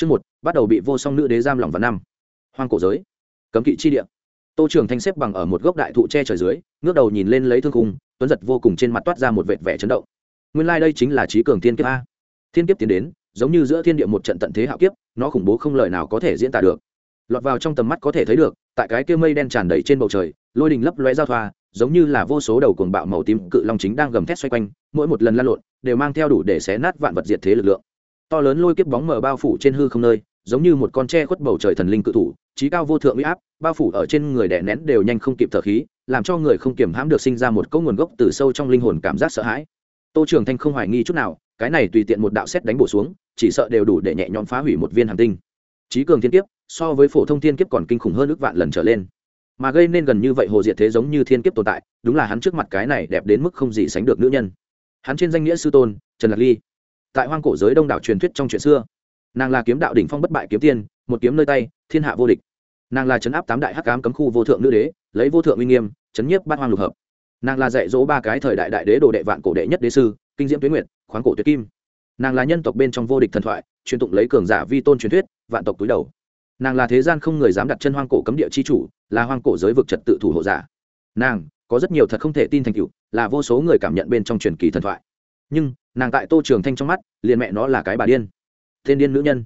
Chương một bắt đầu bị vô song nữ đế giam lỏng vào năm. Hoang cổ giới, cấm kỵ chi địa. Tô Trường Thanh xếp bằng ở một gốc đại thụ che trời dưới, ngước đầu nhìn lên lấy thương khung, tuấn giật vô cùng trên mặt toát ra một vệt vẻ chấn động. Nguyên lai like đây chính là trí cường thiên kiếp a. Thiên kiếp tiến đến, giống như giữa thiên địa một trận tận thế hạo kiếp, nó khủng bố không lời nào có thể diễn tả được. Lọt vào trong tầm mắt có thể thấy được, tại cái kia mây đen tràn đầy trên bầu trời, lôi đình lấp lóe giao thoa, giống như là vô số đầu cuồng bạo màu tím cự long chính đang gầm thét xoay quanh, mỗi một lần lan lộn đều mang theo đủ để xé nát vạn vật diệt thế lực lượng. To lớn lôi kiếp bóng mờ bao phủ trên hư không nơi, giống như một con tre khuất bầu trời thần linh cự thủ, trí cao vô thượng uy áp, bao phủ ở trên người đè nén đều nhanh không kịp thở khí, làm cho người không kiềm hãm được sinh ra một cỗ nguồn gốc từ sâu trong linh hồn cảm giác sợ hãi. Tô Trường Thanh không hoài nghi chút nào, cái này tùy tiện một đạo xét đánh bổ xuống, chỉ sợ đều đủ để nhẹ nhõm phá hủy một viên hàng tinh. trí cường thiên kiếp, so với phổ thông thiên kiếp còn kinh khủng hơn ước vạn lần trở lên mà gây nên gần như vậy hồ diệt thế giống như thiên kiếp tồn tại đúng là hắn trước mặt cái này đẹp đến mức không gì sánh được nữ nhân hắn trên danh nghĩa sư tôn trần lạc ly tại hoang cổ giới đông đảo truyền thuyết trong chuyện xưa. Nàng là kiếm đạo đỉnh phong bất bại kiếm tiên, một kiếm nơi tay, thiên hạ vô địch. Nàng là chấn áp tám đại hắc cám cấm khu vô thượng nữ đế, lấy vô thượng uy nghiêm, chấn nhiếp bát hoang lục hợp. Nàng là dạy dỗ ba cái thời đại đại đế đồ đệ vạn cổ đệ nhất đế sư, kinh diễm tuyến nguyệt, khoáng cổ tuyệt kim. Nàng là nhân tộc bên trong vô địch thần thoại truyền tụng lấy cường giả vi tôn truyền thuyết, vạn tộc túi đầu. Nàng là thế gian không người dám đặt chân hoang cổ cấm địa chi chủ, là hoang cổ giới vực trật tự thủ hộ giả. Nàng có rất nhiều thật không thể tin thành cựu là vô số người cảm nhận bên trong truyền kỳ thần thoại. Nhưng nàng tại tô trường thanh trong mắt, liền mẹ nó là cái bà điên. Thiên điên nữ nhân.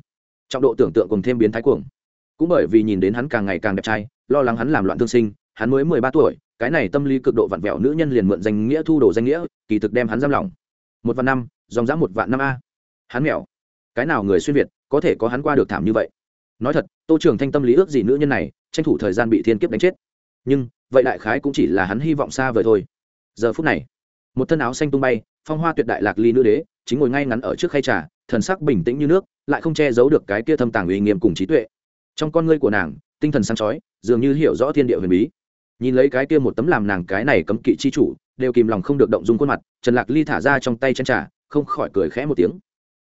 Trọng độ tưởng tượng cùng thêm biến thái cuồng. Cũng bởi vì nhìn đến hắn càng ngày càng đẹp trai, lo lắng hắn làm loạn thương sinh, hắn mới mười ba tuổi, cái này tâm lý cực độ vặn vẹo nữ nhân liền mượn danh nghĩa thu đồ danh nghĩa, kỳ thực đem hắn giam lỏng. Một vạn năm, dòng dã một vạn năm a. Hắn mẹo. Cái nào người xuyên việt có thể có hắn qua được thảm như vậy? Nói thật, tô trường thanh tâm lý ước gì nữ nhân này, tranh thủ thời gian bị thiên kiếp đánh chết. Nhưng, vậy đại khái cũng chỉ là hắn hy vọng xa vời thôi. Giờ phút này, một thân áo xanh tung bay phong hoa tuyệt đại lạc ly nữ đế, chính ngồi ngay ngắn ở trước khay trà, thần sắc bình tĩnh như nước, lại không che giấu được cái kia thâm tàng uy nghiêm cùng trí tuệ. Trong con ngươi của nàng, tinh thần sáng chói, dường như hiểu rõ thiên địa huyền bí. Nhìn lấy cái kia một tấm làm nàng cái này cấm kỵ chi chủ, đều kìm lòng không được động dung khuôn mặt, trần lạc ly thả ra trong tay chân trà, không khỏi cười khẽ một tiếng.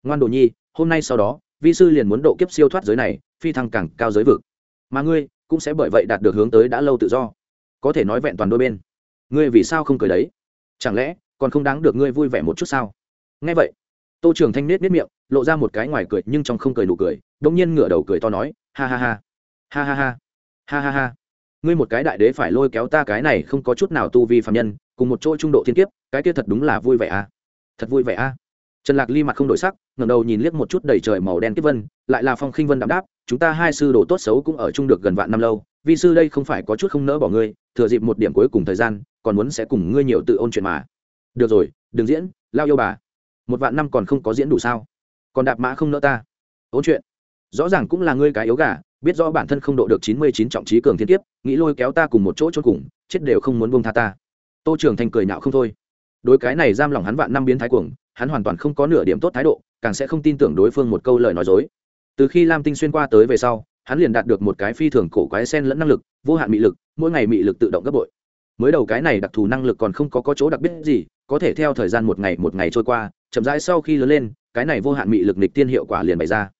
Ngoan đồ nhi, hôm nay sau đó, vi sư liền muốn độ kiếp siêu thoát giới này, phi thăng càng cao giới vực. Mà ngươi, cũng sẽ bởi vậy đạt được hướng tới đã lâu tự do. Có thể nói vẹn toàn đôi bên. Ngươi vì sao không cười đấy? Chẳng lẽ còn không đáng được ngươi vui vẻ một chút sao? Nghe vậy, tô trường thanh nết nết miệng, lộ ra một cái ngoài cười nhưng trong không cười nụ cười đ ỗ n g nhiên ngửa đầu cười to nói, ha ha ha ha ha ha ha ha ha. Ngươi một cái đại đế phải lôi kéo ta cái này không có chút nào tu vi phạm nhân, cùng một chỗ trung độ thiên kiếp, cái kia thật đúng là vui vẻ à? Thật vui vẻ à? Trần lạc ly mặt không đổi sắc, ngẩng đầu nhìn liếc một chút đầy trời màu đen kiếp vân, lại là phong khinh vân đạm đáp, chúng ta hai sư đồ tốt xấu cũng ở chung được gần vạn năm lâu, vi sư đây không phải có chút không nỡ bỏ ngươi, thừa dịp một điểm cuối cùng thời gian, còn muốn sẽ cùng ngươi nhiều tự ôn chuyện mà được rồi đừng diễn lao yêu bà. Một vạn năm còn không có diễn đủ sao? Còn đạp mã không nỡ ta. Ôn chuyện. Rõ ràng cũng là ngươi cái yếu gà biết rõ bản thân không độ được chín mươi chín trọng trí cường thiên kiếp nghĩ lôi kéo ta cùng một chỗ chôn cùng chết đều không muốn buông tha ta. Tô trường thành cười nhạo không thôi. Đối cái này giam lòng hắn vạn năm biến thái cuồng hắn hoàn toàn không có nửa điểm tốt thái độ càng sẽ không tin tưởng đối phương một câu lời nói dối. Từ khi lam tinh xuyên qua tới về sau hắn liền đạt được một cái phi thường cổ quái sen lẫn năng lực vô hạn mị lực mỗi ngày mị lực tự động gấp bội. Mới đầu cái này đặc thù năng lực còn không có, có chỗ đặc biệt gì có thể theo thời gian một ngày một ngày trôi qua, chậm rãi sau khi lớn lên, cái này vô hạn mị lực nịch tiên hiệu quả liền bày ra.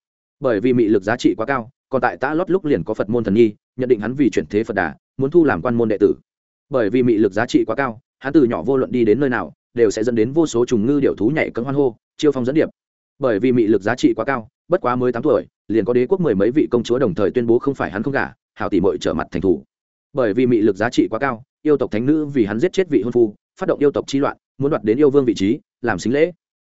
Bởi vì mị lực giá trị quá cao, còn tại tã lót lúc liền có phật môn thần nhi nhận định hắn vì chuyển thế phật đà, muốn thu làm quan môn đệ tử. Bởi vì mị lực giá trị quá cao, hắn từ nhỏ vô luận đi đến nơi nào, đều sẽ dẫn đến vô số trùng ngư điệu thú nhảy cấm hoan hô, chiêu phong dẫn điệp. Bởi vì mị lực giá trị quá cao, bất quá mới tám tuổi, liền có đế quốc mười mấy vị công chúa đồng thời tuyên bố không phải hắn không gả, hảo tỷ mội trở mặt thành thủ. Bởi vì mị lực giá trị quá cao, yêu tộc thánh nữ vì hắn giết chết vị hôn phu, phát động yêu tộc chi loạn muốn đoạt đến yêu vương vị trí, làm xính lễ.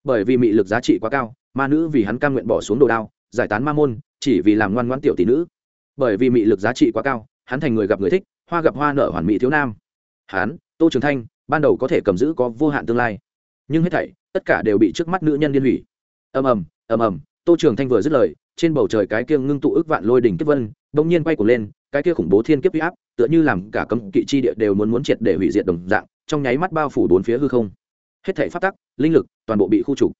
Bởi vì mị lực giá trị quá cao, ma nữ vì hắn cam nguyện bỏ xuống đồ đao, giải tán ma môn, chỉ vì làm ngoan ngoan tiểu tỷ nữ. Bởi vì mị lực giá trị quá cao, hắn thành người gặp người thích, hoa gặp hoa nở hoàn mỹ thiếu nam. Hắn, tô trường thanh, ban đầu có thể cầm giữ có vô hạn tương lai. Nhưng hết thảy, tất cả đều bị trước mắt nữ nhân liên hủy. Ầm ầm ầm ầm, tô trường thanh vừa dứt lời, trên bầu trời cái kia ngưng tụ ức vạn lôi đỉnh kiếp vân, bỗng nhiên quay cuồng lên, cái kia khủng bố thiên kiếp uy áp, tựa như làm cả cấm kỵ chi địa đều muốn muốn triệt để hủy diệt đồng dạng trong nháy mắt bao phủ bốn phía hư không. Hết thể phát tắc, linh lực, toàn bộ bị khu trục.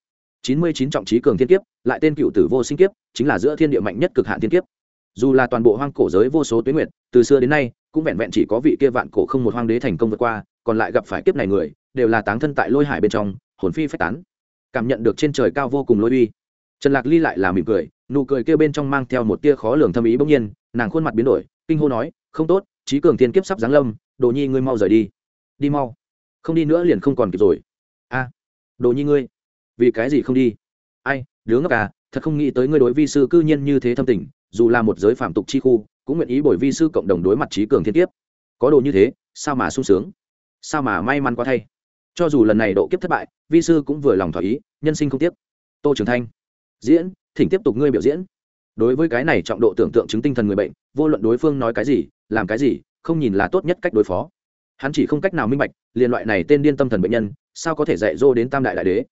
Chín mươi chín trọng trí cường thiên kiếp, lại tên cựu tử vô sinh kiếp, chính là giữa thiên địa mạnh nhất cực hạn thiên kiếp. Dù là toàn bộ hoang cổ giới vô số tuyến nguyệt, từ xưa đến nay, cũng vẹn vẹn chỉ có vị kia vạn cổ không một hoang đế thành công vượt qua, còn lại gặp phải kiếp này người, đều là táng thân tại lôi hải bên trong, hồn phi phách tán. Cảm nhận được trên trời cao vô cùng lôi uy. Trần lạc ly lại là mỉm cười, nụ cười kia bên trong mang theo một tia khó lường thâm ý bỗng nhiên, nàng khuôn mặt biến đổi, kinh hô nói, không tốt, trí cường thiên kiếp sắp giáng lâm, đồ nhi ngươi mau rời đi đi mau. Không đi nữa liền không còn kịp rồi. A, đồ nhi ngươi, vì cái gì không đi? Ai, đứa ngốc à thật không nghĩ tới ngươi đối vi sư cư nhiên như thế thâm tình, dù là một giới phạm tục chi khu, cũng nguyện ý bồi vi sư cộng đồng đối mặt trí cường thiên kiếp. Có đồ như thế, sao mà sung sướng? Sao mà may mắn quá thay? Cho dù lần này độ kiếp thất bại, vi sư cũng vừa lòng thỏa ý, nhân sinh không tiếc. Tô trường thanh, diễn, thỉnh tiếp tục ngươi biểu diễn. Đối với cái này trọng độ tưởng tượng chứng tinh thần người bệnh, vô luận đối phương nói cái gì, làm cái gì, không nhìn là tốt nhất cách đối phó hắn chỉ không cách nào minh bạch liên loại này tên điên tâm thần bệnh nhân, sao có thể dạy dỗ đến tam đại đại đế?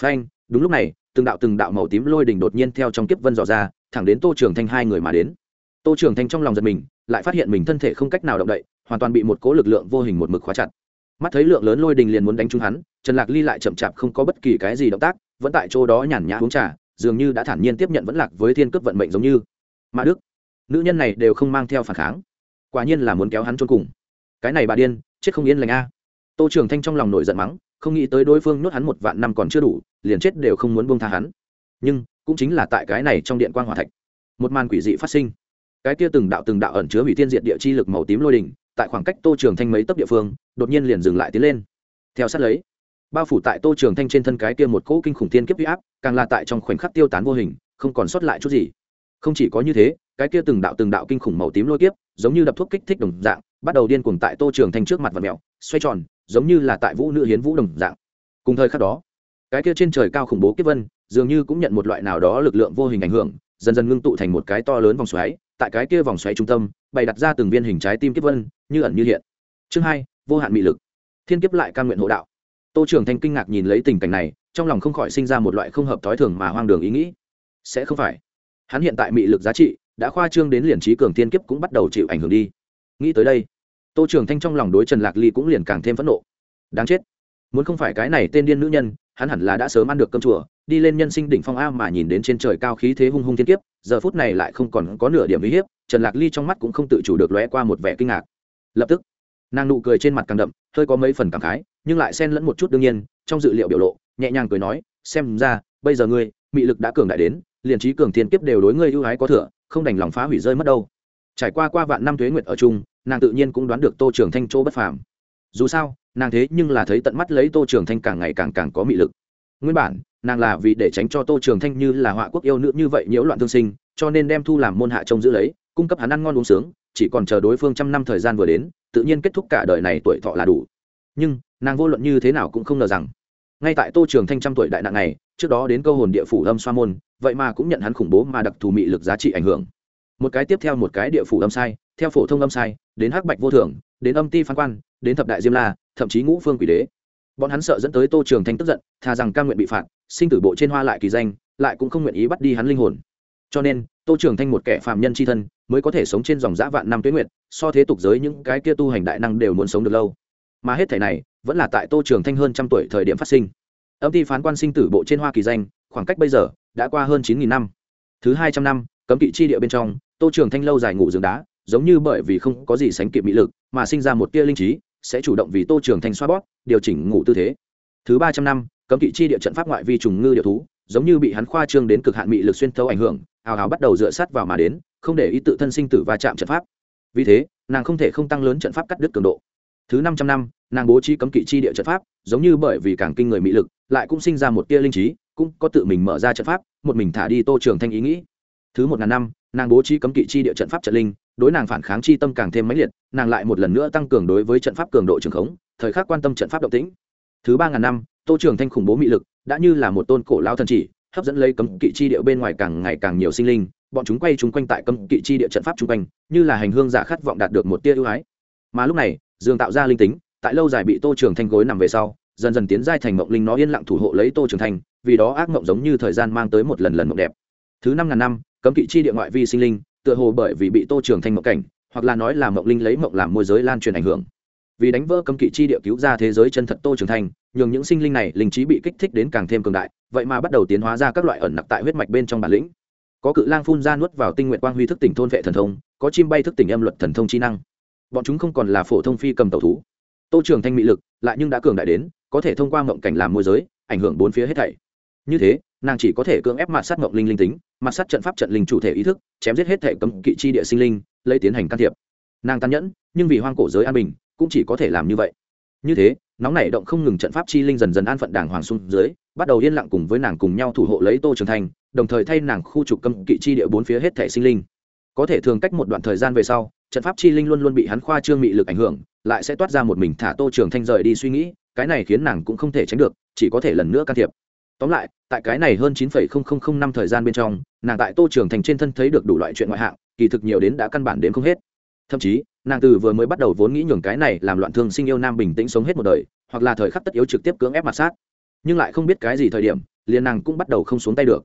Phanh, đúng lúc này, từng đạo từng đạo màu tím lôi đỉnh đột nhiên theo trong kiếp vân dò ra, thẳng đến tô trường thanh hai người mà đến. Tô trường thanh trong lòng giật mình, lại phát hiện mình thân thể không cách nào động đậy, hoàn toàn bị một cố lực lượng vô hình một mực khóa chặt. Mắt thấy lượng lớn lôi đình liền muốn đánh trúng hắn, trần lạc ly lại chậm chạp không có bất kỳ cái gì động tác, vẫn tại chỗ đó nhàn nhã uống trà, dường như đã thản nhiên tiếp nhận vẫn lạc với thiên cướp vận mệnh giống như. Mà đức, nữ nhân này đều không mang theo phản kháng. Quả nhiên là muốn kéo hắn trốn cùng. Cái này bà điên chết không yên lành a. Tô trường thanh trong lòng nổi giận mắng, không nghĩ tới đối phương nhốt hắn một vạn năm còn chưa đủ, liền chết đều không muốn buông tha hắn. Nhưng, cũng chính là tại cái này trong điện quan hòa thạch, một màn quỷ dị phát sinh. Cái kia từng đạo từng đạo ẩn chứa hủy tiên diện địa chi lực màu tím lôi đỉnh, tại khoảng cách tô trường thanh mấy tấp địa phương, đột nhiên liền dừng lại tiến lên. Theo sát lấy, bao phủ tại tô trường thanh trên thân cái kia một cỗ kinh khủng tiên kiếp huy áp, càng là tại trong khoảnh khắc tiêu tán vô hình, không còn sót lại chút gì. Không chỉ có như thế, cái kia từng đạo từng đạo kinh khủng màu tím lôi kiếp, giống như đập thuốc kích thích đồng dạng bắt đầu điên cuồng tại tô trường thanh trước mặt và mèo, xoay tròn, giống như là tại vũ nữ hiến vũ đồng dạng. Cùng thời khắc đó, cái kia trên trời cao khủng bố kiếp vân, dường như cũng nhận một loại nào đó lực lượng vô hình ảnh hưởng, dần dần ngưng tụ thành một cái to lớn vòng xoáy, tại cái kia vòng xoáy trung tâm, bày đặt ra từng viên hình trái tim kiếp vân, như ẩn như hiện. Chương hai, vô hạn mị lực. Thiên kiếp lại căn nguyện hộ đạo. Tô trường thanh kinh ngạc nhìn lấy tình cảnh này, trong lòng không khỏi sinh ra một loại không hợp thói thường mà hoang đường ý nghĩ. Sẽ không phải. Hắn hiện tại mị lực giá trị, đã khoa trương đến liền trí cường thiên kiếp cũng bắt đầu chịu ảnh hưởng đi. Nghĩ tới đây tô trường thanh trong lòng đối trần lạc ly cũng liền càng thêm phẫn nộ. đáng chết, muốn không phải cái này tên điên nữ nhân, hắn hẳn là đã sớm ăn được cơm chùa, đi lên nhân sinh đỉnh phong a mà nhìn đến trên trời cao khí thế hung hung thiên kiếp, giờ phút này lại không còn có nửa điểm uy hiếp, trần lạc ly trong mắt cũng không tự chủ được lóe qua một vẻ kinh ngạc. lập tức, nàng nụ cười trên mặt càng đậm, hơi có mấy phần cảm khái, nhưng lại xen lẫn một chút đương nhiên, trong dự liệu biểu lộ, nhẹ nhàng cười nói, xem ra, bây giờ ngươi, mị lực đã cường đại đến, liền trí cường thiên kiếp đều đối ngươi ưu ái có thừa, không đành lòng phá hủy rơi mất đâu. trải qua qua vạn năm thuế nguyệt ở chung nàng tự nhiên cũng đoán được tô trường thanh chỗ bất phàm. Dù sao, nàng thế nhưng là thấy tận mắt lấy tô trường thanh càng ngày càng càng có mị lực. Nguyên bản, nàng là vì để tránh cho tô trường thanh như là họa quốc yêu nữ như vậy nhiễu loạn thương sinh, cho nên đem thu làm môn hạ trông giữ lấy, cung cấp hắn ăn ngon uống sướng, chỉ còn chờ đối phương trăm năm thời gian vừa đến, tự nhiên kết thúc cả đời này tuổi thọ là đủ. Nhưng, nàng vô luận như thế nào cũng không ngờ rằng, ngay tại tô trường thanh trăm tuổi đại nạn này, trước đó đến câu hồn địa phủ âm xoa môn, vậy mà cũng nhận hắn khủng bố mà đặc thù mị lực giá trị ảnh hưởng. Một cái tiếp theo một cái địa phủ âm sai, theo phổ thông âm sai đến hắc bạch vô thường, đến âm ti phán quan, đến thập đại diêm la, thậm chí ngũ phương quỷ đế. Bọn hắn sợ dẫn tới tô trường thanh tức giận, thà rằng ca nguyện bị phạt, sinh tử bộ trên hoa lại kỳ danh, lại cũng không nguyện ý bắt đi hắn linh hồn. Cho nên, tô trường thanh một kẻ phạm nhân c h i thân, mới có thể sống trên dòng giã vạn năm tuyến nguyện so thế tục giới những cái kia tu hành đại năng đều muốn sống được lâu. Mà hết thể này, vẫn là tại tô trường thanh hơn trăm tuổi thời điểm phát sinh. Âm ty phán quan sinh tử bộ trên hoa kỳ danh, khoảng cách bây giờ, đã qua hơn chín nghìn năm. Thứ hai trăm năm, cấm kỵ chi địa bên trong, tô trường thanh lâu dài ngủ giường đá giống như bởi vì không có gì sánh kịp mỹ lực, mà sinh ra một tia linh trí, sẽ chủ động vì tô trường thanh xoa bóp, điều chỉnh ngủ tư thế. Thứ ba trăm năm, cấm kỵ chi địa trận pháp ngoại vi trùng ngư địa thú, giống như bị hắn khoa trương đến cực hạn mị lực xuyên thấu ảnh hưởng hào hào bắt đầu dựa sát vào mà đến, không để ý tự thân sinh tử va chạm trận pháp. Vì thế, nàng không thể không tăng lớn trận pháp cắt đứt cường độ. Thứ năm trăm năm, nàng bố trí cấm kỵ chi địa trận pháp, giống như bởi vì càng kinh người mị lực, lại cũng sinh ra một tia linh trí, cũng có tự mình mở ra trận pháp, một mình thả đi tô trường thanh ý nghĩ. Thứ một ngàn năm, nàng bố trí cấm kỵ chi địa trận pháp trận linh đối nàng phản kháng chi tâm càng thêm mãnh liệt, nàng lại một lần nữa tăng cường đối với trận pháp cường độ trường khống, thời khắc quan tâm trận pháp động tĩnh. Thứ ba ngàn năm, tô trường thanh khủng bố mị lực, đã như là một tôn cổ lao thần chỉ, hấp dẫn lấy cấm kỵ chi địa bên ngoài càng ngày càng nhiều sinh linh, bọn chúng quay chúng quanh tại cấm kỵ chi địa trận pháp chung quanh, như là hành hương giả khát vọng đạt được một tia ưu ái. Mà lúc này, dương tạo ra linh tính, tại lâu dài bị tô trường thanh gối nằm về sau, dần dần tiến giai thành mộng linh nó yên lặng thủ hộ lấy tô trường thanh, vì đó ác mộng giống như thời gian mang tới một lần lần mộng đẹp. Thứ năm ngàn năm, cấm kỵ chi địa ngoại vi sinh linh tựa hồ bởi vì bị tô trường thanh mộng cảnh, hoặc là nói là mộng linh lấy mộng làm môi giới lan truyền ảnh hưởng. Vì đánh vỡ cấm kỵ chi địa cứu ra thế giới chân thật tô trường thanh, nhường những sinh linh này linh trí bị kích thích đến càng thêm cường đại, vậy mà bắt đầu tiến hóa ra các loại ẩn nặc tại huyết mạch bên trong bản lĩnh. Có cự lang phun ra nuốt vào tinh nguyện quang huy thức tỉnh thôn vệ thần thông, có chim bay thức tỉnh âm luật thần thông chi năng. Bọn chúng không còn là phổ thông phi cầm tàu thú. Tô trường thanh mỹ lực lại nhưng đã cường đại đến, có thể thông qua mộng cảnh làm môi giới, ảnh hưởng bốn phía hết thảy như thế, nàng chỉ có thể cưỡng ép mặt sát mộng linh linh tính mặt sát trận pháp trận linh chủ thể ý thức, chém giết hết thể cấm kỵ chi địa sinh linh, lấy tiến hành can thiệp. Nàng tàn nhẫn, nhưng vì hoang cổ giới an bình, cũng chỉ có thể làm như vậy. Như thế, nóng nảy động không ngừng trận pháp chi linh dần dần an phận đàng hoàng xuống dưới, bắt đầu yên lặng cùng với nàng cùng nhau thủ hộ lấy tô trường thành, đồng thời thay nàng khu trục cấm kỵ chi địa bốn phía hết thể sinh linh. Có thể thường cách một đoạn thời gian về sau, trận pháp chi linh luôn luôn bị hắn khoa trương mị lực ảnh hưởng, lại sẽ toát ra một mình thả tô trường thanh rời đi suy nghĩ, cái này khiến nàng cũng không thể tránh được, chỉ có thể lần nữa can thiệp tóm lại, tại cái này hơn chín năm thời gian bên trong, nàng tại tô trường thành trên thân thấy được đủ loại chuyện ngoại hạng, kỳ thực nhiều đến đã căn bản đến không hết. Thậm chí, nàng từ vừa mới bắt đầu vốn nghĩ nhường cái này làm loạn thương sinh yêu nam bình tĩnh sống hết một đời, hoặc là thời khắc tất yếu trực tiếp cưỡng ép mặt sát. Nhưng lại không biết cái gì thời điểm, liền nàng cũng bắt đầu không xuống tay được.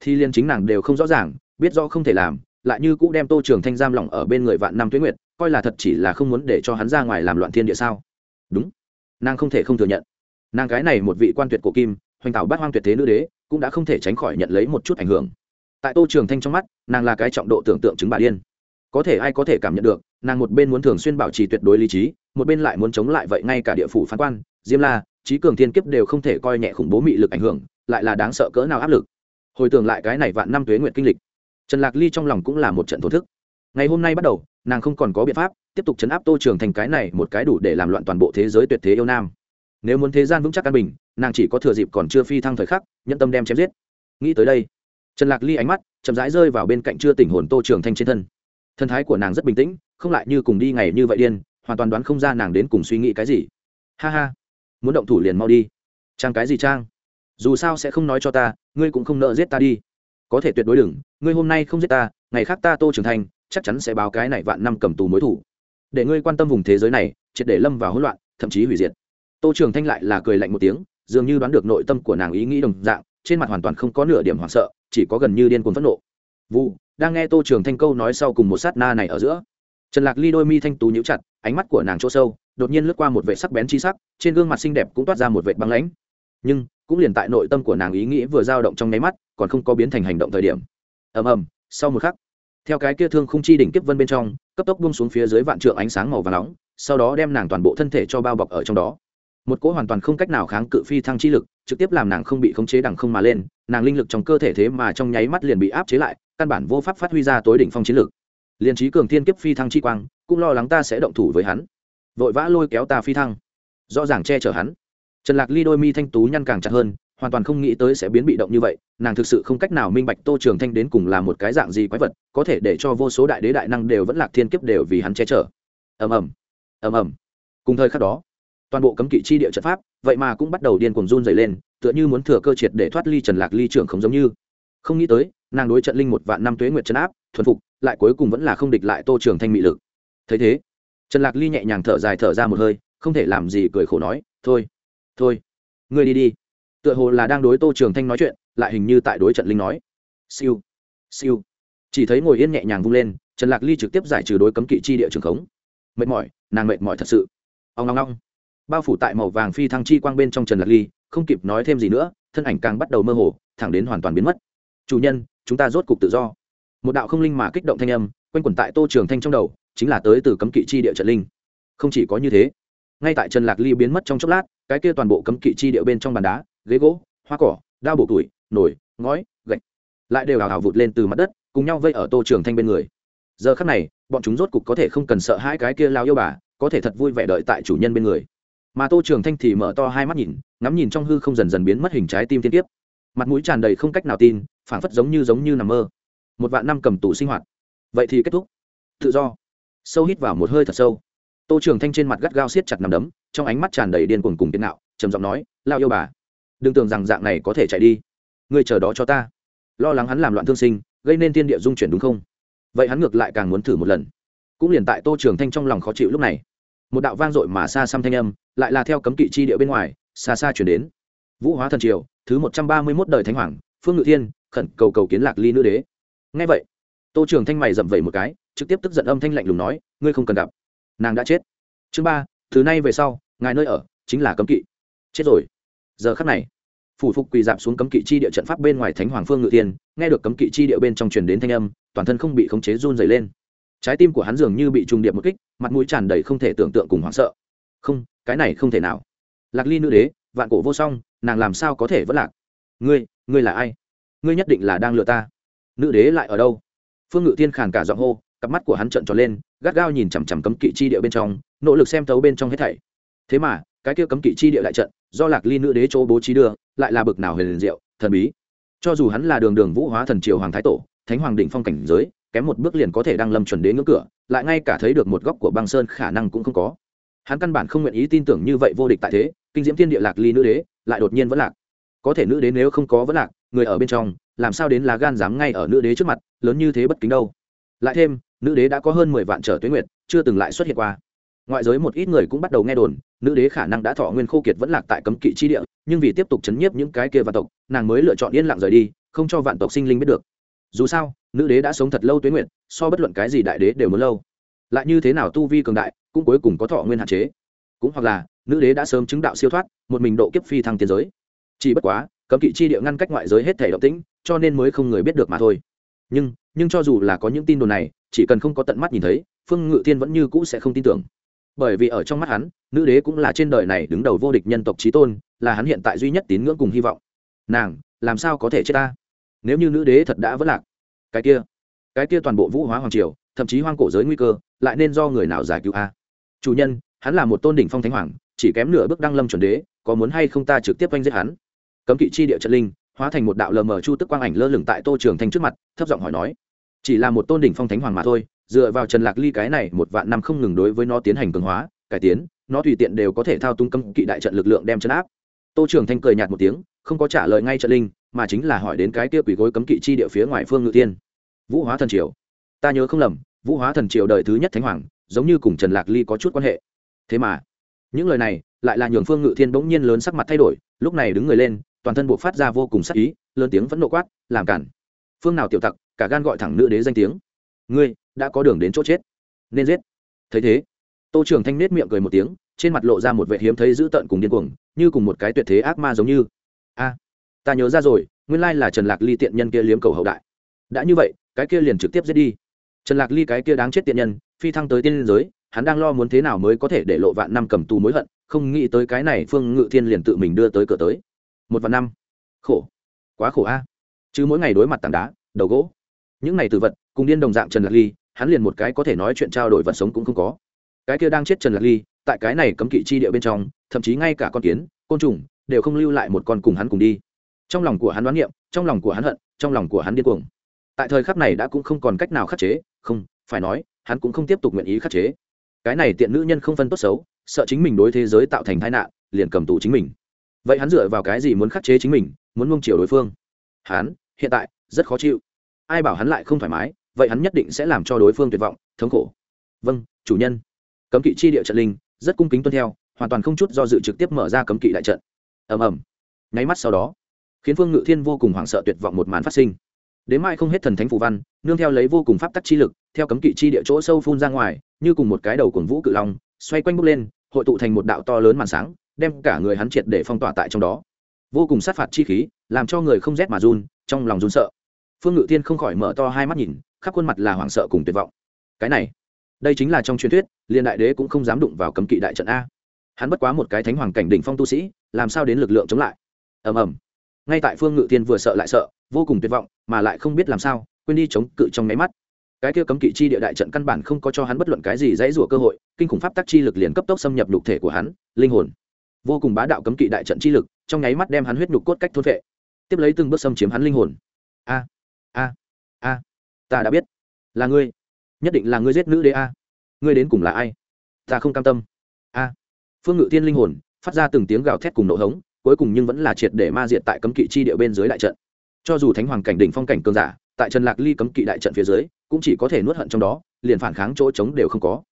Thì liền chính nàng đều không rõ ràng, biết rõ không thể làm, lại như cũ đem tô trường thanh giam lỏng ở bên người vạn năm tuế nguyệt, coi là thật chỉ là không muốn để cho hắn ra ngoài làm loạn thiên địa sao? Đúng. Nàng không thể không thừa nhận. Nàng cái này một vị quan tuyệt cổ kim hoành tạo bát hoang tuyệt thế nữ đế, cũng đã không thể tránh khỏi nhận lấy một chút ảnh hưởng. Tại tô trường thanh trong mắt, nàng là cái trọng độ tưởng tượng chứng bà điên. Có thể ai có thể cảm nhận được, nàng một bên muốn thường xuyên bảo trì tuyệt đối lý trí, một bên lại muốn chống lại vậy ngay cả địa phủ phán quan. Diêm la trí cường thiên kiếp đều không thể coi nhẹ khủng bố mị lực ảnh hưởng, lại là đáng sợ cỡ nào áp lực. Hồi tưởng lại cái này vạn năm tuế nguyện kinh lịch, trần lạc ly trong lòng cũng là một trận thổ thức. Ngày hôm nay bắt đầu, nàng không còn có biện pháp, tiếp tục chấn áp tô trường thành cái này một cái đủ để làm loạn toàn bộ thế giới tuyệt thế yêu nam nếu muốn thế gian vững chắc an bình, nàng chỉ có thừa dịp còn chưa phi thăng thời khắc, nhẫn tâm đem chém giết. Nghĩ tới đây, trần lạc ly ánh mắt chậm rãi rơi vào bên cạnh chưa tỉnh hồn tô trường thanh trên thân. Thân thái của nàng rất bình tĩnh, không lại như cùng đi ngày như vậy điên, hoàn toàn đoán không ra nàng đến cùng suy nghĩ cái gì. Ha ha, muốn động thủ liền mau đi. Trang cái gì trang? Dù sao sẽ không nói cho ta, ngươi cũng không nợ giết ta đi. Có thể tuyệt đối đừng, ngươi hôm nay không giết ta, ngày khác ta tô trưởng thành chắc chắn sẽ báo cái này vạn năm cầm tù mối thủ. Để ngươi quan tâm vùng thế giới này, triệt để lâm vào hỗn loạn, thậm chí hủy diệt tô trường thanh lại là cười lạnh một tiếng dường như đoán được nội tâm của nàng ý nghĩ đồng dạng trên mặt hoàn toàn không có nửa điểm hoảng sợ chỉ có gần như điên cuồng phẫn nộ. Vu, đang nghe tô trường thanh câu nói sau cùng một sát na này ở giữa. Trần lạc ly đôi mi thanh tú nhíu chặt ánh mắt của nàng chỗ sâu đột nhiên lướt qua một vệ sắc bén chi sắc trên gương mặt xinh đẹp cũng toát ra một vệ băng lãnh. Nhưng cũng liền tại nội tâm của nàng ý nghĩ vừa dao động trong nháy mắt còn không có biến thành hành động thời điểm. Ầm ầm sau một khắc theo cái kia thương khung chi đỉnh kiếp vân bên trong cấp tốc buông xuống phía dưới vạn trượng ánh sáng màu và nóng sau đó đem nàng toàn bộ thân thể cho bao bọc ở trong đó một cỗ hoàn toàn không cách nào kháng cự phi thăng chi lực, trực tiếp làm nàng không bị khống chế đằng không mà lên, nàng linh lực trong cơ thể thế mà trong nháy mắt liền bị áp chế lại, căn bản vô pháp phát huy ra tối đỉnh phong chiến lực. Liền trí cường thiên kiếp phi thăng chi quang, cũng lo lắng ta sẽ động thủ với hắn. Vội vã lôi kéo ta phi thăng, rõ ràng che chở hắn. Trần lạc ly đôi mi thanh tú nhăn càng chặt hơn, hoàn toàn không nghĩ tới sẽ biến bị động như vậy, nàng thực sự không cách nào minh bạch tô trường thanh đến cùng là một cái dạng gì quái vật, có thể để cho vô số đại đế đại năng đều vẫn lạc thiên kiếp đều vì hắn che chở. Ầm ầm ầm ầm. Cùng thời khắc đó toàn bộ cấm kỵ chi địa trận pháp, vậy mà cũng bắt đầu điên cuồng run dày lên, tựa như muốn thừa cơ triệt để thoát ly trần lạc ly trưởng không giống như. Không nghĩ tới, nàng đối trận linh một vạn năm tuế nguyệt trấn áp, thuần phục, lại cuối cùng vẫn là không địch lại tô trường thanh mị lực. Thấy thế, trần lạc ly nhẹ nhàng thở dài thở ra một hơi, không thể làm gì cười khổ nói, thôi thôi, ngươi đi đi. Tựa hồ là đang đối tô trường thanh nói chuyện, lại hình như tại đối trận linh nói. Siêu siêu. Chỉ thấy ngồi yên nhẹ nhàng vung lên, trần lạc ly trực tiếp giải trừ đối cấm kỵ chi địa trường khống. Mệt mỏi, nàng mệt mỏi thật sự. Ông ngong ngong bao phủ tại màu vàng phi thăng chi quang bên trong trần lạc ly, không kịp nói thêm gì nữa, thân ảnh càng bắt đầu mơ hồ, thẳng đến hoàn toàn biến mất. Chủ nhân, chúng ta rốt cục tự do. Một đạo không linh mà kích động thanh âm, quanh quẩn tại tô trường thanh trong đầu, chính là tới từ cấm kỵ chi địa trận linh. Không chỉ có như thế, ngay tại trần lạc ly biến mất trong chốc lát, cái kia toàn bộ cấm kỵ chi địa bên trong bàn đá, ghế gỗ, hoa cỏ, đao bổ tuổi nổi ngói, gạch, lại đều hào hào vụt lên từ mặt đất, cùng nhau vây ở tô trường thanh bên người. Giờ khắc này, bọn chúng rốt cục có thể không cần sợ hai cái kia lao yêu bà, có thể thật vui vẻ đợi tại chủ nhân bên người mà tô trường thanh thì mở to hai mắt nhìn, ngắm nhìn trong hư không dần dần biến mất hình trái tim thiên tiếp mặt mũi tràn đầy không cách nào tin phản phất giống như giống như nằm mơ. Một vạn năm cầm tù sinh hoạt. Vậy thì kết thúc. Tự do. Sâu hít vào một hơi thật sâu. Tô trường thanh trên mặt gắt gao siết chặt nằm đấm, trong ánh mắt tràn đầy điên cuồng cùng tiến nạo trầm giọng nói lao yêu bà, đừng tưởng rằng dạng này có thể chạy đi. Ngươi chờ đó cho ta. Lo lắng hắn làm loạn thương sinh, gây nên tiên địa dung chuyển đúng không? Vậy hắn ngược lại càng muốn thử một lần. Cũng liền tại tô trường thanh trong lòng khó chịu lúc này một đạo vang dội mà xa xăm thanh âm, lại là theo cấm kỵ chi địa bên ngoài, xa xa chuyển đến. Vũ hóa thần triều, thứ một trăm ba mươi mốt đời thánh hoàng, phương ngự thiên, khẩn cầu cầu kiến lạc ly nữ đế. Ngay vậy, tô trường thanh mày dậm vẩy một cái, trực tiếp tức giận âm thanh lạnh lùng nói, ngươi không cần gặp. Nàng đã chết. Chương ba thứ nay về sau, ngài nơi ở chính là cấm kỵ. Chết rồi. Giờ khắc này, phủ phục quỳ dạp xuống cấm kỵ chi địa trận pháp bên ngoài thánh hoàng phương ngự Thiên. nghe được cấm kỵ chi địa bên trong truyền đến thanh âm, toàn thân không bị khống chế run dày lên trái tim của hắn dường như bị trùng điệp một kích, mặt mũi tràn đầy không thể tưởng tượng cùng hoảng sợ. Không, cái này không thể nào. Lạc ly nữ đế, vạn cổ vô song, nàng làm sao có thể vất lạc? Ngươi ngươi là ai? Ngươi nhất định là đang lừa ta. Nữ đế lại ở đâu? Phương ngự Thiên khàn cả giọng hô, cặp mắt của hắn trợn tròn lên, gắt gao nhìn chằm chằm cấm kỵ chi địa bên trong, nỗ lực xem thấu bên trong hết thảy. Thế mà, cái kia cấm kỵ chi địa đại trận, do lạc ly nữ đế chỗ bố trí đưa, lại là bực nào huyền diệu, thần bí. Cho dù hắn là đường đường vũ hóa thần triều hoàng thái tổ, thánh hoàng đỉnh phong cảnh giới kém một bước liền có thể đăng lâm chuẩn đế ngưỡng cửa, lại ngay cả thấy được một góc của băng sơn khả năng cũng không có. Hắn căn bản không nguyện ý tin tưởng như vậy vô địch tại thế, kinh diễm thiên địa lạc ly nữ đế, lại đột nhiên vẫn lạc. Có thể nữ đế nếu không có vẫn lạc, người ở bên trong, làm sao đến là gan dám ngay ở nữ đế trước mặt, lớn như thế bất kính đâu. Lại thêm, nữ đế đã có hơn mười vạn trở tuyến nguyệt, chưa từng lại xuất hiện qua. Ngoại giới một ít người cũng bắt đầu nghe đồn, nữ đế khả năng đã thọ nguyên khô kiệt vẫn lạc tại cấm kỵ chi địa, nhưng vì tiếp tục chấn nhiếp những cái kia vạn tộc, nàng mới lựa chọn yên lặng rời đi, không cho vạn tộc sinh linh biết được dù sao, nữ đế đã sống thật lâu tuyến nguyện, so bất luận cái gì đại đế đều muốn lâu. Lại như thế nào tu vi cường đại, cũng cuối cùng có thọ nguyên hạn chế. Cũng hoặc là, nữ đế đã sớm chứng đạo siêu thoát, một mình độ kiếp phi thăng tiến giới. Chỉ bất quá, cấm kỵ chi địa ngăn cách ngoại giới hết thể động tĩnh, cho nên mới không người biết được mà thôi. Nhưng nhưng cho dù là có những tin đồn này, chỉ cần không có tận mắt nhìn thấy, phương ngự thiên vẫn như cũ sẽ không tin tưởng. Bởi vì ở trong mắt hắn, nữ đế cũng là trên đời này đứng đầu vô địch nhân tộc trí tôn, là hắn hiện tại duy nhất tín ngưỡng cùng hy vọng. Nàng, làm sao có thể chết ta? Nếu như nữ đế thật đã vất lạc, cái kia cái kia toàn bộ vũ hóa hoàng triều, thậm chí hoang cổ giới nguy cơ, lại nên do người nào giải cứu a? Chủ nhân, hắn là một tôn đỉnh phong thánh hoàng, chỉ kém nửa bước đăng lâm chuẩn đế, có muốn hay không ta trực tiếp oanh giết hắn? Cấm kỵ chi địa trận linh, hóa thành một đạo lờ mờ chu tức quang ảnh lơ lửng tại tô trường thanh trước mặt, thấp giọng hỏi nói, chỉ là một tôn đỉnh phong thánh hoàng mà thôi, dựa vào trần lạc ly cái này một vạn năm không ngừng đối với nó tiến hành cường hóa, cải tiến, nó tùy tiện đều có thể thao túng cấm kỵ đại trận lực lượng đem chấn áp. Tô trường thanh cười nhạt một tiếng, không có trả lời ngay trận linh mà chính là hỏi đến cái kia quỷ gối cấm kỵ chi địa phía ngoài phương ngự tiên vũ hóa thần triều. Ta nhớ không lầm, vũ hóa thần triều đời thứ nhất thánh hoàng, giống như cùng trần lạc ly có chút quan hệ. Thế mà, những lời này lại là nhường phương ngự thiên bỗng nhiên lớn sắc mặt thay đổi, lúc này đứng người lên, toàn thân buộc phát ra vô cùng sắc ý, lớn tiếng vẫn nộ quát, làm cản. Phương nào tiểu tặc, cả gan gọi thẳng nữ đế danh tiếng. Ngươi, đã có đường đến chỗ chết. Nên giết. Thấy thế, tô trưởng thanh nết miệng cười một tiếng, trên mặt lộ ra một vệ hiếm thấy dữ tợn cùng điên cuồng, như cùng một cái tuyệt thế ác ma giống như. A ta nhớ ra rồi, nguyên lai là trần lạc ly tiện nhân kia liếm cầu hậu đại. Đã như vậy, cái kia liền trực tiếp giết đi. Trần lạc ly cái kia đáng chết tiện nhân, phi thăng tới tiên liên giới, hắn đang lo muốn thế nào mới có thể để lộ vạn năm cầm tù mối hận, không nghĩ tới cái này phương ngự thiên liền tự mình đưa tới cửa tới. Một vạn năm. Khổ. Quá khổ a. Chứ mỗi ngày đối mặt tảng đá, đầu gỗ. Những ngày từ vật, cùng điên đồng dạng trần lạc ly, hắn liền một cái có thể nói chuyện trao đổi vật sống cũng không có. Cái kia đang chết trần lạc ly, tại cái này cấm kỵ chi địa bên trong, thậm chí ngay cả con kiến, côn trùng, đều không lưu lại một con cùng hắn cùng đi trong lòng của hắn đoán niệm, trong lòng của hắn hận, trong lòng của hắn điên cuồng. Tại thời khắc này đã cũng không còn cách nào khắc chế, không, phải nói, hắn cũng không tiếp tục nguyện ý khắc chế. Cái này tiện nữ nhân không phân tốt xấu, sợ chính mình đối thế giới tạo thành tai nạn, liền cầm tù chính mình. Vậy hắn dựa vào cái gì muốn khắc chế chính mình, muốn mông chiều đối phương? Hắn, hiện tại, rất khó chịu. Ai bảo hắn lại không thoải mái, vậy hắn nhất định sẽ làm cho đối phương tuyệt vọng, thống khổ. Vâng chủ nhân. Cấm kỵ chi địa trận linh, rất cung kính tuân theo, hoàn toàn không chút do dự trực tiếp mở ra cấm kỵ đại trận. Ầm ầm. Nháy mắt sau đó khiến phương ngự thiên vô cùng hoảng sợ tuyệt vọng một màn phát sinh. Đến mai không hết thần thánh phù văn, nương theo lấy vô cùng pháp tắc chi lực, theo cấm kỵ chi địa chỗ sâu phun ra ngoài, như cùng một cái đầu cuồng vũ cự long, xoay quanh bốc lên, hội tụ thành một đạo to lớn màn sáng, đem cả người hắn triệt để phong tỏa tại trong đó. Vô cùng sát phạt chi khí, làm cho người không rét mà run, trong lòng run sợ. Phương ngự thiên không khỏi mở to hai mắt nhìn, khắp khuôn mặt là hoảng sợ cùng tuyệt vọng. Cái này, đây chính là trong truyền thuyết, liên đại đế cũng không dám đụng vào cấm kỵ đại trận a. Hắn bất quá một cái thánh hoàng cảnh đỉnh phong tu sĩ, làm sao đến lực lượng chống lại? Ầm ầm ngay tại phương ngự thiên vừa sợ lại sợ, vô cùng tuyệt vọng, mà lại không biết làm sao, quên đi chống cự trong máy mắt. Cái kia cấm kỵ chi địa đại trận căn bản không có cho hắn bất luận cái gì dãy rủa cơ hội, kinh khủng pháp tắc chi lực liền cấp tốc xâm nhập nhục thể của hắn, linh hồn. Vô cùng bá đạo cấm kỵ đại trận chi lực, trong nháy mắt đem hắn huyết nhục cốt cách thôn vệ tiếp lấy từng bước xâm chiếm hắn linh hồn. A a a, ta đã biết. Là ngươi. Nhất định là ngươi giết nữ đế a. Ngươi đến cùng là ai? Ta không cam tâm. A. Phương ngự tiên linh hồn, phát ra từng tiếng gào thét cùng nổ hống cuối cùng nhưng vẫn là triệt để ma diệt tại cấm kỵ chi địa bên dưới đại trận. Cho dù thánh hoàng cảnh đỉnh phong cảnh cường giả tại trần lạc ly cấm kỵ đại trận phía dưới cũng chỉ có thể nuốt hận trong đó liền phản kháng chỗ trống đều không có.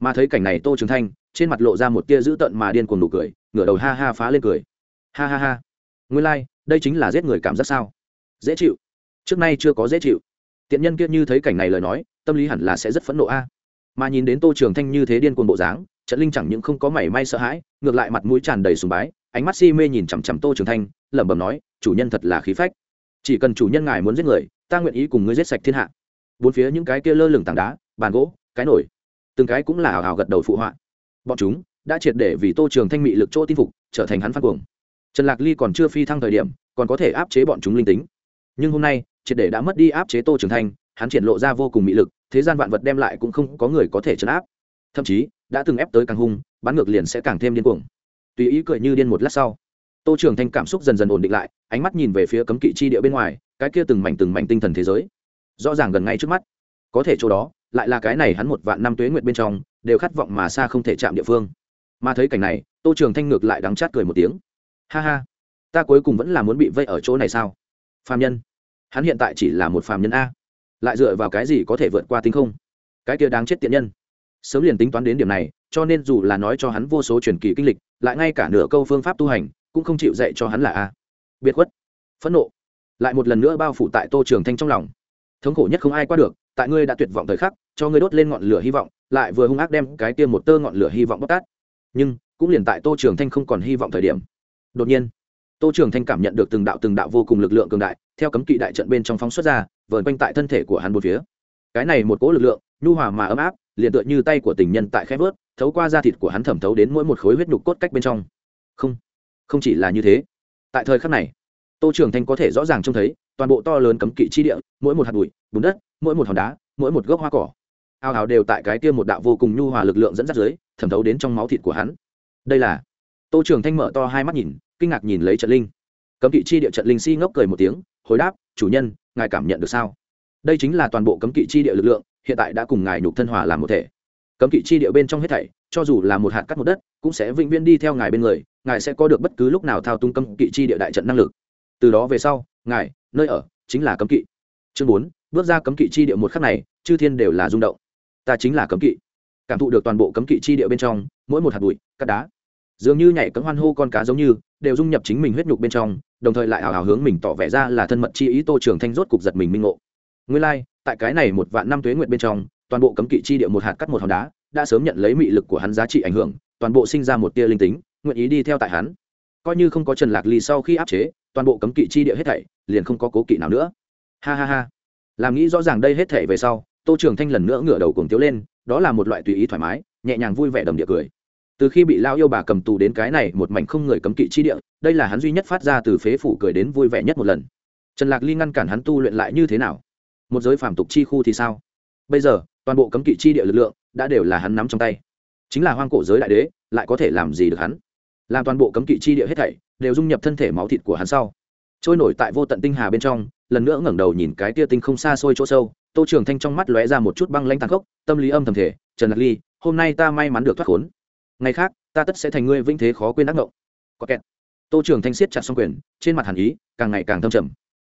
Mà thấy cảnh này tô trường thanh trên mặt lộ ra một tia dữ tợn mà điên cuồng nụ cười ngửa đầu ha ha phá lên cười. Ha ha ha. Nguyên lai、like, đây chính là giết người cảm giác sao? Dễ chịu. Trước nay chưa có dễ chịu. Tiện nhân kia như thấy cảnh này lời nói tâm lý hẳn là sẽ rất phẫn nộ a. Mà nhìn đến tô trường thanh như thế điên cuồng bộ dáng trận linh chẳng những không có mảy may sợ hãi ngược lại mặt mũi tràn đầy sùng bái ánh mắt si mê nhìn chằm chằm tô trường thanh, lẩm bẩm nói, chủ nhân thật là khí phách. Chỉ cần chủ nhân ngài muốn giết người, ta nguyện ý cùng ngươi giết sạch thiên hạ. Bốn phía những cái kia lơ lửng tảng đá, bàn gỗ, cái nổi từng cái cũng là hào hào gật đầu phụ họa. Bọn chúng đã triệt để vì tô trường thanh mị lực chỗ tin phục, trở thành hắn phát cuồng. Trần lạc ly còn chưa phi thăng thời điểm, còn có thể áp chế bọn chúng linh tính. Nhưng hôm nay, triệt để đã mất đi áp chế tô trường thanh, hắn triển lộ ra vô cùng mị lực, thế gian vạn vật đem lại cũng không có người có thể chấn áp. Thậm chí, đã từng ép tới càng hung, bán ngược liền sẽ càng thêm điên cuồng tùy ý cười như điên một lát sau. Tô trường thanh cảm xúc dần dần ổn định lại, ánh mắt nhìn về phía cấm kỵ chi địa bên ngoài, cái kia từng mảnh từng mảnh tinh thần thế giới. Rõ ràng gần ngay trước mắt. Có thể chỗ đó, lại là cái này hắn một vạn năm tuế nguyệt bên trong, đều khát vọng mà xa không thể chạm địa phương. Mà thấy cảnh này, tô trường thanh ngược lại đắng chát cười một tiếng. Ha ha, ta cuối cùng vẫn là muốn bị vây ở chỗ này sao? Phạm nhân. Hắn hiện tại chỉ là một phạm nhân a. Lại dựa vào cái gì có thể vượt qua tính không? Cái kia đáng chết tiện nhân sớm liền tính toán đến điểm này, cho nên dù là nói cho hắn vô số truyền kỳ kinh lịch, lại ngay cả nửa câu phương pháp tu hành, cũng không chịu dạy cho hắn là a. Biệt khuất. Phẫn nộ. Lại một lần nữa bao phủ tại tô trường thanh trong lòng. Thống khổ nhất không ai qua được, tại ngươi đã tuyệt vọng thời khắc, cho ngươi đốt lên ngọn lửa hy vọng, lại vừa hung ác đem cái tiêm một tơ ngọn lửa hy vọng bóc tát. Nhưng, cũng liền tại tô trường thanh không còn hy vọng thời điểm. Đột nhiên, tô trường thanh cảm nhận được từng đạo từng đạo vô cùng lực lượng cường đại, theo cấm kỵ đại trận bên trong phóng xuất ra, vờn quanh tại thân thể của hắn một phía. Cái này một cỗ lực lượng, nhu hòa mà ấm áp liền tựa như tay của tình nhân tại khép vớt, thấu qua da thịt của hắn thẩm thấu đến mỗi một khối huyết nhục cốt cách bên trong. Không không chỉ là như thế. Tại thời khắc này, tô trường thanh có thể rõ ràng trông thấy, toàn bộ to lớn cấm kỵ chi địa, mỗi một hạt bụi, bùn đất, mỗi một hòn đá, mỗi một gốc hoa cỏ, ao ào đều tại cái kia một đạo vô cùng nhu hòa lực lượng dẫn dắt dưới, thẩm thấu đến trong máu thịt của hắn. Đây là, tô trường thanh mở to hai mắt nhìn, kinh ngạc nhìn lấy trận linh. Cấm kỵ chi địa trận linh si ngốc cười một tiếng, hồi đáp, chủ nhân, ngài cảm nhận được sao? Đây chính là toàn bộ cấm kỵ chi địa lực lượng hiện tại đã cùng ngài nhục thân hòa làm một thể. Cấm kỵ chi địa bên trong hết thảy cho dù là một hạt cắt một đất cũng sẽ vĩnh viễn đi theo ngài bên người ngài sẽ có được bất cứ lúc nào thao túng cấm kỵ chi địa đại trận năng lực. Từ đó về sau ngài nơi ở chính là cấm kỵ. Chương bốn bước ra cấm kỵ chi địa một khắc này chư thiên đều là rung động. Ta chính là cấm kỵ. Cảm thụ được toàn bộ cấm kỵ chi địa bên trong mỗi một hạt bụi cắt đá dường như nhảy cấm hoan hô con cá giống như đều dung nhập chính mình huyết nhục bên trong đồng thời lại hào hào hướng mình tỏ vẻ ra là thân mật chi ý tô trường thanh rốt cục giật mình minh ngộ. Nguyên lai、like, tại cái này một vạn năm tuế nguyện bên trong, toàn bộ cấm kỵ chi địa một hạt cắt một hòn đá, đã sớm nhận lấy mị lực của hắn giá trị ảnh hưởng, toàn bộ sinh ra một tia linh tính, nguyện ý đi theo tại hắn. Coi như không có trần lạc ly sau khi áp chế, toàn bộ cấm kỵ chi địa hết thảy liền không có cố kỵ nào nữa. Ha ha ha. Làm nghĩ rõ ràng đây hết thảy về sau, tô trường thanh lần nữa ngửa đầu cuồng tiếu lên, đó là một loại tùy ý thoải mái, nhẹ nhàng vui vẻ đầm địa cười. Từ khi bị lao yêu bà cầm tù đến cái này một mảnh không người cấm kỵ chi địa, đây là hắn duy nhất phát ra từ phế phủ cười đến vui vẻ nhất một lần. Trần lạc ly ngăn cản hắn tu luyện lại như thế nào? Một giới phàm tục chi khu thì sao? Bây giờ, toàn bộ cấm kỵ chi địa lực lượng đã đều là hắn nắm trong tay. Chính là hoang cổ giới đại đế, lại có thể làm gì được hắn? Làm toàn bộ cấm kỵ chi địa hết thảy đều dung nhập thân thể máu thịt của hắn sau. Trôi nổi tại vô tận tinh hà bên trong, lần nữa ngẩng đầu nhìn cái tia tinh không xa xôi chỗ sâu, tô trường thanh trong mắt lóe ra một chút băng lãnh tàn khốc, tâm lý âm thầm thể trần lạc ly, hôm nay ta may mắn được thoát khốn. Ngày khác, ta tất sẽ thành ngươi vĩnh thế khó quên đắc ngộng có kẹt. Tô trường thanh siết chặt xong quyền, trên mặt hàn ý càng ngày càng thâm trầm.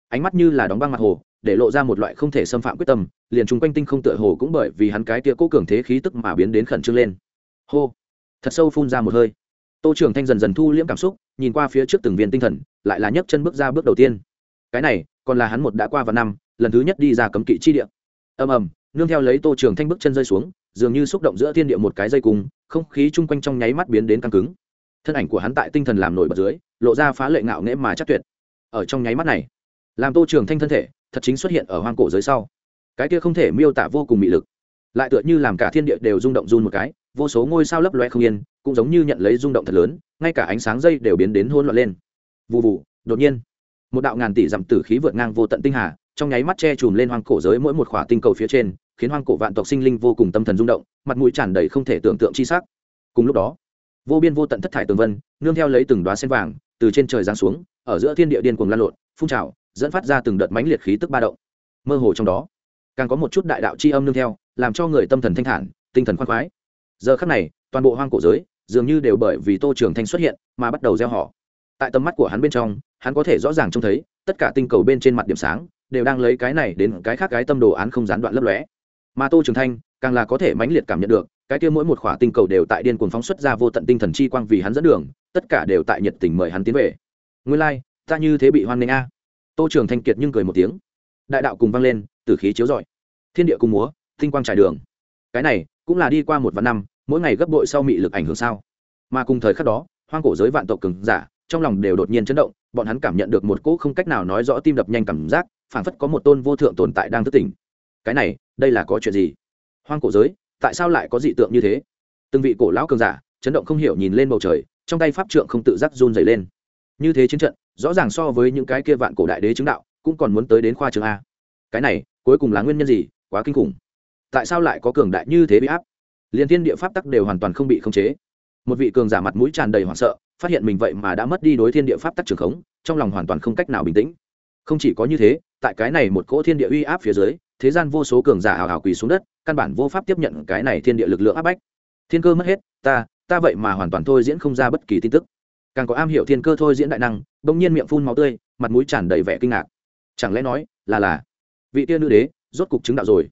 Ánh mắt như là đóng băng mặt hồ để lộ ra một loại không thể xâm phạm quyết tâm, liền chung quanh tinh không tựa hồ cũng bởi vì hắn cái tia cố cường thế khí tức mà biến đến khẩn trương lên. Hô! Thật sâu phun ra một hơi. Tô trường thanh dần dần thu liễm cảm xúc, nhìn qua phía trước từng viên tinh thần, lại là nhấc chân bước ra bước đầu tiên. Cái này, còn là hắn một đã qua vào năm, lần thứ nhất đi ra cấm kỵ chi địa. Ầm ầm, nương theo lấy tô trường thanh bước chân rơi xuống, dường như xúc động giữa thiên địa một cái dây cung, không khí chung quanh trong nháy mắt biến đến căng cứng. Thân ảnh của hắn tại tinh thần làm nổi bật dưới, lộ ra phá lệ ngạo nghễ mà chắc tuyệt. Ở trong nháy mắt này, làm tô trường thanh thân thể thật chính xuất hiện ở hoang cổ giới sau. Cái kia không thể miêu tả vô cùng mị lực. Lại tựa như làm cả thiên địa đều rung động run một cái, vô số ngôi sao lấp loe không yên, cũng giống như nhận lấy rung động thật lớn, ngay cả ánh sáng dây đều biến đến hôn loạn lên. Vụ vụ đột nhiên, một đạo ngàn tỷ dặm tử khí vượt ngang vô tận tinh hà, trong nháy mắt che chùm lên hoang cổ giới mỗi một khỏa tinh cầu phía trên, khiến hoang cổ vạn tộc sinh linh vô cùng tâm thần rung động, mặt mũi tràn đầy không thể tưởng tượng chi sắc. Cùng lúc đó, vô biên vô tận thất thải tường vân, nương theo lấy từng đoá sen vàng, từ trên trời giáng xuống, ở giữa thiên địa điên cuồng lan lộn, phun trào dẫn phát ra từng đợt mãnh liệt khí tức ba động. Mơ hồ trong đó càng có một chút đại đạo chi âm nương theo làm cho người tâm thần thanh thản tinh thần khoan khoái. Giờ khắc này toàn bộ hoang cổ giới dường như đều bởi vì tô trường thanh xuất hiện mà bắt đầu gieo họ. Tại tầm mắt của hắn bên trong hắn có thể rõ ràng trông thấy tất cả tinh cầu bên trên mặt điểm sáng đều đang lấy cái này đến cái khác cái tâm đồ án không gián đoạn lấp lóe. Mà tô trường thanh càng là có thể mãnh liệt cảm nhận được cái kia mỗi một khỏa tinh cầu đều tại điên cuồng phóng xuất ra vô tận tinh thần chi quang vì hắn dẫn đường tất cả đều tại nhiệt tình mời hắn tiến về. Nguyên lai、like, ta như thế bị hoan nghênh a tô trường thanh kiệt nhưng cười một tiếng. Đại đạo cùng vang lên từ khí chiếu rọi. Thiên địa cùng múa, tinh quang trải đường. Cái này, cũng là đi qua một vạn năm, mỗi ngày gấp bội sau mị lực ảnh hưởng sao? Mà cùng thời khắc đó, hoang cổ giới vạn tộc cường giả, trong lòng đều đột nhiên chấn động, bọn hắn cảm nhận được một cỗ không cách nào nói rõ tim đập nhanh cảm giác, phảng phất có một tôn vô thượng tồn tại đang thức tỉnh. Cái này, đây là có chuyện gì? Hoang cổ giới, tại sao lại có dị tượng như thế? Từng vị cổ lão cường giả, chấn động không hiểu nhìn lên bầu trời, trong tay pháp trượng không tự giác run dày lên. Như thế chiến trận rõ ràng so với những cái kia vạn cổ đại đế chứng đạo, cũng còn muốn tới đến khoa trường a. Cái này, cuối cùng là nguyên nhân gì? Quá kinh khủng. Tại sao lại có cường đại như thế bị áp? Liền thiên địa pháp tắc đều hoàn toàn không bị khống chế. Một vị cường giả mặt mũi tràn đầy hoảng sợ, phát hiện mình vậy mà đã mất đi đối thiên địa pháp tắc trường khống, trong lòng hoàn toàn không cách nào bình tĩnh. Không chỉ có như thế, tại cái này một cỗ thiên địa uy áp phía dưới, thế gian vô số cường giả hào hào quỳ xuống đất, căn bản vô pháp tiếp nhận cái này thiên địa lực lượng áp bách. Thiên cơ mất hết, ta ta vậy mà hoàn toàn thôi diễn không ra bất kỳ tin tức càng có am hiểu thiên cơ thôi diễn đại năng bỗng nhiên miệng phun máu tươi, mặt mũi tràn đầy vẻ kinh ngạc. Chẳng lẽ nói, là là, vị tiên nữ đế, rốt cục chứng đạo rồi.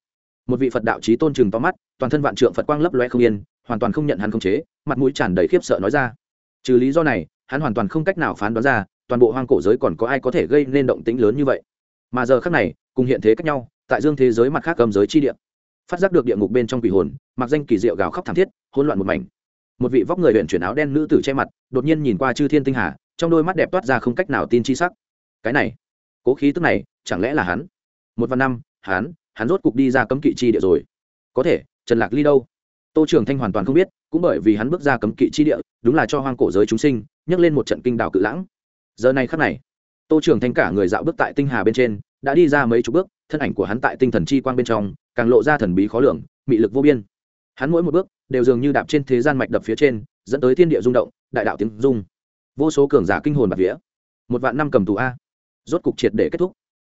Một vị phật đạo trí tôn trừng to mắt, toàn thân vạn trượng phật quang lấp loe không yên, hoàn toàn không nhận hắn không chế, mặt mũi tràn đầy khiếp sợ nói ra. Trừ lý do này, hắn hoàn toàn không cách nào phán đoán ra, toàn bộ hoang cổ giới còn có ai có thể gây nên động tĩnh lớn như vậy. Mà giờ khác này, cùng hiện thế cách nhau, tại dương thế giới mặt khác cầm giới chi địa, phát giác được địa ngục bên trong quỷ hồn, mặc danh kỳ diệu gào khóc thảm thiết, hỗn loạn một mảnh một vị vóc người huyện chuyển áo đen nữ tử che mặt, đột nhiên nhìn qua chư thiên tinh hà, trong đôi mắt đẹp toát ra không cách nào tin chi sắc. Cái này, cố khí tức này, chẳng lẽ là hắn? Một vạn năm, hắn hắn rốt cục đi ra cấm kỵ chi địa rồi. Có thể, trần lạc ly đâu? Tô trường thanh hoàn toàn không biết, cũng bởi vì hắn bước ra cấm kỵ chi địa, đúng là cho hoang cổ giới chúng sinh, nhấc lên một trận kinh đảo cự lãng. Giờ này khắc này, tô trường thanh cả người dạo bước tại tinh hà bên trên, đã đi ra mấy chục bước, thân ảnh của hắn tại tinh thần chi quang bên trong, càng lộ ra thần bí khó lường, mị lực vô biên. Hắn mỗi một bước đều dường như đạp trên thế gian mạch đập phía trên, dẫn tới thiên địa rung động, đại đạo tiếng rung. Vô số cường giả kinh hồn bạc vía. Một vạn năm cầm tù a. Rốt cục triệt để kết thúc.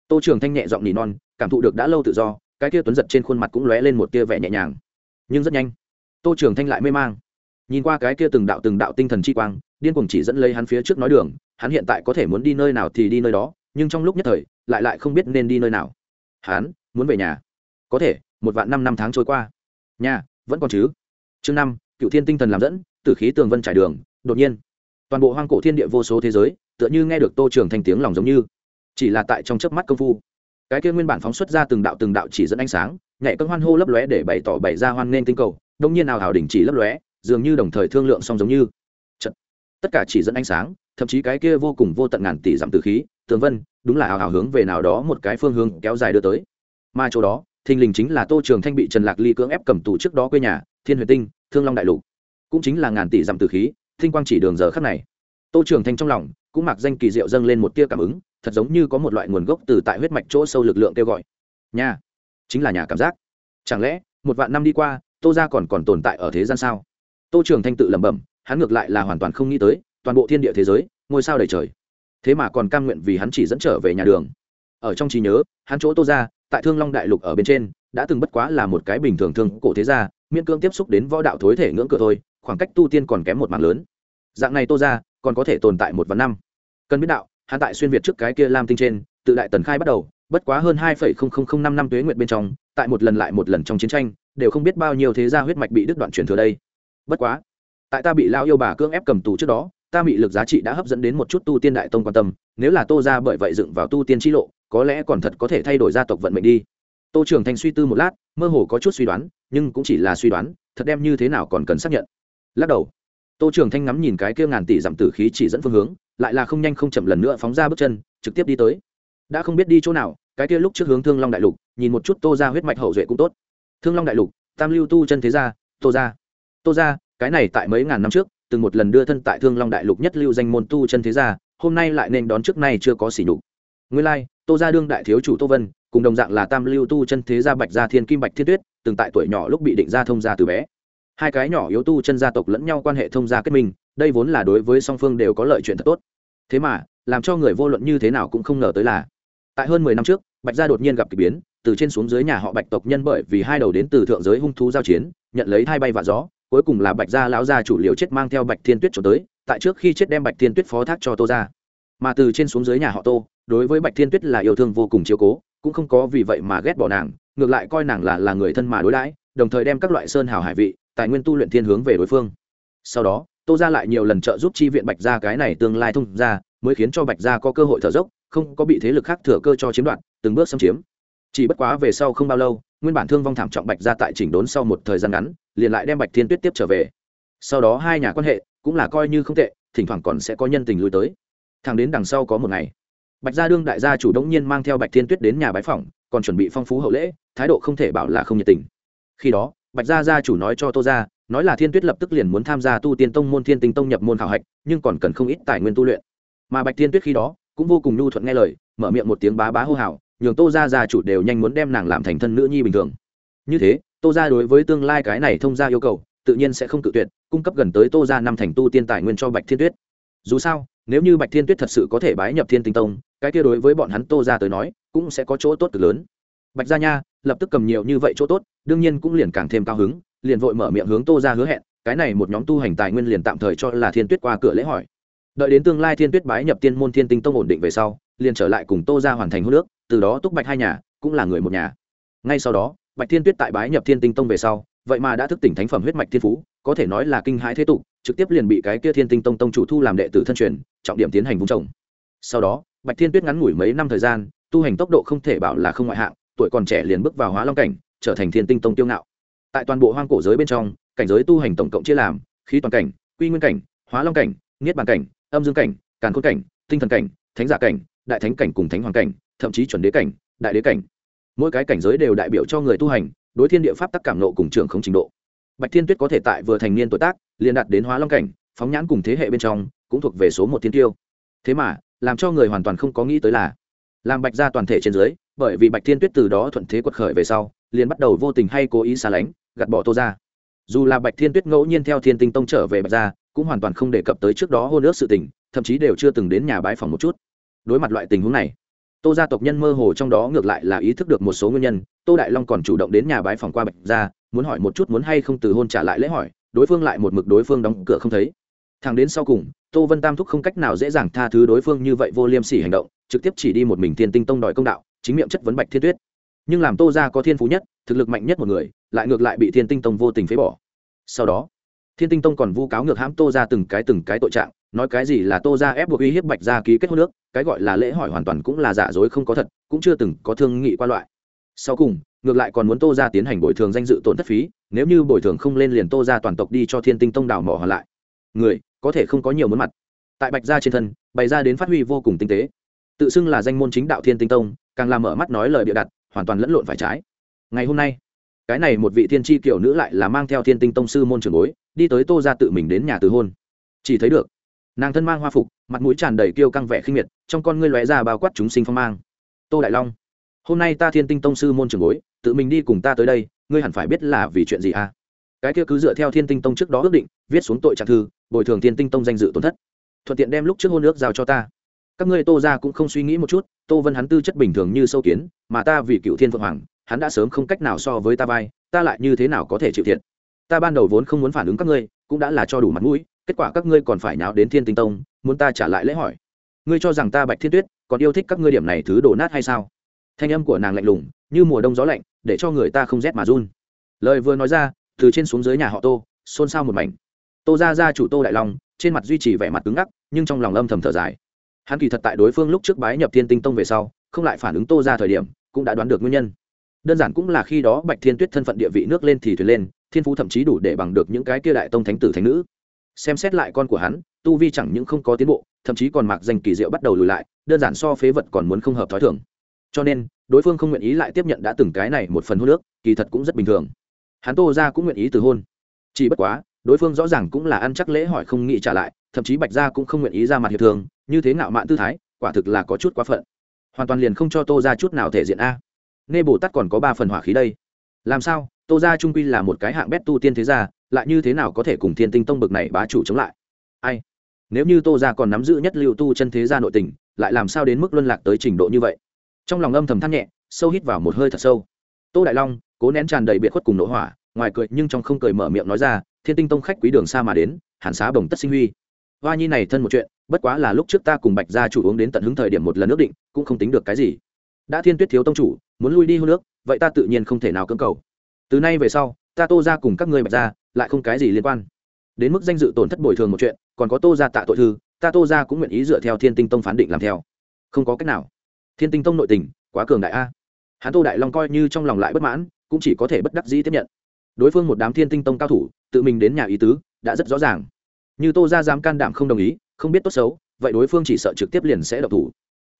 Tô trường thanh nhẹ giọng nỉ non, cảm thụ được đã lâu tự do, cái tia tuấn giật trên khuôn mặt cũng lóe lên một tia vẻ nhẹ nhàng. Nhưng rất nhanh, tô trường thanh lại mê mang. Nhìn qua cái kia từng đạo từng đạo tinh thần chi quang, điên cuồng chỉ dẫn lấy hắn phía trước nói đường, hắn hiện tại có thể muốn đi nơi nào thì đi nơi đó, nhưng trong lúc nhất thời, lại lại không biết nên đi nơi nào. Hắn, muốn về nhà. Có thể, một vạn năm năm tháng trôi qua. Nhà, vẫn còn chứ? Chương năm cựu thiên tinh thần làm dẫn, tử khí tường vân trải đường, đột nhiên. Toàn bộ hoang cổ thiên địa vô số thế giới, tựa như nghe được tô trường thanh tiếng lòng giống như. Chỉ là tại trong chớp mắt công phu, cái kia nguyên bản phóng xuất ra từng đạo từng đạo chỉ dẫn ánh sáng nhảy cân hoan hô lấp lóe để bày tỏ bày ra hoan nên tinh cầu, đông nhiên nào hào đỉnh chỉ lấp lóe, dường như đồng thời thương lượng song giống như. Chật. tất cả chỉ dẫn ánh sáng, thậm chí cái kia vô cùng vô tận ngàn tỷ giảm từ khí, tường vân, đúng là hào hào hướng về nào đó một cái phương hướng kéo dài đưa tới. Mà chỗ đó, thình lình chính là tô trường thanh bị trần lạc ly cưỡng ép cầm tù trước đó quê nhà thiên huyền tinh, thương long đại lục. Cũng chính là ngàn tỷ dặm từ khí, thinh quang chỉ đường giờ khắc này. Tô trường thanh trong lòng cũng mặc danh kỳ diệu dâng lên một tia cảm ứng, thật giống như có một loại nguồn gốc từ tại huyết mạch chỗ sâu lực lượng kêu gọi. Nhà chính là nhà cảm giác. Chẳng lẽ, một vạn năm đi qua, tô ra còn còn tồn tại ở thế gian sao? Tô trường thanh tự lẩm bẩm, hắn ngược lại là hoàn toàn không nghĩ tới, toàn bộ thiên địa thế giới, ngôi sao đầy trời. Thế mà còn cam nguyện vì hắn chỉ dẫn trở về nhà đường. Ở trong trí nhớ, hắn chỗ tô ra tại thương long đại lục ở bên trên, đã từng bất quá là một cái bình thường thương cổ thế gia miễn cương tiếp xúc đến võ đạo thối thể ngưỡng cửa thôi, khoảng cách tu tiên còn kém một mảng lớn. Dạng này tô ra còn có thể tồn tại một vạn năm. Cần biết đạo, hắn tại xuyên việt trước cái kia lam tinh trên, tự đại tần khai bắt đầu, bất quá hơn hai năm năm tuế nguyện bên trong, tại một lần lại một lần trong chiến tranh, đều không biết bao nhiêu thế gia huyết mạch bị đứt đoạn truyền thừa đây. Bất quá, tại ta bị lao yêu bà cưỡng ép cầm tù trước đó, ta bị lực giá trị đã hấp dẫn đến một chút tu tiên đại tông quan tâm, nếu là tô ra bởi vậy dựng vào tu tiên t lộ, có lẽ còn thật có thể thay đổi gia tộc vận mệnh đi tô trưởng thành suy tư một lát, mơ hồ có chút suy đoán, nhưng cũng chỉ là suy đoán, thật đem như thế nào còn cần xác nhận. Lắc đầu. Tô trưởng thanh ngắm nhìn cái kia ngàn tỷ giảm tử khí chỉ dẫn phương hướng, lại là không nhanh không chậm lần nữa phóng ra bước chân, trực tiếp đi tới. Đã không biết đi chỗ nào, cái kia lúc trước hướng thương long đại lục, nhìn một chút tô ra huyết mạch hậu duệ cũng tốt. Thương long đại lục, tam lưu tu chân thế gia, tô ra tô ra cái này tại mấy ngàn năm trước, từng một lần đưa thân tại thương long đại lục nhất lưu danh môn tu chân thế gia, hôm nay lại nên đón trước nay chưa có xỉ nhục. Nguyên lai, tô gia đương đại thiếu chủ tô vân cùng đồng dạng là tam lưu tu chân thế gia bạch gia thiên kim bạch thiên tuyết, từng tại tuổi nhỏ lúc bị định ra thông gia từ bé. Hai cái nhỏ yếu tu chân gia tộc lẫn nhau quan hệ thông gia kết minh, đây vốn là đối với song phương đều có lợi chuyện thật tốt. Thế mà, làm cho người vô luận như thế nào cũng không ngờ tới là, tại hơn mười năm trước, bạch gia đột nhiên gặp k ỳ biến, từ trên xuống dưới nhà họ bạch tộc nhân bởi vì hai đầu đến từ thượng giới hung thú giao chiến, nhận lấy hai bay vạ gió, cuối cùng là bạch gia lão gia chủ liều chết mang theo bạch thiên tuyết trốn tới, tại trước khi chết đem bạch thiên tuyết phó thác cho tô ra mà từ trên xuống dưới nhà họ tô, đối với bạch thiên tuyết là yêu thương vô cùng chiếu cố cũng không có vì vậy mà ghét bỏ nàng, ngược lại coi nàng là là người thân mà đối đãi, đồng thời đem các loại sơn hào hải vị, tài nguyên tu luyện thiên hướng về đối phương. Sau đó, tô ra lại nhiều lần trợ giúp chi viện bạch gia cái này tương lai thông ra mới khiến cho bạch gia có cơ hội thở dốc, không có bị thế lực khác thừa cơ cho chiếm đoạt, từng bước xâm chiếm. Chỉ bất quá về sau không bao lâu, nguyên bản thương vong thảm trọng bạch gia tại chỉnh đốn sau một thời gian ngắn, liền lại đem bạch thiên tuyết tiếp trở về. Sau đó hai nhà quan hệ cũng là coi như không tệ, thỉnh thoảng còn sẽ có nhân tình lui tới. Thằng đến đằng sau có một ngày bạch gia đương đại gia chủ động nhiên mang theo bạch thiên tuyết đến nhà bái phỏng còn chuẩn bị phong phú hậu lễ thái độ không thể bảo là không nhiệt tình. Khi đó bạch gia gia chủ nói cho tô gia, nói là thiên tuyết lập tức liền muốn tham gia tu tiên tông môn thiên tinh tông nhập môn khảo hạch nhưng còn cần không ít tài nguyên tu luyện. Mà bạch thiên tuyết khi đó cũng vô cùng nhu thuận nghe lời mở miệng một tiếng bá bá hô hào nhường tô gia gia chủ đều nhanh muốn đem nàng làm thành thân nữ nhi bình thường. Như thế tô gia đối với tương lai cái này thông gia yêu cầu tự nhiên sẽ không tự tuyệt cung cấp gần tới tô gia năm thành tu tiên tài nguyên cho bạch thiên tuyết. Dù sao nếu như bạch thiên tuyết thật sự có thể bái nhập thiên tinh tông, cái kia đối với bọn hắn tô ra tới nói, cũng sẽ có chỗ tốt cực lớn. Bạch gia nha, lập tức cầm nhiều như vậy chỗ tốt, đương nhiên cũng liền càng thêm cao hứng, liền vội mở miệng hướng tô ra hứa hẹn, cái này một nhóm tu hành tài nguyên liền tạm thời cho là thiên tuyết qua cửa lễ hỏi. Đợi đến tương lai thiên tuyết bái nhập tiên môn thiên tinh tông ổn định về sau, liền trở lại cùng tô ra hoàn thành hô nước từ đó túc bạch hai nhà, cũng là người một nhà. Ngay sau đó, bạch thiên tuyết tại bái nhập thiên tinh tông về sau, vậy mà đã thức tỉnh thánh phẩm huyết mạch thiên phú, có thể nói là kinh hãi thế tục, trực tiếp liền bị cái kia thiên tinh tông tông chủ thu làm đệ tử thân truyền trọng điểm tiến hành vùng trồng. Sau đó, bạch thiên tuyết ngắn ngủi mấy năm thời gian, tu hành tốc độ không thể bảo là không ngoại hạng, tuổi còn trẻ liền bước vào hóa long cảnh, trở thành thiên tinh tông tiêu ngạo. Tại toàn bộ hoang cổ giới bên trong, cảnh giới tu hành tổng cộng chia làm, khí toàn cảnh, quy nguyên cảnh, hóa long cảnh, niết bàn cảnh, âm dương cảnh, càn khôn cảnh, tinh thần cảnh, thánh giả cảnh, đại thánh cảnh cùng thánh hoàng cảnh, thậm chí chuẩn đế cảnh, đại đế cảnh. Mỗi cái cảnh giới đều đại biểu cho người tu hành, đối thiên địa pháp tắc cảm nộ cùng trường không trình độ. Bạch thiên tuyết có thể tại vừa thành niên tuổi tác, liền đạt đến hóa long cảnh, phóng nhãn cùng thế hệ bên trong cũng thuộc về số một thiên tiêu. Thế mà, làm cho người hoàn toàn không có nghĩ tới là, làm bạch ra toàn thể trên dưới, bởi vì bạch thiên tuyết từ đó thuận thế quật khởi về sau, liền bắt đầu vô tình hay cố ý xa lánh, gạt bỏ tô ra dù là bạch thiên tuyết ngẫu nhiên theo thiên tinh tông trở về bạch gia, cũng hoàn toàn không đề cập tới trước đó hôn ước sự tình, thậm chí đều chưa từng đến nhà bãi phòng một chút. Đối mặt loại tình huống này, tô gia tộc nhân mơ hồ trong đó ngược lại là ý thức được một số nguyên nhân, tô đại long còn chủ động đến nhà bãi phòng qua bạch gia, muốn hỏi một chút muốn hay không từ hôn trả lại lễ hỏi, đối phương lại một mực đối phương đóng cửa không thấy. Thằng đến sau cùng tô vân tam thúc không cách nào dễ dàng tha thứ đối phương như vậy vô liêm sỉ hành động, trực tiếp chỉ đi một mình thiên tinh tông đòi công đạo, chính miệng chất vấn bạch thiên tuyết. Nhưng làm tô gia có thiên phú nhất, thực lực mạnh nhất một người, lại ngược lại bị thiên tinh tông vô tình phế bỏ. Sau đó, thiên tinh tông còn vu cáo ngược hãm tô ra từng cái từng cái tội trạng, nói cái gì là tô ra ép buộc uy hiếp bạch ra ký kết hôn nước, cái gọi là lễ hỏi hoàn toàn cũng là giả dối không có thật, cũng chưa từng có thương nghị qua loại. Sau cùng, ngược lại còn muốn tô ra tiến hành bồi thường danh dự tổn thất phí, nếu như bồi thường không lên liền tô ra toàn tộc đi cho thiên tinh tông đào mỏ hoàn lại. Người có thể không có nhiều muốn mặt. Tại bạch gia trên thân, bày ra đến phát huy vô cùng tinh tế. Tự xưng là danh môn chính đạo thiên tinh tông, càng làm mở mắt nói lời bịa đặt, hoàn toàn lẫn lộn phải trái. Ngày hôm nay, cái này một vị thiên tri kiểu nữ lại là mang theo thiên tinh tông sư môn trường bối, đi tới tô ra tự mình đến nhà từ hôn. Chỉ thấy được, nàng thân mang hoa phục, mặt mũi tràn đầy kiêu căng vẻ khinh miệt, trong con ngươi lóe ra bao quát chúng sinh phong mang. Tô đại long, hôm nay ta thiên tinh tông sư môn trường bối, tự mình đi cùng ta tới đây, ngươi hẳn phải biết là vì chuyện gì à? Cái kia cứ dựa theo thiên tinh tông trước đó ước định viết xuống tội trạng thư, bồi thường thiên tinh tông danh dự tổn thất. Thuận tiện đem lúc trước hôn ước giao cho ta. Các ngươi tô ra cũng không suy nghĩ một chút, tô vân hắn tư chất bình thường như sâu kiến, mà ta vì cựu thiên phượng hoàng, hắn đã sớm không cách nào so với ta vai, ta lại như thế nào có thể chịu thiệt? Ta ban đầu vốn không muốn phản ứng các ngươi, cũng đã là cho đủ mặt mũi, kết quả các ngươi còn phải nháo đến thiên tinh tông, muốn ta trả lại lễ hỏi. Ngươi cho rằng ta bạch thiên tuyết còn yêu thích các ngươi điểm này thứ đổ nát hay sao? Thanh âm của nàng lạnh lùng, như mùa đông gió lạnh, để cho người ta không rét mà run. Lời vừa nói ra, từ trên xuống dưới nhà họ tô, xôn xao một mảnh tô ra ra chủ tô đại long, trên mặt duy trì vẻ mặt cứng ngắc, nhưng trong lòng âm thầm thở dài. Hắn kỳ thật tại đối phương lúc trước bái nhập thiên tinh tông về sau, không lại phản ứng tô ra thời điểm, cũng đã đoán được nguyên nhân. Đơn giản cũng là khi đó bạch thiên tuyết thân phận địa vị nước lên thì thuyền lên, thiên phú thậm chí đủ để bằng được những cái kia đại tông thánh tử thánh nữ. Xem xét lại con của hắn, tu vi chẳng những không có tiến bộ, thậm chí còn mặc danh kỳ diệu bắt đầu lùi lại, đơn giản so phế vật còn muốn không hợp t h ó i thường. Cho nên, đối phương không nguyện ý lại tiếp nhận đã từng cái này một phần hô nước kỳ thật cũng rất bình thường. Hắn tô ra cũng nguyện ý từ hôn. Chỉ bất quá đối phương rõ ràng cũng là ăn chắc lễ hỏi không nghĩ trả lại, thậm chí bạch gia cũng không nguyện ý ra mặt hiệp thường như thế ngạo mạn tư thái, quả thực là có chút quá phận. Hoàn toàn liền không cho tô ra chút nào thể diện a. Nghe bồ tát còn có ba phần hỏa khí đây. Làm sao? Tô gia trung quy là một cái hạng bét tu tiên thế gia, lại như thế nào có thể cùng thiên tinh tông bực này bá chủ chống lại? Ai? Nếu như tô gia còn nắm giữ nhất liệu tu chân thế gia nội tình, lại làm sao đến mức luân lạc tới trình độ như vậy? Trong lòng âm thầm than nhẹ, sâu hít vào một hơi thật sâu. Tô đại long, cố nén tràn đầy biệt khuất cùng nội hỏa ngoài cười nhưng trong không cười mở miệng nói ra, thiên tinh tông khách quý đường xa mà đến, hàn xá bồng tất sinh huy. Hoa nhi này thân một chuyện, bất quá là lúc trước ta cùng bạch gia chủ uống đến tận hứng thời điểm một lần nước định, cũng không tính được cái gì. Đã thiên tuyết thiếu tông chủ, muốn lui đi hôn nước vậy ta tự nhiên không thể nào cưỡng cầu. Từ nay về sau, ta tô ra cùng các ngươi bạch gia, lại không cái gì liên quan. Đến mức danh dự tổn thất bồi thường một chuyện, còn có tô ra tạ tội thư, ta tô ra cũng nguyện ý dựa theo thiên tinh tông phán định làm theo. Không có cách nào. Thiên tinh tông nội tình, quá cường đại a. Hắn tô đại long coi như trong lòng lại bất mãn, cũng chỉ có thể bất đắc dĩ tiếp nhận đối phương một đám thiên tinh tông cao thủ, tự mình đến nhà ý tứ, đã rất rõ ràng. Như tô ra dám can đảm không đồng ý, không biết tốt xấu, vậy đối phương chỉ sợ trực tiếp liền sẽ độc thủ.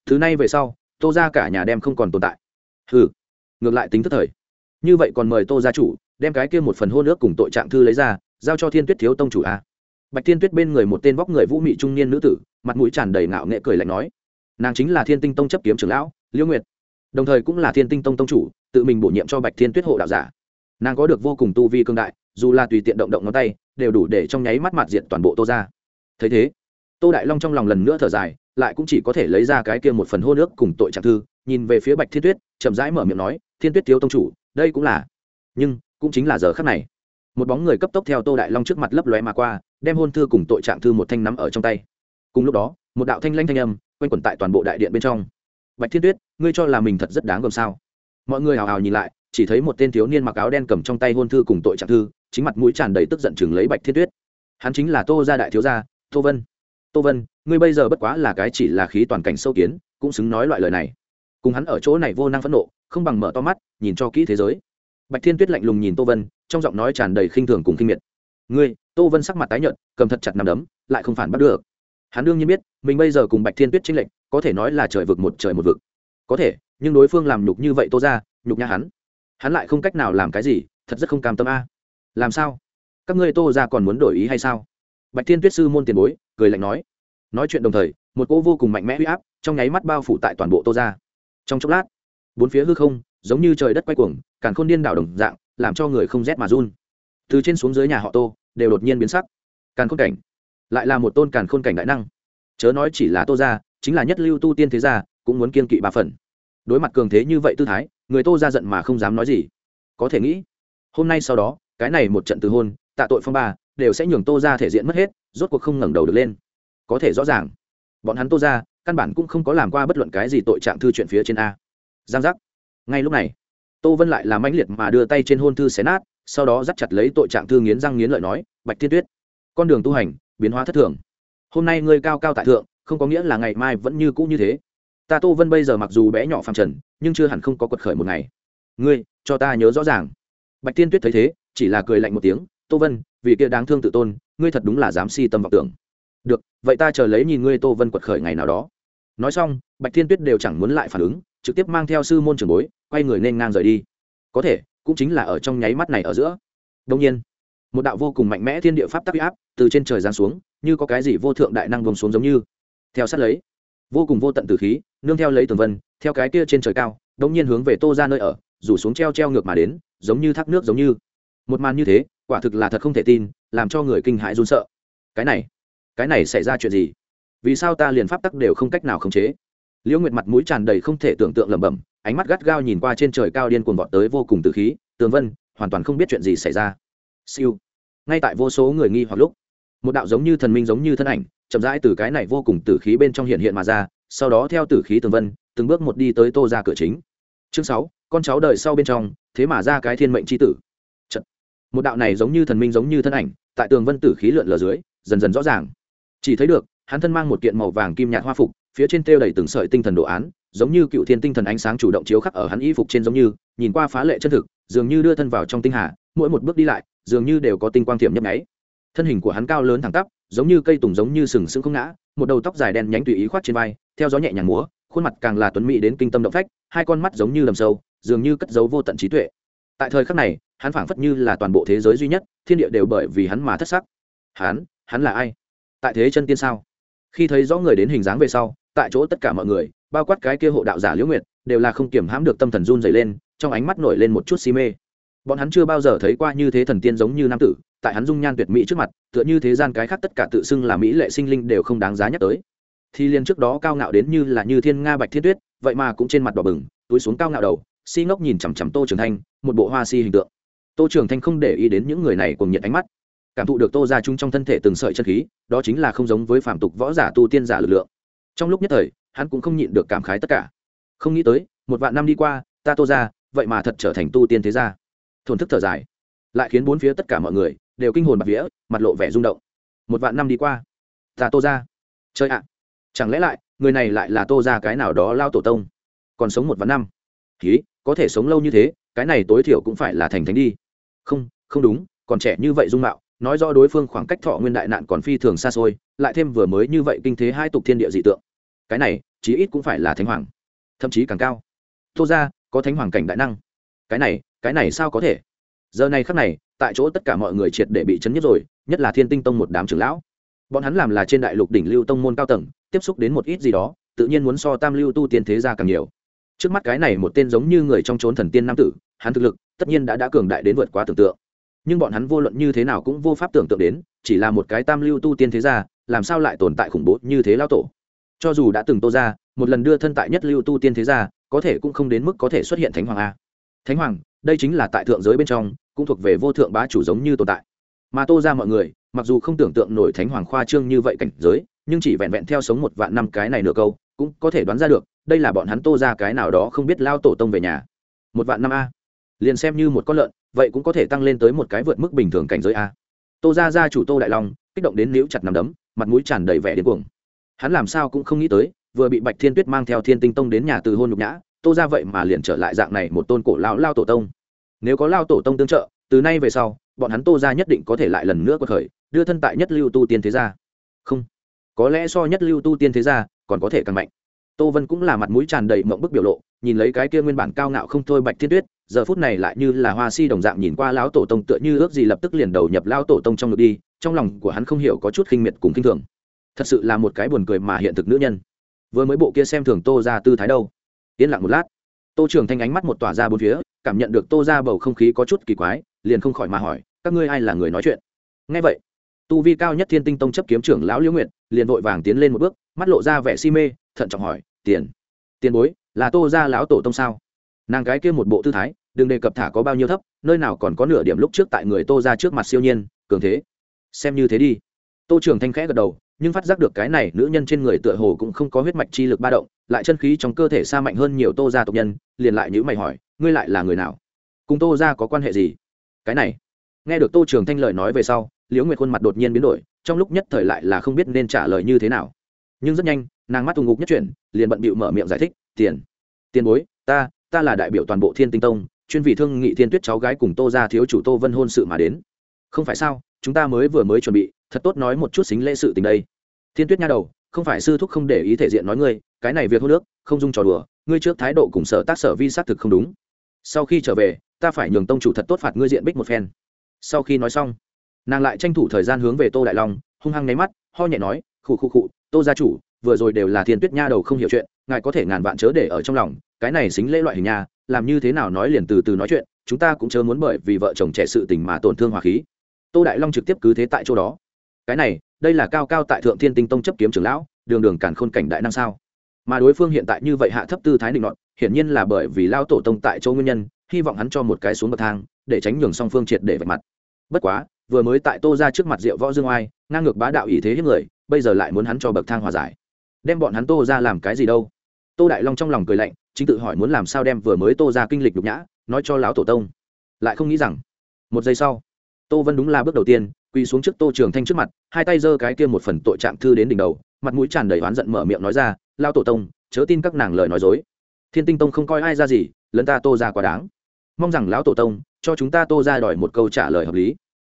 Thứ này về sau, tô ra cả nhà đem không còn tồn tại. Ừ ngược lại tính thức thời. Như vậy còn mời tô gia chủ, đem cái kia một phần hôn ước cùng tội trạng thư lấy ra, giao cho thiên tuyết thiếu tông chủ a. Bạch thiên tuyết bên người một tên vóc người vũ mị trung niên nữ tử, mặt mũi tràn đầy ngạo nghệ cười lạnh nói, nàng chính là thiên tinh tông chấp kiếm trưởng lão liễu nguyệt. Đồng thời cũng là thiên tinh tông tông chủ, tự mình bổ nhiệm cho bạch thiên tuyết hộ đạo giả nàng có được vô cùng tu vi cương đại, dù là tùy tiện động động ngón tay, đều đủ để trong nháy mắt mặt diện toàn bộ tô ra thấy thế, tô đại long trong lòng lần nữa thở dài, lại cũng chỉ có thể lấy ra cái kia một phần hô nước cùng tội trạng thư, nhìn về phía bạch thiên tuyết, chậm rãi mở miệng nói, thiên tuyết thiếu tông chủ, đây cũng là nhưng, cũng chính là giờ khắc này, một bóng người cấp tốc theo tô đại long trước mặt lấp lóe mà qua, đem hôn thư cùng tội trạng thư một thanh nắm ở trong tay. Cùng lúc đó, một đạo thanh lanh thanh âm quanh quẩn tại toàn bộ đại điện bên trong. Bạch thiên tuyết, ngươi cho là mình thật rất đáng gồm sao? Mọi người hào hào nhìn lại chỉ thấy một tên thiếu niên mặc áo đen cầm trong tay hôn thư cùng tội trạng thư, chính mặt mũi tràn đầy tức giận chừng lấy bạch thiên tuyết. Hắn chính là tô gia đại thiếu gia, tô vân. Tô vân, ngươi bây giờ bất quá là cái chỉ là khí toàn cảnh sâu kiến, cũng xứng nói loại lời này. Cùng hắn ở chỗ này vô năng phẫn nộ, không bằng mở to mắt, nhìn cho kỹ thế giới. Bạch thiên tuyết lạnh lùng nhìn tô vân, trong giọng nói tràn đầy khinh thường cùng khinh miệt. Ngươi, tô vân sắc mặt tái nhợt, cầm thật chặt nằm đấm, lại không phản bắt được. Hắn đương nhiên biết, mình bây giờ cùng bạch thiên tuyết tranh lệch, có thể nói là trời vực một trời một vực. Có thể, nhưng đối phương làm nhục như vậy tô ra nhục nhã hắn hắn lại không cách nào làm cái gì, thật rất không cam tâm a. Làm sao? Các ngươi tô ra còn muốn đổi ý hay sao? Bạch thiên tuyết sư môn tiền bối, cười lạnh nói. Nói chuyện đồng thời, một cỗ vô cùng mạnh mẽ huy áp trong nháy mắt bao phủ tại toàn bộ tô ra trong chốc lát, bốn phía hư không, giống như trời đất quay cuồng, càn khôn điên đảo đồng dạng, làm cho người không rét mà run. Từ trên xuống dưới nhà họ tô, đều đột nhiên biến sắc. Càn khôn cảnh, lại là một tôn càn khôn cảnh đại năng. Chớ nói chỉ là tô ra chính là nhất lưu tu tiên thế gia, cũng muốn kiên kỵ ba phần. Đối mặt cường thế như vậy tư thái người tô ra giận mà không dám nói gì. Có thể nghĩ, hôm nay sau đó, cái này một trận từ hôn, tạ tội phong ba, đều sẽ nhường tô ra thể diện mất hết, rốt cuộc không ngẩng đầu được lên. Có thể rõ ràng, bọn hắn tô ra, căn bản cũng không có làm qua bất luận cái gì tội trạng thư chuyện phía trên a. Giang giác. Ngay lúc này, tô vân lại làm mãnh liệt mà đưa tay trên hôn thư xé nát, sau đó dắt chặt lấy tội trạng thư nghiến răng nghiến lợi nói, bạch thiên tuyết, con đường tu hành, biến hóa thất thường. Hôm nay ngươi cao cao tại thượng, không có nghĩa là ngày mai vẫn như cũ như thế ta tô vân bây giờ mặc dù bé nhỏ phàm trần, nhưng chưa hẳn không có quật khởi một ngày. Ngươi, cho ta nhớ rõ ràng. Bạch tiên tuyết thấy thế, chỉ là cười lạnh một tiếng, tô vân, vì kia đáng thương tự tôn, ngươi thật đúng là dám si tâm vọng tưởng. Được, vậy ta chờ lấy nhìn ngươi tô vân quật khởi ngày nào đó. Nói xong, bạch thiên tuyết đều chẳng muốn lại phản ứng, trực tiếp mang theo sư môn trường bối, quay người nên ngang rời đi. Có thể, cũng chính là ở trong nháy mắt này ở giữa. Đông nhiên, một đạo vô cùng mạnh mẽ thiên địa pháp tắc áp từ trên trời giáng xuống, như có cái gì vô thượng đại năng vông xuống giống như. Theo sát lấy, vô cùng vô tận từ khí nương theo lấy tường vân, theo cái kia trên trời cao đông nhiên hướng về tô ra nơi ở, rủ xuống treo treo ngược mà đến, giống như thác nước giống như. Một màn như thế, quả thực là thật không thể tin, làm cho người kinh hãi run sợ. Cái này cái này xảy ra chuyện gì? Vì sao ta liền pháp tắc đều không cách nào khống chế? Liễu nguyệt mặt mũi tràn đầy không thể tưởng tượng lẩm bẩm, ánh mắt gắt gao nhìn qua trên trời cao điên cuồng vọt tới vô cùng từ khí, tường vân, hoàn toàn không biết chuyện gì xảy ra. Siêu. Ngay tại vô số người nghi hoặc lúc, một đạo giống như thần minh giống như thân ảnh, chậm rãi từ cái này vô cùng tử khí bên trong hiện hiện mà ra sau đó theo tử khí tường vân, từng bước một đi tới tô ra cửa chính. Chương sáu, con cháu đời sau bên trong, thế mà ra cái thiên mệnh c h i tử. Chật. một đạo này giống như thần minh giống như thân ảnh, tại tường vân tử khí lượn lờ dưới, dần dần rõ ràng. Chỉ thấy được, hắn thân mang một kiện màu vàng kim nhạt hoa phục, phía trên têu đầy từng sợi tinh thần đồ án, giống như cựu thiên tinh thần ánh sáng chủ động chiếu khắc ở hắn y phục trên giống như, nhìn qua phá lệ chân thực, dường như đưa thân vào trong tinh hà, mỗi một bước đi lại, dường như đều có tinh quang thiểm nhấp nháy. Thân hình của hắn cao lớn thẳng tắp, giống như cây tùng giống như sừng sững không ngã, một đầu tóc dài đen nhánh tùy ý khoát trên vai theo gió nhẹ nhàng múa, khuôn mặt càng là tuấn mỹ đến kinh tâm động phách, hai con mắt giống như lầm sâu, dường như cất giấu vô tận trí tuệ. Tại thời khắc này, hắn phảng phất như là toàn bộ thế giới duy nhất, thiên địa đều bởi vì hắn mà thất sắc. Hắn hắn là ai? Tại thế chân tiên sao? Khi thấy rõ người đến hình dáng về sau, tại chỗ tất cả mọi người, bao quát cái kia hộ đạo giả liễu nguyệt, đều là không kiểm hãm được tâm thần run dày lên, trong ánh mắt nổi lên một chút si mê. Bọn hắn chưa bao giờ thấy qua như thế thần tiên giống như nam tử, tại hắn dung nhan tuyệt mỹ trước mặt, tựa như thế gian cái khác tất cả tự xưng là mỹ lệ sinh linh đều không đáng giá nhắc tới thì liên trước đó cao ngạo đến như là như thiên nga bạch thiên tuyết, vậy mà cũng trên mặt đỏ bừng, túi xuống cao ngạo đầu, si ngốc nhìn chằm chằm tô trường thanh, một bộ hoa si hình tượng. Tô trường thanh không để ý đến những người này cùng nhiệt ánh mắt. Cảm thụ được tô ra chung trong thân thể từng sợi chân khí, đó chính là không giống với phạm tục võ giả tu tiên giả lực lượng. Trong lúc nhất thời, hắn cũng không nhịn được cảm khái tất cả. Không nghĩ tới, một vạn năm đi qua, ta tô ra vậy mà thật trở thành tu tiên thế gia. Thổn thức thở dài. Lại khiến bốn phía tất cả mọi người đều kinh hồn bạc vía, mặt lộ vẻ rung động. Một vạn năm đi qua, ta tô ra chơi ạ chẳng lẽ lại, người này lại là tô ra cái nào đó lao tổ tông? Còn sống một vạn năm. Ký có thể sống lâu như thế, cái này tối thiểu cũng phải là thành thánh đi. Không không đúng, còn trẻ như vậy dung mạo, nói rõ đối phương khoảng cách thọ nguyên đại nạn còn phi thường xa xôi, lại thêm vừa mới như vậy kinh thế hai tục thiên địa dị tượng. Cái này, chí ít cũng phải là thánh hoàng, thậm chí càng cao. Tô ra có thánh hoàng cảnh đại năng. Cái này cái này sao có thể? Giờ này khắc này, tại chỗ tất cả mọi người triệt để bị chấn nhất rồi, nhất là thiên tinh tông một đám trưởng lão bọn hắn làm là trên đại lục đỉnh lưu tông môn cao tầng, tiếp xúc đến một ít gì đó, tự nhiên muốn so tam lưu tu tiên thế gia càng nhiều. Trước mắt cái này một tên giống như người trong trốn thần tiên nam tử, hắn thực lực, tất nhiên đã đã cường đại đến vượt quá tưởng tượng. Nhưng bọn hắn vô luận như thế nào cũng vô pháp tưởng tượng đến, chỉ là một cái tam lưu tu tiên thế gia, làm sao lại tồn tại khủng bố như thế lao tổ. Cho dù đã từng tô ra, một lần đưa thân tại nhất lưu tu tiên thế gia, có thể cũng không đến mức có thể xuất hiện thánh hoàng a. Thánh hoàng, đây chính là tại thượng giới bên trong, cũng thuộc về vô thượng bá chủ giống như tồn tại mà tô ra mọi người, mặc dù không tưởng tượng nổi thánh hoàng khoa trương như vậy cảnh giới, nhưng chỉ vẹn vẹn theo sống một vạn năm cái này nửa câu, cũng có thể đoán ra được, đây là bọn hắn tô ra cái nào đó không biết lao tổ tông về nhà. Một vạn năm a. Liền xem như một con lợn, vậy cũng có thể tăng lên tới một cái vượt mức bình thường cảnh giới a. Tô ra ra chủ tô đại long, kích động đến níu chặt nằm đấm, mặt mũi tràn đầy vẻ điên cuồng. Hắn làm sao cũng không nghĩ tới, vừa bị bạch thiên tuyết mang theo thiên tinh tông đến nhà từ hôn nhục nhã, tô ra vậy mà liền trở lại dạng này một tôn cổ lao lao tổ tông. Nếu có lao tổ tông tương trợ, từ nay về sau bọn hắn tô ra nhất định có thể lại lần nữa quật khởi, đưa thân tại nhất lưu tu tiên thế gia. Không. Có lẽ so nhất lưu tu tiên thế gia còn có thể càng mạnh. Tô vân cũng là mặt mũi tràn đầy mộng bức biểu lộ, nhìn lấy cái kia nguyên bản cao ngạo không thôi bạch thiên tuyết, giờ phút này lại như là hoa si đồng dạng nhìn qua lão tổ tông tựa như ước gì lập tức liền đầu nhập lão tổ tông trong ngực đi, trong lòng của hắn không hiểu có chút khinh miệt cùng khinh thường. Thật sự là một cái buồn cười mà hiện thực nữ nhân. Vừa mới bộ kia xem thường tô ra tư thái đâu. Yên lặng một lát. Tô trưởng thanh ánh mắt một tỏa ra bốn phía, cảm nhận được tô ra bầu không khí có chút kỳ quái liền không khỏi mà hỏi, các ngươi ai là người nói chuyện? Ngay vậy, tu vi cao nhất thiên tinh tông chấp kiếm trưởng lão liễu nguyệt liền vội vàng tiến lên một bước, mắt lộ ra vẻ si mê, thận trọng hỏi, tiền tiền bối, là tô ra lão tổ tông sao? Nàng cái kia một bộ tư thái, đừng đề cập thả có bao nhiêu thấp, nơi nào còn có nửa điểm lúc trước tại người tô ra trước mặt siêu nhiên, cường thế. Xem như thế đi. Tô trưởng thanh khẽ gật đầu, nhưng phát giác được cái này nữ nhân trên người tựa hồ cũng không có huyết mạch chi lực ba động, lại chân khí trong cơ thể xa mạnh hơn nhiều tô gia tộc nhân, liền lại nhữ mày hỏi, ngươi lại là người nào? Cùng tô gia có quan hệ gì? Cái này. Nghe được tô trường thanh lời nói về sau, liễu nguyệt khuôn mặt đột nhiên biến đổi, trong lúc nhất thời lại là không biết nên trả lời như thế nào. Nhưng rất nhanh, nàng mắt thùng ngục nhất chuyển, liền bận bịu mở miệng giải thích, tiền tiền bối, ta ta là đại biểu toàn bộ thiên tinh tông, chuyên vị thương nghị thiên tuyết cháu gái cùng tô gia thiếu chủ tô vân hôn sự mà đến. Không phải sao, chúng ta mới vừa mới chuẩn bị, thật tốt nói một chút xính lễ sự tình đây. Thiên tuyết nha đầu, không phải sư thúc không để ý thể diện nói ngươi, cái này việc hô nước không dung trò đùa, ngươi trước thái độ cùng sở tác sở vi xác thực không đúng. Sau khi trở về ta phải nhường tông chủ thật tốt phạt ngươi diện bích một phen. Sau khi nói xong, nàng lại tranh thủ thời gian hướng về tô đại long, hung hăng nháy mắt, ho nhẹ nói, khụ khụ khụ, tô gia chủ, vừa rồi đều là thiên tuyết nha đầu không hiểu chuyện, ngài có thể ngàn vạn chớ để ở trong lòng, cái này xính lễ loại hình nhà làm như thế nào nói liền từ từ nói chuyện, chúng ta cũng chớ muốn bởi vì vợ chồng trẻ sự tình mà tổn thương hòa khí. Tô đại long trực tiếp cứ thế tại chỗ đó. Cái này, đây là cao cao tại thượng thiên tinh tông chấp kiếm trưởng lão, đường đường càn khôn cảnh đại năng sao? Mà đối phương hiện tại như vậy hạ thấp tư thái định luận hiển nhiên là bởi vì lao tổ tông tại chỗ nguyên nhân hy vọng hắn cho một cái xuống bậc thang, để tránh nhường song phương triệt để vạch mặt. Bất quá, vừa mới tại tô ra trước mặt rượu võ dương oai, ngang ngược bá đạo ý thế hiếp người, bây giờ lại muốn hắn cho bậc thang hòa giải. Đem bọn hắn tô ra làm cái gì đâu? Tô đại long trong lòng cười lạnh, chính tự hỏi muốn làm sao đem vừa mới tô ra kinh lịch nhục nhã, nói cho lão tổ tông. Lại không nghĩ rằng, một giây sau, tô vân đúng là bước đầu tiên, quỳ xuống trước tô trường thanh trước mặt, hai tay giơ cái kia một phần tội trạng thư đến đỉnh đầu, mặt mũi tràn đầy oán giận mở miệng nói ra lao tổ tông, chớ tin các nàng lời nói dối. Thiên tinh tông không coi ai ra gì, lấn ta tô ra quá đáng mong rằng lão tổ tông cho chúng ta tô ra đòi một câu trả lời hợp lý.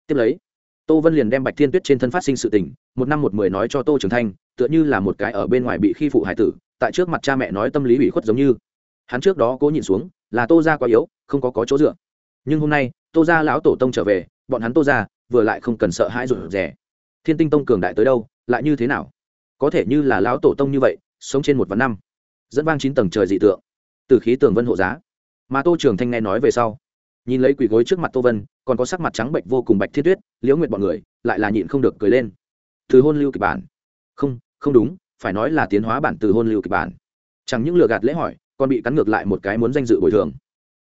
Tiếp lấy, tô vân liền đem bạch thiên tuyết trên thân phát sinh sự tình, một năm một mười nói cho tô trường thanh, tựa như là một cái ở bên ngoài bị khi phụ hải tử, tại trước mặt cha mẹ nói tâm lý ủy khuất giống như. Hắn trước đó cố nhìn xuống, là tô ra quá yếu, không có có chỗ dựa. Nhưng hôm nay, tô ra lão tổ tông trở về, bọn hắn tô ra vừa lại không cần sợ hãi rụt rè. Thiên tinh tông cường đại tới đâu, lại như thế nào? Có thể như là lão tổ tông như vậy, sống trên một vạn năm, dẫn vang chín tầng trời dị tượng. Từ khí tường vân hộ giá mà tô trường thanh nghe nói về sau, nhìn lấy quỳ gối trước mặt tô vân, còn có sắc mặt trắng bệnh vô cùng bạch thiết tuyết, liễu nguyện bọn người, lại là nhịn không được cười lên. Từ hôn lưu kịch bản. Không không đúng, phải nói là tiến hóa bản từ hôn lưu kịch bản. Chẳng những lừa gạt lễ hỏi, còn bị cắn ngược lại một cái muốn danh dự bồi thường.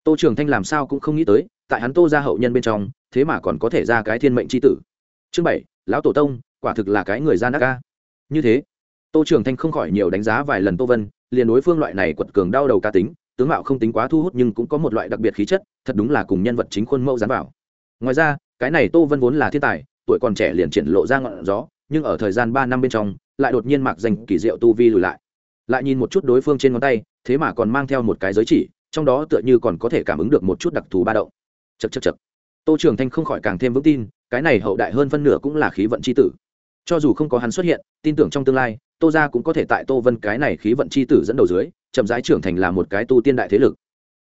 Tô trường thanh làm sao cũng không nghĩ tới, tại hắn tô ra hậu nhân bên trong, thế mà còn có thể ra cái thiên mệnh c h i tử. Chương bảy, lão tổ tông, quả thực là cái người gian nát ca như thế, tô trường thanh không khỏi nhiều đánh giá vài lần tô vân, liền đối phương loại này quật cường đau đầu ca tính tướng mạo không tính quá thu hút nhưng cũng có một loại đặc biệt khí chất, thật đúng là cùng nhân vật chính khuôn mẫu dán vào. Ngoài ra, cái này tô vân vốn là thiên tài, tuổi còn trẻ liền triển lộ ra ngọn gió, nhưng ở thời gian ba năm bên trong, lại đột nhiên mặc danh kỳ diệu tu vi lùi lại. Lại nhìn một chút đối phương trên ngón tay, thế mà còn mang theo một cái giới chỉ, trong đó tựa như còn có thể cảm ứng được một chút đặc thù ba động. Chật chật chật tô trường thanh không khỏi càng thêm vững tin, cái này hậu đại hơn phân nửa cũng là khí vận c h i tử. Cho dù không có hắn xuất hiện, tin tưởng trong tương lai tô ra cũng có thể tại tô vân cái này khí vận c h i tử dẫn đầu dưới, chậm rãi trưởng thành là một cái tu tiên đại thế lực.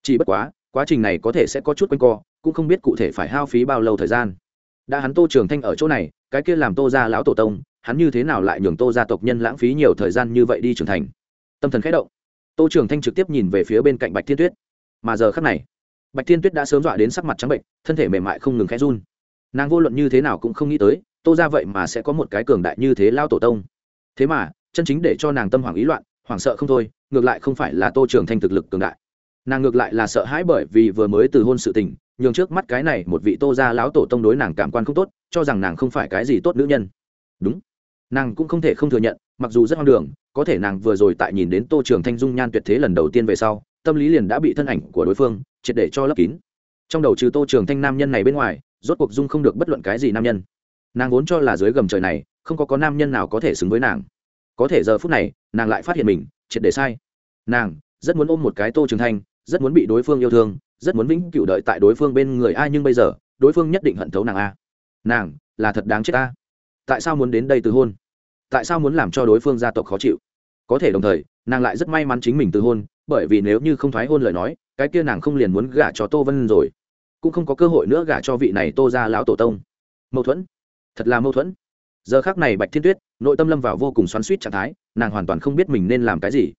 Chỉ bất quá quá trình này có thể sẽ có chút quanh co, cũng không biết cụ thể phải hao phí bao lâu thời gian. Đã hắn tô trường thanh ở chỗ này, cái kia làm tô ra lão tổ tông, hắn như thế nào lại nhường tô gia tộc nhân lãng phí nhiều thời gian như vậy đi trưởng thành? Tâm thần khẽ động, tô trường thanh trực tiếp nhìn về phía bên cạnh bạch thiên tuyết. Mà giờ khắc này, bạch thiên tuyết đã sớm dọa đến sắc mặt trắng bệnh, thân thể mềm mại không ngừng khẽ run. Nàng vô luận như thế nào cũng không nghĩ tới, tô ra vậy mà sẽ có một cái cường đại như thế lao tổ tông. Thế mà chân chính để cho nàng tâm hoảng ý loạn, hoảng sợ không thôi, ngược lại không phải là tô trường thanh thực lực cường đại. Nàng ngược lại là sợ hãi bởi vì vừa mới từ hôn sự tình, nhường trước mắt cái này một vị tô gia lão tổ tông đối nàng cảm quan không tốt, cho rằng nàng không phải cái gì tốt nữ nhân. Đúng. Nàng cũng không thể không thừa nhận, mặc dù rất hoang đường, có thể nàng vừa rồi tại nhìn đến tô trường thanh dung nhan tuyệt thế lần đầu tiên về sau, tâm lý liền đã bị thân ảnh của đối phương triệt để cho lấp kín. Trong đầu trừ tô trường thanh nam nhân này bên ngoài, rốt cuộc dung không được bất luận cái gì nam nhân. Nàng vốn cho là dưới gầm trời này, không có có nam nhân nào có thể xứng với nàng có thể giờ phút này, nàng lại phát hiện mình, triệt để sai. Nàng, rất muốn ôm một cái tô trường thanh, rất muốn bị đối phương yêu thương, rất muốn vĩnh cựu đợi tại đối phương bên người ai nhưng bây giờ, đối phương nhất định hận thấu nàng a. Nàng, là thật đáng chết a tại sao muốn đến đây từ hôn? Tại sao muốn làm cho đối phương gia tộc khó chịu? Có thể đồng thời, nàng lại rất may mắn chính mình từ hôn, bởi vì nếu như không thoái hôn lời nói, cái kia nàng không liền muốn gả cho tô vân rồi. Cũng không có cơ hội nữa gả cho vị này tô ra lão tổ tông. Mâu thuẫn. Thật là mâu thuẫn. Giờ khác này bạch thiên tuyết nội tâm lâm vào vô cùng xoắn suýt trạng thái, nàng hoàn toàn không biết mình nên làm cái gì.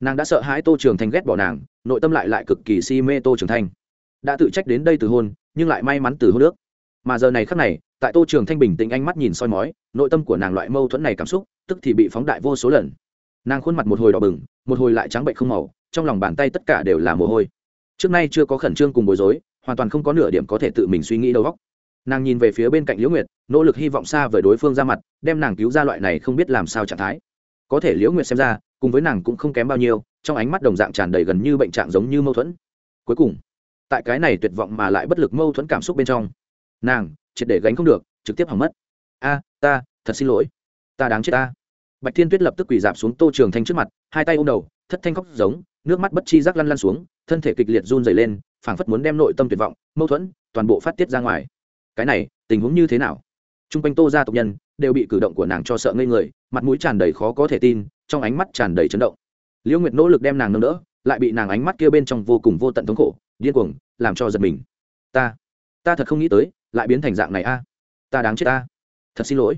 Nàng đã sợ hãi tô trường thanh ghét bỏ nàng, nội tâm lại lại cực kỳ si mê tô trường thanh. Đã tự trách đến đây từ hôn, nhưng lại may mắn từ hôn nước. Mà giờ này khắc này, tại tô trường thanh bình tĩnh ánh mắt nhìn soi mói, nội tâm của nàng loại mâu thuẫn này cảm xúc, tức thì bị phóng đại vô số lần. Nàng khuôn mặt một hồi đỏ bừng, một hồi lại trắng bệnh không màu, trong lòng bàn tay tất cả đều là mồ hôi. Trước nay chưa có khẩn trương cùng bối rối, hoàn toàn không có nửa điểm có thể tự mình suy nghĩ đâu góc nàng nhìn về phía bên cạnh liễu nguyệt, nỗ lực hy vọng xa với đối phương ra mặt, đem nàng cứu ra loại này không biết làm sao trạng thái. Có thể liễu nguyệt xem ra, cùng với nàng cũng không kém bao nhiêu, trong ánh mắt đồng dạng tràn đầy gần như bệnh trạng giống như mâu thuẫn. Cuối cùng, tại cái này tuyệt vọng mà lại bất lực mâu thuẫn cảm xúc bên trong, nàng triệt để gánh không được, trực tiếp hỏng mất. A, ta, thật xin lỗi. Ta đáng chết ta. Bạch thiên tuyết lập tức quỳ dạp xuống tô trường thanh trước mặt, hai tay ôm đầu, thất thanh khóc giống, nước mắt bất chi rác lăn lăn xuống, thân thể kịch liệt run dày lên, phảng phất muốn đem nội tâm tuyệt vọng, mâu thuẫn toàn bộ phát tiết ra ngoài cái này, tình huống như thế nào? T r u n g quanh tô gia tộc nhân đều bị cử động của nàng cho sợ ngây người, mặt mũi tràn đầy khó có thể tin, trong ánh mắt tràn đầy chấn động. Liễu nguyệt nỗ lực đem nàng nâng đỡ, lại bị nàng ánh mắt kia bên trong vô cùng vô tận thống khổ, điên cuồng, làm cho giật mình. Ta ta thật không nghĩ tới, lại biến thành dạng này a. Ta đáng chết ta thật xin lỗi.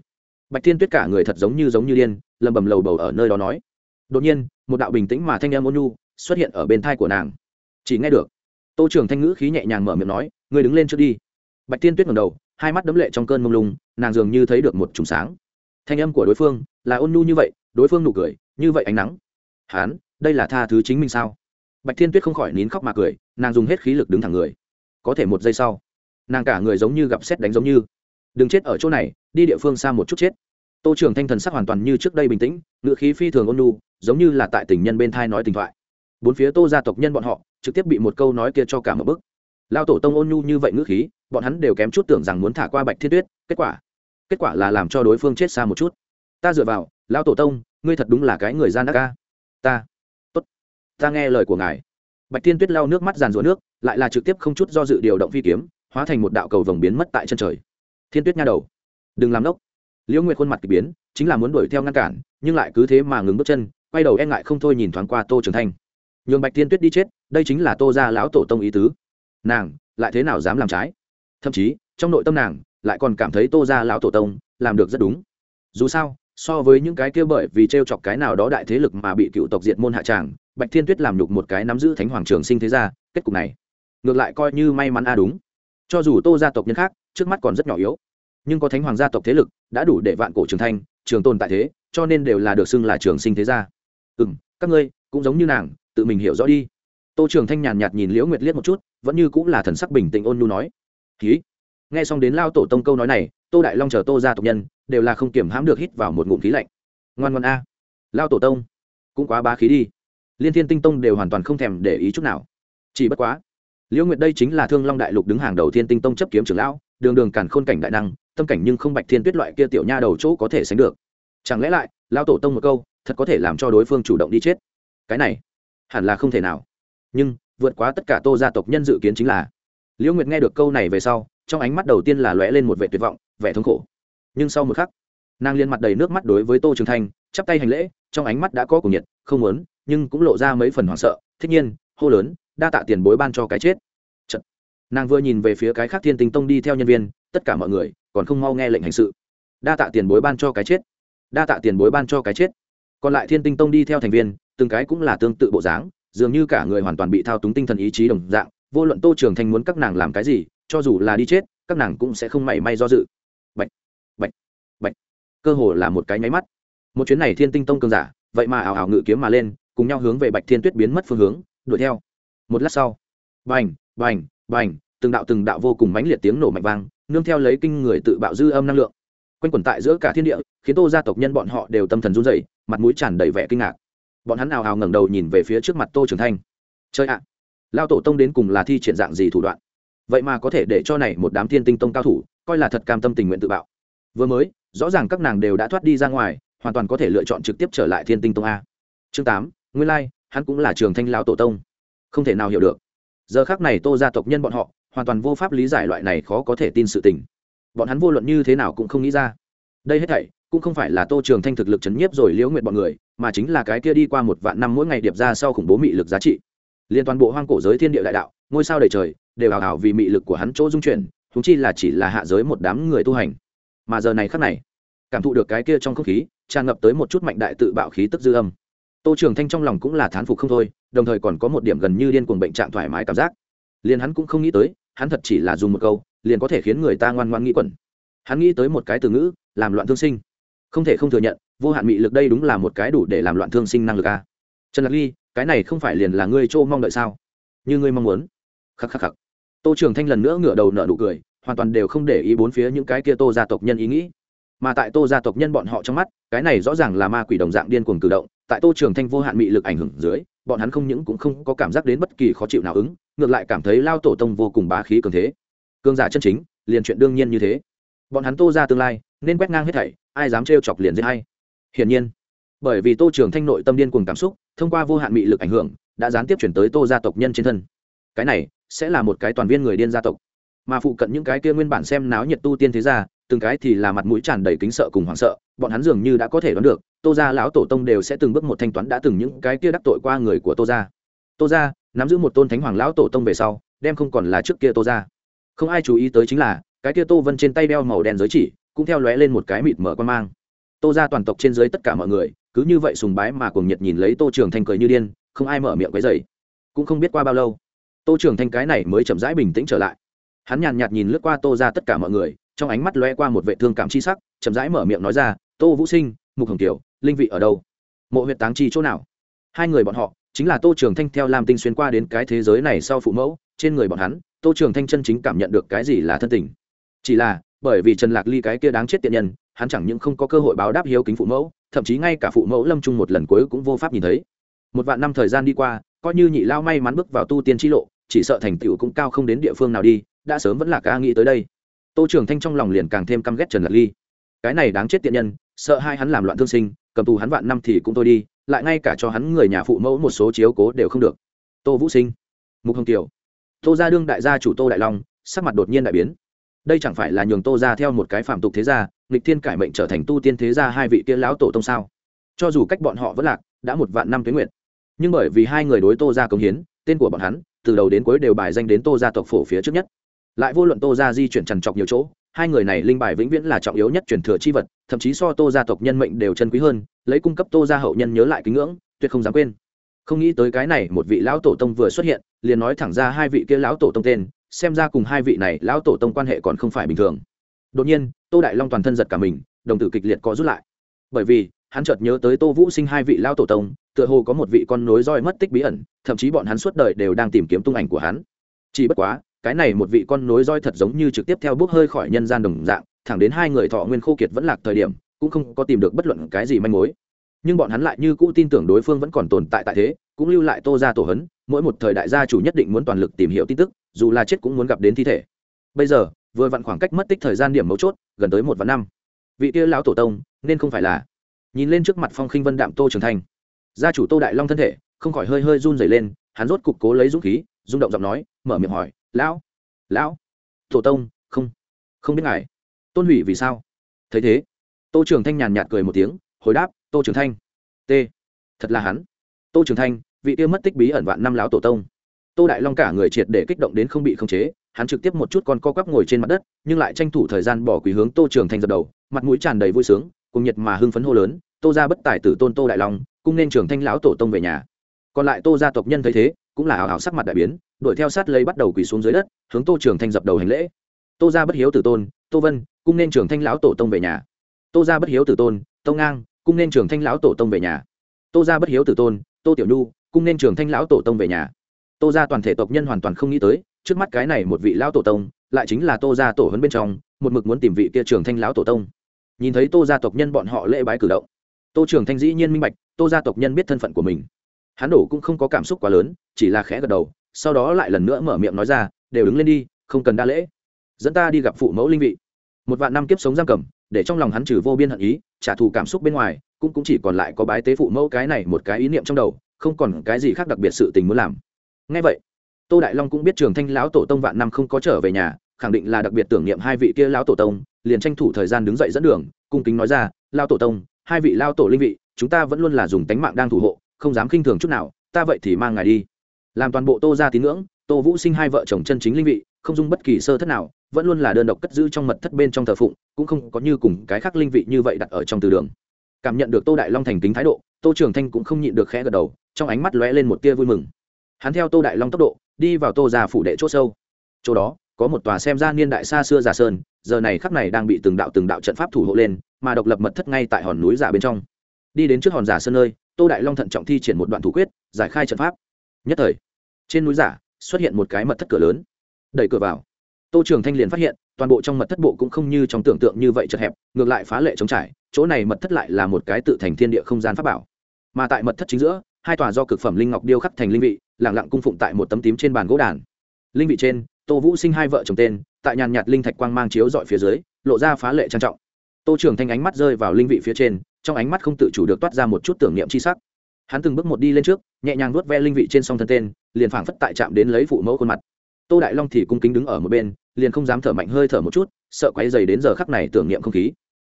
Bạch thiên tuyết cả người thật giống như giống như điên lầm bầm lầu bầu ở nơi đó nói. Đột nhiên, một đạo bình tĩnh mà thanh em ôn nhu xuất hiện ở bên thai của nàng. Chỉ nghe được. Tô trưởng thanh ngữ khí nhẹ nhàng mở miệng nói người đứng lên trước đi bạch tiên tuyết ngầm đầu, hai mắt đấm lệ trong cơn mông lung, nàng dường như thấy được một trùng sáng. Thanh âm của đối phương là ôn nhu như vậy, đối phương nụ cười, như vậy ánh nắng. Hán, đây là tha thứ chính mình sao? Bạch thiên tuyết không khỏi nín khóc mà cười, nàng dùng hết khí lực đứng thẳng người. Có thể một giây sau, nàng cả người giống như gặp xét đánh giống như. Đừng chết ở chỗ này, đi địa phương xa một chút chết. Tô trưởng thanh thần sắc hoàn toàn như trước đây bình tĩnh, ngựa khí phi thường ôn nhu, giống như là tại tình nhân bên thai nói tình thoại. Bốn phía tô gia tộc nhân bọn họ trực tiếp bị một câu nói kia cho cả một bức. Lao tổ tông ôn nhu như vậy ngữ khí bọn hắn đều kém chút tưởng rằng muốn thả qua bạch thiên tuyết, kết quả kết quả là làm cho đối phương chết xa một chút. Ta dựa vào, lão tổ tông, ngươi thật đúng là cái người gian đắc ca. Ta, tốt, ta nghe lời của ngài. Bạch thiên tuyết lau nước mắt giàn rủa nước, lại là trực tiếp không chút do dự điều động phi kiếm, hóa thành một đạo cầu vồng biến mất tại chân trời. Thiên tuyết nha đầu, đừng làm nốc. liễu nguyệt khuôn mặt k ỳ biến, chính là muốn đuổi theo ngăn cản, nhưng lại cứ thế mà ngừng bước chân, quay đầu e ngại không thôi nhìn thoáng qua tô trường thanh. Nhường bạch thiên tuyết đi chết, đây chính là tô gia lão tổ tông ý tứ. Nàng, lại thế nào dám làm trái? Thậm chí trong nội tâm nàng lại còn cảm thấy tô gia lão tổ tông làm được rất đúng. Dù sao, so với những cái kia bởi vì t r e o chọc cái nào đó đại thế lực mà bị cựu tộc diệt môn hạ tràng, bạch thiên tuyết làm nhục một cái nắm giữ thánh hoàng trường sinh thế gia, kết cục này ngược lại coi như may mắn a đúng. Cho dù tô gia tộc nhân khác, trước mắt còn rất nhỏ yếu, nhưng có thánh hoàng gia tộc thế lực đã đủ để vạn cổ trường thanh trường tồn tại thế, cho nên đều là được xưng là trường sinh thế gia. Ừ m các ngươi cũng giống như nàng, tự mình hiểu rõ đi. Tô trường thanh nhàn nhạt nhìn liễu nguyệt liếc một chút, vẫn như cũng là thần sắc bình tĩnh ôn nhu nói hí nghe xong đến lao tổ tông câu nói này, tô đại long chờ tô ra tộc nhân đều là không kiểm hãm được hít vào một ngụm khí lạnh. Ngoan ngoan a. Lao tổ tông, cũng quá bá khí đi. Liên thiên tinh tông đều hoàn toàn không thèm để ý chút nào. Chỉ bất quá, liễu nguyệt đây chính là thương long đại lục đứng hàng đầu thiên tinh tông chấp kiếm trưởng lão, đường đường càn khôn cảnh đại năng, tâm cảnh nhưng không bạch thiên tuyết loại kia tiểu nha đầu chỗ có thể sánh được. Chẳng lẽ lại, lao tổ tông một câu, thật có thể làm cho đối phương chủ động đi chết? Cái này, hẳn là không thể nào. Nhưng, vượt quá tất cả tô gia tộc nhân dự kiến chính là liễu nguyệt nghe được câu này về sau, trong ánh mắt đầu tiên là lóe lên một vẻ tuyệt vọng, vẻ thống khổ. Nhưng sau một khắc, nàng liên mặt đầy nước mắt đối với tô trường thanh, chắp tay hành lễ, trong ánh mắt đã có cùng nhiệt, không muốn, nhưng cũng lộ ra mấy phần hoảng sợ, thích nhiên, hô lớn, đa tạ tiền bối ban cho cái chết. Chật. nàng vừa nhìn về phía cái khác thiên tinh tông đi theo nhân viên, tất cả mọi người còn không mau nghe lệnh hành sự. Đa tạ tiền bối ban cho cái chết. Đa tạ tiền bối ban cho cái chết. Còn lại thiên tinh tông đi theo thành viên, từng cái cũng là tương tự bộ dáng, dường như cả người hoàn toàn bị thao túng tinh thần ý chí đồng dạng vô luận tô trường thanh muốn các nàng làm cái gì cho dù là đi chết các nàng cũng sẽ không mảy may do dự. Bạch, bạch. cơ hồ là một cái nháy mắt. Một chuyến này thiên tinh tông cường giả vậy mà ảo ảo ngự kiếm mà lên cùng nhau hướng về bạch thiên tuyết biến mất phương hướng đuổi theo. Một lát sau bành bành bành từng đạo từng đạo vô cùng mãnh liệt tiếng nổ mạnh vang nương theo lấy kinh người tự bạo dư âm năng lượng. Quanh quẩn tại giữa cả thiên địa khiến tô gia tộc nhân bọn họ đều tâm thần run rẩy mặt mũi tràn đầy vẻ kinh ngạc. Bọn hắn ào ào ngẩng đầu nhìn về phía trước mặt tô trường thanh. Chơi ạ lao tổ tông đến cùng là thi triển dạng gì thủ đoạn? Vậy mà có thể để cho này một đám thiên tinh tông cao thủ coi là thật cam tâm tình nguyện tự bạo. Vừa mới rõ ràng các nàng đều đã thoát đi ra ngoài hoàn toàn có thể lựa chọn trực tiếp trở lại thiên tinh tông a. Chương tám nguyên Lai, hắn cũng là trường thanh lão tổ tông. Không thể nào hiểu được. Giờ khác này tô gia tộc nhân bọn họ hoàn toàn vô pháp lý giải loại này khó có thể tin sự tình. Bọn hắn vô luận như thế nào cũng không nghĩ ra. Đây hết thảy cũng không phải là tô trường thanh thực lực chấn nhiếp rồi liễu nguyện bọn người mà chính là cái kia đi qua một vạn năm mỗi ngày điệp ra sau khủng bố mị lực giá trị liên toàn bộ hoang cổ giới thiên địa đại đạo, ngôi sao đầy trời, đều hào hào vì mị lực của hắn chỗ dung chuyển thúng chi là chỉ là hạ giới một đám người tu hành. Mà giờ này khắc này, cảm thụ được cái kia trong không khí, tràn ngập tới một chút mạnh đại tự bạo khí tức dư âm. Tô trường thanh trong lòng cũng là thán phục không thôi, đồng thời còn có một điểm gần như điên cuồng bệnh trạng thoải mái cảm giác. Liền hắn cũng không nghĩ tới, hắn thật chỉ là dùng một câu, liền có thể khiến người ta ngoan ngoan nghĩ quẩn. Hắn nghĩ tới một cái từ ngữ, làm loạn thương sinh. Không thể không thừa nhận, vô hạn mị lực đây đúng là một cái đủ để làm loạn thương sinh năng lực a. Trần lạc ly cái này không phải liền là ngươi trô mong đợi sao? Như ngươi mong muốn. Khắc khắc khắc. Tô trường thanh lần nữa ngửa đầu nở nụ cười, hoàn toàn đều không để ý bốn phía những cái kia tô gia tộc nhân ý nghĩ. Mà tại tô gia tộc nhân bọn họ trong mắt, cái này rõ ràng là ma quỷ đồng dạng điên cuồng cử động, tại tô trường thanh vô hạn mị lực ảnh hưởng dưới, bọn hắn không những cũng không có cảm giác đến bất kỳ khó chịu nào ứng, ngược lại cảm thấy lao tổ tông vô cùng bá khí cường thế. Cương giả chân chính, liền chuyện đương nhiên như thế. Bọn hắn tô ra tương lai, nên quét ngang hết thảy, ai dám trêu chọc liền dễ hay hiển nhiên, bởi vì tô trường thanh nội tâm điên cuồng cảm xúc thông qua vô hạn mị lực ảnh hưởng, đã gián tiếp chuyển tới tô gia tộc nhân trên thân. Cái này sẽ là một cái toàn viên người điên gia tộc. Mà phụ cận những cái kia nguyên bản xem náo nhiệt tu tiên thế gia, từng cái thì là mặt mũi tràn đầy kính sợ cùng hoảng sợ, bọn hắn dường như đã có thể đoán được, tô gia lão tổ tông đều sẽ từng bước một thanh toán đã từng những cái kia đắc tội qua người của tô gia. Tô gia, nắm giữ một tôn thánh hoàng lão tổ tông về sau, đem không còn là trước kia tô gia. Không ai chú ý tới chính là, cái kia tô vân trên tay đeo màu đen giới chỉ, cũng theo lóe lên một cái mịt mở quan mang. Tô gia toàn tộc trên dưới tất cả mọi người cứ như vậy sùng bái mà cuồng nhiệt nhìn lấy tô trường thanh cười như điên, không ai mở miệng cái dày cũng không biết qua bao lâu, tô trường thanh cái này mới chậm rãi bình tĩnh trở lại. Hắn nhàn nhạt nhìn lướt qua tô ra tất cả mọi người, trong ánh mắt loe qua một vệ thương cảm chi sắc, chậm rãi mở miệng nói ra, tô vũ sinh, mục hồng tiểu linh vị ở đâu? Mộ huyện táng chi chỗ nào? Hai người bọn họ, chính là tô trường thanh theo lam tinh xuyên qua đến cái thế giới này sau phụ mẫu, trên người bọn hắn, tô trường thanh chân chính cảm nhận được cái gì là thân tình. Chỉ là, bởi vì trần lạc ly cái kia đáng chết tiện nhân hắn chẳng những không có cơ hội báo đáp hiếu kính phụ mẫu, thậm chí ngay cả phụ mẫu lâm trung một lần cuối cũng vô pháp nhìn thấy. Một vạn năm thời gian đi qua, coi như nhị lao may mắn bước vào tu tiên t lộ, chỉ sợ thành tựu cũng cao không đến địa phương nào đi, đã sớm vẫn là ca nghĩ tới đây. Tô trường thanh trong lòng liền càng thêm căm ghét trần lạc ly. Cái này đáng chết tiện nhân, sợ hai hắn làm loạn thương sinh, cầm tù hắn vạn năm thì cũng thôi đi, lại ngay cả cho hắn người nhà phụ mẫu một số chiếu cố đều không được. Tô vũ sinh, mục hồng kiều. Tô gia đương đại gia chủ tô đại long, sắc mặt đột nhiên đại biến. Đây chẳng phải là nhường tô ra theo một cái phạm tục thế gia nghịch thiên cải mệnh trở thành tu tiên thế gia hai vị kia lão tổ tông sao? Cho dù cách bọn họ vẫn lạc, đã một vạn năm tuyến nguyện nhưng bởi vì hai người đối tô ra công hiến, tên của bọn hắn, từ đầu đến cuối đều bài danh đến tô gia tộc phổ phía trước nhất. Lại vô luận tô gia di chuyển trằn trọc nhiều chỗ, hai người này linh bài vĩnh viễn là trọng yếu nhất truyền thừa chi vật, thậm chí so tô gia tộc nhân mệnh đều chân quý hơn, lấy cung cấp tô gia hậu nhân nhớ lại kính ngưỡng, tuyệt không dám quên. Không nghĩ tới cái này một vị lão tổ tông vừa xuất hiện, liền nói thẳng ra hai vị kia lão tổ tông tên, xem ra cùng hai vị này lão tổ tông quan hệ còn không phải bình thường. Đột nhiên tô đại long toàn thân giật cả mình, đồng tử kịch liệt có rút lại. Bởi vì, hắn chợt nhớ tới tô vũ sinh hai vị lão tổ tông, tựa hồ có một vị con nối roi mất tích bí ẩn, thậm chí bọn hắn suốt đời đều đang tìm kiếm tung ảnh của hắn. Chỉ bất quá, cái này một vị con nối roi thật giống như trực tiếp theo bước hơi khỏi nhân gian đồng dạng, thẳng đến hai người thọ nguyên khô kiệt vẫn lạc thời điểm, cũng không có tìm được bất luận cái gì manh mối. Nhưng bọn hắn lại như cũ tin tưởng đối phương vẫn còn tồn tại tại thế, cũng lưu lại tô ra tổ hấn, mỗi một thời đại gia chủ nhất định muốn toàn lực tìm hiểu tin tức, dù là chết cũng muốn gặp đến thi thể. Bây giờ vừa vặn khoảng cách mất tích thời gian điểm mấu chốt, gần tới một vạn năm. Vị kia lão tổ tông, nên không phải là. Nhìn lên trước mặt phong khinh vân đạm tô trường thành. Gia chủ tô đại long thân thể, không khỏi hơi hơi run rẩy lên, hắn rốt cục cố lấy dũng khí, rung động giọng nói, mở miệng hỏi, lão lão, tổ tông, không không biết ngài. Tôn hủy vì sao? Thấy thế, tô trường thanh nhàn nhạt cười một tiếng, hồi đáp, tô trường thanh. T, thật là hắn. Tô trường thanh, vị tiêu mất tích bí ẩn vạn năm lão tổ tông tô đại long cả người triệt để kích động đến không bị khống chế, hắn trực tiếp một chút con co quắp ngồi trên mặt đất, nhưng lại tranh thủ thời gian bỏ quỳ hướng tô trường thanh dập đầu, mặt mũi tràn đầy vui sướng, cùng nhiệt mà hưng phấn hô lớn, tô ra bất tài tử tôn tô đại long, cung nên trường thanh lão tổ tông về nhà. Còn lại tô gia tộc nhân thấy thế, cũng là hào hào sắc mặt đại biến, đuổi theo sát lấy bắt đầu quỳ xuống dưới đất, hướng tô trường thanh dập đầu hành lễ. Tô gia bất hiếu tử tôn, tô vân, cung nên trường thanh lão tổ tông về nhà. Tô gia bất hiếu tử tôn, Tô ngang, cung nên trường thanh lão tổ tông về nhà. Tô gia bất hiếu tử tôn, tô tiểu nhu, cung nên trường thanh lão tổ tông về nhà tô ra toàn thể tộc nhân hoàn toàn không nghĩ tới, trước mắt cái này một vị lão tổ tông, lại chính là tô ra tổ hấn bên trong, một mực muốn tìm vị kia trường thanh lão tổ tông. Nhìn thấy tô gia tộc nhân bọn họ lễ bái cử động, tô trường thanh dĩ nhiên minh bạch, tô gia tộc nhân biết thân phận của mình. Hắn đổ cũng không có cảm xúc quá lớn, chỉ là khẽ gật đầu, sau đó lại lần nữa mở miệng nói ra, đều đứng lên đi, không cần đa lễ. Dẫn ta đi gặp phụ mẫu linh vị. Một vạn năm kiếp sống giam cầm, để trong lòng hắn trừ vô biên hận ý, trả thù cảm xúc bên ngoài, cũng cũng chỉ còn lại có bái tế phụ mẫu cái này một cái ý niệm trong đầu, không còn cái gì khác đặc biệt sự tình muốn làm ngay vậy, tô đại long cũng biết trường thanh lão tổ tông vạn năm không có trở về nhà, khẳng định là đặc biệt tưởng niệm hai vị kia lão tổ tông, liền tranh thủ thời gian đứng dậy dẫn đường, cung kính nói ra lao tổ tông, hai vị lao tổ linh vị, chúng ta vẫn luôn là dùng tánh mạng đang thủ hộ, không dám khinh thường chút nào, ta vậy thì mang ngài đi. Làm toàn bộ tô ra tín ngưỡng, tô vũ sinh hai vợ chồng chân chính linh vị, không dung bất kỳ sơ thất nào, vẫn luôn là đơn độc cất giữ trong mật thất bên trong thờ phụng, cũng không có như cùng cái khác linh vị như vậy đặt ở trong từ đường. Cảm nhận được tô đại long thành kính thái độ, tô trường thanh cũng không nhịn được khẽ gật đầu, trong ánh mắt lóe lên một tia vui mừng hắn theo tô đại long tốc độ, đi vào tô già phủ đệ c h ỗ sâu. Chỗ đó, có một tòa xem ra niên đại xa xưa giả sơn, giờ này khắc này đang bị từng đạo từng đạo trận pháp thủ hộ lên, mà độc lập mật thất ngay tại hòn núi giả bên trong. Đi đến trước hòn giả sơn nơi, tô đại long thận trọng thi triển một đoạn thủ quyết, giải khai trận pháp. Nhất thời, trên núi giả xuất hiện một cái mật thất cửa lớn. Đẩy cửa vào, tô trường thanh liền phát hiện, toàn bộ trong mật thất bộ cũng không như trong tưởng tượng như vậy chật hẹp, ngược lại phá lệ trống trải, chỗ này mật thất lại là một cái tự thành thiên địa không gian pháp bảo. Mà tại mật thất chính giữa, hai tòa do cực phẩm linh ngọc điêu khắc thành linh vị lẳng lặng cung phụng tại một tấm tím trên bàn gỗ đàn. Linh vị trên, tô vũ sinh hai vợ chồng tên, tại nhàn nhạt linh thạch quang mang chiếu dọi phía dưới, lộ ra phá lệ trang trọng. Tô trưởng thanh ánh mắt rơi vào linh vị phía trên, trong ánh mắt không tự chủ được toát ra một chút tưởng niệm c h i sắc. Hắn từng bước một đi lên trước, nhẹ nhàng nuốt ve linh vị trên song thân tên, liền phảng phất tại chạm đến lấy phụ mẫu khuôn mặt. Tô đại long thì cung kính đứng ở một bên, liền không dám thở mạnh hơi thở một chút, sợ quáy dày đến giờ khắc này tưởng niệm không khí.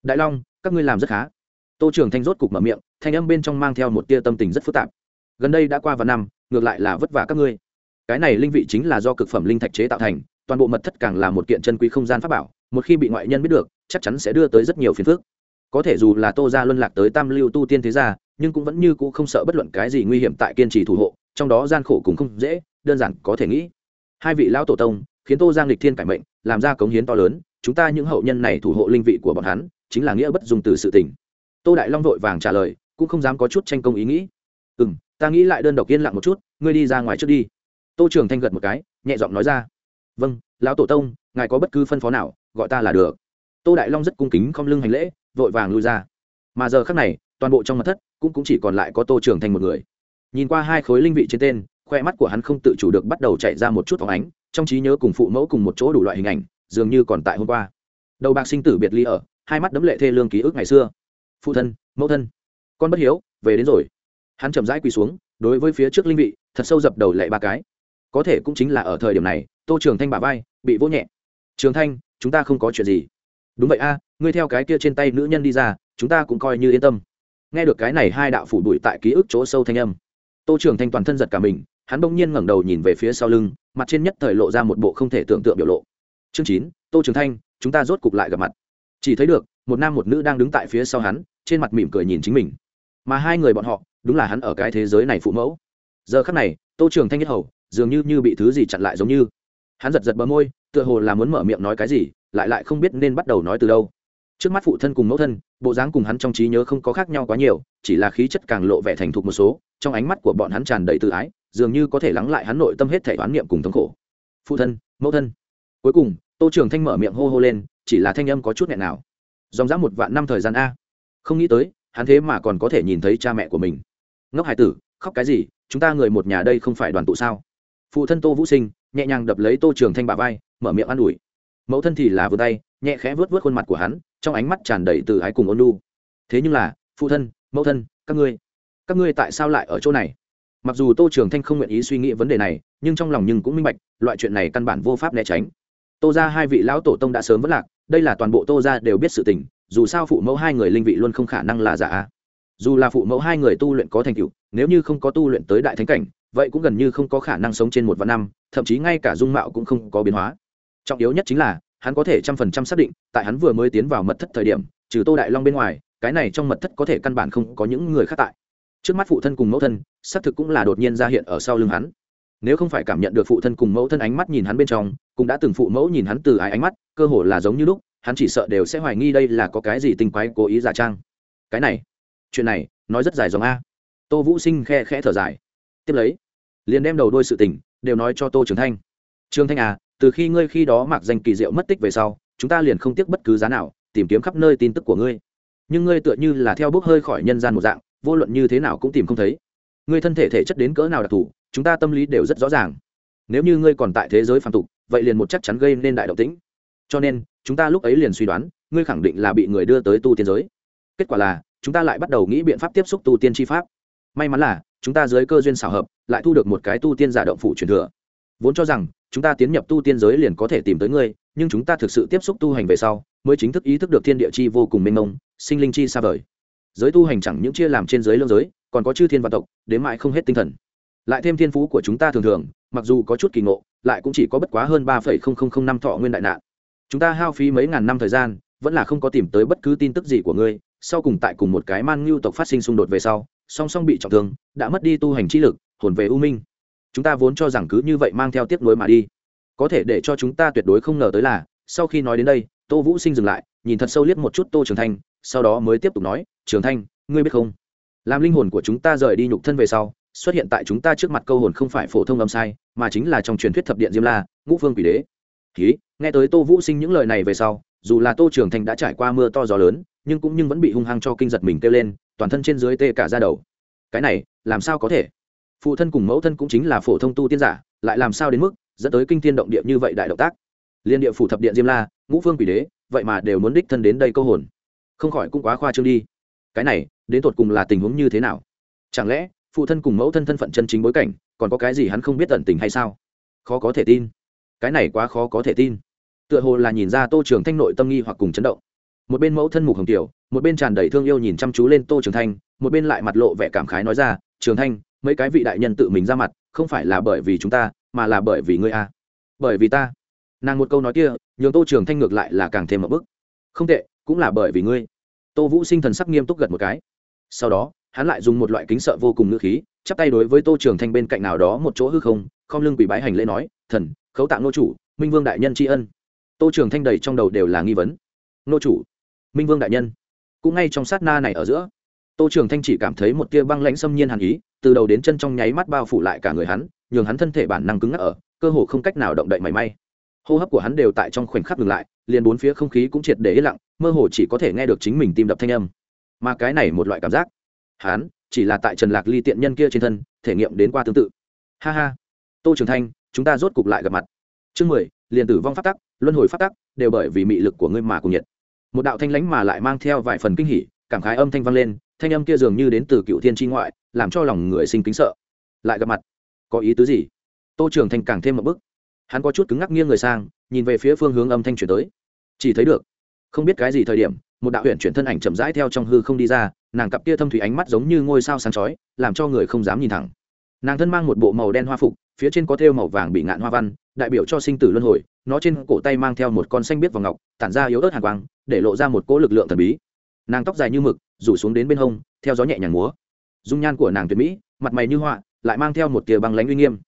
Đại long, các ngươi làm rất khá. Tô trưởng thanh rốt cục mở miệng, thanh âm bên trong mang theo một tia tâm tình rất phức tạp gần đây đã qua vài năm, ngược lại là vất vả các ngươi. Cái này linh vị chính là do cực phẩm linh thạch chế tạo thành, toàn bộ mật thất càng là một kiện chân quý không gian pháp bảo, một khi bị ngoại nhân biết được, chắc chắn sẽ đưa tới rất nhiều phiền phức. Có thể dù là tô gia luân lạc tới tam lưu tu tiên thế gia, nhưng cũng vẫn như cũ không sợ bất luận cái gì nguy hiểm tại kiên trì thủ hộ, trong đó gian khổ cũng không dễ, đơn giản có thể nghĩ. Hai vị lão tổ tông, khiến tô giang lịch thiên cải mệnh, làm ra cống hiến to lớn, chúng ta những hậu nhân này thủ hộ linh vị của bọn hắn, chính là nghĩa bất dùng từ sự tình. Tô đại long vội vàng trả lời, cũng không dám có chút tranh công ý nghĩ. Ừ m ta nghĩ lại đơn độc yên lặng một chút ngươi đi ra ngoài trước đi. Tô trường thanh gật một cái nhẹ giọng nói ra. Vâng lão tổ tông ngài có bất cứ phân phó nào gọi ta là được. Tô đại long rất cung kính không lưng hành lễ vội vàng lui ra. Mà giờ khác này toàn bộ trong mặt thất cũng, cũng chỉ còn lại có tô trường thanh một người. Nhìn qua hai khối linh vị trên tên khoe mắt của hắn không tự chủ được bắt đầu chạy ra một chút phóng ánh trong trí nhớ cùng phụ mẫu cùng một chỗ đủ loại hình ảnh dường như còn tại hôm qua. Đầu bạc sinh tử biệt ly ở hai mắt đấm lệ thê lương ký ức ngày xưa. Phụ thân mẫu thân con bất hiếu về đến rồi hắn chậm rãi quỳ xuống, đối với phía trước linh vị, thật sâu dập đầu lệ ba cái. Có thể cũng chính là ở thời điểm này, tô trường thanh bà vai, bị vỗ nhẹ. Trường thanh, chúng ta không có chuyện gì. Đúng vậy a, ngươi theo cái kia trên tay nữ nhân đi ra, chúng ta cũng coi như yên tâm. Nghe được cái này, hai đạo phủ bụi tại ký ức chỗ sâu thanh âm. Tô trường thanh toàn thân giật cả mình, hắn bỗng nhiên ngẩng đầu nhìn về phía sau lưng, mặt trên nhất thời lộ ra một bộ không thể tưởng tượng biểu lộ. Chương chín, tô trường thanh, chúng ta rốt cục lại gặp mặt. Chỉ thấy được, một nam một nữ đang đứng tại phía sau hắn, trên mặt mỉm cười nhìn chính mình. Mà hai người bọn họ đúng là hắn ở cái thế giới này phụ mẫu. Giờ khắc này, tô trường thanh nhất hầu, dường như như bị thứ gì chặn lại giống như. Hắn giật giật bờ môi, tựa hồ là muốn mở miệng nói cái gì, lại lại không biết nên bắt đầu nói từ đâu. Trước mắt phụ thân cùng mẫu thân, bộ dáng cùng hắn trong trí nhớ không có khác nhau quá nhiều, chỉ là khí chất càng lộ vẻ thành thục một số, trong ánh mắt của bọn hắn tràn đầy tự ái, dường như có thể lắng lại hắn nội tâm hết thể oán niệm cùng thống khổ. Phụ thân, mẫu thân. Cuối cùng, tô trường thanh mở miệng hô hô lên, chỉ là thanh âm có chút nghẹn nào. Dòng dã một vạn năm thời gian a. Không nghĩ tới, hắn thế mà còn có thể nhìn thấy cha mẹ của mình ngốc hải tử, khóc cái gì? Chúng ta người một nhà đây không phải đoàn tụ sao? Phụ thân tô vũ sinh nhẹ nhàng đập lấy tô trường thanh bà vai, mở miệng an ủi. Mẫu thân thì là vừa tay, nhẹ khẽ vớt vớt khuôn mặt của hắn, trong ánh mắt tràn đầy từ ái cùng ôn lu thế nhưng là, phụ thân, mẫu thân, các ngươi các ngươi tại sao lại ở chỗ này? Mặc dù tô trường thanh không nguyện ý suy nghĩ vấn đề này, nhưng trong lòng nhưng cũng minh bạch, loại chuyện này căn bản vô pháp né tránh. Tô ra hai vị lão tổ tông đã sớm vất lạc, đây là toàn bộ tô ra đều biết sự tình, dù sao phụ mẫu hai người linh vị luôn không khả năng là giả dù là phụ mẫu hai người tu luyện có thành tựu, nếu như không có tu luyện tới đại thánh cảnh, vậy cũng gần như không có khả năng sống trên một vạn năm, thậm chí ngay cả dung mạo cũng không có biến hóa. Trọng yếu nhất chính là, hắn có thể trăm phần trăm xác định, tại hắn vừa mới tiến vào mật thất thời điểm, trừ tô đại long bên ngoài, cái này trong mật thất có thể căn bản không có những người khác tại. Trước mắt phụ thân cùng mẫu thân, xác thực cũng là đột nhiên ra hiện ở sau lưng hắn. Nếu không phải cảm nhận được phụ thân cùng mẫu thân ánh mắt nhìn hắn bên trong, cũng đã từng phụ mẫu nhìn hắn từ ái ánh mắt, cơ hồ là giống như lúc, hắn chỉ sợ đều sẽ hoài nghi đây là có cái gì tinh quái cố ý giả trang. Cái này chuyện này nói rất dài dòng a. Tô vũ sinh khe khẽ thở dài. Tiếp lấy, liền đem đầu đôi sự tình đều nói cho tô trường thanh. Trường thanh à từ khi ngươi khi đó mặc danh kỳ diệu mất tích về sau, chúng ta liền không tiếc bất cứ giá nào tìm kiếm khắp nơi tin tức của ngươi. Nhưng ngươi tựa như là theo bốc hơi khỏi nhân gian một dạng, vô luận như thế nào cũng tìm không thấy. Ngươi thân thể thể chất đến cỡ nào đặc thù, chúng ta tâm lý đều rất rõ ràng. Nếu như ngươi còn tại thế giới phàm tục, vậy liền một chắc chắn gây nên đại động tĩnh. Cho nên, chúng ta lúc ấy liền suy đoán, ngươi khẳng định là bị người đưa tới tu tiên giới. Kết quả là chúng ta lại bắt đầu nghĩ biện pháp tiếp xúc tu tiên tri pháp. May mắn là, chúng ta dưới cơ duyên xảo hợp, lại thu được một cái tu tiên giả động phủ truyền thừa. Vốn cho rằng, chúng ta tiến nhập tu tiên giới liền có thể tìm tới ngươi, nhưng chúng ta thực sự tiếp xúc tu hành về sau, mới chính thức ý thức được thiên địa chi vô cùng mênh mông, sinh linh chi xa vời. Giới tu hành chẳng những chia làm trên giới lương giới, còn có chư thiên vạn tộc, đến mãi không hết tinh thần. Lại thêm thiên phú của chúng ta thường thường, mặc dù có chút kỳ ngộ, lại cũng chỉ có bất quá hơn ba năm thọ nguyên đại nạn. Chúng ta hao phí mấy ngàn năm thời gian, vẫn là không có tìm tới bất cứ tin tức gì của ngươi sau cùng tại cùng một cái man ngưu tộc phát sinh xung đột về sau, song song bị trọng thương, đã mất đi tu hành chi lực, hồn về u minh. Chúng ta vốn cho rằng cứ như vậy mang theo tiếp nối mà đi. Có thể để cho chúng ta tuyệt đối không ngờ tới là, sau khi nói đến đây, tô vũ sinh dừng lại, nhìn thật sâu liếc một chút tô trường thanh, sau đó mới tiếp tục nói, trường thanh, ngươi biết không? Làm linh hồn của chúng ta rời đi nhục thân về sau, xuất hiện tại chúng ta trước mặt câu hồn không phải phổ thông âm sai, mà chính là trong truyền thuyết thập điện diêm la, ngũ phương quỷ đế. Ký nghe tới tô vũ sinh những lời này về sau dù là tô trường thành đã trải qua mưa to gió lớn, nhưng cũng nhưng vẫn bị hung hăng cho kinh giật mình kêu lên, toàn thân trên dưới tê cả ra đầu. Cái này, làm sao có thể? Phụ thân cùng mẫu thân cũng chính là phổ thông tu tiên giả, lại làm sao đến mức dẫn tới kinh thiên động địa như vậy đại động tác? Liên địa phủ thập điện diêm la, ngũ phương quỷ đế, vậy mà đều muốn đích thân đến đây câu hồn. Không khỏi cũng quá khoa trương đi. Cái này, đến tột cùng là tình huống như thế nào? Chẳng lẽ, phụ thân cùng mẫu thân thân phận chân chính bối cảnh, còn có cái gì hắn không biết tận tình hay sao? Khó có thể tin. Cái này quá khó có thể tin tựa hồ là nhìn ra tô trường thanh nội tâm nghi hoặc cùng chấn động. Một bên mẫu thân mục hồng tiểu một bên tràn đầy thương yêu nhìn chăm chú lên tô trường thanh, một bên lại mặt lộ vẻ cảm khái nói ra, trường thanh, mấy cái vị đại nhân tự mình ra mặt, không phải là bởi vì chúng ta, mà là bởi vì ngươi a. Bởi vì ta? Nàng một câu nói kia, nhường tô trường thanh ngược lại là càng thêm một bức không tệ, cũng là bởi vì ngươi. Tô vũ sinh thần sắc nghiêm túc gật một cái. Sau đó, hắn lại dùng một loại kính sợ vô cùng ngữ khí, chắp tay đối với tô trường thanh bên cạnh nào đó một chỗ hư không không lưng quỷ bái hành lễ nói, thần, khấu tạng nô chủ, minh vương đại nhân tri ân tô trường thanh đầy trong đầu đều là nghi vấn. Nô chủ, minh vương đại nhân, cũng ngay trong sát na này ở giữa. Tô trường thanh chỉ cảm thấy một tia băng lãnh xâm nhiên hàn ý, từ đầu đến chân trong nháy mắt bao phủ lại cả người hắn, nhường hắn thân thể bản năng cứng ngắc ở, cơ hồ không cách nào động đậy mảy may. Hô hấp của hắn đều tại trong khoảnh khắc ngừng lại, liền bốn phía không khí cũng triệt để lặng, mơ hồ chỉ có thể nghe được chính mình tim đập thanh âm. Mà cái này một loại cảm giác, hắn chỉ là tại trần lạc ly tiện nhân kia trên thân, thể nghiệm đến qua tương tự. Ha ha. Tô trường thanh, chúng ta rốt cục lại gặp mặt. Chương mười liền tử vong phát tắc, luân hồi phát tắc, đều bởi vì mị lực của ngươi mà cùng nhiệt. Một đạo thanh lãnh mà lại mang theo vài phần kinh hỉ, cảm khái âm thanh vang lên, thanh âm kia dường như đến từ cựu thiên tri ngoại, làm cho lòng người sinh kính sợ. Lại gặp mặt. Có ý tứ gì? Tô trường thanh càng thêm một bức hắn có chút cứng ngắc nghiêng người sang, nhìn về phía phương hướng âm thanh chuyển tới. Chỉ thấy được. Không biết cái gì thời điểm, một đạo huyện chuyển thân ảnh chậm rãi theo trong hư không đi ra, nàng cặp kia thâm thủy ánh mắt giống như ngôi sao sáng chói, làm cho người không dám nhìn thẳng. Nàng thân mang một bộ màu đen hoa phục phía trên có thêu màu vàng bị ngạn hoa văn, đại biểu cho sinh tử luân hồi, nó trên cổ tay mang theo một con xanh biết vào ngọc, tản ra yếu ớt hàng quang, để lộ ra một cỗ lực lượng thần bí. Nàng tóc dài như mực, rủ xuống đến bên hông, theo gió nhẹ nhàng múa. Dung nhan của nàng tuyệt mỹ, mặt mày như họa lại mang theo một tia băng lánh uy nghiêm.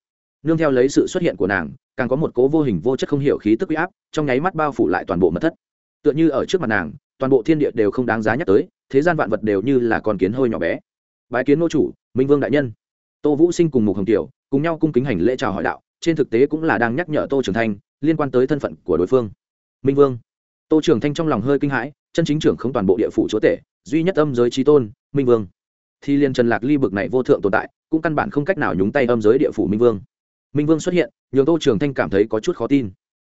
Nương theo lấy sự xuất hiện của nàng, càng có một cố vô hình vô chất không hiểu khí tức uy áp, trong nháy mắt bao phủ lại toàn bộ mật thất. Tựa như ở trước mặt nàng, toàn bộ thiên địa đều không đáng giá nhắc tới, thế gian vạn vật đều như là con kiến hơi nhỏ bé. Bái kiến nô chủ, minh vương đại nhân. Tô vũ sinh cùng mục hồng tiểu cùng nhau cung kính hành lễ chào hỏi đạo, trên thực tế cũng là đang nhắc nhở tô trường thanh liên quan tới thân phận của đối phương. Minh vương. Tô trường thanh trong lòng hơi kinh hãi, chân chính trưởng không toàn bộ địa phủ chúa tể, duy nhất âm giới trí tôn, minh vương. Thì liên trần lạc ly bực này vô thượng tồn tại, cũng căn bản không cách nào nhúng tay âm giới địa phủ minh vương. Minh vương xuất hiện, nhường tô trường thanh cảm thấy có chút khó tin.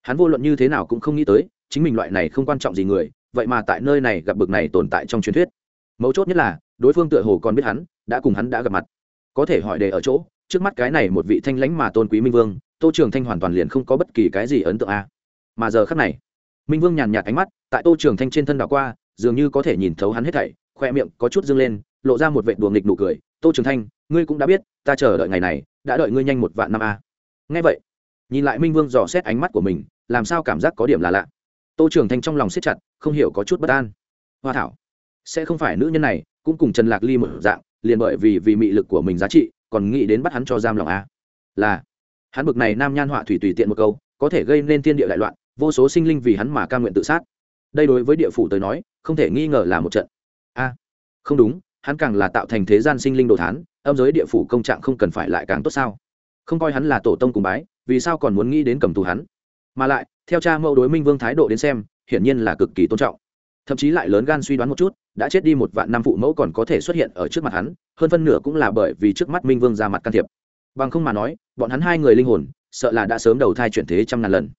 Hắn vô luận như thế nào cũng không nghĩ tới, chính mình loại này không quan trọng gì người, vậy mà tại nơi này gặp bực này tồn tại trong truyền thuyết. Mấu chốt nhất là, đối phương tựa hồ còn biết hắn, đã cùng hắn đã gặp mặt. Có thể hỏi đề ở chỗ trước mắt cái này một vị thanh lãnh mà tôn quý minh vương, tô trường thanh hoàn toàn liền không có bất kỳ cái gì ấn tượng a. Mà giờ khắc này, minh vương nhàn nhạt ánh mắt tại tô trường thanh trên thân đảo qua, dường như có thể nhìn thấu hắn hết thảy, khoe miệng có chút dâng lên, lộ ra một vệ đùa nghịch nụ cười. Tô trường thanh, ngươi cũng đã biết, ta chờ đợi ngày này, đã đợi ngươi nhanh một vạn năm a. Ngay vậy, nhìn lại minh vương dò xét ánh mắt của mình, làm sao cảm giác có điểm là lạ. Tô trường thanh trong lòng siết chặt, không hiểu có chút bất an. Hoa thảo, sẽ không phải nữ nhân này, cũng cùng trần lạc ly một dạng, liền bởi vì vì mị lực của mình giá trị còn nghĩ đến bắt hắn cho giam lòng a là, hắn bực này nam nhan họa thủy tùy tiện một câu, có thể gây nên thiên địa đại loạn, vô số sinh linh vì hắn mà ca nguyện tự sát. Đây đối với địa phủ tới nói, không thể nghi ngờ là một trận. A không đúng, hắn càng là tạo thành thế gian sinh linh đồ thán, âm giới địa phủ công trạng không cần phải lại càng tốt sao? Không coi hắn là tổ tông cùng bái, vì sao còn muốn nghĩ đến cầm tù hắn? Mà lại, theo cha mẫu đối minh vương thái độ đến xem, hiển nhiên là cực kỳ tôn trọng. Thậm chí lại lớn gan suy đoán một chút đã chết đi một vạn năm phụ mẫu còn có thể xuất hiện ở trước mặt hắn, hơn phân nửa cũng là bởi vì trước mắt minh vương ra mặt can thiệp. Bằng không mà nói, bọn hắn hai người linh hồn, sợ là đã sớm đầu thai chuyển thế trăm ngàn lần.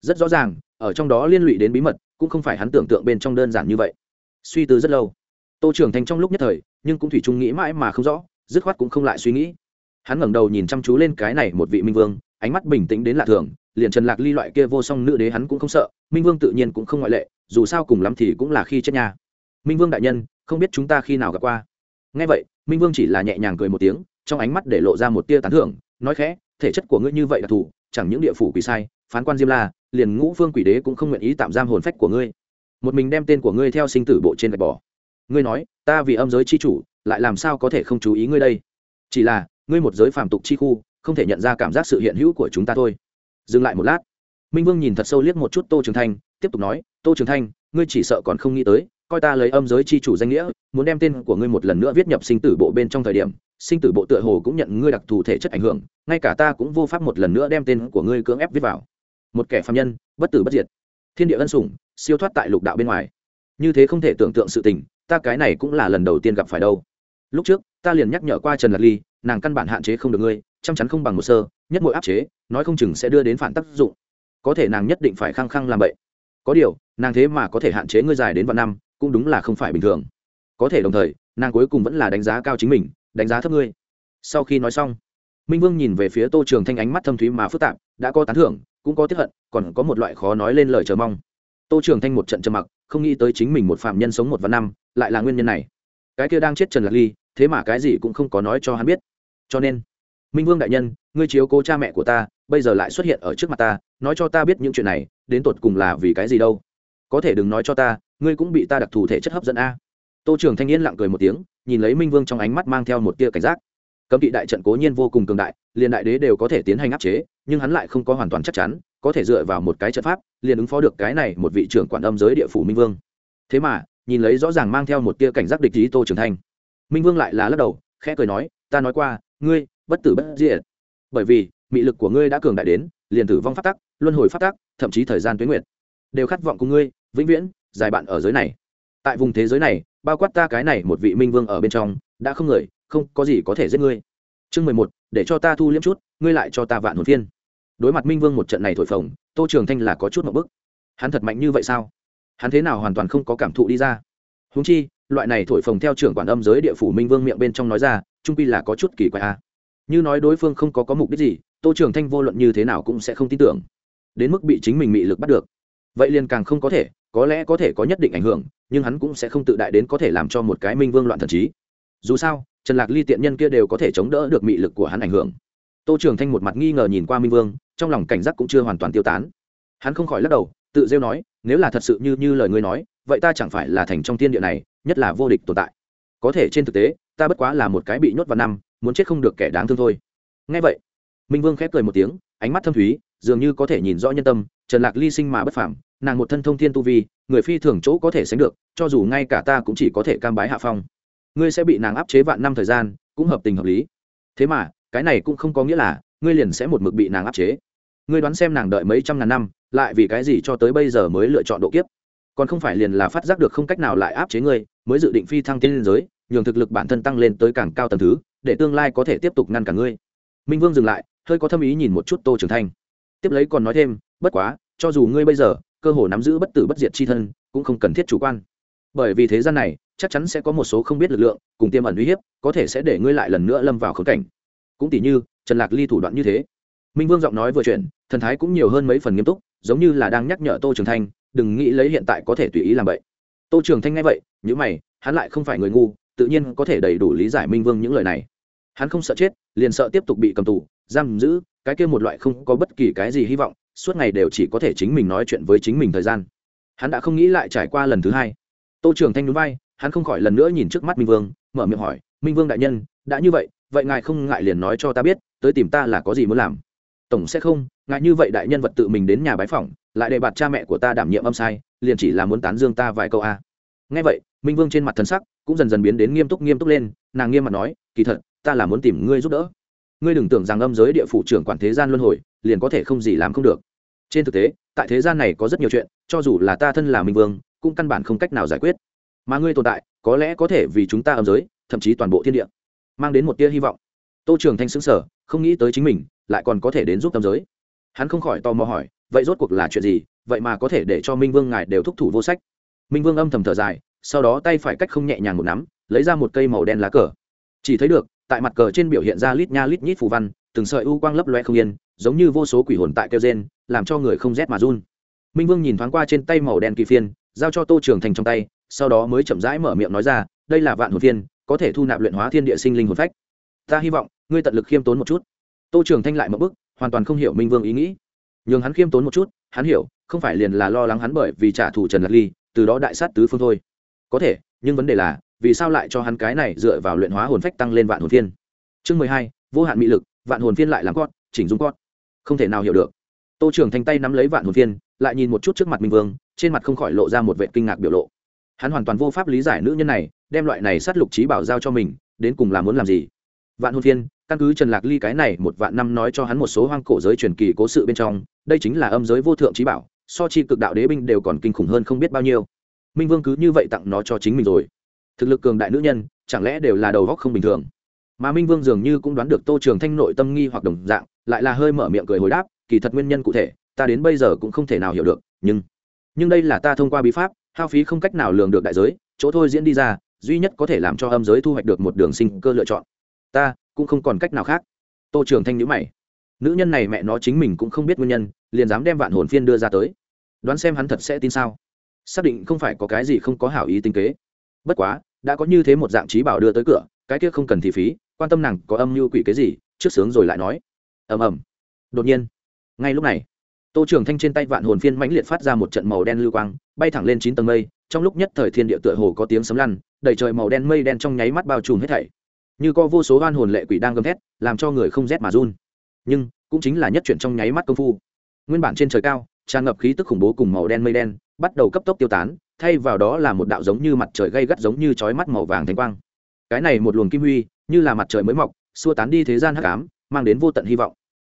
Rất rõ ràng, ở trong đó liên lụy đến bí mật, cũng không phải hắn tưởng tượng bên trong đơn giản như vậy. Suy tư rất lâu. Tô trưởng thành trong lúc nhất thời, nhưng cũng thủy chung nghĩ mãi mà không rõ, dứt khoát cũng không lại suy nghĩ. Hắn ngẩng đầu nhìn chăm chú lên cái này một vị minh vương, ánh mắt bình tĩnh đến lạ thường, liền trần lạc ly loại kia vô song nữ đế hắn cũng không sợ, minh vương tự nhiên cũng không ngoại lệ, dù sao cùng lắm thì cũng là khi chết nhà minh vương đại nhân không biết chúng ta khi nào gặp qua. Ngay vậy minh vương chỉ là nhẹ nhàng cười một tiếng trong ánh mắt để lộ ra một tia tán thưởng nói khẽ thể chất của ngươi như vậy là thù, chẳng những địa phủ quỷ sai phán quan diêm la liền ngũ phương quỷ đế cũng không nguyện ý tạm giam hồn phách của ngươi. Một mình đem tên của ngươi theo sinh tử bộ trên gạch bỏ. Ngươi nói ta vì âm giới c h i chủ lại làm sao có thể không chú ý ngươi đây? Chỉ là ngươi một giới phàm tục chi khu không thể nhận ra cảm giác sự hiện hữu của chúng ta thôi. Dừng lại một lát. Minh vương nhìn thật sâu liếc một chút tô trường thanh tiếp tục nói tô trường thanh ngươi chỉ sợ còn không nghĩ tới coi ta lấy âm giới chi chủ danh nghĩa, muốn đem tên của ngươi một lần nữa viết nhập sinh tử bộ bên trong thời điểm, sinh tử bộ tựa hồ cũng nhận ngươi đặc thù thể chất ảnh hưởng, ngay cả ta cũng vô pháp một lần nữa đem tên của ngươi cưỡng ép viết vào. Một kẻ phạm nhân, bất tử bất diệt. Thiên địa ân sủng, siêu thoát tại lục đạo bên ngoài. Như thế không thể tưởng tượng sự tình, ta cái này cũng là lần đầu tiên gặp phải đâu. Lúc trước, ta liền nhắc nhở qua trần lạc ly, nàng căn bản hạn chế không được ngươi chắc chắn không bằng một sơ, nhất mỗi áp chế, nói không chừng sẽ đưa đến phản tác dụng. Có thể nàng nhất định phải khăng khăng làm vậy có điều, nàng thế mà có thể hạn chế ngươi dài đến vạn năm cũng đúng là không phải bình thường. Có thể đồng thời, nàng cuối cùng vẫn là đánh giá cao chính mình, đánh giá thấp ngươi. Sau khi nói xong, minh vương nhìn về phía tô trường thanh ánh mắt thâm thúy mà phức tạp, đã có tán thưởng, cũng có tiếp hận, còn có một loại khó nói lên lời chờ mong. Tô trường thanh một trận trầm mặc, không nghĩ tới chính mình một phạm nhân sống một vạn năm, lại là nguyên nhân này. Cái kia đang chết trần lạc ly, thế mà cái gì cũng không có nói cho hắn biết. Cho nên, minh vương đại nhân, ngươi chiếu cố cha mẹ của ta, bây giờ lại xuất hiện ở trước mặt ta, nói cho ta biết những chuyện này, đến tột cùng là vì cái gì đâu? Có thể đừng nói cho ta ngươi cũng bị ta đặc thù thể chất hấp dẫn a. Tô trưởng thanh niên lặng cười một tiếng, nhìn lấy minh vương trong ánh mắt mang theo một tia cảnh giác. Cấm kỵ đại trận cố nhiên vô cùng cường đại, liền đại đế đều có thể tiến hành áp chế, nhưng hắn lại không có hoàn toàn chắc chắn, có thể dựa vào một cái trận pháp, liền ứng phó được cái này một vị trưởng quản âm giới địa phủ minh vương. Thế mà, nhìn lấy rõ ràng mang theo một tia cảnh giác địch ý tô trưởng thanh. Minh vương lại là lắc đầu, khẽ cười nói, ta nói qua, ngươi, bất tử bất diệt. Bởi vì, mị lực của ngươi đã cường đại đến, liền tử vong phát tắc, luân hồi phát tắc, thậm chí thời gian tuyến nguyện đều khát vọng của ngươi, vĩnh viễn dài bạn ở giới này. Tại vùng thế giới này, bao quát ta cái này một vị minh vương ở bên trong, đã không người, không có gì có thể giết ngươi. Chương mười một, để cho ta thu liếm chút, ngươi lại cho ta vạn hồn phiên. Đối mặt minh vương một trận này thổi phồng, tô trường thanh là có chút một bức. Hắn thật mạnh như vậy sao? Hắn thế nào hoàn toàn không có cảm thụ đi ra? Húng chi, loại này thổi phồng theo trưởng quản âm giới địa phủ minh vương miệng bên trong nói ra, trung pi là có chút kỳ quái a như nói đối phương không có có mục đích gì, tô trường thanh vô luận như thế nào cũng sẽ không tin tưởng. Đến mức bị chính mình mị lực bắt được. Vậy liền càng không có thể có lẽ có thể có nhất định ảnh hưởng, nhưng hắn cũng sẽ không tự đại đến có thể làm cho một cái minh vương loạn thần trí. Dù sao, trần lạc ly tiện nhân kia đều có thể chống đỡ được mị lực của hắn ảnh hưởng. Tô trường thanh một mặt nghi ngờ nhìn qua minh vương, trong lòng cảnh giác cũng chưa hoàn toàn tiêu tán. Hắn không khỏi lắc đầu, tự rêu nói, nếu là thật sự như như lời ngươi nói, vậy ta chẳng phải là thành trong thiên địa này, nhất là vô địch tồn tại. Có thể trên thực tế, ta bất quá là một cái bị nhốt vào năm, muốn chết không được kẻ đáng thương thôi. Ngay vậy, minh vương khép cười một tiếng, ánh mắt thâm thúy, dường như có thể nhìn rõ nhân tâm, trần lạc ly sinh mà bất phảm nàng một thân thông thiên tu vi, người phi thường chỗ có thể sánh được, cho dù ngay cả ta cũng chỉ có thể cam bái hạ phong. Ngươi sẽ bị nàng áp chế vạn năm thời gian, cũng hợp tình hợp lý. Thế mà, cái này cũng không có nghĩa là, ngươi liền sẽ một mực bị nàng áp chế. Ngươi đoán xem nàng đợi mấy trăm ngàn năm, lại vì cái gì cho tới bây giờ mới lựa chọn độ kiếp? Còn không phải liền là phát giác được không cách nào lại áp chế ngươi, mới dự định phi thăng tiên liên giới, nhường thực lực bản thân tăng lên tới càng cao tầng thứ, để tương lai có thể tiếp tục ngăn cả ngươi. Minh vương dừng lại, hơi có thâm ý nhìn một chút tô trưởng thanh. Tiếp lấy còn nói thêm, bất quá, cho dù ngươi bây giờ cơ hồ nắm giữ bất tử bất diệt chi thân, cũng không cần thiết chủ quan. Bởi vì thế gian này, chắc chắn sẽ có một số không biết lực lượng, cùng tiềm ẩn uy hiếp, có thể sẽ để ngươi lại lần nữa lâm vào khốn cảnh. Cũng tỷ như, trần lạc ly thủ đoạn như thế. Minh vương giọng nói vừa chuyện thần thái cũng nhiều hơn mấy phần nghiêm túc, giống như là đang nhắc nhở tô trường thanh, đừng nghĩ lấy hiện tại có thể tùy ý làm vậy. Tô trường thanh nghe vậy những mày, hắn lại không phải người ngu, tự nhiên có thể đầy đủ lý giải minh vương những lời này. Hắn không sợ chết, liền sợ tiếp tục bị cầm tù, giam giữ, cái kia một loại không có bất kỳ cái gì hy vọng suốt ngày đều chỉ có thể chính mình nói chuyện với chính mình thời gian. Hắn đã không nghĩ lại trải qua lần thứ hai. Tô trường thanh núi vai, hắn không khỏi lần nữa nhìn trước mắt minh vương, mở miệng hỏi, minh vương đại nhân, đã như vậy vậy ngài không ngại liền nói cho ta biết, tới tìm ta là có gì muốn làm? Tổng sẽ không ngại như vậy đại nhân vật tự mình đến nhà bái phỏng, lại đề bạt cha mẹ của ta đảm nhiệm âm sai, liền chỉ là muốn tán dương ta vài câu a. À. ngay vậy, minh vương trên mặt thần sắc cũng dần dần biến đến nghiêm túc nghiêm túc lên, nàng nghiêm mặt nói, kỳ thật, ta là muốn tìm ngươi giúp đỡ. Ngươi đừng tưởng rằng âm giới địa phủ trưởng quản thế gian luân hồi liền có thể không gì làm không được. Trên thực tế, tại thế gian này có rất nhiều chuyện, cho dù là ta thân là minh vương, cũng căn bản không cách nào giải quyết. Mà ngươi tồn tại, có lẽ có thể vì chúng ta âm giới, thậm chí toàn bộ thiên địa, mang đến một tia hy vọng. Tô trường thanh xứng sở không nghĩ tới chính mình, lại còn có thể đến giúp âm giới. Hắn không khỏi tò mò hỏi, vậy rốt cuộc là chuyện gì, vậy mà có thể để cho minh vương ngài đều thúc thủ vô sách? Minh vương âm thầm thở dài, sau đó tay phải cách không nhẹ nhàng một nắm, lấy ra một cây màu đen lá cờ. Chỉ thấy được, tại mặt cờ trên biểu hiện ra lít nha lít nhít phù văn từng sợi u quang lấp loe không yên, giống như vô số quỷ hồn tại kêu gen làm cho người không rét mà run. Minh vương nhìn thoáng qua trên tay màu đen kỳ phiên, giao cho tô trường thành trong tay, sau đó mới chậm rãi mở miệng nói ra, đây là vạn hồn phiên, có thể thu nạp luyện hóa thiên địa sinh linh hồn phách. Ta hy vọng, ngươi tận lực khiêm tốn một chút. Tô trường thanh lại một bức hoàn toàn không hiểu minh vương ý nghĩ. Nhường hắn khiêm tốn một chút, hắn hiểu, không phải liền là lo lắng hắn bởi vì trả thù trần lạc ly, từ đó đại sát tứ phương thôi. Có thể, nhưng vấn đề là, vì sao lại cho hắn cái này dựa vào luyện hóa hồn phách tăng lên vạn hồn phiên? Chương mười hai, vô hạn mỹ lực vạn hồn phiên lại làm cót, chỉnh dung cót. Không thể nào hiểu được. Tô trưởng thanh tay nắm lấy vạn hồn phiên, lại nhìn một chút trước mặt minh vương, trên mặt không khỏi lộ ra một vệ kinh ngạc biểu lộ. Hắn hoàn toàn vô pháp lý giải nữ nhân này, đem loại này sát lục trí bảo giao cho mình, đến cùng là muốn làm gì? Vạn hồn phiên, căn cứ trần lạc ly cái này một vạn năm nói cho hắn một số hoang cổ giới truyền kỳ cố sự bên trong, đây chính là âm giới vô thượng trí bảo, so chi cực đạo đế binh đều còn kinh khủng hơn không biết bao nhiêu. Minh vương cứ như vậy tặng nó cho chính mình rồi. Thực lực cường đại nữ nhân, chẳng lẽ đều là đầu góc không bình thường? Mà minh vương dường như cũng đoán được tô trường thanh nội tâm nghi hoặc đồng dạng, lại là hơi mở miệng cười hồi đáp, kỳ thật nguyên nhân cụ thể, ta đến bây giờ cũng không thể nào hiểu được, nhưng nhưng đây là ta thông qua bí pháp, hao phí không cách nào lường được đại giới, chỗ thôi diễn đi ra, duy nhất có thể làm cho âm giới thu hoạch được một đường sinh cơ lựa chọn. Ta, cũng không còn cách nào khác. Tô trường thanh nhữ mày. Nữ nhân này mẹ nó chính mình cũng không biết nguyên nhân, liền dám đem vạn hồn phiên đưa ra tới. Đoán xem hắn thật sẽ tin sao? Xác định không phải có cái gì không có hảo ý tinh kế. Bất quá, đã có như thế một dạng trí bảo đưa tới cửa, cái kia không cần thị phí quan tâm nàng có âm mưu quỷ cái gì, trước sướng rồi lại nói. Ầm ầm. Đột nhiên, ngay lúc này, tô trường thanh trên tay vạn hồn phiên mãnh liệt phát ra một trận màu đen lưu quang, bay thẳng lên chín tầng mây, trong lúc nhất thời thiên địa tựa hồ có tiếng sấm lăn, đầy trời màu đen mây đen trong nháy mắt bao trùm hết thảy. Như có vô số oan hồn lệ quỷ đang gầm thét, làm cho người không rét mà run. Nhưng, cũng chính là nhất chuyển trong nháy mắt công phu. Nguyên bản trên trời cao, tràn ngập khí tức khủng bố cùng màu đen mây đen, bắt đầu cấp tốc tiêu tán, thay vào đó là một đạo giống như mặt trời gây gắt giống như chói mắt màu vàng thánh quang. Cái này một luồng kim huy như là mặt trời mới mọc, xua tán đi thế gian hắc ám, mang đến vô tận hy vọng.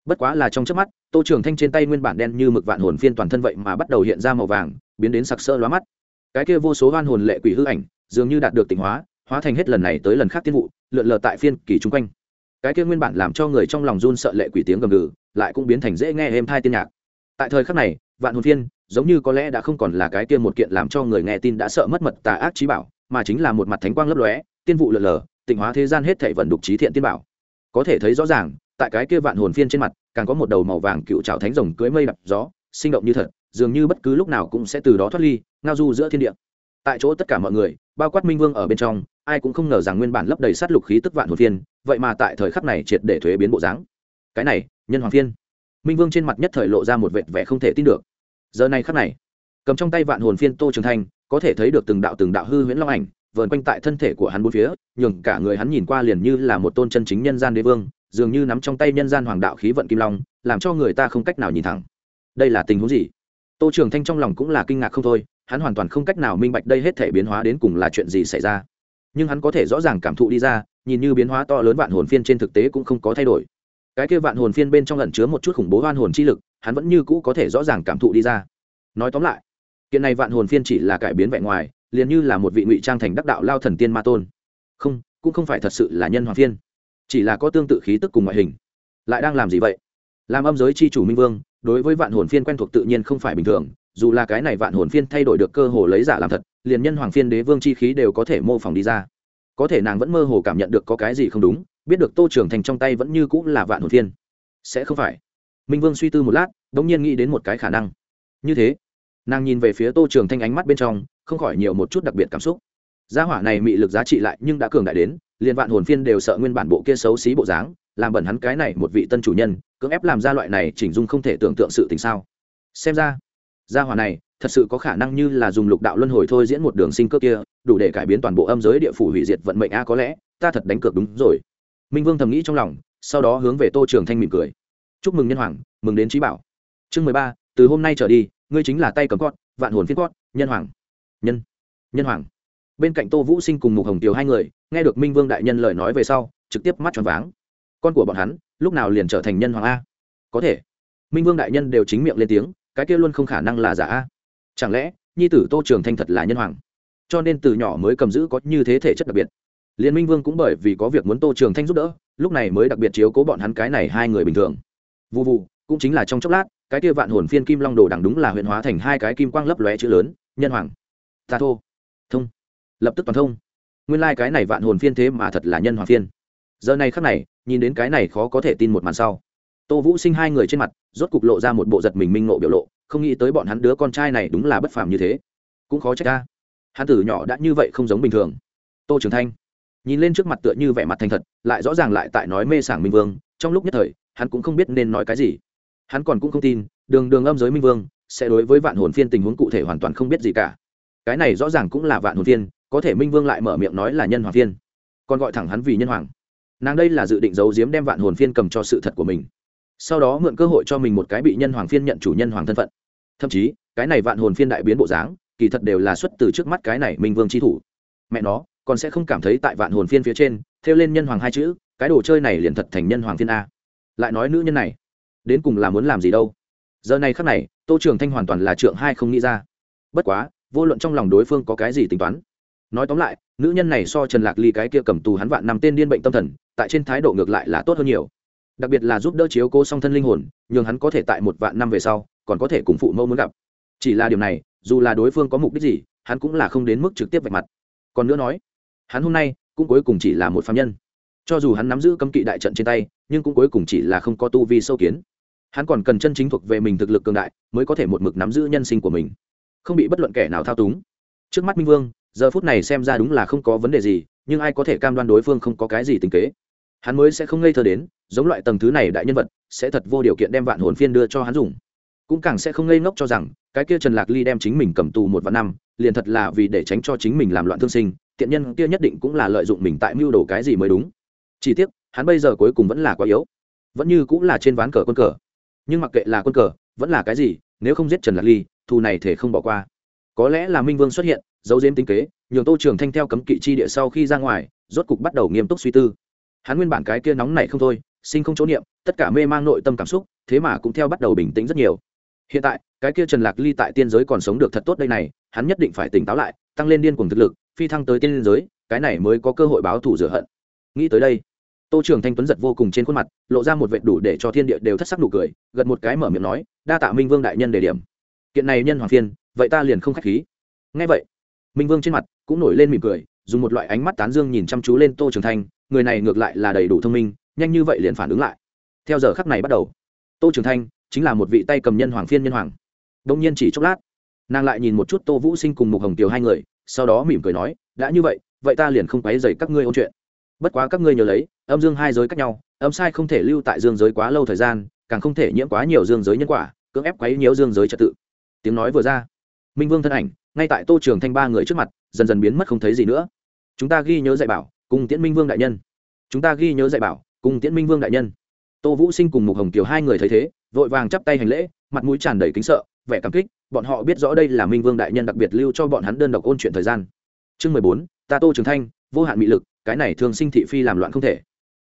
Bất quá là trong chớp mắt, tô trường thanh trên tay nguyên bản đen như mực vạn hồn phiên toàn thân vậy mà bắt đầu hiện ra màu vàng, biến đến sặc sỡ lóa mắt. Cái kia vô số hoan hồn lệ quỷ hư ảnh, dường như đạt được tỉnh hóa hóa thành hết lần này tới lần khác tiên vụ, lượn lờ tại phiên kỳ chung quanh. Cái kia nguyên bản làm cho người trong lòng run sợ lệ quỷ tiếng gầm gừ, lại cũng biến thành dễ nghe êm thai tiên nhạc. Tại thời khắc này, vạn hồn phiên, giống như có lẽ đã không còn là cái kia một kiện làm cho người nghe tin đã sợ mất mật tà ác trí bảo, mà chính là một mặt thánh quang lấp lóe, tiên vụ lượn lờ tịnh hóa thế gian hết thảy vận đục trí thiện tiên bảo. Có thể thấy rõ ràng, tại cái kia vạn hồn phiên trên mặt, càng có một đầu màu vàng cựu trào thánh rồng cưỡi mây đập gió, sinh động như thật, dường như bất cứ lúc nào cũng sẽ từ đó thoát ly, ngao du giữa thiên địa. Tại chỗ tất cả mọi người, bao quát minh vương ở bên trong, ai cũng không ngờ rằng nguyên bản lấp đầy sát lục khí tức vạn hồn phiên, vậy mà tại thời khắc này triệt để thuế biến bộ dáng. Cái này, nhân hoàng phiên. Minh vương trên mặt nhất thời lộ ra một vệt vẻ không thể tin được. Giờ này khắc này, cầm trong tay vạn hồn phiên tô trường thanh, có thể thấy được từng đạo từng đạo hư huyễn long ảnh vờn quanh tại thân thể của hắn bốn phía, nhường cả người hắn nhìn qua liền như là một tôn chân chính nhân gian đế vương, dường như nắm trong tay nhân gian hoàng đạo khí vận kim long, làm cho người ta không cách nào nhìn thẳng. Đây là tình huống gì? Tô trường thanh trong lòng cũng là kinh ngạc không thôi, hắn hoàn toàn không cách nào minh bạch đây hết thể biến hóa đến cùng là chuyện gì xảy ra. Nhưng hắn có thể rõ ràng cảm thụ đi ra, nhìn như biến hóa to lớn vạn hồn phiên trên thực tế cũng không có thay đổi. Cái kia vạn hồn phiên bên trong ẩn chứa một chút khủng bố hoan hồn chi lực, hắn vẫn như cũ có thể rõ ràng cảm thụ đi ra. Nói tóm lại, kiện này vạn hồn phiên chỉ là cải biến vẻ ngoài liền như là một vị ngụy trang thành đắc đạo lao thần tiên ma tôn. Không, cũng không phải thật sự là nhân hoàng phiên. Chỉ là có tương tự khí tức cùng ngoại hình. Lại đang làm gì vậy? Làm âm giới c h i chủ minh vương, đối với vạn hồn phiên quen thuộc tự nhiên không phải bình thường, dù là cái này vạn hồn phiên thay đổi được cơ hồ lấy giả làm thật, liền nhân hoàng phiên đế vương chi khí đều có thể mô phỏng đi ra. Có thể nàng vẫn mơ hồ cảm nhận được có cái gì không đúng, biết được tô trưởng thành trong tay vẫn như cũng là vạn hồn phiên. Sẽ không phải. Minh vương suy tư một lát đ ỗ n g nhiên nghĩ đến một cái khả năng. Như thế nàng nhìn về phía tô trường thanh ánh mắt bên trong, không khỏi nhiều một chút đặc biệt cảm xúc. Gia hỏa này mị lực giá trị lại nhưng đã cường đại đến, liền vạn hồn phiên đều sợ nguyên bản bộ kia xấu xí bộ dáng, làm bẩn hắn cái này một vị tân chủ nhân, cưỡng ép làm ra loại này chỉnh dung không thể tưởng tượng sự tình sao. Xem ra, gia hỏa này thật sự có khả năng như là dùng lục đạo luân hồi thôi diễn một đường sinh cơ kia, đủ để cải biến toàn bộ âm giới địa phủ hủy diệt vận mệnh a, có lẽ, ta thật đánh cược đúng rồi. Minh vương thầm nghĩ trong lòng, sau đó hướng về tô trường thanh mỉm cười. Chúc mừng nhân hoàng, mừng đến trí bảo. Chương mười ba từ hôm nay trở đi, ngươi chính là tay cầm cót, vạn hồn phiên cót, nhân hoàng. Nhân nhân hoàng. Bên cạnh tô vũ sinh cùng mục hồng tiều hai người, nghe được minh vương đại nhân lời nói về sau, trực tiếp mắt tròn váng. Con của bọn hắn, lúc nào liền trở thành nhân hoàng a? Có thể. Minh vương đại nhân đều chính miệng lên tiếng, cái kia luôn không khả năng là giả a. Chẳng lẽ, nhi tử tô trường thanh thật là nhân hoàng? Cho nên từ nhỏ mới cầm giữ có như thế thể chất đặc biệt. Liên minh vương cũng bởi vì có việc muốn tô trường thanh giúp đỡ, lúc này mới đặc biệt chiếu cố bọn hắn cái này hai người bình thường. Vụ vụ cũng chính là trong chốc lát cái kia vạn hồn phiên kim long đồ đằng đúng là huyện hóa thành hai cái kim quang lấp lóe chữ lớn, nhân hoàng. Ta thô. Thông. Lập tức toàn thông. Nguyên lai、like、cái này vạn hồn phiên thế mà thật là nhân hoàng phiên. Giờ này khắc này, nhìn đến cái này khó có thể tin một màn sau. Tô vũ sinh hai người trên mặt, rốt cục lộ ra một bộ giật mình minh nộ biểu lộ, không nghĩ tới bọn hắn đứa con trai này đúng là bất phàm như thế. Cũng khó trách ta. Hắn tử nhỏ đã như vậy không giống bình thường. Tô trường thanh nhìn lên trước mặt tựa như vẻ mặt thành thật, lại rõ ràng lại tại nói mê sảng minh vương, trong lúc nhất thời, hắn cũng không biết nên nói cái gì hắn còn cũng không tin, đường đường âm giới minh vương sẽ đối với vạn hồn phiên tình huống cụ thể hoàn toàn không biết gì cả. Cái này rõ ràng cũng là vạn hồn phiên, có thể minh vương lại mở miệng nói là nhân hoàng phiên. Còn gọi thẳng hắn vì nhân hoàng. Nàng đây là dự định giấu giếm đem vạn hồn phiên cầm cho sự thật của mình. Sau đó mượn cơ hội cho mình một cái bị nhân hoàng phiên nhận chủ nhân hoàng thân phận. Thậm chí, cái này vạn hồn phiên đại biến bộ dáng, kỳ thật đều là xuất từ trước mắt cái này minh vương trí thủ. Mẹ nó, còn sẽ không cảm thấy tại vạn hồn phiên phía trên, thêu lên nhân hoàng hai chữ, cái đồ chơi này liền thật thành nhân hoàng phiên a. Lại nói nữ nhân này đến cùng là muốn làm gì đâu. Giờ này khắc này, tô trường thanh hoàn toàn là trượng hai không nghĩ ra. Bất quá, vô luận trong lòng đối phương có cái gì tính toán. Nói tóm lại, nữ nhân này so trần lạc ly cái kia cầm tù hắn vạn năm tên điên bệnh tâm thần, tại trên thái độ ngược lại là tốt hơn nhiều. Đặc biệt là giúp đỡ chiếu cố song thân linh hồn, nhường hắn có thể tại một vạn năm về sau, còn có thể cùng phụ mẫu muốn gặp. Chỉ là điều này, dù là đối phương có mục đích gì, hắn cũng là không đến mức trực tiếp vạch mặt. Còn nữa nói, hắn hôm nay cũng cuối cùng chỉ là một phạm nhân. Cho dù hắn nắm giữ cấm kỵ đại trận trên tay, nhưng cũng cuối cùng chỉ là không có tu vi sâu kiến hắn còn cần chân chính thuộc về mình thực lực cường đại mới có thể một mực nắm giữ nhân sinh của mình. Không bị bất luận kẻ nào thao túng. Trước mắt minh vương, giờ phút này xem ra đúng là không có vấn đề gì, nhưng ai có thể cam đoan đối phương không có cái gì tình kế? Hắn mới sẽ không ngây thơ đến, giống loại tầng thứ này đại nhân vật, sẽ thật vô điều kiện đem vạn hồn phiên đưa cho hắn dùng. Cũng càng sẽ không ngây ngốc cho rằng, cái kia trần lạc ly đem chính mình cầm tù một vạn năm, liền thật là vì để tránh cho chính mình làm loạn thương sinh, tiện nhân kia nhất định cũng là lợi dụng mình tại mưu đồ cái gì mới đúng. Chỉ tiếc, hắn bây giờ cuối cùng vẫn là quá yếu. Vẫn như cũng là trên ván cờ quân cờ nhưng mặc kệ là quân cờ, vẫn là cái gì, nếu không giết trần lạc ly, thù này thể không bỏ qua. Có lẽ là minh vương xuất hiện dấu diếm tính kế, nhường tô trường thanh theo cấm kỵ chi địa sau khi ra ngoài, rốt cục bắt đầu nghiêm túc suy tư. Hắn nguyên bản cái kia nóng này không thôi, sinh không chỗ niệm, tất cả mê mang nội tâm cảm xúc, thế mà cũng theo bắt đầu bình tĩnh rất nhiều. Hiện tại, cái kia trần lạc ly tại tiên giới còn sống được thật tốt đây này, hắn nhất định phải tỉnh táo lại, tăng lên điên cùng thực lực, phi thăng tới tiên giới, cái này mới có cơ hội báo thù rửa hận. Nghĩ tới đây tô trường thanh tuấn giật vô cùng trên khuôn mặt, lộ ra một vệt đủ để cho thiên địa đều thất sắc nụ cười, gật một cái mở miệng nói, đa tạ minh vương đại nhân đề điểm. Kiện này nhân hoàng phiên, vậy ta liền không k h á c h khí. Ngay vậy, minh vương trên mặt cũng nổi lên mỉm cười, dùng một loại ánh mắt tán dương nhìn chăm chú lên tô trường thanh, người này ngược lại là đầy đủ thông minh, nhanh như vậy liền phản ứng lại. Theo giờ khắc này bắt đầu, tô trường thanh chính là một vị tay cầm nhân hoàng phiên nhân hoàng. Đông nhiên chỉ chốc lát, nàng lại nhìn một chút tô vũ sinh cùng mục hồng tiều hai người, sau đó mỉm cười nói, đã như vậy vậy ta liền không quáy dày các ngươi ôn chuyện bất quá các ngươi nhớ lấy, âm dương hai giới cách nhau, âm sai không thể lưu tại dương giới quá lâu thời gian, càng không thể nhiễm quá nhiều dương giới nhân quả, cưỡng ép quấy nhiễu dương giới trật tự. Tiếng nói vừa ra, minh vương thân ảnh, ngay tại tô trường thanh ba người trước mặt, dần dần biến mất không thấy gì nữa. Chúng ta ghi nhớ dạy bảo, cùng tiễn minh vương đại nhân. Chúng ta ghi nhớ dạy bảo, cùng tiễn minh vương đại nhân. Tô vũ sinh cùng mục hồng kiều hai người thấy thế, vội vàng chắp tay hành lễ, mặt mũi tràn đầy kính sợ, vẻ cảm kích, bọn họ biết rõ đây là minh vương đại nhân đặc biệt lưu cho bọn hắn đơn độc ôn chuyện thời gian. Chương mười bốn, ta tô trường thanh, vô hạn mị lực cái này thường sinh thị phi làm loạn không thể.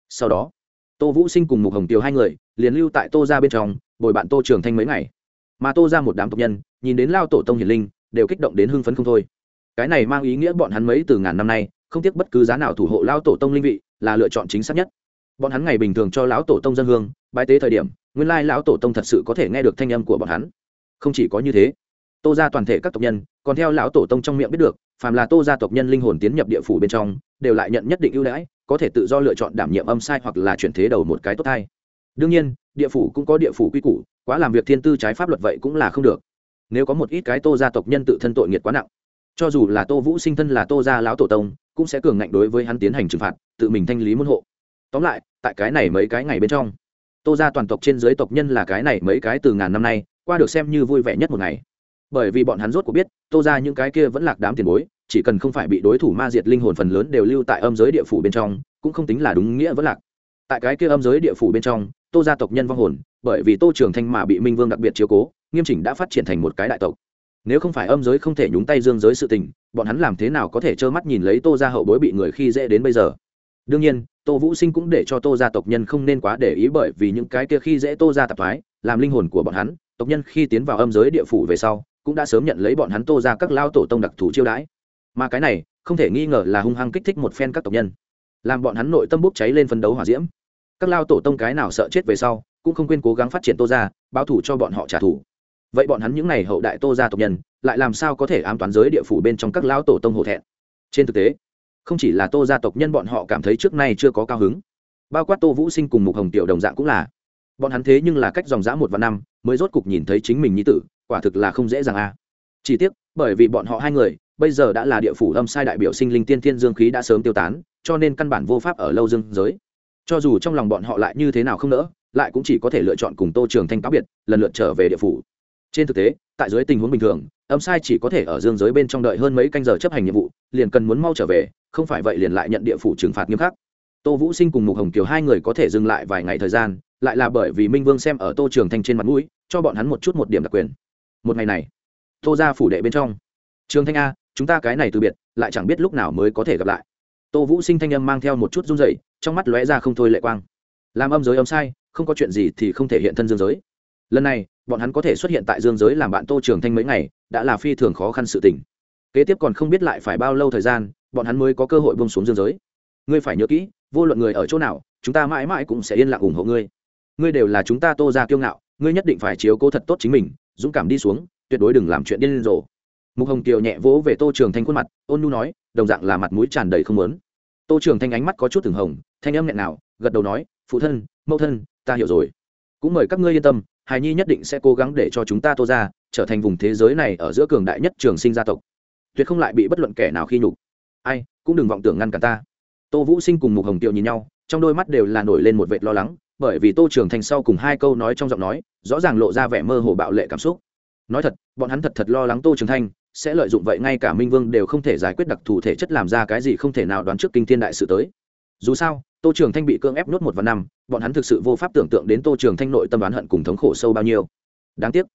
Sau đó, tô vũ sinh cùng mục hồng tiều hai người liền lưu tại tô ra bên trong, bồi bạn tô trường thanh mấy ngày. Mà tô ra một đám tộc nhân, nhìn đến lao tổ tông hiển linh, đều kích động đến hưng phấn không thôi. Cái này mang ý nghĩa bọn hắn mấy từ ngàn năm nay, không tiếc bất cứ giá nào thủ hộ lao tổ tông linh vị, là lựa chọn chính xác nhất. Bọn hắn ngày bình thường cho lão tổ tông dân hương, bái tế thời điểm, nguyên lai lão tổ tông thật sự có thể nghe được thanh âm của bọn hắn. Không chỉ có như thế, tô ra toàn thể các tộc nhân, còn theo lão tổ tông trong miệng biết được phàm là tô gia tộc nhân linh hồn tiến nhập địa phủ bên trong, đều lại nhận nhất định ưu đãi, có thể tự do lựa chọn đảm nhiệm âm sai hoặc là chuyển thế đầu một cái tốt thai đương nhiên, địa phủ cũng có địa phủ quy củ, quá làm việc thiên tư trái pháp luật vậy cũng là không được. Nếu có một ít cái tô gia tộc nhân tự thân tội nghiệt quá nặng, cho dù là tô vũ sinh thân là tô gia lão tổ tông, cũng sẽ cường ngạnh đối với hắn tiến hành trừng phạt, tự mình thanh lý môn hộ. Tóm lại, tại cái này mấy cái ngày bên trong, tô gia toàn tộc trên dưới tộc nhân là cái này mấy cái từ ngàn năm nay, qua được xem như vui vẻ nhất một ngày bởi vì bọn hắn rốt cuộc biết, tô ra những cái kia vẫn lạc đám tiền bối, chỉ cần không phải bị đối thủ ma diệt linh hồn phần lớn đều lưu tại âm giới địa phủ bên trong, cũng không tính là đúng nghĩa vẫn lạc. Tại cái kia âm giới địa phủ bên trong, tô gia tộc nhân vong hồn, bởi vì tô trường thanh mà bị minh vương đặc biệt chiếu cố, nghiêm chỉnh đã phát triển thành một cái đại tộc. Nếu không phải âm giới không thể nhúng tay dương giới sự tình, bọn hắn làm thế nào có thể trơ mắt nhìn lấy tô ra hậu bối bị người khi dễ đến bây giờ? Đương nhiên, tô vũ sinh cũng để cho tô gia tộc nhân không nên quá để ý bởi vì những cái kia khi dễ tô ra tạp thoái, làm linh hồn của bọn hắn, tộc nhân khi tiến vào âm giới địa phủ về sau cũng đã sớm nhận lấy bọn hắn tô ra các lao tổ tông đặc thù chiêu đãi. Mà cái này, không thể nghi ngờ là hung hăng kích thích một phen các tộc nhân, làm bọn hắn nội tâm bốc cháy lên phân đấu hỏa diễm. Các lao tổ tông cái nào sợ chết về sau, cũng không quên cố gắng phát triển tô ra, báo thủ cho bọn họ trả thù. Vậy bọn hắn những n à y hậu đại tô ra tộc nhân, lại làm sao có thể ám toán giới địa phủ bên trong các lao tổ tông hổ thẹn? Trên thực tế, không chỉ là tô gia tộc nhân bọn họ cảm thấy trước nay chưa có cao hứng, bao quát tô vũ sinh cùng mục hồng tiểu đồng dạng cũng là. Bọn hắn thế nhưng là cách dòng dã một và năm, mới rốt cục nhìn thấy chính mình như tử quả thực là không dễ dàng a à. chỉ tiếc, bởi vì bọn họ hai người, bây giờ đã là địa phủ âm sai đại biểu sinh linh tiên thiên dương khí đã sớm tiêu tán, cho nên căn bản vô pháp ở lâu dương giới. Cho dù trong lòng bọn họ lại như thế nào không nỡ, lại cũng chỉ có thể lựa chọn cùng tô trường thanh cáo biệt, lần lượt trở về địa phủ. Trên thực tế, tại dưới tình huống bình thường, âm sai chỉ có thể ở dương giới bên trong đợi hơn mấy canh giờ chấp hành nhiệm vụ, liền cần muốn mau trở về, không phải vậy liền lại nhận địa phủ trừng phạt nghiêm khắc. Tô vũ sinh cùng mục hồng kiều hai người có thể dừng lại vài ngày thời gian, lại là bởi vì minh vương xem ở tô trường thanh trên mặt mũi, cho bọn hắn một chút một điểm đặc quyền một ngày này, tô ra phủ đệ bên trong. Trường thanh a, chúng ta cái này từ biệt, lại chẳng biết lúc nào mới có thể gặp lại. Tô vũ sinh thanh âm mang theo một chút run dậy trong mắt lóe ra không thôi lệ quang. Làm âm giới âm sai, không có chuyện gì thì không thể hiện thân dương giới. Lần này, bọn hắn có thể xuất hiện tại dương giới làm bạn tô trường thanh mấy ngày, đã là phi thường khó khăn sự tình. Kế tiếp còn không biết lại phải bao lâu thời gian, bọn hắn mới có cơ hội bông xuống dương giới. Ngươi phải nhớ kỹ, vô luận người ở chỗ nào, chúng ta mãi mãi cũng sẽ yên lặng ủng hộ ngươi. Ngươi đều là chúng ta tô ra kiêu ngạo, ngươi nhất định phải chiếu cố thật tốt chính mình dũng cảm đi xuống, tuyệt đối đừng làm chuyện điên rồ. Mục hồng kiều nhẹ vỗ về tô trường thanh khuôn mặt, ôn nhu nói, đồng dạng là mặt mũi tràn đầy không lớn tô trường thanh ánh mắt có chút từng hồng, thanh âm nghẹn nào, gật đầu nói, phụ thân, mẫu thân, ta hiểu rồi. Cũng mời các ngươi yên tâm, hài nhi nhất định sẽ cố gắng để cho chúng ta tô ra, trở thành vùng thế giới này ở giữa cường đại nhất trường sinh gia tộc. Tuyệt không lại bị bất luận kẻ nào khi nhục. Ai, cũng đừng vọng tưởng ngăn cả ta. Tô vũ sinh cùng mục hồng kiều nhìn nhau, trong đôi mắt đều là nổi lên một vệt lo lắng bởi vì tô trường thành sau cùng hai câu nói trong giọng nói, rõ ràng lộ ra vẻ mơ hồ bạo lệ cảm xúc. Nói thật, bọn hắn thật thật lo lắng tô trường thanh sẽ lợi dụng vậy ngay cả minh vương đều không thể giải quyết đặc thù thể chất làm ra cái gì không thể nào đoán trước kinh thiên đại sự tới. Dù sao, tô trường thanh bị cưỡng ép nuốt một và năm, bọn hắn thực sự vô pháp tưởng tượng đến tô trường thanh nội tâm oán hận cùng thống khổ sâu bao nhiêu. Đáng tiếc,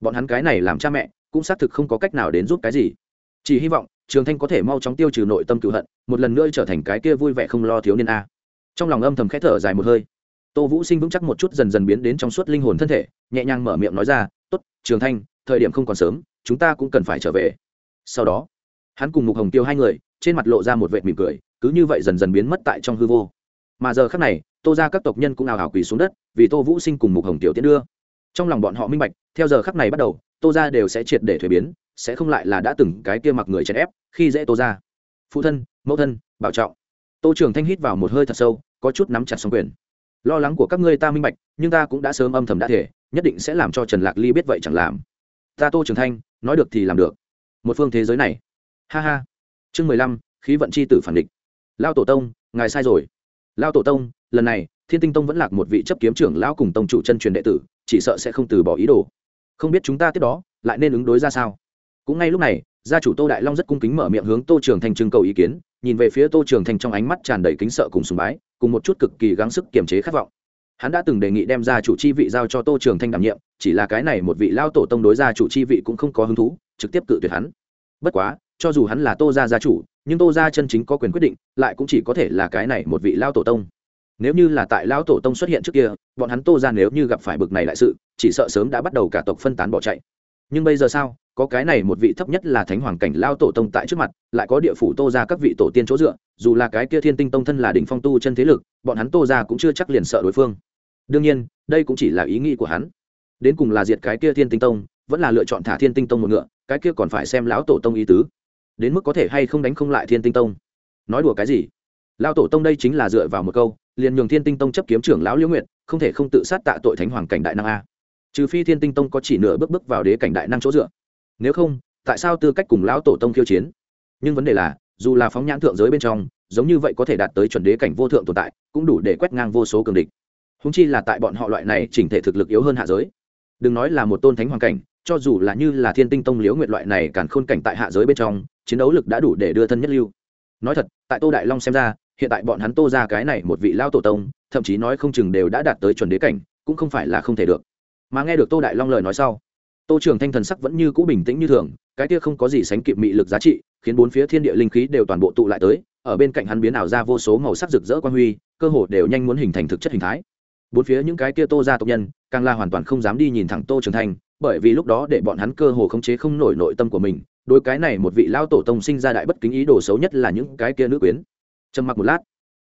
bọn hắn cái này làm cha mẹ, cũng xác thực không có cách nào đến giúp cái gì. Chỉ hy vọng, trường thanh có thể mau chóng tiêu trừ nội tâm cựu hận, một lần nữa trở thành cái kia vui vẻ không lo thiếu niên a. Trong lòng âm thầm khẽ thở dài một hơi tô vũ sinh vững chắc một chút dần dần biến đến trong suốt linh hồn thân thể, nhẹ nhàng mở miệng nói ra t ố t trường thanh, thời điểm không còn sớm, chúng ta cũng cần phải trở về. Sau đó, hắn cùng mục hồng tiêu hai người, trên mặt lộ ra một vệ mỉm cười, cứ như vậy dần dần biến mất tại trong hư vô. Mà giờ khác này, tô ra các tộc nhân cũng ào ào quỳ xuống đất, vì tô vũ sinh cùng mục hồng tiểu tiến đưa. Trong lòng bọn họ minh bạch, theo giờ khắc này bắt đầu, tô ra đều sẽ triệt để thuế biến, sẽ không lại là đã từng cái kia mặc người chèn ép, khi dễ tô ra phụ thân, mẫu thân, bảo trọng. Tô trường thanh hít vào một hơi thật sâu, có chút nắm chặt xong quyền lo lắng của các ngươi ta minh bạch, nhưng ta cũng đã sớm âm thầm đã thể, nhất định sẽ làm cho trần lạc ly biết vậy chẳng làm. Ta tô trường thanh, nói được thì làm được. Một phương thế giới này. Ha ha. Chương mười lăm, khí vận c h i tử phản địch. Lao tổ tông, ngài sai rồi. Lao tổ tông, lần này, thiên tinh tông vẫn lạc một vị chấp kiếm trưởng lão cùng tông chủ chân truyền đệ tử, chỉ sợ sẽ không từ bỏ ý đồ. Không biết chúng ta tiếp đó, lại nên ứng đối ra sao? Cũng ngay lúc này, gia chủ tô đại long rất cung kính mở miệng hướng tô trường thanh trưng cầu ý kiến nhìn về phía tô trường thanh trong ánh mắt tràn đầy kính sợ cùng sùng bái, cùng một chút cực kỳ gắng sức kiềm chế khát vọng. Hắn đã từng đề nghị đem ra chủ chi vị giao cho tô trường thanh đảm nhiệm, chỉ là cái này một vị lao tổ tông đối ra chủ chi vị cũng không có hứng thú, trực tiếp cự tuyệt hắn. Bất quá, cho dù hắn là tô gia gia chủ, nhưng tô gia chân chính có quyền quyết định, lại cũng chỉ có thể là cái này một vị lao tổ tông. Nếu như là tại lao tổ tông xuất hiện trước kia, bọn hắn tô gia nếu như gặp phải bực này lại sự, chỉ sợ sớm đã bắt đầu cả tộc phân tán bỏ chạy. Nhưng bây giờ sao? Có cái này một vị thấp nhất là thánh hoàng cảnh lao tổ tông tại trước mặt, lại có địa phủ tô ra các vị tổ tiên chỗ dựa, dù là cái kia thiên tinh tông thân là đỉnh phong tu chân thế lực, bọn hắn tô ra cũng chưa chắc liền sợ đối phương. Đương nhiên, đây cũng chỉ là ý nghĩ của hắn. Đến cùng là diệt cái kia thiên tinh tông, vẫn là lựa chọn thả thiên tinh tông một ngựa, cái kia còn phải xem lão tổ tông ý tứ. Đến mức có thể hay không đánh không lại thiên tinh tông. Nói đùa cái gì? Lao tổ tông đây chính là dựa vào một câu, liền nhường thiên tinh tông chấp kiếm trưởng lão liễu nguyện không thể không tự sát tạ tội thánh hoàng cảnh đại năng a. Trừ phi thiên tinh tông có chỉ nửa bước bước vào đế cảnh đại năng chỗ dựa nếu không, tại sao tư cách cùng lão tổ tông khiêu chiến? Nhưng vấn đề là, dù là phóng nhãn thượng giới bên trong, giống như vậy có thể đạt tới chuẩn đế cảnh vô thượng tồn tại, cũng đủ để quét ngang vô số cường địch. Húng chi là tại bọn họ loại này chỉnh thể thực lực yếu hơn hạ giới. Đừng nói là một tôn thánh hoàng cảnh, cho dù là như là thiên tinh tông liễu nguyệt loại này càn khôn cảnh tại hạ giới bên trong, chiến đấu lực đã đủ để đưa thân nhất lưu. Nói thật, tại tô đại long xem ra, hiện tại bọn hắn tô ra cái này một vị lao tổ tông, thậm chí nói không chừng đều đã đạt tới chuẩn đế cảnh, cũng không phải là không thể được. Mà nghe được tô đại long lời nói sau tô trường thanh thần sắc vẫn như cũ bình tĩnh như thường, cái kia không có gì sánh kịp mị lực giá trị, khiến bốn phía thiên địa linh khí đều toàn bộ tụ lại tới, ở bên cạnh hắn biến ảo ra vô số màu sắc rực rỡ quan huy, cơ hồ đều nhanh muốn hình thành thực chất hình thái. Bốn phía những cái kia tô ra tộc nhân, càng là hoàn toàn không dám đi nhìn thẳng tô trường thanh, bởi vì lúc đó để bọn hắn cơ hồ khống chế không nổi nội tâm của mình đôi cái này một vị lao tổ tông sinh ra đại bất kính ý đồ xấu nhất là những cái kia nữ quyến. Trầm mặc một lát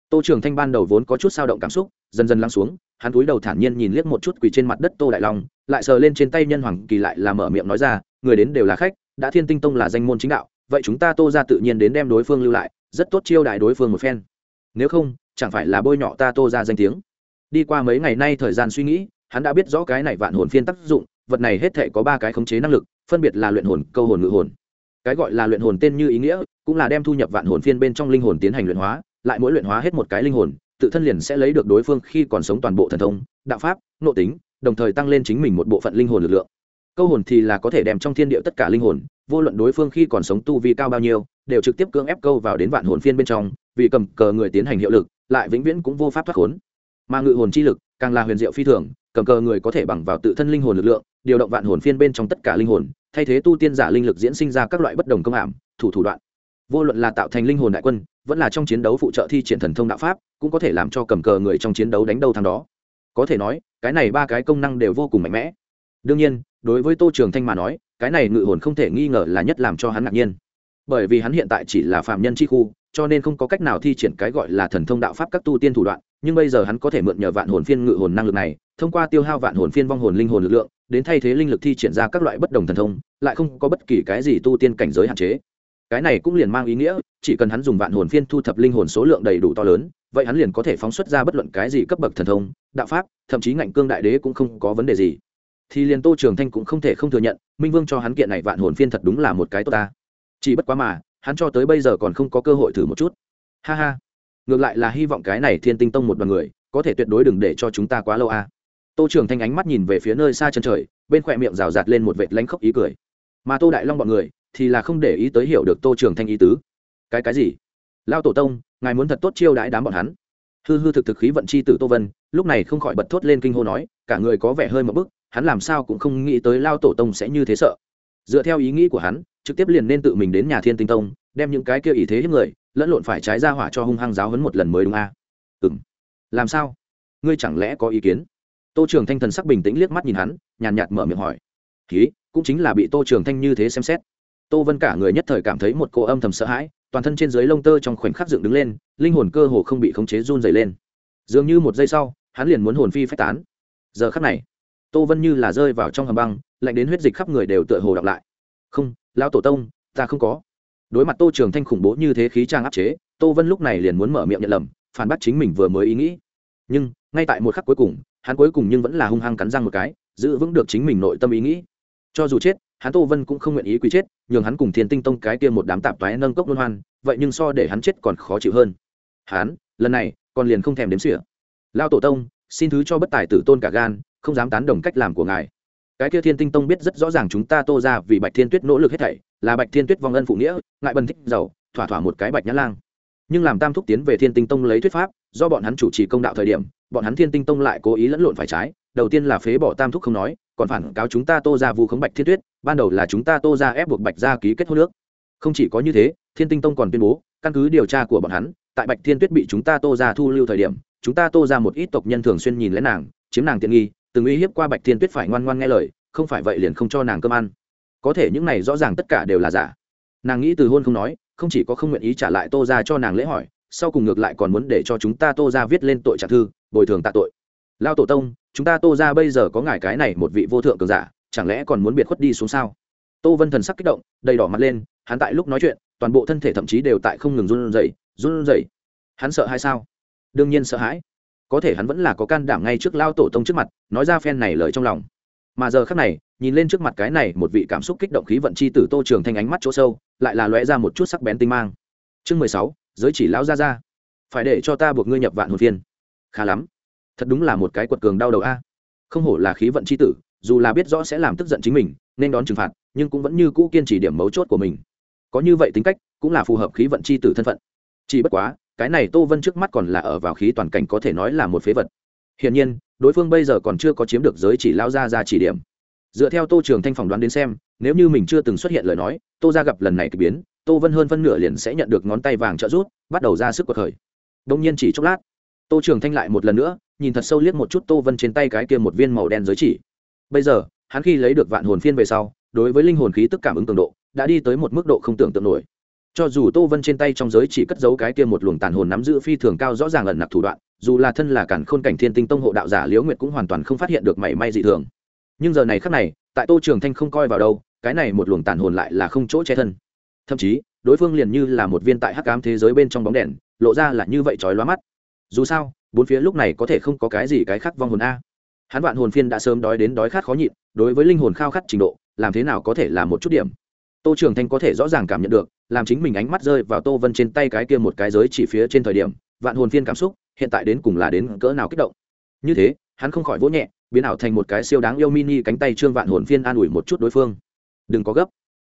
tô trường thanh ban đầu vốn có chút sao động cảm xúc, dần dần lắng xuống, hắn cúi đầu thản nhiên nhìn liếc một chút quỳ trên mặt đất tô đại long, lại sờ lên trên tay nhân hoàng kỳ lại là mở miệng nói ra, người đến đều là khách, đã thiên tinh tông là danh môn chính đạo, vậy chúng ta tô ra tự nhiên đến đem đối phương lưu lại, rất tốt chiêu đại đối phương một phen. Nếu không, chẳng phải là bôi nhọ ta tô ra danh tiếng. Đi qua mấy ngày nay thời gian suy nghĩ, hắn đã biết rõ cái này vạn hồn phiên tác dụng, vật này hết thể có ba cái khống chế năng lực, phân biệt là luyện hồn, câu hồn, ngự hồn. Cái gọi là luyện hồn tên như ý nghĩa, cũng là đem thu nhập vạn hồn phiên bên trong linh hồn tiến hành luyện hóa lại mỗi luyện hóa hết một cái linh hồn, tự thân liền sẽ lấy được đối phương khi còn sống toàn bộ thần thông, đạo pháp, nội tính, đồng thời tăng lên chính mình một bộ phận linh hồn lực lượng. Câu hồn thì là có thể đem trong thiên địa tất cả linh hồn, vô luận đối phương khi còn sống tu vi cao bao nhiêu, đều trực tiếp cưỡng ép câu vào đến vạn hồn phiên bên trong, vì cầm cờ người tiến hành hiệu lực, lại vĩnh viễn cũng vô pháp thoát khốn. Mà ngự hồn chi lực, càng là huyền diệu phi thường, cầm cờ người có thể bằng vào tự thân linh hồn lực lượng, điều động vạn hồn phiên bên trong tất cả linh hồn, thay thế tu tiên giả linh lực diễn sinh ra các loại bất đồng công ảm thủ thủ đoạn vô luận là tạo thành linh hồn đại quân, vẫn là trong chiến đấu phụ trợ thi triển thần thông đạo pháp, cũng có thể làm cho cầm cờ người trong chiến đấu đánh đâu thằng đó. Có thể nói, cái này ba cái công năng đều vô cùng mạnh mẽ. Đương nhiên, đối với tô trường thanh mà nói, cái này ngự hồn không thể nghi ngờ là nhất làm cho hắn ngạc nhiên. Bởi vì hắn hiện tại chỉ là phạm nhân chi khu, cho nên không có cách nào thi triển cái gọi là thần thông đạo pháp các tu tiên thủ đoạn, nhưng bây giờ hắn có thể mượn nhờ vạn hồn phiên ngự hồn năng lực này, thông qua tiêu hao vạn hồn phiên vong hồn linh hồn lực lượng, đến thay thế linh lực thi triển ra các loại bất đồng thần thông, lại không có bất kỳ cái gì tu tiên cảnh giới hạn chế cái này cũng liền mang ý nghĩa, chỉ cần hắn dùng vạn hồn phiên thu thập linh hồn số lượng đầy đủ to lớn, vậy hắn liền có thể phóng xuất ra bất luận cái gì cấp bậc thần thông, đạo pháp, thậm chí ngạnh cương đại đế cũng không có vấn đề gì. Thì liền tô trường thanh cũng không thể không thừa nhận, minh vương cho hắn kiện này vạn hồn phiên thật đúng là một cái tốt ta. Chỉ bất quá mà, hắn cho tới bây giờ còn không có cơ hội thử một chút. Ha ha. Ngược lại là hy vọng cái này thiên tinh tông một đoàn người, có thể tuyệt đối đừng để cho chúng ta quá lâu a. Tô trường thanh ánh mắt nhìn về phía nơi xa chân trời, bên khỏe miệng rào rạt lên một vệt lánh khóc ý cười. Mà tô đại long bọn người thì là không để ý tới hiểu được tô trường thanh ý tứ. Cái cái gì? Lao tổ tông, ngài muốn thật tốt chiêu đãi đám bọn hắn. Hư hư thực thực khí vận chi tử tô vân, lúc này không khỏi bật thốt lên kinh hô nói, cả người có vẻ hơi một bức, hắn làm sao cũng không nghĩ tới lao tổ tông sẽ như thế sợ. Dựa theo ý nghĩ của hắn, trực tiếp liền nên tự mình đến nhà thiên tinh tông, đem những cái kia ý thế hiếp người, lẫn lộn phải trái ra hỏa cho hung hăng giáo hấn một lần mới đúng a. À? ừ m làm sao? Ngươi chẳng lẽ có ý kiến? Tô trường thanh thần sắc bình tĩnh liếc mắt nhìn hắn, nhàn nhạt mở miệng hỏi. Ký cũng chính là bị tô trường thanh như thế xem xét tô vân cả người nhất thời cảm thấy một cô âm thầm sợ hãi, toàn thân trên dưới lông tơ trong khoảnh khắc dựng đứng lên, linh hồn cơ hồ không bị khống chế run dày lên. Dường như một giây sau, hắn liền muốn hồn phi phách tán. Giờ khắc này, tô vân như là rơi vào trong hầm băng, lạnh đến huyết dịch khắp người đều tựa hồ đọc lại. Không, lão tổ tông, ta không có. Đối mặt tô trường thanh khủng bố như thế khí trang áp chế, tô vân lúc này liền muốn mở miệng nhận lầm, phản bác chính mình vừa mới ý nghĩ. Nhưng, ngay tại một khắc cuối cùng, hắn cuối cùng nhưng vẫn là hung hăng cắn răng một cái, giữ vững được chính mình nội tâm ý nghĩ. Cho dù chết hắn tô vân cũng không nguyện ý quý chết, nhường hắn cùng thiên tinh tông cái kia một đám tạp toái nâng cốc luân hoan, vậy nhưng so để hắn chết còn khó chịu hơn. Hắn, lần này, còn liền không thèm đếm xỉa. Lao tổ tông, xin thứ cho bất tài tử tôn cả gan, không dám tán đồng cách làm của ngài. Cái kia thiên tinh tông biết rất rõ ràng chúng ta tô ra vì bạch thiên tuyết nỗ lực hết thảy, là bạch thiên tuyết vong ân phụ nghĩa, ngại bần thích giàu, thỏa thỏa một cái bạch nhã lang. Nhưng làm tam thúc tiến về thiên tinh tông lấy thuyết pháp, do bọn hắn chủ trì công đạo thời điểm, bọn hắn thiên tinh tông lại cố ý lẫn lộn phải trái đầu tiên là phế bỏ tam thúc không nói, còn phản cáo chúng ta tô ra vu khống bạch thiên tuyết, ban đầu là chúng ta tô ra ép buộc bạch ra ký kết hôn nước không chỉ có như thế, thiên tinh tông còn tuyên bố, căn cứ điều tra của bọn hắn, tại bạch thiên tuyết bị chúng ta tô ra thu lưu thời điểm, chúng ta tô ra một ít tộc nhân thường xuyên nhìn lén nàng, chiếm nàng tiện nghi, từng uy hiếp qua bạch thiên tuyết phải ngoan ngoan nghe lời, không phải vậy liền không cho nàng cơm ăn. Có thể những này rõ ràng tất cả đều là giả. Nàng nghĩ từ hôn không nói, không chỉ có không nguyện ý trả lại tô ra cho nàng lễ hỏi, sau cùng ngược lại còn muốn để cho chúng ta tô ra viết lên tội trả thư, bồi thường tạ tội. Lao tổ tông chúng ta tô ra bây giờ có ngài cái này một vị vô thượng cường giả, chẳng lẽ còn muốn biệt khuất đi xuống sao? Tô vân thần sắc kích động, đầy đỏ mặt lên, hắn tại lúc nói chuyện, toàn bộ thân thể thậm chí đều tại không ngừng run rẩy run rẩy. Hắn sợ hay sao? Đương nhiên sợ hãi. Có thể hắn vẫn là có can đảm ngay trước lao tổ tông trước mặt, nói ra phen này lời trong lòng. Mà giờ khác này, nhìn lên trước mặt cái này một vị cảm xúc kích động khí vận chi tử tô trường thanh ánh mắt chỗ sâu, lại là lóe ra một chút sắc bén tinh mang. Chương mười sáu, giới chỉ lão ra ra phải để cho ta buộc ngươi nhập vạn hồn phiên. Khá lắm thật đúng là một cái quật cường đau đầu a. Không hổ là khí vận chi tử, dù là biết rõ sẽ làm tức giận chính mình, nên đón trừng phạt, nhưng cũng vẫn như cũ kiên trì điểm mấu chốt của mình. Có như vậy tính cách, cũng là phù hợp khí vận chi tử thân phận. Chỉ bất quá, cái này tô vân trước mắt còn là ở vào khí toàn cảnh có thể nói là một phế vật. Hiển nhiên, đối phương bây giờ còn chưa có chiếm được giới chỉ lao ra ra chỉ điểm. Dựa theo tô trường thanh phỏng đoán đến xem, nếu như mình chưa từng xuất hiện lời nói, tô ra gặp lần này k ỳ biến, tô vân hơn phân nửa liền sẽ nhận được ngón tay vàng trợ rút bắt đầu ra sức cuộc khởi. Đông nhiên chỉ chốc lát tô trường thanh lại một lần nữa, nhìn thật sâu liếc một chút tô vân trên tay cái kia một viên màu đen giới chỉ. Bây giờ, hắn khi lấy được vạn hồn phiên về sau, đối với linh hồn khí tức cảm ứng cường độ, đã đi tới một mức độ không tưởng tượng nổi. Cho dù tô vân trên tay trong giới chỉ cất giấu cái kia một luồng tàn hồn nắm giữ phi thường cao rõ ràng ẩn nặc thủ đoạn, dù là thân là cản khôn cảnh thiên tinh tông hộ đạo giả liễu nguyệt cũng hoàn toàn không phát hiện được mảy may dị thường. Nhưng giờ này khắc này, tại tô trường thanh không coi vào đâu, cái này một luồng tàn hồn lại là không chỗ che thân. Thậm chí, đối phương liền như là một viên tại hắc ám thế giới bên trong bóng đèn, lộ ra là như vậy trói lóa mắt dù sao, bốn phía lúc này có thể không có cái gì cái khác vong hồn a. Hắn vạn hồn phiên đã sớm đói đến đói khát khó nhịn, đối với linh hồn khao khát trình độ, làm thế nào có thể là một chút điểm? Tô trường thanh có thể rõ ràng cảm nhận được, làm chính mình ánh mắt rơi vào tô vân trên tay cái kia một cái giới chỉ phía trên thời điểm, vạn hồn phiên cảm xúc, hiện tại đến cùng là đến cỡ nào kích động. Như thế, hắn không khỏi vỗ nhẹ, biến ảo thành một cái siêu đáng yêu mini cánh tay trương vạn hồn phiên an ủi một chút đối phương. Đừng có gấp.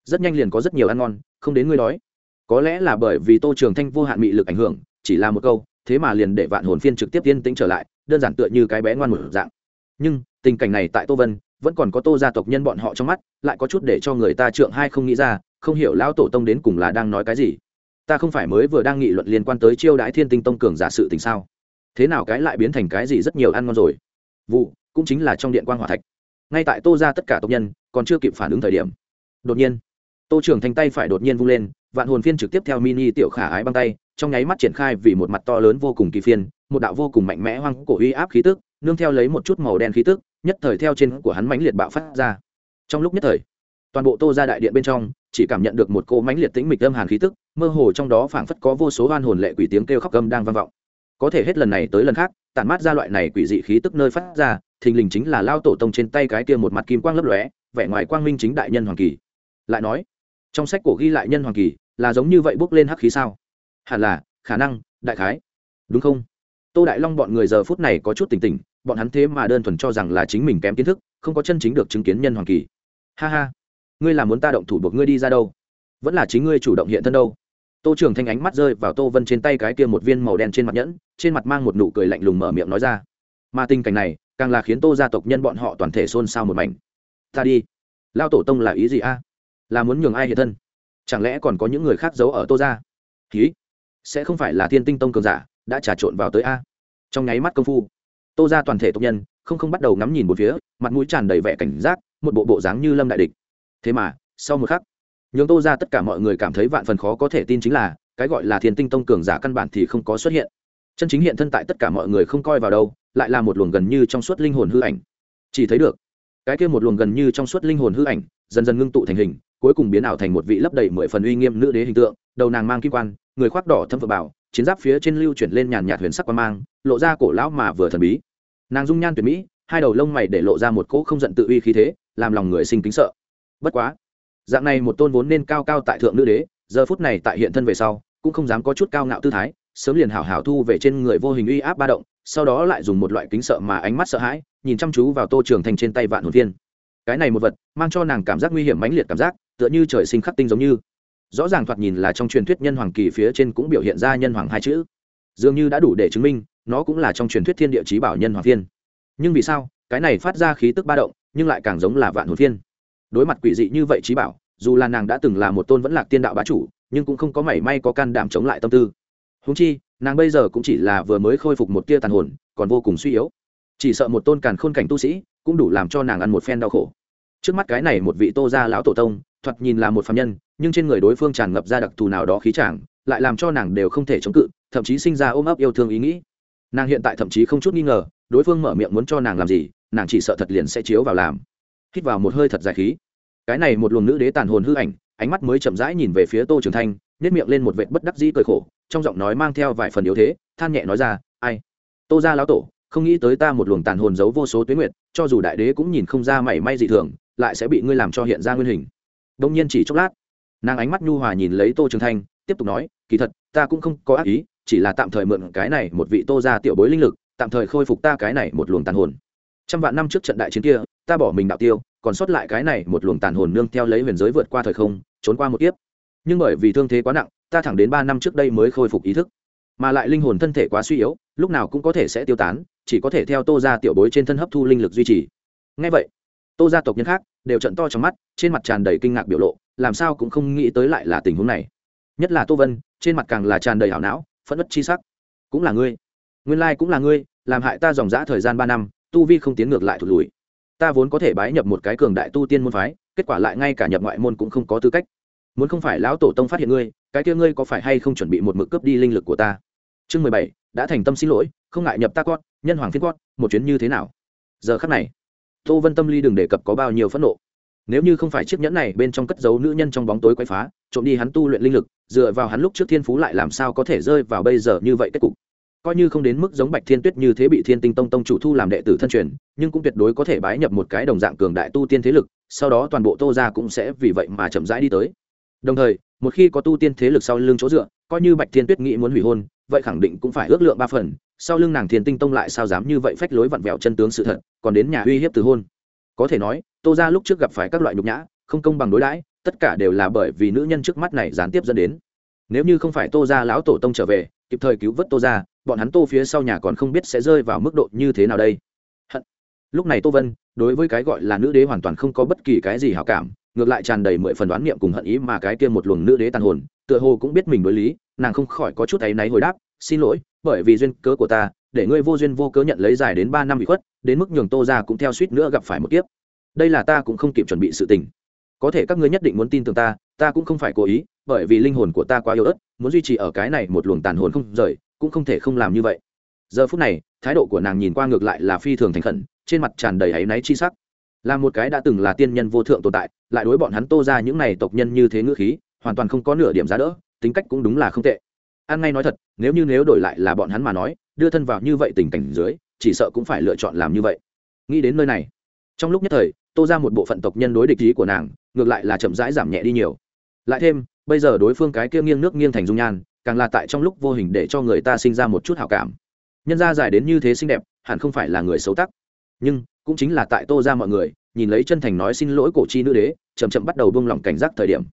Rất nhanh liền có rất nhiều ăn ngon, không đến ngươi đói. Có lẽ là bởi vì tô trường thanh vô hạn mị lực ảnh hưởng, chỉ là một câu thế mà liền để vạn hồn phiên trực tiếp tiên tĩnh trở lại, đơn giản tựa như cái bé ngoan một dạng. Nhưng, tình cảnh này tại tô vân, vẫn còn có tô gia tộc nhân bọn họ trong mắt, lại có chút để cho người ta trượng hai không nghĩ ra, không hiểu lão tổ tông đến cùng là đang nói cái gì. Ta không phải mới vừa đang nghị luận liên quan tới chiêu đãi thiên tinh tông cường giả sự tình sao? Thế nào cái lại biến thành cái gì rất nhiều ăn ngon rồi? Vụ, cũng chính là trong điện quan hòa thạch. Ngay tại tô ra tất cả tộc nhân, còn chưa kịp phản ứng thời điểm. Đột nhiên tô trưởng thành tay phải đột nhiên vung lên, vạn hồn phiên trực tiếp theo mini tiểu khả ái băng tay, trong nháy mắt triển khai vì một mặt to lớn vô cùng kỳ phiên, một đạo vô cùng mạnh mẽ hoang cổ uy áp khí tức, nương theo lấy một chút màu đen khí tức, nhất thời theo trên của hắn mãnh liệt bạo phát ra. Trong lúc nhất thời, toàn bộ tô ra đại điện bên trong, chỉ cảm nhận được một cô mãnh liệt tĩnh mịch âm hàn khí tức, mơ hồ trong đó phảng phất có vô số hoan hồn lệ quỷ tiếng kêu khóc gầm đang vang vọng. Có thể hết lần này tới lần khác, tản mát ra loại này quỷ dị khí tức nơi phát ra, thình lình chính là lao tổ tông trên tay cái kia một mặt kim quang lấp lóe, vẻ ngoài quang minh chính đại nhân hoàng kỳ. Lại nói trong sách cổ ghi lại nhân hoàng kỳ, là giống như vậy bước lên hắc khí sao? Hẳn là, khả năng, đại khái. Đúng không? Tô đại long bọn người giờ phút này có chút tỉnh tỉnh, bọn hắn thế mà đơn thuần cho rằng là chính mình kém kiến thức, không có chân chính được chứng kiến nhân hoàng kỳ. Ha ha. Ngươi là muốn ta động thủ buộc ngươi đi ra đâu? Vẫn là chính ngươi chủ động hiện thân đâu? Tô trường thanh ánh mắt rơi vào tô vân trên tay cái kia một viên màu đen trên mặt nhẫn, trên mặt mang một nụ cười lạnh lùng mở miệng nói ra. Mà tình cảnh này, càng là khiến tô gia tộc nhân bọn họ toàn thể xôn xao một mảnh. Ta đi. Lao tổ tông là ý gì a? Là muốn nhường ai hiện thân? Chẳng lẽ còn có những người khác giấu ở tô gia? Ký sẽ không phải là thiên tinh tông cường giả đã trà trộn vào tới a? Trong nháy mắt công phu, tô gia toàn thể tộc nhân không không bắt đầu ngắm nhìn một phía, mặt mũi tràn đầy vẻ cảnh giác, một bộ bộ dáng như lâm đại địch. Thế mà, sau một khắc, nhường tô ra tất cả mọi người cảm thấy vạn phần khó có thể tin chính là, cái gọi là thiên tinh tông cường giả căn bản thì không có xuất hiện. Chân chính hiện thân tại tất cả mọi người không coi vào đâu, lại là một luồng gần như trong suốt linh hồn hư ảnh. Chỉ thấy được, cái kia một luồng gần như trong suốt linh hồn hư ảnh, dần dần ngưng tụ thành hình cuối cùng biến ảo thành một vị lấp đầy mười phần uy nghiêm nữ đế hình tượng, đầu nàng mang kim quan, người khoác đỏ thâm vợ bảo, chiến giáp phía trên lưu chuyển lên nhàn nhạt huyền sắc quan mang, lộ ra cổ lão mà vừa thần bí. Nàng dung nhan tuyệt mỹ, hai đầu lông mày để lộ ra một cỗ không giận tự uy khí thế, làm lòng người sinh kính sợ. Bất quá, dạng này một tôn vốn nên cao cao tại thượng nữ đế, giờ phút này tại hiện thân về sau, cũng không dám có chút cao ngạo tư thái, sớm liền hảo hảo thu về trên người vô hình uy áp ba động, sau đó lại dùng một loại kính sợ mà ánh mắt sợ hãi, nhìn chăm chú vào tô trường thành trên tay vạn hồn viên cái này một vật, mang cho nàng cảm giác nguy hiểm mãnh liệt cảm giác tựa như trời sinh khắc tinh giống như. Rõ ràng thoạt nhìn là trong truyền thuyết nhân hoàng kỳ phía trên cũng biểu hiện ra nhân hoàng hai chữ. Dường như đã đủ để chứng minh, nó cũng là trong truyền thuyết thiên địa chí bảo nhân hoàng viên nhưng vì sao, cái này phát ra khí tức ba động, nhưng lại càng giống là vạn hồn viên đối mặt quỷ dị như vậy chí bảo, dù là nàng đã từng là một tôn vẫn lạc tiên đạo bá chủ, nhưng cũng không có mảy may có can đảm chống lại tâm tư. Húng chi, nàng bây giờ cũng chỉ là vừa mới khôi phục một tia tàn hồn, còn vô cùng suy yếu. Chỉ sợ một tôn càn khôn cảnh tu sĩ, cũng đủ làm cho nàng ăn một phen đau khổ. Trước mắt cái này một vị tô gia lão tổ tông thoạt nhìn là một phạm nhân nhưng trên người đối phương tràn ngập ra đặc thù nào đó khí chàng, lại làm cho nàng đều không thể chống cự thậm chí sinh ra ôm ấp yêu thương ý nghĩ. Nàng hiện tại thậm chí không chút nghi ngờ đối phương mở miệng muốn cho nàng làm gì nàng chỉ sợ thật liền sẽ chiếu vào làm. Hít vào một hơi thật dài khí. Cái này một luồng nữ đế tàn hồn hư ảnh ánh mắt mới chậm rãi nhìn về phía tô trường thanh nếp miệng lên một vệt bất đắc dĩ cười khổ trong giọng nói mang theo vài phần yếu thế than nhẹ nói ra ai? Tô ra lão tổ không nghĩ tới ta một luồng tàn hồn giấu vô số tuyến nguyệt cho dù đại đế cũng nhìn không ra mảy may dị thường lại sẽ bị ngươi làm cho hiện ra nguyên hình đông nhiên chỉ chốc lát, nàng ánh mắt nhu hòa nhìn lấy tô trường thanh, tiếp tục nói, kỳ thật, ta cũng không có ác ý, chỉ là tạm thời mượn cái này một vị tô ra tiểu bối linh lực, tạm thời khôi phục ta cái này một luồng tàn hồn. Trăm vạn năm trước trận đại chiến kia, ta bỏ mình đạo tiêu, còn sót lại cái này một luồng tàn hồn nương theo lấy huyền giới vượt qua thời không, trốn qua một kiếp. Nhưng bởi vì thương thế quá nặng, ta thẳng đến ba năm trước đây mới khôi phục ý thức. Mà lại linh hồn thân thể quá suy yếu, lúc nào cũng có thể sẽ tiêu tán, chỉ có thể theo tô ra tiểu bối trên thân hấp thu linh lực duy trì. Ngay vậy tô gia tộc nhân khác đều trận to trong mắt, trên mặt tràn đầy kinh ngạc biểu lộ, làm sao cũng không nghĩ tới lại là tình huống này. Nhất là tô vân, trên mặt càng là tràn đầy hảo não, phẫn ất chi sắc. Cũng là ngươi. Nguyên lai cũng là ngươi, làm hại ta dòng dã thời gian ba năm, tu vi không tiến ngược lại thụt lùi. Ta vốn có thể bái nhập một cái cường đại tu tiên môn phái, kết quả lại ngay cả nhập ngoại môn cũng không có tư cách. Muốn không phải lão tổ tông phát hiện ngươi, cái kia ngươi có phải hay không chuẩn bị một mực cướp đi linh lực của ta? Chương mười bảy, đã thành tâm xin lỗi, không ngại nhập ta con nhân hoàng phiên con một chuyến như thế nào? Giờ khắc này tô vân tâm ly đừng đề cập có bao nhiêu phẫn nộ. Nếu như không phải chiếc nhẫn này bên trong cất giấu nữ nhân trong bóng tối quay phá, trộm đi hắn tu luyện linh lực, dựa vào hắn lúc trước thiên phú lại làm sao có thể rơi vào bây giờ như vậy kết cục? Coi như không đến mức giống bạch thiên tuyết như thế bị thiên tinh tông tông chủ thu làm đệ tử thân truyền, nhưng cũng tuyệt đối có thể bái nhập một cái đồng dạng cường đại tu tiên thế lực, sau đó toàn bộ tô ra cũng sẽ vì vậy mà chậm rãi đi tới. Đồng thời, một khi có tu tiên thế lực sau lưng chỗ dựa, coi như bạch thiên tuyết nghĩ muốn hủy hôn, vậy khẳng định cũng phải ước lượng ba phần sau lưng nàng thiền tinh tông lại sao dám như vậy phách lối vặn vẹo chân tướng sự thật, còn đến nhà uy hiếp từ hôn. Có thể nói, tô ra lúc trước gặp phải các loại nhục nhã, không công bằng đối đãi, tất cả đều là bởi vì nữ nhân trước mắt này gián tiếp dẫn đến. Nếu như không phải tô ra lão tổ tông trở về, kịp thời cứu vớt tô ra bọn hắn tô phía sau nhà còn không biết sẽ rơi vào mức độ như thế nào đây. Hận. Lúc này tô vân, đối với cái gọi là nữ đế hoàn toàn không có bất kỳ cái gì hảo cảm, ngược lại tràn đầy mười phần đoán niệm cùng hận ý mà cái kia một luồng nữ đế tàn hồn, tựa hồ cũng biết mình đối lý, nàng không khỏi có chút áy náy hồi đáp, xin lỗi bởi vì duyên cớ của ta, để ngươi vô duyên vô cớ nhận lấy dài đến ba năm bị khuất, đến mức nhường tô ra cũng theo suýt nữa gặp phải một kiếp. Đây là ta cũng không kịp chuẩn bị sự tình. Có thể các ngươi nhất định muốn tin tưởng ta ta cũng không phải cố ý, bởi vì linh hồn của ta quá yếu ớt, muốn duy trì ở cái này một luồng tàn hồn không rời, cũng không thể không làm như vậy. Giờ phút này, thái độ của nàng nhìn qua ngược lại là phi thường thành khẩn, trên mặt tràn đầy áy náy chi sắc. Là một cái đã từng là tiên nhân vô thượng tồn tại, lại đối bọn hắn tô ra những này tộc nhân như thế ngữ khí, hoàn toàn không có nửa điểm giá đỡ, tính cách cũng đúng là không tệ an ngay nói thật, nếu như nếu đổi lại là bọn hắn mà nói, đưa thân vào như vậy tình cảnh dưới, chỉ sợ cũng phải lựa chọn làm như vậy. Nghĩ đến nơi này, trong lúc nhất thời, tô ra một bộ phận tộc nhân đối địch ý của nàng, ngược lại là chậm rãi giảm nhẹ đi nhiều. Lại thêm, bây giờ đối phương cái kia nghiêng nước nghiêng thành dung nhan, càng là tại trong lúc vô hình để cho người ta sinh ra một chút hảo cảm. Nhân ra dài đến như thế xinh đẹp, hẳn không phải là người xấu tắc. Nhưng, cũng chính là tại tô ra mọi người, nhìn lấy chân thành nói xin lỗi cổ chi nữ đế chầm chậm bắt đầu buông lỏng cảnh giác thời điểm.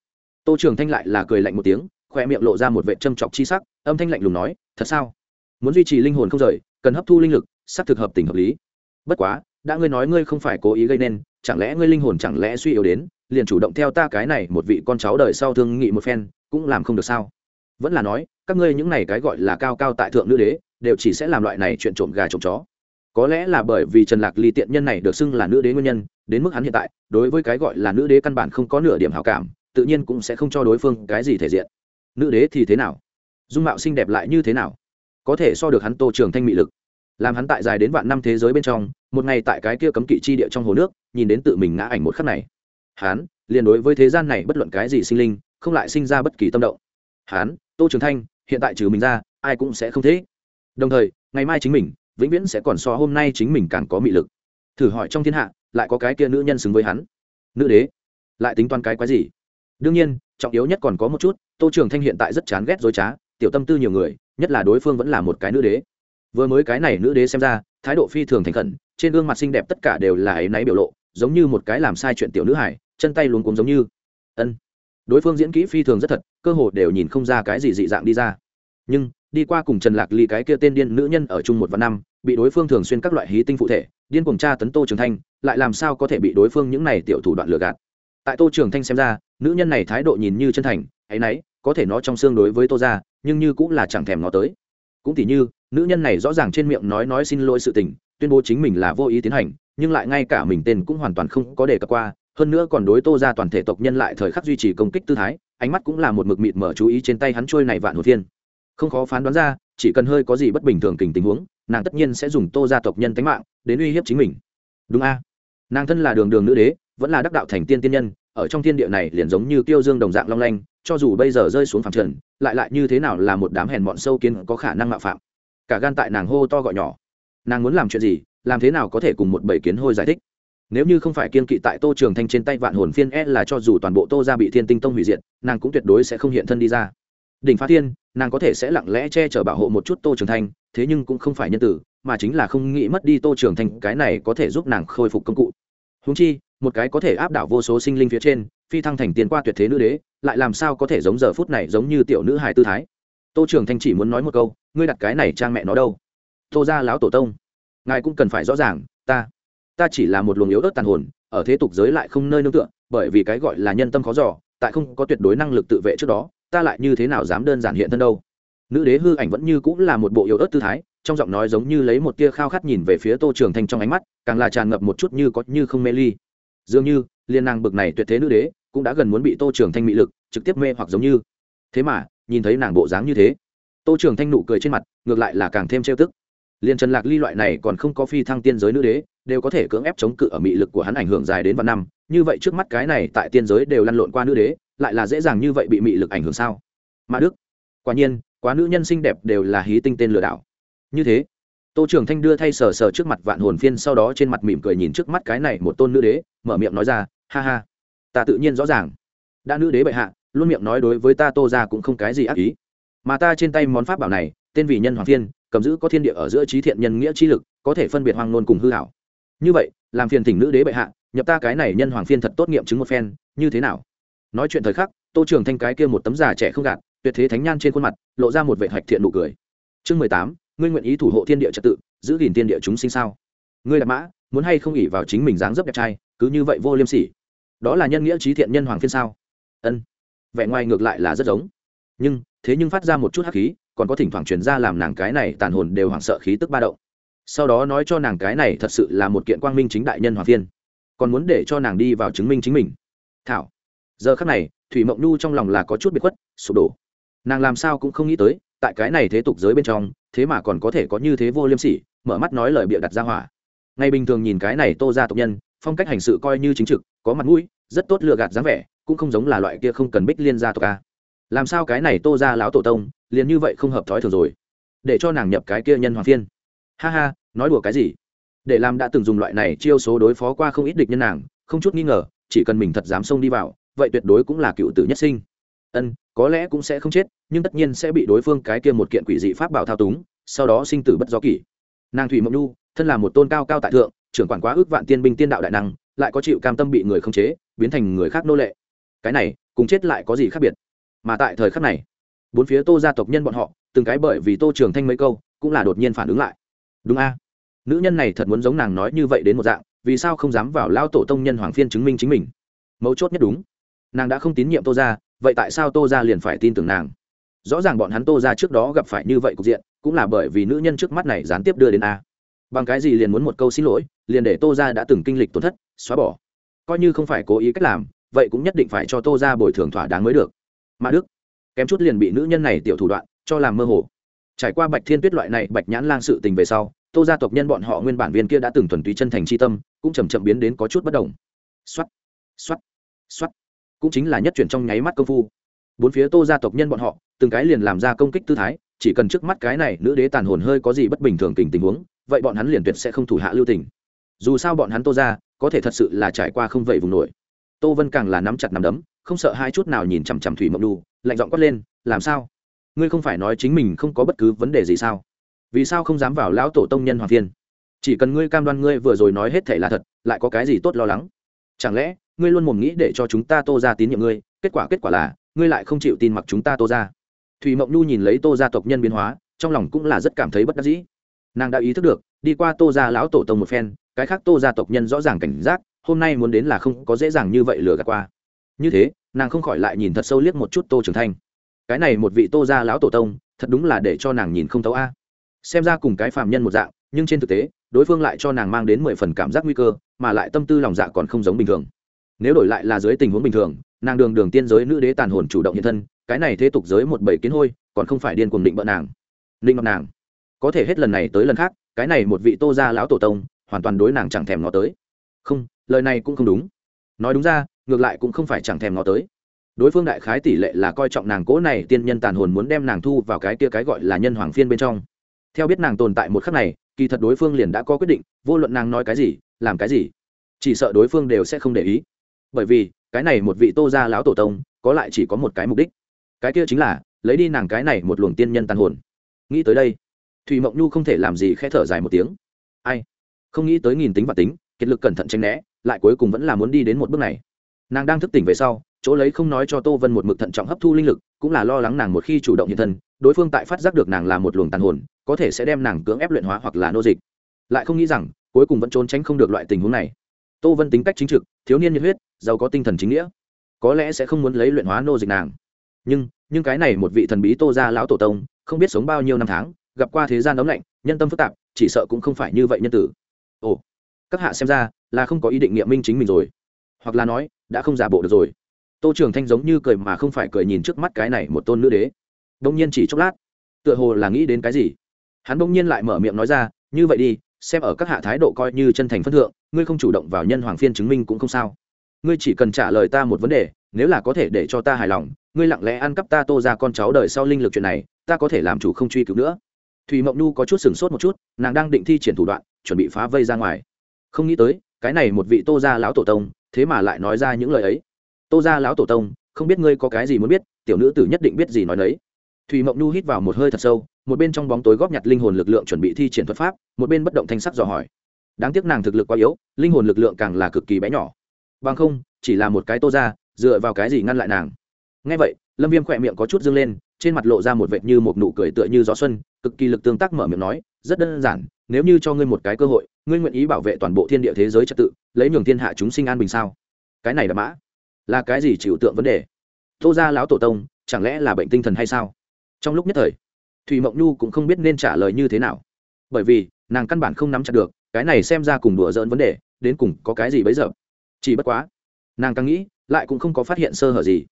Tô trường thanh lại là cười lạnh một tiếng khoe miệng lộ ra một vệ châm chọc chi sắc, âm thanh lạnh lùng nói, thật sao? Muốn duy trì linh hồn không rời, cần hấp thu linh lực sắc thực hợp tình hợp lý. Bất quá, đã ngươi nói ngươi không phải cố ý gây nên, chẳng lẽ ngươi linh hồn chẳng lẽ suy yếu đến, liền chủ động theo ta cái này một vị con cháu đời sau thương nghị một phen, cũng làm không được sao? Vẫn là nói, các ngươi những này cái gọi là cao cao tại thượng nữ đế, đều chỉ sẽ làm loại này chuyện trộm gà trộm chó. Có lẽ là bởi vì trần lạc ly tiện nhân này được xưng là nữ đế nguyên nhân, đến mức hắn hiện tại, đối với cái gọi là nữ đế căn bản không có nửa điểm hảo cảm, tự nhiên cũng sẽ không cho đối phương cái gì thể diện nữ đế thì thế nào? Dung mạo xinh đẹp lại như thế nào? Có thể so được hắn tô trường thanh mị lực. Làm hắn tại dài đến vạn năm thế giới bên trong, một ngày tại cái kia cấm kỵ chi địa trong hồ nước, nhìn đến tự mình ngã ảnh một khắc này. Hắn, liền đối với thế gian này bất luận cái gì sinh linh, không lại sinh ra bất kỳ tâm động. Hắn, tô trường thanh, hiện tại trừ mình ra, ai cũng sẽ không thế. Đồng thời, ngày mai chính mình, vĩnh viễn sẽ còn so hôm nay chính mình càng có mị lực. Thử hỏi trong thiên hạ, lại có cái kia nữ nhân xứng với hắn? Nữ đế, lại tính toán cái quái gì? Đương nhiên, trọng yếu nhất còn có một chút tô trường thanh hiện tại rất chán ghét dối trá, tiểu tâm tư nhiều người, nhất là đối phương vẫn là một cái nữ đế. Vừa mới cái này nữ đế xem ra, thái độ phi thường thành khẩn, trên gương mặt xinh đẹp tất cả đều là áy náy biểu lộ, giống như một cái làm sai chuyện tiểu nữ hải chân tay luống cuống giống như. Ân. Đối phương diễn kỹ phi thường rất thật, cơ hồ đều nhìn không ra cái gì dị dạng đi ra. Nhưng, đi qua cùng trần lạc ly cái kia tên điên nữ nhân ở chung một vạn năm, bị đối phương thường xuyên các loại hí tinh phụ thể, điên cùng cha tấn tô trường thanh, lại làm sao có thể bị đối phương những này tiểu thủ đoạn lừa gạt. Tại tô trường thanh xem ra, nữ nhân này thái độ nhìn như chân thành ấy nấy có thể nó trong xương đối với tô ra nhưng như cũng là chẳng thèm nó tới. Cũng tỉ như, nữ nhân này rõ ràng trên miệng nói nói xin lỗi sự tình, tuyên bố chính mình là vô ý tiến hành, nhưng lại ngay cả mình tên cũng hoàn toàn không có đề cập qua, hơn nữa còn đối tô ra toàn thể tộc nhân lại thời khắc duy trì công kích tư thái, ánh mắt cũng là một mực mịt mở chú ý trên tay hắn trôi này vạn hồ thiên. Không khó phán đoán ra, chỉ cần hơi có gì bất bình thường kình tình huống, nàng tất nhiên sẽ dùng tô ra tộc nhân tánh mạng đến uy hiếp chính mình. Đúng a. Nàng thân là đường đường nữ đế, vẫn là đắc đạo thành tiên tiên nhân, ở trong thiên địa này liền giống như tiêu dương đồng dạng long lanh cho dù bây giờ rơi xuống phẳng trần, lại lại như thế nào là một đám hèn mọn sâu kiến có khả năng mạo phạm. Cả gan tại nàng hô to gọi nhỏ. Nàng muốn làm chuyện gì, làm thế nào có thể cùng một bầy kiến hôi giải thích? Nếu như không phải kiên kỵ tại tô trường thanh trên tay vạn hồn phiên e là cho dù toàn bộ tô ra bị thiên tinh tông hủy diệt, nàng cũng tuyệt đối sẽ không hiện thân đi ra. Đỉnh phá thiên, nàng có thể sẽ lặng lẽ che chở bảo hộ một chút tô trường thanh, thế nhưng cũng không phải nhân tử, mà chính là không nghĩ mất đi tô trường thanh, cái này có thể giúp nàng khôi phục công cụ. Húng chi, một cái có thể áp đảo vô số sinh linh phía trên phi thăng thành tiền qua tuyệt thế nữ đế, lại làm sao có thể giống giờ phút này giống như tiểu nữ hài tư thái? Tô trường thanh chỉ muốn nói một câu, ngươi đặt cái này trang mẹ nó đâu? Tô ra láo tổ tông, ngài cũng cần phải rõ ràng, ta ta chỉ là một luồng yếu ớt tàn hồn, ở thế tục giới lại không nơi nương tựa, bởi vì cái gọi là nhân tâm khó giỏ tại không có tuyệt đối năng lực tự vệ trước đó, ta lại như thế nào dám đơn giản hiện thân đâu? Nữ đế hư ảnh vẫn như cũng là một bộ yếu ớt tư thái, trong giọng nói giống như lấy một tia khao khát nhìn về phía tô trường thanh trong ánh mắt, càng là tràn ngập một chút như có như không mê ly. Dường như liên nàng bực này tuyệt thế nữ đế, cũng đã gần muốn bị tô trường thanh mị lực, trực tiếp mê hoặc giống như. Thế mà, nhìn thấy nàng bộ dáng như thế, tô trường thanh nụ cười trên mặt, ngược lại là càng thêm trêu tức. Liên trần lạc ly loại này còn không có phi thăng tiên giới nữ đế, đều có thể cưỡng ép chống cự ở mị lực của hắn ảnh hưởng dài đến vạn năm. Như vậy trước mắt cái này tại tiên giới đều lăn lộn qua nữ đế, lại là dễ dàng như vậy bị mị lực ảnh hưởng sao? Mà đức, quả nhiên, quá nữ nhân xinh đẹp đều là hí tinh tên lừa đảo. Như thế, tô trường thanh đưa thay sờ sờ trước mặt vạn hồn phiên, sau đó trên mặt mỉm cười nhìn trước mắt cái này một tôn nữ đế, mở miệng nói ra ha ha. Ta tự nhiên rõ ràng. Đã nữ đế bệ hạ, luôn miệng nói đối với ta tô ra cũng không cái gì ác ý. Mà ta trên tay món pháp bảo này, tên vì nhân hoàng phiên cầm giữ có thiên địa ở giữa trí thiện nhân nghĩa trí lực, có thể phân biệt hoang nôn cùng hư hảo như vậy, làm phiền thỉnh nữ đế bệ hạ, nhập ta cái này nhân hoàng phiên thật tốt nghiệm chứng một phen, như thế nào? Nói chuyện thời khắc, tô trường thanh cái kia một tấm già trẻ không gạt, tuyệt thế thánh nhan trên khuôn mặt, lộ ra một vệ hạch thiện nụ cười. Chương mười tám, ngươi nguyện ý thủ hộ thiên địa trật tự, giữ gìn thiên địa chúng sinh sao? Ngươi đạp mã, muốn hay không ỉ vào chính mình dáng dấp đẹp trai, cứ như vậy vô liêm sỉ. Đó là nhân nghĩa trí thiện nhân hoàng phiên sao? Ân. Vẻ ngoài ngược lại là rất giống. Nhưng, thế nhưng phát ra một chút hắc khí, còn có thỉnh thoảng truyền ra làm nàng cái này tàn hồn đều hoảng sợ khí tức ba động. Sau đó nói cho nàng cái này thật sự là một kiện quang minh chính đại nhân hoàng phiên. Còn muốn để cho nàng đi vào chứng minh chính mình. Thảo. Giờ khắc này, thủy mộng nhu trong lòng là có chút biệt khuất, sụp đổ. Nàng làm sao cũng không nghĩ tới, tại cái này thế tục giới bên trong, thế mà còn có thể có như thế vô liêm sỉ, mở mắt nói lời bịa đặt ra hỏa ngày bình thường nhìn cái này tô ra tộc nhân, phong cách hành sự coi như chính trực, có mặt mũi, rất tốt lựa gạt dáng vẻ, cũng không giống là loại kia không cần bích liên gia tộc a. Làm sao cái này tô ra lão tổ tông, liền như vậy không hợp thói thường rồi? Để cho nàng nhập cái kia nhân hoàng phiên. Ha ha, nói đùa cái gì? Để làm đã từng dùng loại này chiêu số đối phó qua không ít địch nhân nàng, không chút nghi ngờ, chỉ cần mình thật dám xông đi vào, vậy tuyệt đối cũng là cựu tử nhất sinh. Ân, có lẽ cũng sẽ không chết, nhưng tất nhiên sẽ bị đối phương cái kia một kiện quỷ dị pháp bảo thao túng, sau đó sinh tử bất do kỷ. Nàng thủy mộng nhu thân là một tôn cao cao tại thượng, trưởng quản quá ước vạn tiên binh tiên đạo đại năng, lại có chịu cam tâm bị người khống chế, biến thành người khác nô lệ. Cái này, cùng chết lại có gì khác biệt? Mà tại thời khắc này, bốn phía tô gia tộc nhân bọn họ, từng cái bởi vì tô trường thanh mấy câu, cũng là đột nhiên phản ứng lại. Đúng a? À? Nữ nhân này thật muốn giống nàng nói như vậy đến một dạng, vì sao không dám vào lao tổ tông nhân hoàng phiên chứng minh chính mình? Mấu chốt nhất đúng. Nàng đã không tín nhiệm tô ra vậy tại sao tô ra liền phải tin tưởng nàng? Rõ ràng bọn hắn tô ra trước đó gặp phải như vậy cục diện, cũng là bởi vì nữ nhân trước mắt này gián tiếp đưa đến a bằng cái gì liền muốn một câu xin lỗi, liền để tô ra đã từng kinh lịch tổn thất, xóa bỏ. Coi như không phải cố ý cách làm, vậy cũng nhất định phải cho tô ra bồi thường thỏa đáng mới được. Mã đức, kém chút liền bị nữ nhân này tiểu thủ đoạn, cho làm mơ hồ. Trải qua bạch thiên tuyết loại này bạch nhãn lang sự tình về sau, tô gia tộc nhân bọn họ nguyên bản viên kia đã từng thuần túy chân thành c h i tâm, cũng chầm chậm biến đến có chút bất đồng. X o á t x o á t x o á t cũng chính là nhất chuyển trong nháy mắt công phu. Bốn phía tô gia tộc nhân bọn họ, từng cái liền làm ra công kích tư thái, chỉ cần trước mắt cái này nữ đế tàn hồn hơi có gì bất bình thường tình tình huống vậy bọn hắn liền tuyệt sẽ không thủ hạ lưu tình. Dù sao bọn hắn tô ra có thể thật sự là trải qua không vậy vùng nổi. Tô vân càng là nắm chặt nắm đấm, không sợ hai chút nào nhìn chằm chằm thủy mộng đu, lạnh giọng quát lên, làm sao? Ngươi không phải nói chính mình không có bất cứ vấn đề gì sao? Vì sao không dám vào lão tổ tông nhân hoàng phiên? Chỉ cần ngươi cam đoan ngươi vừa rồi nói hết thể là thật, lại có cái gì tốt lo lắng? Chẳng lẽ, ngươi luôn mồm nghĩ để cho chúng ta tô ra tín nhiệm ngươi, kết quả kết quả là, ngươi lại không chịu tin mặc chúng ta tô ra thủy mộng nhu nhìn lấy tô gia tộc nhân biến hóa, trong lòng cũng là rất cảm thấy bất đắc dĩ nàng đã ý thức được, đi qua tô gia lão tổ tông một phen, cái khác tô gia tộc nhân rõ ràng cảnh giác, hôm nay muốn đến là không có dễ dàng như vậy lừa gạt qua. Như thế, nàng không khỏi lại nhìn thật sâu liếc một chút tô trưởng thanh. Cái này một vị tô gia lão tổ tông, thật đúng là để cho nàng nhìn không thấu a. Xem ra cùng cái phàm nhân một dạng, nhưng trên thực tế, đối phương lại cho nàng mang đến mười phần cảm giác nguy cơ, mà lại tâm tư lòng dạ còn không giống bình thường. Nếu đổi lại là dưới tình huống bình thường, nàng đường đường tiên giới nữ đế tàn hồn chủ động hiện thân, cái này thế tục giới một bảy kiến hôi, còn không phải điên cuồng định bợ nàng. Định mặc nàng có thể hết lần này tới lần khác, cái này một vị tô gia lão tổ tông, hoàn toàn đối nàng chẳng thèm ngó tới. Không, lời này cũng không đúng. Nói đúng ra, ngược lại cũng không phải chẳng thèm ngó tới. Đối phương đại khái tỷ lệ là coi trọng nàng cố này tiên nhân tàn hồn muốn đem nàng thu vào cái kia cái gọi là nhân hoàng phiên bên trong. Theo biết nàng tồn tại một khắc này, kỳ thật đối phương liền đã có quyết định, vô luận nàng nói cái gì, làm cái gì, chỉ sợ đối phương đều sẽ không để ý. Bởi vì, cái này một vị tô gia lão tổ tông, có lại chỉ có một cái mục đích. Cái kia chính là, lấy đi nàng cái này một luồng tiên nhân tàn hồn. Nghĩ tới đây thùy mộng nhu không thể làm gì khẽ thở dài một tiếng. Ai? Không nghĩ tới nghìn tính và tính, kiệt lực cẩn thận tranh né, lại cuối cùng vẫn là muốn đi đến một bước này. Nàng đang thức tỉnh về sau, chỗ lấy không nói cho tô vân một mực thận trọng hấp thu linh lực, cũng là lo lắng nàng một khi chủ động hiện thân, đối phương tại phát giác được nàng là một luồng tàn hồn, có thể sẽ đem nàng cưỡng ép luyện hóa hoặc là nô dịch. Lại không nghĩ rằng, cuối cùng vẫn trốn tránh không được loại tình huống này. Tô vân tính cách chính trực, thiếu niên nhiệt huyết, giàu có tinh thần chính nghĩa. Có lẽ sẽ không muốn lấy luyện hóa nô dịch nàng. Nhưng nhưng cái này một vị thần bí tô ra lão tổ tông, không biết sống bao nhiêu năm tháng gặp qua thế gian ấm lạnh, nhân tâm phức tạp, chỉ sợ cũng không phải như vậy nhân tử. Ồ, các hạ xem ra là không có ý định nghiệm minh chính mình rồi. Hoặc là nói, đã không giả bộ được rồi. Tô trường thanh giống như cười mà không phải cười nhìn trước mắt cái này một tôn nữ đế. Đông nhiên chỉ chốc lát, tựa hồ là nghĩ đến cái gì. Hắn đông nhiên lại mở miệng nói ra, như vậy đi, xem ở các hạ thái độ coi như chân thành phân thượng, ngươi không chủ động vào nhân hoàng phiên chứng minh cũng không sao. Ngươi chỉ cần trả lời ta một vấn đề, nếu là có thể để cho ta hài lòng, ngươi lặng lẽ ăn cắp ta tô ra con cháu đời sau linh lực chuyện này, ta có thể làm chủ không truy cứu nữa thùy mộng nhu có chút sửng sốt một chút, nàng đang định thi triển thủ đoạn, chuẩn bị phá vây ra ngoài. Không nghĩ tới, cái này một vị tô gia lão tổ tông, thế mà lại nói ra những lời ấy. Tô gia lão tổ tông, không biết ngươi có cái gì muốn biết, tiểu nữ tử nhất định biết gì nói đấy thùy mộng nhu hít vào một hơi thật sâu, một bên trong bóng tối góp nhặt linh hồn lực lượng chuẩn bị thi triển thuật pháp, một bên bất động thanh sắc dò hỏi. Đáng tiếc nàng thực lực quá yếu, linh hồn lực lượng càng là cực kỳ bé nhỏ. Bằng không, chỉ là một cái tô ra dựa vào cái gì ngăn lại nàng? Ngay vậy, lâm viêm khỏe miệng có chút dâng lên, trên mặt lộ ra một vệt như một nụ cười tựa như gió xuân cực kỳ lực tương tác mở miệng nói, rất đơn giản, nếu như cho ngươi một cái cơ hội, ngươi nguyện ý bảo vệ toàn bộ thiên địa thế giới trật tự, lấy nhường thiên hạ chúng sinh an bình sao? Cái này là mã. Là cái gì chịu tượng vấn đề? Tô ra lão tổ tông, chẳng lẽ là bệnh tinh thần hay sao? Trong lúc nhất thời thùy mộng nhu cũng không biết nên trả lời như thế nào. Bởi vì, nàng căn bản không nắm chặt được, cái này xem ra cùng đùa dỡn vấn đề, đến cùng có cái gì bấy giờ. Chỉ bất quá, nàng càng nghĩ, lại cũng không có phát hiện sơ hở gì.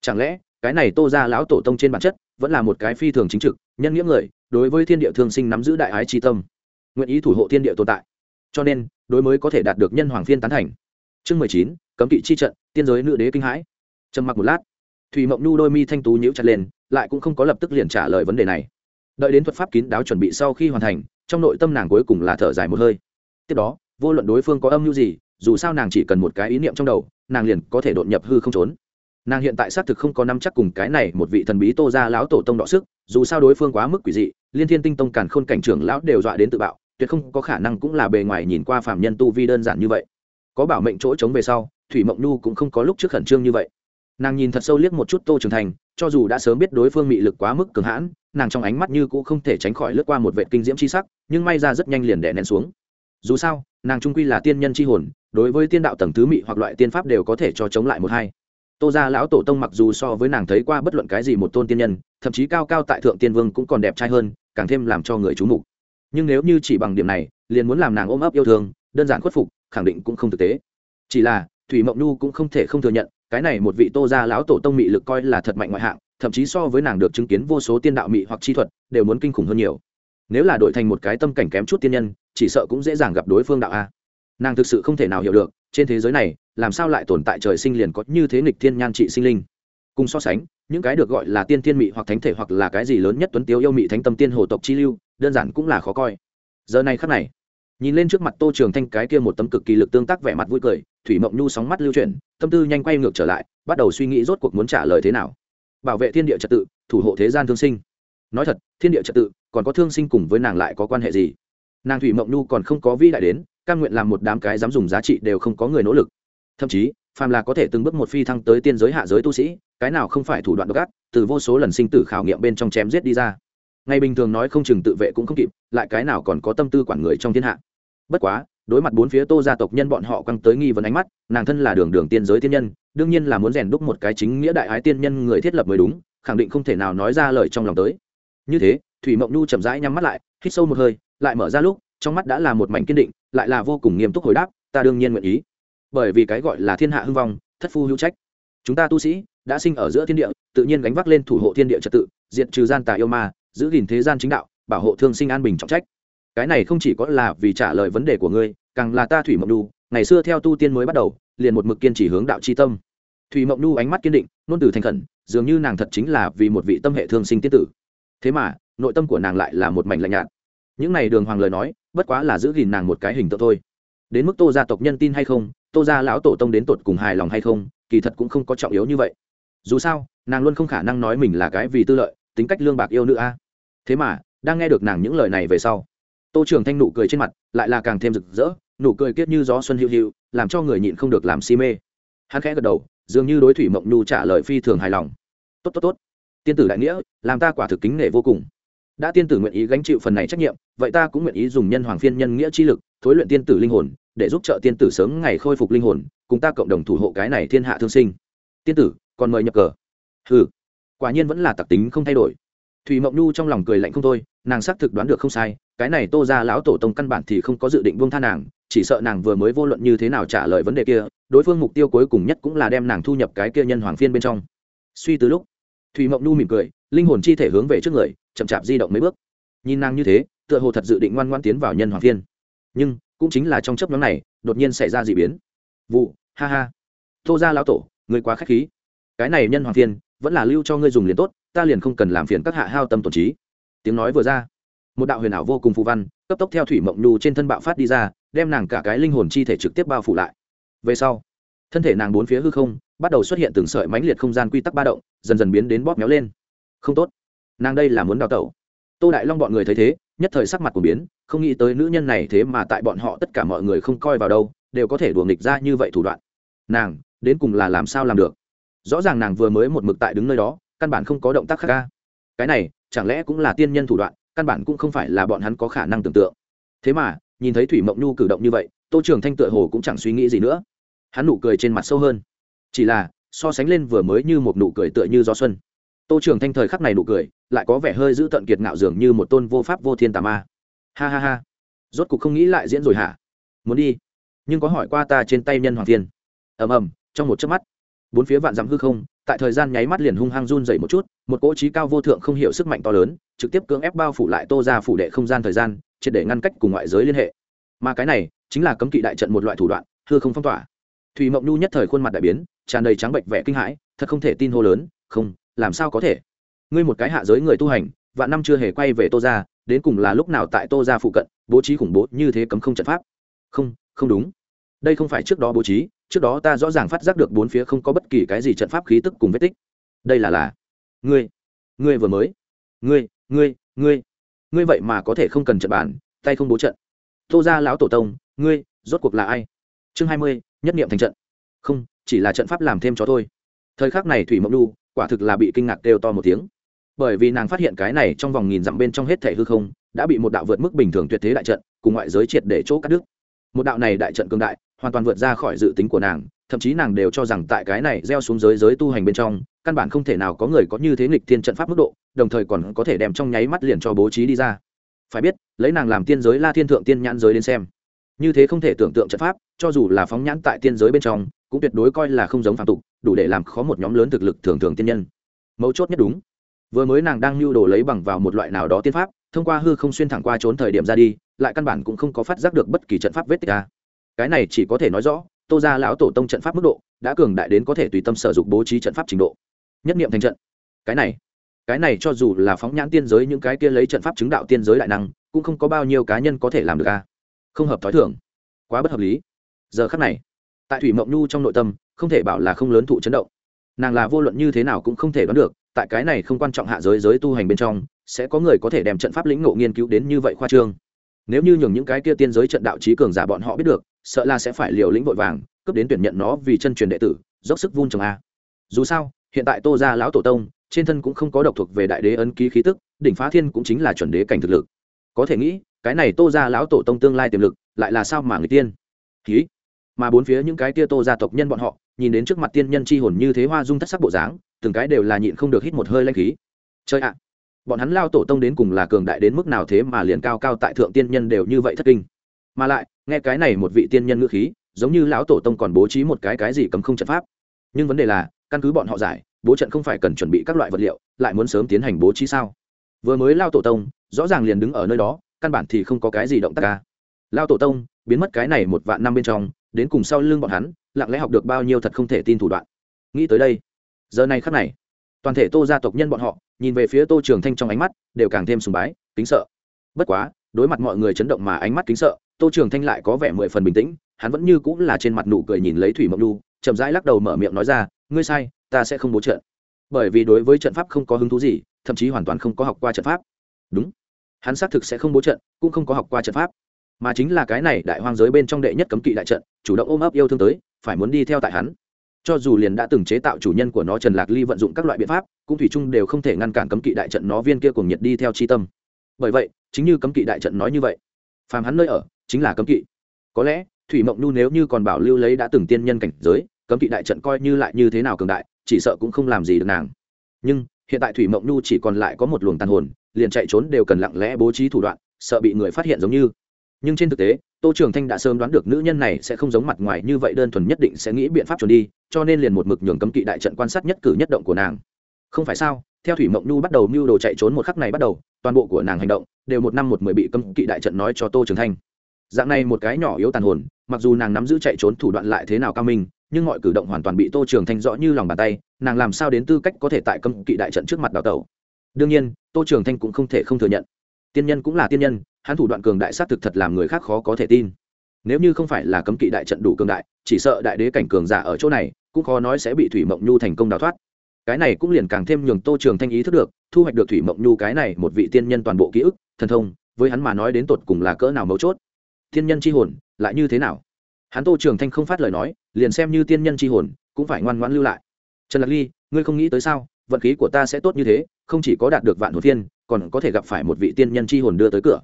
Chẳng lẽ, cái này tô ra lão tổ tông trên bản chất, vẫn là một cái phi thường chính trực, nhân nghĩa người đối với thiên địa thương sinh nắm giữ đại ái tri tâm, nguyện ý thủ hộ thiên địa tồn tại. Cho nên, đối mới có thể đạt được nhân hoàng phiên tán thành. Chương mười chín, cấm kỵ chi trận, tiên giới nữ đế kinh hãi. Trầm mặc một lát thùy mộng nhu đôi mi thanh tú nhíu chặt lên, lại cũng không có lập tức liền trả lời vấn đề này. Đợi đến thuật pháp kín đáo chuẩn bị sau khi hoàn thành, trong nội tâm nàng cuối cùng là thở dài một hơi. Tiếp đó, vô luận đối phương có âm mưu gì, dù sao nàng chỉ cần một cái ý niệm trong đầu, nàng liền có thể đột nhập hư không trốn. Nàng hiện tại xác thực không có năm chắc cùng cái này một vị thần bí tô ra lão tổ tông đọ sức, dù sao đối phương quá mức quỷ dị liên thiên tinh tông càn khôn cảnh trưởng lão đều dọa đến tự bạo, tuyệt không có khả năng cũng là bề ngoài nhìn qua phạm nhân tu vi đơn giản như vậy. Có bảo mệnh chỗ chống về sau, thủy mộng nhu cũng không có lúc trước khẩn trương như vậy. Nàng nhìn thật sâu liếc một chút tô trưởng thành, cho dù đã sớm biết đối phương mị lực quá mức cường hãn, nàng trong ánh mắt như cũng không thể tránh khỏi lướt qua một vệ kinh diễm c h i sắc, nhưng may ra rất nhanh liền đè nén xuống. Dù sao, nàng trung quy là tiên nhân c h i hồn, đối với tiên đạo tầng thứ mị hoặc loại tiên pháp đều có thể cho chống lại một hai. Tô gia lão tổ tông mặc dù so với nàng thấy qua bất luận cái gì một tôn tiên nhân, thậm chí cao cao tại thượng tiên vương cũng còn đẹp trai hơn càng thêm làm cho người chú mục. Nhưng nếu như chỉ bằng điểm này, liền muốn làm nàng ôm ấp yêu thương, đơn giản khuất phục, khẳng định cũng không thực tế. Chỉ là, thủy mộng nhu cũng không thể không thừa nhận, cái này một vị tô gia lão tổ tông mị lực coi là thật mạnh ngoại hạng, thậm chí so với nàng được chứng kiến vô số tiên đạo mị hoặc chi thuật, đều muốn kinh khủng hơn nhiều. Nếu là đổi thành một cái tâm cảnh kém chút tiên nhân, chỉ sợ cũng dễ dàng gặp đối phương đạo a. Nàng thực sự không thể nào hiểu được, trên thế giới này, làm sao lại tồn tại trời sinh liền có như thế nghịch thiên nhan trị sinh linh. Cùng so sánh những cái được gọi là tiên tiên mị hoặc thánh thể hoặc là cái gì lớn nhất tuấn tiếu yêu mị thánh tâm tiên hồ tộc chi lưu, đơn giản cũng là khó coi. Giờ này khắc này, nhìn lên trước mặt tô trường thanh cái kia một tấm cực kỳ lực tương tác vẻ mặt vui cười, thủy mộng nhu sóng mắt lưu chuyển, tâm tư nhanh quay ngược trở lại, bắt đầu suy nghĩ rốt cuộc muốn trả lời thế nào. Bảo vệ thiên địa trật tự, thủ hộ thế gian thương sinh. Nói thật, thiên địa trật tự, còn có thương sinh cùng với nàng lại có quan hệ gì? Nàng thủy mộng nhu còn không có vĩ đại đến căn nguyện làm một đám cái dám dùng giá trị đều không có người nỗ lực. Thậm chí phàm là có thể từng bước một phi thăng tới tiên giới hạ giới tu sĩ, cái nào không phải thủ đoạn độc ác, từ vô số lần sinh tử khảo nghiệm bên trong chém giết đi ra. Ngày bình thường nói không chừng tự vệ cũng không kịp, lại cái nào còn có tâm tư quản người trong thiên hạ. Bất quá, đối mặt bốn phía tô gia tộc nhân bọn họ căng tới nghi vấn ánh mắt, nàng thân là đường đường tiên giới tiên nhân, đương nhiên là muốn rèn đúc một cái chính nghĩa đại ái tiên nhân người thiết lập mới đúng, khẳng định không thể nào nói ra lời trong lòng tới. Như thế, thủy mộng nhu chậm rãi nhắm mắt lại, hít sâu một hơi, lại mở ra lúc, trong mắt đã là một mảnh kiên định, lại là vô cùng nghiêm túc hồi đáp, ta đương nhiên nguyện ý bởi vì cái gọi là thiên hạ hưng vong, thất phu hữu trách. Chúng ta tu sĩ đã sinh ở giữa thiên địa, tự nhiên gánh vác lên thủ hộ thiên địa trật tự diện trừ gian tà yêu ma, giữ gìn thế gian chính đạo, bảo hộ thương sinh an bình trọng trách. Cái này không chỉ có là vì trả lời vấn đề của ngươi, càng là ta thủy mộng nhu, ngày xưa theo tu tiên mới bắt đầu, liền một mực kiên trì hướng đạo c h i tâm. Thủy mộng nhu ánh mắt kiên định nôn từ thành khẩn, dường như nàng thật chính là vì một vị tâm hệ thương sinh tiết tử. Thế mà, nội tâm của nàng lại là một mảnh lạnh nhạt. Những n à y đường hoàng lời nói, bất quá là giữ gìn nàng một cái hình tượng thôi đến mức tô gia tộc nhân tin hay không, tô gia lão tổ tông đến tột cùng hài lòng hay không, kỳ thật cũng không có trọng yếu như vậy. Dù sao, nàng luôn không khả năng nói mình là cái vì tư lợi, tính cách lương bạc yêu nữ a. Thế mà, đang nghe được nàng những lời này về sau, tô trường thanh nụ cười trên mặt lại là càng thêm rực rỡ, nụ cười kiết như gió xuân hữu hữu làm cho người nhịn không được làm si mê. Hắn khẽ gật đầu, dường như đối thủy mộng nhu trả lời phi thường hài lòng. Tốt tốt tốt. Tiên tử đại nghĩa, làm ta quả thực kính nể vô cùng. Đã tiên tử nguyện ý gánh chịu phần này trách nhiệm, vậy ta cũng nguyện ý dùng nhân hoàng phiên nhân nghĩa chi lực, thối luyện tiên tử linh hồn để giúp trợ tiên tử sớm ngày khôi phục linh hồn, cùng ta cộng đồng thủ hộ cái này thiên hạ thương sinh. Tiên tử, còn mời nhập cờ. Ừ quả nhiên vẫn là tặc tính không thay đổi. Thùy mộng nhu trong lòng cười lạnh không thôi, nàng xác thực đoán được không sai, cái này tô ra lão tổ tông căn bản thì không có dự định buông tha nàng, chỉ sợ nàng vừa mới vô luận như thế nào trả lời vấn đề kia, đối phương mục tiêu cuối cùng nhất cũng là đem nàng thu nhập cái kia nhân hoàng phiên bên trong. Suy từ lúc thùy mộng nhu mỉm cười, linh hồn chi thể hướng về trước người, chậm chạp di động mấy bước. Nhìn nàng như thế, tựa hồ thật dự định ngoan ngoan tiến vào nhân hoàng phiên. Nhưng cũng chính là trong chấp nhóm này, đột nhiên xảy ra d ị biến. Vụ, ha ha. Tô ra lão tổ người quá k h á c h khí. Cái này nhân hoàng phiên vẫn là lưu cho ngươi dùng liền tốt, ta liền không cần làm phiền các hạ hao tâm tổn trí. Tiếng nói vừa ra, một đạo huyền ảo vô cùng phù văn, cấp tốc theo thủy mộng nhu trên thân bạo phát đi ra, đem nàng cả cái linh hồn chi thể trực tiếp bao phủ lại. Về sau, thân thể nàng bốn phía hư không, bắt đầu xuất hiện từng sợi mãnh liệt không gian quy tắc ba động, dần dần biến đến bóp méo lên. Không tốt. Nàng đây là muốn đào tẩu tô đại long bọn người thấy thế, nhất thời sắc mặt của biến, không nghĩ tới nữ nhân này thế mà tại bọn họ tất cả mọi người không coi vào đâu, đều có thể đùa nghịch ra như vậy thủ đoạn. Nàng, đến cùng là làm sao làm được? Rõ ràng nàng vừa mới một mực tại đứng nơi đó, căn bản không có động tác khác ca. Cái này, chẳng lẽ cũng là tiên nhân thủ đoạn, căn bản cũng không phải là bọn hắn có khả năng tưởng tượng. Thế mà, nhìn thấy thủy mộng nhu cử động như vậy, tô trường thanh tựa hồ cũng chẳng suy nghĩ gì nữa. Hắn nụ cười trên mặt sâu hơn. Chỉ là, so sánh lên vừa mới như một nụ cười tựa như gió xuân tô trường thanh thời khắc này nụ cười, lại có vẻ hơi giữ tận kiệt ngạo dường như một tôn vô pháp vô thiên tà ma. Ha ha ha. Rốt cục không nghĩ lại diễn rồi hả? Muốn đi. Nhưng có hỏi qua ta trên tay nhân hoàng thiên. Ầm ầm, trong một chớp mắt, bốn phía vạn dặm hư không, tại thời gian nháy mắt liền hung hăng run dậy một chút, một cỗ trí cao vô thượng không hiểu sức mạnh to lớn, trực tiếp cưỡng ép bao phủ lại tô ra phủ đệ không gian thời gian, triệt để ngăn cách cùng ngoại giới liên hệ. Mà cái này, chính là cấm kỵ đại trận một loại thủ đoạn, hư không phong tỏa. Thùy mộng nhu nhất thời khuôn mặt đại biến, tràn đầy trắng bệnh vẻ kinh hãi, thật không thể tin hô lớn, không làm sao có thể? Ngươi một cái hạ giới người tu hành, vạn năm chưa hề quay về tô ra đến cùng là lúc nào tại tô ra phụ cận, bố trí khủng bố như thế cấm không trận pháp? Không không đúng. Đây không phải trước đó bố trí, trước đó ta rõ ràng phát giác được bốn phía không có bất kỳ cái gì trận pháp khí tức cùng vết tích. Đây là là. Ngươi ngươi vừa mới. Ngươi ngươi ngươi. Ngươi vậy mà có thể không cần trận bản tay không bố trận. Tô ra lão tổ tông, ngươi, rốt cuộc là ai? Chương hai mươi, nhất niệm thành trận. Không, chỉ là trận pháp làm thêm cho thôi. Thời khắc này thủy mộng lu quả thực là bị kinh ngạc đều to một tiếng. Bởi vì nàng phát hiện cái này trong vòng nghìn dặm bên trong hết thể hư không, đã bị một đạo vượt mức bình thường tuyệt thế đại trận cùng ngoại giới triệt để chỗ cắt đứt. Một đạo này đại trận cường đại, hoàn toàn vượt ra khỏi dự tính của nàng, thậm chí nàng đều cho rằng tại cái này gieo xuống giới giới tu hành bên trong, căn bản không thể nào có người có như thế nghịch thiên trận pháp mức độ, đồng thời còn có thể đem trong nháy mắt liền cho bố trí đi ra. Phải biết, lấy nàng làm tiên giới la thiên thượng tiên nhãn giới đến xem, như thế không thể tưởng tượng trận pháp, cho dù là phóng nhãn tại tiên giới bên trong cũng tuyệt đối coi là không giống phạm tục, đủ để làm khó một nhóm lớn thực lực thường thường tiên nhân. Mấu chốt nhất đúng. Vừa mới nàng đang lưu đồ lấy bằng vào một loại nào đó tiên pháp, thông qua hư không xuyên thẳng qua trốn thời điểm ra đi, lại căn bản cũng không có phát giác được bất kỳ trận pháp vết tích ca cái này chỉ có thể nói rõ, tô ra lão tổ tông trận pháp mức độ, đã cường đại đến có thể tùy tâm sở dụng bố trí trận pháp trình độ. Nhất niệm thành trận. Cái này cái này cho dù là phóng nhãn tiên giới những cái kia lấy trận pháp chứng đạo tiên giới đại năng, cũng không có bao nhiêu cá nhân có thể làm được a. Không hợp t h ó i thường. Quá bất hợp lý. Giờ khắc này tại thủy mộng nhu trong nội tâm, không thể bảo là không lớn thụ chấn động. Nàng là vô luận như thế nào cũng không thể đoán được, tại cái này không quan trọng hạ giới giới tu hành bên trong, sẽ có người có thể đem trận pháp lĩnh ngộ nghiên cứu đến như vậy khoa trương. Nếu như nhường những cái kia tiên giới trận đạo trí cường giả bọn họ biết được, sợ là sẽ phải liều lĩnh vội vàng cấp đến tuyển nhận nó vì chân truyền đệ tử, dốc sức vun trồng a. Dù sao, hiện tại tô gia lão tổ tông, trên thân cũng không có độc thuộc về đại đế ấn ký khí tức, đỉnh phá thiên cũng chính là chuẩn đế cảnh thực lực. Có thể nghĩ, cái này tô gia lão tổ tông tương lai tiềm lực, lại là sao mà người tiên? Khí mà bốn phía những cái tia tô gia tộc nhân bọn họ, nhìn đến trước mặt tiên nhân chi hồn như thế hoa dung thất sắc bộ dáng, từng cái đều là nhịn không được hít một hơi lanh khí. Chơi ạ! Bọn hắn lao tổ tông đến cùng là cường đại đến mức nào thế mà liền cao cao tại thượng tiên nhân đều như vậy thất kinh. Mà lại, nghe cái này một vị tiên nhân ngữ khí, giống như lão tổ tông còn bố trí một cái cái gì cấm không trận pháp. Nhưng vấn đề là, căn cứ bọn họ giải, bố trận không phải cần chuẩn bị các loại vật liệu, lại muốn sớm tiến hành bố trí sao? Vừa mới lao tổ tông, rõ ràng liền đứng ở nơi đó, căn bản thì không có cái gì động tác ca. Lao tổ tông, biến mất cái này một vạn năm bên trong đến cùng sau lưng bọn hắn, lặng lẽ học được bao nhiêu thật không thể tin thủ đoạn. Nghĩ tới đây, giờ này khắc này, toàn thể tô gia tộc nhân bọn họ, nhìn về phía tô trường thanh trong ánh mắt, đều càng thêm sùng bái, kính sợ. Bất quá, đối mặt mọi người chấn động mà ánh mắt kính sợ, tô trường thanh lại có vẻ mười phần bình tĩnh, hắn vẫn như cũng là trên mặt nụ cười nhìn lấy thủy mộng lu chậm rãi lắc đầu mở miệng nói ra, ngươi sai, ta sẽ không bố trận. Bởi vì đối với trận pháp không có hứng thú gì, thậm chí hoàn toàn không có học qua trận pháp. Đúng, hắn xác thực sẽ không bố trận, cũng không có học qua trận pháp mà chính là cái này đại hoang giới bên trong đệ nhất cấm kỵ đại trận, chủ động ôm ấp yêu thương tới, phải muốn đi theo tại hắn. Cho dù liền đã từng chế tạo chủ nhân của nó trần lạc ly vận dụng các loại biện pháp, cũng thủy chung đều không thể ngăn cản cấm kỵ đại trận nó viên kia cùng nhiệt đi theo chi tâm. Bởi vậy, chính như cấm kỵ đại trận nói như vậy, phàm hắn nơi ở chính là cấm kỵ. Có lẽ, thủy mộng nhu nếu như còn bảo lưu lấy đã từng tiên nhân cảnh giới, cấm kỵ đại trận coi như lại như thế nào cường đại, chỉ sợ cũng không làm gì được nàng. Nhưng, hiện tại thủy mộng nhu chỉ còn lại có một luồng tàn hồn, liền chạy trốn đều cần lặng lẽ bố trí thủ đoạn, sợ bị người phát hiện giống như nhưng trên thực tế, tô trường thanh đã sớm đoán được nữ nhân này sẽ không giống mặt ngoài như vậy đơn thuần nhất định sẽ nghĩ biện pháp trốn đi, cho nên liền một mực nhường cấm kỵ đại trận quan sát nhất cử nhất động của nàng. Không phải sao, theo thủy mộng nhu bắt đầu mưu đồ chạy trốn một khắc này bắt đầu, toàn bộ của nàng hành động đều một năm một mười bị cấm kỵ đại trận nói cho tô trường thanh. Dạng này một cái nhỏ yếu tàn hồn, mặc dù nàng nắm giữ chạy trốn thủ đoạn lại thế nào cao minh, nhưng mọi cử động hoàn toàn bị tô trường thanh rõ như lòng bàn tay, nàng làm sao đến tư cách có thể tại cấm kỵ đại trận trước mặt đào tẩu? Đương nhiên, tô trường thanh cũng không thể không thừa nhận. Tiên nhân cũng là tiên nhân hắn thủ đoạn cường đại sát thực thật làm người khác khó có thể tin. Nếu như không phải là cấm kỵ đại trận đủ cường đại, chỉ sợ đại đế cảnh cường giả ở chỗ này, cũng khó nói sẽ bị thủy mộng nhu thành công đào thoát. Cái này cũng liền càng thêm nhường tô trường thanh ý thức được, thu hoạch được thủy mộng nhu cái này một vị tiên nhân toàn bộ ký ức, thần thông, với hắn mà nói đến tột cùng là cỡ nào mấu chốt? Tiên nhân c h i hồn, lại như thế nào? Hắn tô trường thanh không phát lời nói, liền xem như tiên nhân c h i hồn, cũng phải ngoan ngoãn lưu lại. Trần lạc ly, ngươi không nghĩ tới sao, vận khí của ta sẽ tốt như thế, không chỉ có đạt được vạn hồn thiên còn có thể gặp phải một vị tiên nhân c h i hồn đưa tới cửa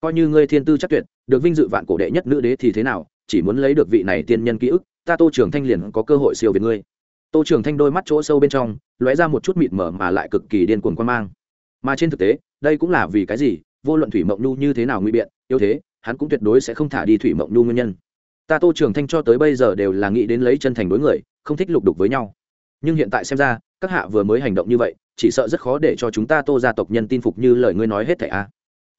coi như ngươi thiên tư chắc tuyệt, được vinh dự vạn cổ đệ nhất nữ đế thì thế nào, chỉ muốn lấy được vị này tiên nhân ký ức, ta tô trường thanh liền có cơ hội siêu việt ngươi. Tô trường thanh đôi mắt chỗ sâu bên trong, lóe ra một chút mịt mở mà lại cực kỳ điên cuồng quan mang. Mà trên thực tế, đây cũng là vì cái gì, vô luận thủy mộng nhu như thế nào nguy biện, yếu thế, hắn cũng tuyệt đối sẽ không thả đi thủy mộng nhu nguyên nhân. Ta tô trường thanh cho tới bây giờ đều là nghĩ đến lấy chân thành đối người, không thích lục đục với nhau. Nhưng hiện tại xem ra, các hạ vừa mới hành động như vậy, chỉ sợ rất khó để cho chúng ta tô gia tộc nhân tin phục như lời ngươi nói hết thảy a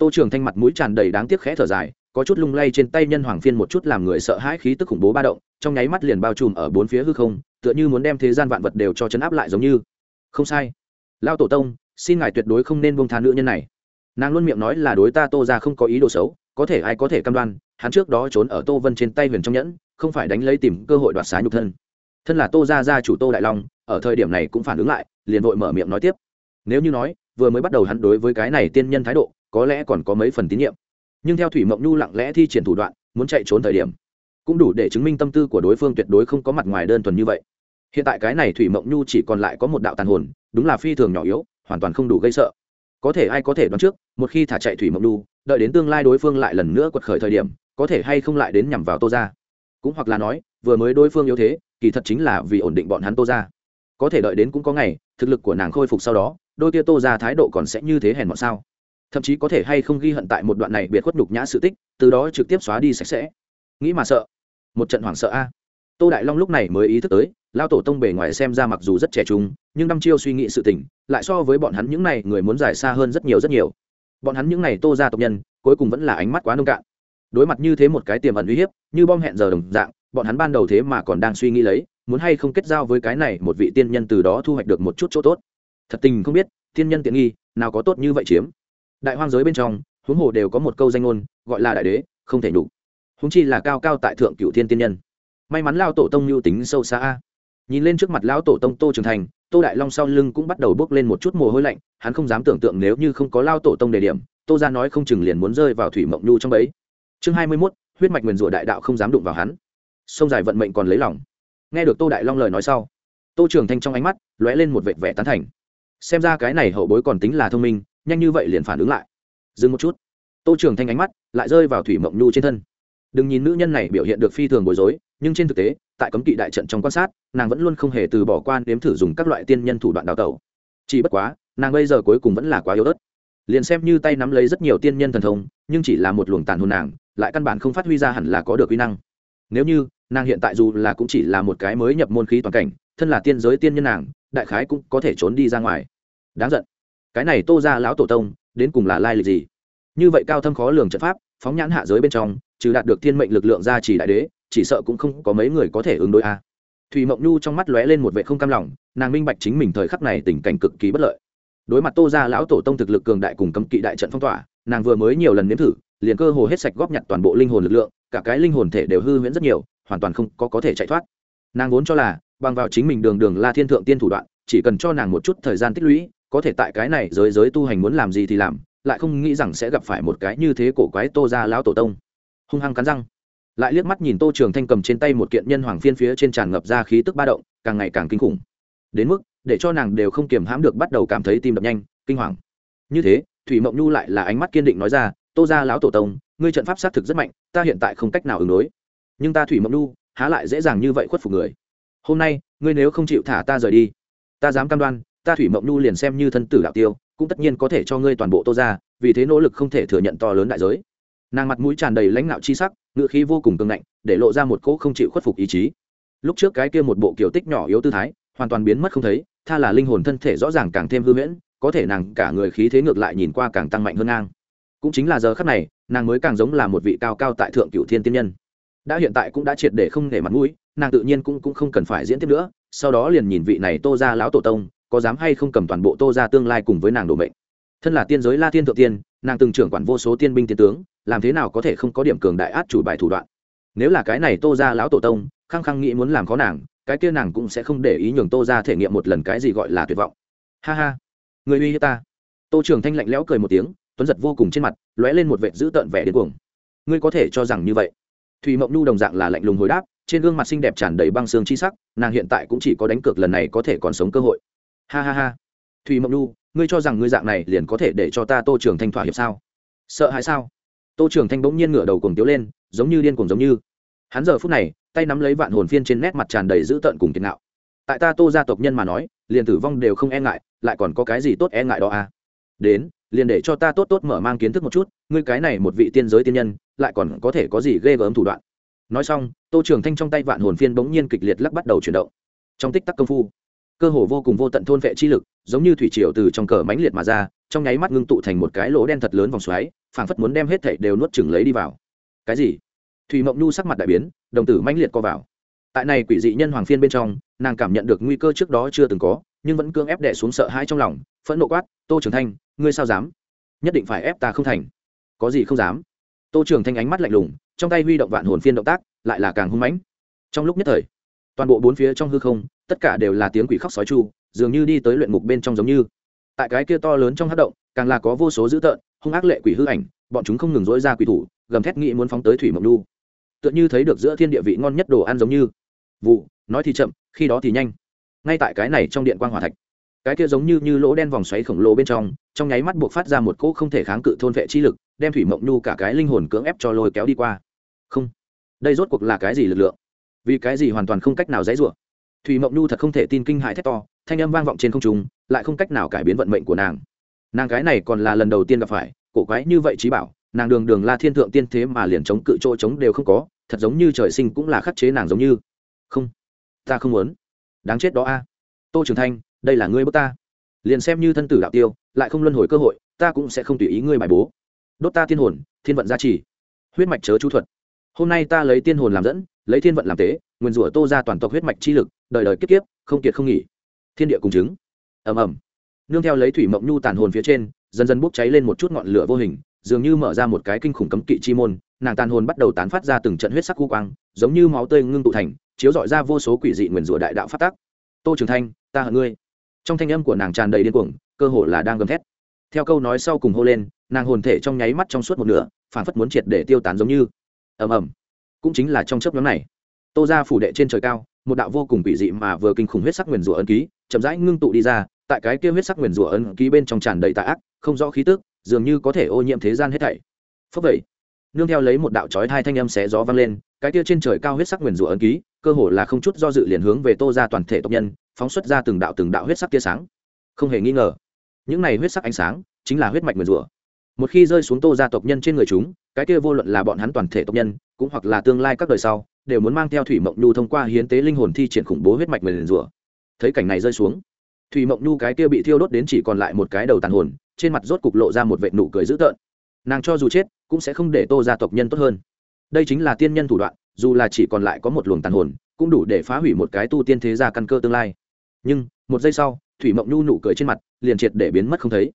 tô trường thanh mặt mũi tràn đầy đáng tiếc khẽ thở dài, có chút lung lay trên tay nhân hoàng phiên một chút làm người sợ hãi khí tức khủng bố ba động, trong nháy mắt liền bao trùm ở bốn phía hư không, tựa như muốn đem thế gian vạn vật đều cho chấn áp lại giống như. Không sai. Lao tổ tông, xin ngài tuyệt đối không nên buông tha nữ nhân này. Nàng luôn miệng nói là đối ta tô ra không có ý đồ xấu, có thể ai có thể cam đoan, hắn trước đó trốn ở tô vân trên tay huyền trong nhẫn, không phải đánh lấy tìm cơ hội đoạt xá nhục thân. Thân là tô gia gia chủ tô đại long, ở thời điểm này cũng phản ứng lại, liền vội mở miệng nói tiếp. Nếu như nói vừa mới bắt đầu hắn đối với cái này tiên nhân thái độ, có lẽ còn có mấy phần tín nhiệm. Nhưng theo thủy mộng nhu lặng lẽ thi triển thủ đoạn, muốn chạy trốn thời điểm, cũng đủ để chứng minh tâm tư của đối phương tuyệt đối không có mặt ngoài đơn thuần như vậy. Hiện tại cái này thủy mộng nhu chỉ còn lại có một đạo tàn hồn, đúng là phi thường nhỏ yếu, hoàn toàn không đủ gây sợ. Có thể ai có thể đoán trước, một khi thả chạy thủy mộng nhu, đợi đến tương lai đối phương lại lần nữa quật khởi thời điểm, có thể hay không lại đến nhằm vào tô ra cũng hoặc là nói, vừa mới đối phương yếu thế, kỳ thật chính là vì ổn định bọn hắn tô ra có thể đợi đến cũng có ngày, thực lực của nàng khôi phục sau đó đôi kia tô ra thái độ còn sẽ như thế hèn mọn sao? Thậm chí có thể hay không ghi hận tại một đoạn này biệt khuất nhục nhã sự tích, từ đó trực tiếp xóa đi sạch sẽ. Nghĩ mà sợ. Một trận hoảng sợ a. Tô đại long lúc này mới ý thức tới lao tổ tông bề ngoài xem ra mặc dù rất trẻ trung, nhưng đăm chiêu suy nghĩ sự tình, lại so với bọn hắn những n à y người muốn giải xa hơn rất nhiều rất nhiều. Bọn hắn những n à y tô ra tộc nhân, cuối cùng vẫn là ánh mắt quá nông cạn. Đối mặt như thế một cái tiềm ẩn uy hiếp, như bom hẹn giờ đồng dạng, bọn hắn ban đầu thế mà còn đang suy nghĩ lấy, muốn hay không kết giao với cái này một vị tiên nhân từ đó thu hoạch được một chút chỗ tốt thật tình không biết, thiên nhân tiện nghi, nào có tốt như vậy chiếm. Đại hoang giới bên trong, huống hồ đều có một câu danh ngôn, gọi là đại đế, không thể nhục. Húng chi là cao cao tại thượng cựu thiên tiên nhân. May mắn lao tổ tông mưu tính sâu xa nhìn lên trước mặt lão tổ tông tô trường thành, tô đại long sau lưng cũng bắt đầu bước lên một chút mồ hôi lạnh, hắn không dám tưởng tượng nếu như không có lao tổ tông đề điểm, tô ra nói không chừng liền muốn rơi vào thủy mộng nhu trong ấy chương hai mươi mốt, huyết mạch nguyền rủa đại đạo không dám đụng vào hắn. Sông dài vận mệnh còn lấy lòng. Nghe được tô đại long lời nói sau, tô trường thanh trong ánh mắt lóe lên một vệt vẻ tán thành xem ra cái này hậu bối còn tính là thông minh, nhanh như vậy liền phản ứng lại. Dừng một chút. Tô trường thanh ánh mắt lại rơi vào thủy mộng nhu trên thân. Đừng nhìn nữ nhân này biểu hiện được phi thường bối rối, nhưng trên thực tế, tại cấm kỵ đại trận trong quan sát, nàng vẫn luôn không hề từ bỏ quan đếm thử dùng các loại tiên nhân thủ đoạn đào tẩu. Chỉ bất quá, nàng bây giờ cuối cùng vẫn là quá yếu ớt. Liền xem như tay nắm lấy rất nhiều tiên nhân thần thông, nhưng chỉ là một luồng tàn hồn nàng, lại căn bản không phát huy ra hẳn là có được uy năng. Nếu như, nàng hiện tại dù là cũng chỉ là một cái mới nhập môn khí toàn cảnh, thân là tiên giới tiên nhân nàng đại khái cũng có thể trốn đi ra ngoài. Đáng giận. Cái này tô ra lão tổ tông, đến cùng là lai lịch gì? Như vậy cao thâm khó lường trận pháp, phóng nhãn hạ giới bên trong, trừ đạt được thiên mệnh lực lượng ra chỉ đại đế, chỉ sợ cũng không có mấy người có thể ứng đối a. Thùy mộng nhu trong mắt lóe lên một vệ không cam lòng, nàng minh bạch chính mình thời khắc này tình cảnh cực kỳ bất lợi. Đối mặt tô ra lão tổ tông thực lực cường đại cùng cấm kỵ đại trận phong tỏa, nàng vừa mới nhiều lần nếm thử, liền cơ hồ hết sạch góp nhặt toàn bộ linh hồn lực lượng, cả cái linh hồn thể đều hư huyễn rất nhiều, hoàn toàn không có có thể chạy thoát. Nàng vốn cho là bằng vào chính mình đường đường la thiên thượng tiên thủ đoạn, chỉ cần cho nàng một chút thời gian tích lũy, có thể tại cái này giới giới tu hành muốn làm gì thì làm, lại không nghĩ rằng sẽ gặp phải một cái như thế cổ quái tô ra lão tổ tông. Hung hăng cắn răng. Lại liếc mắt nhìn tô trường thanh cầm trên tay một kiện nhân hoàng phiên phía trên tràn ngập ra khí tức ba động, càng ngày càng kinh khủng. Đến mức, để cho nàng đều không kiềm hãm được bắt đầu cảm thấy tim đập nhanh, kinh hoàng. Như thế, thủy mộng nhu lại là ánh mắt kiên định nói ra, tô ra lão tổ tông, ngươi trận pháp xác thực rất mạnh, ta hiện tại không cách nào ứng đối. Nhưng ta thủy mộng nu há lại dễ dàng như vậy khuất phục người hôm nay, ngươi nếu không chịu thả ta rời đi, ta dám cam đoan, ta thủy mộng nu liền xem như thân tử đạo tiêu, cũng tất nhiên có thể cho ngươi toàn bộ tô ra, vì thế nỗ lực không thể thừa nhận to lớn đại giới. Nàng mặt mũi tràn đầy lãnh đạo chi sắc, ngựa khí vô cùng cưng ngạnh, để lộ ra một cỗ không chịu khuất phục ý chí. Lúc trước cái kia một bộ kiểu tích nhỏ yếu tư thái, hoàn toàn biến mất không thấy, tha là linh hồn thân thể rõ ràng càng thêm hư huyễn, có thể nàng cả người khí thế ngược lại nhìn qua càng tăng mạnh hơn ngang. Cũng chính là giờ khắc này, nàng mới càng giống là một vị cao cao tại thượng cựu thiên tiên nhân. Đã hiện tại cũng đã triệt để không để mặt mũi nàng tự nhiên cũng cũng không cần phải diễn tiếp nữa, sau đó liền nhìn vị này tô ra lão tổ tông, có dám hay không cầm toàn bộ tô ra tương lai cùng với nàng đổ mệnh. Thân là tiên giới la thiên thượng tiên, nàng từng trưởng quản vô số tiên binh tiên tướng, làm thế nào có thể không có điểm cường đại át chủ bài thủ đoạn? Nếu là cái này tô ra lão tổ tông, khăng khăng nghĩ muốn làm khó nàng, cái kia nàng cũng sẽ không để ý nhường tô ra thể nghiệm một lần cái gì gọi là tuyệt vọng. Ha ha. Người uy hiếp ta. Tô trường thanh lạnh lẽo cười một tiếng, tuấn giật vô cùng trên mặt, lóe lên một vệt dữ tợn vẻ điên cuồng. Ngươi có thể cho rằng như vậy? Thùy mộng nhu đồng dạng là lạnh lùng hồi đáp trên gương mặt xinh đẹp tràn đầy băng xương chi sắc, nàng hiện tại cũng chỉ có đánh cược lần này có thể còn sống cơ hội. Ha ha ha. Thùy mộng nhu, ngươi cho rằng ngươi dạng này liền có thể để cho ta tô trường thanh thỏa hiệp sao? Sợ hãi sao? Tô trường thanh bỗng nhiên ngửa đầu cùng tiếu lên, giống như điên cùng giống như. Hắn giờ phút này, tay nắm lấy vạn hồn phiên trên nét mặt tràn đầy dữ tợn cùng kiệt ngạo. Tại ta tô gia tộc nhân mà nói, liền tử vong đều không e ngại, lại còn có cái gì tốt e ngại đó à? Đến, liền để cho ta tốt tốt mở mang kiến thức một chút, ngươi cái này một vị tiên giới tiên nhân, lại còn có thể có gì ghê gớm thủ đoạn? Nói xong, tô trường thanh trong tay vạn hồn phiên bỗng nhiên kịch liệt lắc bắt đầu chuyển động. Trong tích tắc công phu, cơ hồ vô cùng vô tận thôn vệ chi lực, giống như thủy triều từ trong cờ mánh liệt mà ra, trong nháy mắt ngưng tụ thành một cái lỗ đen thật lớn vòng xoáy, phảng phất muốn đem hết thảy đều nuốt chửng lấy đi vào. Cái gì? Thủy mộng nhu sắc mặt đại biến, đồng tử mãnh liệt co vào. Tại này quỷ dị nhân hoàng phiên bên trong, nàng cảm nhận được nguy cơ trước đó chưa từng có, nhưng vẫn cưỡng ép đè xuống sợ hãi trong lòng, phẫn nộ quát, tô trường thanh, ngươi sao dám? Nhất định phải ép ta không thành. Có gì không dám? Tô trường thanh ánh mắt lạnh lùng, trong tay huy động vạn hồn phiên động tác, lại là càng hung mãnh. Trong lúc nhất thời, toàn bộ bốn phía trong hư không, tất cả đều là tiếng quỷ khóc sói chu, dường như đi tới luyện ngục bên trong giống như. Tại cái kia to lớn trong hát động, càng là có vô số dữ tợn, hung ác lệ quỷ hư ảnh, bọn chúng không ngừng dối ra quỷ thủ, gầm thét nghĩ muốn phóng tới thủy mộng lu tựa như thấy được giữa thiên địa vị ngon nhất đồ ăn giống như. Vụ, nói thì chậm, khi đó thì nhanh. Ngay tại cái này trong điện quan hòa thạch cái kia giống như như lỗ đen vòng xoáy khổng lồ bên trong trong nháy mắt buộc phát ra một cỗ không thể kháng cự thôn vệ chi lực, đem thủy mộng nhu cả cái linh hồn cưỡng ép cho lôi kéo đi qua. Không, đây rốt cuộc là cái gì lực lượng? Vì cái gì hoàn toàn không cách nào dãy rủa? Thủy mộng nhu thật không thể tin kinh hại thét to, thanh âm vang vọng trên không trung, lại không cách nào cải biến vận mệnh của nàng. Nàng cái này còn là lần đầu tiên gặp phải, cổ quái như vậy trí bảo, nàng đường đường la thiên thượng tiên thế mà liền chống cự chỗ chống đều không có, thật giống như trời sinh cũng là khắc chế nàng giống như. Không, ta không muốn. Đáng chết đó a. Tô trường thanh đây là ngươi bước ta. Liền xem như thân tử đạo tiêu, lại không luân hồi cơ hội, ta cũng sẽ không tùy ý ngươi bài bố. Đốt ta tiên hồn, thiên vận gia trì. Huyết mạch chớ chú thuật. Hôm nay ta lấy tiên hồn làm dẫn, lấy thiên vận làm tế nguyền rủa tô ra toàn tộc huyết mạch chi lực, đời đời kiếp kiếp, không kiệt không nghỉ. Thiên địa cùng chứng. Ầm ầm. Nương theo lấy thủy mộng nhu tàn hồn phía trên, dần dần bốc cháy lên một chút ngọn lửa vô hình, dường như mở ra một cái kinh khủng cấm kỵ chi môn, nàng tàn hồn bắt đầu tán phát ra từng trận huyết sắc cu quang, giống như máu tươi ngưng tụ thành, chiếu dọi ra vô số quỷ dị nguyền rủa đại đạo phát tác tô trường thanh, ta hận ngươi trong thanh âm của nàng tràn đầy điên cuồng, cơ hồ là đang gầm thét. Theo câu nói sau cùng hô lên, nàng hồn thể trong nháy mắt trong suốt một nửa phản phất muốn triệt để tiêu tán giống như. Ầm ầm. Cũng chính là trong chớp nhóm này, tô ra phủ đệ trên trời cao, một đạo vô cùng quỷ dị mà vừa kinh khủng huyết sắc nguyền rủa ấn ký, chậm rãi ngưng tụ đi ra, tại cái kia huyết sắc nguyền rủa ấn ký bên trong tràn đầy tà ác, không rõ khí tức, dường như có thể ô nhiễm thế gian hết thảy. Phấp vậy nương theo lấy một đạo chói hai thanh âm xé gió vang lên, cái kia trên trời cao huyết sắc nguyền rủa ấn ký, cơ hồ là không chút do dự liền hướng về tô ra toàn thể tộc nhân phóng xuất ra từng đạo từng đạo huyết sắc tia sáng. Không hề nghi ngờ, những này huyết sắc ánh sáng chính là huyết mạch nguyền rủa một khi rơi xuống tô gia tộc nhân trên người chúng, cái kia vô luận là bọn hắn toàn thể tộc nhân, cũng hoặc là tương lai các đời sau, đều muốn mang theo thủy mộng nhu thông qua hiến tế linh hồn thi triển khủng bố huyết mạch nguyền rủa thấy cảnh này rơi xuống, thủy mộng nhu cái kia bị thiêu đốt đến chỉ còn lại một cái đầu tàn hồn, trên mặt rốt cục lộ ra một vệ nụ cười dữ tợn. Nàng cho dù chết, cũng sẽ không để tô gia tộc nhân tốt hơn. Đây chính là tiên nhân thủ đoạn, dù là chỉ còn lại có một luồng tàn hồn, cũng đủ để phá hủy một cái tu tiên thế gia căn cơ tương lai nhưng, một giây sau, thủy mộng nhu nụ cười trên mặt liền triệt để biến mất không thấy.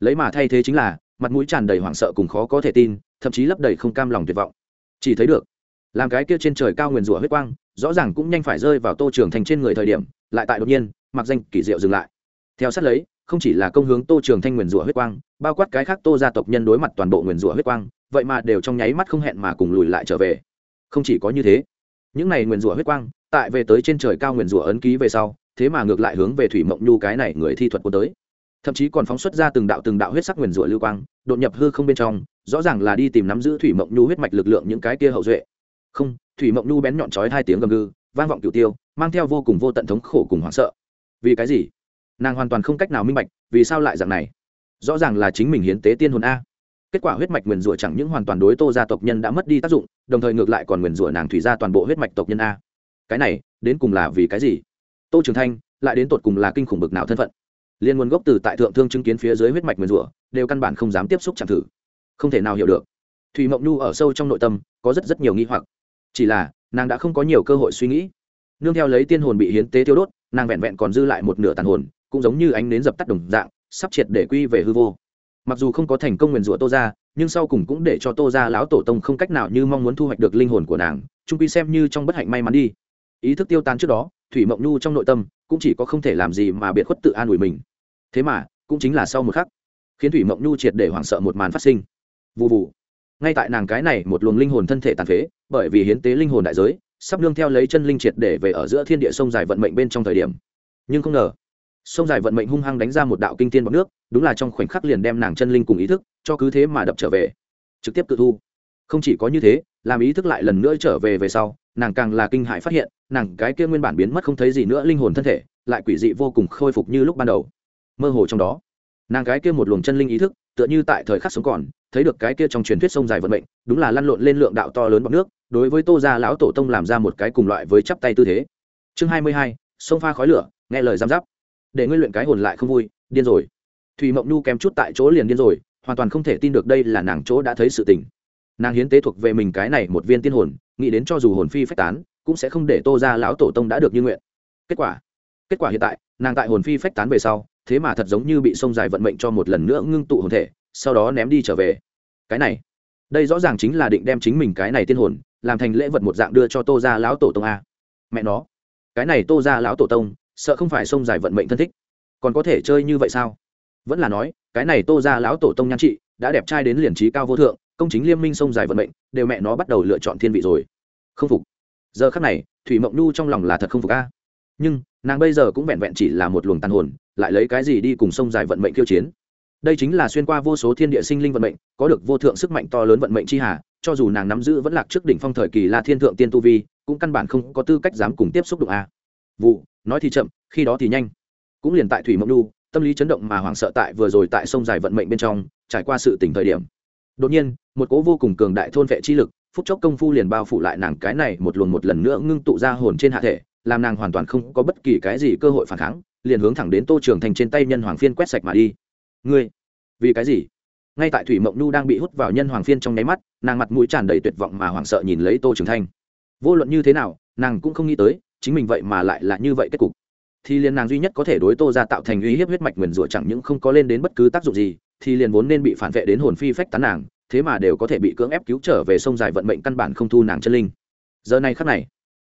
Lấy mà thay thế chính là, mặt mũi tràn đầy hoảng sợ cùng khó có thể tin, thậm chí lấp đầy không cam lòng tuyệt vọng. Chỉ thấy được, làm cái kia trên trời cao nguyền rủa huyết quang, rõ ràng cũng nhanh phải rơi vào tô trường thành trên người thời điểm, lại tại đột nhiên, mặc danh kỳ diệu dừng lại. Theo sát lấy, không chỉ là công hướng tô trường thanh nguyền rủa huyết quang, bao quát cái khác tô gia tộc nhân đối mặt toàn bộ nguyền rủa huyết quang, vậy mà đều trong nháy mắt không hẹn mà cùng lùi lại trở về. Không chỉ có như thế, những này nguyền rủa huyết quang, tại về tới trên trời cao nguyền rủa ấn ký về sau thế mà ngược lại hướng về thủy mộng nhu cái này người thi thuật quân tới. Thậm chí còn phóng xuất ra từng đạo từng đạo huyết sắc nguyền rủa lưu quang, đột nhập hư không bên trong, rõ ràng là đi tìm nắm giữ thủy mộng nhu huyết mạch lực lượng những cái kia hậu duệ. Không, thủy mộng nhu bén nhọn chói hai tiếng gầm gừ, vang vọng cửu tiêu, mang theo vô cùng vô tận thống khổ cùng hoảng sợ. Vì cái gì? Nàng hoàn toàn không cách nào minh bạch, vì sao lại dạng này? Rõ ràng là chính mình hiến tế tiên hồn a. Kết quả huyết mạch nguyền rủa chẳng những hoàn toàn đối tô gia tộc nhân đã mất đi tác dụng, đồng thời ngược lại còn nguyền rủa nàng thủy ra toàn bộ huyết mạch tộc nhân a. Cái này, đến cùng là vì cái gì? Tô trường thanh, lại đến tột cùng là kinh khủng bực nào thân phận? Liên nguồn gốc từ tại thượng thương chứng kiến phía dưới huyết mạch nguyền rủa, đều căn bản không dám tiếp xúc chẳng thử. Không thể nào hiểu được. Thùy mộng nhu ở sâu trong nội tâm, có rất rất nhiều nghi hoặc. Chỉ là, nàng đã không có nhiều cơ hội suy nghĩ. Nương theo lấy tiên hồn bị hiến tế tiêu đốt, nàng vẹn vẹn còn dư lại một nửa tàn hồn, cũng giống như ánh nến dập tắt đồng dạng, sắp triệt để quy về hư vô. Mặc dù không có thành công nguyền rủa tô ra nhưng sau cùng cũng để cho tô ra lão tổ tông không cách nào như mong muốn thu hoạch được linh hồn của nàng trung quy xem như trong bất hạnh may mắn đi. Ý thức tiêu tan trước đó thủy mộng nhu trong nội tâm cũng chỉ có không thể làm gì mà biệt khuất tự an ủi mình. Thế mà, cũng chính là sau một khắc, khiến thủy mộng nhu triệt để hoảng sợ một màn phát sinh. Vụ vụ ngay tại nàng cái này một luồng linh hồn thân thể tàn phế, bởi vì hiến tế linh hồn đại giới, sắp nương theo lấy chân linh triệt để về ở giữa thiên địa sông dài vận mệnh bên trong thời điểm. Nhưng không ngờ, sông dài vận mệnh hung hăng đánh ra một đạo kinh tiên bọc nước, đúng là trong khoảnh khắc liền đem nàng chân linh cùng ý thức, cho cứ thế mà đập trở về. Trực tiếp tự thu. Không chỉ có như thế làm ý thức lại lần nữa trở về về sau, nàng càng là kinh hại phát hiện, nàng cái kia nguyên bản biến mất không thấy gì nữa linh hồn thân thể, lại quỷ dị vô cùng khôi phục như lúc ban đầu. Mơ hồ trong đó, nàng cái kia một luồng chân linh ý thức, tựa như tại thời khắc sống còn, thấy được cái kia trong truyền thuyết sông dài vận mệnh, đúng là lăn lộn lên lượng đạo to lớn bọc nước, đối với tô gia lão tổ tông làm ra một cái cùng loại với chắp tay tư thế. Chương hai mươi hai, sông pha khói lửa, nghe lời giam giáp. Để ngươi luyện cái hồn lại không vui, điên rồi. Thùy mộng nhu kém chút tại chỗ liền điên rồi, hoàn toàn không thể tin được đây là nàng chỗ đã thấy sự tình nàng hiến tế thuộc về mình cái này một viên tiên hồn, nghĩ đến cho dù hồn phi phách tán, cũng sẽ không để tô ra lão tổ tông đã được như nguyện. Kết quả kết quả hiện tại, nàng tại hồn phi phách tán về sau, thế mà thật giống như bị sông dài vận mệnh cho một lần nữa ngưng tụ hồn thể, sau đó ném đi trở về. Cái này, đây rõ ràng chính là định đem chính mình cái này tiên hồn, làm thành lễ vật một dạng đưa cho tô ra lão tổ tông a. Mẹ nó, cái này tô ra lão tổ tông, sợ không phải sông dài vận mệnh thân thích. Còn có thể chơi như vậy sao? Vẫn là nói, cái này tô ra lão tổ tông nhan trị, đã đẹp trai đến liền trí cao vô thượng công chính liên minh sông dài vận mệnh, đều mẹ nó bắt đầu lựa chọn thiên vị rồi. Không phục. Giờ khắc này, thủy mộng nhu trong lòng là thật không phục a. Nhưng, nàng bây giờ cũng vẹn vẹn chỉ là một luồng tàn hồn, lại lấy cái gì đi cùng sông dài vận mệnh kiêu chiến? Đây chính là xuyên qua vô số thiên địa sinh linh vận mệnh, có được vô thượng sức mạnh to lớn vận mệnh chi hà, cho dù nàng nắm giữ vẫn lạc trước đỉnh phong thời kỳ là thiên thượng tiên tu vi, cũng căn bản không có tư cách dám cùng tiếp xúc được a. Vụ, nói thì chậm, khi đó thì nhanh. Cũng liền tại thủy mộng nhu, tâm lý chấn động mà hoảng sợ tại vừa rồi tại sông dài vận mệnh bên trong, trải qua sự tỉnh thời điểm đột nhiên, một cố vô cùng cường đại thôn vệ chi lực, phút chốc công phu liền bao phủ lại nàng cái này một luồng một lần nữa ngưng tụ ra hồn trên hạ thể, làm nàng hoàn toàn không có bất kỳ cái gì cơ hội phản kháng, liền hướng thẳng đến tô trường thành trên tay nhân hoàng phiên quét sạch mà đi. Ngươi, vì cái gì? Ngay tại thủy mộng nhu đang bị hút vào nhân hoàng phiên trong nháy mắt, nàng mặt mũi tràn đầy tuyệt vọng mà hoảng sợ nhìn lấy tô trường thanh vô luận như thế nào, nàng cũng không nghĩ tới, chính mình vậy mà lại là như vậy kết cục. Thì liền nàng duy nhất có thể đối tô ra tạo thành uy hiếp huyết mạch nguyền rủa chẳng những không có lên đến bất cứ tác dụng gì thì liền vốn nên bị phản vệ đến hồn phi phách tán nàng, thế mà đều có thể bị cưỡng ép cứu trở về sông dài vận mệnh căn bản không thu nàng chân linh. Giờ này khắc này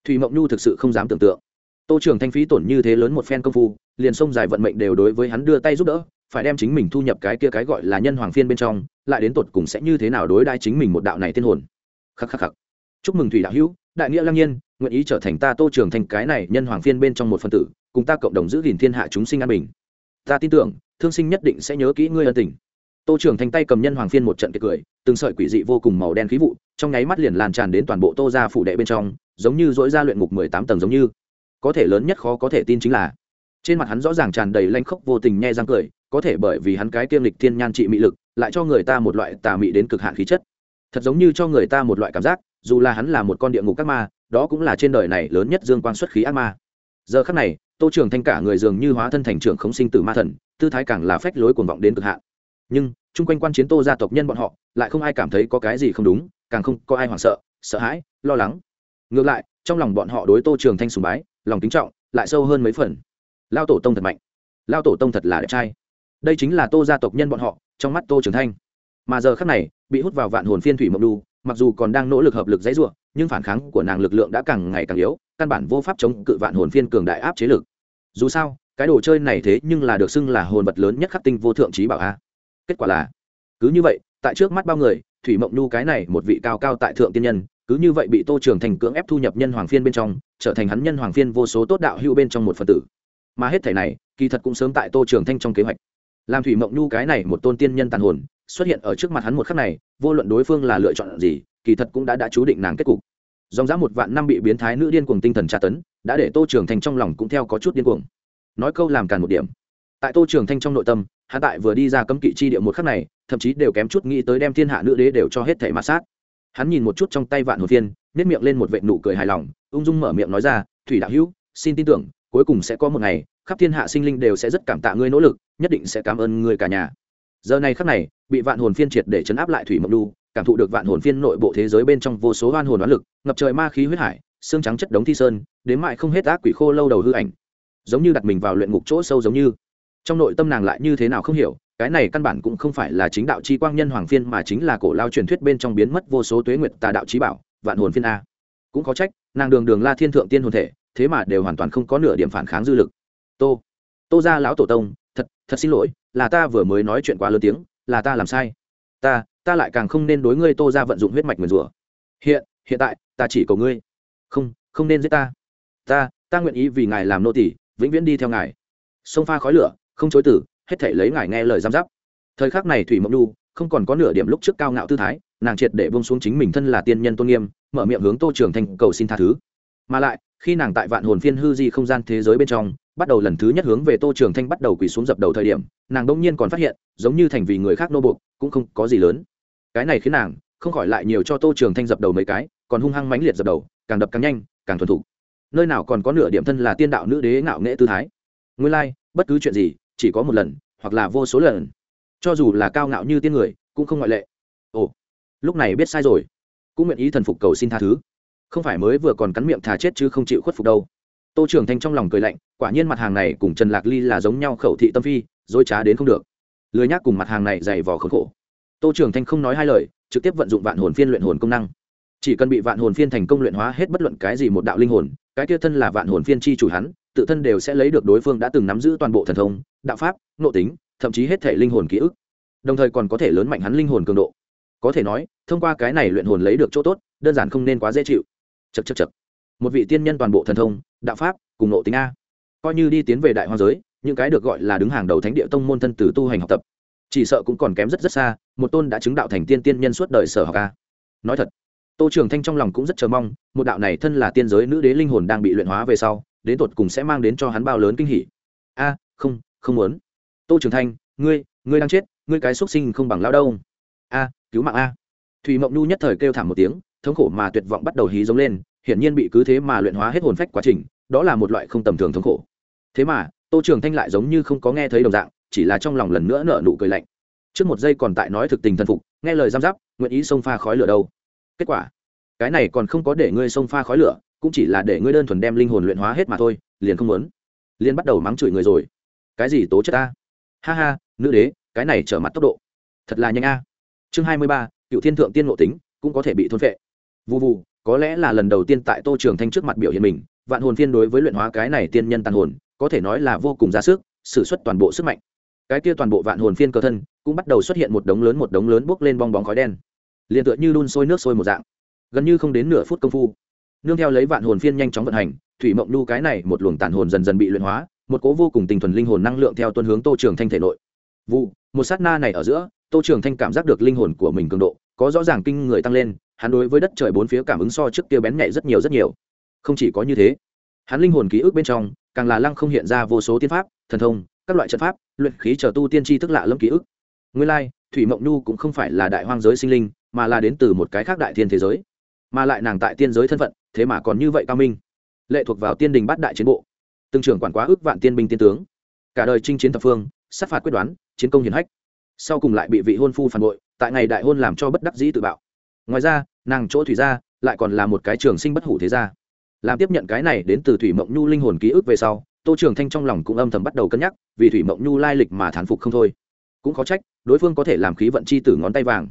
thùy mộng nhu thực sự không dám tưởng tượng. Tô trường thanh phí tổn như thế lớn một phen công phu, liền sông dài vận mệnh đều đối với hắn đưa tay giúp đỡ, phải đem chính mình thu nhập cái kia cái gọi là nhân hoàng phiên bên trong, lại đến tột cùng sẽ như thế nào đối đai chính mình một đạo này tiên hồn. Khắc khắc khắc. Chúc mừng thủy đạo hữu, đại nghĩa lăng nhiên, nguyện ý trở thành ta tô trường thành cái này nhân hoàng phiên bên trong một phân tử, cùng ta cộng đồng giữ gìn thiên hạ chúng sinh an bình ta tin tưởng, thương sinh nhất định sẽ nhớ kỹ ngươi ân tình. Tô trưởng thành tay cầm nhân hoàng phiên một trận kiệt cười, từng sợi quỷ dị vô cùng màu đen khí vụ, trong nháy mắt liền lan tràn đến toàn bộ tô ra phủ đệ bên trong, giống như dỗi ra luyện ngục mười tám tầng giống như. Có thể lớn nhất khó có thể tin chính là, trên mặt hắn rõ ràng tràn đầy lanh khốc vô tình nhe răng cười, có thể bởi vì hắn cái kiêm lịch thiên nhan trị mị lực, lại cho người ta một loại tà mị đến cực hạn khí chất. Thật giống như cho người ta một loại cảm giác, dù là hắn là một con địa ngục các ma, đó cũng là trên đời này lớn nhất dương quan xuất khí ác ma. Giờ khắc này tô trường thanh cả người dường như hóa thân thành trưởng khống sinh tử ma thần, tư thái càng là phách lối cuồng vọng đến cực hạn. Nhưng, chung quanh quan chiến tô gia tộc nhân bọn họ, lại không ai cảm thấy có cái gì không đúng, càng không có ai hoảng sợ sợ hãi, lo lắng. Ngược lại, trong lòng bọn họ đối tô trường thanh sùng bái, lòng kính trọng, lại sâu hơn mấy phần. Lao tổ tông thật mạnh. Lao tổ tông thật là đẹp trai. Đây chính là tô gia tộc nhân bọn họ, trong mắt tô trường thanh. Mà giờ khắc này, bị hút vào vạn hồn phiên thủy mộng đu, mặc dù còn đang nỗ lực hợp lực dãy ruộng nhưng phản kháng của nàng lực lượng đã càng ngày càng yếu căn bản vô pháp chống cự vạn hồn phiên cường đại áp chế lực. Dù sao, cái đồ chơi này thế nhưng là được xưng là hồn vật lớn nhất khắc tinh vô thượng trí bảo a. Kết quả là, cứ như vậy, tại trước mắt bao người, thủy mộng nhu cái này một vị cao cao tại thượng tiên nhân, cứ như vậy bị tô trường thành cưỡng ép thu nhập nhân hoàng phiên bên trong, trở thành hắn nhân hoàng phiên vô số tốt đạo hữu bên trong một phần tử. Mà hết thể này, kỳ thật cũng sớm tại tô trường thanh trong kế hoạch. Làm thủy mộng nhu cái này một tôn tiên nhân tàn hồn, xuất hiện ở trước mặt hắn một khắc này, vô luận đối phương là lựa chọn gì, kỳ thật cũng đã đã chú định nàng kết cục dòng dã một vạn năm bị biến thái nữ điên cuồng tinh thần tra tấn, đã để tô trường thanh trong lòng cũng theo có chút điên cuồng. Nói câu làm càn một điểm. Tại tô trường thanh trong nội tâm hạ tại vừa đi ra cấm kỵ chi địa một khắc này, thậm chí đều kém chút nghĩ tới đem thiên hạ nữ đế đều cho hết thể mạt sát. Hắn nhìn một chút trong tay vạn hồn phiên nếp miệng lên một vệ nụ cười hài lòng, ung dung mở miệng nói ra, thủy đạo hữu, xin tin tưởng, cuối cùng sẽ có một ngày, khắp thiên hạ sinh linh đều sẽ rất cảm tạ ngươi nỗ lực, nhất định sẽ cảm ơn ngươi cả nhà. Giờ này khắc này, bị vạn hồn phiên triệt để chấn áp lại thủy mộng đu cảm thụ được vạn hồn phiên nội bộ thế giới bên trong vô số oan hồn oán lực, ngập trời ma khí huyết hải, xương trắng chất đống thi sơn, đến mại không hết ác quỷ khô lâu đầu hư ảnh. Giống như đặt mình vào luyện ngục chỗ sâu giống như. Trong nội tâm nàng lại như thế nào không hiểu, cái này căn bản cũng không phải là chính đạo chi quang nhân hoàng phiên mà chính là cổ lao truyền thuyết bên trong biến mất vô số tuế nguyệt tà đạo trí bảo, vạn hồn phiên a. Cũng có trách, nàng đường đường la thiên thượng tiên hồn thể, thế mà đều hoàn toàn không có nửa điểm phản kháng dư lực. Tô tô ra lão tổ tông, thật thật xin lỗi, là ta vừa mới nói chuyện quá lớn tiếng, là ta làm sai. Ta ta lại càng không nên đối ngươi tô ra vận dụng huyết mạch mượn rủa. Hiện hiện tại, ta chỉ cầu ngươi. Không không nên giết ta. Ta ta nguyện ý vì ngài làm nô tỷ vĩnh viễn đi theo ngài. Sông pha khói lửa, không chối tử, hết thể lấy ngài nghe lời giam giáp. Thời khắc này thủy mộng nhu, không còn có nửa điểm lúc trước cao ngạo tư thái, nàng triệt để bông xuống chính mình thân là tiên nhân tôn nghiêm, mở miệng hướng tô trường thành cầu xin tha thứ. Mà lại, khi nàng tại vạn hồn phiên hư di không gian thế giới bên trong, bắt đầu lần thứ nhất hướng về tô trường thanh bắt đầu quỳ xuống dập đầu thời điểm, nàng đông nhiên còn phát hiện, giống như thành vì người khác nô buộc, cũng không có gì lớn cái này khiến nàng không khỏi lại nhiều cho tô trường thanh dập đầu mấy cái còn hung hăng mãnh liệt dập đầu càng đập càng nhanh càng thuần thục. Nơi nào còn có nửa điểm thân là tiên đạo nữ đế ngạo nghệ tư thái. Nguyên lai、like, bất cứ chuyện gì chỉ có một lần hoặc là vô số lần. Cho dù là cao ngạo như tiên người cũng không ngoại lệ. Ồ lúc này biết sai rồi. Cũng nguyện ý thần phục cầu xin tha thứ. Không phải mới vừa còn cắn miệng thà chết chứ không chịu khuất phục đâu. Tô trường thanh trong lòng cười lạnh quả nhiên mặt hàng này cùng trần lạc ly là giống nhau khẩu thị tâm phi dối trá đến không được. Lười nhác cùng mặt hàng này dày vò khốn khổ tô trường thanh không nói hai lời, trực tiếp vận dụng vạn hồn phiên luyện hồn công năng. Chỉ cần bị vạn hồn phiên thành công luyện hóa hết bất luận cái gì một đạo linh hồn, cái kia thân là vạn hồn phiên chi chủ hắn, tự thân đều sẽ lấy được đối phương đã từng nắm giữ toàn bộ thần thông, đạo pháp, nội tính, thậm chí hết thể linh hồn ký ức. Đồng thời còn có thể lớn mạnh hắn linh hồn cường độ. Có thể nói, thông qua cái này luyện hồn lấy được chỗ tốt, đơn giản không nên quá dễ chịu. Chật chật chật một vị tiên nhân toàn bộ thần thông, đạo pháp, cùng nội tính a. Coi như đi tiến về đại hoa giới, những cái được gọi là đứng hàng đầu thánh địa tông môn thân tử tu hành học tập chỉ sợ cũng còn kém rất rất xa, một tôn đã chứng đạo thành tiên tiên nhân suốt đời sở học a. Nói thật, tô trường thanh trong lòng cũng rất chờ mong, một đạo này thân là tiên giới nữ đế linh hồn đang bị luyện hóa về sau, đến tột cùng sẽ mang đến cho hắn bao lớn kinh hỉ. A, không không muốn. Tô trường thanh, ngươi ngươi đang chết, ngươi cái xuất sinh không bằng lao đâu. A, cứu mạng a. Thùy mộng nhu nhất thời kêu thảm một tiếng, thống khổ mà tuyệt vọng bắt đầu hí giống lên, hiển nhiên bị cứ thế mà luyện hóa hết hồn phách quá trình, đó là một loại không tầm thường thống khổ. Thế mà, tô trường thanh lại giống như không có nghe thấy đồng dạng chỉ là trong lòng lần nữa nở nụ cười lạnh. Trước một giây còn tại nói thực tình thân phục, nghe lời giam giáp, nguyện ý xông pha khói lửa đâu. Kết quả, cái này còn không có để ngươi xông pha khói lửa, cũng chỉ là để ngươi đơn thuần đem linh hồn luyện hóa hết mà thôi, liền không muốn. Liền bắt đầu mắng chửi người rồi. Cái gì tố chất ta? Ha ha, nữ đế, cái này trở mặt tốc độ. Thật là nhanh a. Chương hai mươi ba, cựu thiên thượng tiên ngộ tính, cũng có thể bị thôn phệ. Vụ vụ có lẽ là lần đầu tiên tại tô trường thanh trước mặt biểu hiện mình, vạn hồn phiên đối với luyện hóa cái này tiên nhân tàn hồn, có thể nói là vô cùng ra sức, s ử suất toàn bộ sức mạnh cái kia toàn bộ vạn hồn phiên cơ thân cũng bắt đầu xuất hiện một đống lớn một đống lớn bốc lên bong bóng khói đen. Liền tựa như đun sôi nước sôi một dạng. Gần như không đến nửa phút công phu, nương theo lấy vạn hồn phiên nhanh chóng vận hành, thủy mộng nu cái này một luồng tàn hồn dần dần bị luyện hóa, một cố vô cùng tình thuần linh hồn năng lượng theo tuân hướng tô trường thanh thể nội. Vụ, một sát na này ở giữa, tô trường thanh cảm giác được linh hồn của mình cường độ có rõ ràng kinh người tăng lên, hắn đối với đất trời bốn phía cảm ứng so trước kia bén nhạy rất nhiều rất nhiều. Không chỉ có như thế, hắn linh hồn ký ức bên trong, càng là lăng không hiện ra vô số tiên pháp, thần thông, các loại trận pháp luyện khí chờ tu tiên tri thức lạ lâm ký ức. Nguyên lai, thủy mộng nhu cũng không phải là đại hoang giới sinh linh, mà là đến từ một cái khác đại thiên thế giới. Mà lại nàng tại tiên giới thân phận, thế mà còn như vậy cao minh. Lệ thuộc vào tiên đình bát đại chiến bộ. Từng trưởng quản quá ước vạn tiên binh tiên tướng. Cả đời chinh chiến thập phương, sát phạt quyết đoán, chiến công hiển hách. Sau cùng lại bị vị hôn phu phản bội, tại ngày đại hôn làm cho bất đắc dĩ tự bạo. Ngoài ra, nàng chỗ thủy gia lại còn là một cái trường sinh bất hủ thế gia. Làm tiếp nhận cái này đến từ thủy mộng nhu linh hồn ký ức về sau tô trường thanh trong lòng cũng âm thầm bắt đầu cân nhắc, vì thủy mộng nhu lai lịch mà thán phục không thôi. Cũng khó trách, đối phương có thể làm khí vận chi tử ngón tay vàng.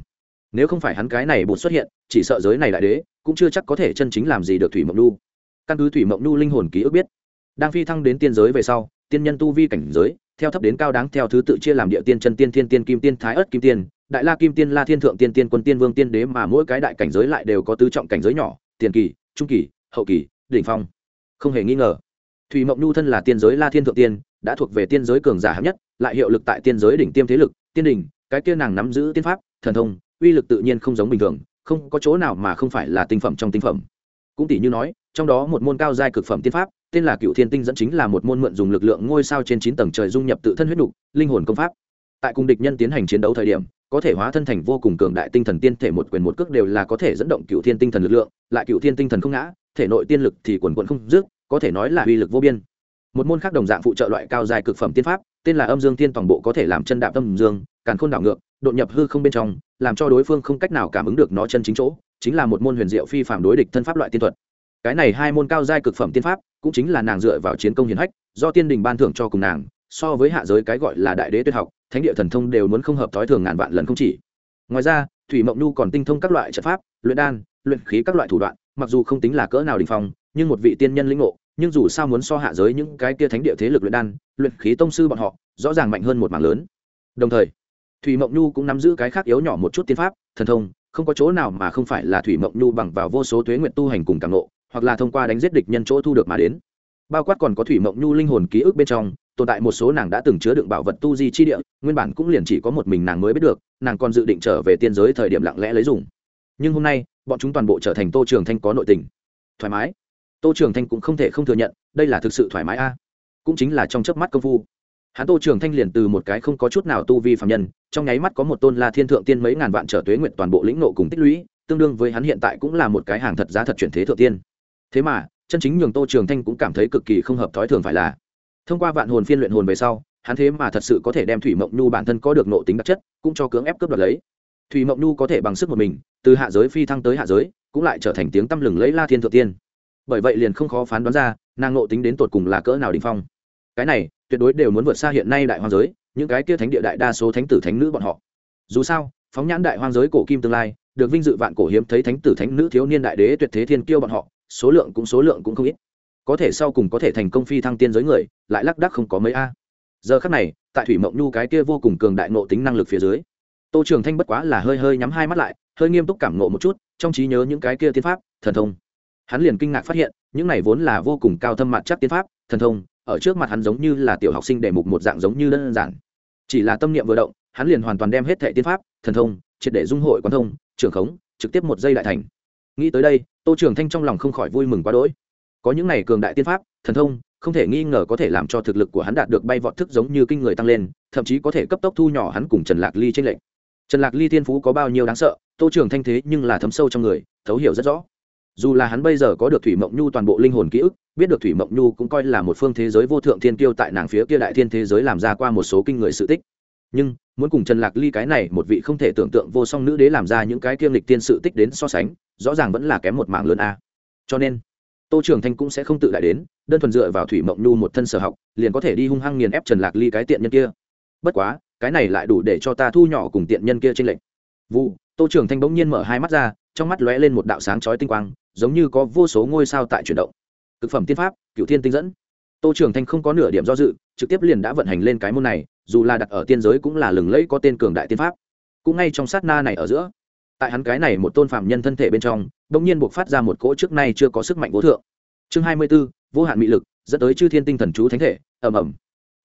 Nếu không phải hắn cái này bột xuất hiện, chỉ sợ giới này đại đế cũng chưa chắc có thể chân chính làm gì được thủy mộng nhu. Căn cứ thủy mộng nhu linh hồn ký ức biết, đang phi thăng đến tiên giới về sau, tiên nhân tu vi cảnh giới, theo thấp đến cao đáng theo thứ tự chia làm địa tiên, chân tiên, thiên tiên, kim tiên, thái ất kim tiên, đại la, kim tiên, la thiên, thượng tiên tiên, quân, tiên, vương, tiên đế mà mỗi cái đại cảnh giới lại đều có tứ trọng cảnh giới nhỏ, tiền kỳ, trung kỳ, hậu kỳ, đỉnh phong. Không hề nghi ngờ thủy mộng nhu thân là tiên giới la thiên thượng tiên, đã thuộc về tiên giới cường giả hạng nhất, lại hiệu lực tại tiên giới đỉnh tiêm thế lực, tiên đình cái kia nàng nắm giữ tiên pháp, thần thông, uy lực tự nhiên không giống bình thường, không có chỗ nào mà không phải là tinh phẩm trong tinh phẩm. Cũng tỷ như nói, trong đó một môn cao giai cực phẩm tiên pháp, tên là cựu thiên tinh dẫn chính là một môn mượn dùng lực lượng ngôi sao trên chín tầng trời dung nhập tự thân huyết đục linh hồn công pháp. Tại cùng địch nhân tiến hành chiến đấu thời điểm, có thể hóa thân thành vô cùng cường đại tinh thần tiên thể một quyền một cước đều là có thể dẫn động cựu thiên tinh thần lực lượng, lại cựu thiên tinh thần không ngã, thể nội tiên lực thì quần quần không dứt có thể nói là uy lực vô biên. Một môn khác đồng dạng phụ trợ loại cao dài cực phẩm tiên pháp, tên là âm dương tiên toàn bộ có thể làm chân đạp âm dương, càn khôn đảo ngược, đột nhập hư không bên trong, làm cho đối phương không cách nào cảm ứng được nó chân chính chỗ, chính là một môn huyền diệu phi phạm đối địch thân pháp loại tiên thuật. Cái này hai môn cao giai cực phẩm tiên pháp, cũng chính là nàng dựa vào chiến công hiển hách, do tiên đình ban thưởng cho cùng nàng, so với hạ giới cái gọi là đại đế tuyệt học, thánh địa thần thông đều muốn không hợp thói thường ngàn vạn lần không chỉ. Ngoài ra, thủy mộng nhu còn tinh thông các loại trận pháp, luyện đan, luyện khí các loại thủ đoạn, mặc dù không tính là cỡ nào đình phong nhưng một vị tiên nhân lĩnh ngộ nhưng dù sao muốn so hạ giới những cái kia thánh địa thế lực luyện đan luyện khí tông sư bọn họ rõ ràng mạnh hơn một mảng lớn. Đồng thời thủy mộng nhu cũng nắm giữ cái khác yếu nhỏ một chút tiên pháp thần thông không có chỗ nào mà không phải là thủy mộng nhu bằng vào vô số tuế nguyện tu hành cùng càng ngộ, hoặc là thông qua đánh giết địch nhân chỗ thu được mà đến. Bao quát còn có thủy mộng nhu linh hồn ký ức bên trong tồn tại một số nàng đã từng chứa đựng bảo vật tu di chi địa nguyên bản cũng liền chỉ có một mình nàng mới biết được nàng còn dự định trở về tiên giới thời điểm lặng lẽ lấy dùng. Nhưng hôm nay bọn chúng toàn bộ trở thành tô trường thanh có nội tình. Thoải mái tô trường thanh cũng không thể không thừa nhận, đây là thực sự thoải mái a. Cũng chính là trong chớp mắt công phu. Hắn tô trường thanh liền từ một cái không có chút nào tu vi phạm nhân, trong nháy mắt có một tôn la thiên thượng tiên mấy ngàn vạn trở tuế nguyện toàn bộ lĩnh nộ cùng tích lũy, tương đương với hắn hiện tại cũng là một cái hàng thật giá thật chuyển thế thượng tiên. Thế mà, chân chính nhường tô trường thanh cũng cảm thấy cực kỳ không hợp thói thường phải là, thông qua vạn hồn phiên luyện hồn về sau, hắn thế mà thật sự có thể đem thủy mộng nhu bản thân có được nộ tính đặc chất, cũng cho cưỡng ép cướp đoạt lấy. Thủy mộng nhu có thể bằng sức một mình, từ hạ giới phi thăng tới hạ giới, cũng lại trở thành tiếng tăm lừng lấy la thiên thượng tiên bởi vậy liền không khó phán đoán ra, nàng ngộ tính đến tột cùng là cỡ nào đình phong. Cái này, tuyệt đối đều muốn vượt xa hiện nay đại hoang giới, những cái kia thánh địa đại đa số thánh tử thánh nữ bọn họ. Dù sao, phóng nhãn đại hoang giới cổ kim tương lai, được vinh dự vạn cổ hiếm thấy thánh tử thánh nữ thiếu niên đại đế tuyệt thế thiên kiêu bọn họ, số lượng cũng số lượng cũng không ít. Có thể sau cùng có thể thành công phi thăng tiên giới người, lại lác đắc không có mấy a. Giờ khắc này, tại thủy mộng nhu cái kia vô cùng cường đại nộ tính năng lực phía dưới, tô trường thanh bất quá là hơi hơi nhắm hai mắt lại, hơi nghiêm túc cảm nộ một chút, trong trí nhớ những cái kia tiên pháp, thần thông hắn liền kinh ngạc phát hiện, những này vốn là vô cùng cao thâm mặt chắc tiên pháp, thần thông, ở trước mặt hắn giống như là tiểu học sinh đề mục một dạng giống như đơn giản. Chỉ là tâm niệm vừa động, hắn liền hoàn toàn đem hết thệ tiên pháp, thần thông, triệt để dung hội quan thông, trường khống, trực tiếp một giây đại thành. Nghĩ tới đây, tô trường thanh trong lòng không khỏi vui mừng quá đỗi. Có những này cường đại tiên pháp, thần thông, không thể nghi ngờ có thể làm cho thực lực của hắn đạt được bay vọt thức giống như kinh người tăng lên, thậm chí có thể cấp tốc thu nhỏ hắn cùng trần lạc ly tranh lệch. Trần lạc ly tiên phú có bao nhiêu đáng sợ, tô trường thanh thế nhưng là thấm sâu trong người, thấu hiểu rất rõ dù là hắn bây giờ có được thủy mộng nhu toàn bộ linh hồn ký ức, biết được thủy mộng nhu cũng coi là một phương thế giới vô thượng thiên kiêu tại nàng phía kia đại thiên thế giới làm ra qua một số kinh người sự tích. Nhưng, muốn cùng trần lạc ly cái này một vị không thể tưởng tượng vô song nữ đế làm ra những cái kiêm lịch tiên sự tích đến so sánh, rõ ràng vẫn là kém một mạng lớn a. Cho nên, tô trường thanh cũng sẽ không tự đại đến, đơn thuần dựa vào thủy mộng nhu một thân sở học, liền có thể đi hung hăng nghiền ép trần lạc ly cái tiện nhân kia. Bất quá, cái này lại đủ để cho ta thu nhỏ cùng tiện nhân kia trên lệnh vụ, tô trường thanh bỗng nhiên mở hai mắt ra, trong mắt lóe lên một đạo sáng chói tinh quang giống như có vô số ngôi sao tại chuyển động. Thực phẩm tiên pháp cựu thiên tinh dẫn. Tô trường thanh không có nửa điểm do dự, trực tiếp liền đã vận hành lên cái môn này, dù là đặt ở tiên giới cũng là lừng lẫy có tên cường đại tiên pháp. Cũng ngay trong sát na này ở giữa, tại hắn cái này một tôn phạm nhân thân thể bên trong bỗng nhiên buộc phát ra một cỗ trước nay chưa có sức mạnh vô thượng. Chương hai mươi b ố vô hạn mị lực, dẫn tới chư thiên tinh thần chú thánh thể ẩm ẩm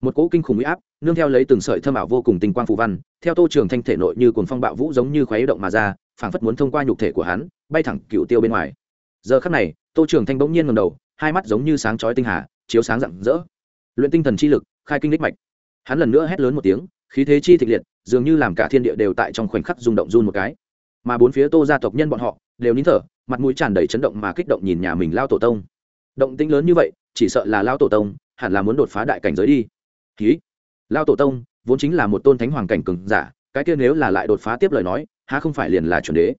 một cỗ kinh khủng huy áp, nương theo lấy từng sợi thơm ảo vô cùng tinh quang phù văn, theo tô trường thanh thể nội như cồn phong bạo vũ giống như khuấy động mà ra, phảng phất muốn thông qua nhục thể của hắn, bay thẳng cựu tiêu bên ngoài giờ khắc này, tô trường thanh bỗng nhiên ngầm đầu, hai mắt giống như sáng chói tinh hà, chiếu sáng rạng rỡ. Luyện tinh thần chi lực, khai kinh đích mạch. Hắn lần nữa hét lớn một tiếng, khí thế chi thịnh liệt, dường như làm cả thiên địa đều tại trong khoảnh khắc rung động run một cái. Mà bốn phía tô gia tộc nhân bọn họ, đều nín thở, mặt mũi tràn đầy chấn động mà kích động nhìn nhà mình lao tổ tông. Động tĩnh lớn như vậy, chỉ sợ là lao tổ tông, hẳn là muốn đột phá đại cảnh giới đi. Ký lao tổ tông, vốn chính là một tôn thánh hoàng cảnh cường giả, cái kia nếu là lại đột phá tiếp lời nói, há không phải liền là chuẩn đế?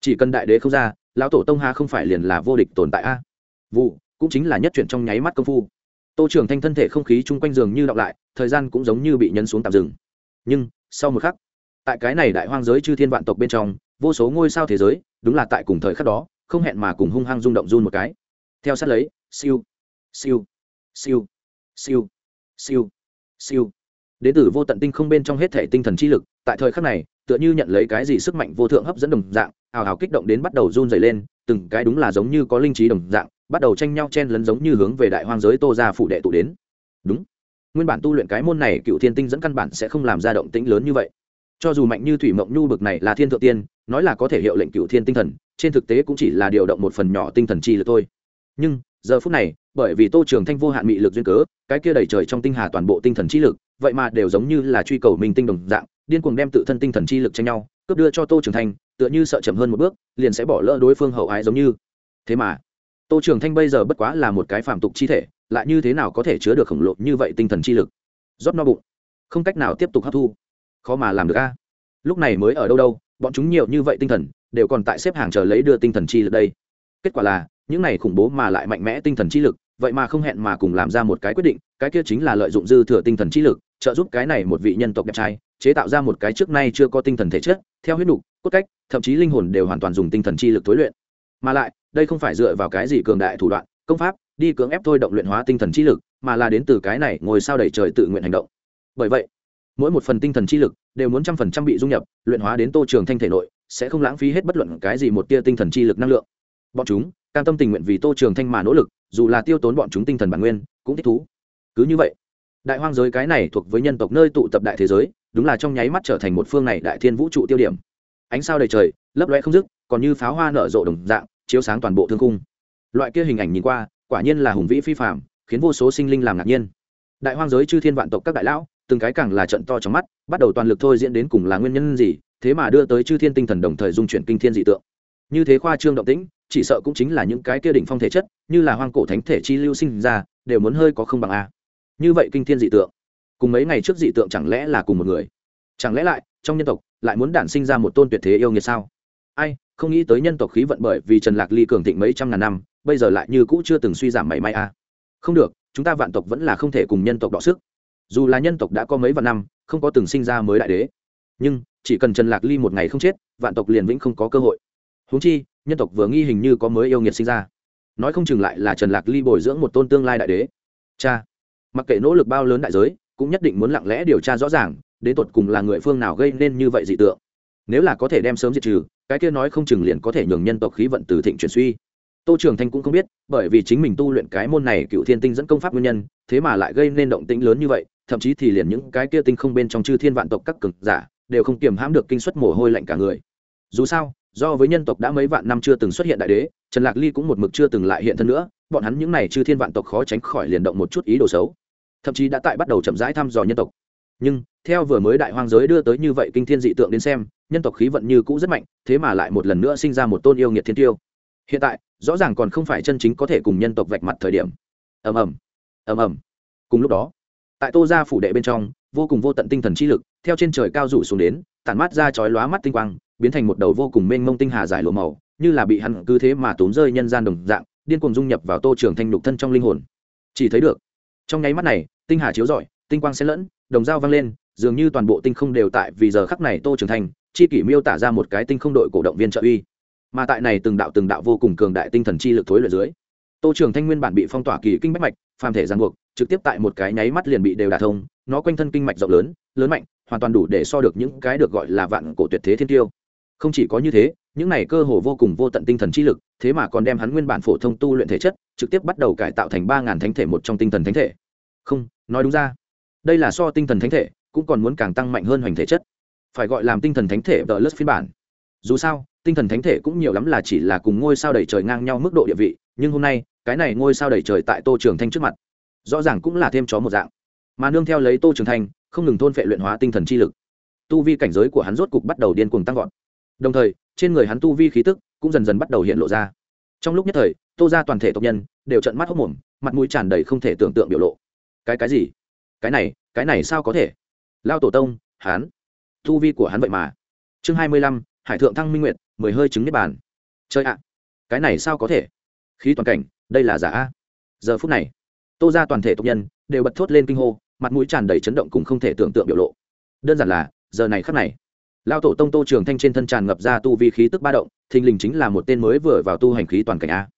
Chỉ cần đại đế không ra lão tổ tông ha không phải liền là vô địch tồn tại a? Vụ, cũng chính là nhất chuyển trong nháy mắt công phu. Tô trưởng thanh thân thể không khí chung quanh giường như đọng lại, thời gian cũng giống như bị nhấn xuống tạm dừng. Nhưng, sau một khắc, tại cái này đại hoang giới chư thiên vạn tộc bên trong, vô số ngôi sao thế giới, đúng là tại cùng thời khắc đó, không hẹn mà cùng hung hăng rung động run một cái. Theo sát lấy, siêu siêu siêu siêu siêu siêu. Đến từ vô tận tinh không bên trong hết thể tinh thần chi lực, tại thời khắc này tựa như nhận lấy cái gì sức mạnh vô thượng hấp dẫn đồng dạng, ào ào kích động đến bắt đầu run dày lên, từng cái đúng là giống như có linh trí đồng dạng, bắt đầu tranh nhau chen lấn giống như hướng về đại hoang giới tô ra phụ đệ tụ đến. Đúng. Nguyên bản tu luyện cái môn này, cựu thiên tinh dẫn căn bản sẽ không làm ra động tĩnh lớn như vậy. Cho dù mạnh như thủy mộng nhu bực này là thiên thượng tiên, nói là có thể hiệu lệnh cựu thiên tinh thần, trên thực tế cũng chỉ là điều động một phần nhỏ tinh thần chi lực thôi. Nhưng, giờ phút này, bởi vì tô trường thanh vô hạn mị lực duyên cớ, cái kia đầy trời trong tinh hà toàn bộ tinh thần chi lực, vậy mà đều giống như là truy cầu minh tinh đồng dạng điên cuồng đem tự thân tinh thần chi lực tranh nhau, cướp đưa cho tô trường thanh, tựa như sợ chậm hơn một bước, liền sẽ bỏ lỡ đối phương hậu ái giống như. Thế mà, tô trường thanh bây giờ bất quá là một cái phạm tục chi thể, lại như thế nào có thể chứa được khổng lồ như vậy tinh thần chi lực? Rót no bụng. Không cách nào tiếp tục hấp thu. Khó mà làm được a. Lúc này mới ở đâu đâu, bọn chúng nhiều như vậy tinh thần, đều còn tại xếp hàng chờ lấy đưa tinh thần chi lực đây. Kết quả là, những này khủng bố mà lại mạnh mẽ tinh thần chi lực, vậy mà không hẹn mà cùng làm ra một cái quyết định, cái kia chính là lợi dụng dư thừa tinh thần chi lực trợ giúp cái này một vị nhân tộc đẹp trai, chế tạo ra một cái trước nay chưa có tinh thần thể chất, theo huyết nục, cốt cách, thậm chí linh hồn đều hoàn toàn dùng tinh thần chi lực tối luyện. Mà lại, đây không phải dựa vào cái gì cường đại thủ đoạn, công pháp, đi cưỡng ép thôi động luyện hóa tinh thần chi lực, mà là đến từ cái này ngồi sao đẩy trời tự nguyện hành động. Bởi vậy, mỗi một phần tinh thần chi lực đều muốn trăm phần trăm bị dung nhập, luyện hóa đến tô trường thanh thể nội, sẽ không lãng phí hết bất luận cái gì một tia tinh thần chi lực năng lượng. Bọn chúng, cam tâm tình nguyện vì tô trường thanh mà nỗ lực, dù là tiêu tốn bọn chúng tinh thần bản nguyên, cũng thích thú. Cứ như vậy đại hoang giới cái này thuộc với nhân tộc nơi tụ tập đại thế giới, đúng là trong nháy mắt trở thành một phương này đại thiên vũ trụ tiêu điểm. Ánh sao đầy trời, lấp loe không dứt, còn như pháo hoa nở rộ đồng dạng, chiếu sáng toàn bộ thương cung loại kia hình ảnh nhìn qua, quả nhiên là hùng vĩ phi phạm khiến vô số sinh linh làm ngạc nhiên. Đại hoang giới chư thiên vạn tộc các đại lão, từng cái càng là trận to trong mắt, bắt đầu toàn lực thôi diễn đến cùng là nguyên nhân gì, thế mà đưa tới chư thiên tinh thần đồng thời dung chuyển kinh thiên dị tượng. Như thế khoa trương động tĩnh, chỉ sợ cũng chính là những cái kia đỉnh phong thể chất, như là hoang cổ thánh thể chi lưu sinh ra, đều muốn hơi có không bằng a như vậy kinh thiên dị tượng, cùng mấy ngày trước dị tượng chẳng lẽ là cùng một người? Chẳng lẽ lại, trong nhân tộc, lại muốn đản sinh ra một tôn tuyệt thế yêu nghiệt sao? Ai, không nghĩ tới nhân tộc khí vận bởi vì trần lạc ly cường thịnh mấy trăm ngàn năm, bây giờ lại như cũ chưa từng suy giảm mảy may a không được, chúng ta vạn tộc vẫn là không thể cùng nhân tộc đọ sức. Dù là nhân tộc đã có mấy vạn năm, không có từng sinh ra mới đại đế. Nhưng, chỉ cần trần lạc ly một ngày không chết, vạn tộc liền vĩnh không có cơ hội. Huống chi, nhân tộc vừa nghi hình như có mới yêu nghiệt sinh ra. Nói không chừng lại là trần lạc ly bồi dưỡng một tôn tương lai đại đế. Cha! Mặc kệ nỗ lực bao lớn đại giới, cũng nhất định muốn lặng lẽ điều tra rõ ràng, đến tột cùng là người phương nào gây nên như vậy dị tượng. Nếu là có thể đem sớm diệt trừ, cái kia nói không chừng liền có thể nhường nhân tộc khí vận từ thịnh chuyển suy. Tô trường thanh cũng không biết, bởi vì chính mình tu luyện cái môn này cựu thiên tinh dẫn công pháp nguyên nhân, thế mà lại gây nên động tĩnh lớn như vậy, thậm chí thì liền những cái kia tinh không bên trong chư thiên vạn tộc các cực giả, đều không kiềm hãm được kinh suất mồ hôi lạnh cả người. Dù sao, do với nhân tộc đã mấy vạn năm chưa từng xuất hiện đại đế, trần lạc ly cũng một mực chưa từng lại hiện thân nữa bọn hắn những này chư thiên vạn tộc khó tránh khỏi liền động một chút ý đồ xấu. Thậm chí đã tại bắt đầu chậm rãi thăm dò nhân tộc. Nhưng, theo vừa mới đại hoang giới đưa tới như vậy kinh thiên dị tượng đến xem, nhân tộc khí vận như cũ rất mạnh, thế mà lại một lần nữa sinh ra một tôn yêu nghiệt thiên tiêu. Hiện tại, rõ ràng còn không phải chân chính có thể cùng nhân tộc vạch mặt thời điểm. Ầm ầm ầm ầm. Cùng lúc đó, tại tô gia phủ đệ bên trong, vô cùng vô tận tinh thần chi lực, theo trên trời cao rủ xuống đến, tản mát ra chói lóa mắt tinh quang, biến thành một đầu vô cùng mênh mông tinh hà dài lụa màu, như là bị hắn cứ thế mà tốn rơi nhân gian đồng dạng điên cuồng dung nhập vào tô trường thanh nhục thân trong linh hồn. Chỉ thấy được, trong nháy mắt này, tinh hà chiếu rọi, tinh quang xen lẫn, đồng dao vang lên, dường như toàn bộ tinh không đều tại vì giờ khắc này tô trường thanh, chi kỷ miêu tả ra một cái tinh không đội cổ động viên trợ uy. Mà tại này từng đạo từng đạo vô cùng cường đại tinh thần chi lực thối luyện dưới, tô trường thanh nguyên bản bị phong tỏa kỳ kinh bách mạch, phàm thể giang buộc, trực tiếp tại một cái nháy mắt liền bị đều đả thông, nó quanh thân kinh mạch rộng lớn lớn mạnh, hoàn toàn đủ để so được những cái được gọi là vạn cổ tuyệt thế thiên tiêu. Không chỉ có như thế, những này cơ hồ vô cùng vô tận tinh thần chi lực thế mà còn đem hắn nguyên bản phổ thông tu luyện thể chất trực tiếp bắt đầu cải tạo thành ba ngàn thánh thể một trong tinh thần thánh thể. Không, nói đúng ra. Đây là so tinh thần thánh thể cũng còn muốn càng tăng mạnh hơn hoành thể chất. Phải gọi làm tinh thần thánh thể đỡ lớt phiên bản. Dù sao, tinh thần thánh thể cũng nhiều lắm là chỉ là cùng ngôi sao đầy trời ngang nhau mức độ địa vị, nhưng hôm nay, cái này ngôi sao đầy trời tại tô trường thanh trước mặt, rõ ràng cũng là thêm chó một dạng. Mà nương theo lấy tô trường thanh, không ngừng thôn phệ luyện hóa tinh thần chi lực. Tu vi cảnh giới của hắn rốt cục bắt đầu điên cuồng tăng vọt đồng thời, trên người hắn tu vi khí tức cũng dần dần bắt đầu hiện lộ ra. Trong lúc nhất thời, tô ra toàn thể tộc nhân đều trận mắt hốc mồm, mặt mũi tràn đầy không thể tưởng tượng biểu lộ. Cái cái gì? Cái này cái này sao có thể? Lao tổ tông, hắn. Tu vi của hắn vậy mà. Chương hai mươi lăm, hải thượng thăng minh nguyệt, mười hơi trứng nếp bàn. Chơi ạ. Cái này sao có thể? Khí toàn cảnh, đây là giả a. Giờ phút này, tô ra toàn thể tộc nhân đều bật thốt lên kinh hô, mặt mũi tràn đầy chấn động cùng không thể tưởng tượng biểu lộ. Đơn giản là, giờ này khắc này lao tổ tông tô trường thanh trên thân tràn ngập ra tu vi khí tức ba động, thình lình chính là một tên mới vừa vào tu hành khí toàn cảnh a.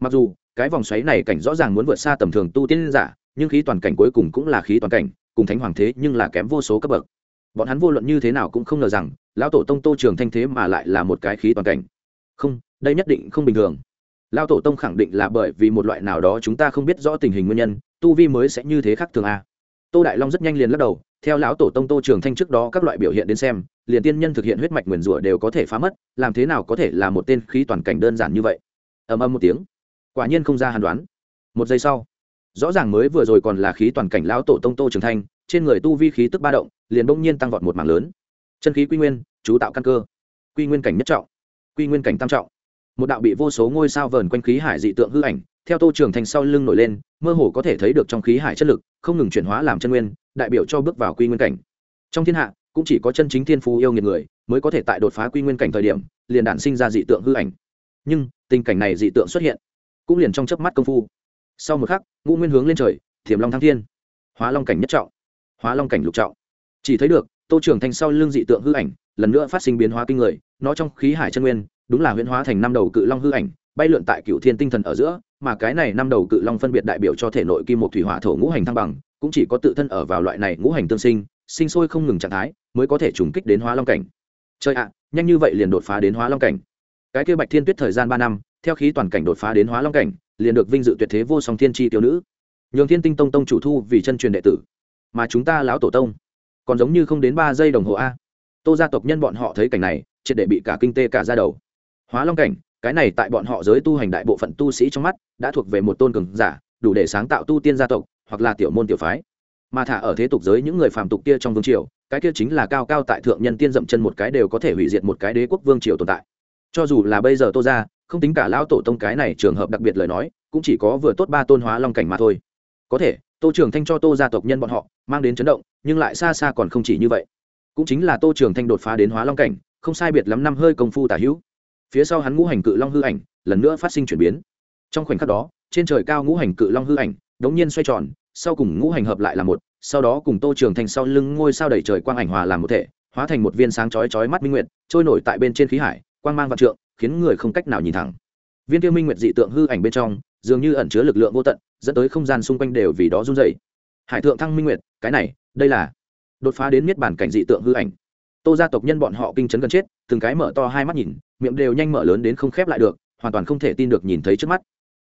Mặc dù, cái vòng xoáy này cảnh rõ ràng muốn vượt xa tầm thường tu tiên giả, nhưng khí toàn cảnh cuối cùng cũng là khí toàn cảnh, cùng thánh hoàng thế nhưng là kém vô số cấp bậc. Bọn hắn vô luận như thế nào cũng không ngờ rằng, lão tổ tông tô trường thanh thế mà lại là một cái khí toàn cảnh. Không, đây nhất định không bình thường. Lão tổ tông khẳng định là bởi vì một loại nào đó chúng ta không biết rõ tình hình nguyên nhân, tu vi mới sẽ như thế khác thường a. Tô đại long rất nhanh liền lắc đầu theo lão tổ tông tô trường thanh trước đó các loại biểu hiện đến xem, liền tiên nhân thực hiện huyết mạch nguyền rủa đều có thể phá mất, làm thế nào có thể là một tên khí toàn cảnh đơn giản như vậy? Ầm ầm một tiếng, quả nhiên không ra hàn đoán. Một giây sau, rõ ràng mới vừa rồi còn là khí toàn cảnh lão tổ tông tô trường thanh, trên người tu vi khí tức ba động, liền bỗng nhiên tăng vọt một mảng lớn. Chân khí quy nguyên, chú tạo căn cơ. Quy nguyên cảnh nhất trọng, quy nguyên cảnh tam trọng. Một đạo bị vô số ngôi sao vờn quanh khí hải dị tượng hư ảnh, theo tô trường thành sau lưng nổi lên, mơ hồ có thể thấy được trong khí hải chất lực, không ngừng chuyển hóa làm chân nguyên đại biểu cho bước vào quy nguyên cảnh. Trong thiên hạ, cũng chỉ có chân chính thiên phú yêu nghiệt người mới có thể tại đột phá quy nguyên cảnh thời điểm, liền đản sinh ra dị tượng hư ảnh. Nhưng, tình cảnh này dị tượng xuất hiện, cũng liền trong chớp mắt công phu. Sau một khắc, ngũ nguyên hướng lên trời, thiểm long thăng thiên. Hóa long cảnh nhất trọng, hóa long cảnh lục trọng. Chỉ thấy được, tô trường thành sau lưng dị tượng hư ảnh, lần nữa phát sinh biến hóa kinh người, nó trong khí hải chân nguyên, đúng là huyễn hóa thành năm đầu cự long hư ảnh, bay lượn tại cựu thiên tinh thần ở giữa, mà cái này năm đầu cự long phân biệt đại biểu cho thể nội kim một thủy hỏa thổ ngũ hành thăng bằng cũng chỉ có tự thân ở vào loại này ngũ hành tương sinh sinh sôi không ngừng trạng thái, mới có thể trùng kích đến hóa long cảnh. Chơi ạ, nhanh như vậy liền đột phá đến hóa long cảnh. Cái kia bạch thiên tuyết thời gian ba năm, theo khí toàn cảnh đột phá đến hóa long cảnh, liền được vinh dự tuyệt thế vô song thiên tri tiêu nữ. Nhường thiên tinh tông tông chủ thu vì chân truyền đệ tử, mà chúng ta lão tổ tông, còn giống như không đến ba giây đồng hồ a. Tô gia tộc nhân bọn họ thấy cảnh này, triệt để bị cả kinh tê cả ra đầu. Hóa long cảnh, cái này tại bọn họ giới tu hành đại bộ phận tu sĩ trong mắt, đã thuộc về một tôn cường giả, đủ để sáng tạo tu tiên gia tộc hoặc là tiểu môn tiểu phái. Mà thả ở thế tục giới những người phàm tục kia trong vương triều, cái kia chính là cao cao tại thượng nhân tiên dậm chân một cái đều có thể hủy diệt một cái đế quốc vương triều tồn tại. Cho dù là bây giờ tô ra không tính cả lão tổ tông cái này trường hợp đặc biệt lời nói, cũng chỉ có vừa tốt ba tôn hóa long cảnh mà thôi. Có thể, tô trường thanh cho tô gia tộc nhân bọn họ mang đến chấn động, nhưng lại xa xa còn không chỉ như vậy. Cũng chính là tô trường thanh đột phá đến hóa long cảnh, không sai biệt lắm năm hơi công phu tả hữu. Phía sau hắn ngũ hành cự long hư ảnh, lần nữa phát sinh chuyển biến. Trong khoảnh khắc đó, trên trời cao ngũ hành cự long hư ảnh đống nhiên xoay tròn sau cùng ngũ hành hợp lại là một, sau đó cùng tô trường thành sau lưng ngôi sao đầy trời quang ảnh hòa làm một thể, hóa thành một viên sáng chói chói mắt minh nguyệt, trôi nổi tại bên trên khí hải, quang mang vạn trượng, khiến người không cách nào nhìn thẳng. Viên tiêu minh nguyệt dị tượng hư ảnh bên trong, dường như ẩn chứa lực lượng vô tận, dẫn tới không gian xung quanh đều vì đó run dày hải thượng thăng minh nguyệt, cái này, đây là đột phá đến miết bản cảnh dị tượng hư ảnh. Tô gia tộc nhân bọn họ kinh chấn gần chết, từng cái mở to hai mắt nhìn, miệng đều nhanh mở lớn đến không khép lại được, hoàn toàn không thể tin được nhìn thấy trước mắt.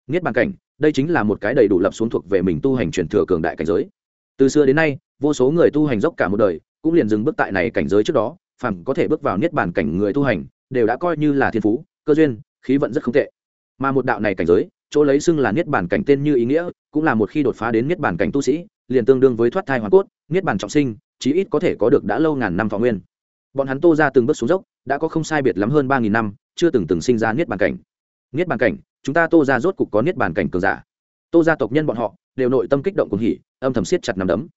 Niết bàn cảnh đây chính là một cái đầy đủ lập xuống thuộc về mình tu hành truyền thừa cường đại cảnh giới. Từ xưa đến nay, vô số người tu hành dốc cả một đời, cũng liền dừng bước tại này cảnh giới trước đó, phàm có thể bước vào niết bàn cảnh người tu hành, đều đã coi như là thiên phú, cơ duyên, khí vận rất không tệ. Mà một đạo này cảnh giới, chỗ lấy xưng là niết bàn cảnh tên như ý nghĩa, cũng là một khi đột phá đến niết bàn cảnh tu sĩ, liền tương đương với thoát thai hoàn cốt, niết bàn trọng sinh, chí ít có thể có được đã lâu ngàn năm thọ nguyên. Bọn hắn tô ra từng bước xuống dốc, đã có không sai biệt lắm hơn ba nghìn năm, chưa từng từng sinh ra niết bàn cảnh. Niết bàn cảnh chúng ta tô ra rốt cục có niết bàn cảnh cường giả. Tô gia tộc nhân bọn họ đều nội tâm kích động cùng hỉ, âm thầm siết chặt nằm đấm.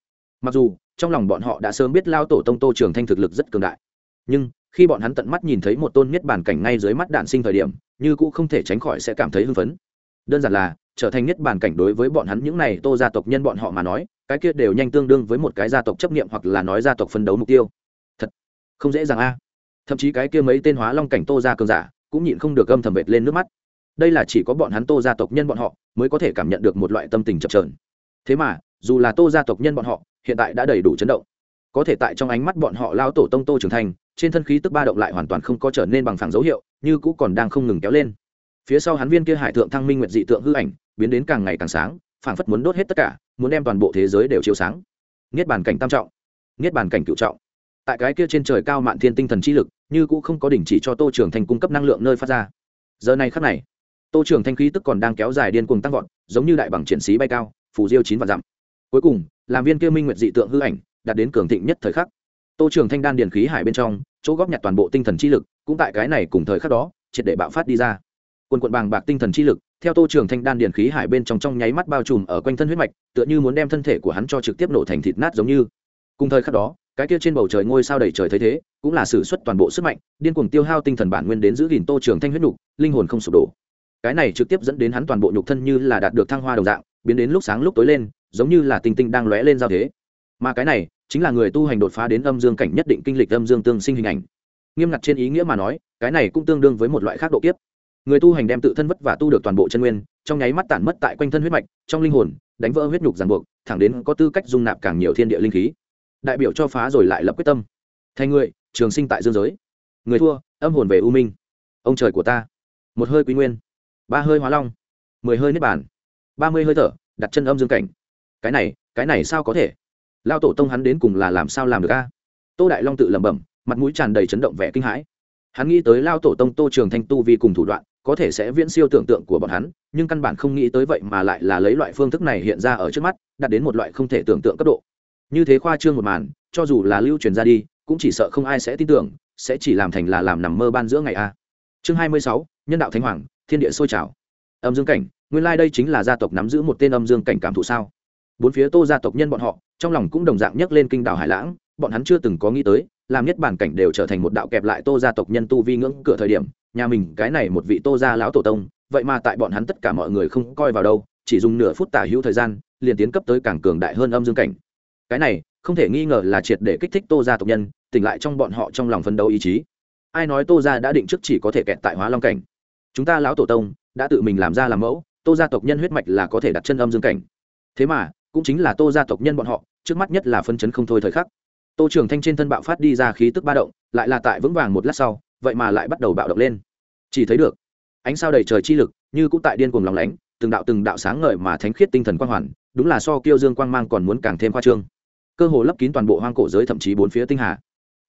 Mặc dù, trong lòng bọn họ đã sớm biết lao tổ tông tô trường thanh thực lực rất cường đại. Nhưng, khi bọn hắn tận mắt nhìn thấy một tôn niết bàn cảnh ngay dưới mắt đạn sinh thời điểm, như cũng không thể tránh khỏi sẽ cảm thấy hưng phấn. Đơn giản là, trở thành niết bàn cảnh đối với bọn hắn những này tô gia tộc nhân bọn họ mà nói, cái kia đều nhanh tương đương với một cái gia tộc chấp niệm hoặc là nói gia tộc phân đấu mục tiêu. Thật, không dễ dàng a. Thậm chí cái kia mấy tên hóa long cảnh tô gia cường giả cũng nhịn không được âm thầm vệt lên nước mắt đây là chỉ có bọn hắn tô gia tộc nhân bọn họ mới có thể cảm nhận được một loại tâm tình chập trờn thế mà, dù là tô gia tộc nhân bọn họ, hiện tại đã đầy đủ chấn động. Có thể tại trong ánh mắt bọn họ lao tổ tông tô trưởng thành, trên thân khí tức ba động lại hoàn toàn không có trở nên bằng phẳng dấu hiệu, như cũ còn đang không ngừng kéo lên. Phía sau hắn viên kia hải thượng thăng minh nguyệt dị tượng hư ảnh, biến đến càng ngày càng sáng, phảng phất muốn đốt hết tất cả, muốn đem toàn bộ thế giới đều chiếu sáng. Niết bàn cảnh tam trọng. Niết bàn cảnh cựu trọng. Tại cái kia trên trời cao mạn thiên tinh thần chi lực, như cũ không có đình chỉ cho tô trưởng thành cung cấp năng lượng nơi phát ra. Giờ này khắc này tô trưởng thanh khí tức còn đang kéo dài điên cuồng tăng vọt, giống như đại bằng triển sĩ bay cao, phù diêu chín và dặm. Cuối cùng, làm viên kia minh nguyệt dị tượng hư ảnh đạt đến cường thịnh nhất thời khắc. Tô trưởng thanh đan điền khí hải bên trong, chỗ góp nhặt toàn bộ tinh thần chi lực, cũng tại cái này cùng thời khắc đó, triệt để bạo phát đi ra. Quần quận bàng bạc tinh thần chi lực, theo tô trưởng thanh đan điền khí hải bên trong trong nháy mắt bao trùm ở quanh thân huyết mạch, tựa như muốn đem thân thể của hắn cho trực tiếp nổ thành thịt nát giống như. Cùng thời khắc đó, cái kia trên bầu trời ngôi sao đầy trời thấy thế, cũng là sử xuất toàn bộ sức mạnh, điên cuồng tiêu hao tinh thần bản nguyên đến giữ gìn tô Trường thanh huyết nục linh hồn không sụp đổ cái này trực tiếp dẫn đến hắn toàn bộ nhục thân như là đạt được thăng hoa đồng dạng, biến đến lúc sáng lúc tối lên, giống như là tinh tinh đang lóe lên giao thế. Mà cái này, chính là người tu hành đột phá đến âm dương cảnh nhất định kinh lịch âm dương tương sinh hình ảnh. Nghiêm ngặt trên ý nghĩa mà nói, cái này cũng tương đương với một loại khác độ kiếp. Người tu hành đem tự thân vất và tu được toàn bộ chân nguyên, trong nháy mắt tản mất tại quanh thân huyết mạch, trong linh hồn, đánh vỡ huyết nhục ràng buộc, thẳng đến có tư cách dung nạp càng nhiều thiên địa linh khí. Đại biểu cho phá rồi lại lập quyết tâm. Thành người trường sinh tại dương giới. Người thua, âm hồn về u minh. Ông trời của ta. Một hơi quý nguyên ba hơi hóa long, mười hơi nếp bàn, ba mươi hơi thở, đặt chân âm dương cảnh. Cái này cái này sao có thể? Lao tổ tông hắn đến cùng là làm sao làm được a? Tô đại long tự lẩm bẩm, mặt mũi tràn đầy chấn động vẻ kinh hãi. Hắn nghĩ tới lao tổ tông tô trường thanh tu vi cùng thủ đoạn, có thể sẽ viễn siêu tưởng tượng của bọn hắn, nhưng căn bản không nghĩ tới vậy mà lại là lấy loại phương thức này hiện ra ở trước mắt, đạt đến một loại không thể tưởng tượng cấp độ. Như thế khoa trương một màn, cho dù là lưu truyền ra đi, cũng chỉ sợ không ai sẽ tin tưởng, sẽ chỉ làm thành là làm nằm mơ ban giữa ngày a. Chương hai mươi sáu, nhân đạo thánh hoàng thiên địa sôi trào. Âm dương cảnh, nguyên lai、like、đây chính là gia tộc nắm giữ một tên âm dương cảnh cảm thụ sao? Bốn phía tô gia tộc nhân bọn họ, trong lòng cũng đồng dạng nhấc lên kinh đảo hải lãng, bọn hắn chưa từng có nghĩ tới, làm nhất bản cảnh đều trở thành một đạo kẹp lại tô gia tộc nhân tu vi ngưỡng cửa thời điểm, nhà mình, cái này một vị tô gia lão tổ tông, vậy mà tại bọn hắn tất cả mọi người không coi vào đâu, chỉ dùng nửa phút tả hữu thời gian, liền tiến cấp tới càng cường đại hơn âm dương cảnh. Cái này, không thể nghi ngờ là triệt để kích thích tô gia tộc nhân, tỉnh lại trong bọn họ trong lòng phấn đấu ý chí. Ai nói tô gia đã định trước chỉ có thể kẹt tại hóa long cảnh? Chúng ta lão tổ tông đã tự mình làm ra làm mẫu, tô gia tộc nhân huyết mạch là có thể đặt chân âm dương cảnh. Thế mà, cũng chính là tô gia tộc nhân bọn họ, trước mắt nhất là phân chấn không thôi thời khắc. Tô trường thanh trên thân bạo phát đi ra khí tức ba động, lại là tại vững vàng một lát sau, vậy mà lại bắt đầu bạo động lên. Chỉ thấy được, ánh sao đầy trời chi lực, như cũng tại điên cuồng lòng lánh, từng đạo từng đạo sáng ngời mà thánh khiết tinh thần quang hoàn, đúng là so kiêu dương quang mang còn muốn càng thêm khoa trương. Cơ hồ lấp kín toàn bộ hoang cổ giới thậm chí bốn phía tinh hà.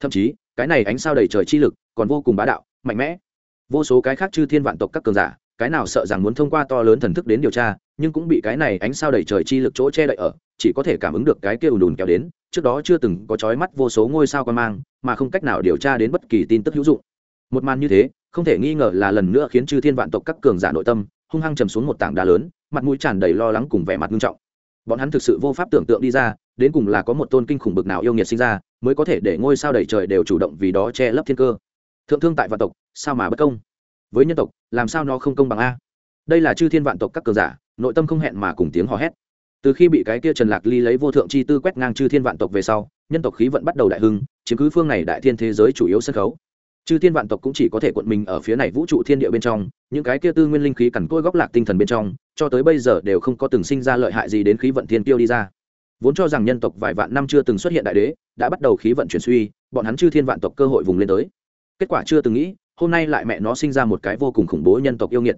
Thậm chí, cái này ánh sao đầy trời chi lực còn vô cùng bá đạo, mạnh mẽ vô số cái khác chư thiên vạn tộc các cường giả, cái nào sợ rằng muốn thông qua to lớn thần thức đến điều tra, nhưng cũng bị cái này ánh sao đầy trời chi lực chỗ che đậy ở, chỉ có thể cảm ứng được cái kia ùn ùn kéo đến, trước đó chưa từng có chói mắt vô số ngôi sao quan mang, mà không cách nào điều tra đến bất kỳ tin tức hữu dụng. Một màn như thế, không thể nghi ngờ là lần nữa khiến chư thiên vạn tộc các cường giả nội tâm hung hăng trầm xuống một tảng đá lớn, mặt mũi tràn đầy lo lắng cùng vẻ mặt nghiêm trọng. Bọn hắn thực sự vô pháp tưởng tượng đi ra, đến cùng là có một tôn kinh khủng bực nào yêu nghiệt sinh ra, mới có thể để ngôi sao đầy trời đều chủ động vì đó che lấp thiên cơ. Thượng thương tại vạn tộc sao mà bất công? Với nhân tộc, làm sao nó không công bằng a? Đây là chư thiên vạn tộc các cường giả, nội tâm không hẹn mà cùng tiếng hò hét. Từ khi bị cái kia trần lạc ly lấy vô thượng chi tư quét ngang chư thiên vạn tộc về sau, nhân tộc khí vận bắt đầu đại hưng, chiếm cứ phương này đại thiên thế giới chủ yếu sân khấu. Chư thiên vạn tộc cũng chỉ có thể cuộn mình ở phía này vũ trụ thiên địa bên trong, những cái kia tư nguyên linh khí cằn côi góc lạc tinh thần bên trong, cho tới bây giờ đều không có từng sinh ra lợi hại gì đến khí vận thiên tiêu đi ra. Vốn cho rằng nhân tộc vài vạn năm chưa từng xuất hiện đại đế, đã bắt đầu khí vận chuyển suy, bọn hắn chư thiên vạn tộc cơ hội vùng lên tới. Kết quả chưa từng nghĩ hôm nay lại mẹ nó sinh ra một cái vô cùng khủng bố nhân tộc yêu nghiệt.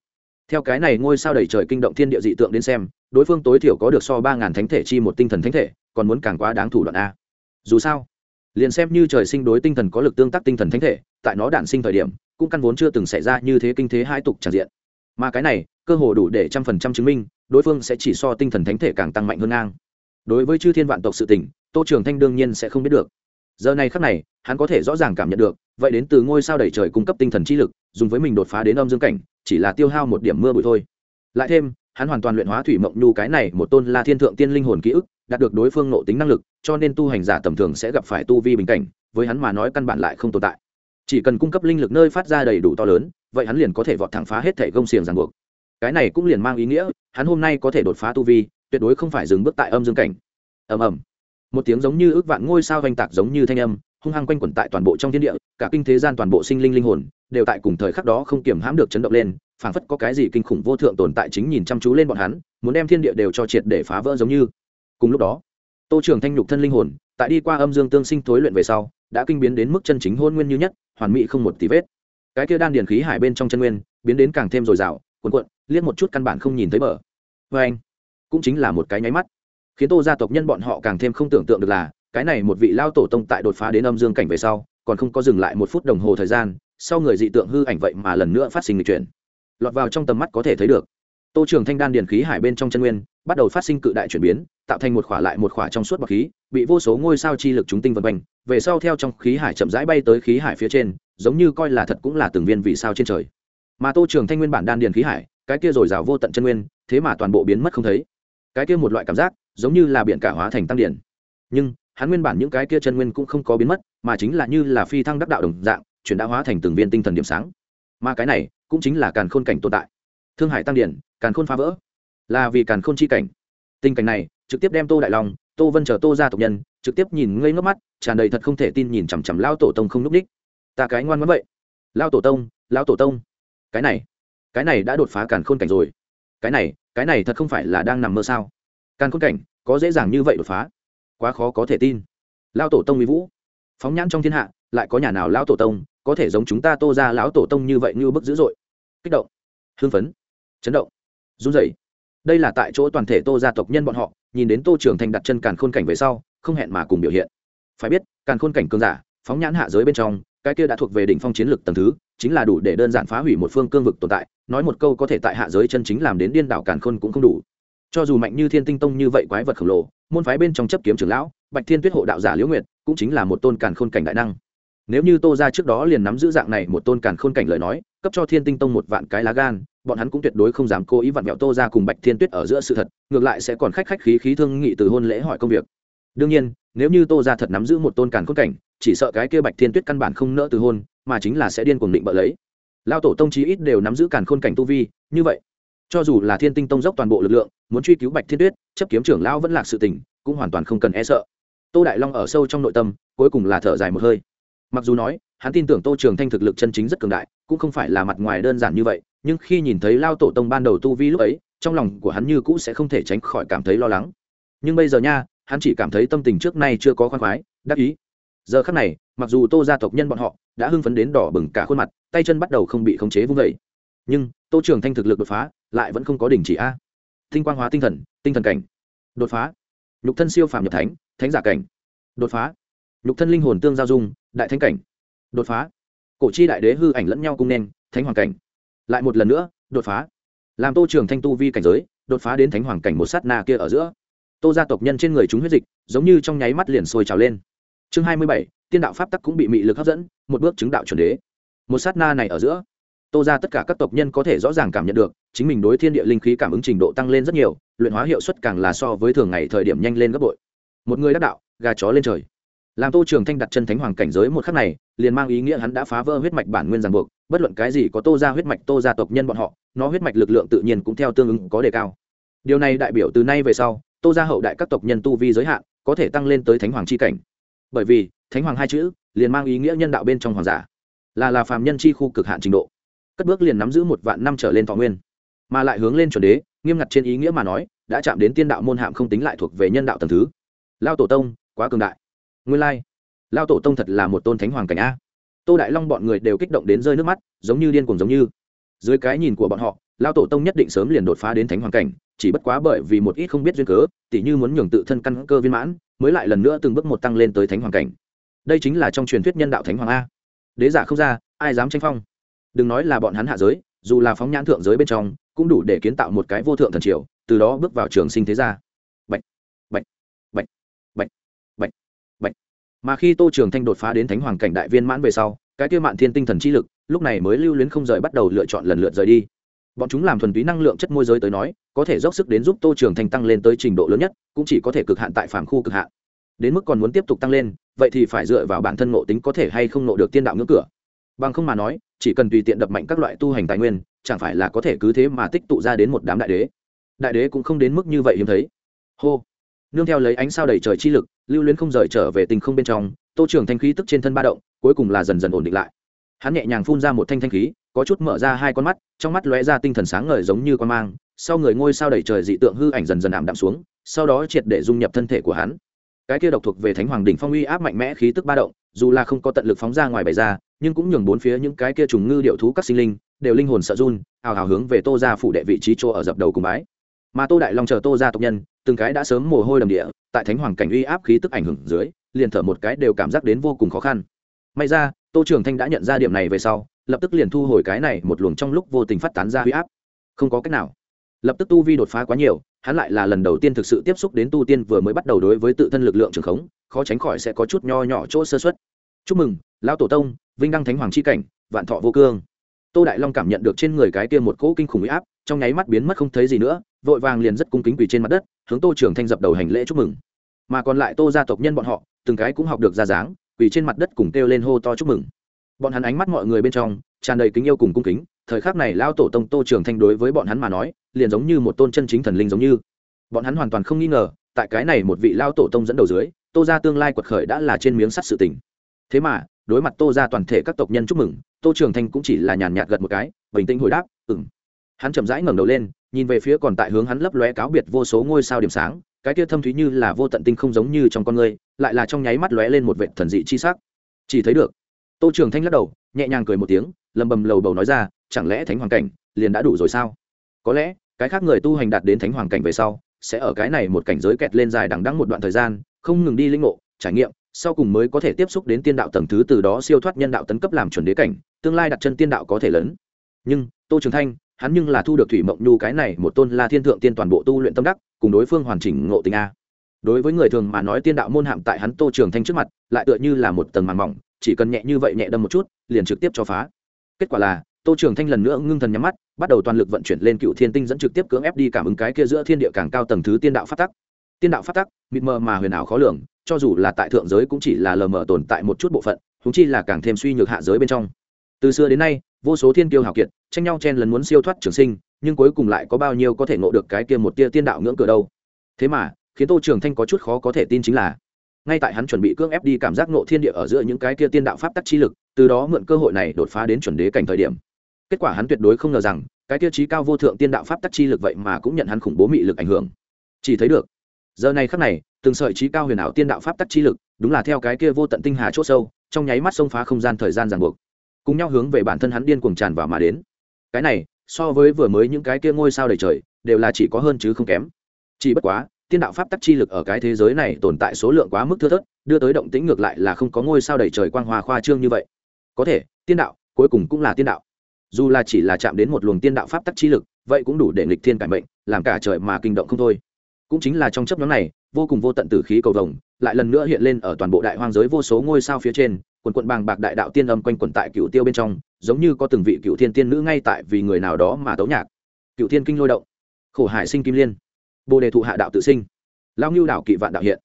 Theo cái này ngôi sao đầy trời kinh động thiên địa dị tượng đến xem, đối phương tối thiểu có được so ba ngàn thánh thể chi một tinh thần thánh thể, còn muốn càng quá đáng thủ đoạn a. Dù sao, liền xem như trời sinh đối tinh thần có lực tương tác tinh thần thánh thể, tại nó đản sinh thời điểm, cũng căn vốn chưa từng xảy ra như thế kinh thế hai tục tràn diện. Mà cái này, cơ hồ đủ để trăm phần trăm chứng minh, đối phương sẽ chỉ so tinh thần thánh thể càng tăng mạnh hơn ngang. Đối với chư thiên vạn tộc sự tình, tô trường thanh đương nhiên sẽ không biết được. Giờ này khắc này hắn có thể rõ ràng cảm nhận được, vậy đến từ ngôi sao đầy trời cung cấp tinh thần trí lực, dùng với mình đột phá đến âm dương cảnh, chỉ là tiêu hao một điểm mưa bụi thôi. Lại thêm, hắn hoàn toàn luyện hóa thủy mộng nhu cái này một tôn là thiên thượng tiên linh hồn ký ức, đạt được đối phương nộ tính năng lực, cho nên tu hành giả tầm thường sẽ gặp phải tu vi bình cảnh, với hắn mà nói căn bản lại không tồn tại. Chỉ cần cung cấp linh lực nơi phát ra đầy đủ to lớn, vậy hắn liền có thể vọt thẳng phá hết thể gông xiềng ràng buộc. Cái này cũng liền mang ý nghĩa, hắn hôm nay có thể đột phá tu vi, tuyệt đối không phải dừng bước tại âm dương cảnh. Ầm ầm. Một tiếng giống như ước vạn ngôi sao vanh tạc giống như thanh âm hung hăng quanh quẩn tại toàn bộ trong thiên địa, cả kinh thế gian toàn bộ sinh linh linh hồn, đều tại cùng thời khắc đó không kiểm hãm được chấn động lên, phảng phất có cái gì kinh khủng vô thượng tồn tại chính nhìn chăm chú lên bọn hắn, muốn đem thiên địa đều cho triệt để phá vỡ giống như. Cùng lúc đó, tô trường thanh nhục thân linh hồn, tại đi qua âm dương tương sinh thối luyện về sau, đã kinh biến đến mức chân chính hôn nguyên như nhất, hoàn mỹ không một tí vết. Cái kia đan điền khí hải bên trong chân nguyên, biến đến càng thêm dồi dào, cuồn cuộn, liếc một chút căn bản không nhìn thấy bờ. Vê anh cũng chính là một cái nháy mắt. Khiến tô gia tộc nhân bọn họ càng thêm không tưởng tượng được là cái này một vị lao tổ tông tại đột phá đến âm dương cảnh về sau, còn không có dừng lại một phút đồng hồ thời gian, sau người dị tượng hư ảnh vậy mà lần nữa phát sinh người chuyển. Lọt vào trong tầm mắt có thể thấy được. Tô trường thanh đan điền khí hải bên trong chân nguyên, bắt đầu phát sinh cự đại chuyển biến, tạo thành một khỏa lại một khỏa trong suốt bọc khí, bị vô số ngôi sao chi lực chúng tinh vân quanh, về sau theo trong khí hải chậm rãi bay tới khí hải phía trên, giống như coi là thật cũng là từng viên vì sao trên trời. Mà tô trường thanh nguyên bản đan điền khí hải, cái kia rồi rào vô tận chân nguyên, thế mà toàn bộ biến mất không thấy. Cái kia một loại cảm giác, giống như là biển cả hóa thành tăng điển nhưng hắn nguyên bản những cái kia chân nguyên cũng không có biến mất, mà chính là như là phi thăng đắc đạo đồng dạng, chuyển đã hóa thành từng viên tinh thần điểm sáng. Mà cái này cũng chính là càn khôn cảnh tồn tại. Thương hải tăng điển, càn khôn phá vỡ. Là vì càn khôn chi cảnh. Tình cảnh này trực tiếp đem tô đại long, tô vân chờ tô ra tộc nhân, trực tiếp nhìn ngây ngốc mắt, tràn đầy thật không thể tin nhìn chằm chằm lao tổ tông không núp ních. Ta cái ngoan ngoãn vậy. Lao tổ tông lao tổ tông. Cái này cái này đã đột phá càn khôn cảnh rồi. Cái này cái này thật không phải là đang nằm mơ sao? Càn khôn cảnh có dễ dàng như vậy đột phá quá khó có thể tin. Lao tổ tông mỹ vũ. Phóng nhãn trong thiên hạ, lại có nhà nào lão tổ tông có thể giống chúng ta tô ra lão tổ tông như vậy như bức dữ dội? Kích động, hưng phấn, chấn động, run rẩy. Đây là tại chỗ toàn thể tô gia tộc nhân bọn họ, nhìn đến tô trưởng thành đặt chân càn khôn cảnh về sau, không hẹn mà cùng biểu hiện. Phải biết, càn khôn cảnh cường giả, phóng nhãn hạ giới bên trong, cái kia đã thuộc về đỉnh phong chiến lược tầng thứ, chính là đủ để đơn giản phá hủy một phương cương vực tồn tại. Nói một câu có thể tại hạ giới chân chính làm đến điên đảo càn khôn cũng không đủ cho dù mạnh như thiên tinh tông như vậy quái vật khổng lồ, môn phái bên trong chấp kiếm trưởng lão, bạch thiên tuyết hộ đạo giả liễu nguyệt, cũng chính là một tôn càn khôn cảnh đại năng. Nếu như tô ra trước đó liền nắm giữ dạng này một tôn càn khôn cảnh lời nói, cấp cho thiên tinh tông một vạn cái lá gan, bọn hắn cũng tuyệt đối không dám cố ý vặn vẹo tô ra cùng bạch thiên tuyết ở giữa sự thật, ngược lại sẽ còn khách khách khí khí thương nghị từ hôn lễ hỏi công việc. Đương nhiên, nếu như tô ra thật nắm giữ một tôn càn khôn cảnh, chỉ sợ cái kia bạch thiên tuyết căn bản không nỡ từ hôn, mà chính là sẽ điên cuồng định bợ lấy. Lao tổ tông chí ít đều nắm giữ càn khôn cảnh tu vi, như vậy, cho dù là thiên tinh tông dốc toàn bộ lực lượng muốn truy cứu bạch thiên tuyết, chấp kiếm trưởng lão vẫn lạc sự tình, cũng hoàn toàn không cần e sợ. Tô đại long ở sâu trong nội tâm, cuối cùng là thở dài một hơi. Mặc dù nói, hắn tin tưởng tô trường thanh thực lực chân chính rất cường đại, cũng không phải là mặt ngoài đơn giản như vậy, nhưng khi nhìn thấy lao tổ tông ban đầu tu vi lúc ấy, trong lòng của hắn như cũ sẽ không thể tránh khỏi cảm thấy lo lắng. Nhưng bây giờ nha, hắn chỉ cảm thấy tâm tình trước nay chưa có khoan khoái, đắc ý. Giờ khắc này, mặc dù tô gia tộc nhân bọn họ đã hưng phấn đến đỏ bừng cả khuôn mặt, tay chân bắt đầu không bị khống chế vung vẩy nhưng tô trường thanh thực lực đột phá, lại vẫn không có đình chỉ a tinh quang hóa tinh thần tinh thần cảnh. Đột phá. Nhục thân siêu phàm nhập thánh thánh giả cảnh. Đột phá. Nhục thân linh hồn tương giao dung, đại thánh cảnh. Đột phá. Cổ chi đại đế hư ảnh lẫn nhau cung nên, thánh hoàng cảnh. Lại một lần nữa, đột phá. Làm tô trường thanh tu vi cảnh giới, đột phá đến thánh hoàng cảnh một sát na kia ở giữa. Tô gia tộc nhân trên người chúng huyết dịch, giống như trong nháy mắt liền sôi trào lên. Chương hai mươi bảy, tiên đạo pháp tắc cũng bị mị lực hấp dẫn, một bước chứng đạo chuẩn đế. Một sát na này ở giữa tô ra tất cả các tộc nhân có thể rõ ràng cảm nhận được, chính mình đối thiên địa linh khí cảm ứng trình độ tăng lên rất nhiều, luyện hóa hiệu suất càng là so với thường ngày thời điểm nhanh lên gấp bội. Một người đắc đạo, gà chó lên trời. Làm tô trường thanh đặt chân thánh hoàng cảnh giới một khắc này, liền mang ý nghĩa hắn đã phá vỡ huyết mạch bản nguyên ràng buộc, bất luận cái gì có tô ra huyết mạch, tô gia tộc nhân bọn họ, nó huyết mạch lực lượng tự nhiên cũng theo tương ứng có đề cao. Điều này đại biểu từ nay về sau, tô gia hậu đại các tộc nhân tu vi giới hạn, có thể tăng lên tới thánh hoàng c h i cảnh. Bởi vì, thánh hoàng hai chữ, liền mang ý nghĩa nhân đạo bên trong hoàng giả. Là là phàm nhân chi khu cực hạn trình độ cất bước liền nắm giữ một vạn năm trở lên thọ nguyên, mà lại hướng lên chuẩn đế, nghiêm ngặt trên ý nghĩa mà nói, đã chạm đến tiên đạo môn hạm không tính lại thuộc về nhân đạo tầng thứ. Lao tổ tông, quá cường đại. Nguyên lai、like. lao tổ tông thật là một tôn thánh hoàng cảnh a. Tô đại long bọn người đều kích động đến rơi nước mắt, giống như điên cuồng giống như. Dưới cái nhìn của bọn họ, lao tổ tông nhất định sớm liền đột phá đến thánh hoàng cảnh, chỉ bất quá bởi vì một ít không biết duyên cớ, tỉ như muốn nhường tự thân căn cơ viên mãn, mới lại lần nữa từng bước một tăng lên tới thánh hoàng cảnh. Đây chính là trong truyền thuyết nhân đạo thánh hoàng a. Đế giả không ra, ai dám tranh phong? Đừng nói là bọn hắn hạ giới, dù là phóng nhãn thượng giới bên trong, cũng đủ để kiến tạo một cái vô thượng thần triều, từ đó bước vào trường sinh thế gia. Bệnh bệnh bệnh bệnh bệnh bệnh mà khi tô trường thanh đột phá đến thánh hoàng cảnh đại viên mãn về sau, cái kia mạn thiên tinh thần chi lực, lúc này mới lưu luyến không rời bắt đầu lựa chọn lần lượt rời đi. Bọn chúng làm thuần túy năng lượng chất môi giới tới nói, có thể dốc sức đến giúp tô trường thanh tăng lên tới trình độ lớn nhất, cũng chỉ có thể cực hạn tại phạm khu cực hạn. Đến mức còn muốn tiếp tục tăng lên, vậy thì phải dựa vào bản thân ngộ tính có thể hay không ngộ được tiên đạo ngưỡng cửa bằng không mà nói, chỉ cần tùy tiện đập mạnh các loại tu hành tài nguyên, chẳng phải là có thể cứ thế mà tích tụ ra đến một đám đại đế. Đại đế cũng không đến mức như vậy hiếm thấy. Hô. Nương theo lấy ánh sao đầy trời chi lực, lưu luyến không rời trở về tình không bên trong, tô trường thanh khí tức trên thân ba động, cuối cùng là dần dần ổn định lại. Hắn nhẹ nhàng phun ra một thanh thanh khí, có chút mở ra hai con mắt, trong mắt lóe ra tinh thần sáng ngời giống như con mang, sau người ngôi sao đầy trời dị tượng hư ảnh dần dần ảm đạm xuống, sau đó triệt để dung nhập thân thể của hắn. Cái kia độc thuộc về thánh hoàng đỉnh phong uy áp mạnh mẽ khí tức ba động, dù là không có tận lực phóng ra ngoài bày ra nhưng cũng nhường bốn phía những cái kia trùng ngư điệu thú các sinh linh đều linh hồn sợ run, hào hào hướng về tô ra phủ đệ vị trí chỗ ở dập đầu cùng bái. Mà tô đại long chờ tô ra tộc nhân, từng cái đã sớm mồ hôi đầm địa, tại thánh hoàng cảnh uy áp khí tức ảnh hưởng dưới, liền thở một cái đều cảm giác đến vô cùng khó khăn. May ra, tô trường thanh đã nhận ra điểm này về sau, lập tức liền thu hồi cái này một luồng trong lúc vô tình phát tán ra huy áp. Không có cách nào. Lập tức tu vi đột phá quá nhiều, hắn lại là lần đầu tiên thực sự tiếp xúc đến tu tiên vừa mới bắt đầu đối với tự thân lực lượng trường khống, khó tránh khỏi sẽ có chút nho nhỏ chỗ sơ xuất chúc mừng, lão tổ tông, vinh đăng thánh hoàng c h i cảnh, vạn thọ vô cương. Tô đại long cảm nhận được trên người cái kia một cỗ kinh khủng huy áp, trong nháy mắt biến mất không thấy gì nữa, vội vàng liền rất cung kính quỳ trên mặt đất, hướng tô trưởng thanh dập đầu hành lễ chúc mừng. Mà còn lại tô gia tộc nhân bọn họ, từng cái cũng học được ra dáng, quỳ trên mặt đất cùng kêu lên hô to chúc mừng. Bọn hắn ánh mắt mọi người bên trong, tràn đầy kính yêu cùng cung kính, thời khắc này lao tổ tông tô trường thanh đối với bọn hắn mà nói, liền giống như một tôn chân chính thần linh giống như. Bọn hắn hoàn toàn không nghi ngờ, tại cái này một vị lao tổ tông dẫn đầu dưới, tô ra tương lai quật khởi đã là trên miếng sắt sự tình thế mà, đối mặt tô ra toàn thể các tộc nhân chúc mừng, tô trường thanh cũng chỉ là nhàn nhạt gật một cái, bình tĩnh hồi đáp ừng hắn chậm rãi ngẩng đầu lên, nhìn về phía còn tại hướng hắn lấp lóe cáo biệt vô số ngôi sao điểm sáng, cái kia thâm thúy như là vô tận tinh không giống như trong con người, lại là trong nháy mắt lóe lên một vệ thần dị chi sắc. Chỉ thấy được, tô trường thanh lắc đầu, nhẹ nhàng cười một tiếng, lầm bầm lầu bầu nói ra, chẳng lẽ thánh hoàng cảnh liền đã đủ rồi sao? Có lẽ, cái khác người tu hành đạt đến thánh hoàng cảnh về sau, sẽ ở cái này một cảnh giới kẹt lên dài đằng đẵng một đoạn thời gian, không ngừng đi linh ngộ, trải nghiệm sau cùng mới có thể tiếp xúc đến tiên đạo tầng thứ từ đó siêu thoát nhân đạo tấn cấp làm chuẩn đế cảnh, tương lai đặt chân tiên đạo có thể lớn. Nhưng, tô trường thanh, hắn nhưng là thu được thủy mộng nhu cái này một tôn la thiên thượng tiên toàn bộ tu luyện tâm đắc, cùng đối phương hoàn chỉnh ngộ tình a. Đối với người thường mà nói tiên đạo môn hạm tại hắn tô trường thanh trước mặt, lại tựa như là một tầng màn mỏng, chỉ cần nhẹ như vậy nhẹ đâm một chút, liền trực tiếp cho phá. Kết quả là, tô trường thanh lần nữa ngưng thần nhắm mắt, bắt đầu toàn lực vận chuyển lên cựu thiên tinh dẫn trực tiếp cưỡng ép đi cảm ứng cái kia giữa thiên địa càng cao tầng thứ tiên đạo phát tắc. Tiên đạo phát tắc, mịt mờ mà huyền ảo khó lường cho dù là tại thượng giới cũng chỉ là lờ mờ tồn tại một chút bộ phận húng chi là càng thêm suy nhược hạ giới bên trong. Từ xưa đến nay, vô số thiên kiêu hào kiệt, tranh nhau chen lấn muốn siêu thoát trường sinh, nhưng cuối cùng lại có bao nhiêu có thể ngộ được cái kia một tia tiên đạo ngưỡng cửa đâu. Thế mà, khiến tô trường thanh có chút khó có thể tin chính là, ngay tại hắn chuẩn bị cưỡng ép đi cảm giác ngộ thiên địa ở giữa những cái kia tiên đạo pháp tắc chi lực, từ đó mượn cơ hội này đột phá đến chuẩn đế cảnh thời điểm. Kết quả hắn tuyệt đối không ngờ rằng, cái tiêu trí cao vô thượng tiên đạo pháp tắc chi lực vậy mà cũng nhận hắn khủng bố mị lực ảnh hưởng. Chỉ thấy được giờ này khắc này, từng sợi trí cao huyền ảo tiên đạo pháp tắc chi lực, đúng là theo cái kia vô tận tinh hà c h ỗ sâu, trong nháy mắt xông phá không gian thời gian ràng buộc. Cùng nhau hướng về bản thân hắn điên cuồng tràn vào mà đến. Cái này, so với vừa mới những cái kia ngôi sao đầy trời, đều là chỉ có hơn chứ không kém. Chỉ bất quá, tiên đạo pháp tắc chi lực ở cái thế giới này tồn tại số lượng quá mức thưa thớt, đưa tới động tĩnh ngược lại là không có ngôi sao đầy trời quang hoa khoa trương như vậy. Có thể, tiên đạo, cuối cùng cũng là tiên đạo. Dù là chỉ là chạm đến một luồng tiên đạo pháp tắc chi lực, vậy cũng đủ để nghịch thiên cải mệnh, làm cả trời mà kinh động không thôi cũng chính là trong chấp nhóm này, vô cùng vô tận tử khí cầu vồng, lại lần nữa hiện lên ở toàn bộ đại hoang giới vô số ngôi sao phía trên, quần quận bàng bạc đại đạo tiên âm quanh quẩn tại cựu tiêu bên trong, giống như có từng vị cựu thiên tiên nữ ngay tại vì người nào đó mà tấu nhạc. Cựu thiên kinh lôi động, khổ hải sinh kim liên, bồ đề thụ hạ đạo tự sinh, lao ngưu đạo kỵ vạn đạo hiện.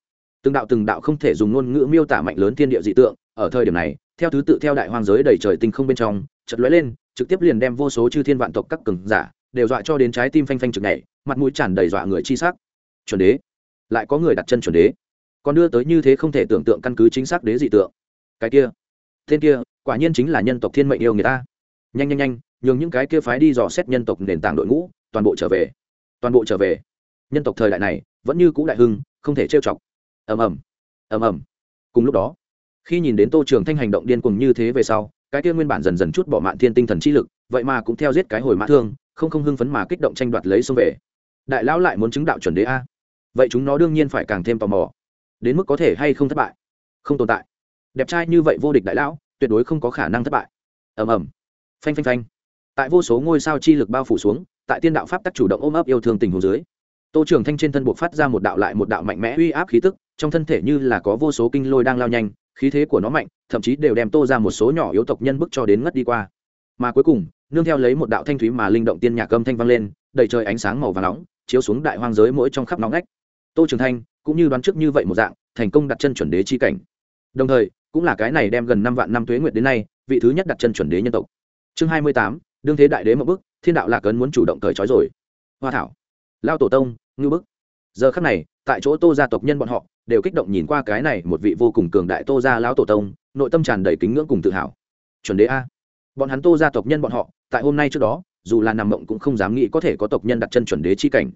Từng đạo từng đạo không thể dùng ngôn ngữ miêu tả mạnh lớn thiên địa dị tượng, ở thời điểm này, theo thứ tự theo đại hoang giới đầy trời tinh không bên trong chật lóe lên, trực tiếp liền đem vô số chư thiên vạn tộc các cường giả, đều dọa cho đến trái tim phanh phanh trực nhảy, mặt mũi tràn đầy dọa người chi sắc chuẩn đế. Lại có người đặt chân chuẩn đế. Còn đưa tới như thế không thể tưởng tượng căn cứ chính xác đế dị tượng. Cái kia, tên kia, quả nhiên chính là nhân tộc thiên mệnh yêu người ta. Nhanh nhanh nhanh, nhường những cái kia phái đi dò xét nhân tộc nền tảng đội ngũ, toàn bộ trở về. Toàn bộ trở về. Nhân tộc thời đại này, vẫn như cũ đại hưng, không thể trêu chọc. Ầm ầm ầm ầm. Cùng lúc đó, khi nhìn đến tô trường thanh hành động điên cuồng như thế về sau, cái kia nguyên bản dần dần chút bỏ mạng thiên tinh thần chi lực, vậy mà cũng theo giết cái hồi mã thương, không không hưng phấn mà kích động tranh đoạt lấy xông về. Đại lão lại muốn chứng đạo chuẩn đế a vậy chúng nó đương nhiên phải càng thêm tò mò. Đến mức có thể hay không thất bại? Không tồn tại. Đẹp trai như vậy vô địch đại lão, tuyệt đối không có khả năng thất bại. Ầm ầm. Phanh phanh phanh. Tại vô số ngôi sao chi lực bao phủ xuống, tại tiên đạo pháp tắc chủ động ôm ấp yêu thương tình hồ dưới, tô trường thanh trên thân buộc phát ra một đạo lại một đạo mạnh mẽ uy áp khí tức, trong thân thể như là có vô số kinh lôi đang lao nhanh, khí thế của nó mạnh, thậm chí đều đem tô ra một số nhỏ yếu tộc nhân bức cho đến ngất đi qua. Mà cuối cùng, nương theo lấy một đạo thanh thúy mà linh động tiên nhạc âm thanh vang lên, đầy trời ánh sáng màu và nóng, chiếu xuống đại hoang giới mỗi trong khắp nóng ngách tô trường thanh cũng như đoán trước như vậy một dạng, thành công đặt chân chuẩn đế chi cảnh. Đồng thời, cũng là cái này đem gần năm vạn năm tuế nguyệt đến nay, vị thứ nhất đặt chân chuẩn đế nhân tộc. Chương hai mươi tám, đương thế đại đế một bức thiên đạo lạc ấn muốn chủ động cởi trói rồi. Hoa thảo, lao tổ tông ngư bức. Giờ khắc này, tại chỗ tô gia tộc nhân bọn họ đều kích động nhìn qua cái này một vị vô cùng cường đại tô gia lão tổ tông, nội tâm tràn đầy kính ngưỡng cùng tự hào. Chuẩn đế a. Bọn hắn tô gia tộc nhân bọn họ, tại hôm nay trước đó, dù là nằm mộng cũng không dám nghĩ có thể có tộc nhân đặt chân chuẩn đế chi cảnh.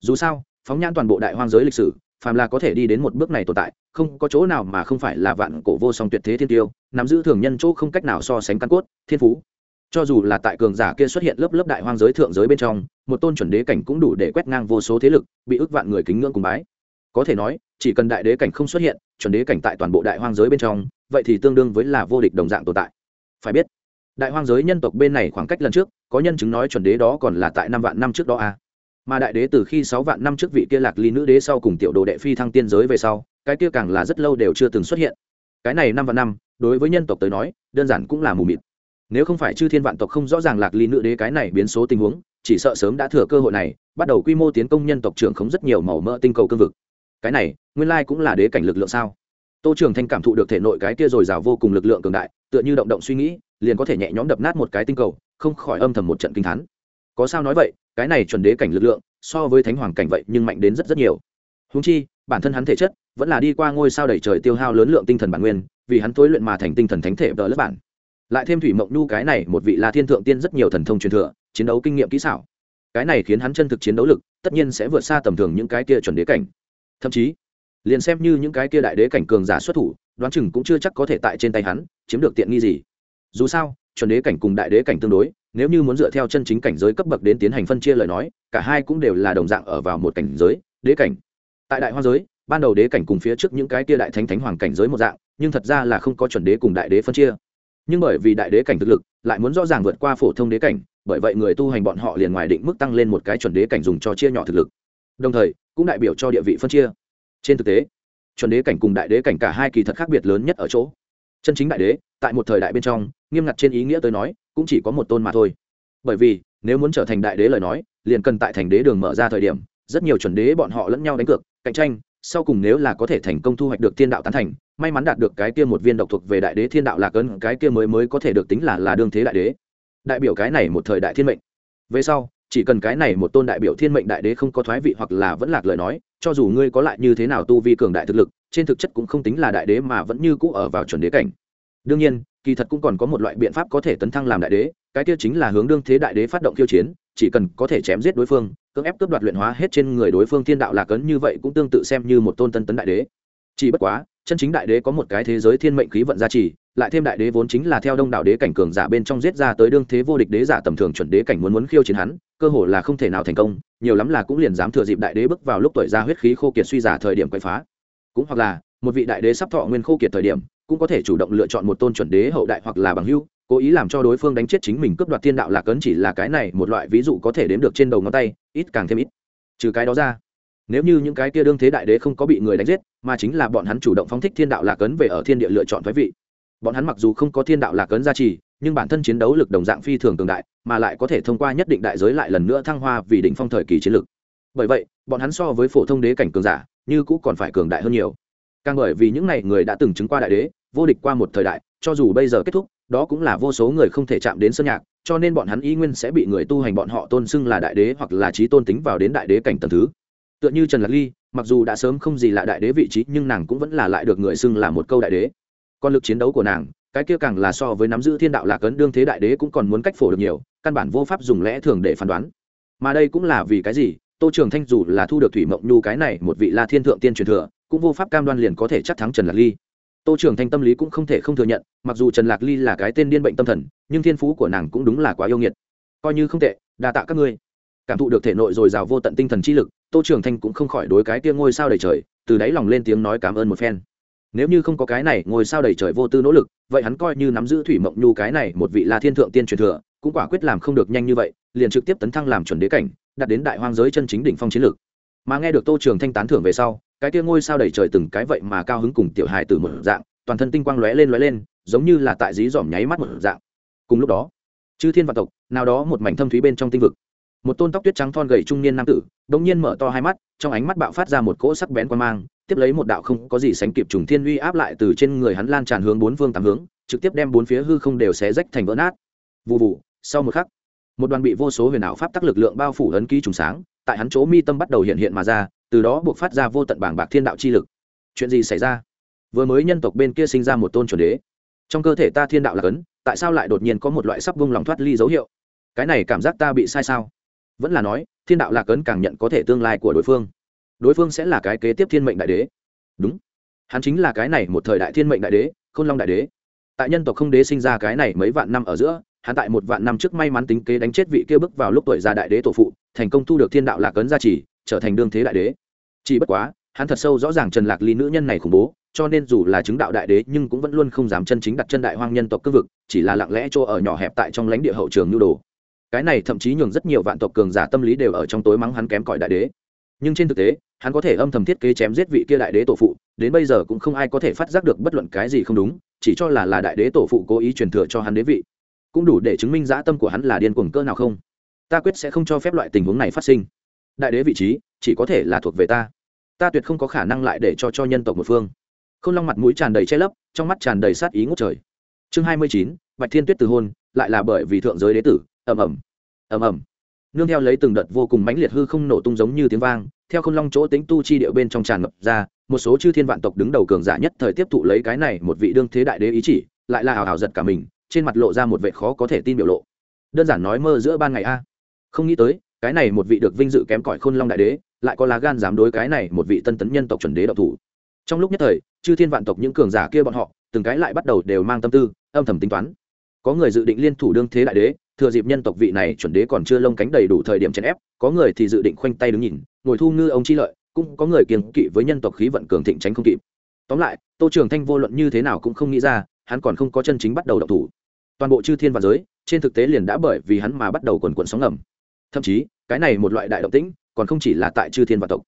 Dù sao phóng nhãn toàn bộ đại hoang giới lịch sử, phàm là có thể đi đến một bước này tồn tại, không có chỗ nào mà không phải là vạn cổ vô song tuyệt thế thiên tiêu, nắm giữ thường nhân chỗ không cách nào so sánh căn cốt, thiên phú. Cho dù là tại cường giả kia xuất hiện lớp lớp đại hoang giới thượng giới bên trong, một tôn chuẩn đế cảnh cũng đủ để quét ngang vô số thế lực, bị ức vạn người kính ngưỡng cùng bái. Có thể nói, chỉ cần đại đế cảnh không xuất hiện, chuẩn đế cảnh tại toàn bộ đại hoang giới bên trong, vậy thì tương đương với là vô địch đồng dạng tồn tại. Phải biết, đại hoang giới nhân tộc bên này khoảng cách lần trước, có nhân chứng nói chuẩn đế đó còn là tại năm vạn năm trước đó a à mà đại đế từ khi sáu vạn năm trước vị kia lạc ly nữ đế sau cùng tiểu đồ đệ phi thăng tiên giới về sau, cái kia càng là rất lâu đều chưa từng xuất hiện. Cái này năm vạn năm, đối với nhân tộc tới nói, đơn giản cũng là mù mịt. Nếu không phải chư thiên vạn tộc không rõ ràng lạc ly nữ đế cái này biến số tình huống, chỉ sợ sớm đã thừa cơ hội này, bắt đầu quy mô tiến công nhân tộc trưởng khống rất nhiều màu mỡ tinh cầu cương vực. Cái này, nguyên lai cũng là đế cảnh lực lượng sao? Tô trường thanh cảm thụ được thể nội cái kia dồi dào vô cùng lực lượng cường đại, tựa như động động suy nghĩ, liền có thể nhẹ nhõm đập nát một cái tinh cầu, không khỏi âm thầm một trận kinh thắn có sao nói vậy? Cái này chuẩn đế cảnh lực lượng, so với thánh hoàng cảnh vậy nhưng mạnh đến rất rất nhiều. Húng chi, bản thân hắn thể chất vẫn là đi qua ngôi sao đẩy trời tiêu hao lớn lượng tinh thần bản nguyên, vì hắn tối luyện mà thành tinh thần thánh thể vỡ lớp bản. Lại thêm thủy mộng nhu cái này một vị là thiên thượng tiên rất nhiều thần thông truyền thừa, chiến đấu kinh nghiệm kỹ xảo. Cái này khiến hắn chân thực chiến đấu lực tất nhiên sẽ vượt xa tầm thường những cái kia chuẩn đế cảnh. Thậm chí, liền xem như những cái kia đại đế cảnh cường giả xuất thủ, đoán chừng cũng chưa chắc có thể tại trên tay hắn chiếm được tiện nghi gì. Dù sao, chuẩn đế cảnh cùng đại đế cảnh tương đối nếu như muốn dựa theo chân chính cảnh giới cấp bậc đến tiến hành phân chia lời nói, cả hai cũng đều là đồng dạng ở vào một cảnh giới, đế cảnh. Tại đại hoa giới, ban đầu đế cảnh cùng phía trước những cái kia đại thánh thánh hoàng cảnh giới một dạng, nhưng thật ra là không có chuẩn đế cùng đại đế phân chia. Nhưng bởi vì đại đế cảnh thực lực, lại muốn rõ ràng vượt qua phổ thông đế cảnh, bởi vậy người tu hành bọn họ liền ngoài định mức tăng lên một cái chuẩn đế cảnh dùng cho chia nhỏ thực lực. Đồng thời, cũng đại biểu cho địa vị phân chia. Trên thực tế, chuẩn đế cảnh cùng đại đế cảnh cả hai kỳ thật khác biệt lớn nhất ở chỗ, chân chính đại đế tại một thời đại bên trong, nghiêm ngặt trên ý nghĩa tôi nói, cũng chỉ có một tôn mà thôi. Bởi vì, nếu muốn trở thành đại đế lời nói, liền cần tại thành đế đường mở ra thời điểm, rất nhiều chuẩn đế bọn họ lẫn nhau đánh cược, cạnh tranh, sau cùng nếu là có thể thành công thu hoạch được thiên đạo tán thành, may mắn đạt được cái kia một viên độc thuộc về đại đế thiên đạo lạc ấn cái kia mới mới có thể được tính là là đương thế đại đế. Đại biểu cái này một thời đại thiên mệnh. Về sau, chỉ cần cái này một tôn đại biểu thiên mệnh đại đế không có thoái vị hoặc là vẫn lạc lời nói, cho dù ngươi có lại như thế nào tu vi cường đại thực lực, trên thực chất cũng không tính là đại đế mà vẫn như cũ ở vào chuẩn đế cảnh đương nhiên, kỳ thật cũng còn có một loại biện pháp có thể tấn thăng làm đại đế, cái kia chính là hướng đương thế đại đế phát động khiêu chiến, chỉ cần có thể chém giết đối phương, cưỡng ép cướp đoạt luyện hóa hết trên người đối phương thiên đạo lạc ấn như vậy cũng tương tự xem như một tôn tân tấn đại đế. Chỉ bất quá, chân chính đại đế có một cái thế giới thiên mệnh khí vận gia trì, lại thêm đại đế vốn chính là theo đông đảo đế cảnh cường giả bên trong giết ra tới đương thế vô địch đế giả tầm thường chuẩn đế cảnh muốn muốn khiêu chiến hắn, cơ hồ là không thể nào thành công, nhiều lắm là cũng liền dám thừa dịp đại đế bước vào lúc tuổi ra huyết khí khô kiệt suy giả thời điểm quậy phá. Cũng hoặc là, một vị đại đế sắp thọ nguyên khô kiệt thời điểm cũng có thể chủ động lựa chọn một tôn chuẩn đế hậu đại hoặc là bằng hưu, cố ý làm cho đối phương đánh chết chính mình cướp đoạt thiên đạo lạc ấn chỉ là cái này một loại ví dụ có thể đếm được trên đầu ngón tay, ít càng thêm ít. Trừ cái đó ra, nếu như những cái kia đương thế đại đế không có bị người đánh giết, mà chính là bọn hắn chủ động phóng thích thiên đạo lạc ấn về ở thiên địa lựa chọn thoái vị. Bọn hắn mặc dù không có thiên đạo lạc ấn gia trì, nhưng bản thân chiến đấu lực đồng dạng phi thường cường đại, mà lại có thể thông qua nhất định đại giới lại lần nữa thăng hoa vì đỉnh phong thời kỳ chiến lực bởi vậy, bọn hắn so với phổ thông đế cảnh cường giả, như cũ còn phải cường đại hơn nhiều. Càng bởi vì những n à y người đã từng chứng qua đại đế vô địch qua một thời đại, cho dù bây giờ kết thúc, đó cũng là vô số người không thể chạm đến sơn nhạc, cho nên bọn hắn y nguyên sẽ bị người tu hành bọn họ tôn xưng là đại đế hoặc là trí tôn tính vào đến đại đế cảnh tầng thứ. Tựa như trần lạc ly, mặc dù đã sớm không gì là đại đế vị trí, nhưng nàng cũng vẫn là lại được người xưng là một câu đại đế. Còn lực chiến đấu của nàng, cái kia càng là so với nắm giữ thiên đạo lạc ấn đương thế đại đế cũng còn muốn cách phổ được nhiều, căn bản vô pháp dùng lẽ thường để phán đoán. Mà đây cũng là vì cái gì? Tô trường thanh dù là thu được thủy mộng nhu cái này một vị la thiên thượng tiên truyền thừa, cũng vô pháp cam đoan liền có thể chắc thắng trần lạc ly tô trường thanh tâm lý cũng không thể không thừa nhận, mặc dù trần lạc ly là cái tên điên bệnh tâm thần, nhưng thiên phú của nàng cũng đúng là quá yêu nghiệt. Coi như không tệ, đa tạ các ngươi. Cảm thụ được thể nội dồi dào vô tận tinh thần chi lực, tô trường thanh cũng không khỏi đối cái kia ngôi sao đầy trời, từ đáy lòng lên tiếng nói cảm ơn một phen. Nếu như không có cái này, ngôi sao đầy trời vô tư nỗ lực, vậy hắn coi như nắm giữ thủy mộng nhu cái này một vị là thiên thượng tiên truyền thừa, cũng quả quyết làm không được nhanh như vậy, liền trực tiếp tấn thăng làm chuẩn đế cảnh đặt đến đại hoang giới chân chính đỉnh phong chiến lược. Mà nghe được tô trường thanh tán thưởng về sau cái kia ngôi sao đầy trời từng cái vậy mà cao hứng cùng tiểu hài từ một dạng, toàn thân tinh quang lóe lên lóe lên, giống như là tại dí dỏm nháy mắt một dạng. Cùng lúc đó, chư thiên vạn tộc, nào đó một mảnh thâm thúy bên trong tinh vực. Một tôn tóc tuyết trắng thon gầy trung niên nam tử đ ỗ n g nhiên mở to hai mắt, trong ánh mắt bạo phát ra một cỗ sắc bén quan mang, tiếp lấy một đạo không có gì sánh kịp trùng thiên uy áp lại từ trên người hắn lan tràn hướng bốn phương tám hướng, trực tiếp đem bốn phía hư không đều xé rách thành vỡ nát. Vụ vụ sau một khắc, một đoàn bị vô số huyền ảo pháp tắc lực lượng bao phủ ấn ký trùng sáng, tại hắn chỗ mi tâm bắt đầu hiện hiện mà ra từ đó buộc phát ra vô tận bảng bạc thiên đạo chi lực. Chuyện gì xảy ra? Vừa mới nhân tộc bên kia sinh ra một tôn chuẩn đế. Trong cơ thể ta thiên đạo là cấn, tại sao lại đột nhiên có một loại sắp vung lòng thoát ly dấu hiệu? Cái này cảm giác ta bị sai sao? Vẫn là nói, thiên đạo lạc ấn càng nhận có thể tương lai của đối phương. Đối phương sẽ là cái kế tiếp thiên mệnh đại đế. Đúng. Hắn chính là cái này một thời đại thiên mệnh đại đế k h ô n long đại đế. Tại nhân tộc không đế sinh ra cái này mấy vạn năm ở giữa, hắn tại một vạn năm trước may mắn tính kế đánh chết vị kia bước vào lúc tuổi già đại đế tổ phụ, thành công thu được thiên đạo lạc ấn gia trì trở thành đương thế đại đế. Chỉ bất quá, hắn thật sâu rõ ràng trần lạc ly nữ nhân này khủng bố, cho nên dù là chứng đạo đại đế nhưng cũng vẫn luôn không dám chân chính đặt chân đại hoang nhân tộc cương vực, chỉ là lặng lẽ chỗ ở nhỏ hẹp tại trong lãnh địa hậu trường nhu đồ. Cái này thậm chí nhường rất nhiều vạn tộc cường giả tâm lý đều ở trong tối mắng hắn kém cỏi đại đế. Nhưng trên thực tế, hắn có thể âm thầm thiết kế chém giết vị kia đại đế tổ phụ, đến bây giờ cũng không ai có thể phát giác được bất luận cái gì không đúng, chỉ cho là là đại đế tổ phụ cố ý truyền thừa cho hắn đế vị. Cũng đủ để chứng minh dã tâm của hắn là điên cuồng cơ nào không. Ta quyết sẽ không cho phép loại tình huống này phát sinh đại đế vị trí chỉ có thể là thuộc về ta. Ta tuyệt không có khả năng lại để cho cho nhân tộc một phương. K h ô n long mặt mũi tràn đầy che lấp, trong mắt tràn đầy sát ý ngút trời. Chương hai mươi chín, bạch thiên tuyết từ hôn, lại là bởi vì thượng giới đế tử, ầm ầm ầm ầm. Nương theo lấy từng đợt vô cùng mãnh liệt hư không nổ tung giống như tiếng vang, theo không long chỗ tính tu chi điệu bên trong tràn ngập ra, một số chư thiên vạn tộc đứng đầu cường giả nhất thời tiếp thụ lấy cái này một vị đương thế đại đế ý chỉ, lại là hào hào giật cả mình, trên mặt lộ ra một vệ khó có thể tin biểu lộ. Đơn giản nói mơ giữa ban ngày a. Không nghĩ tới cái này một vị được vinh dự kém cỏi khôn long đại đế, lại có lá gan dám đối cái này một vị tân tấn nhân tộc chuẩn đế độc thủ. Trong lúc nhất thời, chư thiên vạn tộc những cường giả kia bọn họ, từng cái lại bắt đầu đều mang tâm tư, âm thầm tính toán. Có người dự định liên thủ đương thế đại đế, thừa dịp nhân tộc vị này chuẩn đế còn chưa lông cánh đầy đủ thời điểm chèn ép, có người thì dự định khoanh tay đứng nhìn, ngồi thu ngư ông chi lợi, cũng có người kiềng kỵ với nhân tộc khí vận cường thịnh tránh không kịp. Tóm lại, tô trường thanh vô luận như thế nào cũng không nghĩ ra, hắn còn không có chân chính bắt đầu độc thủ. Toàn bộ chư thiên và giới, trên thực tế liền đã bởi vì hắn mà bắt đầu quần quần sóng ngầm thậm chí, cái này một loại đại động tĩnh, còn không chỉ là tại chư thiên và tộc.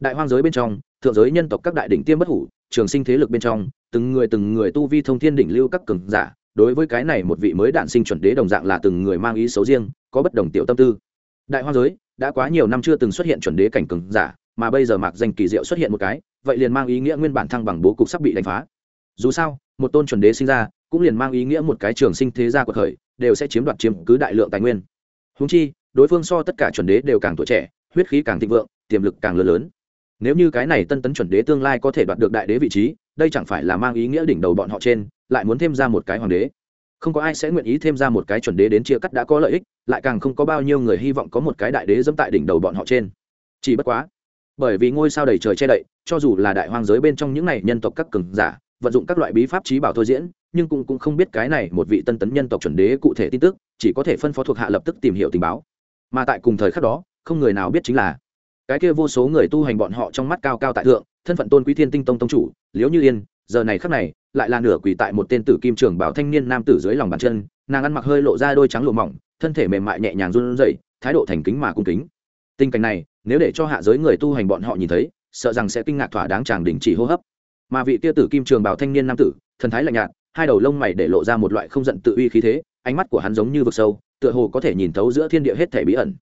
Đại hoang giới bên trong, thượng giới nhân tộc các đại đỉnh tiêm bất hủ, trường sinh thế lực bên trong, từng người từng người tu vi thông thiên đỉnh lưu các cường giả, đối với cái này một vị mới đạn sinh chuẩn đế đồng dạng là từng người mang ý xấu riêng, có bất đồng tiểu tâm tư. Đại hoang giới, đã quá nhiều năm chưa từng xuất hiện chuẩn đế cảnh cường giả, mà bây giờ mạc danh kỳ diệu xuất hiện một cái, vậy liền mang ý nghĩa nguyên bản thăng bằng bố cục sắp bị đánh phá. Dù sao, một tôn chuẩn đế sinh ra, cũng liền mang ý nghĩa một cái trường sinh thế gia của thời, đều sẽ chiếm đoạt chiếm cứ đại lượng tài nguyên. Húng chi đối phương so tất cả chuẩn đế đều càng tuổi trẻ huyết khí càng thịnh vượng tiềm lực càng lớn lớn. Nếu như cái này tân tấn chuẩn đế tương lai có thể đoạt được đại đế vị trí đây chẳng phải là mang ý nghĩa đỉnh đầu bọn họ trên lại muốn thêm ra một cái hoàng đế. Không có ai sẽ nguyện ý thêm ra một cái chuẩn đế đến chia cắt đã có lợi ích lại càng không có bao nhiêu người hy vọng có một cái đại đế dẫm tại đỉnh đầu bọn họ trên. Chỉ bất quá bởi vì ngôi sao đầy trời che đậy cho dù là đại hoang giới bên trong những này nhân tộc các cường giả vận dụng các loại bí pháp trí bảo thôi diễn nhưng cũng, cũng không biết cái này một vị tân tấn nhân tộc chuẩn đế cụ thể tin tức chỉ có thể phân phó thuộc hạ lập tức tìm hiểu tình báo mà tại cùng thời khắc đó, không người nào biết chính là, cái kia vô số người tu hành bọn họ trong mắt cao cao tại thượng, thân phận tôn quý thiên tinh tông tông chủ liếu như yên, giờ này khắc này, lại là nửa quỳ tại một tên tử kim trường bảo thanh niên nam tử dưới lòng bàn chân, nàng ăn mặc hơi lộ ra đôi trắng lộ mỏng, thân thể mềm mại nhẹ nhàng run rẩy, thái độ thành kính mà cung kính. Tình cảnh này, nếu để cho hạ giới người tu hành bọn họ nhìn thấy, sợ rằng sẽ kinh ngạc thỏa đáng chàng đình chỉ hô hấp. Mà vị tia tử kim trường bảo thanh niên nam tử, thần thái lạnh nhạt, hai đầu lông mày để lộ ra một loại không giận tự uy khí thế, ánh mắt của hắn giống như vực sâu tựa hồ có thể nhìn thấu giữa thiên địa hết thể bí ẩn.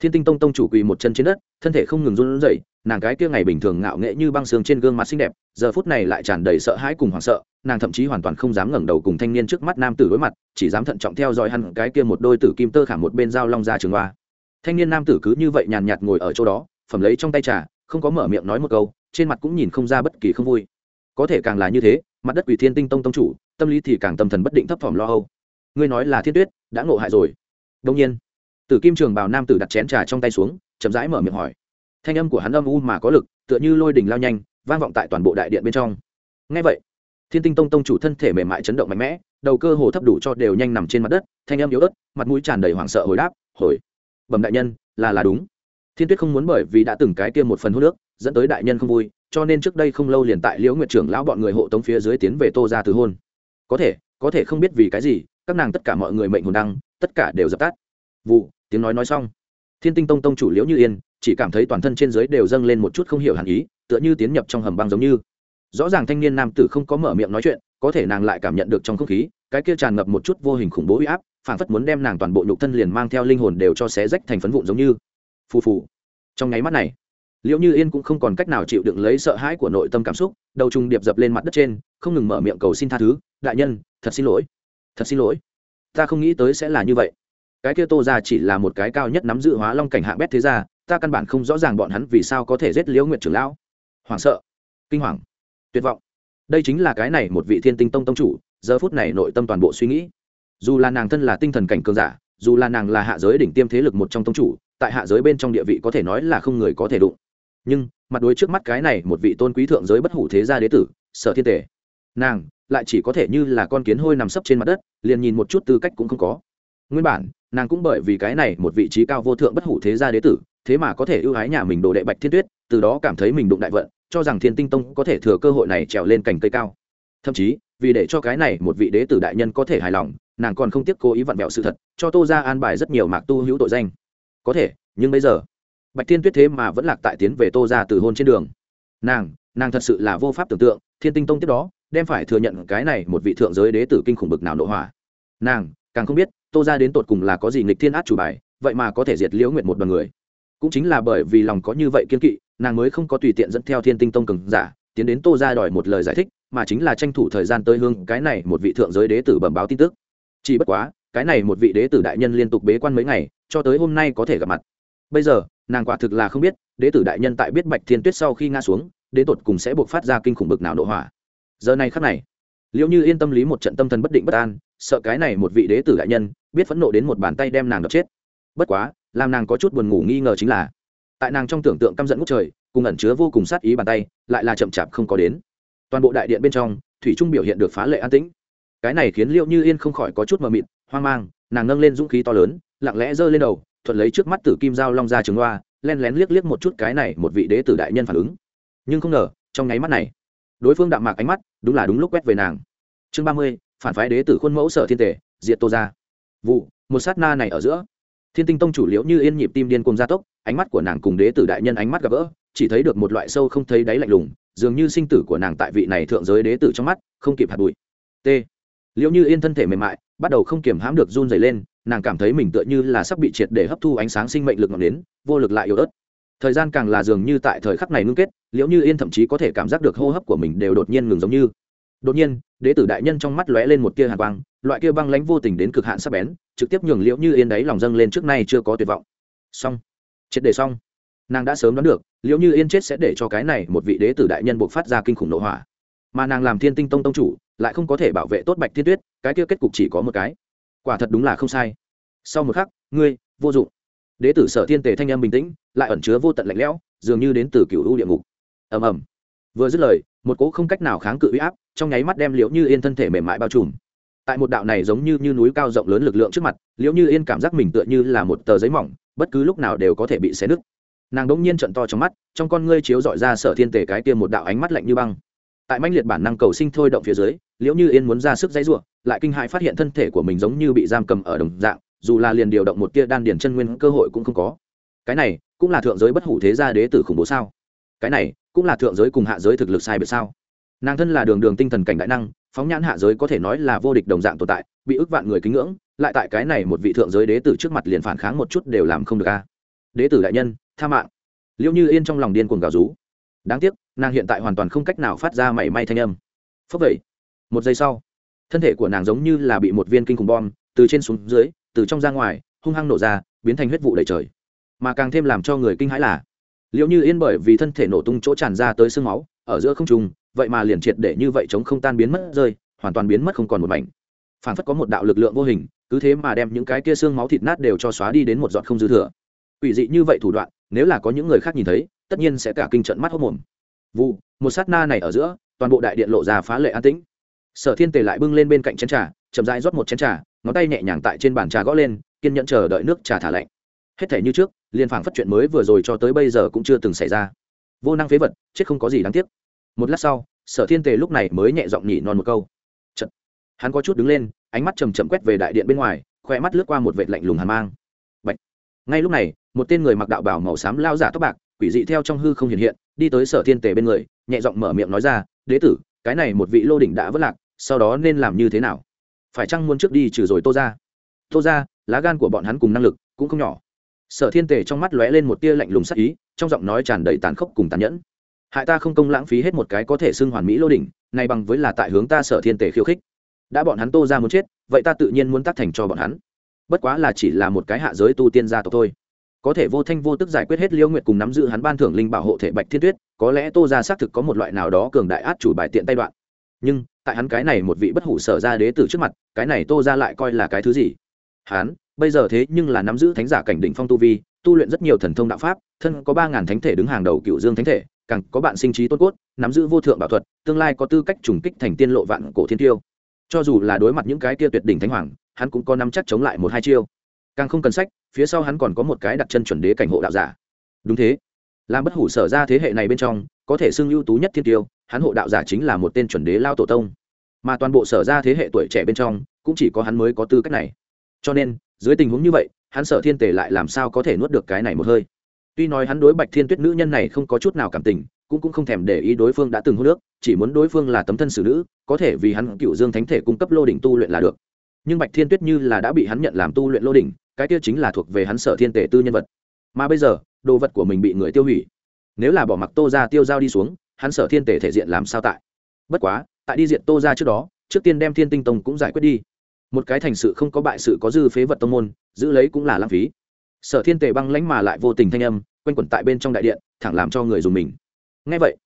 Thiên tinh tông tông chủ quỳ một chân trên đất, thân thể không ngừng run rẩy, nàng cái kia ngày bình thường ngạo nghệ như băng xương trên gương mặt xinh đẹp, giờ phút này lại tràn đầy sợ hãi cùng hoảng sợ, nàng thậm chí hoàn toàn không dám ngẩng đầu cùng thanh niên trước mắt nam tử đối mặt, chỉ dám thận trọng theo dõi hắn cái kia một đôi tử kim tơ khảm một bên dao long ra trường hoa. Thanh niên nam tử cứ như vậy nhàn nhạt ngồi ở chỗ đó, phẩm lấy trong tay trà, không có mở miệng nói một câu, trên mặt cũng nhìn không ra bất kỳ không vui. Có thể càng là như thế, mặt đất quỷ thiên tinh tông tông chủ, tâm lý thì càng tâm thần bất định thấp thỏm lo âu. Ngươi nói là thiên tuyết, đã ngộ hại rồi đông nhiên, tử kim trường bảo nam tử đặt chén trà trong tay xuống, chậm rãi mở miệng hỏi. Thanh âm của hắn âm u mà có lực, tựa như lôi đình lao nhanh, vang vọng tại toàn bộ đại điện bên trong. Ngay vậy, thiên tinh tông tông chủ thân thể mềm mại chấn động mạnh mẽ, đầu cơ hồ thấp đủ cho đều nhanh nằm trên mặt đất, thanh âm yếu ớt, mặt mũi tràn đầy hoảng sợ hồi đáp, hồi, bẩm đại nhân, là là đúng. Thiên tuyết không muốn bởi vì đã từng cái tiêm một phần hô nước, dẫn tới đại nhân không vui, cho nên trước đây không lâu liền tại liễu nguyệt trưởng lão bọn người hộ tống phía dưới tiến về tô ra từ hôn. Có thể có thể không biết vì cái gì, các nàng tất cả mọi người mệnh hồn đăng tất cả đều dập tắt. Vụ, tiếng nói nói xong. Thiên tinh tông tông chủ liễu như yên, chỉ cảm thấy toàn thân trên dưới đều dâng lên một chút không hiểu hẳn ý, tựa như tiến nhập trong hầm băng giống như. Rõ ràng thanh niên nam tử không có mở miệng nói chuyện, có thể nàng lại cảm nhận được trong không khí, cái kia tràn ngập một chút vô hình khủng bố uy áp phản phất muốn đem nàng toàn bộ nhục thân liền mang theo linh hồn đều cho xé rách thành phấn vụn giống như. Phù phù. Trong nháy mắt này liệu như yên cũng không còn cách nào chịu đựng lấy sợ hãi của nội tâm cảm xúc, đầu trùng điệp dập lên mặt đất trên, không ngừng mở miệng cầu xin tha thứ, đại nhân, thật xin lỗi. Thật xin lỗi ta không nghĩ tới sẽ là như vậy. Cái kia tô ra chỉ là một cái cao nhất nắm giữ hóa long cảnh hạ bét thế ra ta căn bản không rõ ràng bọn hắn vì sao có thể giết liễu nguyện trưởng lão. Hoảng sợ, kinh hoàng, tuyệt vọng. Đây chính là cái này một vị thiên tinh tông tông chủ, giờ phút này nội tâm toàn bộ suy nghĩ. Dù là nàng thân là tinh thần cảnh cường giả, dù là nàng là hạ giới đỉnh tiêm thế lực một trong tông chủ, tại hạ giới bên trong địa vị có thể nói là không người có thể đụng. Nhưng, mặt đối trước mắt cái này một vị tôn quý thượng giới bất hủ thế gia đế tử, sở thiên tể nàng lại chỉ có thể như là con kiến hôi nằm sấp trên mặt đất, liền nhìn một chút tư cách cũng không có. Nguyên bản, nàng cũng bởi vì cái này một vị trí cao vô thượng bất hủ thế gia đế tử, thế mà có thể ưu ái nhà mình đồ đệ bạch thiên tuyết, từ đó cảm thấy mình đụng đại vận, cho rằng thiên tinh tông có thể thừa cơ hội này trèo lên cành cây cao. Thậm chí, vì để cho cái này một vị đế tử đại nhân có thể hài lòng, nàng còn không tiếc cố ý vặn vẹo sự thật, cho tô ra an bài rất nhiều mạc tu hữu tội danh. Có thể, nhưng bây giờ, bạch thiên tuyết thế mà vẫn lạc tại tiến về tô ra từ hôn trên đường. Nàng nàng thật sự là vô pháp tưởng tượng, thiên tinh tông tiếp đó đem phải thừa nhận cái này một vị thượng giới đế tử kinh khủng bực nào nội hỏa. Nàng, càng không biết, tô ra đến tột cùng là có gì nghịch thiên át chủ bài, vậy mà có thể diệt liễu nguyện một đoàn người. Cũng chính là bởi vì lòng có như vậy kiên kỵ, nàng mới không có tùy tiện dẫn theo thiên tinh tông cường giả, tiến đến tô ra đòi một lời giải thích, mà chính là tranh thủ thời gian tới hương cái này một vị thượng giới đế tử bẩm báo tin tức. Chỉ bất quá, cái này một vị đế tử đại nhân liên tục bế quan mấy ngày, cho tới hôm nay có thể gặp mặt. Bây giờ, nàng quả thực là không biết, đế tử đại nhân tại biết bạch thiên tuyết sau khi ngã xuống đế tột cùng sẽ buộc phát ra kinh khủng bực nào nội hỏa giờ này khắc này liệu như yên tâm lý một trận tâm thần bất định bất an, sợ cái này một vị đế tử đại nhân, biết phẫn nộ đến một bàn tay đem nàng đập chết. Bất quá, làm nàng có chút buồn ngủ nghi ngờ chính là, tại nàng trong tưởng tượng căm giận ngút trời, cùng ẩn chứa vô cùng sát ý bàn tay, lại là chậm chạp không có đến. Toàn bộ đại điện bên trong, thủy trung biểu hiện được phá lệ an tĩnh. Cái này khiến liệu như yên không khỏi có chút mờ mịt, hoang mang, nàng nâng lên dũng khí to lớn, lặng lẽ giơ lên đầu, thuận lấy trước mắt tử kim dao long ra trường loa, len lén liếc liếc một chút cái này một vị đế tử đại nhân phản ứng. Nhưng không ngờ, trong nháy mắt này, đối phương đạm mạc ánh mắt đúng là đúng lúc quét về nàng. Chương ba mươi, phản phái đế tử khuôn mẫu sở thiên tể diệt tô ra vụ, một sát na này ở giữa. Thiên tinh tông chủ liễu như yên nhịp tim điên cùng gia tốc, ánh mắt của nàng cùng đế tử đại nhân ánh mắt gặp gỡ, chỉ thấy được một loại sâu không thấy đáy lạnh lùng, dường như sinh tử của nàng tại vị này thượng giới đế tử trong mắt, không kịp hạt bụi. T. Liễu như yên thân thể mềm mại, bắt đầu không kiềm hãm được run dày lên, nàng cảm thấy mình tựa như là sắp bị triệt để hấp thu ánh sáng sinh mệnh lực ngọn đến vô lực lại yếu ớt thời gian càng là dường như tại thời khắc này ngưng kết, liễu như yên thậm chí có thể cảm giác được hô hấp của mình đều đột nhiên ngừng giống như. Đột nhiên, đế tử đại nhân trong mắt lóe lên một tia hàn quang, loại kia băng lãnh vô tình đến cực hạn sắp bén, trực tiếp nhường liễu như yên đấy lòng dâng lên trước nay chưa có tuyệt vọng. Xong. Triệt đề xong. Nàng đã sớm đoán được, liễu như yên chết sẽ để cho cái này một vị đế tử đại nhân buộc phát ra kinh khủng nội hỏa. Mà nàng làm thiên tinh tông tông chủ, lại không có thể bảo vệ tốt bạch thiên tuyết, cái kia kết cục chỉ có một cái. Quả thật đúng là không sai. Sau một khắc, ngươi, vô dụng đế tử sở thiên tề thanh âm bình tĩnh lại ẩn chứa vô tận lạnh lẽo dường như đến từ cựu u địa ngục. Ầm ầm. Vừa dứt lời một cỗ không cách nào kháng cự uy áp trong nháy mắt đem liễu như yên thân thể mềm mại bao trùm. Tại một đạo này giống như, như núi cao rộng lớn lực lượng trước mặt liễu như yên cảm giác mình tựa như là một tờ giấy mỏng bất cứ lúc nào đều có thể bị xé nứt. Nàng đỗng nhiên trận to trong mắt trong con ngươi chiếu dọi ra sở thiên tề cái tiêm một đạo ánh mắt lạnh như băng. Tại manh liệt bản năng cầu sinh thôi động phía dưới liễu như yên muốn ra sức dãy ruộng lại kinh hại phát hiện thân thể của mình giống như bị giam cầm ở đồng dạng dù là liền điều động một tia đan điền chân nguyên cơ hội cũng không có. Cái này cũng là thượng giới bất hủ thế gia đế tử khủng bố sao? Cái này cũng là thượng giới cùng hạ giới thực lực sai biệt sao? Nàng thân là đường đường tinh thần cảnh đại năng, phóng nhãn hạ giới có thể nói là vô địch đồng dạng tồn tại, bị ức vạn người kính ngưỡng, lại tại cái này một vị thượng giới đế tử trước mặt liền phản kháng một chút đều làm không được a. Đế tử đại nhân, tha mạng. Liễu như yên trong lòng điên cuồng gào rú. Đáng tiếc, nàng hiện tại hoàn toàn không cách nào phát ra mảy may thanh âm. Phấp vậy một giây sau, thân thể của nàng giống như là bị một viên kinh khủng bom từ trên xuống dưới từ trong ra ngoài, hung hăng nổ ra, biến thành huyết vụ đầy trời. Mà càng thêm làm cho người kinh hãi là, liệu như yên bởi vì thân thể nổ tung chỗ tràn ra tới sương máu, ở giữa không trùng vậy mà liền triệt để như vậy chống không tan biến mất rơi, hoàn toàn biến mất không còn một mảnh. Phản phất có một đạo lực lượng vô hình, cứ thế mà đem những cái kia xương máu thịt nát đều cho xóa đi đến một giọt không dư thừa. Ủy dị như vậy thủ đoạn, nếu là có những người khác nhìn thấy, tất nhiên sẽ cả kinh trận mắt hốc mồm. Vụ, một sát na này ở giữa, toàn bộ đại điện lộ ra phá lệ an tĩnh. Sở thiên tề lại bưng lên bên cạnh chén trà, chậm rãi rót một chén trà ngón tay nhẹ nhàng tại trên bàn trà gõ lên, kiên nhẫn chờ đợi nước trà thả lạnh. Hết thể như trước, liền phảng phất chuyện mới vừa rồi cho tới bây giờ cũng chưa từng xảy ra. Vô năng phế vật, chết không có gì đáng tiếc. Một lát sau, sở thiên tề lúc này mới nhẹ giọng nhỉ non một câu. Chật. hắn có chút đứng lên, ánh mắt chầm chậm quét về đại điện bên ngoài khoe mắt lướt qua một vệt lạnh lùng hàn mang. Bạch. ngay lúc này, một tên người mặc đạo bảo màu xám lao giả tóc bạc, quỷ dị theo trong hư không hiện hiện, đi tới sở thiên tề bên người, nhẹ giọng mở miệng nói ra, đế tử, cái này một vị lô đỉnh đã vất lạc, sau đó nên làm như thế nào? Phải chăng muốn trước đi trừ rồi tô ra tô ra lá gan của bọn hắn cùng năng lực cũng không nhỏ. Sở thiên tề trong mắt lóe lên một tia lạnh lùng sắc ý, trong giọng nói tràn đầy tàn khốc cùng tàn nhẫn. Hại ta không công lãng phí hết một cái có thể xưng hoàn mỹ lô đỉnh, này bằng với là tại hướng ta sở thiên tề khiêu khích. Đã bọn hắn tô ra muốn chết, vậy ta tự nhiên muốn tác thành cho bọn hắn. Bất quá là chỉ là một cái hạ giới tu tiên gia tộc thôi. Có thể vô thanh vô tức giải quyết hết liêu nguyệt cùng nắm giữ hắn ban thưởng linh bảo hộ thể bạch thiên tuyết, có lẽ tô ra xác thực có một loại nào đó cường đại át chủ bài tiện tay đoạn. Nhưng tại hắn cái này một vị bất hủ sở ra đế tử trước mặt, cái này tô ra lại coi là cái thứ gì? Hắn, bây giờ thế nhưng là nắm giữ thánh giả cảnh đỉnh phong tu vi, tu luyện rất nhiều thần thông đạo pháp, thân có ba ngàn thánh thể đứng hàng đầu cựu dương thánh thể, càng có bạn sinh trí tốt cốt, nắm giữ vô thượng bảo thuật, tương lai có tư cách trùng kích thành tiên lộ vạn cổ thiên tiêu. Cho dù là đối mặt những cái kia tuyệt đỉnh thánh hoàng, hắn cũng có nắm chắc chống lại một hai chiêu. Càng không cần sách, phía sau hắn còn có một cái đặt chân chuẩn đế cảnh hộ đạo giả. Đúng thế. Làm bất hủ sở ra thế hệ này bên trong, có thể xưng ưu tú nhất thiên tiêu hắn hộ đạo giả chính là một tên chuẩn đế lao tổ tông. Mà toàn bộ sở ra thế hệ tuổi trẻ bên trong, cũng chỉ có hắn mới có tư cách này. Cho nên, dưới tình huống như vậy, hắn sở thiên tề lại làm sao có thể nuốt được cái này một hơi? Tuy nói hắn đối bạch thiên tuyết nữ nhân này không có chút nào cảm tình, cũng cũng không thèm để ý đối phương đã từng hô nước chỉ muốn đối phương là tấm thân xử nữ, có thể vì hắn cựu dương thánh thể cung cấp lô đỉnh tu luyện là được. Nhưng bạch thiên tuyết như là đã bị hắn nhận làm tu luyện lô đỉnh, cái kia chính là thuộc về hắn sở thiên tể tư nhân vật. Mà bây giờ, đồ vật của mình bị người tiêu hủy. Nếu là bỏ mặc tô ra tiêu dao đi xuống hắn sở thiên tể thể diện làm sao tại? Bất quá, tại đi diện tô ra trước đó, trước tiên đem thiên tinh tông cũng giải quyết đi. Một cái thành sự không có bại sự có dư phế vật tông môn, giữ lấy cũng là lãng phí. Sở thiên tề băng lánh mà lại vô tình thanh âm, quanh quẩn tại bên trong đại điện, thẳng làm cho người dùng mình. Ngay vậy,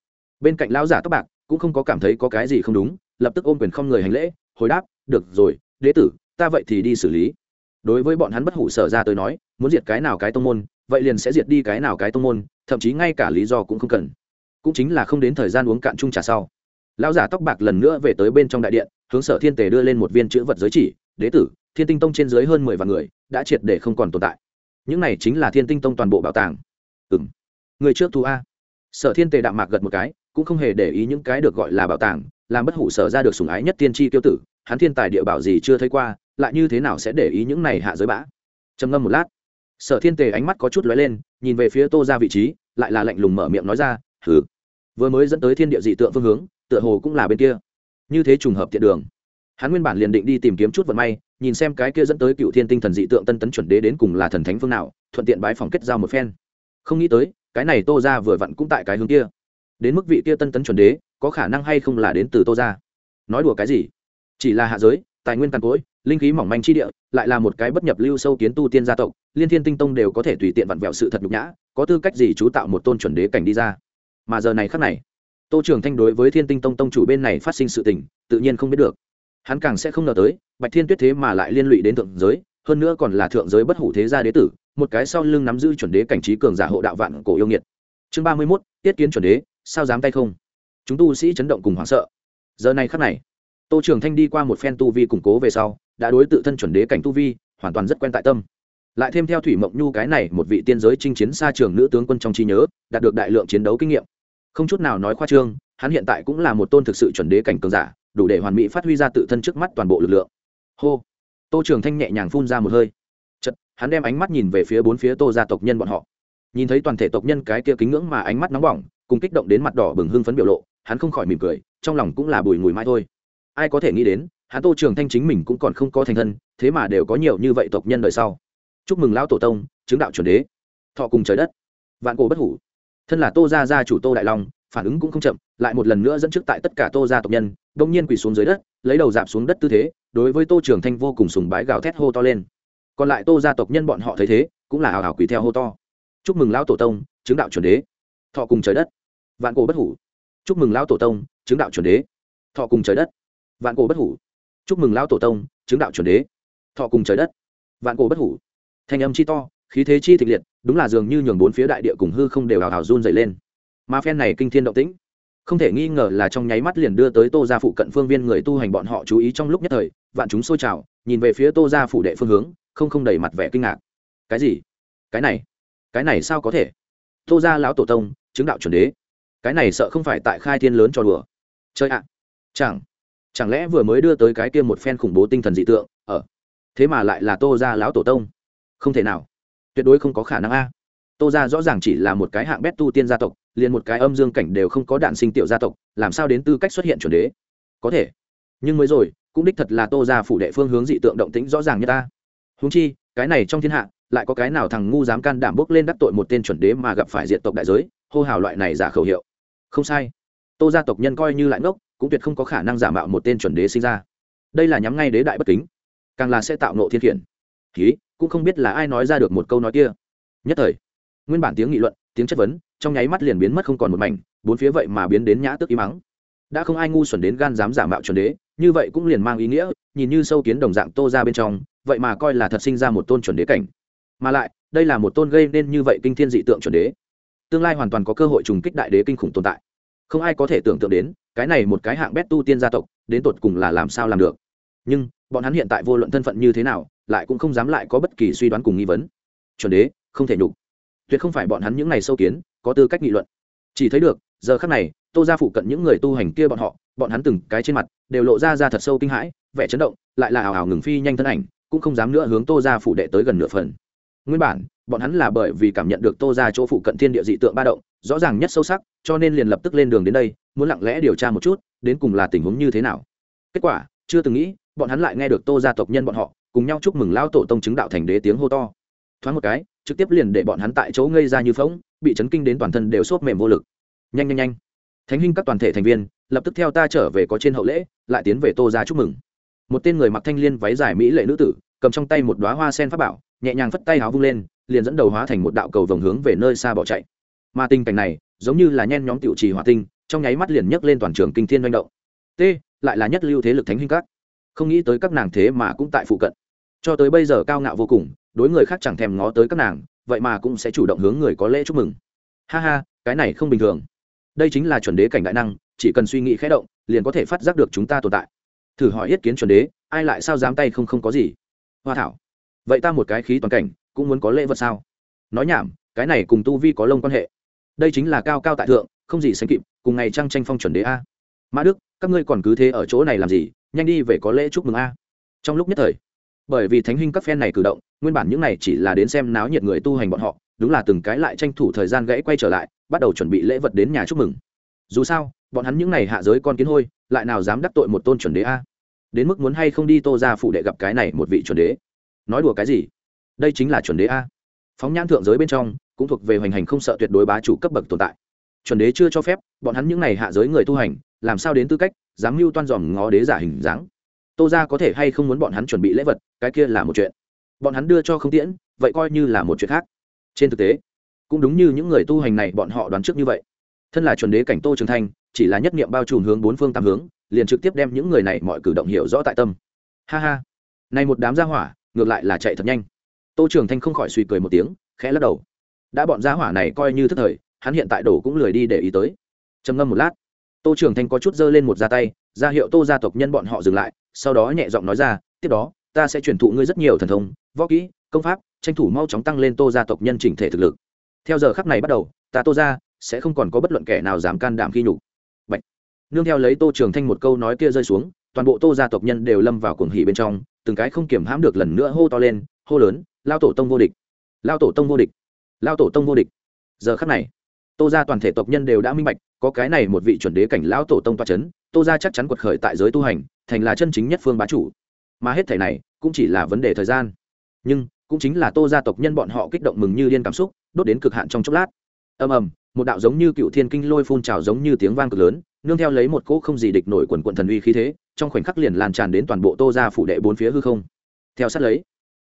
bên cạnh lão giả tóc bạc cũng không có cảm thấy có cái gì không đúng, lập tức ôm quyền không người hành lễ, hồi đáp, được rồi, đế tử, ta vậy thì đi xử lý. Đối với bọn hắn bất hủ sở ra tới nói, muốn diệt cái nào cái tông môn, vậy liền sẽ diệt đi cái nào cái tông môn, thậm chí ngay cả lý do cũng không cần cũng chính là không đến thời gian uống cạn chung trà sau. Lão giả tóc bạc lần nữa về tới bên trong đại điện, hướng sở thiên tề đưa lên một viên chữ vật giới chỉ, đế tử, thiên tinh tông trên dưới hơn mười vạn người, đã triệt để không còn tồn tại. Những này chính là thiên tinh tông toàn bộ bảo tàng. Ừ m người trước thu a. Sở thiên tề đạm mạc gật một cái, cũng không hề để ý những cái được gọi là bảo tàng, làm bất hủ sở ra được sùng ái nhất tiên tri tiêu tử, hắn thiên tài địa bảo gì chưa thấy qua, lại như thế nào sẽ để ý những này hạ giới bã? Trầm ngâm một lát, sở thiên tề ánh mắt có chút lóe lên, nhìn về phía tô ra vị trí, lại là lạnh lùng mở miệng nói ra, hừ vừa mới dẫn tới thiên địa dị tượng phương hướng, tựa hồ cũng là bên kia. Như thế trùng hợp tiện đường. Hắn nguyên bản liền định đi tìm kiếm chút vận may, nhìn xem cái kia dẫn tới cựu thiên tinh thần dị tượng tân tấn chuẩn đế đến cùng là thần thánh phương nào, thuận tiện bái phòng kết giao một phen. Không nghĩ tới, cái này tô ra vừa vặn cũng tại cái hướng kia. Đến mức vị kia tân tấn chuẩn đế, có khả năng hay không là đến từ tô ra nói đùa cái gì? Chỉ là hạ giới, tài nguyên càn cối linh khí mỏng manh chi địa, lại là một cái bất nhập lưu sâu kiến tu tiên gia tộc, liên thiên tinh tông đều có thể tùy tiện vặn vẹo sự thật nhục nhã, có tư cách gì chú tạo một tôn chuẩn đế cảnh đi ra? Mà giờ này khắc này, tô trường thanh đối với thiên tinh tông tông chủ bên này phát sinh sự tình, tự nhiên không biết được. Hắn càng sẽ không ngờ tới, bạch thiên tuyết thế mà lại liên lụy đến thượng giới, hơn nữa còn là thượng giới bất hủ thế gia đế tử, một cái sau lưng nắm giữ chuẩn đế cảnh trí cường giả hộ đạo vạn cổ yêu nghiệt. Chương ba mươi mốt, tiết kiến chuẩn đế, sao dám tay không? Chúng tu sĩ chấn động cùng hoảng sợ. Giờ này khắc này, tô trường thanh đi qua một phen tu vi củng cố về sau, đã đối tự thân chuẩn đế cảnh tu vi, hoàn toàn rất quen tại tâm. Lại thêm theo thủy mộng nhu cái này một vị tiên giới chinh chiến xa trường nữ tướng quân trong trí nhớ, đạt được đại lượng chiến đấu kinh nghiệm không chút nào nói khoa trương, hắn hiện tại cũng là một tôn thực sự chuẩn đế cảnh cường giả, đủ để hoàn mỹ phát huy ra tự thân trước mắt toàn bộ lực lượng. Hô. Tô trường thanh nhẹ nhàng phun ra một hơi. Chật hắn đem ánh mắt nhìn về phía bốn phía tô gia tộc nhân bọn họ. Nhìn thấy toàn thể tộc nhân cái kia kính ngưỡng mà ánh mắt nóng bỏng, cùng kích động đến mặt đỏ bừng hưng phấn biểu lộ, hắn không khỏi mỉm cười, trong lòng cũng là bùi ngùi mai thôi. Ai có thể nghĩ đến, hắn tô trường thanh chính mình cũng còn không có thành thân, thế mà đều có nhiều như vậy tộc nhân đời sau. Chúc mừng lão tổ tông, chứng đạo chuẩn đế. Thọ cùng trời đất. Vạn cổ bất hủ thân là tô gia gia chủ tô đại long, phản ứng cũng không chậm, lại một lần nữa dẫn trước tại tất cả tô gia tộc nhân đông nhiên quỳ xuống dưới đất, lấy đầu dạp xuống đất tư thế, đối với tô trường thanh vô cùng sùng bái gào thét hô to lên. Còn lại tô gia tộc nhân bọn họ thấy thế, cũng là hào hào quỳ theo hô to. Chúc mừng lão tổ tông, chứng đạo chuẩn đế. Thọ cùng trời đất. Vạn cổ bất hủ. Chúc mừng lão tổ tông, chứng đạo chuẩn đế. Thọ cùng trời đất. Vạn cổ bất hủ. Chúc mừng lão tổ tông, chứng đạo chuẩn đế. Thọ cùng trời đất. Vạn cổ bất hủ. Thanh âm chi to, khí thế chi thịnh liệt đúng là dường như nhường bốn phía đại địa cùng hư không đều hào hào run dày lên. Mà phen này kinh thiên động tĩnh, không thể nghi ngờ là trong nháy mắt liền đưa tới tô gia phụ cận phương viên người tu hành bọn họ chú ý trong lúc nhất thời, vạn chúng xôi trào, nhìn về phía tô gia phủ đệ phương hướng, không không đầy mặt vẻ kinh ngạc. Cái gì? Cái này? Cái này sao có thể? Tô gia lão tổ tông, chứng đạo chuẩn đế. Cái này sợ không phải tại khai thiên lớn cho đùa. Chơi ạ. Chẳng. Chẳng lẽ vừa mới đưa tới cái kia một phen khủng bố tinh thần dị tượng, ở? Thế mà lại là tô gia lão tổ tông. Không thể nào tuyệt đối không có khả năng a. Tô gia rõ ràng chỉ là một cái hạng bét tu tiên gia tộc, liền một cái âm dương cảnh đều không có đạn sinh tiểu gia tộc, làm sao đến tư cách xuất hiện chuẩn đế? Có thể. Nhưng mới rồi, cũng đích thật là tô gia phủ đệ phương hướng dị tượng động tĩnh rõ ràng như ta. Húng chi, cái này trong thiên hạ, lại có cái nào thằng ngu dám can đảm bước lên đắc tội một tên chuẩn đế mà gặp phải diện tộc đại giới, hô hào loại này giả khẩu hiệu. Không sai. Tô gia tộc nhân coi như lại ngốc, cũng tuyệt không có khả năng giả mạo một tên chuẩn đế sinh ra. Đây là nhắm ngay đế đại bất kính. Càng là sẽ tạo nộ thiên khiển ký cũng không biết là ai nói ra được một câu nói kia. Nhất thời, nguyên bản tiếng nghị luận, tiếng chất vấn, trong nháy mắt liền biến mất không còn một mảnh, bốn phía vậy mà biến đến nhã tức im mắng đã không ai ngu xuẩn đến gan dám giả mạo chuẩn đế, như vậy cũng liền mang ý nghĩa, nhìn như sâu kiến đồng dạng tô ra bên trong, vậy mà coi là thật sinh ra một tôn chuẩn đế cảnh. Mà lại, đây là một tôn gây nên như vậy kinh thiên dị tượng chuẩn đế. Tương lai hoàn toàn có cơ hội trùng kích đại đế kinh khủng tồn tại. Không ai có thể tưởng tượng đến, cái này một cái hạng bét tu tiên gia tộc, đến tột cùng là làm sao làm được. Nhưng, bọn hắn hiện tại vô luận thân phận như thế nào lại cũng không dám lại có bất kỳ suy đoán cùng nghi vấn. Chuẩn đế, không thể nhục. Tuyệt không phải bọn hắn những này sâu kiến, có tư cách nghị luận. Chỉ thấy được, giờ khắc này, tô ra phụ cận những người tu hành kia bọn họ, bọn hắn từng cái trên mặt, đều lộ ra ra thật sâu kinh hãi, vẻ chấn động, lại là ảo ảo ngừng phi nhanh thân ảnh, cũng không dám nữa hướng tô ra phủ đệ tới gần nửa phần. Nguyên bản, bọn hắn là bởi vì cảm nhận được tô ra chỗ phụ cận thiên địa dị tượng ba động, rõ ràng nhất sâu sắc, cho nên liền lập tức lên đường đến đây, muốn lặng lẽ điều tra một chút, đến cùng là tình huống như thế nào. Kết quả, chưa từng nghĩ bọn hắn lại nghe được tô gia tộc nhân bọn họ cùng nhau chúc mừng lao tổ tông chứng đạo thành đế tiếng hô to. Thoáng một cái, trực tiếp liền để bọn hắn tại chỗ ngây ra như phóng bị chấn kinh đến toàn thân đều xốp mềm vô lực. Nhanh nhanh nhanh. Thánh huynh các toàn thể thành viên, lập tức theo ta trở về có trên hậu lễ, lại tiến về tô ra chúc mừng. Một tên người mặc thanh liên váy dài mỹ lệ nữ tử, cầm trong tay một đoá hoa sen pháp bảo, nhẹ nhàng phất tay áo vung lên, liền dẫn đầu hóa thành một đạo cầu vồng hướng về nơi xa bỏ chạy. Mà tình cảnh này, giống như là nhen nhóm tiểu trì hỏa tinh, trong nháy mắt liền nhấc lên toàn trường kinh thiên manh động. T, lại là nhất lưu thế lực thánh huynh các không nghĩ tới các nàng thế mà cũng tại phụ cận. Cho tới bây giờ cao ngạo vô cùng, đối người khác chẳng thèm ngó tới các nàng, vậy mà cũng sẽ chủ động hướng người có lễ chúc mừng. Ha ha, cái này không bình thường. Đây chính là chuẩn đế cảnh đại năng, chỉ cần suy nghĩ khẽ động, liền có thể phát giác được chúng ta tồn tại. Thử hỏi yết kiến chuẩn đế, ai lại sao dám tay không không có gì? Hoa thảo, vậy ta một cái khí toàn cảnh, cũng muốn có lễ vật sao? Nói nhảm, cái này cùng tu vi có lông quan hệ. Đây chính là cao cao tại thượng, không gì sánh kịp, cùng ngày trăng tranh phong chuẩn đế a. Mã đức, các ngươi còn cứ thế ở chỗ này làm gì? Nhanh đi về có lễ chúc mừng a. Trong lúc nhất thời, bởi vì thánh huynh các phen này cử động, nguyên bản những này chỉ là đến xem náo nhiệt người tu hành bọn họ, đúng là từng cái lại tranh thủ thời gian gãy quay trở lại, bắt đầu chuẩn bị lễ vật đến nhà chúc mừng. Dù sao, bọn hắn những này hạ giới con kiến hôi, lại nào dám đắc tội một tôn chuẩn đế a? Đến mức muốn hay không đi tô ra phụ đệ gặp cái này một vị chuẩn đế? Nói đùa cái gì? Đây chính là chuẩn đế a. Phóng nhãn thượng giới bên trong, cũng thuộc về hoành hành không sợ tuyệt đối bá chủ cấp bậc tồn tại. Chuẩn đế chưa cho phép, bọn hắn những n à y hạ giới người tu hành làm sao đến tư cách dám mưu toan dòm ngó đế giả hình dáng? Tô ra có thể hay không muốn bọn hắn chuẩn bị lễ vật, cái kia là một chuyện. Bọn hắn đưa cho không tiễn, vậy coi như là một chuyện khác. Trên thực tế, cũng đúng như những người tu hành này bọn họ đoán trước như vậy. Thân là chuẩn đế cảnh tô trường thanh, chỉ là nhất nghiệm bao trùm hướng bốn phương tám hướng, liền trực tiếp đem những người này mọi cử động hiểu rõ tại tâm. Ha ha. Này một đám gia hỏa, ngược lại là chạy thật nhanh. Tô trường thanh không khỏi suy cười một tiếng, khẽ lắc đầu. Đã bọn gia hỏa này coi như thức thời, hắn hiện tại đổ cũng lười đi để ý tới. Trầm ngâm một lát tô trường thanh có chút giơ lên một ra tay, ra hiệu tô gia tộc nhân bọn họ dừng lại, sau đó nhẹ giọng nói ra, tiếp đó, ta sẽ truyền thụ ngươi rất nhiều thần thông, võ kỹ, công pháp, tranh thủ mau chóng tăng lên tô gia tộc nhân chỉnh thể thực lực. Theo giờ khắc này bắt đầu, ta tô gia sẽ không còn có bất luận kẻ nào dám can đảm khi nhục. Bạch. nương theo lấy tô trường thanh một câu nói kia rơi xuống, toàn bộ tô gia tộc nhân đều lâm vào cuồng hỉ bên trong, từng cái không kiểm hãm được lần nữa hô to lên, hô lớn, lao tổ tông vô địch! Lao tổ tông vô địch! Lao tổ tông vô địch! Giờ khắc này tô gia toàn thể tộc nhân đều đã minh bạch, có cái này một vị chuẩn đế cảnh lão tổ tông toa c h ấ n tô gia chắc chắn quật khởi tại giới tu hành, thành là chân chính nhất phương bá chủ. Mà hết thể này, cũng chỉ là vấn đề thời gian. Nhưng, cũng chính là tô gia tộc nhân bọn họ kích động mừng như điên cảm xúc, đốt đến cực hạn trong chốc lát. Ầm ầm, một đạo giống như cựu thiên kinh lôi phun trào giống như tiếng vang cực lớn, nương theo lấy một cỗ không gì địch nổi quần quận thần uy khí thế, trong khoảnh khắc liền lan tràn đến toàn bộ tô gia phủ đệ bốn phía hư không. Theo sát lấy,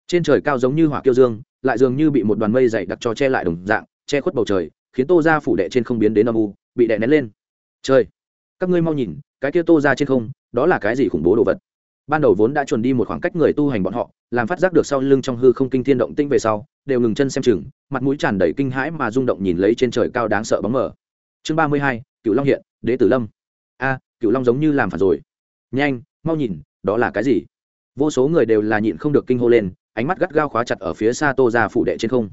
trên trời cao giống như hỏa kiêu dương, lại dường như bị một đoàn mây dày đặc cho che lại đồng dạng, che khuất bầu trời khiến tô ra phủ đệ trên không biến đến âm u, bị đè nén lên. Trời, các ngươi mau nhìn, cái kia tô ra trên không, đó là cái gì khủng bố đồ vật? Ban đầu vốn đã chuẩn đi một khoảng cách người tu hành bọn họ, làm phát giác được sau lưng trong hư không kinh thiên động tinh về sau, đều ngừng chân xem chừng, mặt mũi tràn đầy kinh hãi mà rung động nhìn lấy trên trời cao đáng sợ bóng mờ. Chương ba mươi hai cựu long hiện, đế tử lâm. A cựu long giống như làm phản rồi. Nhanh, mau nhìn, đó là cái gì? Vô số người đều là nhịn không được kinh hô lên, ánh mắt gắt gao khóa chặt ở phía xa tô ra phủ đệ trên không.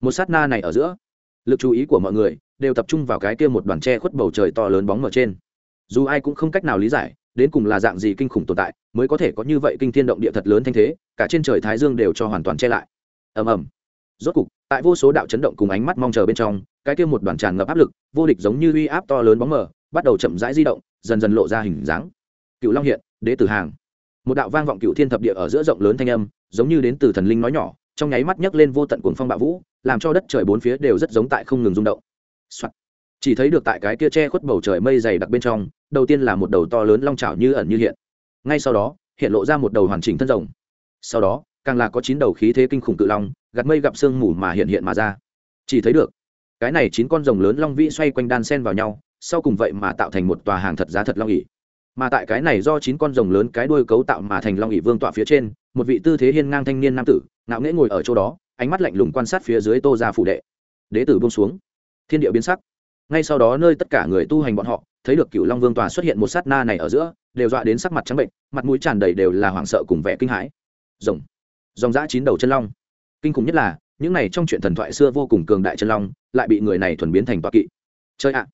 Một sát na này ở giữa lực chú ý của mọi người đều tập trung vào cái kia một đoàn tre khuất bầu trời to lớn bóng mở trên. Dù ai cũng không cách nào lý giải, đến cùng là dạng gì kinh khủng tồn tại mới có thể có như vậy kinh thiên động địa thật lớn thanh thế, cả trên trời thái dương đều cho hoàn toàn che lại. Ầm ầm. Rốt cục, tại vô số đạo chấn động cùng ánh mắt mong chờ bên trong, cái kia một đoàn tràn ngập áp lực, vô địch giống như uy áp to lớn bóng mờ, bắt đầu chậm rãi di động, dần dần lộ ra hình dáng. Cựu long hiện, đế tử hàng. Một đạo vang vọng cựu thiên thập địa ở giữa rộng lớn thanh âm, giống như đến từ thần linh nói nhỏ, trong nháy mắt nhấc lên vô tận cuồng phong bạo vũ làm cho đất trời bốn phía đều rất giống tại không ngừng rung động、Soạn. chỉ thấy được tại cái kia che khuất bầu trời mây dày đặc bên trong, đầu tiên là một đầu to lớn long trào như ẩn như hiện. Ngay sau đó, hiện lộ ra một đầu hoàn chỉnh thân rồng. Sau đó, càng là có chín đầu khí thế kinh khủng tự long, gạt mây gặp sương mù mà hiện hiện mà ra. Chỉ thấy được, cái này chín con rồng lớn long vĩ xoay quanh đan sen vào nhau, sau cùng vậy mà tạo thành một tòa hàng thật giá thật long ỉ mà tại cái này do chín con rồng lớn cái đuôi cấu tạo mà thành long ỉ vương tọa phía trên, một vị tư thế hiên ngang thanh niên nam tử, ngạo nghễ ngồi ở chỗ đó ánh mắt lạnh lùng quan sát phía dưới tô ra phủ đệ. Đế tử buông xuống. Thiên địa biến sắc. Ngay sau đó nơi tất cả người tu hành bọn họ, thấy được cựu long vương tòa xuất hiện một sát na này ở giữa, đều dọa đến sắc mặt trắng bệnh, mặt mũi tràn đầy đều là hoảng sợ cùng vẻ kinh hãi. Rồng. Dòng dã chín đầu chân long. Kinh khủng nhất là, những này trong chuyện thần thoại xưa vô cùng cường đại chân long, lại bị người này thuần biến thành toa kỵ. Chơi ạ.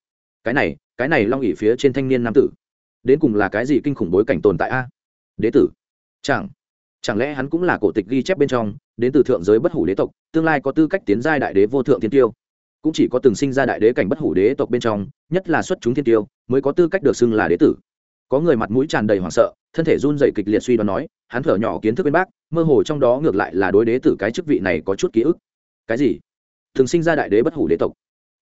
Cái này cái này long ỉ phía trên thanh niên nam tử. Đến cùng là cái gì kinh khủng bối cảnh tồn tại a? Đế tử. Chẳng chẳng lẽ hắn cũng là cổ tịch ghi chép bên trong, đến từ thượng giới bất hủ đế tộc, tương lai có tư cách tiến giai đại đế vô thượng thiên tiêu? Cũng chỉ có từng sinh ra đại đế cảnh bất hủ đế tộc bên trong, nhất là xuất chúng thiên tiêu, mới có tư cách được xưng là đế tử. Có người mặt mũi tràn đầy hoảng sợ, thân thể run dày kịch liệt suy đoán nói, hắn thở nhỏ kiến thức bên bác, mơ hồ trong đó ngược lại là đối đế tử cái chức vị này có chút ký ức. Cái gì? Thường sinh ra đại đế bất hủ đế tộc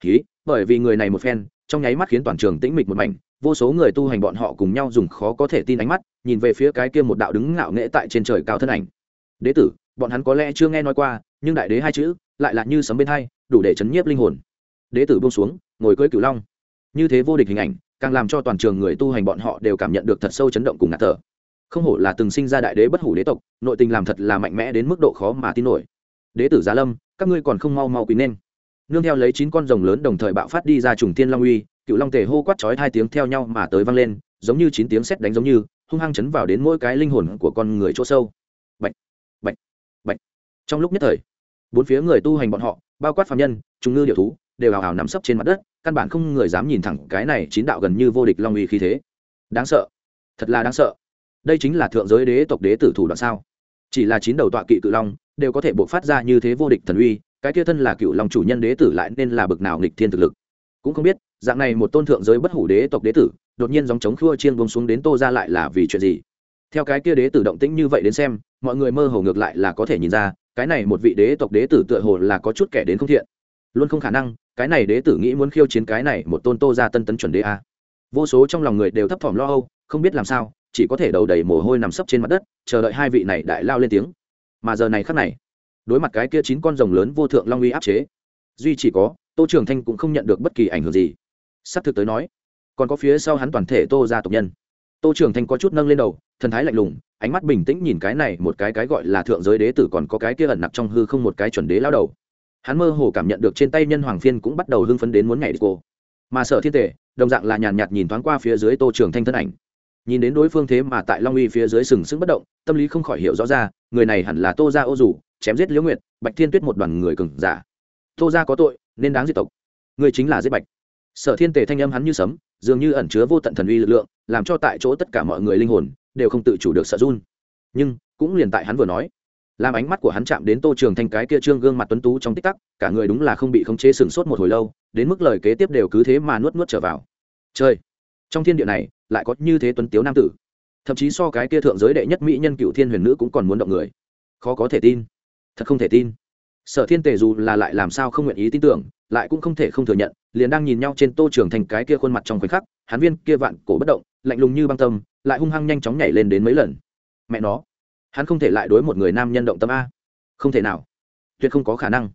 ký bởi vì người này một phen, trong nháy mắt khiến toàn trường tĩnh mịch một mảnh, vô số người tu hành bọn họ cùng nhau dùng khó có thể tin ánh mắt, nhìn về phía cái kia một đạo đứng ngạo nghễ tại trên trời cao thân ảnh. Đế tử, bọn hắn có lẽ chưa nghe nói qua, nhưng đại đế hai chữ lại là như sấm bên hai, đủ để chấn nhiếp linh hồn. Đế tử buông xuống, ngồi cưỡi cửu long. Như thế vô địch hình ảnh, càng làm cho toàn trường người tu hành bọn họ đều cảm nhận được thật sâu chấn động cùng ngạt thở. Không hổ là từng sinh ra đại đế bất hủ đế tộc, nội tình làm thật là mạnh mẽ đến mức độ khó mà tin nổi. Đế tử giá lâm, các ngươi còn không mau mau quý nên nương theo lấy chín con rồng lớn đồng thời bạo phát đi ra trùng tiên long uy, cựu long tề hô quát chói hai tiếng theo nhau mà tới vang lên, giống như chín tiếng sét đánh giống như, hung hăng chấn vào đến mỗi cái linh hồn của con người chỗ sâu. Bệnh bệnh bệnh trong lúc nhất thời, bốn phía người tu hành bọn họ, bao quát phạm nhân trung ngư điệu thú, đều hào hào nắm sấp trên mặt đất, căn bản không người dám nhìn thẳng cái này chín đạo gần như vô địch long uy khí thế. Đáng sợ. Thật là đáng sợ. Đây chính là thượng giới đế tộc đế tử thủ đoạn sao? Chỉ là chín đầu tọa kỵ cự long, đều có thể buộc phát ra như thế vô địch thần uy cái kia thân là cựu long chủ nhân đế tử lại nên là bực nào nghịch thiên thực lực. Cũng không biết, dạng này một tôn thượng giới bất hủ đế tộc đế tử, đột nhiên dòng chống khua chiên bông xuống đến tô ra lại là vì chuyện gì? Theo cái kia đế tử động tĩnh như vậy đến xem, mọi người mơ hồ ngược lại là có thể nhìn ra, cái này một vị đế tộc đế tử tựa hồ là có chút kẻ đến không thiện. Luôn không khả năng, cái này đế tử nghĩ muốn khiêu chiến cái này một tôn tô ra tân tấn chuẩn đế a. Vô số trong lòng người đều thấp thỏm lo âu, không biết làm sao, chỉ có thể đầu đầy mồ hôi nằm sấp trên mặt đất, chờ đợi hai vị này đại lao lên tiếng. Mà giờ này khắc này đối mặt cái kia chín con rồng lớn vô thượng long uy áp chế. Duy chỉ có, tô trường thanh cũng không nhận được bất kỳ ảnh hưởng gì. S ắ c thực tới nói, còn có phía sau hắn toàn thể tô gia tộc nhân. Tô trường thanh có chút nâng lên đầu, thần thái lạnh lùng, ánh mắt bình tĩnh nhìn cái này một cái cái gọi là thượng giới đế tử còn có cái kia ẩn nặc trong hư không một cái chuẩn đế lao đầu. Hắn mơ hồ cảm nhận được trên tay nhân hoàng phiên cũng bắt đầu hưng phấn đến muốn nhảy đi cô. Mà sở thiên tể, đồng dạng là nhàn nhạt nhìn thoáng qua phía dưới tô trường thanh thân ảnh. Nhìn đến đối phương thế mà tại long uy phía dưới sừng sững bất động, tâm lý không khỏi hiểu rõ ra người này hẳn là tô gia ô dù, chém giết liễu nguyệt, bạch thiên tuyết một đoàn người cừng giả. Tô gia có tội, nên đáng diệt tộc. Người chính là giết bạch. Sở thiên tề thanh âm hắn như sấm, dường như ẩn chứa vô tận thần uy lực lượng, làm cho tại chỗ tất cả mọi người linh hồn đều không tự chủ được sợ run. Nhưng, cũng liền tại hắn vừa nói, làm ánh mắt của hắn chạm đến tô trường thanh cái kia trương gương mặt tuấn tú trong tích tắc, cả người đúng là không bị khống chế sừng sốt một hồi lâu, đến mức lời kế tiếp đều cứ thế mà nuốt nuốt trở vào. Chơi trong thiên địa này lại có như thế tuấn tiếu nam tử thậm chí so cái kia thượng giới đệ nhất mỹ nhân cựu thiên huyền nữ cũng còn muốn động người. Khó có thể tin. Thật không thể tin. Sở thiên tề dù là lại làm sao không nguyện ý tin tưởng, lại cũng không thể không thừa nhận, liền đang nhìn nhau trên tô trường thành cái kia khuôn mặt trong khoảnh khắc, hắn viên kia vạn cổ bất động, lạnh lùng như băng tâm, lại hung hăng nhanh chóng nhảy lên đến mấy lần. Mẹ nó, hắn không thể lại đối một người nam nhân động tâm a. Không thể nào. Tuyệt không có khả năng.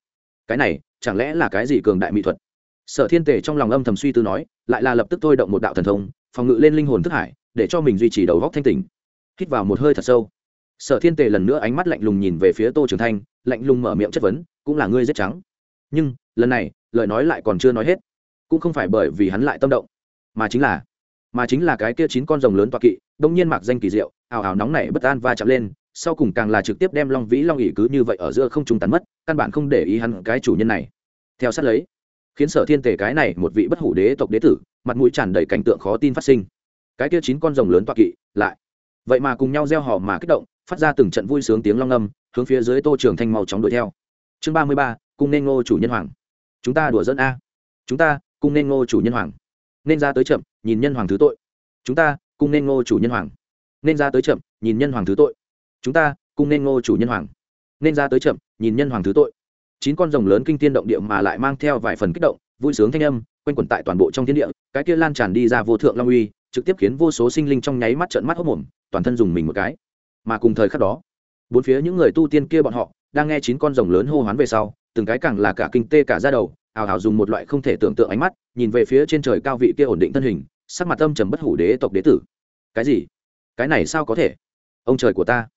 Cái này, chẳng lẽ là cái gì cường đại mỹ thuật? Sở thiên tề trong lòng âm thầm suy tư nói, lại là lập tức thôi động một đạo thần thông, phòng ngự lên linh hồn thức hải để cho mình duy trì đầu góc thanh tỉnh. Hít vào một hơi thật sâu. Sở thiên tề lần nữa ánh mắt lạnh lùng nhìn về phía tô trường thanh, lạnh lùng mở miệng chất vấn, cũng là ngươi rất trắng. Nhưng, lần này, lời nói lại còn chưa nói hết. Cũng không phải bởi vì hắn lại tâm động, mà chính là, mà chính là cái kia chín con rồng lớn toa kỵ, đông nhiên mặc danh kỳ diệu, ào ào nóng nảy bất an va chạm lên, sau cùng càng là trực tiếp đem long vĩ long ỉ cứ như vậy ở giữa không trung tắn mất, căn bản không để ý hắn cái chủ nhân này. Theo sát lấy, khiến sở thiên tề cái này một vị bất hủ đế tộc đế tử, mặt mũi tràn đầy cảnh tượng khó tin phát sinh cái kia chín con rồng lớn toa kỵ lại. Vậy mà cùng nhau gieo hò mà kích động, phát ra từng trận vui sướng tiếng long âm, hướng phía dưới tô trường thanh màu chóng đuổi theo. Chương ba mươi ba cung nên ngô chủ nhân hoàng. Chúng ta đùa dẫn a. Chúng ta cung nên ngô chủ nhân hoàng. Nên ra tới chậm, nhìn nhân hoàng thứ tội. Chúng ta cung nên ngô chủ nhân hoàng. Nên ra tới chậm, nhìn nhân hoàng thứ tội. Chúng ta cung nên ngô chủ nhân hoàng. Nên ra tới chậm, nhìn nhân hoàng thứ tội. Chín con rồng lớn kinh tiên động địa mà lại mang theo vài phần kích động, vui sướng thanh âm, quanh quẩn tại toàn bộ trong thiên địa, cái kia lan tràn đi ra vô thượng long uy trực tiếp khiến vô số sinh linh trong nháy mắt trợn mắt hốc mồm toàn thân dùng mình một cái. Mà cùng thời khắc đó, bốn phía những người tu tiên kia bọn họ, đang nghe chín con rồng lớn hô hoán về sau, từng cái càng là cả kinh tê cả ra đầu, ào ào dùng một loại không thể tưởng tượng ánh mắt, nhìn về phía trên trời cao vị kia ổn định thân hình, sắc mặt âm trầm bất hủ đế tộc đế tử. Cái gì? Cái này sao có thể? Ông trời của ta.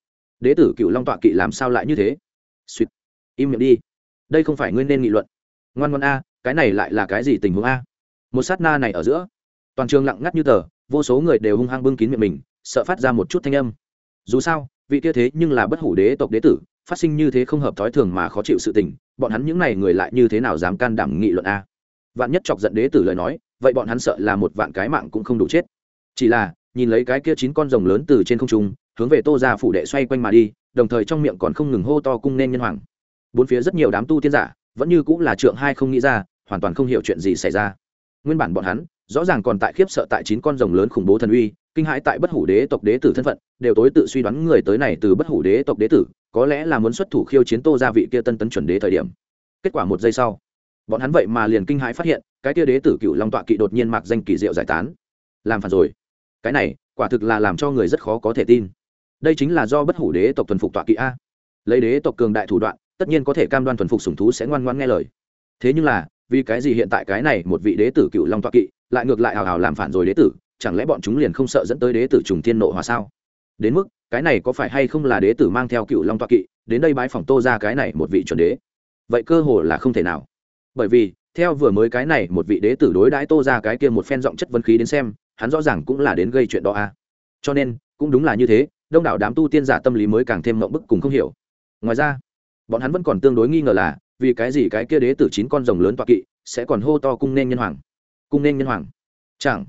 Đế tử cựu long tọa kỵ làm sao lại như thế? Suýt. Im miệng đi. Đây không phải nguyên nên nghị luận. Ngoan ngoan a, cái này lại là cái gì tình huống a? Một sát na này ở giữa, toàn trường lặng ngắt như tờ vô số người đều hung hăng bưng kín miệng mình, sợ phát ra một chút thanh âm. Dù sao, vị kia thế nhưng là bất hủ đế tộc đế tử, phát sinh như thế không hợp thói thường mà khó chịu sự tình, bọn hắn những n à y người lại như thế nào dám can đảm nghị luận a? Vạn nhất chọc giận đế tử lời nói, vậy bọn hắn sợ là một vạn cái mạng cũng không đủ chết. Chỉ là, nhìn lấy cái kia chín con rồng lớn từ trên không trung, hướng về tô ra phủ đệ xoay quanh mà đi, đồng thời trong miệng còn không ngừng hô to cung nên nhân hoàng. Bốn phía rất nhiều đám tu tiên giả, vẫn như cũng là trượng hai không nghĩ ra, hoàn toàn không hiểu chuyện gì xảy ra nguyên bản bọn hắn, rõ ràng còn tại khiếp sợ tại chín con rồng lớn khủng bố thần uy, kinh hãi tại bất hủ đế tộc đế tử thân phận, đều tối tự suy đoán người tới này từ bất hủ đế tộc đế tử, có lẽ là muốn xuất thủ khiêu chiến tô gia vị kia tân tấn chuẩn đế thời điểm. Kết quả một giây sau, bọn hắn vậy mà liền kinh hãi phát hiện, cái kia đế tử cựu long tọa kỵ đột nhiên mặc danh kỳ diệu giải tán. Làm phản rồi. Cái này, quả thực là làm cho người rất khó có thể tin. Đây chính là do bất hủ đế tộc thuần phục tọa kỵ a. Lấy đế tộc cường đại thủ đoạn, tất nhiên có thể cam đoan thuần phục sủng thú sẽ ngoan ngoan nghe lời. Thế nhưng là vì cái gì hiện tại cái này một vị đế tử cựu long toa kỵ lại ngược lại hào hào làm phản rồi đế tử, chẳng lẽ bọn chúng liền không sợ dẫn tới đế tử trùng thiên nộ hòa sao? Đến mức, cái này có phải hay không là đế tử mang theo cựu long toa kỵ, đến đây bái phòng tô ra cái này một vị chuẩn đế? Vậy cơ hồ là không thể nào. Bởi vì, theo vừa mới cái này một vị đế tử đối đãi tô ra cái kia một phen giọng chất vân khí đến xem, hắn rõ ràng cũng là đến gây chuyện đó a. À. cho nên, cũng đúng là như thế, đông đảo đám tu tiên giả tâm lý mới càng thêm mộng bức cùng không hiểu. Ngoài ra, bọn hắn vẫn còn tương đối nghi ngờ là vì cái gì cái kia đế tử chín con rồng lớn toạc kỵ sẽ còn hô to cung nên nhân hoàng? Cung nên nhân hoàng? Chẳng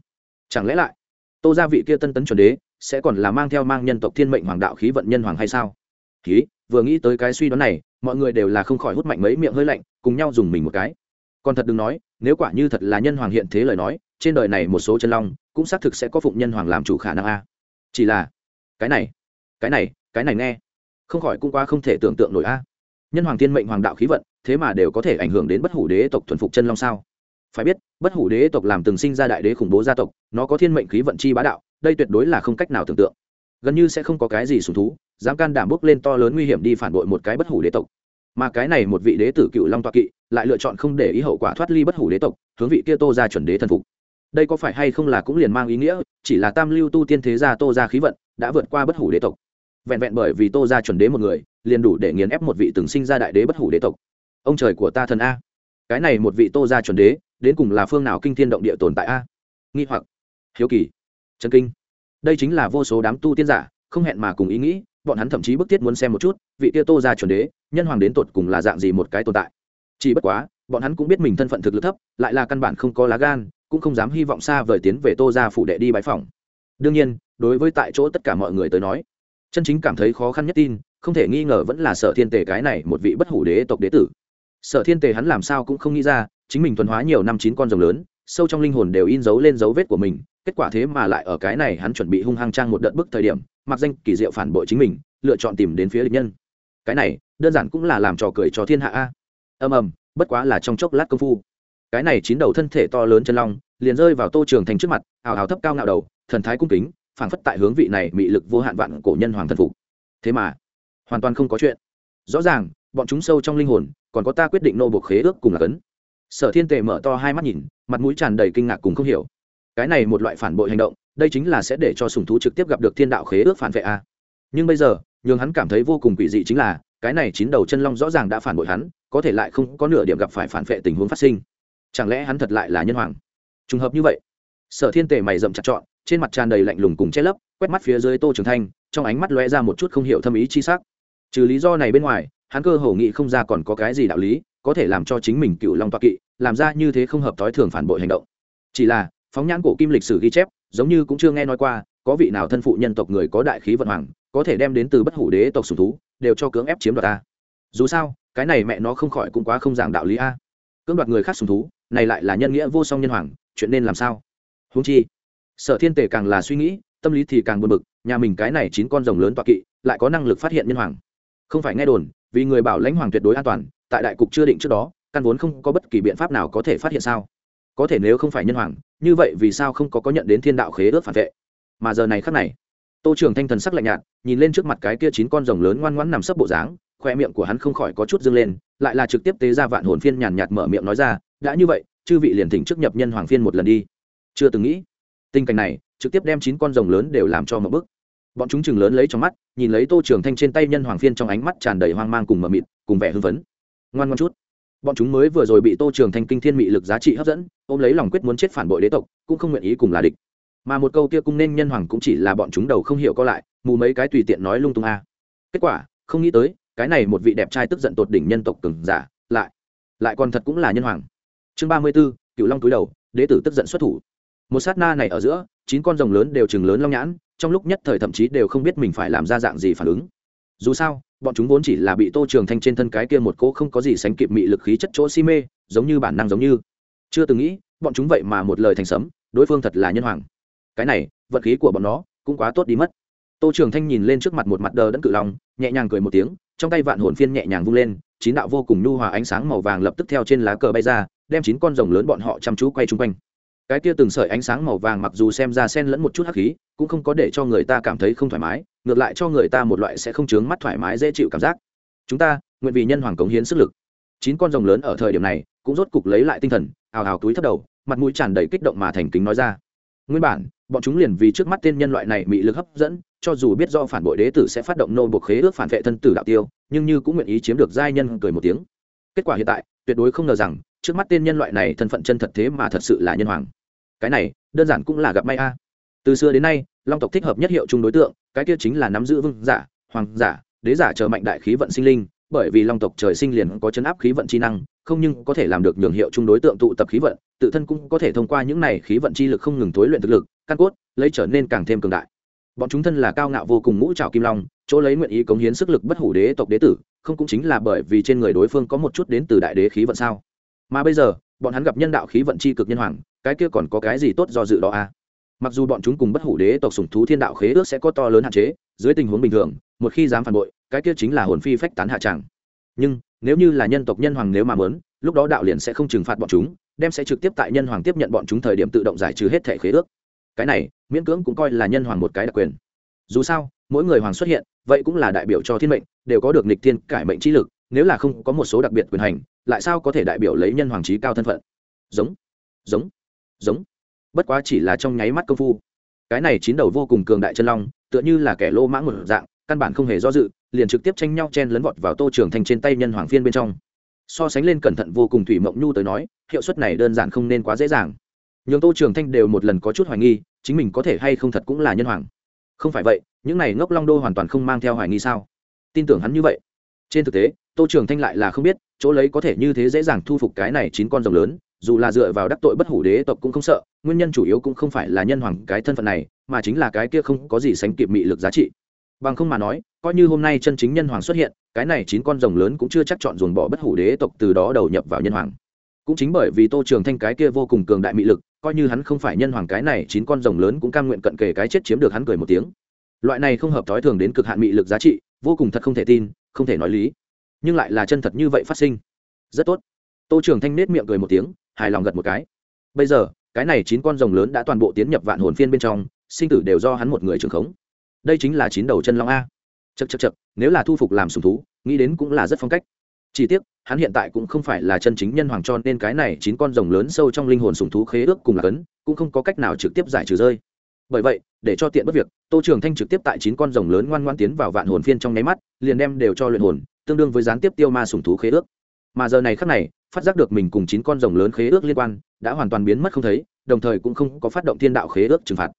chẳng lẽ lại, tô gia vị kia tân tấn chuẩn đế sẽ còn là mang theo mang nhân tộc thiên mệnh hoàng đạo khí vận nhân hoàng hay sao? Khí vừa nghĩ tới cái suy đoán này, mọi người đều là không khỏi hút mạnh mấy miệng hơi lạnh, cùng nhau dùng mình một cái. Còn thật đừng nói, nếu quả như thật là nhân hoàng hiện thế lời nói, trên đời này một số chân long cũng xác thực sẽ có phụng nhân hoàng làm chủ khả năng a. Chỉ là, cái này cái này cái này nghe, không khỏi cũng qua không thể tưởng tượng nổi a. Nhân hoàng thiên mệnh hoàng đạo khí vận thế mà đều có thể ảnh hưởng đến bất hủ đế tộc thuần phục chân long sao? Phải biết, bất hủ đế tộc làm từng sinh ra đại đế khủng bố gia tộc, nó có thiên mệnh khí vận chi bá đạo, đây tuyệt đối là không cách nào tưởng tượng. Gần như sẽ không có cái gì sùng thú, dám can đảm bước lên to lớn nguy hiểm đi phản bội một cái bất hủ đế tộc. Mà cái này một vị đế tử cựu long toa kỵ lại lựa chọn không để ý hậu quả thoát ly bất hủ đế tộc, hướng vị kia tô ra chuẩn đế thần phục. Đây có phải hay không là cũng liền mang ý nghĩa, chỉ là tam lưu tu tiên thế gia tô ra khí vận đã vượt qua bất hủ đế tộc. Vẹn vẹn bởi vì tô ra chuẩn đế một người, liền đủ để nghiền ép một vị từng sinh ra đại đế bất hủ đế tộc ông trời của ta thần a. Cái này một vị tô gia chuẩn đế, đến cùng là phương nào kinh thiên động địa tồn tại a? Nghi hoặc. Hiếu kỳ. Chân kinh. Đây chính là vô số đám tu tiên giả, không hẹn mà cùng ý nghĩ, bọn hắn thậm chí bức thiết muốn xem một chút, vị tia tô gia chuẩn đế, nhân hoàng đến tột cùng là dạng gì một cái tồn tại. Chỉ bất quá, bọn hắn cũng biết mình thân phận thực lực thấp, lại là căn bản không có lá gan, cũng không dám hy vọng xa vời tiến về tô ra phủ đệ đi bãi phòng đương nhiên, đối với tại chỗ tất cả mọi người tới nói, chân chính cảm thấy khó khăn nhất tin, không thể nghi ngờ vẫn là sở thiên tề cái này một vị bất hủ đế tộc đế tử sở thiên tề hắn làm sao cũng không nghĩ ra, chính mình thuần hóa nhiều năm chín con rồng lớn, sâu trong linh hồn đều in dấu lên dấu vết của mình, kết quả thế mà lại ở cái này hắn chuẩn bị hung hăng trang một đợt bức thời điểm, mặc danh kỳ diệu phản bội chính mình, lựa chọn tìm đến phía địch nhân. Cái này, đơn giản cũng là làm trò cười cho thiên hạ a. Ầm ầm, bất quá là trong chốc lát công phu. Cái này chín đầu thân thể to lớn chân long, liền rơi vào tô trường thành trước mặt ào ào thấp cao ngạo đầu, thần thái cung kính, phảng phất tại hướng vị này bị lực vô hạn vạn cổ nhân hoàng thần phục. Thế mà, hoàn toàn không có chuyện. Rõ ràng, bọn chúng sâu trong linh hồn còn có ta quyết định nô buộc khế ước cùng là cấn. Sở thiên tề mở to hai mắt nhìn, mặt mũi tràn đầy kinh ngạc cùng không hiểu. Cái này một loại phản bội hành động, đây chính là sẽ để cho sùng thú trực tiếp gặp được thiên đạo khế ước phản vệ a. Nhưng bây giờ, nhường hắn cảm thấy vô cùng quỷ dị chính là, cái này chín đầu chân long rõ ràng đã phản bội hắn, có thể lại không có nửa điểm gặp phải phản vệ tình huống phát sinh. Chẳng lẽ hắn thật lại là nhân hoàng? Trùng hợp như vậy, sở thiên tề mày rậm chặt trọn, trên mặt tràn đầy lạnh lùng cùng che lấp, quét mắt phía dưới tô trường thanh, trong ánh mắt lóe ra một chút không hiểu thâm ý chi sắc. Trừ lý do này bên ngoài hắn cơ hồ nghĩ không ra còn có cái gì đạo lý, có thể làm cho chính mình cựu long toa kỵ, làm ra như thế không hợp thói thường phản bội hành động. Chỉ là, phóng nhãn cổ kim lịch sử ghi chép, giống như cũng chưa nghe nói qua, có vị nào thân phụ nhân tộc người có đại khí vận hoàng, có thể đem đến từ bất hủ đế tộc sùng thú, đều cho cưỡng ép chiếm đoạt ta. Dù sao, cái này mẹ nó không khỏi cũng quá không giảng đạo lý a. Cưỡng đoạt người khác sùng thú, này lại là nhân nghĩa vô song nhân hoàng, chuyện nên làm sao? Húng chi, sở thiên tể càng là suy nghĩ, tâm lý thì càng buồn bực, nhà mình cái này chín con rồng lớn toạ kỵ, lại có năng lực phát hiện nhân hoàng không phải nghe đồn, vì người bảo lãnh hoàng tuyệt đối an toàn, tại đại cục chưa định trước đó, căn vốn không có bất kỳ biện pháp nào có thể phát hiện sao? Có thể nếu không phải nhân hoàng, như vậy vì sao không có có nhận đến thiên đạo khế ước phản vệ? Mà giờ này khắc này, tô trưởng thanh thần sắc lạnh nhạt, nhìn lên trước mặt cái kia chín con rồng lớn ngoan ngoãn nằm sấp bộ dáng, khoe miệng của hắn không khỏi có chút dâng lên, lại là trực tiếp tế ra vạn hồn phiên nhàn nhạt mở miệng nói ra, đã như vậy, chư vị liền thỉnh trước nhập nhân hoàng phiên một lần đi. Chưa từng nghĩ, tình cảnh này, trực tiếp đem chín con rồng lớn đều làm cho một bức. Bọn chúng chừng lớn lấy trong mắt nhìn lấy tô trường thanh trên tay nhân hoàng phiên trong ánh mắt tràn đầy hoang mang cùng mờ mịt, cùng vẻ hưng phấn. Ngoan ngoan chút. Bọn chúng mới vừa rồi bị tô trường thanh kinh thiên mị lực giá trị hấp dẫn, ôm lấy lòng quyết muốn chết phản bội đế tộc, cũng không nguyện ý cùng là địch. Mà một câu kia cung nên nhân hoàng cũng chỉ là bọn chúng đầu không hiểu co lại, mù mấy cái tùy tiện nói lung tung a. Kết quả, không nghĩ tới, cái này một vị đẹp trai tức giận tột đỉnh nhân tộc cừng giả, lại lại còn thật cũng là nhân hoàng. Chương ba mươi b ố cựu long túi đầu, đế tử tức giận xuất thủ. Một sát na này ở giữa, chín con rồng lớn đều chừng lớn long nhãn trong lúc nhất thời thậm chí đều không biết mình phải làm ra dạng gì phản ứng. Dù sao, bọn chúng vốn chỉ là bị tô trường thanh trên thân cái kia một cỗ không có gì sánh kịp mị lực khí chất chỗ si mê, giống như bản năng giống như. Chưa từng nghĩ, bọn chúng vậy mà một lời thành sấm, đối phương thật là nhân hoàng. Cái này vật khí của bọn nó cũng quá tốt đi mất. Tô trường thanh nhìn lên trước mặt một mặt đờ đẫn cự lòng nhẹ nhàng cười một tiếng, trong tay vạn hồn phiên nhẹ nhàng vung lên, chín đạo vô cùng nhu hòa ánh sáng màu vàng lập tức theo trên lá cờ bay ra, đem chín con rồng lớn bọn họ chăm chú quay chung quanh cái kia từng sợi ánh sáng màu vàng mặc dù xem ra sen lẫn một chút hắc khí, cũng không có để cho người ta cảm thấy không thoải mái, ngược lại cho người ta một loại sẽ không chướng mắt thoải mái dễ chịu cảm giác. Chúng ta, nguyện vì nhân hoàng cống hiến sức lực. Chín con rồng lớn ở thời điểm này, cũng rốt cục lấy lại tinh thần ào ào túi thấp đầu, mặt mũi tràn đầy kích động mà thành kính nói ra. Nguyên bản, bọn chúng liền vì trước mắt tên nhân loại này bị lực hấp dẫn, cho dù biết do phản bội đế tử sẽ phát động nô buộc khế ước phản vệ thân tử đạo tiêu, nhưng như cũng nguyện ý chiếm được giai nhân cười một tiếng. Kết quả hiện tại, tuyệt đối không ngờ rằng trước mắt tên nhân loại này thân phận chân thật thế mà thật sự là nhân hoàng. Cái này, đơn giản cũng là gặp may a. Từ xưa đến nay, long tộc thích hợp nhất hiệu chung đối tượng, cái kia chính là nắm giữ vương giả, hoàng giả, đế giả chờ mạnh đại khí vận sinh linh, bởi vì long tộc trời sinh liền có chấn áp khí vận chi năng, không nhưng có thể làm được nhường hiệu chung đối tượng tụ tập khí vận, tự thân cũng có thể thông qua những này khí vận chi lực không ngừng tối luyện thực lực, căn cốt, lấy trở nên càng thêm cường đại. Bọn chúng thân là cao ngạo vô cùng ngũ trào kim long, chỗ lấy nguyện ý cống hiến sức lực bất hủ đế tộc đế tử, không cũng chính là bởi vì trên người đối phương có một chút đến từ đại đế khí vận sao? Mà bây giờ, bọn hắn gặp nhân đạo khí vận chi cực nhân hoàng, cái kia còn có cái gì tốt do dự đó à? Mặc dù bọn chúng cùng bất hủ đế tộc sủng thú thiên đạo khế ước sẽ có to lớn hạn chế, dưới tình huống bình thường, một khi dám phản bội, cái kia chính là hồn phi phách tán hạ tràng nhưng, nếu như là nhân tộc nhân hoàng nếu mà mớn lúc đó đạo liền sẽ không trừng phạt bọn chúng, đem sẽ trực tiếp tại nhân hoàng tiếp nhận bọn chúng thời điểm tự động giải trừ hết thẻ khế ước. Cái này, miễn cưỡng cũng coi là nhân hoàng một cái đặc quyền. Dù sao, mỗi người hoàng xuất hiện, vậy cũng là đại biểu cho thiên mệnh, đều có được nịch thiên cải mệnh trí lực nếu là không có một số đặc biệt quyền hành, lại sao có thể đại biểu lấy nhân hoàng trí cao thân phận? Giống giống giống. Bất quá chỉ là trong nháy mắt công phu. Cái này chín đầu vô cùng cường đại chân long, tựa như là kẻ lô mãng một dạng, căn bản không hề do dự, liền trực tiếp tranh nhau chen lấn vọt vào tô trường thanh trên tay nhân hoàng phiên bên trong. So sánh lên cẩn thận vô cùng thủy mộng nhu tới nói, hiệu suất này đơn giản không nên quá dễ dàng. Nhường tô trường thanh đều một lần có chút hoài nghi, chính mình có thể hay không thật cũng là nhân hoàng. Không phải vậy, những này ngốc long đô hoàn toàn không mang theo hoài nghi sao? Tin tưởng hắn như vậy. Trên thực tế tô trường thanh lại là không biết, chỗ lấy có thể như thế dễ dàng thu phục cái này chín con rồng lớn, dù là dựa vào đắc tội bất hủ đế tộc cũng không sợ, nguyên nhân chủ yếu cũng không phải là nhân hoàng cái thân phận này, mà chính là cái kia không có gì sánh kịp mị lực giá trị. Bằng không mà nói, coi như hôm nay chân chính nhân hoàng xuất hiện, cái này chín con rồng lớn cũng chưa chắc chọn dồn bỏ bất hủ đế tộc từ đó đầu nhập vào nhân hoàng. Cũng chính bởi vì tô trường thanh cái kia vô cùng cường đại mị lực, coi như hắn không phải nhân hoàng cái này chín con rồng lớn cũng cam nguyện cận kề cái chết chiếm được hắn cười một tiếng. Loại này không hợp thói thường đến cực hạn mị lực giá trị, vô cùng thật không thể tin, không thể nói lý nhưng lại là chân thật như vậy phát sinh. Rất tốt. Tô trường thanh nết miệng cười một tiếng, hài lòng gật một cái. Bây giờ, cái này chín con rồng lớn đã toàn bộ tiến nhập vạn hồn phiên bên trong, sinh tử đều do hắn một người trưởng khống. Đây chính là chín đầu chân long a. Chật chật chật nếu là thu phục làm sùng thú, nghĩ đến cũng là rất phong cách. Chỉ tiếc, hắn hiện tại cũng không phải là chân chính nhân hoàng cho nên cái này chín con rồng lớn sâu trong linh hồn sùng thú khế ước cùng là cấn, cũng không có cách nào trực tiếp giải trừ rơi. Bởi vậy, để cho tiện bất việc, tô trường thanh trực tiếp tại chín con rồng lớn ngoan ngoan tiến vào vạn hồn phiên trong nháy mắt, liền đem đều cho luyện hồn tương đương với gián tiếp tiêu ma sùng thú khế ước. Mà giờ này khắc này, phát giác được mình cùng chín con rồng lớn khế ước liên quan, đã hoàn toàn biến mất không thấy, đồng thời cũng không có phát động thiên đạo khế ước trừng phạt.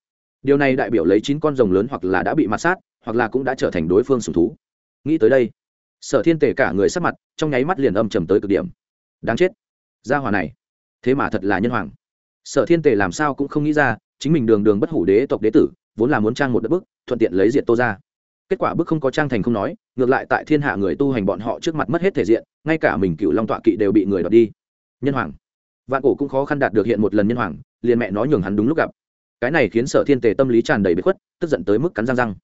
Điều này đại biểu lấy chín con rồng lớn hoặc là đã bị mặt sát, hoặc là cũng đã trở thành đối phương sùng thú. Nghĩ tới đây, sở thiên tể cả người sắc mặt, trong nháy mắt liền âm trầm tới cực điểm. Đáng chết. Gia hòa này, thế mà thật là nhân hoàng. Sở thiên tể làm sao cũng không nghĩ ra, chính mình đường đường bất hủ đế tộc đế tử, vốn là muốn trang một đất bức, thuận tiện lấy diện tô ra kết quả bức không có trang thành không nói, ngược lại tại thiên hạ người tu hành bọn họ trước mặt mất hết thể diện, ngay cả mình cựu long tọa kỵ đều bị người đoạt đi. Nhân hoàng. Vạn cổ cũng khó khăn đạt được hiện một lần nhân hoàng, liền mẹ nói nhường hắn đúng lúc gặp. Cái này khiến sở thiên tề tâm lý tràn đầy bế khuất, tức giận tới mức cắn răng răng.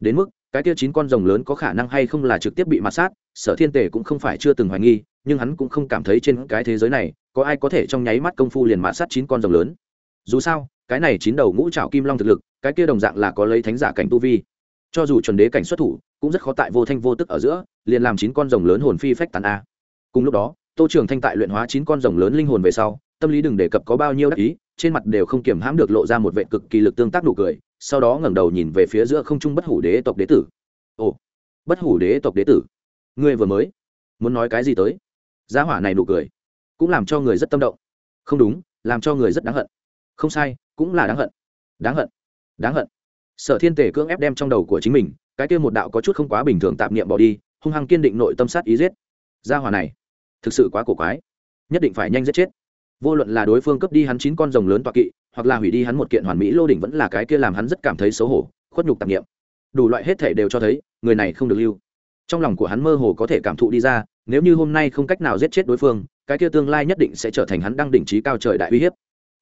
Đến mức, cái kia chín con rồng lớn có khả năng hay không là trực tiếp bị mặt sát, sở thiên tề cũng không phải chưa từng hoài nghi, nhưng hắn cũng không cảm thấy trên cái thế giới này, có ai có thể trong nháy mắt công phu liền mạ sát chín con rồng lớn. Dù sao, cái này chín đầu ngũ trảo kim long thực lực, cái kia đồng dạng là có lấy thánh giả cảnh tu vi cho dù chuẩn đế cảnh xuất thủ, cũng rất khó tại vô thanh vô tức ở giữa, liền làm chín con rồng lớn hồn phi phách tàn a. Cùng lúc đó, tô trường thanh tại luyện hóa chín con rồng lớn linh hồn về sau, tâm lý đừng đề cập có bao nhiêu đắc ý, trên mặt đều không kiểm hãm được lộ ra một vệ cực kỳ lực tương tác nụ cười, sau đó ngẩng đầu nhìn về phía giữa không trung bất hủ đế tộc đế tử. Ồ, bất hủ đế tộc đế tử, ngươi vừa mới muốn nói cái gì tới? Giá hỏa này nụ cười, cũng làm cho người rất tâm động. Không đúng, làm cho người rất đáng hận. Không sai, cũng là đáng hận. Đáng hận đáng hận sở thiên tể cưỡng ép đem trong đầu của chính mình, cái kia một đạo có chút không quá bình thường tạp niệm bỏ đi, hung hăng kiên định nội tâm sát ý giết. Gia hỏa này, thực sự quá cổ quái. Nhất định phải nhanh giết chết. Vô luận là đối phương cướp đi hắn chín con rồng lớn toạ kỵ, hoặc là hủy đi hắn một kiện hoàn mỹ lô đỉnh vẫn là cái kia làm hắn rất cảm thấy xấu hổ, khuất nhục tạp nghiệm đủ loại hết thể đều cho thấy, người này không được lưu. Trong lòng của hắn mơ hồ có thể cảm thụ đi ra, nếu như hôm nay không cách nào giết chết đối phương, cái kia tương lai nhất định sẽ trở thành hắn đăng đỉnh trí cao trời đại uy hiếp.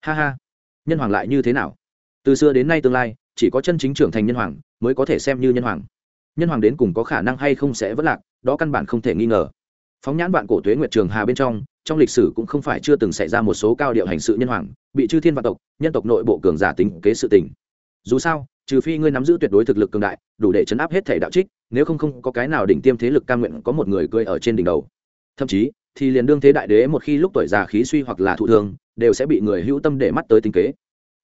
Ha ha. Nhân hoàng lại như thế nào? Từ xưa đến nay tương lai chỉ có chân chính trưởng thành nhân hoàng mới có thể xem như nhân hoàng. Nhân hoàng đến cùng có khả năng hay không sẽ vất lạc, đó căn bản không thể nghi ngờ. Phóng nhãn vạn cổ tuế nguyệt trường hà bên trong trong lịch sử cũng không phải chưa từng xảy ra một số cao điệu hành sự nhân hoàng, bị chư thiên vạn tộc, nhân tộc nội bộ cường giả tính kế sự tình. Dù sao, trừ phi ngươi nắm giữ tuyệt đối thực lực cường đại, đủ để chấn áp hết thể đạo trích, nếu không không có cái nào đỉnh tiêm thế lực cam nguyện có một người cười ở trên đỉnh đầu. Thậm chí, thì liền đương thế đại đế một khi lúc tuổi già khí suy hoặc là thụ thương, đều sẽ bị người hữu tâm để mắt tới tính kế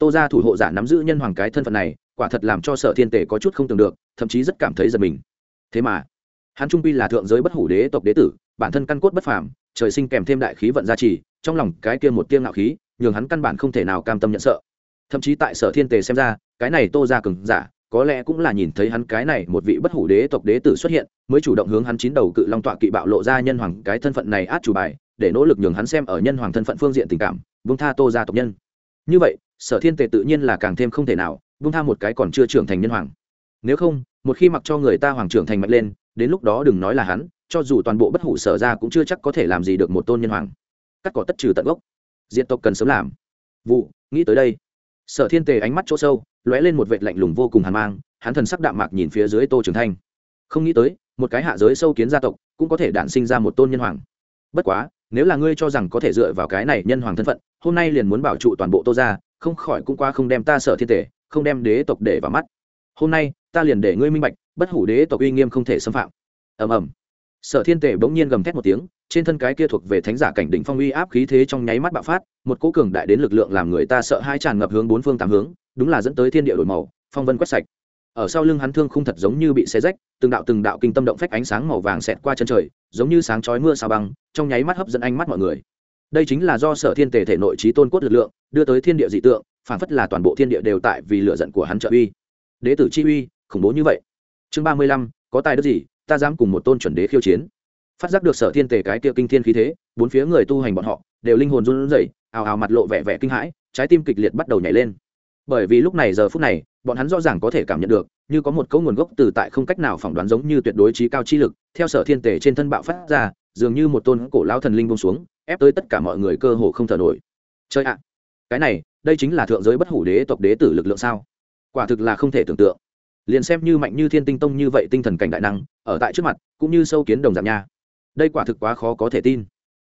tô ra thủ hộ giả nắm giữ nhân hoàng cái thân phận này, quả thật làm cho sở thiên tể có chút không tưởng được, thậm chí rất cảm thấy giật mình. Thế mà, hắn trung pi là thượng giới bất hủ đế tộc đế tử, bản thân căn cốt bất phàm, trời sinh kèm thêm đại khí vận gia trì, trong lòng cái kia một tiêng ngạo khí, nhường hắn căn bản không thể nào cam tâm nhận sợ. Thậm chí tại sở thiên tề xem ra, cái này tô ra cừng giả, có lẽ cũng là nhìn thấy hắn cái này một vị bất hủ đế tộc đế tử xuất hiện, mới chủ động hướng hắn chín đầu cự long tọa kỵ bạo lộ ra nhân hoàng cái thân phận này át chủ bài, để nỗ lực nhường hắn xem ở nhân hoàng thân phận phương diện tình cảm vương tha tô gia tộc nhân. Như vậy sở thiên tề tự nhiên là càng thêm không thể nào Bung tha một cái còn chưa trưởng thành nhân hoàng. Nếu không, một khi mặc cho người ta hoàng trưởng thành mạnh lên, đến lúc đó đừng nói là hắn, cho dù toàn bộ bất hủ sở ra cũng chưa chắc có thể làm gì được một tôn nhân hoàng. Cắt cỏ tất trừ tận gốc. Diện tộc cần sớm làm. Vụ, nghĩ tới đây. Sở thiên tề ánh mắt chỗ sâu, lóe lên một vệt lạnh lùng vô cùng hàn mang, hắn thần sắc đạm mạc nhìn phía dưới tô trường thanh. Không nghĩ tới, một cái hạ giới sâu kiến gia tộc cũng có thể đản sinh ra một tôn nhân hoàng. Bất quá, nếu là ngươi cho rằng có thể dựa vào cái này nhân hoàng thân phận, hôm nay liền muốn bảo trụ toàn bộ tô ra không khỏi cũng qua không đem ta sở thiên tề không đem đế tộc để vào mắt. Hôm nay, ta liền để ngươi minh bạch, bất hủ đế tộc uy nghiêm không thể xâm phạm. Ầm ầm. Sở thiên tề bỗng nhiên gầm thét một tiếng, trên thân cái kia thuộc về thánh giả cảnh đỉnh phong uy áp khí thế trong nháy mắt bạo phát, một cỗ cường đại đến lực lượng làm người ta sợ hai tràn ngập hướng bốn phương tám hướng, đúng là dẫn tới thiên địa đổi màu, phong vân quét sạch. Ở sau lưng hắn thương không thật giống như bị xé rách, từng đạo từng đạo kinh tâm động phách ánh sáng màu vàng xẹt qua chân trời, giống như sáng chói mưa sao băng, trong nháy mắt hấp dẫn ánh mắt mọi người đây chính là do sở thiên tề thể nội trí tôn cốt lực lượng, đưa tới thiên địa dị tượng, phản phất là toàn bộ thiên địa đều tại vì lựa giận của hắn trợ uy. Đế tử chi uy, khủng bố như vậy. Chương ba mươi lăm, có tài đức gì, ta dám cùng một tôn chuẩn đế khiêu chiến. Phát giác được sở thiên tề cái kia kinh thiên khí thế, bốn phía người tu hành bọn họ, đều linh hồn run rẩy, ào ào mặt lộ vẻ vẻ kinh hãi, trái tim kịch liệt bắt đầu nhảy lên. Bởi vì lúc này giờ phút này, bọn hắn rõ ràng có thể cảm nhận được, như có một cấu nguồn gốc từ tại không cách nào phỏng đoán giống như tuyệt đối trí cao chi lực, theo sở thiên tề trên thân bạo phát ra, dường như một tôn cổ lao thần linh bông xuống ép tới tất cả mọi người cơ hồ không thở nổi. Chơi ạ, cái này, đây chính là thượng giới bất hủ đế tộc đế tử lực lượng sao? Quả thực là không thể tưởng tượng. Liền xem như mạnh như thiên tinh tông như vậy tinh thần cảnh đại năng, ở tại trước mặt, cũng như sâu kiến đồng giảm nha. Đây quả thực quá khó có thể tin.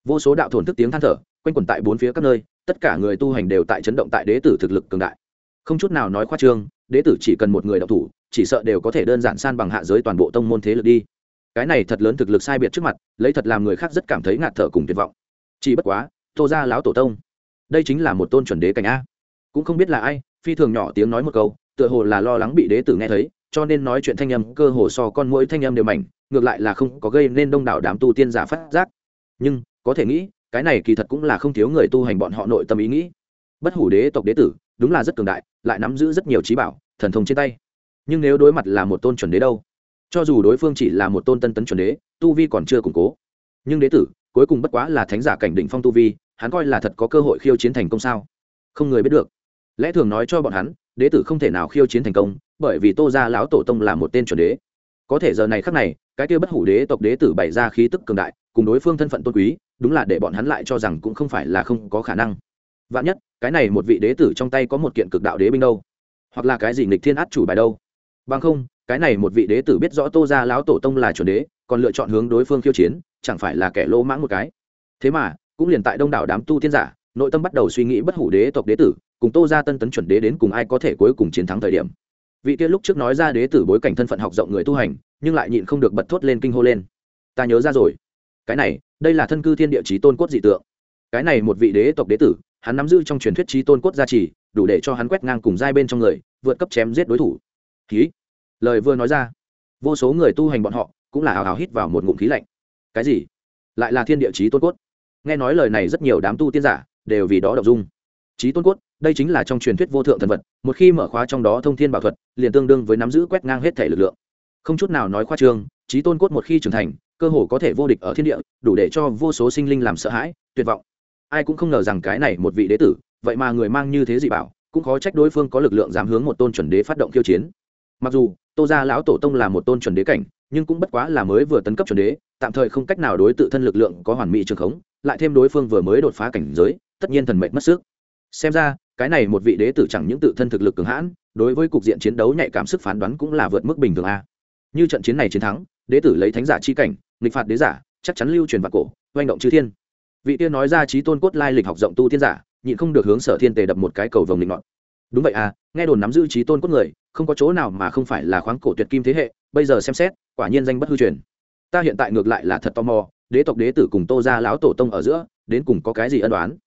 Vô số đạo thổn thức tiếng than thở, quanh quẩn tại bốn phía các nơi, tất cả người tu hành đều tại chấn động tại đế tử thực lực cường đại. Không chút nào nói khoa trương, đế tử chỉ cần một người đạo thủ, chỉ sợ đều có thể đơn giản san bằng hạ giới toàn bộ tông môn thế lực đi. Cái này thật lớn thực lực sai biệt trước mặt, lấy thật làm người khác rất cảm thấy ngạt thở cùng tuyệt vọng chỉ bất quá, tô ra lão tổ tông, đây chính là một tôn chuẩn đế cảnh a. Cũng không biết là ai, phi thường nhỏ tiếng nói một câu, tựa hồ là lo lắng bị đế tử nghe thấy, cho nên nói chuyện thanh âm cơ hồ so con mỗi thanh âm đều mảnh, ngược lại là không có gây nên đông đảo đám tu tiên giả phát giác. Nhưng, có thể nghĩ, cái này kỳ thật cũng là không thiếu người tu hành bọn họ nội tâm ý nghĩ. Bất hủ đế tộc đế tử, đúng là rất cường đại, lại nắm giữ rất nhiều trí bảo, thần thông trên tay. Nhưng nếu đối mặt là một tôn chuẩn đế đâu? Cho dù đối phương chỉ là một tôn tân tấn chuẩn đế, tu vi còn chưa củng cố. Nhưng đế tử cuối cùng bất quá là thánh giả cảnh định phong tu vi, hắn coi là thật có cơ hội khiêu chiến thành công sao? Không người biết được. Lẽ thường nói cho bọn hắn, đế tử không thể nào khiêu chiến thành công, bởi vì tô gia lão tổ tông là một tên chuẩn đế. Có thể giờ này khắc này, cái kia bất hủ đế tộc đế tử bày ra khí tức cường đại, cùng đối phương thân phận tôn quý, đúng là để bọn hắn lại cho rằng cũng không phải là không có khả năng. Vạn nhất, cái này một vị đế tử trong tay có một kiện cực đạo đế binh đâu? Hoặc là cái gì nghịch thiên át chủ bài đâu? Bằng không cái này một vị đế tử biết rõ tô gia lão tổ tông là chuẩn đế, còn lựa chọn hướng đối phương khiêu chiến, chẳng phải là kẻ lỗ mãng một cái. Thế mà, cũng liền tại đông đảo đám tu tiên giả, nội tâm bắt đầu suy nghĩ bất hủ đế tộc đế tử, cùng tô gia tân tấn chuẩn đế đến cùng ai có thể cuối cùng chiến thắng thời điểm. Vị kia lúc trước nói ra đế tử bối cảnh thân phận học rộng người tu hành, nhưng lại nhịn không được bật thốt lên kinh hô lên. Ta nhớ ra rồi. Cái này, đây là thân cư thiên địa chí tôn cốt dị tượng. Cái này một vị đế tộc đế tử, hắn nắm giữ trong truyền thuyết chí tôn cốt gia trì, đủ để cho hắn quét ngang cùng giai bên trong người, vượt cấp chém giết đối thủ. Khí lời vừa nói ra, vô số người tu hành bọn họ cũng là hào hào hít vào một ngụm khí lạnh. Cái gì? Lại là thiên địa chí tôn cốt. Nghe nói lời này rất nhiều đám tu tiên giả đều vì đó đọc dung. Chí tôn cốt, đây chính là trong truyền thuyết vô thượng thần vật, một khi mở khóa trong đó thông thiên bảo thuật, liền tương đương với nắm giữ quét ngang hết thể lực lượng. Không chút nào nói khoa trương, chí tôn cốt một khi trưởng thành, cơ hồ có thể vô địch ở thiên địa, đủ để cho vô số sinh linh làm sợ hãi, tuyệt vọng. Ai cũng không ngờ rằng cái này một vị đế tử, vậy mà người mang như thế dị bảo, cũng khó trách đối phương có lực lượng dám hướng một tôn chuẩn đế phát động khiêu chiến. Mặc dù tô gia lão tổ tông là một tôn chuẩn đế cảnh, nhưng cũng bất quá là mới vừa tấn cấp chuẩn đế, tạm thời không cách nào đối tự thân lực lượng có hoàn mỹ trường khống, lại thêm đối phương vừa mới đột phá cảnh giới, tất nhiên thần mệnh mất sức. Xem ra, cái này một vị đế tử chẳng những tự thân thực lực cường hãn, đối với cục diện chiến đấu nhạy cảm sức phán đoán cũng là vượt mức bình thường a. Như trận chiến này chiến thắng, đế tử lấy thánh giả chi cảnh, nghịch phạt đế giả, chắc chắn lưu truyền vào cổ, oanh động chư thiên. Vị tiên nói ra trí tôn cốt lai lịch học rộng tu thiên giả, nhịn không được hướng sở thiên tề đập một cái cầu vồng định ngọn đúng vậy à nghe đồn nắm giữ trí tôn cốt người không có chỗ nào mà không phải là khoáng cổ tuyệt kim thế hệ, bây giờ xem xét, quả nhiên danh bất hư truyền. Ta hiện tại ngược lại là thật tò mò, đế tộc đế tử cùng tô ra lão tổ tông ở giữa, đến cùng có cái gì ân đoán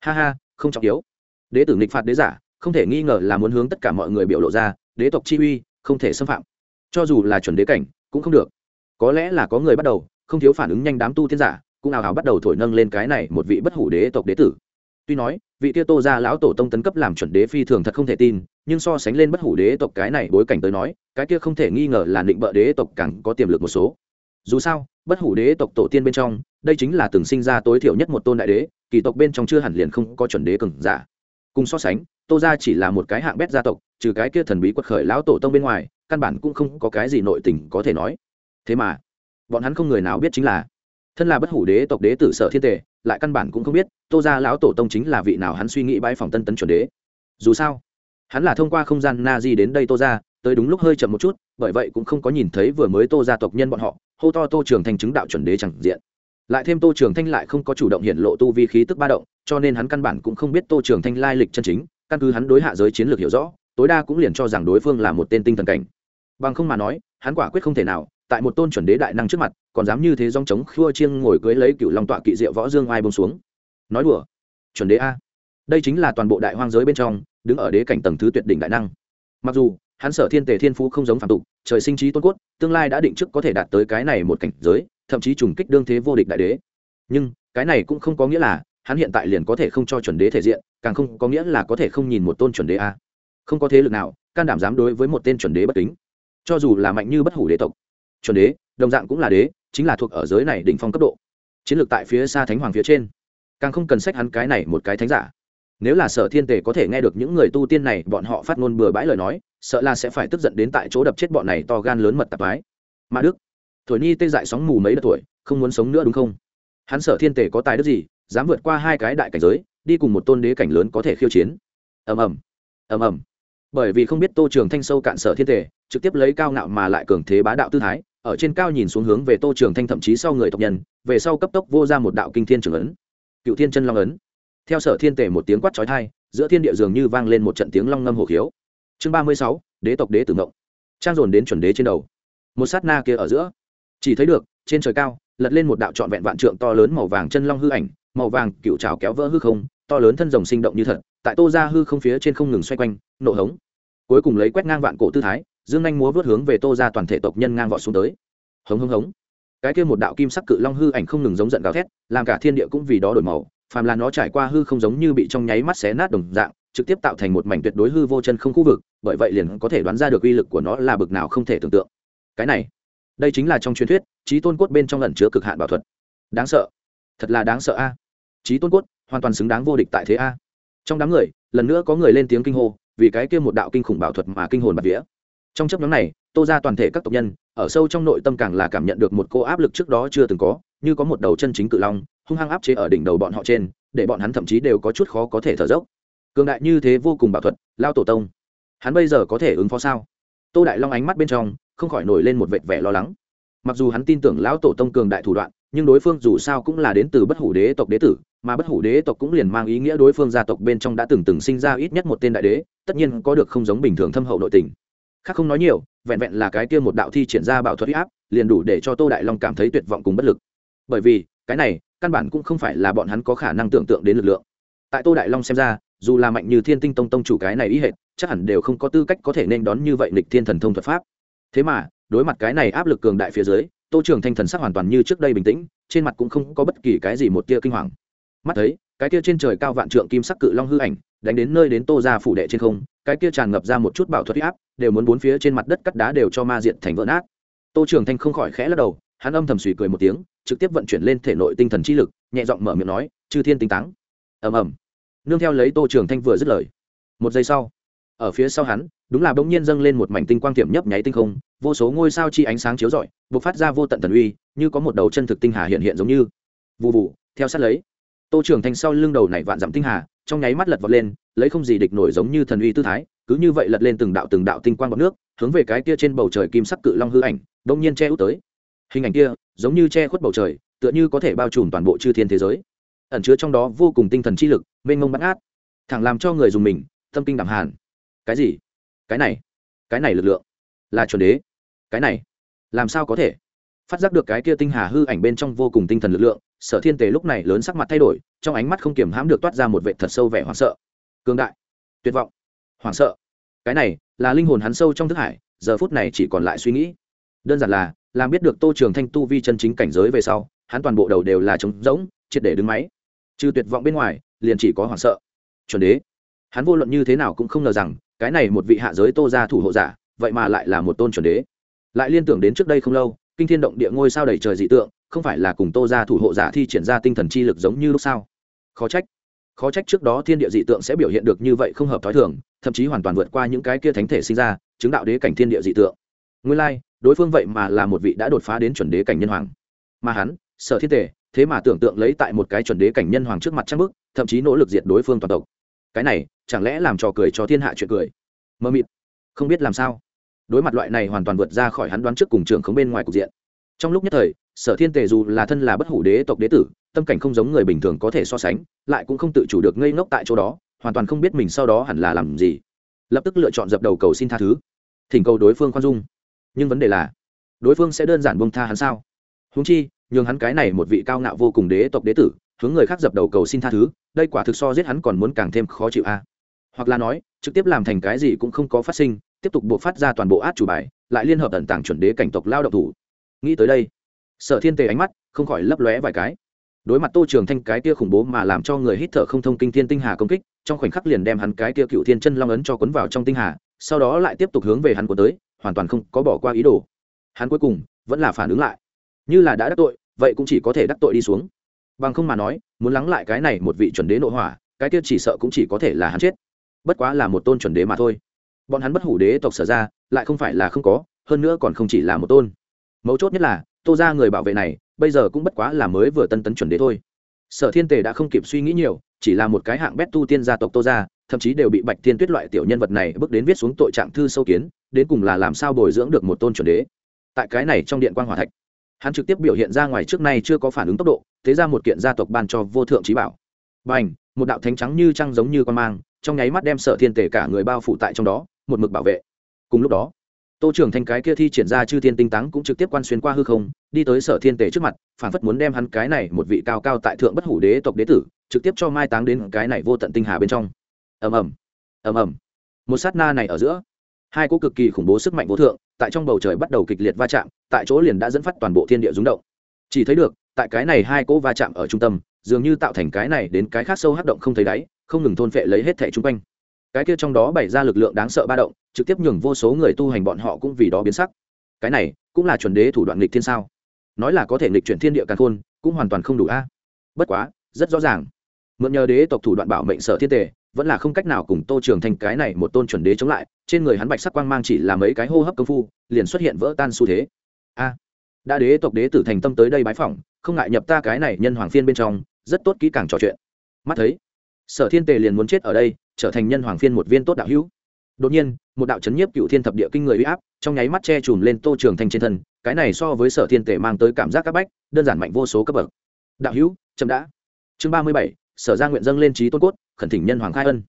ha ha, không trọng yếu. Đế tử nghịch phạt đế giả, không thể nghi ngờ là muốn hướng tất cả mọi người biểu lộ ra, đế tộc chi uy, không thể xâm phạm. Cho dù là chuẩn đế cảnh, cũng không được. Có lẽ là có người bắt đầu, không thiếu phản ứng nhanh đám tu tiên giả, cũng ào ào bắt đầu thổi nâng lên cái này một vị bất hủ đế tộc đế tử tuy nói, vị kia tô ra lão tổ tông tấn cấp làm chuẩn đế phi thường thật không thể tin, nhưng so sánh lên bất hủ đế tộc cái này bối cảnh tới nói, cái kia không thể nghi ngờ là định bợ đế tộc càng có tiềm lực một số. Dù sao, bất hủ đế tộc tổ tiên bên trong, đây chính là từng sinh ra tối thiểu nhất một tôn đại đế, kỳ tộc bên trong chưa hẳn liền không có chuẩn đế cường giả. Cùng so sánh, tô ra chỉ là một cái hạng bét gia tộc, trừ cái kia thần bí quật khởi lão tổ tông bên ngoài, căn bản cũng không có cái gì nội tình có thể nói. Thế mà, bọn hắn không người nào biết chính là, thân là bất hủ đế tộc đế tử sở thiên tề lại căn bản cũng không biết, tô ra lão tổ tông chính là vị nào hắn suy nghĩ bãi phòng tân tấn chuẩn đế. Dù sao, hắn là thông qua không gian na di đến đây tô ra tới đúng lúc hơi chậm một chút, bởi vậy cũng không có nhìn thấy vừa mới tô ra tộc nhân bọn họ, hô to tô trường thanh chứng đạo chuẩn đế chẳng diện. Lại thêm tô trường thanh lại không có chủ động hiện lộ tu vi khí tức ba động, cho nên hắn căn bản cũng không biết tô trường thanh lai lịch chân chính, căn cứ hắn đối hạ giới chiến lược hiểu rõ, tối đa cũng liền cho rằng đối phương là một tên tinh thần cảnh. Bằng không mà nói, hắn quả quyết không thể nào tại một tôn chuẩn đế đại năng trước mặt, còn dám như thế dòng trống khua chiêng ngồi cưới lấy cựu long tọa kỵ diệu võ dương ai bông xuống. Nói đùa, chuẩn đế a. Đây chính là toàn bộ đại hoang giới bên trong, đứng ở đế cảnh tầng thứ tuyệt đỉnh đại năng. Mặc dù, hắn sở thiên tề thiên phú không giống phạm tục, trời sinh trí tôn cốt, tương lai đã định trước có thể đạt tới cái này một cảnh giới, thậm chí trùng kích đương thế vô địch đại đế. Nhưng, cái này cũng không có nghĩa là, hắn hiện tại liền có thể không cho chuẩn đế thể diện, càng không có nghĩa là có thể không nhìn một tôn chuẩn đế a. Không có thế lực nào, can đảm dám đối với một tên chuẩn đế bất kính. Cho dù là mạnh như bất hủ đế tộc chuẩn đế, đồng dạng cũng là đế, chính là thuộc ở giới này đỉnh phong cấp độ. Chiến lược tại phía xa thánh hoàng phía trên. Càng không cần sách hắn cái này một cái thánh giả. Nếu là sở thiên tề có thể nghe được những người tu tiên này bọn họ phát ngôn bừa bãi lời nói, sợ là sẽ phải tức giận đến tại chỗ đập chết bọn này to gan lớn mật tạp mái mà đức thổi nhi tê dại sóng mù mấy đợt tuổi, không muốn sống nữa đúng không? Hắn sở thiên tề có tài đức gì, dám vượt qua hai cái đại cảnh giới, đi cùng một tôn đế cảnh lớn có thể khiêu chiến. Ầm ầm ầm ầm. Bởi vì không biết tô trường thanh sâu cạn sở thiên tề, trực tiếp lấy cao ngạo mà lại cường thế bá đạo tư thái ở trên cao nhìn xuống hướng về tô trường thanh thậm chí sau người tộc nhân, về sau cấp tốc vô ra một đạo kinh thiên trường ấn. Cựu thiên chân long ấn. Theo sở thiên tề một tiếng quát trói thai giữa thiên địa dường như vang lên một trận tiếng long ngâm hổ khiếu. Chương ba mươi sáu, đế tộc đế tử ngộng trang dồn đến chuẩn đế trên đầu. Một sát na kia ở giữa. Chỉ thấy được, trên trời cao, lật lên một đạo trọn vẹn vạn trượng to lớn màu vàng chân long hư ảnh, màu vàng cựu trào kéo vỡ hư không, to lớn thân rồng sinh động như thật, tại tô ra hư không phía trên không ngừng xoay quanh nổ hống. Cuối cùng lấy quét ngang vạn cổ tư thái dương anh múa vớt hướng về tô ra toàn thể tộc nhân ngang vọt xuống tới. Hống hống hống. Cái kia một đạo kim sắc cự long hư ảnh không ngừng giống giận gào thét, làm cả thiên địa cũng vì đó đổi màu, phàm là nó trải qua hư không giống như bị trong nháy mắt xé nát đồng dạng, trực tiếp tạo thành một mảnh tuyệt đối hư vô chân không khu vực, bởi vậy liền có thể đoán ra được uy lực của nó là bực nào không thể tưởng tượng. Cái này, đây chính là trong truyền thuyết trí tôn cốt bên trong lần chứa cực hạn bảo thuật. Đáng sợ. Thật là đáng sợ a. Trí tôn cốt, hoàn toàn xứng đáng vô địch tại thế a. Trong đám người, lần nữa có người lên tiếng kinh hô, vì cái kia một đạo kinh khủng bảo thuật mà kinh hồn bạt vía trong chấp nhóm này, tô ra toàn thể các tộc nhân, ở sâu trong nội tâm càng là cảm nhận được một cô áp lực trước đó chưa từng có, như có một đầu chân chính cự long, hung hăng áp chế ở đỉnh đầu bọn họ trên, để bọn hắn thậm chí đều có chút khó có thể thở dốc. Cường đại như thế vô cùng bảo thuật, lao tổ tông, hắn bây giờ có thể ứng phó sao? Tô đại long ánh mắt bên trong, không khỏi nổi lên một vệt vẻ lo lắng. Mặc dù hắn tin tưởng lão tổ tông cường đại thủ đoạn, nhưng đối phương dù sao cũng là đến từ bất hủ đế tộc đế tử, mà bất hủ đế tộc cũng liền mang ý nghĩa đối phương gia tộc bên trong đã từng từng sinh ra ít nhất một tên đại đế, tất nhiên có được không giống bình thường thâm hậu nội tình khác không nói nhiều, vẹn vẹn là cái kia một đạo thi triển ra bảo thuật huy áp, liền đủ để cho tô đại long cảm thấy tuyệt vọng cùng bất lực. Bởi vì, cái này, căn bản cũng không phải là bọn hắn có khả năng tưởng tượng đến lực lượng. Tại tô đại long xem ra, dù là mạnh như thiên tinh tông tông chủ cái này ý hệ chắc hẳn đều không có tư cách có thể nên đón như vậy lịch thiên thần thông thuật pháp. Thế mà, đối mặt cái này áp lực cường đại phía dưới, tô trường thanh thần sắc hoàn toàn như trước đây bình tĩnh, trên mặt cũng không có bất kỳ cái gì một tia kinh hoàng. Mắt thấy, cái tia trên trời cao vạn trượng kim sắc cự long hư ảnh đánh đến nơi đến tô ra phủ đệ trên không, cái kia tràn ngập ra một chút bảo thuật huy áp, đều muốn bốn phía trên mặt đất cắt đá đều cho ma diện thành vỡ nát. Tô trường thanh không khỏi khẽ lắc đầu, hắn âm thầm suy cười một tiếng, trực tiếp vận chuyển lên thể nội tinh thần chi lực, nhẹ giọng mở miệng nói, chư thiên tinh táng. Ầm ầm. Nương theo lấy tô trường thanh vừa dứt lời, một giây sau, ở phía sau hắn, đúng là bỗng nhiên dâng lên một mảnh tinh quang tiệm nhấp nháy tinh không, vô số ngôi sao chi ánh sáng chiếu rọi, bộc phát ra vô tận thần uy, như có một đầu chân thực tinh hà hiện hiện giống như. Vụ vụ theo sát lấy, tô trường thanh sau lưng đầu này vạn dặm tinh hà trong nháy mắt lật vọt lên, lấy không gì địch nổi giống như thần uy tư thái, cứ như vậy lật lên từng đạo từng đạo tinh quang bọc nước, hướng về cái kia trên bầu trời kim sắc cự long hư ảnh, đông nhiên che út tới. Hình ảnh kia, giống như che khuất bầu trời, tựa như có thể bao trùm toàn bộ chư thiên thế giới. Ẩn chứa trong đó vô cùng tinh thần chi lực, mênh mông bắn át thẳng làm cho người dùng mình, tâm kinh đảm hàn. Cái gì? Cái này? Cái này lực lượng? Là chuẩn đế. Cái này? Làm sao có thể? Phát giác được cái kia tinh hà hư ảnh bên trong vô cùng tinh thần lực lượng sở thiên tề lúc này lớn sắc mặt thay đổi, trong ánh mắt không kiềm hãm được toát ra một vệ thật sâu vẻ hoảng sợ. Cương đại, tuyệt vọng, hoảng sợ. Cái này là linh hồn hắn sâu trong thức hải, giờ phút này chỉ còn lại suy nghĩ. Đơn giản là, làm biết được tô trường thanh tu vi chân chính cảnh giới về sau, hắn toàn bộ đầu đều là trống rỗng, triệt để đứng máy. Trừ tuyệt vọng bên ngoài, liền chỉ có hoảng sợ. Chuẩn đế, hắn vô luận như thế nào cũng không ngờ rằng, cái này một vị hạ giới tô ra thủ hộ giả, vậy mà lại là một tôn chuẩn đế. Lại liên tưởng đến trước đây không lâu, kinh thiên động địa ngôi sao đầy trời dị tượng không phải là cùng tô ra thủ hộ giả thi triển ra tinh thần chi lực giống như lúc sau khó trách. Khó trách trước đó thiên địa dị tượng sẽ biểu hiện được như vậy không hợp t h ó i thường thậm chí hoàn toàn vượt qua những cái kia thánh thể sinh ra chứng đạo đế cảnh thiên địa dị tượng. Nguyên lai、like, đối phương vậy mà là một vị đã đột phá đến chuẩn đế cảnh nhân hoàng. Mà hắn sở thiên tề thế mà tưởng tượng lấy tại một cái chuẩn đế cảnh nhân hoàng trước mặt trang bức thậm chí nỗ lực diệt đối phương toàn tộc. Cái này chẳng lẽ làm trò cười cho thiên hạ chuyện cười? Mơ mịt. Không biết làm sao. Đối mặt loại này hoàn toàn vượt ra khỏi hắn đoán trước cùng trường không bên ngoài cục diện. Trong lúc nhất thời sở thiên tề dù là thân là bất hủ đế tộc đế tử, tâm cảnh không giống người bình thường có thể so sánh, lại cũng không tự chủ được ngây ngốc tại chỗ đó, hoàn toàn không biết mình sau đó hẳn là làm gì. Lập tức lựa chọn dập đầu cầu xin tha thứ. Thỉnh cầu đối phương khoan dung. Nhưng vấn đề là, đối phương sẽ đơn giản buông tha hắn sao? Húng chi, nhường hắn cái này một vị cao ngạo vô cùng đế tộc đế tử, hướng người khác dập đầu cầu xin tha thứ, đây quả thực so giết hắn còn muốn càng thêm khó chịu a. Hoặc là nói, trực tiếp làm thành cái gì cũng không có phát sinh, tiếp tục buộc phát ra toàn bộ át chủ bài, lại liên hợp tận tảng chuẩn đế cảnh tộc lao động thủ. Nghĩ tới đây sở thiên tề ánh mắt không khỏi lấp lóe vài cái. Đối mặt tô trường thanh cái kia khủng bố mà làm cho người hít thở không thông kinh thiên tinh hà công kích, trong khoảnh khắc liền đem hắn cái kia cựu thiên chân long ấn cho quấn vào trong tinh hà, sau đó lại tiếp tục hướng về hắn của tới, hoàn toàn không có bỏ qua ý đồ. Hắn cuối cùng vẫn là phản ứng lại. Như là đã đắc tội, vậy cũng chỉ có thể đắc tội đi xuống. Bằng không mà nói, muốn lắng lại cái này một vị chuẩn đế nội hỏa, cái kia chỉ sợ cũng chỉ có thể là hắn chết. Bất quá là một tôn chuẩn đế mà thôi. Bọn hắn bất hủ đế tộc sở ra, lại không phải là không có, hơn nữa còn không chỉ là một tôn. Mấu chốt nhất là tô ra người bảo vệ này, bây giờ cũng bất quá là mới vừa tân tấn chuẩn đế thôi. Sở thiên tề đã không kịp suy nghĩ nhiều, chỉ là một cái hạng bét tu tiên gia tộc tô ra thậm chí đều bị bạch thiên tuyết loại tiểu nhân vật này bước đến viết xuống tội trạng thư sâu kiến, đến cùng là làm sao bồi dưỡng được một tôn chuẩn đế. Tại cái này trong điện quan hòa thạch, hắn trực tiếp biểu hiện ra ngoài trước nay chưa có phản ứng tốc độ, thế ra một kiện gia tộc ban cho vô thượng trí bảo. B à n h một đạo thánh trắng như trăng giống như con mang, trong nháy mắt đem sở thiên tề cả người bao phủ tại trong đó, một mực bảo vệ. Cùng lúc đó tô trưởng thành cái kia thi triển ra chư thiên tinh táng cũng trực tiếp quan xuyên qua hư không, đi tới sở thiên tề trước mặt, phản phất muốn đem hắn cái này một vị cao cao tại thượng bất hủ đế tộc đế tử, trực tiếp cho mai táng đến cái này vô tận tinh hà bên trong. Ầm ầm ầm ầm. Một sát na này ở giữa, hai cỗ cực kỳ khủng bố sức mạnh vô thượng, tại trong bầu trời bắt đầu kịch liệt va chạm, tại chỗ liền đã dẫn phát toàn bộ thiên địa rúng động. Chỉ thấy được, tại cái này hai cỗ va chạm ở trung tâm, dường như tạo thành cái này đến cái khác sâu hắc động không thấy đáy, không ngừng thôn phệ lấy hết thẻ chung quanh cái kia trong đó bày ra lực lượng đáng sợ ba động, trực tiếp nhường vô số người tu hành bọn họ cũng vì đó biến sắc. Cái này, cũng là chuẩn đế thủ đoạn nghịch thiên sao? Nói là có thể nghịch chuyển thiên địa càn khôn, cũng hoàn toàn không đủ a. Bất quá, rất rõ ràng. Mượn nhờ đế tộc thủ đoạn bảo mệnh sở thiên tề, vẫn là không cách nào cùng tô trường thành cái này một tôn chuẩn đế chống lại, trên người hắn bạch sắc quang mang chỉ là mấy cái hô hấp công phu, liền xuất hiện vỡ tan xu thế. A, đã đế tộc đế tử thành tâm tới đây bái phỏng, không ngại nhập ta cái này nhân hoàng phiên bên trong, rất tốt kỹ càng trò chuyện. Mắt thấy sở thiên tề liền muốn chết ở đây, trở thành nhân hoàng phiên một viên tốt đạo hữu. Đột nhiên, một đạo chấn nhiếp cựu thiên thập địa kinh người uy áp, trong nháy mắt che chùm lên tô trường thanh trên thân, cái này so với sở thiên tề mang tới cảm giác c áp bách, đơn giản mạnh vô số cấp bậc. Đạo hữu, chậm đã. Chương ba mươi bảy, sở ra nguyện dâng lên trí tôn cốt, khẩn thỉnh nhân hoàng khai ân.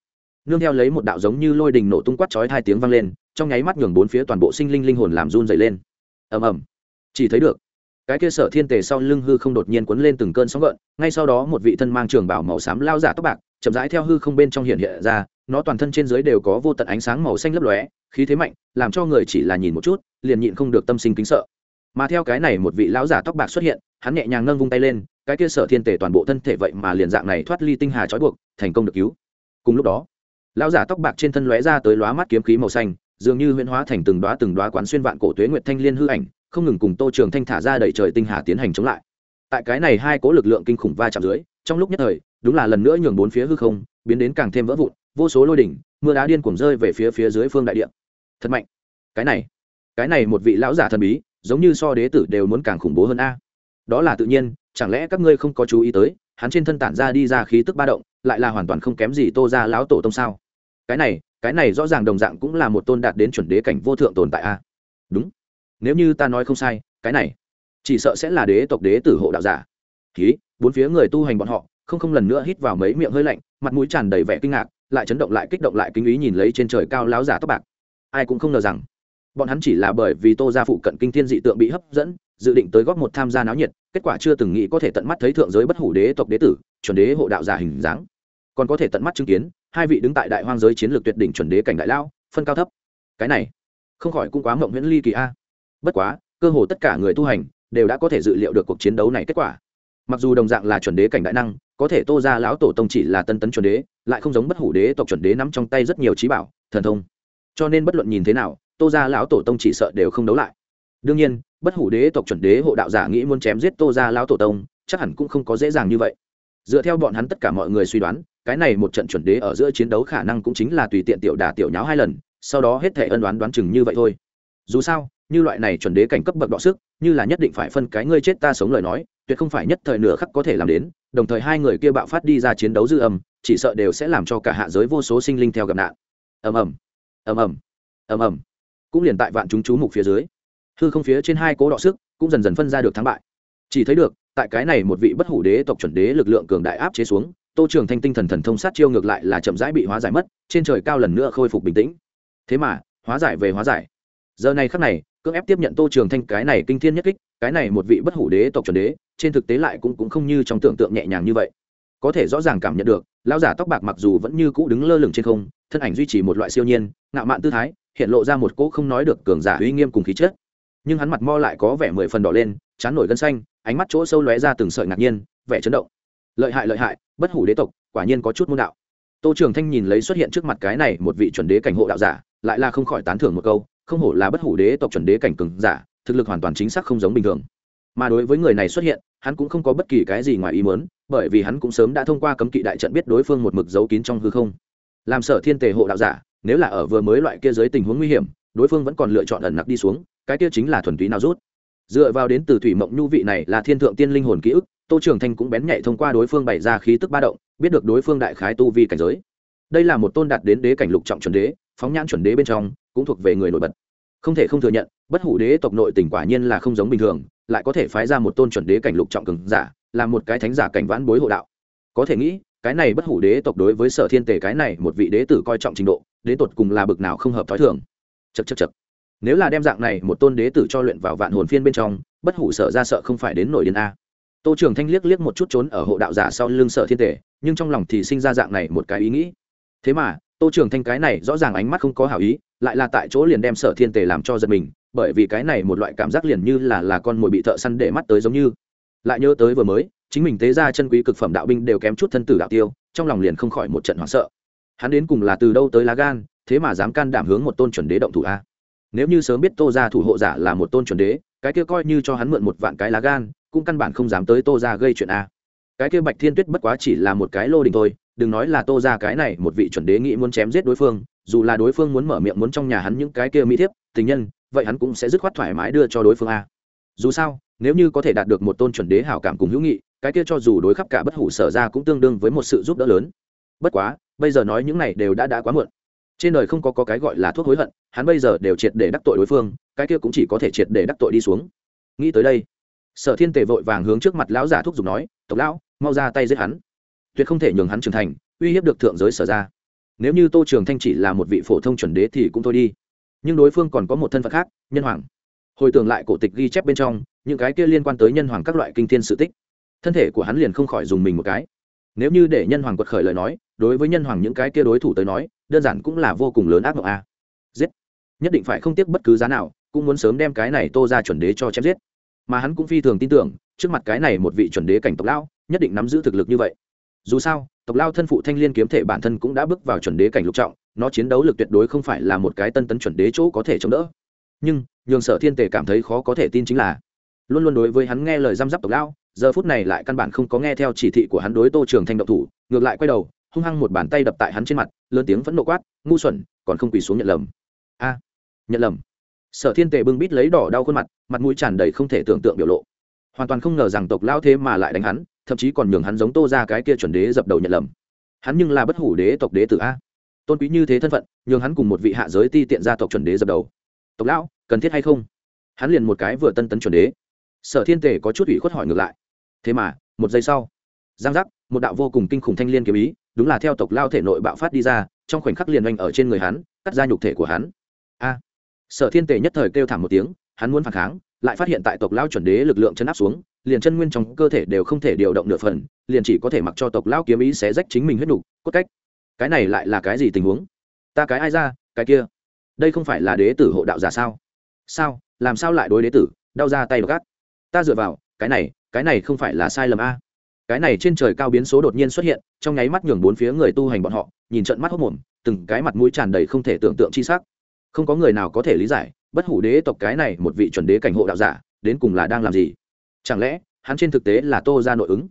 Nương theo lấy một đạo giống như lôi đình nổ tung quát chói hai tiếng vang lên, trong nháy mắt nhường bốn phía toàn bộ sinh linh linh hồn làm run dày lên. Ầm ầm. Chỉ thấy được, cái kia sở thiên tề sau lưng hư không đột nhiên quấn lên từng cơn sóng gợn, ngay sau đó một vị thân mang trường bảo màu xám lao giả tóc bạc chậm rãi theo hư không bên trong hiện hiện ra, nó toàn thân trên dưới đều có vô tận ánh sáng màu xanh lấp lóe, khí thế mạnh, làm cho người chỉ là nhìn một chút, liền nhịn không được tâm sinh kính sợ. Mà theo cái này một vị lão giả tóc bạc xuất hiện, hắn nhẹ nhàng nâng vung tay lên, cái kia sở thiên tể toàn bộ thân thể vậy mà liền dạng này thoát ly tinh hà trói buộc, thành công được cứu. Cùng lúc đó, lão giả tóc bạc trên thân lóe ra tới lóa mắt kiếm khí màu xanh, dường như huyễn hóa thành từng đoá từng đoá quán xuyên vạn cổ tuế nguyệt thanh liên hư ảnh, không ngừng cùng tô trường thanh thả ra đẩy trời tinh hà tiến hành chống lại. Tại cái này hai cố lực lượng kinh khủng va chạm dưới, trong lúc nhất thời đúng là lần nữa nhường bốn phía hư không biến đến càng thêm vỡ vụn, vô số lôi đỉnh, mưa đá điên cuồng rơi về phía phía dưới phương đại địa. Thật mạnh. Cái này cái này một vị lão giả thần bí, giống như so đế tử đều muốn càng khủng bố hơn a. Đó là tự nhiên, chẳng lẽ các ngươi không có chú ý tới, hắn trên thân tản ra đi ra khí tức ba động, lại là hoàn toàn không kém gì tô ra lão tổ tông sao? Cái này cái này rõ ràng đồng dạng cũng là một tôn đạt đến chuẩn đế cảnh vô thượng tồn tại a. Đúng. Nếu như ta nói không sai, cái này chỉ sợ sẽ là đế tộc đế tử hộ đạo giả. Ký bốn phía người tu hành bọn họ không không lần nữa hít vào mấy miệng hơi lạnh, mặt mũi tràn đầy vẻ kinh ngạc, lại chấn động lại kích động lại kinh ý nhìn lấy trên trời cao láo giả tóc bạc. Ai cũng không ngờ rằng, bọn hắn chỉ là bởi vì tô gia phụ cận kinh thiên dị tượng bị hấp dẫn, dự định tới góp một tham gia náo nhiệt, kết quả chưa từng nghĩ có thể tận mắt thấy thượng giới bất hủ đế tộc đế tử, chuẩn đế hộ đạo giả hình dáng. Còn có thể tận mắt chứng kiến, hai vị đứng tại đại hoang giới chiến lược tuyệt đỉnh chuẩn đế cảnh đại lao phân cao thấp. Cái này, không khỏi cũng quá mộng nguyễn ly kỳ a. Bất quá, cơ hồ tất cả người tu hành, đều đã có thể dự liệu được cuộc chiến đấu này kết quả. Mặc dù đồng dạng là chuẩn đế cảnh đại năng có thể tô ra lão tổ tông chỉ là tân tấn chuẩn đế, lại không giống bất hủ đế tộc chuẩn đế nắm trong tay rất nhiều trí bảo, thần thông. Cho nên bất luận nhìn thế nào, tô ra lão tổ tông chỉ sợ đều không đấu lại. Đương nhiên, bất hủ đế tộc chuẩn đế hộ đạo giả nghĩ muốn chém giết tô ra lão tổ tông, chắc hẳn cũng không có dễ dàng như vậy. Dựa theo bọn hắn tất cả mọi người suy đoán, cái này một trận chuẩn đế ở giữa chiến đấu khả năng cũng chính là tùy tiện tiểu đà tiểu nháo hai lần, sau đó hết thể ân đoán đoán chừng như vậy thôi. Dù sao, như loại này chuẩn đế cảnh cấp bậc đọ sức, như là nhất định phải phân cái ngươi chết ta sống lời nói, tuyệt không phải nhất thời nửa khắc có thể làm đến đồng thời hai người kia bạo phát đi ra chiến đấu dư âm, chỉ sợ đều sẽ làm cho cả hạ giới vô số sinh linh theo gặp nạn. Ầm ầm ầm ầm ầm ầm. Cũng liền tại vạn chúng chú mục phía dưới, hư không phía trên hai cố đọ sức cũng dần dần phân ra được thắng bại. Chỉ thấy được, tại cái này một vị bất hủ đế tộc chuẩn đế lực lượng cường đại áp chế xuống, tô trường thanh tinh thần thần thông sát chiêu ngược lại là chậm rãi bị hóa giải mất, trên trời cao lần nữa khôi phục bình tĩnh. Thế mà, hóa giải về hóa giải. Giờ này khắc này cưỡng ép tiếp nhận tô trường thanh cái này kinh thiên nhất kích cái này một vị bất hủ đế tộc chuẩn đế trên thực tế lại cũng, cũng không như trong tưởng tượng nhẹ nhàng như vậy. Có thể rõ ràng cảm nhận được lão giả tóc bạc mặc dù vẫn như cũ đứng lơ lửng trên không thân ảnh duy trì một loại siêu nhiên ngạo mạn tư thái hiện lộ ra một cỗ không nói được cường giả uy nghiêm cùng khí chất. Nhưng hắn mặt mo lại có vẻ mười phần đỏ lên chán nổi gân xanh ánh mắt chỗ sâu lóe ra từng sợi ngạc nhiên vẻ chấn động. Lợi hại lợi hại bất hủ đế tộc quả nhiên có chút môn đạo. Tô trường thanh nhìn lấy xuất hiện trước mặt cái này một vị chuẩn đế cảnh hộ đạo giả lại là không khỏi tán thưởng một câu không hổ là bất hủ đế tộc chuẩn đế cảnh cường giả, thực lực hoàn toàn chính xác không giống bình thường. Mà đối với người này xuất hiện, hắn cũng không có bất kỳ cái gì ngoài ý muốn, bởi vì hắn cũng sớm đã thông qua cấm kỵ đại trận biết đối phương một mực giấu kín trong hư không. Làm sở thiên tề hộ đạo giả, nếu là ở vừa mới loại kia dưới tình huống nguy hiểm, đối phương vẫn còn lựa chọn ẩn nặc đi xuống, cái kia chính là thuần túy nào rút. Dựa vào đến từ thủy mộng nhu vị này là thiên thượng tiên linh hồn ký ức, tô trường thanh cũng bén nhạy thông qua đối phương bày ra khí tức ba động, biết được đối phương đại khái tu vi cảnh giới. Đây là một tôn đạt đến đế cảnh lục trọng chuẩn đế, phóng nhãn chuẩn đế bên trong cũng thuộc về người nổi bật. Không thể không thừa nhận, bất hủ đế tộc nội tỉnh quả nhiên là không giống bình thường, lại có thể phái ra một tôn chuẩn đế cảnh lục trọng cường giả, là một cái thánh giả cảnh vãn bối hộ đạo. Có thể nghĩ, cái này bất hủ đế tộc đối với sở thiên tề cái này một vị đế tử coi trọng trình độ, đế tột cùng là bực nào không hợp t h ó i thường. Chật chật chật nếu là đem dạng này một tôn đế tử cho luyện vào vạn hồn phiên bên trong, bất hủ sợ ra sợ không phải đến nổi điên a. Tô trường thanh liếc liếc một chút trốn ở hộ đạo giả sau lưng sở thiên tề, nhưng trong lòng thì sinh ra dạng này một cái ý nghĩ. Thế mà tô trường thanh cái này rõ ràng ánh mắt không có hảo ý, lại là tại chỗ liền đem sở thiên tề làm cho giật mình, bởi vì cái này một loại cảm giác liền như là là con mồi bị thợ săn để mắt tới giống như. Lại nhớ tới vừa mới, chính mình tế ra chân quý cực phẩm đạo binh đều kém chút thân tử đạo tiêu, trong lòng liền không khỏi một trận hoảng sợ. Hắn đến cùng là từ đâu tới lá gan, thế mà dám can đảm hướng một tôn chuẩn đế động thủ a? Nếu như sớm biết tô ra thủ hộ giả là một tôn chuẩn đế, cái kia coi như cho hắn mượn một vạn cái lá gan, cũng căn bản không dám tới tô ra gây chuyện a. Cái kia bạch thiên tuyết bất quá chỉ là một cái lô đình thôi đừng nói là tô ra cái này một vị chuẩn đế nghĩ muốn chém giết đối phương dù là đối phương muốn mở miệng muốn trong nhà hắn những cái kia mỹ thiếp tình nhân vậy hắn cũng sẽ dứt khoát thoải mái đưa cho đối phương a. Dù sao nếu như có thể đạt được một tôn chuẩn đế hảo cảm cùng hữu nghị cái kia cho dù đối khắp cả bất hủ sở ra cũng tương đương với một sự giúp đỡ lớn. Bất quá bây giờ nói những này đều đã đã quá muộn. Trên đời không có, có cái gọi là thuốc hối hận hắn bây giờ đều triệt để đắc tội đối phương cái kia cũng chỉ có thể triệt để đắc tội đi xuống. Nghĩ tới đây sở thiên tề vội vàng hướng trước mặt lão giả thúc giục nói tộc lão mau ra tay giết hắn tuyệt không thể nhường hắn trưởng thành, uy hiếp được thượng giới sở ra. Nếu như tô trường thanh chỉ là một vị phổ thông chuẩn đế thì cũng thôi đi. Nhưng đối phương còn có một thân phận khác, nhân hoàng. Hồi tưởng lại cổ tịch ghi chép bên trong, những cái kia liên quan tới nhân hoàng các loại kinh thiên sự tích, thân thể của hắn liền không khỏi dùng mình một cái. Nếu như để nhân hoàng quật khởi lời nói, đối với nhân hoàng những cái kia đối thủ tới nói, đơn giản cũng là vô cùng lớn ác mộng a. Giết. Nhất định phải không tiếc bất cứ giá nào, cũng muốn sớm đem cái này tô ra chuẩn đế cho chém giết. Mà hắn cũng phi thường tin tưởng, trước mặt cái này một vị chuẩn đế cảnh tộc lão, nhất định nắm giữ thực lực như vậy dù sao, tộc lao thân phụ thanh liên kiếm thể bản thân cũng đã bước vào chuẩn đế cảnh lục trọng, nó chiến đấu lực tuyệt đối không phải là một cái tân tấn chuẩn đế chỗ có thể chống đỡ. Nhưng, nhường sở thiên tề cảm thấy khó có thể tin chính là, luôn luôn đối với hắn nghe lời răm rắp tộc lao, giờ phút này lại căn bản không có nghe theo chỉ thị của hắn đối tô trường thanh độc thủ, ngược lại quay đầu, hung hăng một bàn tay đập tại hắn trên mặt, lớn tiếng vẫn nộ quát, ngu xuẩn, còn không quỳ xuống nhận lầm. A, nhận lầm. Sở thiên tề bưng bít lấy đỏ đau khuôn mặt mặt mũi tràn đầy không thể tưởng tượng biểu lộ hoàn toàn không ngờ rằng tộc lao thế mà lại đánh hắn, thậm chí còn nhường hắn giống tô ra cái kia chuẩn đế dập đầu nhận lầm. Hắn nhưng là bất hủ đế tộc đế tử a. Tôn quý như thế thân phận, nhường hắn cùng một vị hạ giới ti tiện gia tộc chuẩn đế dập đầu. Tộc lão, cần thiết hay không? Hắn liền một cái vừa tân tấn chuẩn đế. Sở thiên tề có chút ủy khuất hỏi ngược lại. Thế mà, một giây sau, giang giác, một đạo vô cùng kinh khủng thanh liên kiếm ý, đúng là theo tộc lao thể nội bạo phát đi ra, trong khoảnh khắc liền oanh ở trên người hắn, cắt ra nhục thể của hắn. A. Sở thiên tề nhất thời kêu thảm một tiếng, hắn muốn phản kháng lại phát hiện tại tộc lao chuẩn đế lực lượng chân áp xuống liền chân nguyên trong cơ thể đều không thể điều động nửa phần liền chỉ có thể mặc cho tộc lao kiếm ý xé rách chính mình huyết đủ. cốt cách. Cái này lại là cái gì tình huống? Ta cái ai ra cái kia? Đây không phải là đế tử hộ đạo giả sao? Sao? Làm sao lại đối đế tử đau ra tay gắt, ta dựa vào cái này cái này không phải là sai lầm a. Cái này trên trời cao biến số đột nhiên xuất hiện trong nháy mắt nhường bốn phía người tu hành bọn họ nhìn trận mắt hốc mồm từng cái mặt mũi tràn đầy không thể tưởng tượng chi sắc. Không có người nào có thể lý giải bất hủ đế tộc cái này một vị chuẩn đế cảnh hộ đạo giả, đến cùng là đang làm gì? Chẳng lẽ, hắn trên thực tế là tô ra nội ứng?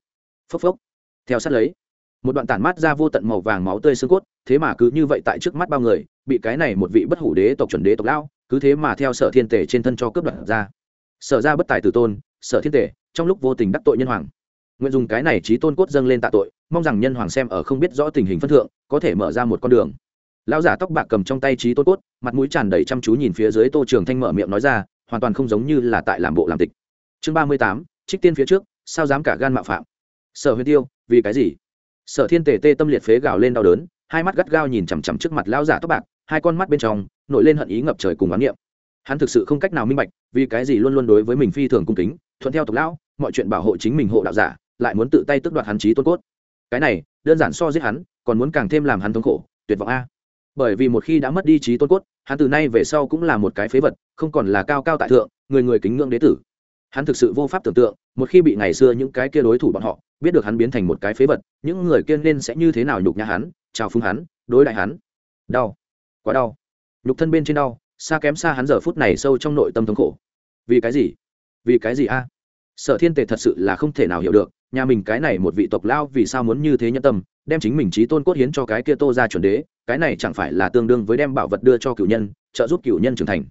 Phốc phốc. Theo sát lấy, một đoạn tản mát ra vô tận màu vàng máu tươi xương cốt, thế mà cứ như vậy tại trước mắt bao người, bị cái này một vị bất hủ đế tộc chuẩn đế tộc lao cứ thế mà theo sở thiên tể trên thân cho cướp đoạt ra. Sở ra bất tài tử tôn, sở thiên tể, trong lúc vô tình đắc tội nhân hoàng. Nguyện dùng cái này trí tôn cốt dâng lên tạ tội, mong rằng nhân hoàng xem ở không biết rõ tình hình phân thượng, có thể mở ra một con đường lão giả tóc bạc cầm trong tay trí tôn cốt, mặt mũi tràn đầy chăm chú nhìn phía dưới tô trường thanh mở miệng nói ra, hoàn toàn không giống như là tại làm bộ làm tịch. Chương ba mươi tám, trích tiên phía trước, sao dám cả gan mạo phạm? Sở huyền tiêu, vì cái gì? Sở thiên tề tê tâm liệt phế gào lên đau đớn, hai mắt gắt gao nhìn chằm chằm trước mặt lão giả tóc bạc, hai con mắt bên trong, nổi lên hận ý ngập trời cùng oán niệm. Hắn thực sự không cách nào minh bạch, vì cái gì luôn luôn đối với mình phi thường cung kính, thuận theo tục lão, mọi chuyện bảo hộ chính mình hộ đạo giả, lại muốn tự tay tước đoạt hắn trí tôn cốt. Cái này, đơn giản so giết hắn, còn muốn càng thêm làm hắn thống khổ, tuyệt vọng a bởi vì một khi đã mất đi trí tôn cốt, hắn từ nay về sau cũng là một cái phế vật, không còn là cao cao tại thượng, người người kính ngưỡng đế tử. Hắn thực sự vô pháp tưởng tượng, một khi bị ngày xưa những cái kia đối thủ bọn họ, biết được hắn biến thành một cái phế vật, những người kia nên sẽ như thế nào nhục nhã hắn, chào phúng hắn, đối đại hắn. Đau. Quá đau. Nhục thân bên trên đau, xa kém xa hắn giờ phút này sâu trong nội tâm thống khổ. Vì cái gì? Vì cái gì a? Sở thiên tề thật sự là không thể nào hiểu được nhà mình cái này một vị tộc lao vì sao muốn như thế nhân tâm, đem chính mình trí tôn cốt hiến cho cái kia tô ra chuẩn đế, cái này chẳng phải là tương đương với đem bảo vật đưa cho cựu nhân, trợ giúp cựu nhân trưởng thành.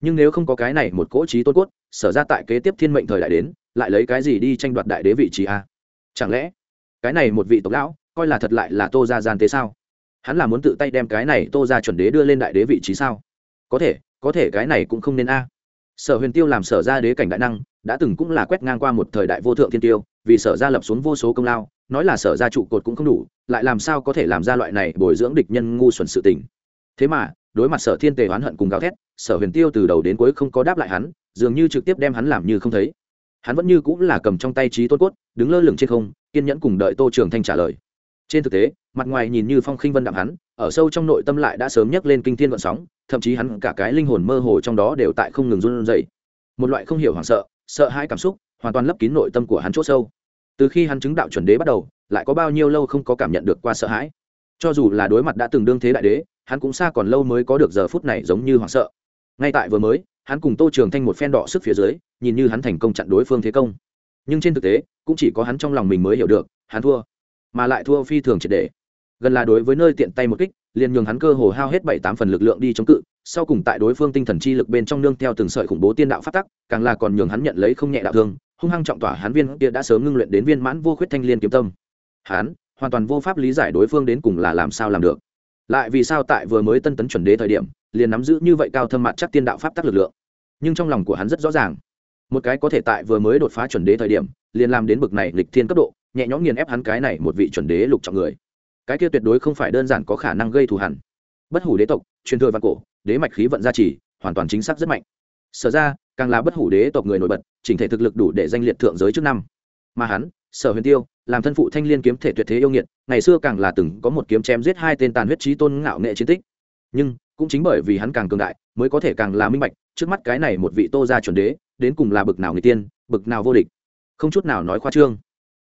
Nhưng nếu không có cái này một cỗ trí tôn cốt, sở ra tại kế tiếp thiên mệnh thời đại đến, lại lấy cái gì đi tranh đoạt đại đế vị trí a? Chẳng lẽ, cái này một vị tộc lão, coi là thật lại là tô ra gian tế sao? Hắn là muốn tự tay đem cái này tô ra chuẩn đế đưa lên đại đế vị trí sao? Có thể có thể cái này cũng không nên a. Sở huyền tiêu làm sở ra đế cảnh đại năng, đã từng cũng là quét ngang qua một thời đại vô thượng thiên tiêu vì sở ra lập xuống vô số công lao, nói là sở ra trụ cột cũng không đủ, lại làm sao có thể làm ra loại này bồi dưỡng địch nhân ngu xuẩn sự tình. Thế mà, đối mặt sở thiên tề oán hận cùng gào thét, sở huyền tiêu từ đầu đến cuối không có đáp lại hắn, dường như trực tiếp đem hắn làm như không thấy. Hắn vẫn như cũng là cầm trong tay trí tôn cốt, đứng lơ lửng trên không, kiên nhẫn cùng đợi tô trường thanh trả lời. Trên thực tế, mặt ngoài nhìn như phong khinh vân đạm hắn, ở sâu trong nội tâm lại đã sớm nhấc lên kinh thiên vận sóng, thậm chí hắn cả cái linh hồn mơ hồ trong đó đều tại không ngừng run rẩy. Một loại không hiểu hoảng sợ sợ hãi cảm xúc hoàn toàn lấp kín nội tâm của hắn chỗ sâu. Từ khi hắn chứng đạo chuẩn đế bắt đầu, lại có bao nhiêu lâu không có cảm nhận được qua sợ hãi. Cho dù là đối mặt đã từng đương thế đại đế, hắn cũng xa còn lâu mới có được giờ phút này giống như hoảng sợ. Ngay tại vừa mới, hắn cùng tô trường thanh một phen đọ sức phía dưới, nhìn như hắn thành công chặn đối phương thế công. Nhưng trên thực tế, cũng chỉ có hắn trong lòng mình mới hiểu được, hắn thua, mà lại thua phi thường triệt đề gần là đối với nơi tiện tay một kích, liền nhường hắn cơ hồ hao hết bảy tám phần lực lượng đi chống cự, sau cùng tại đối phương tinh thần chi lực bên trong nương theo từng sợi khủng bố tiên đạo phát tắc, càng là còn nhường hắn nhận lấy không nhẹ đạo thương hung hăng trọng tỏa hắn viên kia đã sớm ngưng luyện đến viên mãn vô khuyết thanh liên kiếm tâm. Hắn hoàn toàn vô pháp lý giải đối phương đến cùng là làm sao làm được. Lại vì sao tại vừa mới tân tấn chuẩn đế thời điểm, liền nắm giữ như vậy cao thâm mặt chắc tiên đạo pháp tắc lực lượng? Nhưng trong lòng của hắn rất rõ ràng. Một cái có thể tại vừa mới đột phá chuẩn đế thời điểm, liền làm đến bực này lịch thiên cấp độ, nhẹ nhõm nghiền ép hắn cái này một vị chuẩn đế lục trọng người. Cái kia tuyệt đối không phải đơn giản có khả năng gây thù hẳn bất hủ đế tộc, truyền thừa văn cổ, đế mạch khí vận gia trì, hoàn toàn chính xác rất mạnh. Sở ra càng là bất hủ đế tộc người nổi bật, chỉnh thể thực lực đủ để danh liệt thượng giới trước năm. Mà hắn, sở huyền tiêu, làm thân phụ thanh liên kiếm thể tuyệt thế yêu nghiệt, ngày xưa càng là từng có một kiếm chém giết hai tên tàn huyết trí tôn ngạo nghệ chiến tích. Nhưng, cũng chính bởi vì hắn càng cường đại, mới có thể càng là minh bạch, trước mắt cái này một vị tô gia chuẩn đế, đến cùng là bực nào người tiên, bực nào vô địch. Không chút nào nói khoa trương.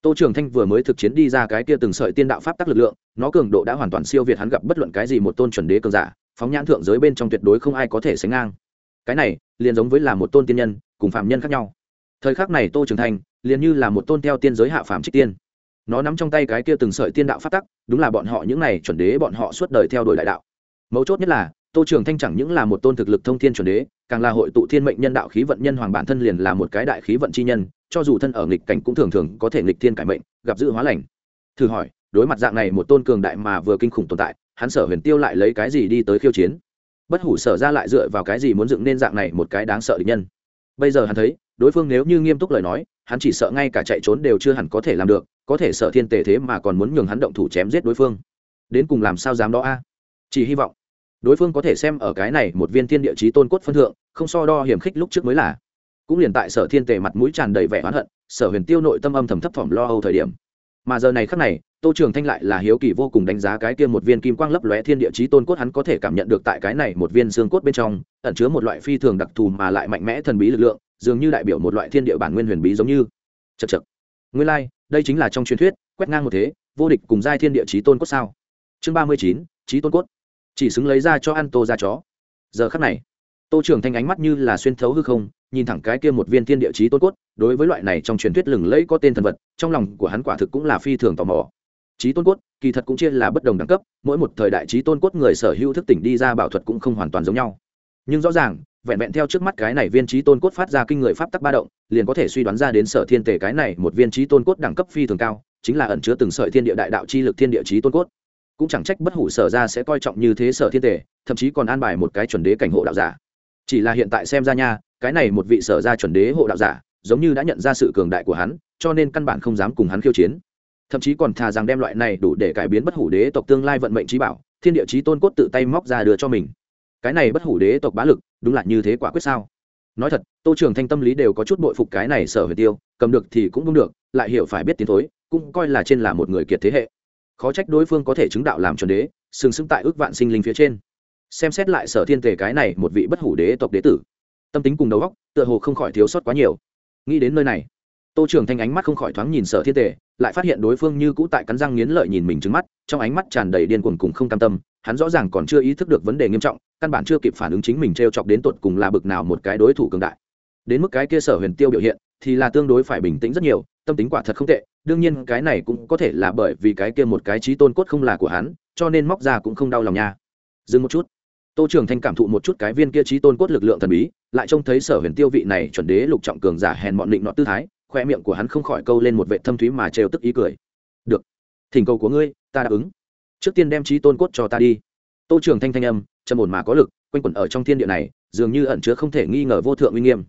Tô trường thanh vừa mới thực chiến đi ra cái kia từng sợi tiên đạo pháp tắc lực lượng, nó cường độ đã hoàn toàn siêu việt hắn gặp bất luận cái gì một tôn chuẩn đế cường giả, phóng nhãn thượng giới bên trong tuyệt đối không ai có thể sánh ngang. Cái này liền giống với là một tôn tiên nhân, cùng phạm nhân khác nhau. Thời khắc này tô trường thành liền như là một tôn theo tiên giới hạ phạm trích tiên. Nó nắm trong tay cái kia từng sợi tiên đạo phát tắc, đúng là bọn họ những này chuẩn đế bọn họ suốt đời theo đuổi đại đạo. Mấu chốt nhất là, tô trường thanh chẳng những là một tôn thực lực thông thiên chuẩn đế, càng là hội tụ thiên mệnh nhân đạo khí vận nhân hoàng bản thân liền là một cái đại khí vận chi nhân, cho dù thân ở nghịch cảnh cũng thường thường có thể nghịch thiên cải mệnh, gặp dự hóa lành. Thử hỏi, đối mặt dạng này một tôn cường đại mà vừa kinh khủng tồn tại, hắn sở huyền tiêu lại lấy cái gì đi tới khiêu chiến? Bất hủ sở ra lại dựa vào cái gì muốn dựng nên dạng này một cái đáng sợ địch nhân? Bây giờ hắn thấy, đối phương nếu như nghiêm túc lời nói, hắn chỉ sợ ngay cả chạy trốn đều chưa hẳn có thể làm được, có thể sợ thiên tề thế mà còn muốn nhường hắn động thủ chém giết đối phương. Đến cùng làm sao dám đó a? Chỉ hy vọng, đối phương có thể xem ở cái này một viên thiên địa chí tôn cốt phân thượng, không so đo hiểm khích lúc trước mới là. Cũng liền tại sở thiên tề mặt mũi tràn đầy vẻ oán hận, sở huyền tiêu nội tâm âm thầm thấp thỏm lo âu thời điểm. Mà giờ này khắc này tô trường thanh lại là hiếu kỳ vô cùng đánh giá cái kia một viên kim quang lấp lóe thiên địa chí tôn cốt hắn có thể cảm nhận được tại cái này một viên xương cốt bên trong, ẩn chứa một loại phi thường đặc thù mà lại mạnh mẽ thần bí lực lượng, dường như đại biểu một loại thiên địa bản nguyên huyền bí giống như. Chật chật nguyên lai, đây chính là trong truyền thuyết, quét ngang một thế, vô địch cùng giai thiên địa chí tôn cốt sao? Chương ba mươi chín, chí tôn cốt. Chỉ xứng lấy ra cho ăn tô ra chó. Giờ khắc này, tô Trường thanh ánh mắt như là xuyên thấu hư không, nhìn thẳng cái kia một viên thiên địa chí tôn cốt, đối với loại này trong truyền thuyết lừng lẫy có tên thần vật, trong lòng của hắn quả thực cũng là phi thường tò mò trí tôn cốt, kỳ thật cũng chia là bất đồng đẳng cấp, mỗi một thời đại trí tôn cốt người sở hữu thức tỉnh đi ra bảo thuật cũng không hoàn toàn giống nhau. Nhưng rõ ràng, vẹn vẹn theo trước mắt cái này viên trí tôn cốt phát ra kinh người pháp tắc ba động, liền có thể suy đoán ra đến sở thiên tề cái này một viên trí tôn cốt đẳng cấp phi thường cao, chính là ẩn chứa từng sợi thiên địa đại đạo chi lực thiên địa trí tôn cốt. Cũng chẳng trách bất hủ sở ra sẽ coi trọng như thế sở thiên tề, thậm chí còn an bài một cái chuẩn đế cảnh hộ đạo giả. Chỉ là hiện tại xem ra nha, cái này một vị sở ra chuẩn đế hộ đạo giả, giống như đã nhận ra sự cường đại của hắn, cho nên căn bản không dám cùng hắn khiêu chiến thậm chí còn thà rằng đem loại này đủ để cải biến bất hủ đế tộc tương lai vận mệnh trí bảo, thiên địa trí tôn cốt tự tay móc ra đưa cho mình. Cái này bất hủ đế tộc bá lực, đúng là như thế quả quyết sao? Nói thật, tô trường thanh tâm lý đều có chút bội phục cái này sở huyền tiêu, cầm được thì cũng đúng được, lại hiểu phải biết tiến thối, cũng coi là trên là một người kiệt thế hệ. Khó trách đối phương có thể chứng đạo làm chuẩn đế, sừng sững tại ước vạn sinh linh phía trên. Xem xét lại sở thiên tề cái này một vị bất hủ đế tộc đế tử, tâm tính cùng đầu góc tựa hồ không khỏi thiếu sót quá nhiều. Nghĩ đến nơi này tô trường thanh ánh mắt không khỏi thoáng nhìn sở thiên tề, lại phát hiện đối phương như cũ tại cắn răng nghiến lợi nhìn mình trứng mắt, trong ánh mắt tràn đầy điên cuồng cùng không cam tâm, hắn rõ ràng còn chưa ý thức được vấn đề nghiêm trọng, căn bản chưa kịp phản ứng chính mình t r e o chọc đến tột cùng là bực nào một cái đối thủ cường đại. Đến mức cái kia sở huyền tiêu biểu hiện, thì là tương đối phải bình tĩnh rất nhiều, tâm tính quả thật không tệ, đương nhiên cái này cũng có thể là bởi vì cái kia một cái trí tôn cốt không là của hắn, cho nên móc ra cũng không đau lòng nha. Dừng một chút. Tô trường thanh cảm thụ một chút cái viên kia trí tôn cốt lực lượng thần bí, lại trông thấy sở huyền tiêu vị này chuẩn đế lục trọng cường giả hèn mọn định nọ tư thái khoe miệng của hắn không khỏi câu lên một vệ thâm thúy mà trêu tức ý cười. Được, thỉnh cầu của ngươi, ta đáp ứng. Trước tiên đem trí tôn cốt cho ta đi. Tô trường thanh thanh âm, trầm ổn mà có lực, quanh quẩn ở trong thiên địa này, dường như ẩn chứa không thể nghi ngờ vô thượng uy nghiêm.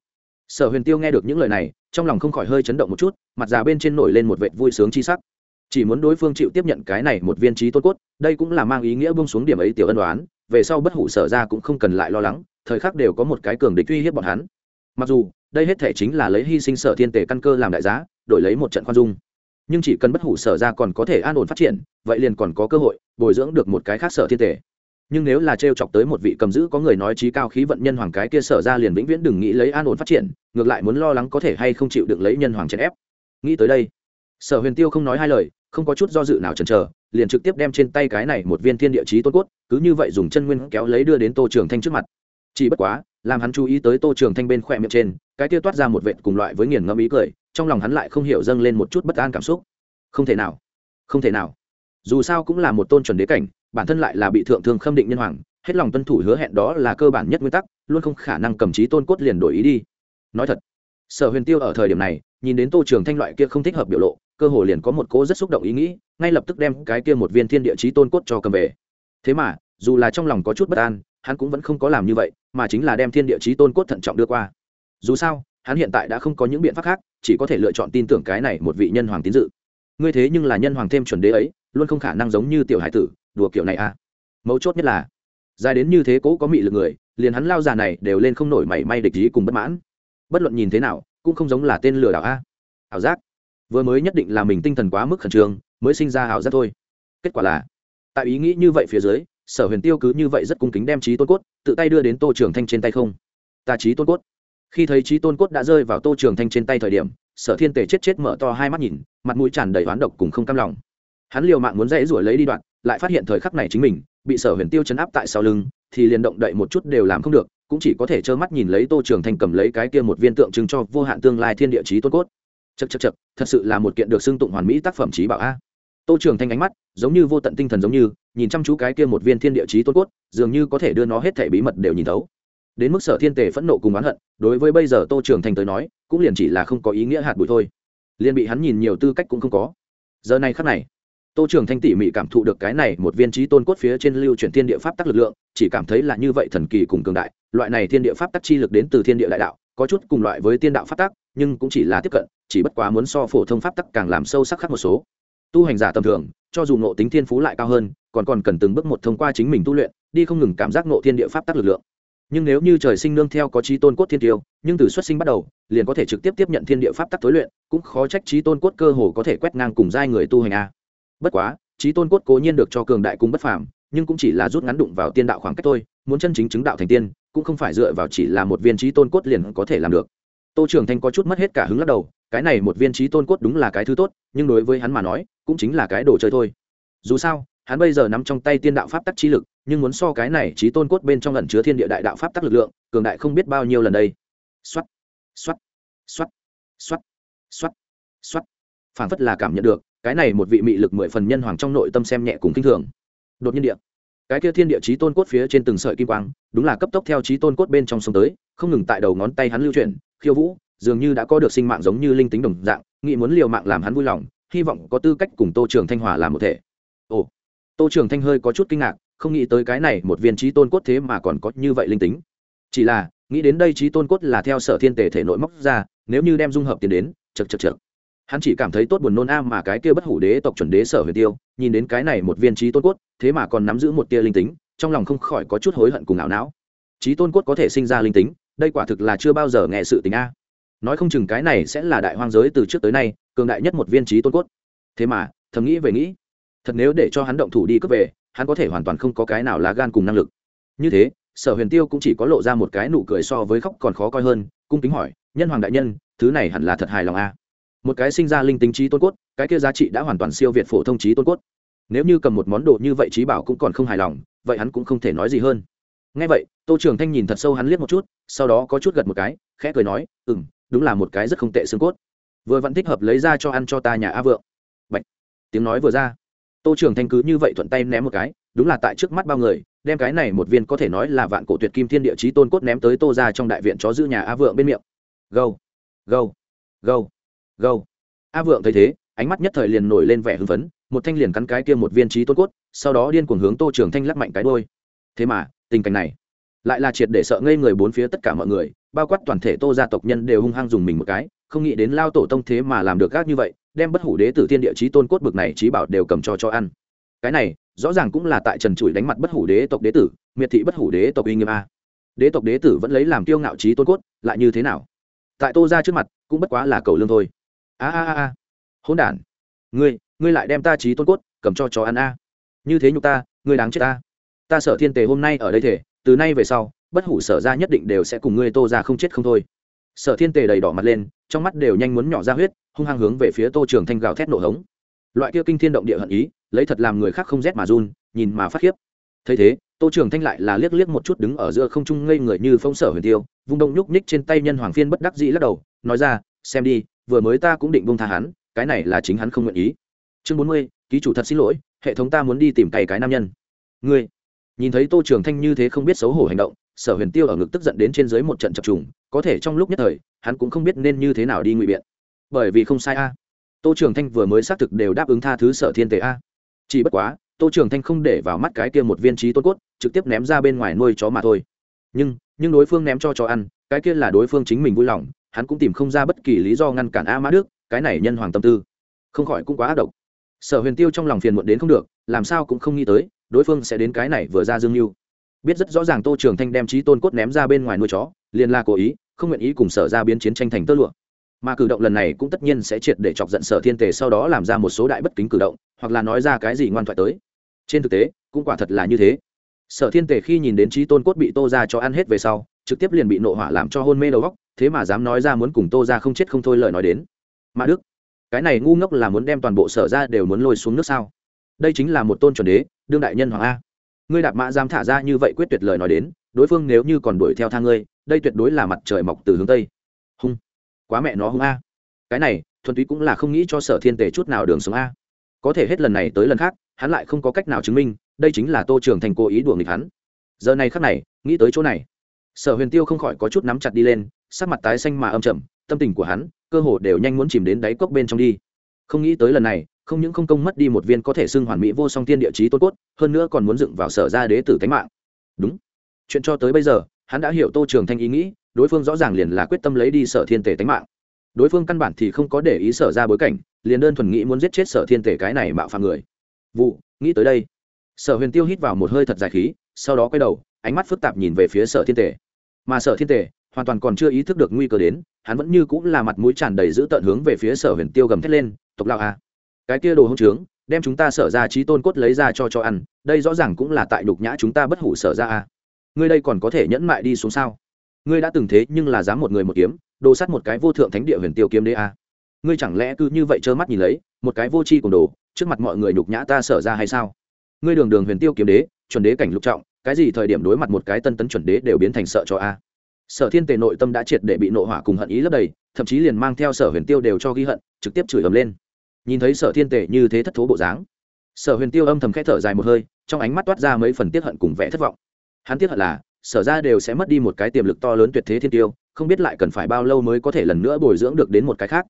Sở huyền tiêu nghe được những lời này, trong lòng không khỏi hơi chấn động một chút, mặt già bên trên nổi lên một vệ vui sướng chi sắc. Chỉ muốn đối phương chịu tiếp nhận cái này một viên trí tôn cốt, đây cũng là mang ý nghĩa bông xuống điểm ấy tiểu ân đoán về sau bất hủ sở ra cũng không cần lại lo lắng, thời khắc đều có một cái cường địch uy hiếp bọn hắn. Mặc dù đây hết thể chính là lấy hy sinh sở thiên tề căn cơ làm đại giá, đổi lấy một trận khoan dung. Nhưng chỉ cần bất hủ sở ra còn có thể an ổn phát triển, vậy liền còn có cơ hội bồi dưỡng được một cái khác sở thiên tề. Nhưng nếu là t r e o chọc tới một vị cầm giữ có người nói trí cao khí vận nhân hoàng cái kia sở ra liền vĩnh viễn đừng nghĩ lấy an ổn phát triển, ngược lại muốn lo lắng có thể hay không chịu được lấy nhân hoàng chèn ép. Nghĩ tới đây, sở huyền tiêu không nói hai lời, không có chút do dự nào chần chờ, liền trực tiếp đem trên tay cái này một viên thiên địa chí tôn cốt, cứ như vậy dùng chân nguyên kéo lấy đưa đến tô trường thanh trước mặt. Chỉ bất quá làm hắn chú ý tới tô trường thanh bên khỏe miệng trên, cái kia toát ra một vệt cùng loại với nghiền ngẫm ý cười, trong lòng hắn lại không hiểu dâng lên một chút bất an cảm xúc. Không thể nào, không thể nào. Dù sao cũng là một tôn chuẩn đế cảnh, bản thân lại là bị thượng thương khâm định nhân hoàng, hết lòng tuân thủ hứa hẹn đó là cơ bản nhất nguyên tắc, luôn không khả năng cầm trí tôn cốt liền đổi ý đi. Nói thật, sở huyền tiêu ở thời điểm này, nhìn đến tô trường thanh loại kia không thích hợp biểu lộ, cơ hồ liền có một cố rất xúc động ý nghĩ, ngay lập tức đem cái kia một viên thiên địa trí tôn cốt cho cầm về. Thế mà, dù là trong lòng có chút bất an hắn cũng vẫn không có làm như vậy, mà chính là đem thiên địa chí tôn cốt thận trọng đưa qua. Dù sao, hắn hiện tại đã không có những biện pháp khác, chỉ có thể lựa chọn tin tưởng cái này một vị nhân hoàng tín dự. Ngươi thế nhưng là nhân hoàng thêm chuẩn đế ấy, luôn không khả năng giống như tiểu hải tử, đùa kiểu này à? Mấu chốt nhất là, dài đến như thế cố có mị lực người, liền hắn lao già này đều lên không nổi mảy may địch ý cùng bất mãn. Bất luận nhìn thế nào, cũng không giống là tên lừa đảo a. Ảo giác. Vừa mới nhất định là mình tinh thần quá mức khẩn trương, mới sinh ra ảo giác thôi. Kết quả là, tại ý nghĩ như vậy phía dưới sở huyền tiêu cứ như vậy rất cung kính đem trí tôn cốt, tự tay đưa đến tô trường thanh trên tay không? Ta trí tôn cốt. Khi thấy trí tôn cốt đã rơi vào tô trường thanh trên tay thời điểm, sở thiên tề chết chết mở to hai mắt nhìn, mặt mũi tràn đầy oán độc cùng không cam lòng. Hắn liều mạng muốn dễ ruổi lấy đi đoạn, lại phát hiện thời khắc này chính mình, bị sở huyền tiêu chấn áp tại sau lưng, thì liền động đậy một chút đều làm không được, cũng chỉ có thể trơ mắt nhìn lấy tô trường thanh cầm lấy cái kia một viên tượng trưng cho vô hạn tương lai thiên địa trí tôn cốt. Chật chật chật thật sự là một kiện được xưng tụng hoàn mỹ tác phẩm trí bảo a tô trường thanh ánh mắt giống như vô tận tinh thần giống như, nhìn chăm chú cái kia một viên thiên địa chí tôn cốt, dường như có thể đưa nó hết thể bí mật đều nhìn thấu. Đến mức sở thiên tề phẫn nộ cùng oán hận, đối với bây giờ tô trường thanh tới nói, cũng liền chỉ là không có ý nghĩa hạt bụi thôi. Liền bị hắn nhìn nhiều tư cách cũng không có. Giờ này khắc này, tô trường thanh tỉ mỉ cảm thụ được cái này một viên trí tôn cốt phía trên lưu chuyển thiên địa pháp tắc lực lượng, chỉ cảm thấy là như vậy thần kỳ cùng cường đại, loại này thiên địa pháp tắc chi lực đến từ thiên địa đại đạo, có chút cùng loại với tiên đạo pháp tắc, nhưng cũng chỉ là tiếp cận, chỉ bất quá muốn so phổ thông pháp tắc càng làm sâu sắc khác một số tu hành giả tầm thường, cho dù ngộ tính thiên phú lại cao hơn, còn còn cần từng bước một thông qua chính mình tu luyện, đi không ngừng cảm giác ngộ thiên địa pháp tắc lực lượng. Nhưng nếu như trời sinh nương theo có trí tôn cốt thiên tiêu, nhưng từ xuất sinh bắt đầu, liền có thể trực tiếp tiếp nhận thiên địa pháp tắc tối luyện, cũng khó trách trí tôn cốt cơ hồ có thể quét ngang cùng giai người tu hành a. Bất quá, trí tôn cốt cố nhiên được cho cường đại cung bất phàm, nhưng cũng chỉ là rút ngắn đụng vào tiên đạo khoảng cách thôi, muốn chân chính chứng đạo thành tiên, cũng không phải dựa vào chỉ là một viên trí tôn cốt liền có thể làm được. Tô trường thanh có chút mất hết cả hứng lắc đầu cái này một viên trí tôn cốt đúng là cái thứ tốt, nhưng đối với hắn mà nói, cũng chính là cái đồ chơi thôi. Dù sao, hắn bây giờ nắm trong tay tiên đạo pháp tắc chi lực, nhưng muốn so cái này trí tôn cốt bên trong lần chứa thiên địa đại đạo pháp tắc lực lượng, cường đại không biết bao nhiêu lần đây. X o á t x o á t x o á t x o á t x o á t x o á t phản phất là cảm nhận được, cái này một vị mị lực mười phần nhân hoàng trong nội tâm xem nhẹ cùng k i n h thường. Đột nhiên địa cái kia thiên địa trí tôn cốt phía trên từng sợi kim quang, đúng là cấp tốc theo trí tôn cốt bên trong sông tới, không ngừng tại đầu ngón tay hắn lưu chuyển, khiêu vũ dường như đã có được sinh mạng giống như linh tính đồng dạng, nghĩ muốn liều mạng làm hắn vui lòng, hy vọng có tư cách cùng tô trường thanh hòa làm một thể. Ồ, tô trường thanh hơi có chút kinh ngạc, không nghĩ tới cái này một viên trí tôn cốt thế mà còn có như vậy linh tính. Chỉ là, nghĩ đến đây trí tôn cốt là theo sở thiên tề thể nội móc ra, nếu như đem dung hợp tiền đến chật chật chật hắn chỉ cảm thấy tốt buồn nôn a mà cái kia bất hủ đế tộc chuẩn đế sở huyền tiêu, nhìn đến cái này một viên trí tôn cốt, thế mà còn nắm giữ một tia linh tính, trong lòng không khỏi có chút hối hận cùng ảo não. Trí tôn cốt có thể sinh ra linh tính, đây quả thực là chưa bao giờ nghe sự tình a nói không chừng cái này sẽ là đại hoang giới từ trước tới nay, cường đại nhất một viên trí tôn cốt. Thế mà, thầm nghĩ về nghĩ, thật nếu để cho hắn động thủ đi cướp về, hắn có thể hoàn toàn không có cái nào lá gan cùng năng lực. Như thế, sở huyền tiêu cũng chỉ có lộ ra một cái nụ cười so với khóc còn khó coi hơn, cung kính hỏi, nhân hoàng đại nhân, thứ này hẳn là thật hài lòng a một cái sinh ra linh tính trí tôn cốt, cái kia giá trị đã hoàn toàn siêu việt phổ thông trí tôn cốt. Nếu như cầm một món đồ như vậy trí bảo cũng còn không hài lòng, vậy hắn cũng không thể nói gì hơn. Ngay vậy, tô trường thanh nhìn thật sâu hắn liếc một chút, sau đó có chút gật một cái, khẽ cười nói ừ m đúng là một cái rất không tệ xương cốt. Vừa vẫn thích hợp lấy ra cho ăn cho ta nhà a vượng. Bạch. tiếng nói vừa ra. Tô trường thanh cứ như vậy thuận tay ném một cái, đúng là tại trước mắt bao người, đem cái này một viên có thể nói là vạn cổ tuyệt kim thiên địa chí tôn cốt ném tới tô ra trong đại viện chó giữ nhà a vượng bên miệng. Gâu. Gâu. Gâu. Gâu. A vượng thấy thế, ánh mắt nhất thời liền nổi lên vẻ hưng phấn, một thanh liền cắn cái kia một viên trí tôn cốt, sau đó điên cuồng hướng tô trường thanh lắc mạnh cái đôi thế mà, tình cảnh này, lại là triệt để sợ ngây người bốn phía tất cả mọi người bao quát toàn thể tô gia tộc nhân đều hung hăng dùng mình một cái, không nghĩ đến lao tổ tông thế mà làm được gác như vậy, đem bất hủ đế tử thiên địa trí tôn cốt bực này trí bảo đều cầm cho cho ăn. Cái này, rõ ràng cũng là tại trần trụi đánh mặt bất hủ đế tộc đế tử, miệt thị bất hủ đế tộc uy nghiêm a. Đế tộc đế tử vẫn lấy làm kiêu ngạo trí tôn cốt, lại như thế nào? Tại tô ra trước mặt, cũng bất quá là cầu lương thôi. A a a hỗn đản. Ngươi ngươi lại đem ta trí tôn cốt, cầm cho chó ăn a. Như thế nhục ta, ngươi đáng chết ta. Ta sở thiên tề hôm nay ở đây thể, từ nay về sau bất hủ sở ra nhất định đều sẽ cùng ngươi tô ra không chết không thôi. Sở thiên tề đầy đỏ mặt lên, trong mắt đều nhanh muốn nhỏ ra huyết, hung hăng hướng về phía tô trường thanh gào thét nổ hống. Loại kia kinh thiên động địa hận ý, lấy thật làm người khác không rét mà run, nhìn mà phát khiếp. Thấy thế, tô trường thanh lại là liếc liếc một chút đứng ở giữa không trung ngây người như phong sở huyền tiêu, vung đông nhúc nhích trên tay nhân hoàng phiên bất đắc dĩ lắc đầu, nói ra, xem đi, vừa mới ta cũng định vung tha hắn, cái này là chính hắn không nguyện ý. Chương bốn mươi, ký chủ thật xin lỗi, hệ thống ta muốn đi tìm cày cái nam nhân. Ngươi, nhìn thấy tô trường thanh như thế không biết xấu hổ hành động sở huyền tiêu ở ngực tức giận đến trên dưới một trận chập trùng, có thể trong lúc nhất thời, hắn cũng không biết nên như thế nào đi ngụy biện. Bởi vì không sai a. Tô trường thanh vừa mới xác thực đều đáp ứng tha thứ sở thiên tề a. Chỉ bất quá, tô trường thanh không để vào mắt cái kia một viên trí tôn cốt, trực tiếp ném ra bên ngoài nuôi chó mà thôi. Nhưng nhưng đối phương ném cho chó ăn, cái kia là đối phương chính mình vui lòng, hắn cũng tìm không ra bất kỳ lý do ngăn cản a mã đức, cái này nhân hoàng tâm tư. Không khỏi cũng quá ác độc. Sở huyền tiêu trong lòng phiền muộn đến không được, làm sao cũng không nghĩ tới, đối phương sẽ đến cái này vừa ra dương mưu biết rất rõ ràng tô trường thanh đem trí tôn cốt ném ra bên ngoài nuôi chó, liền là cố ý, không nguyện ý cùng sở ra biến chiến tranh thành tơ lụa. Mà cử động lần này cũng tất nhiên sẽ triệt để chọc giận sở thiên tề sau đó làm ra một số đại bất kính cử động, hoặc là nói ra cái gì ngoan thoại tới. Trên thực tế, cũng quả thật là như thế. Sở thiên tề khi nhìn đến trí tôn cốt bị tô ra cho ăn hết về sau, trực tiếp liền bị nộ hỏa làm cho hôn mê đầu góc thế mà dám nói ra muốn cùng tô ra không chết không thôi lời nói đến. Mà đức, cái này ngu ngốc là muốn đem toàn bộ sở ra đều muốn lôi xuống nước sao? Đây chính là một tôn chuẩn đế, đương đại nhân hoàng a ngươi đạp mã dám thả ra như vậy quyết tuyệt lời nói đến, đối phương nếu như còn đuổi theo thang ngươi, đây tuyệt đối là mặt trời mọc từ hướng tây. Hung. Quá mẹ nó hung a. Cái này, thuần túy cũng là không nghĩ cho sở thiên tề chút nào đường sống a. Có thể hết lần này tới lần khác, hắn lại không có cách nào chứng minh, đây chính là tô trường thành cố ý đùa nghịch hắn. Giờ này khắc này, nghĩ tới chỗ này. Sở huyền tiêu không khỏi có chút nắm chặt đi lên, sắc mặt tái xanh mà âm chậm tâm tình của hắn, cơ hồ đều nhanh muốn chìm đến đáy cốc bên trong đi. Không nghĩ tới lần này không những không công mất đi một viên có thể xưng hoàn mỹ vô song tiên địa chí tôn cốt, hơn nữa còn muốn dựng vào sở ra đế tử thánh mạng. Đúng. Chuyện cho tới bây giờ, hắn đã hiểu tô trường thanh ý nghĩ, đối phương rõ ràng liền là quyết tâm lấy đi sở thiên tể tánh mạng. Đối phương căn bản thì không có để ý sở ra bối cảnh, liền đơn thuần nghĩ muốn giết chết sở thiên tể cái này mạo phạm người. Vụ, nghĩ tới đây. Sở huyền tiêu hít vào một hơi thật dài khí, sau đó quay đầu, ánh mắt phức tạp nhìn về phía sở thiên tể. Mà sở thiên tể, hoàn toàn còn chưa ý thức được nguy cơ đến, hắn vẫn như cũng là mặt mũi tràn đầy dữ tợn hướng về phía sở huyền tiêu gầm thét lên, tộc lao a cái kia đồ hỗn trướng, đem chúng ta sở ra trí tôn cốt lấy ra cho cho ăn, đây rõ ràng cũng là tại nhục nhã chúng ta bất hủ sở ra à? ngươi đây còn có thể nhẫn mại đi xuống sao? Ngươi đã từng thế nhưng là dám một người một kiếm, đồ sắt một cái vô thượng thánh địa huyền tiêu kiếm đế a ngươi chẳng lẽ cứ như vậy trơ mắt nhìn lấy, một cái vô tri cùng đồ, trước mặt mọi người nhục nhã ta sở ra hay sao? Ngươi đường đường huyền tiêu kiếm đế, chuẩn đế cảnh lục trọng, cái gì thời điểm đối mặt một cái tân tấn chuẩn đế đều biến thành sợ cho a. Sở thiên tề nội tâm đã triệt để bị nộ hỏa cùng hận ý lấp đầy, thậm chí liền mang theo sở huyền tiêu đều cho ghi hận, trực tiếp chửi ầm lên nhìn thấy sở thiên tể như thế thất thố bộ dáng. Sở huyền tiêu âm thầm khẽ thở dài một hơi, trong ánh mắt toát ra mấy phần tiết hận cùng vẻ thất vọng. Hắn tiết hận là, sở ra đều sẽ mất đi một cái tiềm lực to lớn tuyệt thế thiên tiêu, không biết lại cần phải bao lâu mới có thể lần nữa bồi dưỡng được đến một cái khác.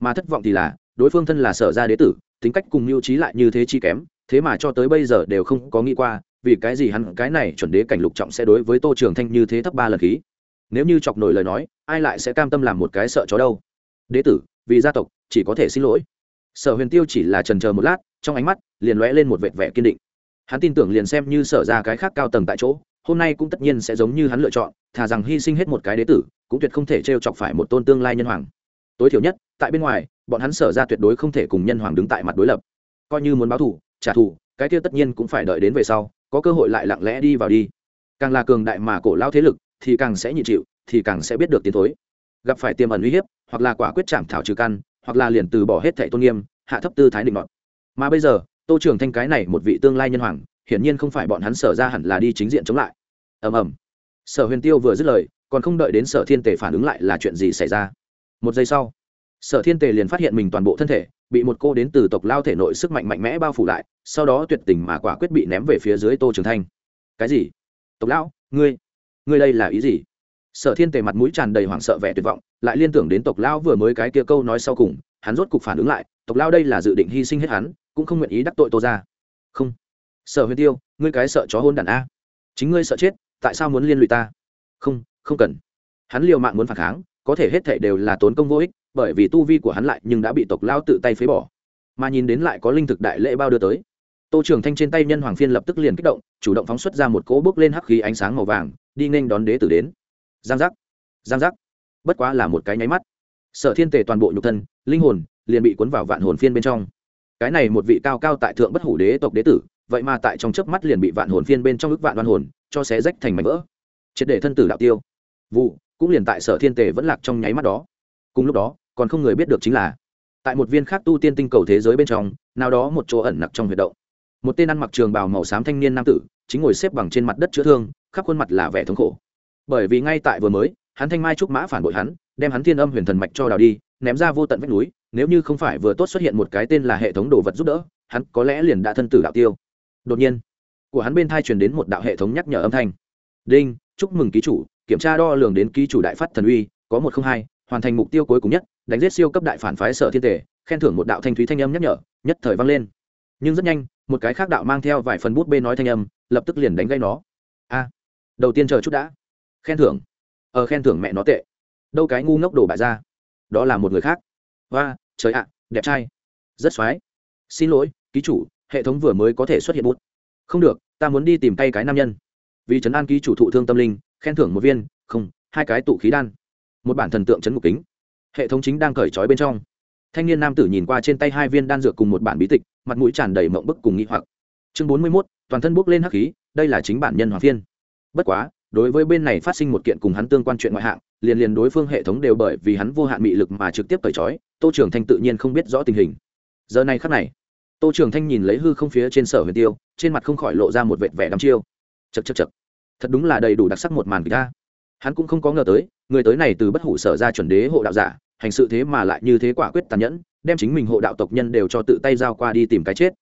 Mà thất vọng thì là, đối phương thân là sở gia đế tử, tính cách cùng mưu trí lại như thế chi kém, thế mà cho tới bây giờ đều không có nghĩ qua, vì cái gì hắn, cái này chuẩn đế cảnh lục trọng sẽ đối với tô trường thanh như thế thấp ba lần khí. Nếu như chọc nổi lời nói, ai lại sẽ cam tâm làm một cái sợ chó đâu? Đế tử, vì gia tộc, chỉ có thể xin lỗi sở huyền tiêu chỉ là trần chờ một lát, trong ánh mắt liền lóe lên một vệt vẻ kiên định. Hắn tin tưởng liền xem như sở ra cái khác cao tầng tại chỗ, hôm nay cũng tất nhiên sẽ giống như hắn lựa chọn, thà rằng hy sinh hết một cái đế tử, cũng tuyệt không thể t r e o chọc phải một tôn tương lai nhân hoàng. Tối thiểu nhất, tại bên ngoài, bọn hắn sở ra tuyệt đối không thể cùng nhân hoàng đứng tại mặt đối lập. Coi như muốn báo thù, trả thù, cái kia tất nhiên cũng phải đợi đến về sau, có cơ hội lại lặng lẽ đi vào đi. Càng là cường đại mà cổ lao thế lực, thì càng sẽ nhịn chịu, thì càng sẽ biết được tiến thối. Gặp phải tiềm ẩn uy hiếp, hoặc là quả quyết chạm thảo trừ căn hoặc là liền từ bỏ hết thệ tôn nghiêm, hạ thấp tư thái định ngọn mà bây giờ, tô trường thanh cái này một vị tương lai nhân hoàng, hiển nhiên không phải bọn hắn sở ra hẳn là đi chính diện chống lại. Ầm ầm. Sở huyền tiêu vừa dứt lời, còn không đợi đến sở thiên tề phản ứng lại là chuyện gì xảy ra? Một giây sau, sở thiên tề liền phát hiện mình toàn bộ thân thể bị một cô đến từ tộc lao thể nội sức mạnh mạnh mẽ bao phủ lại, sau đó tuyệt tình mà quả quyết bị ném về phía dưới tô trường thanh. Cái gì? Tộc lão, ngươi ngươi đây là ý gì? Sở thiên tề mặt mũi tràn đầy hoảng sợ vẻ tuyệt vọng, lại liên tưởng đến tộc Lão vừa mới cái kia câu nói sau cùng, hắn rốt cục phản ứng lại, tộc Lão đây là dự định hy sinh hết hắn, cũng không nguyện ý đắc tội tô ra không. Sở huyền tiêu, ngươi cái sợ chó hôn đàn a. Chính ngươi sợ chết, tại sao muốn liên lụy ta? Không không cần. Hắn liều mạng muốn phản kháng, có thể hết thệ đều là tốn công vô ích, bởi vì tu vi của hắn lại nhưng đã bị tộc Lão tự tay phế bỏ. Mà nhìn đến lại có linh thực đại lễ bao đưa tới, tô trường thanh trên tay nhân hoàng phiên lập tức liền kích động, chủ động phóng xuất ra một cỗ bước lên hắc khí ánh sáng màu vàng, đi nghênh đón đế tử đến giang giác. Giang giác. Bất quá là một cái nháy mắt. Sở thiên tề toàn bộ nhục thân, linh hồn, liền bị cuốn vào vạn hồn phiên bên trong. Cái này một vị cao cao tại thượng bất hủ đế tộc đế tử, vậy mà tại trong chớp mắt liền bị vạn hồn phiên bên trong ức vạn đoan hồn, cho xé rách thành mảnh vỡ. Triệt để thân tử đạo tiêu. Vụ, cũng liền tại sở thiên tề vẫn lạc trong nháy mắt đó. Cùng lúc đó, còn không người biết được chính là, tại một viên khác tu tiên tinh cầu thế giới bên trong, nào đó một chỗ ẩn nặc trong huyệt động. Một tên ăn mặc trường bào màu xám thanh niên nam tử, chính ngồi xếp bằng trên mặt đất chữa thương, khắp khuôn mặt là vẻ thống khổ bởi vì ngay tại vừa mới, hắn thanh mai trúc mã phản bội hắn, đem hắn thiên âm huyền thần mạch cho đào đi, ném ra vô tận vách núi, nếu như không phải vừa tốt xuất hiện một cái tên là hệ thống đồ vật giúp đỡ, hắn có lẽ liền đã thân tử đạo tiêu. Đột nhiên, của hắn bên thai truyền đến một đạo hệ thống nhắc nhở âm thanh. Đinh, chúc mừng ký chủ, kiểm tra đo lường đến ký chủ đại phát thần uy, có một không hai, hoàn thành mục tiêu cuối cùng nhất, đánh giết siêu cấp đại phản phái sở thiên tể khen thưởng một đạo thanh thúy thanh âm nhắc nhở, nhất thời vang lên. Nhưng rất nhanh, một cái khác đạo mang theo vài phần bút bê nói thanh âm, lập tức liền đánh gây nó. A, đầu tiên chờ chút đã khen thưởng. Ờ khen thưởng mẹ nó tệ. Đâu cái ngu ngốc đổ bà ra. Đó là một người khác. Và trời ạ, đẹp trai. Rất x xin lỗi, ký chủ, hệ thống vừa mới có thể xuất hiện bút. Không được, ta muốn đi tìm tay cái nam nhân. Vì trấn an ký chủ thụ thương tâm linh, khen thưởng một viên, không, hai cái tụ khí đan. Một bản thần tượng chấn ngục kính. Hệ thống chính đang cởi trói bên trong. Thanh niên nam tử nhìn qua trên tay hai viên đan dược cùng một bản bí tịch, mặt mũi tràn đầy mộng bức cùng nghĩ hoặc. Chương bốn mươi mốt, toàn thân bốc lên hắc khí, đây là chính bản nhân hoàng phiên. Bất quá đối với bên này phát sinh một kiện cùng hắn tương quan chuyện ngoại hạng, liền liền đối phương hệ thống đều bởi vì hắn vô hạn mị lực mà trực tiếp cởi trói, tô trường thanh tự nhiên không biết rõ tình hình. Giờ này khắc này, tô trường thanh nhìn lấy hư không phía trên sở huyền tiêu, trên mặt không khỏi lộ ra một vệt vẻ đắm chiêu. Chật chật chật thật đúng là đầy đủ đặc sắc một màn ra hắn cũng không có ngờ tới, người tới này từ bất hủ sở ra chuẩn đế hộ đạo giả, hành sự thế mà lại như thế quả quyết tàn nhẫn, đem chính mình hộ đạo tộc nhân đều cho tự tay giao qua đi tìm cái chết.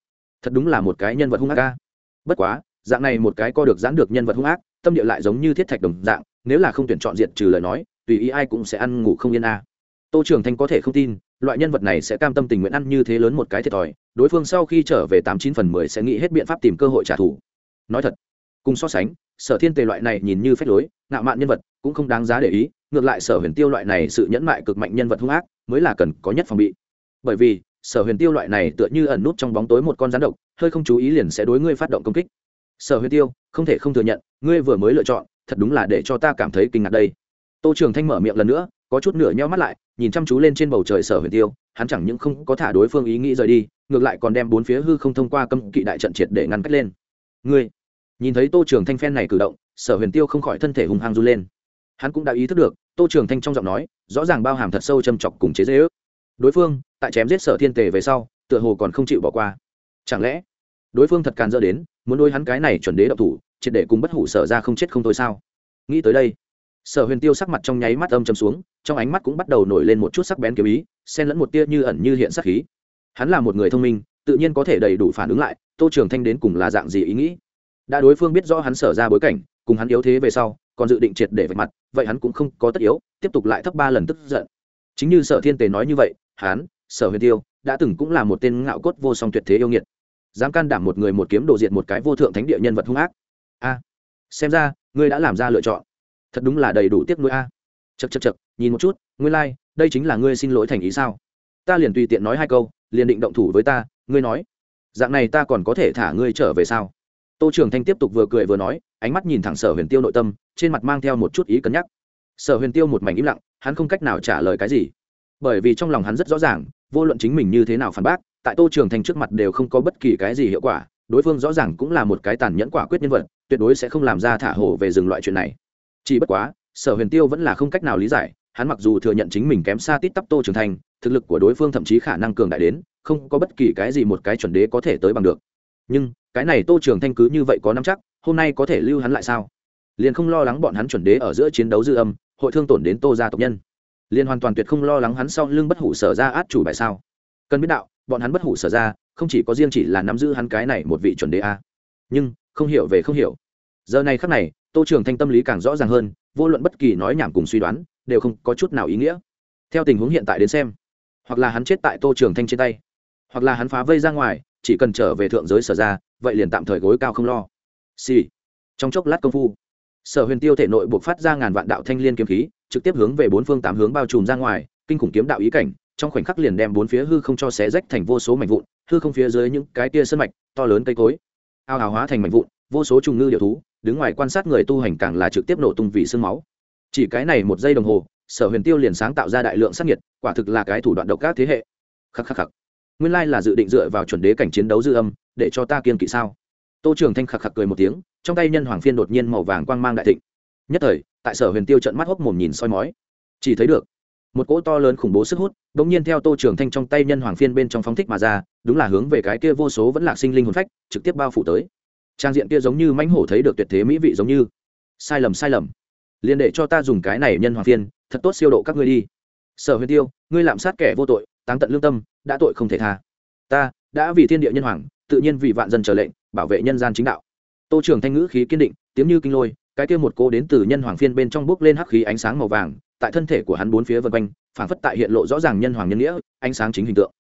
Thật đúng là một cái nhân vật hung ác ca bất quá, dạng này một cái co được giãn được nhân vật hung ác tâm địa lại giống như thiết thạch đồng dạng, nếu là không tuyển chọn diện trừ lời nói, tùy ý ai cũng sẽ ăn ngủ không yên a. Tô trường thanh có thể không tin, loại nhân vật này sẽ cam tâm tình nguyện ăn như thế lớn một cái thiệt thòi, đối phương sau khi trở về tám chín phần mười sẽ nghĩ hết biện pháp tìm cơ hội trả thù. Nói thật, cùng so sánh, sở thiên tề loại này nhìn như phép lối, ngạo mạn nhân vật, cũng không đáng giá để ý, ngược lại sở huyền tiêu loại này sự nhẫn mại cực mạnh nhân vật hung ác, mới là cần có nhất phòng bị. Bởi vì, sở huyền tiêu loại này tựa như ẩn nút trong bóng tối một con rắn độc, hơi không chú ý liền sẽ đối ngươi phát động công kích sở huyền tiêu, không thể không thừa nhận, ngươi vừa mới lựa chọn, thật đúng là để cho ta cảm thấy kinh ngạc đây. Tô trường thanh mở miệng lần nữa, có chút nửa nheo mắt lại, nhìn chăm chú lên trên bầu trời sở huyền tiêu, hắn chẳng những không có thả đối phương ý nghĩ rời đi, ngược lại còn đem bốn phía hư không thông qua cấm kỵ đại trận triệt để ngăn cách lên. Ngươi, nhìn thấy tô trường thanh phen này cử động, sở huyền tiêu không khỏi thân thể hùng hăng run lên. Hắn cũng đã ý thức được, tô trường thanh trong giọng nói, rõ ràng bao hàm thật sâu châm chọc cùng chế dễ ước đối phương, tại chém giết sở thiên tề về sau, tựa hồ còn không chịu bỏ qua. Chẳng lẽ đối phương thật càn dỡ đến, muốn đôi hắn cái này chuẩn đế độc thủ, triệt để cùng bất hủ sở ra không chết không thôi sao? Nghĩ tới đây, sở huyền tiêu sắc mặt trong nháy mắt âm chầm xuống, trong ánh mắt cũng bắt đầu nổi lên một chút sắc bén kiếm ý, xen lẫn một tia như ẩn như hiện sắc khí. Hắn là một người thông minh, tự nhiên có thể đầy đủ phản ứng lại, tô trường thanh đến cùng là dạng gì ý nghĩ? Đã đối phương biết rõ hắn sở ra bối cảnh, cùng hắn yếu thế về sau, còn dự định triệt để vạch mặt, vậy hắn cũng không có tất yếu, tiếp tục lại thấp ba lần tức giận. Chính như sở thiên tề nói như vậy, hắn, sở huyền tiêu, đã từng cũng là một tên ngạo cốt vô song tuyệt thế yêu nghiệt dám can đảm một người một kiếm đồ diện một cái vô thượng thánh địa nhân vật hung ác. A xem ra ngươi đã làm ra lựa chọn. Thật đúng là đầy đủ tiếc nuôi a. À. chật chật chật nhìn một chút ngươi lai、like, đây chính là ngươi xin lỗi thành ý sao? Ta liền tùy tiện nói hai câu liền định động thủ với ta ngươi nói. Dạng này ta còn có thể thả ngươi trở về sao? Tô trường thanh tiếp tục vừa cười vừa nói ánh mắt nhìn thẳng sở huyền tiêu nội tâm trên mặt mang theo một chút ý cân nhắc. Sở huyền tiêu một mảnh im lặng hắn không cách nào trả lời cái gì. Bởi vì trong lòng hắn rất rõ ràng vô luận chính mình như thế nào phản bác tại tô trường thành trước mặt đều không có bất kỳ cái gì hiệu quả đối phương rõ ràng cũng là một cái tàn nhẫn quả quyết nhân vật tuyệt đối sẽ không làm ra thả hổ về dừng loại chuyện này. Chỉ bất quá sở huyền tiêu vẫn là không cách nào lý giải hắn mặc dù thừa nhận chính mình kém xa tít tắp tô trường thành, thực lực của đối phương thậm chí khả năng cường đại đến không có bất kỳ cái gì một cái chuẩn đế có thể tới bằng được. Nhưng cái này tô trường thanh cứ như vậy có năm chắc hôm nay có thể lưu hắn lại sao? Liền không lo lắng bọn hắn chuẩn đế ở giữa chiến đấu dư âm hội thương tổn đến tô gia tộc nhân. Liền hoàn toàn tuyệt không lo lắng hắn sau lưng bất hủ sở ra át chủ bài sao? Cần biết đạo bọn hắn bất hủ sở ra, không chỉ có riêng chỉ là nắm giữ hắn cái này một vị chuẩn đế a. Nhưng, không hiểu về không hiểu. Giờ này khắc này, tô trường thanh tâm lý càng rõ ràng hơn, vô luận bất kỳ nói nhảm cùng suy đoán, đều không có chút nào ý nghĩa. Theo tình huống hiện tại đến xem, hoặc là hắn chết tại tô trường thanh trên tay, hoặc là hắn phá vây ra ngoài, chỉ cần trở về thượng giới sở ra, vậy liền tạm thời gối cao không lo. Xì、sì. trong chốc lát công phu, sở huyền tiêu thể nội buộc phát ra ngàn vạn đạo thanh liên kiếm khí, trực tiếp hướng về bốn phương tám hướng bao trùm ra ngoài, kinh khủng kiếm đạo ý cảnh trong khoảnh khắc liền đem bốn phía hư không cho xé rách thành vô số mảnh vụn, hư không phía dưới những cái tia sân mạch, to lớn cây cối, ao hào hóa thành mảnh vụn, vô số trùng ngư điệu thú, đứng ngoài quan sát người tu hành càng là trực tiếp nổ tung vì sương máu. Chỉ cái này một giây đồng hồ, sở huyền tiêu liền sáng tạo ra đại lượng sát nhiệt quả thực là cái thủ đoạn độc các thế hệ. Khắc khắc khắc. Nguyên lai là dự định dựa vào chuẩn đế cảnh chiến đấu dư âm, để cho ta kiên kỵ sao? Tô trường thanh khạc khạc cười một tiếng, trong tay nhân hoàng phiên đột nhiên màu vàng quang mang đại thịnh. Nhất thời, tại sở huyền tiêu trận mắt hốc mồm nhìn soi mói. Chỉ thấy được một cỗ to lớn khủng bố sức hút đ ỗ n g nhiên theo tô trường thanh trong tay nhân hoàng phiên bên trong phóng thích mà ra, đúng là hướng về cái kia vô số vẫn lạc sinh linh hồn phách, trực tiếp bao phủ tới. Trang diện kia giống như mãnh hổ thấy được tuyệt thế mỹ vị giống như. Sai lầm sai lầm. Liên để cho ta dùng cái này nhân hoàng phiên, thật tốt siêu độ các ngươi đi. Sở huyền tiêu, ngươi lạm sát kẻ vô tội, táng tận lương tâm, đã tội không thể tha. Ta, đã vì thiên địa nhân hoàng, tự nhiên vì vạn dân trở lệnh, bảo vệ nhân gian chính đạo. Tô trường thanh ngữ khí kiên định, tiếng như kinh lôi, cái kia một cô đến từ nhân hoàng phiên bên trong bước lên hắc khí ánh sáng màu vàng tại thân thể của hắn bốn phía vân quanh, phảng phất tại hiện lộ rõ ràng nhân hoàng nhân nghĩa, ánh sáng chính hình tượng.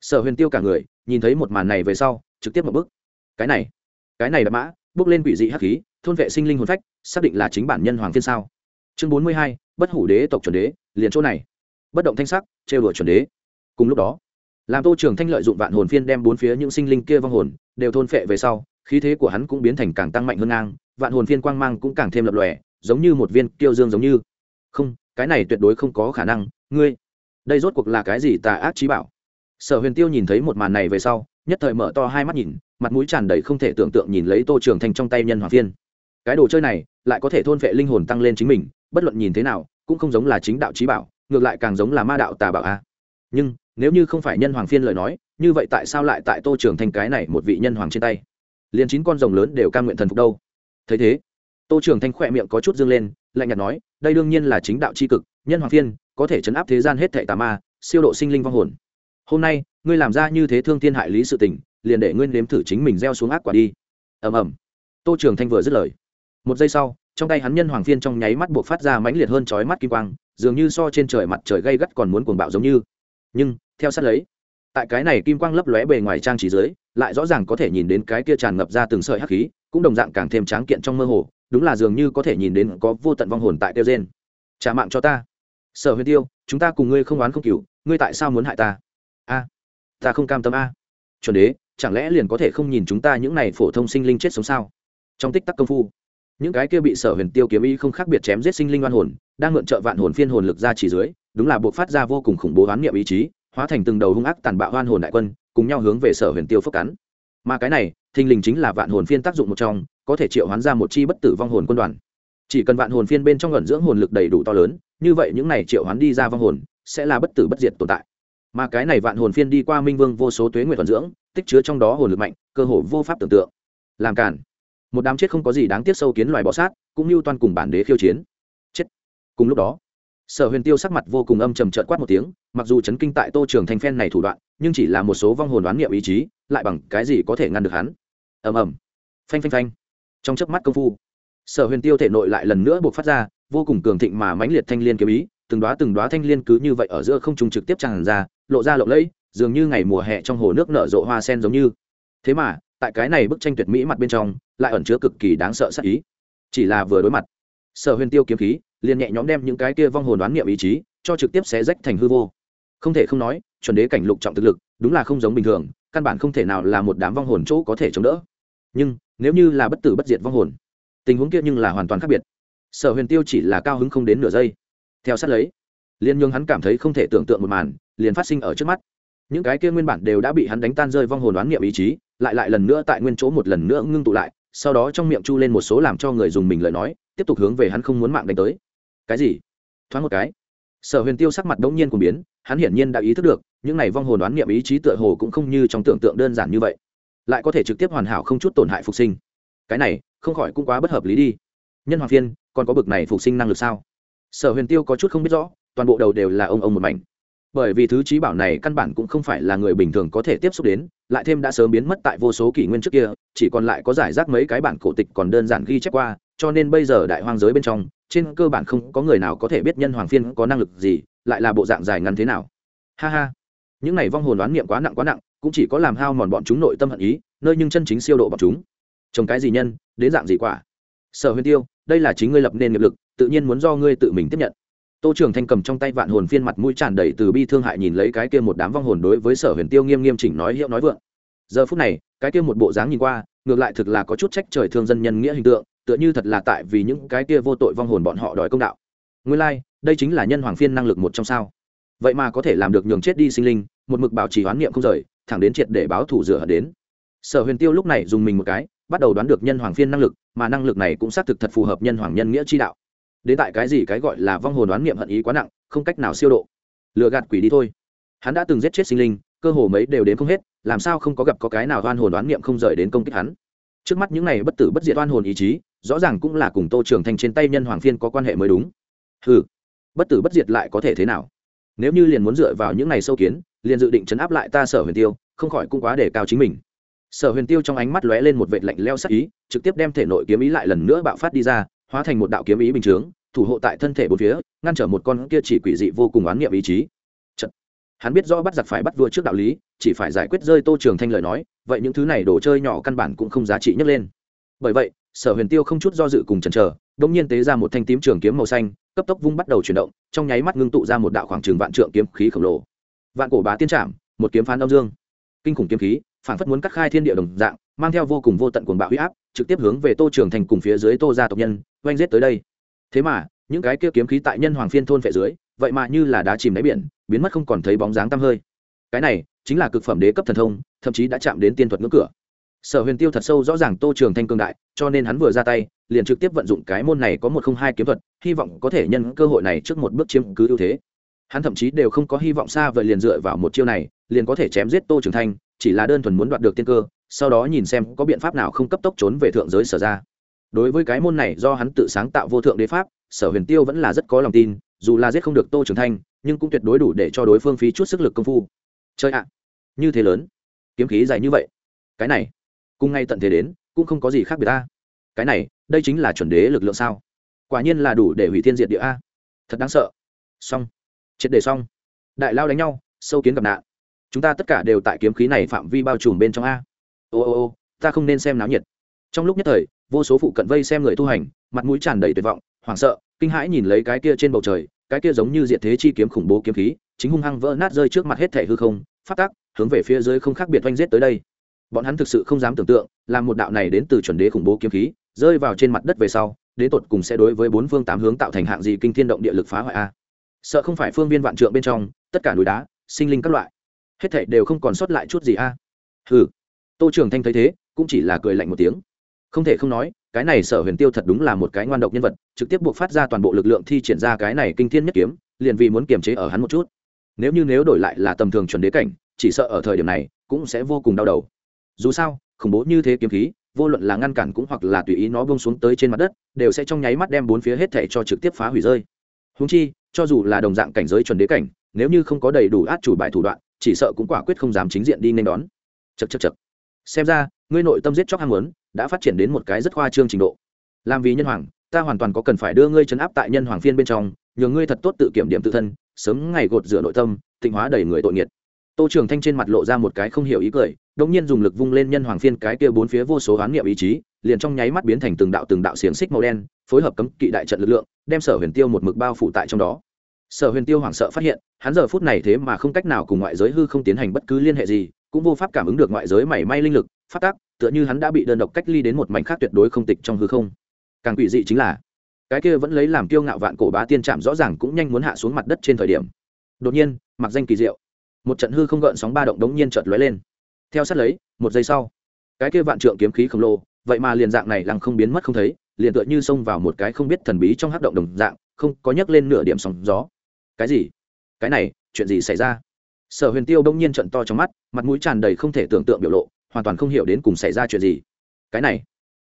Sở huyền tiêu cả người, nhìn thấy một màn này về sau, trực tiếp một bước cái này cái này đã mã, bước lên quỷ dị hắc khí, thôn vệ sinh linh hồn phách, xác định là chính bản nhân hoàng thiên sao. Chương bốn mươi hai, bất hủ đế tộc chuẩn đế, liền chỗ này. Bất động thanh sắc, trêu đùa chuẩn đế. Cùng lúc đó làm tô trường thanh lợi dụng vạn hồn phiên đem bốn phía những sinh linh kia vong hồn đều thôn phệ về sau, khí thế của hắn cũng biến thành càng tăng mạnh hơn ngang, vạn hồn phiên quang mang cũng càng thêm lập lòe, giống như một viên kiêu dương giống như. Không cái này tuyệt đối không có khả năng, ngươi, đây rốt cuộc là cái gì tà ác trí bảo? Sở huyền tiêu nhìn thấy một màn này về sau, nhất thời mở to hai mắt nhìn, mặt mũi tràn đầy không thể tưởng tượng nhìn lấy tô trường thanh trong tay nhân hoàng phiên. Cái đồ chơi này, lại có thể thôn vệ linh hồn tăng lên chính mình, bất luận nhìn thế nào, cũng không giống là chính đạo trí bảo, ngược lại càng giống là ma đạo tà bảo a. Nhưng, nếu như không phải nhân hoàng phiên lời nói, như vậy tại sao lại tại tô trường thanh cái này một vị nhân hoàng trên tay? Liền chín con rồng lớn đều cam nguyện thần phục đâu? Thấy thế, tô trường thanh khỏe miệng có chút dương lên, lạnh nhạt nói đây đương nhiên là chính đạo c h i cực, nhân hoàng phiên, có thể chấn áp thế gian hết thệ tà ma, siêu độ sinh linh vong hồn. Hôm nay, ngươi làm ra như thế thương thiên hại lý sự tình, liền để nguyên nếm thử chính mình gieo xuống ác quả đi. Ầm ầm. Tô trường thanh vừa dứt lời. Một giây sau, trong tay hắn nhân hoàng phiên trong nháy mắt buộc phát ra mãnh liệt hơn chói mắt kim quang, dường như so trên trời mặt trời gây gắt còn muốn cuồng bạo giống như. Nhưng, theo sát lấy, tại cái này kim quang lấp lóe bề ngoài trang trí dưới, lại rõ ràng có thể nhìn đến cái kia tràn ngập ra từng sợi hắc khí, cũng đồng dạng càng thêm tráng kiện trong mơ hồ đúng là dường như có thể nhìn đến có vô tận vong hồn tại tiêu gen trả mạng cho ta. Sở huyền tiêu, chúng ta cùng ngươi không oán không cừu, ngươi tại sao muốn hại ta? A, ta không cam tâm a. Chuẩn đế, chẳng lẽ liền có thể không nhìn chúng ta những này phổ thông sinh linh chết sống sao? Trong tích tắc công phu, những cái kia bị sở huyền tiêu kiếm ý không khác biệt chém giết sinh linh oan hồn, đang mượn trợ vạn hồn phiên hồn lực ra chỉ dưới, đúng là buộc phát ra vô cùng khủng bố oán niệm ý chí, hóa thành từng đầu hung ác tàn bạo oan hồn đại quân, cùng nhau hướng về sở huyền tiêu phốc cắn. Mà cái này, thình lình chính là vạn hồn phiên tác dụng một trong có thể triệu hoán ra một chi bất tử vong hồn quân đoàn. Chỉ cần vạn hồn phiên bên trong gần dưỡng hồn lực đầy đủ to lớn, như vậy những này triệu hoán đi ra vong hồn, sẽ là bất tử bất diệt tồn tại. Mà cái này vạn hồn phiên đi qua minh vương vô số tuế nguyện thuần dưỡng, tích chứa trong đó hồn lực mạnh, cơ hồ vô pháp tưởng tượng. Làm cản một đám chết không có gì đáng tiếc sâu kiến loài bọ sát, cũng như toàn cùng bản đế khiêu chiến. Chết. Cùng lúc đó, sở huyền tiêu sắc mặt vô cùng âm trầm trợn quát một tiếng, mặc dù chấn kinh tại tô trường thành phen này thủ đoạn, nhưng chỉ là một số vong hồn đoán niệm ý chí, lại bằng cái gì có thể ngăn được hắn? Ầm ầm. Phanh phanh phanh trong chớp mắt công phu, sở huyền tiêu thể nội lại lần nữa buộc phát ra vô cùng cường thịnh mà mãnh liệt thanh liên kiếm ý, từng đóa từng đóa thanh liên cứ như vậy ở giữa không trung trực tiếp tràn ra, lộ ra lộng lẫy, dường như ngày mùa hè trong hồ nước nở rộ hoa sen giống như. Thế mà, tại cái này bức tranh tuyệt mỹ mặt bên trong, lại ẩn chứa cực kỳ đáng sợ sắc ý. Chỉ là vừa đối mặt, sở huyền tiêu kiếm khí liền nhẹ nhõm đem những cái kia vong hồn đoán niệm ý chí cho trực tiếp xé rách thành hư vô. Không thể không nói, chuẩn đế cảnh lục trọng thực lực đúng là không giống bình thường, căn bản không thể nào là một đám vong hồn chỗ có thể chống đỡ. Nhưng nếu như là bất tử bất diệt vong hồn, tình huống kia nhưng là hoàn toàn khác biệt. Sở huyền tiêu chỉ là cao hứng không đến nửa giây. Theo sát lấy liên nhường hắn cảm thấy không thể tưởng tượng một màn, liền phát sinh ở trước mắt. Những cái kia nguyên bản đều đã bị hắn đánh tan rơi vong hồn đoán niệm ý chí, lại lại lần nữa tại nguyên chỗ một lần nữa ngưng tụ lại, sau đó trong miệng chu lên một số làm cho người dùng mình lời nói, tiếp tục hướng về hắn không muốn mạng đánh tới. Cái gì? Thoáng một cái, sở huyền tiêu sắc mặt đống nhiên của biến, hắn hiển nhiên đã ý thức được, những này vong hồn đoán niệm ý chí tựa hồ cũng không như trong tưởng tượng đơn giản như vậy lại có thể trực tiếp hoàn hảo không chút tổn hại phục sinh. Cái này, không khỏi cũng quá bất hợp lý đi. Nhân hoàng phiên, còn có bực này phục sinh năng lực sao? Sở huyền tiêu có chút không biết rõ, toàn bộ đầu đều là ông ông một mảnh. Bởi vì thứ trí bảo này căn bản cũng không phải là người bình thường có thể tiếp xúc đến, lại thêm đã sớm biến mất tại vô số kỷ nguyên trước kia, chỉ còn lại có giải rác mấy cái bản cổ tịch còn đơn giản ghi chép qua, cho nên bây giờ đại hoang giới bên trong, trên cơ bản không có người nào có thể biết nhân hoàng phiên có năng lực gì, lại là bộ dạng dài ngắn thế nào. Ha ha. Những này vong hồn đoán niệm quá nặng quá nặng cũng chỉ có làm hao mòn bọn chúng nội tâm hận ý nơi nhưng chân chính siêu độ bọn chúng. Trồng cái gì nhân đến dạng gì quả? Sở huyền tiêu đây là chính ngươi lập nên nghiệp lực tự nhiên muốn do ngươi tự mình tiếp nhận. Tô trường thanh cầm trong tay vạn hồn phiên mặt mũi tràn đầy từ bi thương hại nhìn lấy cái kia một đám vong hồn đối với sở huyền tiêu nghiêm nghiêm chỉnh nói hiệu nói vượng. Giờ phút này cái kia một bộ dáng nhìn qua ngược lại thực là có chút trách trời thương dân nhân nghĩa hình tượng tựa như thật là tại vì những cái kia vô tội vong hồn bọn họ đòi công đạo. Nguyên lai、like, đây chính là nhân hoàng phiên năng lực một trong sao. Vậy mà có thể làm được nhường chết đi sinh linh một mực bảo trì hoán niệm không rời thẳng đến triệt để báo thủ rửa đến. Sở huyền tiêu lúc này dùng mình một cái, bắt đầu đoán được nhân hoàng phiên năng lực, mà năng lực này cũng xác thực thật phù hợp nhân hoàng nhân nghĩa chi đạo. Đến tại cái gì cái gọi là vong hồn đoán niệm hận ý quá nặng, không cách nào siêu độ. Lừa gạt quỷ đi thôi. Hắn đã từng giết chết sinh linh, cơ hồ mấy đều đến không hết, làm sao không có gặp có cái nào oan hồn đoán niệm không rời đến công kích hắn. Trước mắt những này bất tử bất diệt oan hồn ý chí, rõ ràng cũng là cùng tô trường thành trên tay nhân hoàng phiên có quan hệ mới đúng. Ừ bất tử bất diệt lại có thể thế nào? Nếu như liền muốn dựa vào những này sâu kiến liền dự định chấn áp lại ta sở huyền tiêu, không khỏi cũng quá để cao chính mình. Sở huyền tiêu trong ánh mắt lóe lên một vệt lạnh leo sắc ý, trực tiếp đem thể nội kiếm ý lại lần nữa bạo phát đi ra, hóa thành một đạo kiếm ý bình chướng, thủ hộ tại thân thể bốn phía, ngăn trở một con kia chỉ quỷ dị vô cùng oán niệm ý chí. Chật. hắn biết rõ bắt giặc phải bắt vua trước đạo lý, chỉ phải giải quyết rơi tô trường thanh lời nói, vậy những thứ này đồ chơi nhỏ căn bản cũng không giá trị nhấc lên. Bởi vậy, sở huyền tiêu không chút do dự cùng chần chờ đông nhiên tế ra một thanh tím trường kiếm màu xanh, cấp tốc vung bắt đầu chuyển động, trong nháy mắt ngưng tụ ra một đạo khoảng trường vạn trượng kiếm khí khổng lồ vạn cổ bá tiên trảm, một kiếm phán âm dương. Kinh khủng kiếm khí phản phất muốn cắt khai thiên địa đồng dạng, mang theo vô cùng vô tận cuồng bạo huy áp, trực tiếp hướng về tô trường thành cùng phía dưới tô gia tộc nhân, oanh giết tới đây. Thế mà, những cái kia kiếm khí tại nhân hoàng phiên thôn phệ dưới, vậy mà như là đá chìm đáy biển, biến mất không còn thấy bóng dáng tăm hơi. Cái này, chính là cực phẩm đế cấp thần thông, thậm chí đã chạm đến tiên thuật ngưỡng cửa. Sở huyền tiêu thật sâu rõ ràng tô trường thanh cương đại, cho nên hắn vừa ra tay, liền trực tiếp vận dụng cái môn này có một không hai kiếm thuật, hy vọng có thể nhân cơ hội này trước một bước chiếm cứ ưu thế hắn thậm chí đều không có hy vọng xa vời liền dựa vào một chiêu này, liền có thể chém giết tô trường thanh, chỉ là đơn thuần muốn đoạt được tiên cơ, sau đó nhìn xem có biện pháp nào không cấp tốc trốn về thượng giới sở ra. Đối với cái môn này do hắn tự sáng tạo vô thượng đế pháp, sở huyền tiêu vẫn là rất có lòng tin, dù là giết không được tô trường thanh, nhưng cũng tuyệt đối đủ để cho đối phương phí chút sức lực công phu. Chơi ạ, như thế lớn, kiếm khí dài như vậy, cái này, cùng ngay tận thế đến, cũng không có gì khác biệt ta cái này, đây chính là chuẩn đế lực lượng sao? Quả nhiên là đủ để hủy thiên diệt địa a. Thật đáng sợ. Xong triệt đề xong. Đại lao đánh nhau, sâu kiến gặp nạn. Chúng ta tất cả đều tại kiếm khí này phạm vi bao trùm bên trong a. Ô ô ô, ta không nên xem náo nhiệt. Trong lúc nhất thời, vô số phụ cận vây xem người tu hành, mặt mũi tràn đầy tuyệt vọng, hoảng sợ, kinh hãi nhìn lấy cái kia trên bầu trời, cái kia giống như diện thế chi kiếm khủng bố kiếm khí, chính hung hăng vỡ nát rơi trước mặt hết thể hư không, phát tác hướng về phía dưới không khác biệt oanh rết tới đây. Bọn hắn thực sự không dám tưởng tượng, làm một đạo này đến từ chuẩn đế khủng bố kiếm khí, rơi vào trên mặt đất về sau, đến tột cùng sẽ đối với bốn phương tám hướng tạo thành hạng gì kinh thiên động địa lực phá hoại a sợ không phải phương viên vạn trượng bên trong, tất cả núi đá, sinh linh các loại. Hết thảy đều không còn sót lại chút gì a. Hừ. Tô trường thanh thấy thế, cũng chỉ là cười lạnh một tiếng. Không thể không nói, cái này sở huyền tiêu thật đúng là một cái ngoan độc nhân vật, trực tiếp buộc phát ra toàn bộ lực lượng thi triển ra cái này kinh thiên nhất kiếm, liền vì muốn kiềm chế ở hắn một chút. Nếu như nếu đổi lại là tầm thường chuẩn đế cảnh, chỉ sợ ở thời điểm này, cũng sẽ vô cùng đau đầu. Dù sao, khủng bố như thế kiếm khí, vô luận là ngăn cản cũng hoặc là tùy ý nó bông xuống tới trên mặt đất, đều sẽ trong nháy mắt đem bốn phía hết thảy cho trực tiếp phá hủy rơi húng chi, cho dù là đồng dạng cảnh giới chuẩn đế cảnh, nếu như không có đầy đủ át chủ bài thủ đoạn, chỉ sợ cũng quả quyết không dám chính diện đi nên đón. Chật chật chật xem ra, ngươi nội tâm giết chóc ham muốn, đã phát triển đến một cái rất khoa trương trình độ. Làm vì nhân hoàng, ta hoàn toàn có cần phải đưa ngươi chấn áp tại nhân hoàng phiên bên trong nhờ ngươi thật tốt tự kiểm điểm tự thân, sớm ngày gột rửa nội tâm, tịnh hóa đầy người tội nghiệt. Tô trường thanh trên mặt lộ ra một cái không hiểu ý cười đông nhiên dùng lực vung lên nhân hoàng phiên cái kia bốn phía vô số hoán niệm ý chí liền trong nháy mắt biến thành từng đạo từng đạo xiềng xích màu đen, phối hợp cấm kỵ đại trận lực lượng, đem sở huyền tiêu một mực bao phủ tại trong đó. Sở huyền tiêu hoảng sợ phát hiện, hắn giờ phút này thế mà không cách nào cùng ngoại giới hư không tiến hành bất cứ liên hệ gì, cũng vô pháp cảm ứng được ngoại giới mảy may linh lực, phát tác, tựa như hắn đã bị đơn độc cách ly đến một mảnh khác tuyệt đối không tịch trong hư không. Càng quỷ dị chính là, cái kia vẫn lấy làm kiêu ngạo vạn cổ bá tiên trạm rõ ràng cũng nhanh muốn hạ xuống mặt đất trên thời điểm. Đột nhiên, mặc danh kỳ diệu, một trận hư không gợn sóng ba động đống nhiên chợt lóe lên. Theo sát lấy, một giây sau, cái kia vạn trượng kiếm khí khổng lồ vậy mà liền dạng này lăng không biến mất không thấy, liền tựa như xông vào một cái không biết thần bí trong hắc động đồng dạng, không có nhấc lên nửa điểm sóng gió. Cái gì? Cái này, chuyện gì xảy ra? Sở huyền tiêu đông nhiên trận to trong mắt, mặt mũi tràn đầy không thể tưởng tượng biểu lộ, hoàn toàn không hiểu đến cùng xảy ra chuyện gì. Cái này,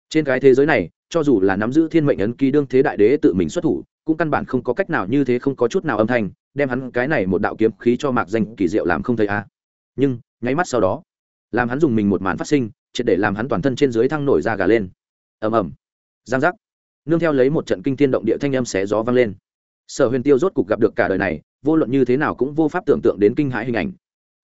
trên cái thế giới này, cho dù là nắm giữ thiên mệnh ấn ký đương thế đại đế tự mình xuất thủ, cũng căn bản không có cách nào như thế không có chút nào âm thanh, đem hắn cái này một đạo kiếm khí cho mạc danh kỳ diệu làm không thấy a. À. nhưng, nháy mắt sau đó, làm hắn dùng mình một màn phát sinh triệt để làm hắn toàn thân trên dưới thăng nổi ra gà lên. Ầm ầm. Giang giác. Nương theo lấy một trận kinh tiên động địa thanh âm xé gió vang lên. Sở huyền tiêu rốt cục gặp được cả đời này, vô luận như thế nào cũng vô pháp tưởng tượng đến kinh hãi hình ảnh.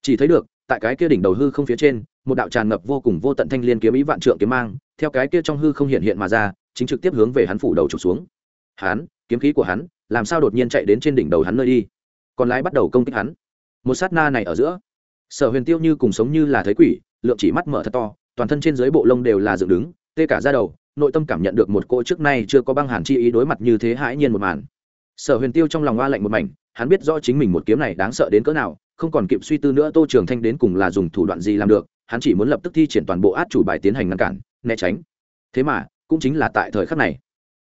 Chỉ thấy được, tại cái kia đỉnh đầu hư không phía trên, một đạo tràn ngập vô cùng vô tận thanh liên kiếm ý vạn trượng kiếm mang, theo cái kia trong hư không hiện hiện mà ra, chính trực tiếp hướng về hắn phủ đầu trục xuống. Hắn, kiếm khí của hắn, làm sao đột nhiên chạy đến trên đỉnh đầu hắn nơi đi? Còn lái bắt đầu công kích hắn. Một sát na này ở giữa, sở huyền tiêu như cùng sống như là thấy quỷ, lượng chỉ mắt mở thật to toàn thân trên dưới bộ lông đều là dựng đứng, tê cả ra đầu, nội tâm cảm nhận được một cô trước nay chưa có băng hàn chi ý đối mặt như thế hãi nhiên một màn. Sở huyền tiêu trong lòng oa lạnh một mảnh, hắn biết rõ chính mình một kiếm này đáng sợ đến cỡ nào, không còn kịp suy tư nữa tô trường thanh đến cùng là dùng thủ đoạn gì làm được, hắn chỉ muốn lập tức thi triển toàn bộ át chủ bài tiến hành ngăn cản, né tránh. Thế mà, cũng chính là tại thời khắc này,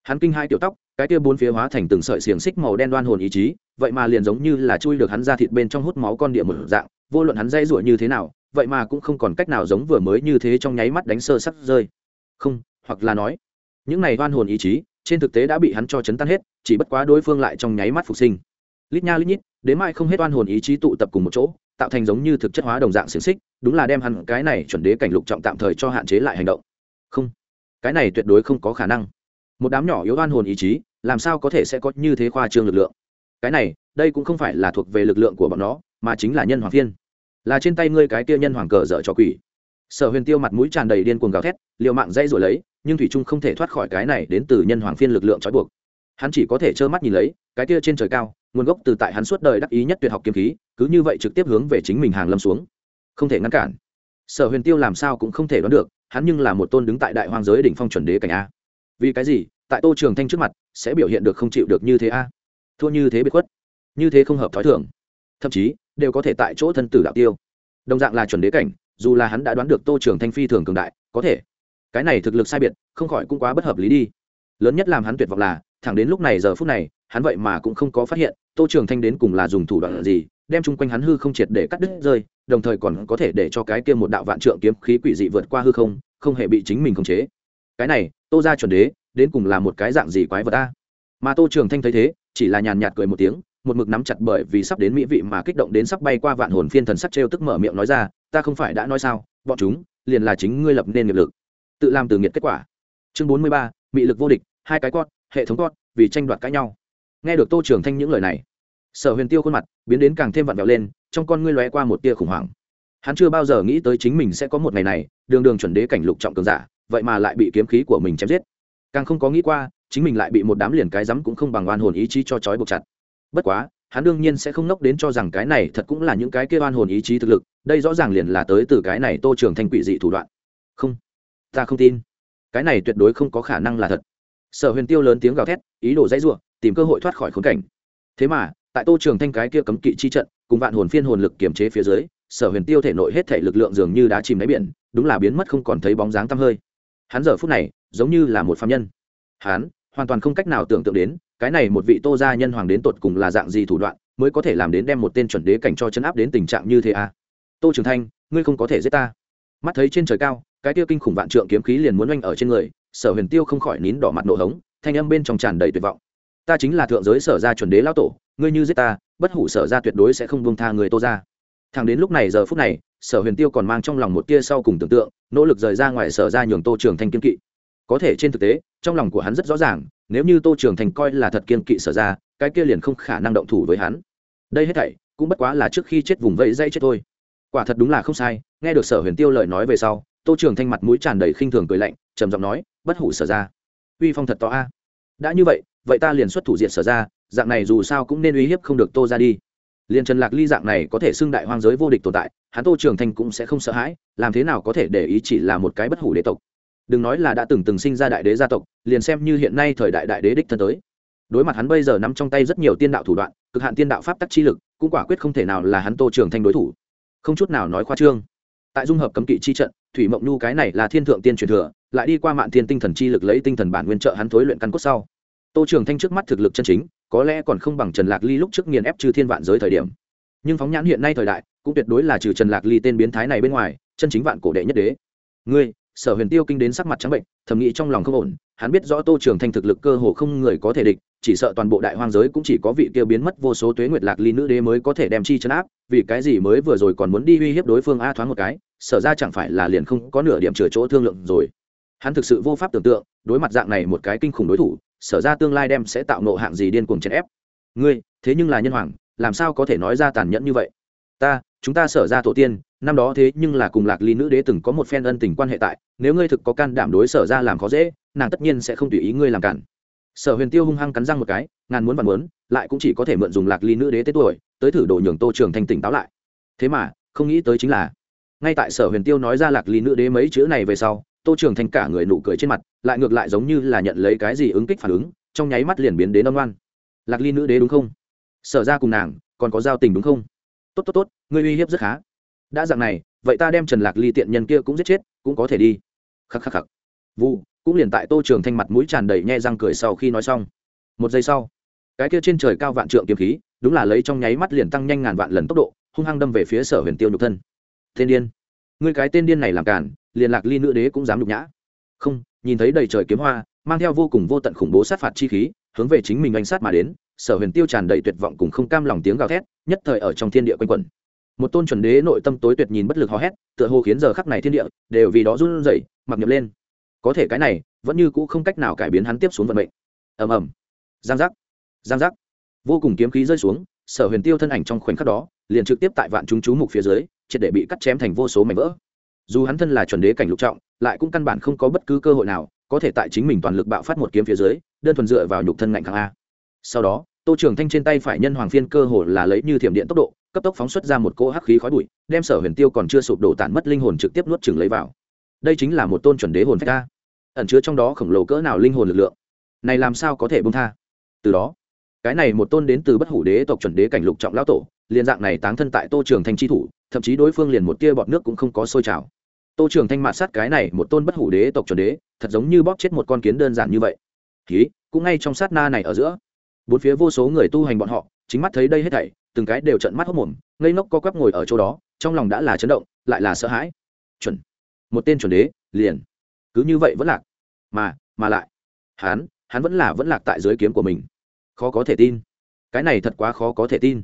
hắn kinh hai tiểu tóc, cái kia bốn phía hóa thành từng sợi xiềng xích màu đen đoan hồn ý chí, vậy mà liền giống như là chui được hắn ra thịt bên trong hút máu con địa một dạng, vô luận hắn dây rủa như thế nào vậy mà cũng không còn cách nào giống vừa mới như thế trong nháy mắt đánh sơ sắc rơi. Không, hoặc là nói, những này đoan hồn ý chí, trên thực tế đã bị hắn cho chấn tan hết, chỉ bất quá đối phương lại trong nháy mắt phục sinh. Lít nha lít nhít, đến mai không hết oan hồn ý chí tụ tập cùng một chỗ, tạo thành giống như thực chất hóa đồng dạng xiềng xích, đúng là đem hắn cái này chuẩn đế cảnh lục trọng tạm thời cho hạn chế lại hành động. Không, cái này tuyệt đối không có khả năng. Một đám nhỏ yếu oan hồn ý chí, làm sao có thể sẽ có như thế khoa trương lực lượng? Cái này, đây cũng không phải là thuộc về lực lượng của bọn nó, mà chính là nhân hoàng phiên là trên tay ngươi cái kia nhân hoàng cờ dở cho quỷ. Sở huyền tiêu mặt mũi tràn đầy điên cuồng gào thét, liều mạng dây rồi lấy, nhưng thủy trung không thể thoát khỏi cái này đến từ nhân hoàng phiên lực lượng trói buộc. Hắn chỉ có thể trơ mắt nhìn lấy, cái kia trên trời cao, nguồn gốc từ tại hắn suốt đời đắc ý nhất tuyệt học kiếm khí, cứ như vậy trực tiếp hướng về chính mình hàng lâm xuống. Không thể ngăn cản. Sở huyền tiêu làm sao cũng không thể đoán được, hắn nhưng là một tôn đứng tại đại hoang giới đỉnh phong chuẩn đế cảnh a. Vì cái gì? Tại tô trường thanh trước mặt, sẽ biểu hiện được không chịu được như thế a. Thua như thế bị khuất. Như thế không hợp thói thường thậm chí đều có thể tại chỗ thân tử đạo tiêu. Đồng dạng là chuẩn đế cảnh, dù là hắn đã đoán được tô trưởng thanh phi thường cường đại, có thể. Cái này thực lực sai biệt, không khỏi cũng quá bất hợp lý đi. Lớn nhất làm hắn tuyệt vọng là, thẳng đến lúc này giờ phút này, hắn vậy mà cũng không có phát hiện, tô trường thanh đến cùng là dùng thủ đoạn gì, đem chung quanh hắn hư không triệt để cắt đứt rơi, đồng thời còn có thể để cho cái kia một đạo vạn trượng kiếm khí quỷ dị vượt qua hư không không hề bị chính mình khống chế. Cái này, tô ra chuẩn đế, đến cùng là một cái dạng gì quái vật ta mà tô trường thanh thấy thế, chỉ là nhàn nhạt cười một tiếng một mực nắm chặt bởi vì sắp đến mỹ vị mà kích động đến sắp bay qua vạn hồn phiên thần sắc trêu tức mở miệng nói ra, ta không phải đã nói sao, bọn chúng liền là chính ngươi lập nên nghiệp lực. Tự làm từ nghiệt kết quả. Chương bốn mươi ba, mị lực vô địch, hai cái con hệ thống con vì tranh đoạt cãi nhau. Nghe được tô trường thanh những lời này, sở huyền tiêu khuôn mặt biến đến càng thêm vặn vẹo lên, trong con ngươi lóe qua một tia khủng hoảng. Hắn chưa bao giờ nghĩ tới chính mình sẽ có một ngày này, đường đường chuẩn đế cảnh lục trọng cường giả, vậy mà lại bị kiếm khí của mình chém giết. Càng không có nghĩ qua, chính mình lại bị một đám liền cái rắm cũng không bằng oan hồn ý chí cho trói buộc chặt bất quá, hắn đương nhiên sẽ không nốc đến cho rằng cái này thật cũng là những cái kia oan hồn ý chí thực lực, đây rõ ràng liền là tới từ cái này tô trường thanh quỷ dị thủ đoạn. Không, ta không tin. Cái này tuyệt đối không có khả năng là thật. Sở huyền tiêu lớn tiếng gào thét, ý đồ dãy ruộng tìm cơ hội thoát khỏi khốn cảnh. Thế mà, tại tô trường thanh cái kia cấm kỵ chi trận, cùng vạn hồn phiên hồn lực kiềm chế phía dưới, sở huyền tiêu thể nội hết thể lực lượng dường như đã chìm đáy biển, đúng là biến mất không còn thấy bóng dáng tăm hơi. Hắn giờ phút này, giống như là một phạm nhân. Hắn, hoàn toàn không cách nào tưởng tượng đến cái này một vị tô gia nhân hoàng đến tột cùng là dạng gì thủ đoạn, mới có thể làm đến đem một tên chuẩn đế cảnh cho chấn áp đến tình trạng như thế à? Tô trường thanh, ngươi không có thể giết ta. Mắt thấy trên trời cao, cái tiêu kinh khủng vạn trượng kiếm khí liền muốn oanh ở trên người, sở huyền tiêu không khỏi nín đỏ mặt nổ hống, thanh âm bên trong tràn đầy tuyệt vọng. Ta chính là thượng giới sở gia chuẩn đế lao tổ, ngươi như giết ta, bất hủ sở gia tuyệt đối sẽ không buông tha người tô gia. thằng đến lúc này giờ phút này, sở huyền tiêu còn mang trong lòng một tia sau cùng tưởng tượng, nỗ lực rời ra ngoài sở ra nhường tô trường thanh kiên kỵ. Có thể trên thực tế, trong lòng của hắn rất rõ ràng nếu như tô trường thành coi là thật kiên kỵ sở ra, cái kia liền không khả năng động thủ với hắn. Đây hết thảy, cũng bất quá là trước khi chết vùng vẫy dây chết thôi. Quả thật đúng là không sai, nghe được sở huyền tiêu lời nói về sau, tô trường thanh mặt mũi tràn đầy khinh thường cười lạnh, trầm giọng nói, bất hủ sở ra. Uy phong thật to a. Đã như vậy vậy ta liền xuất thủ diện sở ra, dạng này dù sao cũng nên uy hiếp không được tô ra đi. Liền trần lạc ly dạng này có thể xưng đại hoang giới vô địch tồn tại, hắn tô trường thanh cũng sẽ không sợ hãi, làm thế nào có thể để ý chỉ là một cái bất hủ đế tộc đừng nói là đã từng từng sinh ra đại đế gia tộc, liền xem như hiện nay thời đại đại đế đích thân tới. Đối mặt hắn bây giờ nắm trong tay rất nhiều tiên đạo thủ đoạn, cực hạn tiên đạo pháp tắc chi lực, cũng quả quyết không thể nào là hắn tô trường thanh đối thủ. Không chút nào nói khoa trương. Tại dung hợp cấm kỵ chi trận, thủy mộng nhu cái này là thiên thượng tiên truyền thừa, lại đi qua mạn thiên tinh thần chi lực lấy tinh thần bản nguyên trợ hắn thối luyện căn cốt sau. Tô trường thanh trước mắt thực lực chân chính, có lẽ còn không bằng trần lạc ly lúc trước nghiền ép trừ thiên vạn giới thời điểm. Nhưng phóng nhãn hiện nay thời đại, cũng tuyệt đối là trừ trần lạc ly tên biến thái này bên ngoài, chân chính vạn cổ đệ nhất đế. Ngươi sở huyền tiêu kinh đến sắc mặt trắng bệnh, thầm nghĩ trong lòng không ổn, hắn biết rõ tô trường thanh thực lực cơ hồ không người có thể địch, chỉ sợ toàn bộ đại hoang giới cũng chỉ có vị kia biến mất vô số tuế nguyệt lạc ly nữ đế mới có thể đem chi chấn áp, vì cái gì mới vừa rồi còn muốn đi uy hiếp đối phương a thoáng một cái, sở ra chẳng phải là liền không có nửa điểm chừa chỗ thương lượng rồi. Hắn thực sự vô pháp tưởng tượng, đối mặt dạng này một cái kinh khủng đối thủ, sở ra tương lai đem sẽ tạo nộ hạng gì điên cuồng chèn ép. Ngươi, thế nhưng là nhân hoàng, làm sao có thể nói ra tàn nhẫn như vậy? Ta, chúng ta sở ra tổ tiên năm đó thế nhưng là cùng lạc ly nữ đế từng có một phen ân tình quan hệ tại, nếu ngươi thực có can đảm đối sở ra làm khó dễ, nàng tất nhiên sẽ không tùy ý ngươi làm cản. Sở huyền tiêu hung hăng cắn răng một cái, ngàn muốn và muốn, lại cũng chỉ có thể mượn dùng lạc ly nữ đế tết tuổi, tới thử đồ nhường tô trường thanh tỉnh táo lại. Thế mà, không nghĩ tới chính là, ngay tại sở huyền tiêu nói ra lạc ly nữ đế mấy chữ này về sau, tô trường thanh cả người nụ cười trên mặt, lại ngược lại giống như là nhận lấy cái gì ứng kích phản ứng, trong nháy mắt liền biến đến âm oan lạc ly nữ đế đúng không? Sở ra cùng nàng, còn có giao tình đúng không? Tốt tốt tốt, ngươi uy hiếp rất khá đã dạng này, vậy ta đem trần lạc ly tiện nhân kia cũng giết chết, cũng có thể đi. Khắc khắc khắc. Vu, cũng liền tại tô trường thanh mặt mũi tràn đầy nhe răng cười sau khi nói xong. Một giây sau, cái kia trên trời cao vạn trượng kiếm khí, đúng là lấy trong nháy mắt liền tăng nhanh ngàn vạn lần tốc độ, hung hăng đâm về phía sở huyền tiêu nhục thân. Tên điên người cái tên điên này làm cản, liền lạc ly nữ đế cũng dám nhục nhã. Không, nhìn thấy đầy trời kiếm hoa, mang theo vô cùng vô tận khủng bố sát phạt chi khí, hướng về chính mình oanh sát mà đến, sở huyền tiêu tràn đầy tuyệt vọng cùng không cam lòng tiếng gào thét, nhất thời ở trong thiên địa quanh quẩn một tôn chuẩn đế nội tâm tối tuyệt nhìn bất lực hò hét, tựa hồ khiến giờ khắc này thiên địa đều vì đó run rẩy, mặc nhập lên. Có thể cái này vẫn như cũ không cách nào cải biến hắn tiếp xuống vận mệnh. Ầm ầm. Giang giác. Giang giác. Vô cùng kiếm khí rơi xuống, sở huyền tiêu thân ảnh trong khoảnh khắc đó, liền trực tiếp tại vạn chúng chú mục phía dưới, triệt để bị cắt chém thành vô số mảnh vỡ. Dù hắn thân là chuẩn đế cảnh lục trọng, lại cũng căn bản không có bất cứ cơ hội nào có thể tại chính mình toàn lực bạo phát một kiếm phía dưới, đơn thuần dựa vào nhục thân ngạnh kháng a. Sau đó, tô trường thanh trên tay phải nhân hoàng phiên cơ hồ là lấy như thiểm điện tốc độ cấp tốc phóng xuất ra một cỗ hắc khí khói bụi, đem sở huyền tiêu còn chưa sụp đổ tản mất linh hồn trực tiếp nuốt chừng lấy vào. Đây chính là một tôn chuẩn đế hồn phách ta. Ẩn chứa trong đó khổng lồ cỡ nào linh hồn lực lượng? Này làm sao có thể bông tha? Từ đó, cái này một tôn đến từ bất hủ đế tộc chuẩn đế cảnh lục trọng lão tổ, liền dạng này táng thân tại tô trường thanh chi thủ, thậm chí đối phương liền một tia bọt nước cũng không có sôi trào. Tô trường thanh mạ sát cái này một tôn bất hủ đế tộc chuẩn đế, thật giống như bóp chết một con kiến đơn giản như vậy. Ký cũng ngay trong sát na này ở giữa. Bốn phía vô số người tu hành bọn họ, chính mắt thấy đây hết thảy từng cái đều trận mắt hốc mồm, ngây ngốc co quắp ngồi ở chỗ đó, trong lòng đã là chấn động, lại là sợ hãi. Chuẩn. Một tên chuẩn đế, liền. Cứ như vậy vẫn lạc. Mà mà lại. Hắn hắn vẫn là vẫn lạc tại dưới kiếm của mình. Khó có thể tin. Cái này thật quá khó có thể tin.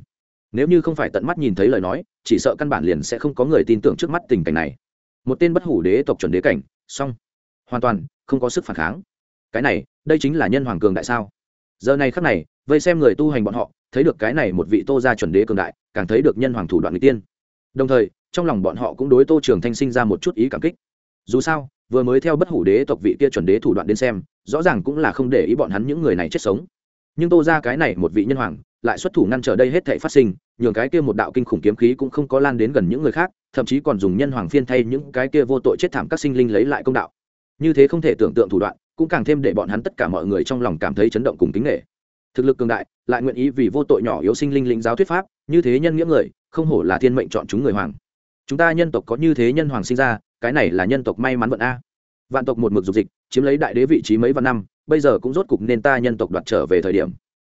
Nếu như không phải tận mắt nhìn thấy lời nói, chỉ sợ căn bản liền sẽ không có người tin tưởng trước mắt tình cảnh này. Một tên bất hủ đế tộc chuẩn đế cảnh song hoàn toàn không có sức phản kháng. Cái này, đây chính là nhân hoàng cường đại sao? Giờ này khắc này vây xem người tu hành bọn họ, thấy được cái này một vị tô gia chuẩn đế cường đại, càng thấy được nhân hoàng thủ đoạn người tiên. Đồng thời, trong lòng bọn họ cũng đối tô trường thanh sinh ra một chút ý cảm kích. Dù sao, vừa mới theo bất hủ đế tộc vị kia chuẩn đế thủ đoạn đến xem, rõ ràng cũng là không để ý bọn hắn những người này chết sống. Nhưng tô ra cái này một vị nhân hoàng, lại xuất thủ ngăn trở đây hết thể phát sinh, nhường cái kia một đạo kinh khủng kiếm khí cũng không có lan đến gần những người khác, thậm chí còn dùng nhân hoàng phiên thay những cái kia vô tội chết thảm các sinh linh lấy lại công đạo. Như thế không thể tưởng tượng thủ đoạn, cũng càng thêm để bọn hắn tất cả mọi người trong lòng cảm thấy chấn động cùng kính nghệ thực lực cường đại, lại nguyện ý vì vô tội nhỏ yếu sinh linh lĩnh giáo thuyết pháp, như thế nhân nghĩa người, không hổ là thiên mệnh chọn chúng người hoàng. Chúng ta nhân tộc có như thế nhân hoàng sinh ra, cái này là nhân tộc may mắn vận a. Vạn tộc một mực dục dịch, chiếm lấy đại đế vị trí mấy vạn năm, bây giờ cũng rốt cục nên ta nhân tộc đoạt trở về thời điểm.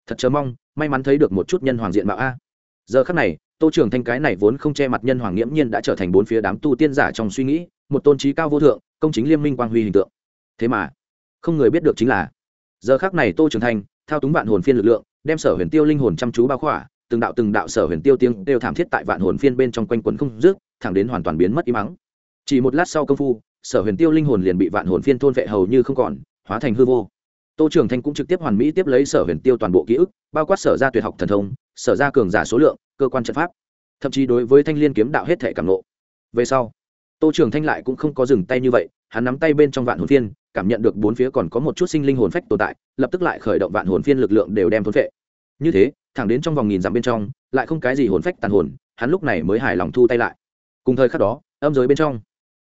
Thật chờ mong, may mắn thấy được một chút nhân hoàng diện mạo a. Giờ khắc này, tô trường thanh cái này vốn không che mặt nhân hoàng nghiễm nhiên đã trở thành bốn phía đám tu tiên giả trong suy nghĩ, một tôn trí cao vô thượng, công chính liên minh quang huy hình tượng. Thế mà, không người biết được chính là, giờ khắc này tô trường thanh thao túng vạn hồn phiên lực lượng đem sở huyền tiêu linh hồn chăm chú bao khỏa từng đạo từng đạo sở huyền tiêu tiếng đều thảm thiết tại vạn hồn phiên bên trong quanh quần không dứt, thẳng đến hoàn toàn biến mất im mắng chỉ một lát sau công phu sở huyền tiêu linh hồn liền bị vạn hồn phiên thôn vệ hầu như không còn hóa thành hư vô. Tô trường thanh cũng trực tiếp hoàn mỹ tiếp lấy sở huyền tiêu toàn bộ ký ức bao quát sở ra tuyệt học thần thông sở ra cường giả số lượng cơ quan trận pháp. Thậm chí đối với thanh liên kiếm đạo hết thể cảm ngộ. về sau tô trường thanh lại cũng không có dừng tay như vậy hắn nắm tay bên trong vạn hồn phiên cảm nhận được bốn phía còn có một chút sinh linh hồn phách tồn tại, lập tức lại khởi động vạn hồn phiên lực lượng đều đem thốn vệ như thế, thẳng đến trong vòng nghìn dặm bên trong, lại không cái gì hồn phách tàn hồn, hắn lúc này mới hài lòng thu tay lại. Cùng thời khắc đó, âm giới bên trong,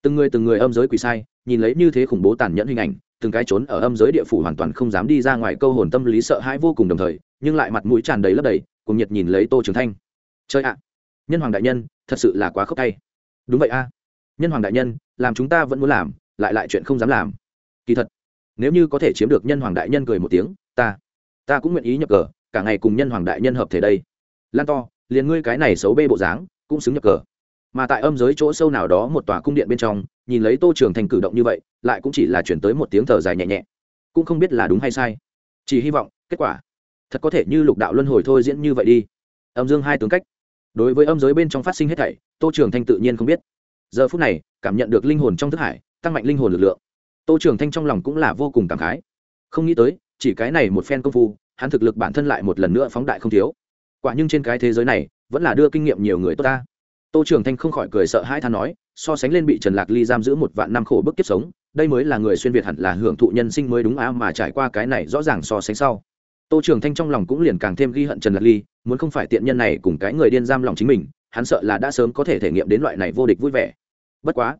từng người từng người âm giới quỷ sai, nhìn lấy như thế khủng bố tàn nhẫn hình ảnh, từng cái trốn ở âm giới địa phủ hoàn toàn không dám đi ra ngoài câu hồn tâm lý sợ hãi vô cùng đồng thời, nhưng lại mặt mũi tràn đầy lấp đầy cùng nhiệt nhìn lấy tô trường thanh. Chơi ạ, nhân hoàng đại nhân, thật sự là quá khốc tay. Đúng vậy a, nhân hoàng đại nhân, làm chúng ta vẫn muốn làm, lại lại chuyện không dám làm kỳ thật, nếu như có thể chiếm được nhân hoàng đại nhân cười một tiếng, ta ta cũng nguyện ý nhập cờ, cả ngày cùng nhân hoàng đại nhân hợp thể đây. Lan to, liền ngươi cái này xấu bê bộ dáng, cũng xứng nhập cờ. Mà tại âm giới chỗ sâu nào đó một tòa cung điện bên trong, nhìn lấy tô trường thành cử động như vậy, lại cũng chỉ là chuyển tới một tiếng thở dài nhẹ nhẹ. Cũng không biết là đúng hay sai. Chỉ hy vọng, kết quả, thật có thể như lục đạo luân hồi thôi diễn như vậy đi. Âm dương hai tướng cách. Đối với âm giới bên trong phát sinh hết thảy, tô trường thanh tự nhiên không biết. Giờ phút này, cảm nhận được linh hồn trong thức hải, tăng mạnh linh hồn lực lượng tô trường thanh trong lòng cũng là vô cùng cảm khái. Không nghĩ tới, chỉ cái này một phen công phu, hắn thực lực bản thân lại một lần nữa phóng đại không thiếu. Quả nhưng trên cái thế giới này, vẫn là đưa kinh nghiệm nhiều người tốt ta. Tô trường thanh không khỏi cười sợ hãi than nói, so sánh lên bị trần lạc ly giam giữ một vạn năm khổ bức kiếp sống, đây mới là người xuyên việt hẳn là hưởng thụ nhân sinh mới đúng á mà trải qua cái này rõ ràng so sánh sau. Tô trường thanh trong lòng cũng liền càng thêm ghi hận trần lạc ly, muốn không phải tiện nhân này cùng cái người điên giam lòng chính mình, hắn sợ là đã sớm có thể thể nghiệm đến loại này vô địch vui vẻ. Bất quá,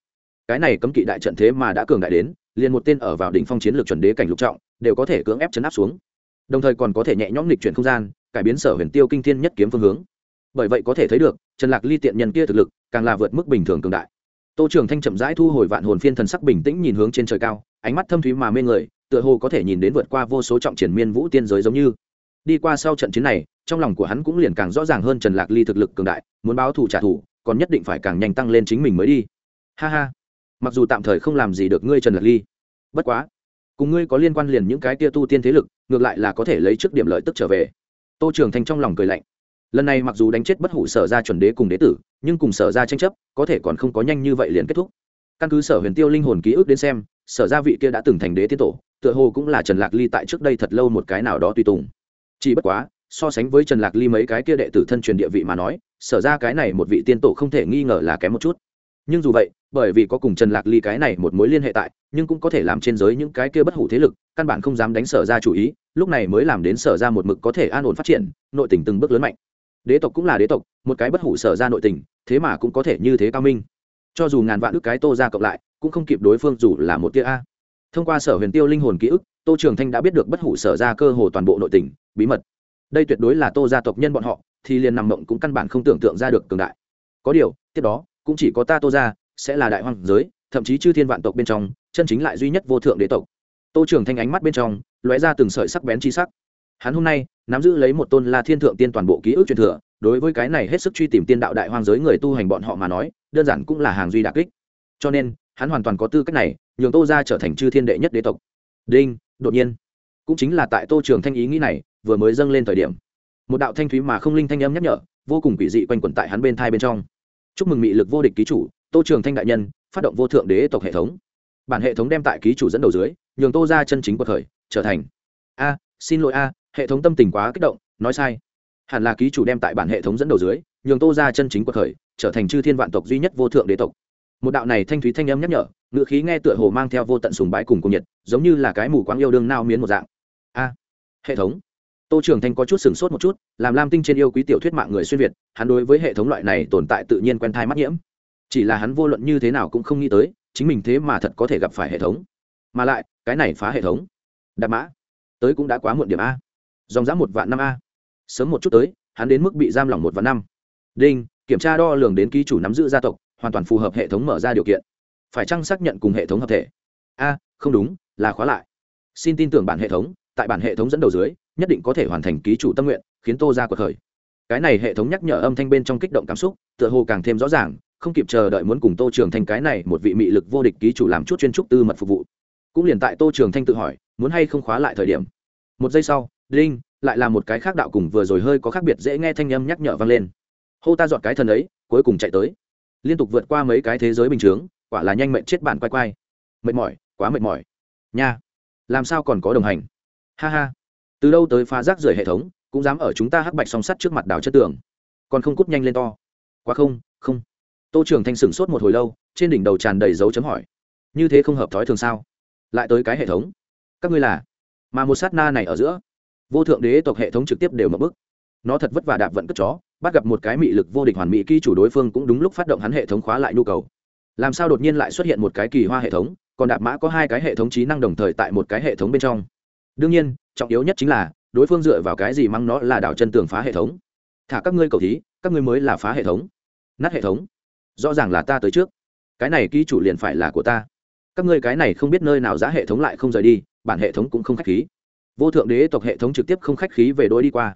cái này cấm kỵ đại trận thế mà đã cường đại đến liền một tên ở vào đỉnh phong chiến lược chuẩn đế cảnh lục trọng, đều có thể cưỡng ép chấn áp xuống. Đồng thời còn có thể nhẹ nhõm lịch chuyển không gian, cải biến sở huyền tiêu kinh thiên nhất kiếm phương hướng. Bởi vậy có thể thấy được, trần lạc ly tiện nhân kia thực lực, càng là vượt mức bình thường cường đại. Tô trường thanh chậm rãi thu hồi vạn hồn phiên thần sắc bình tĩnh nhìn hướng trên trời cao, ánh mắt thâm thúy mà mê người, tựa hồ có thể nhìn đến vượt qua vô số trọng triển miên vũ tiên giới giống như. Đi qua sau trận chiến này, trong lòng của hắn cũng liền càng rõ ràng hơn trần lạc ly thực lực cường đại, muốn báo thù trả thù, còn nhất định phải càng nhanh tăng lên chính mình mới đi. Ha ha mặc dù tạm thời không làm gì được ngươi trần lạc ly, bất quá, cùng ngươi có liên quan liền những cái tia tu tiên thế lực, ngược lại là có thể lấy trước điểm lợi tức trở về. Tô trường Thành trong lòng cười lạnh. Lần này mặc dù đánh chết bất hủ sở ra chuẩn đế cùng đế tử, nhưng cùng sở ra tranh chấp, có thể còn không có nhanh như vậy liền kết thúc. Căn cứ sở huyền tiêu linh hồn ký ức đến xem, sở gia vị kia đã từng thành đế tiên tổ, tựa hồ cũng là trần lạc ly tại trước đây thật lâu một cái nào đó tùy tùng. Chỉ bất quá, so sánh với trần lạc ly mấy cái kia đệ tử thân truyền địa vị mà nói, sở ra cái này một vị tiên tổ không thể nghi ngờ là kém một chút nhưng dù vậy, bởi vì có cùng trần lạc ly cái này một mối liên hệ tại, nhưng cũng có thể làm trên giới những cái kia bất hủ thế lực, căn bản không dám đánh sở ra chủ ý, lúc này mới làm đến sở ra một mực có thể an ổn phát triển, nội tình từng bước lớn mạnh. Đế tộc cũng là đế tộc, một cái bất hủ sở ra nội tình, thế mà cũng có thể như thế cao minh. Cho dù ngàn vạn đức cái tô ra cộng lại, cũng không kịp đối phương dù là một tia a. Thông qua sở huyền tiêu linh hồn ký ức, tô trường thanh đã biết được bất hủ sở ra cơ hồ toàn bộ nội tình, bí mật. Đây tuyệt đối là tô gia tộc nhân bọn họ, thì liền nằm mộng cũng căn bản không tưởng tượng ra được cường đại. Có điều, tiếp đó cũng chỉ có ta tô gia, sẽ là đại hoàng giới, thậm chí chư thiên vạn tộc bên trong, chân chính lại duy nhất vô thượng đế tộc. Tô trưởng thanh ánh mắt bên trong, lóe ra từng sợi sắc bén chi sắc. Hắn hôm nay, nắm giữ lấy một tôn la thiên thượng tiên toàn bộ ký ức truyền thừa, đối với cái này hết sức truy tìm tiên đạo đại hoang giới người tu hành bọn họ mà nói, đơn giản cũng là hàng duy đặc kích. Cho nên, hắn hoàn toàn có tư cách này, nhường tô ra trở thành chư thiên đệ nhất đế tộc. Đinh, đột nhiên. Cũng chính là tại tô trường thanh ý nghĩ này, vừa mới dâng lên thời điểm. Một đạo thanh thúy mà không linh thanh âm nhắc nhở, vô cùng quỷ dị quanh quẩn tại hắn bên thai bên trong chúc mừng mị lực vô địch ký chủ, tô trường thanh đại nhân, phát động vô thượng đế tộc hệ thống. Bản hệ thống đem tại ký chủ dẫn đầu dưới, nhường tô ra chân chính cuộc khởi trở thành. A, xin lỗi a, hệ thống tâm tình quá kích động, nói sai. Hẳn là ký chủ đem tại bản hệ thống dẫn đầu dưới, nhường tô ra chân chính cuộc khởi trở thành chư thiên vạn tộc duy nhất vô thượng đế tộc. Một đạo này thanh thúy thanh âm nhắc nhở ngự khí nghe tựa hồ mang theo vô tận sùng bái cùng cung nhiệt, giống như là cái mù quáng yêu đương nao miến một dạng. A, hệ thống tô trường thanh có chút sừng sốt một chút, làm lam tinh trên yêu quý tiểu thuyết mạng người xuyên việt, hắn đối với hệ thống loại này tồn tại tự nhiên quen thai mắt nhiễm. Chỉ là hắn vô luận như thế nào cũng không nghĩ tới, chính mình thế mà thật có thể gặp phải hệ thống. Mà lại, cái này phá hệ thống. Đạp mã. Tới cũng đã quá muộn điểm a. Dòng dã một vạn năm a. Sớm một chút tới, hắn đến mức bị giam lỏng một vạn năm. Đinh, kiểm tra đo lường đến ký chủ nắm giữ gia tộc, hoàn toàn phù hợp hệ thống mở ra điều kiện. Phải chăng xác nhận cùng hệ thống hợp thể? A, không đúng, là khóa lại. Xin tin tưởng bản hệ thống tại bản hệ thống dẫn đầu dưới, nhất định có thể hoàn thành ký chủ tâm nguyện, khiến tô ra cuộc khởi. Cái này hệ thống nhắc nhở âm thanh bên trong kích động cảm xúc, tựa hồ càng thêm rõ ràng, không kịp chờ đợi muốn cùng tô trường thanh cái này một vị mị lực vô địch ký chủ làm chút chuyên trúc tư mật phục vụ. Cũng liền tại tô trường thanh tự hỏi, muốn hay không khóa lại thời điểm. Một giây sau, đinh, lại là một cái khác đạo cùng vừa rồi hơi có khác biệt dễ nghe thanh âm nhắc nhở vang lên. Hô ta dọn cái thần ấy, cuối cùng chạy tới. Liên tục vượt qua mấy cái thế giới bình chướng, quả là nhanh mệnh chết bản quay quay. Mệt mỏi, quá mệt mỏi. Nha, làm sao còn có đồng hành? Ha ha. Từ đâu tới phá rác rưởi hệ thống, cũng dám ở chúng ta hắc bạch song sắt trước mặt đào chất tường. Còn không cút nhanh lên to. Quá không không. Tô trưởng thanh sửng sốt một hồi lâu, trên đỉnh đầu tràn đầy dấu chấm hỏi. Như thế không hợp thói thường sao? Lại tới cái hệ thống. Các ngươi là? Mà một sát na này ở giữa, vô thượng đế tộc hệ thống trực tiếp đều mở bức. Nó thật vất vả đạp vận cất chó, bắt gặp một cái mị lực vô địch hoàn mỹ ký chủ đối phương cũng đúng lúc phát động hắn hệ thống khóa lại nhu cầu. Làm sao đột nhiên lại xuất hiện một cái kỳ hoa hệ thống, còn đạp mã có hai cái hệ thống trí năng đồng thời tại một cái hệ thống bên trong đương nhiên, trọng yếu nhất chính là, đối phương dựa vào cái gì măng nó là đảo chân tường phá hệ thống? Thả các ngươi cầu thí, các ngươi mới là phá hệ thống. Nát hệ thống. Rõ ràng là ta tới trước. Cái này ký chủ liền phải là của ta. Các ngươi cái này không biết nơi nào giá hệ thống lại không rời đi, bản hệ thống cũng không khách khí. Vô thượng đế tộc hệ thống trực tiếp không khách khí về đôi đi qua.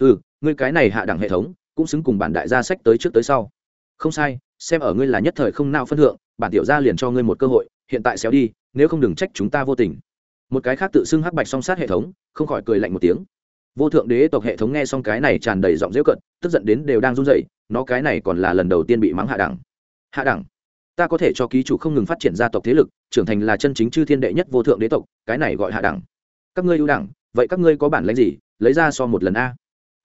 Ừ ngươi cái này hạ đẳng hệ thống, cũng xứng cùng bản đại gia sách tới trước tới sau. Không sai, xem ở ngươi là nhất thời không nào phân thượng, bản tiểu gia liền cho ngươi một cơ hội, hiện tại xéo đi, nếu không đừng trách chúng ta vô tình một cái khác tự xưng hắc bạch song sát hệ thống, không khỏi cười lạnh một tiếng. Vô thượng đế tộc hệ thống nghe xong cái này tràn đầy giọng dễu cận tức giận đến đều đang run rẩy, nó cái này còn là lần đầu tiên bị mắng hạ đẳng. Hạ đẳng, ta có thể cho ký chủ không ngừng phát triển gia tộc thế lực, trưởng thành là chân chính chư thiên đệ nhất vô thượng đế tộc, cái này gọi hạ đẳng. Các ngươi ưu đẳng, vậy các ngươi có bản lãnh gì, lấy ra so một lần a?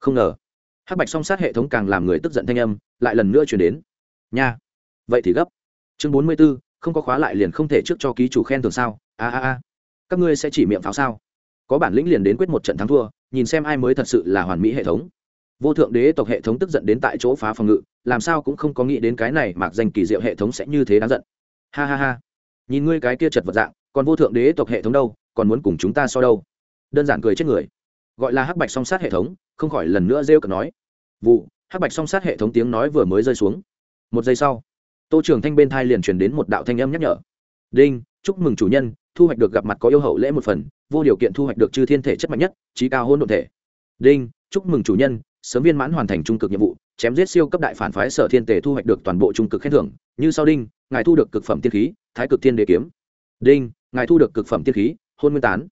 Không ngờ, hắc bạch song sát hệ thống càng làm người tức giận thanh âm, lại lần nữa chuyển đến. Nha, vậy thì gấp. Chương bốn mươi b ố không có khóa lại liền không thể trước cho ký chủ khen thường sao? A a a các ngươi sẽ chỉ miệng pháo sao? Có bản lĩnh liền đến quyết một trận thắng thua, nhìn xem ai mới thật sự là hoàn mỹ hệ thống. Vô thượng đế tộc hệ thống tức giận đến tại chỗ phá phòng ngự, làm sao cũng không có nghĩ đến cái này mạc danh kỳ diệu hệ thống sẽ như thế đáng giận. Ha ha ha. Nhìn ngươi cái kia chật vật dạng, còn vô thượng đế tộc hệ thống đâu, còn muốn cùng chúng ta so đâu? Đơn giản cười chết người. Gọi là hắc bạch song sát hệ thống, không khỏi lần nữa rêu cờ nói. Vụ, hắc bạch song sát hệ thống tiếng nói vừa mới rơi xuống. Một giây sau, tô trưởng thanh bên thai liền truyền đến một đạo thanh âm nhắc nhở. Đinh, chúc mừng chủ nhân thu hoạch được gặp mặt có yêu hậu lễ một phần, vô điều kiện thu hoạch được chư thiên thể chất mạnh nhất, trí cao hôn đ ộ thể. Đinh, chúc mừng chủ nhân, sớm viên mãn hoàn thành trung cực nhiệm vụ, chém giết siêu cấp đại phản phái sở thiên tề thu hoạch được toàn bộ trung cực khen thưởng. Như sau đinh, ngài thu được cực phẩm tiên khí, thái cực tiên đề kiếm. Đinh, ngài thu được cực phẩm tiên khí, hôn nguyên tán.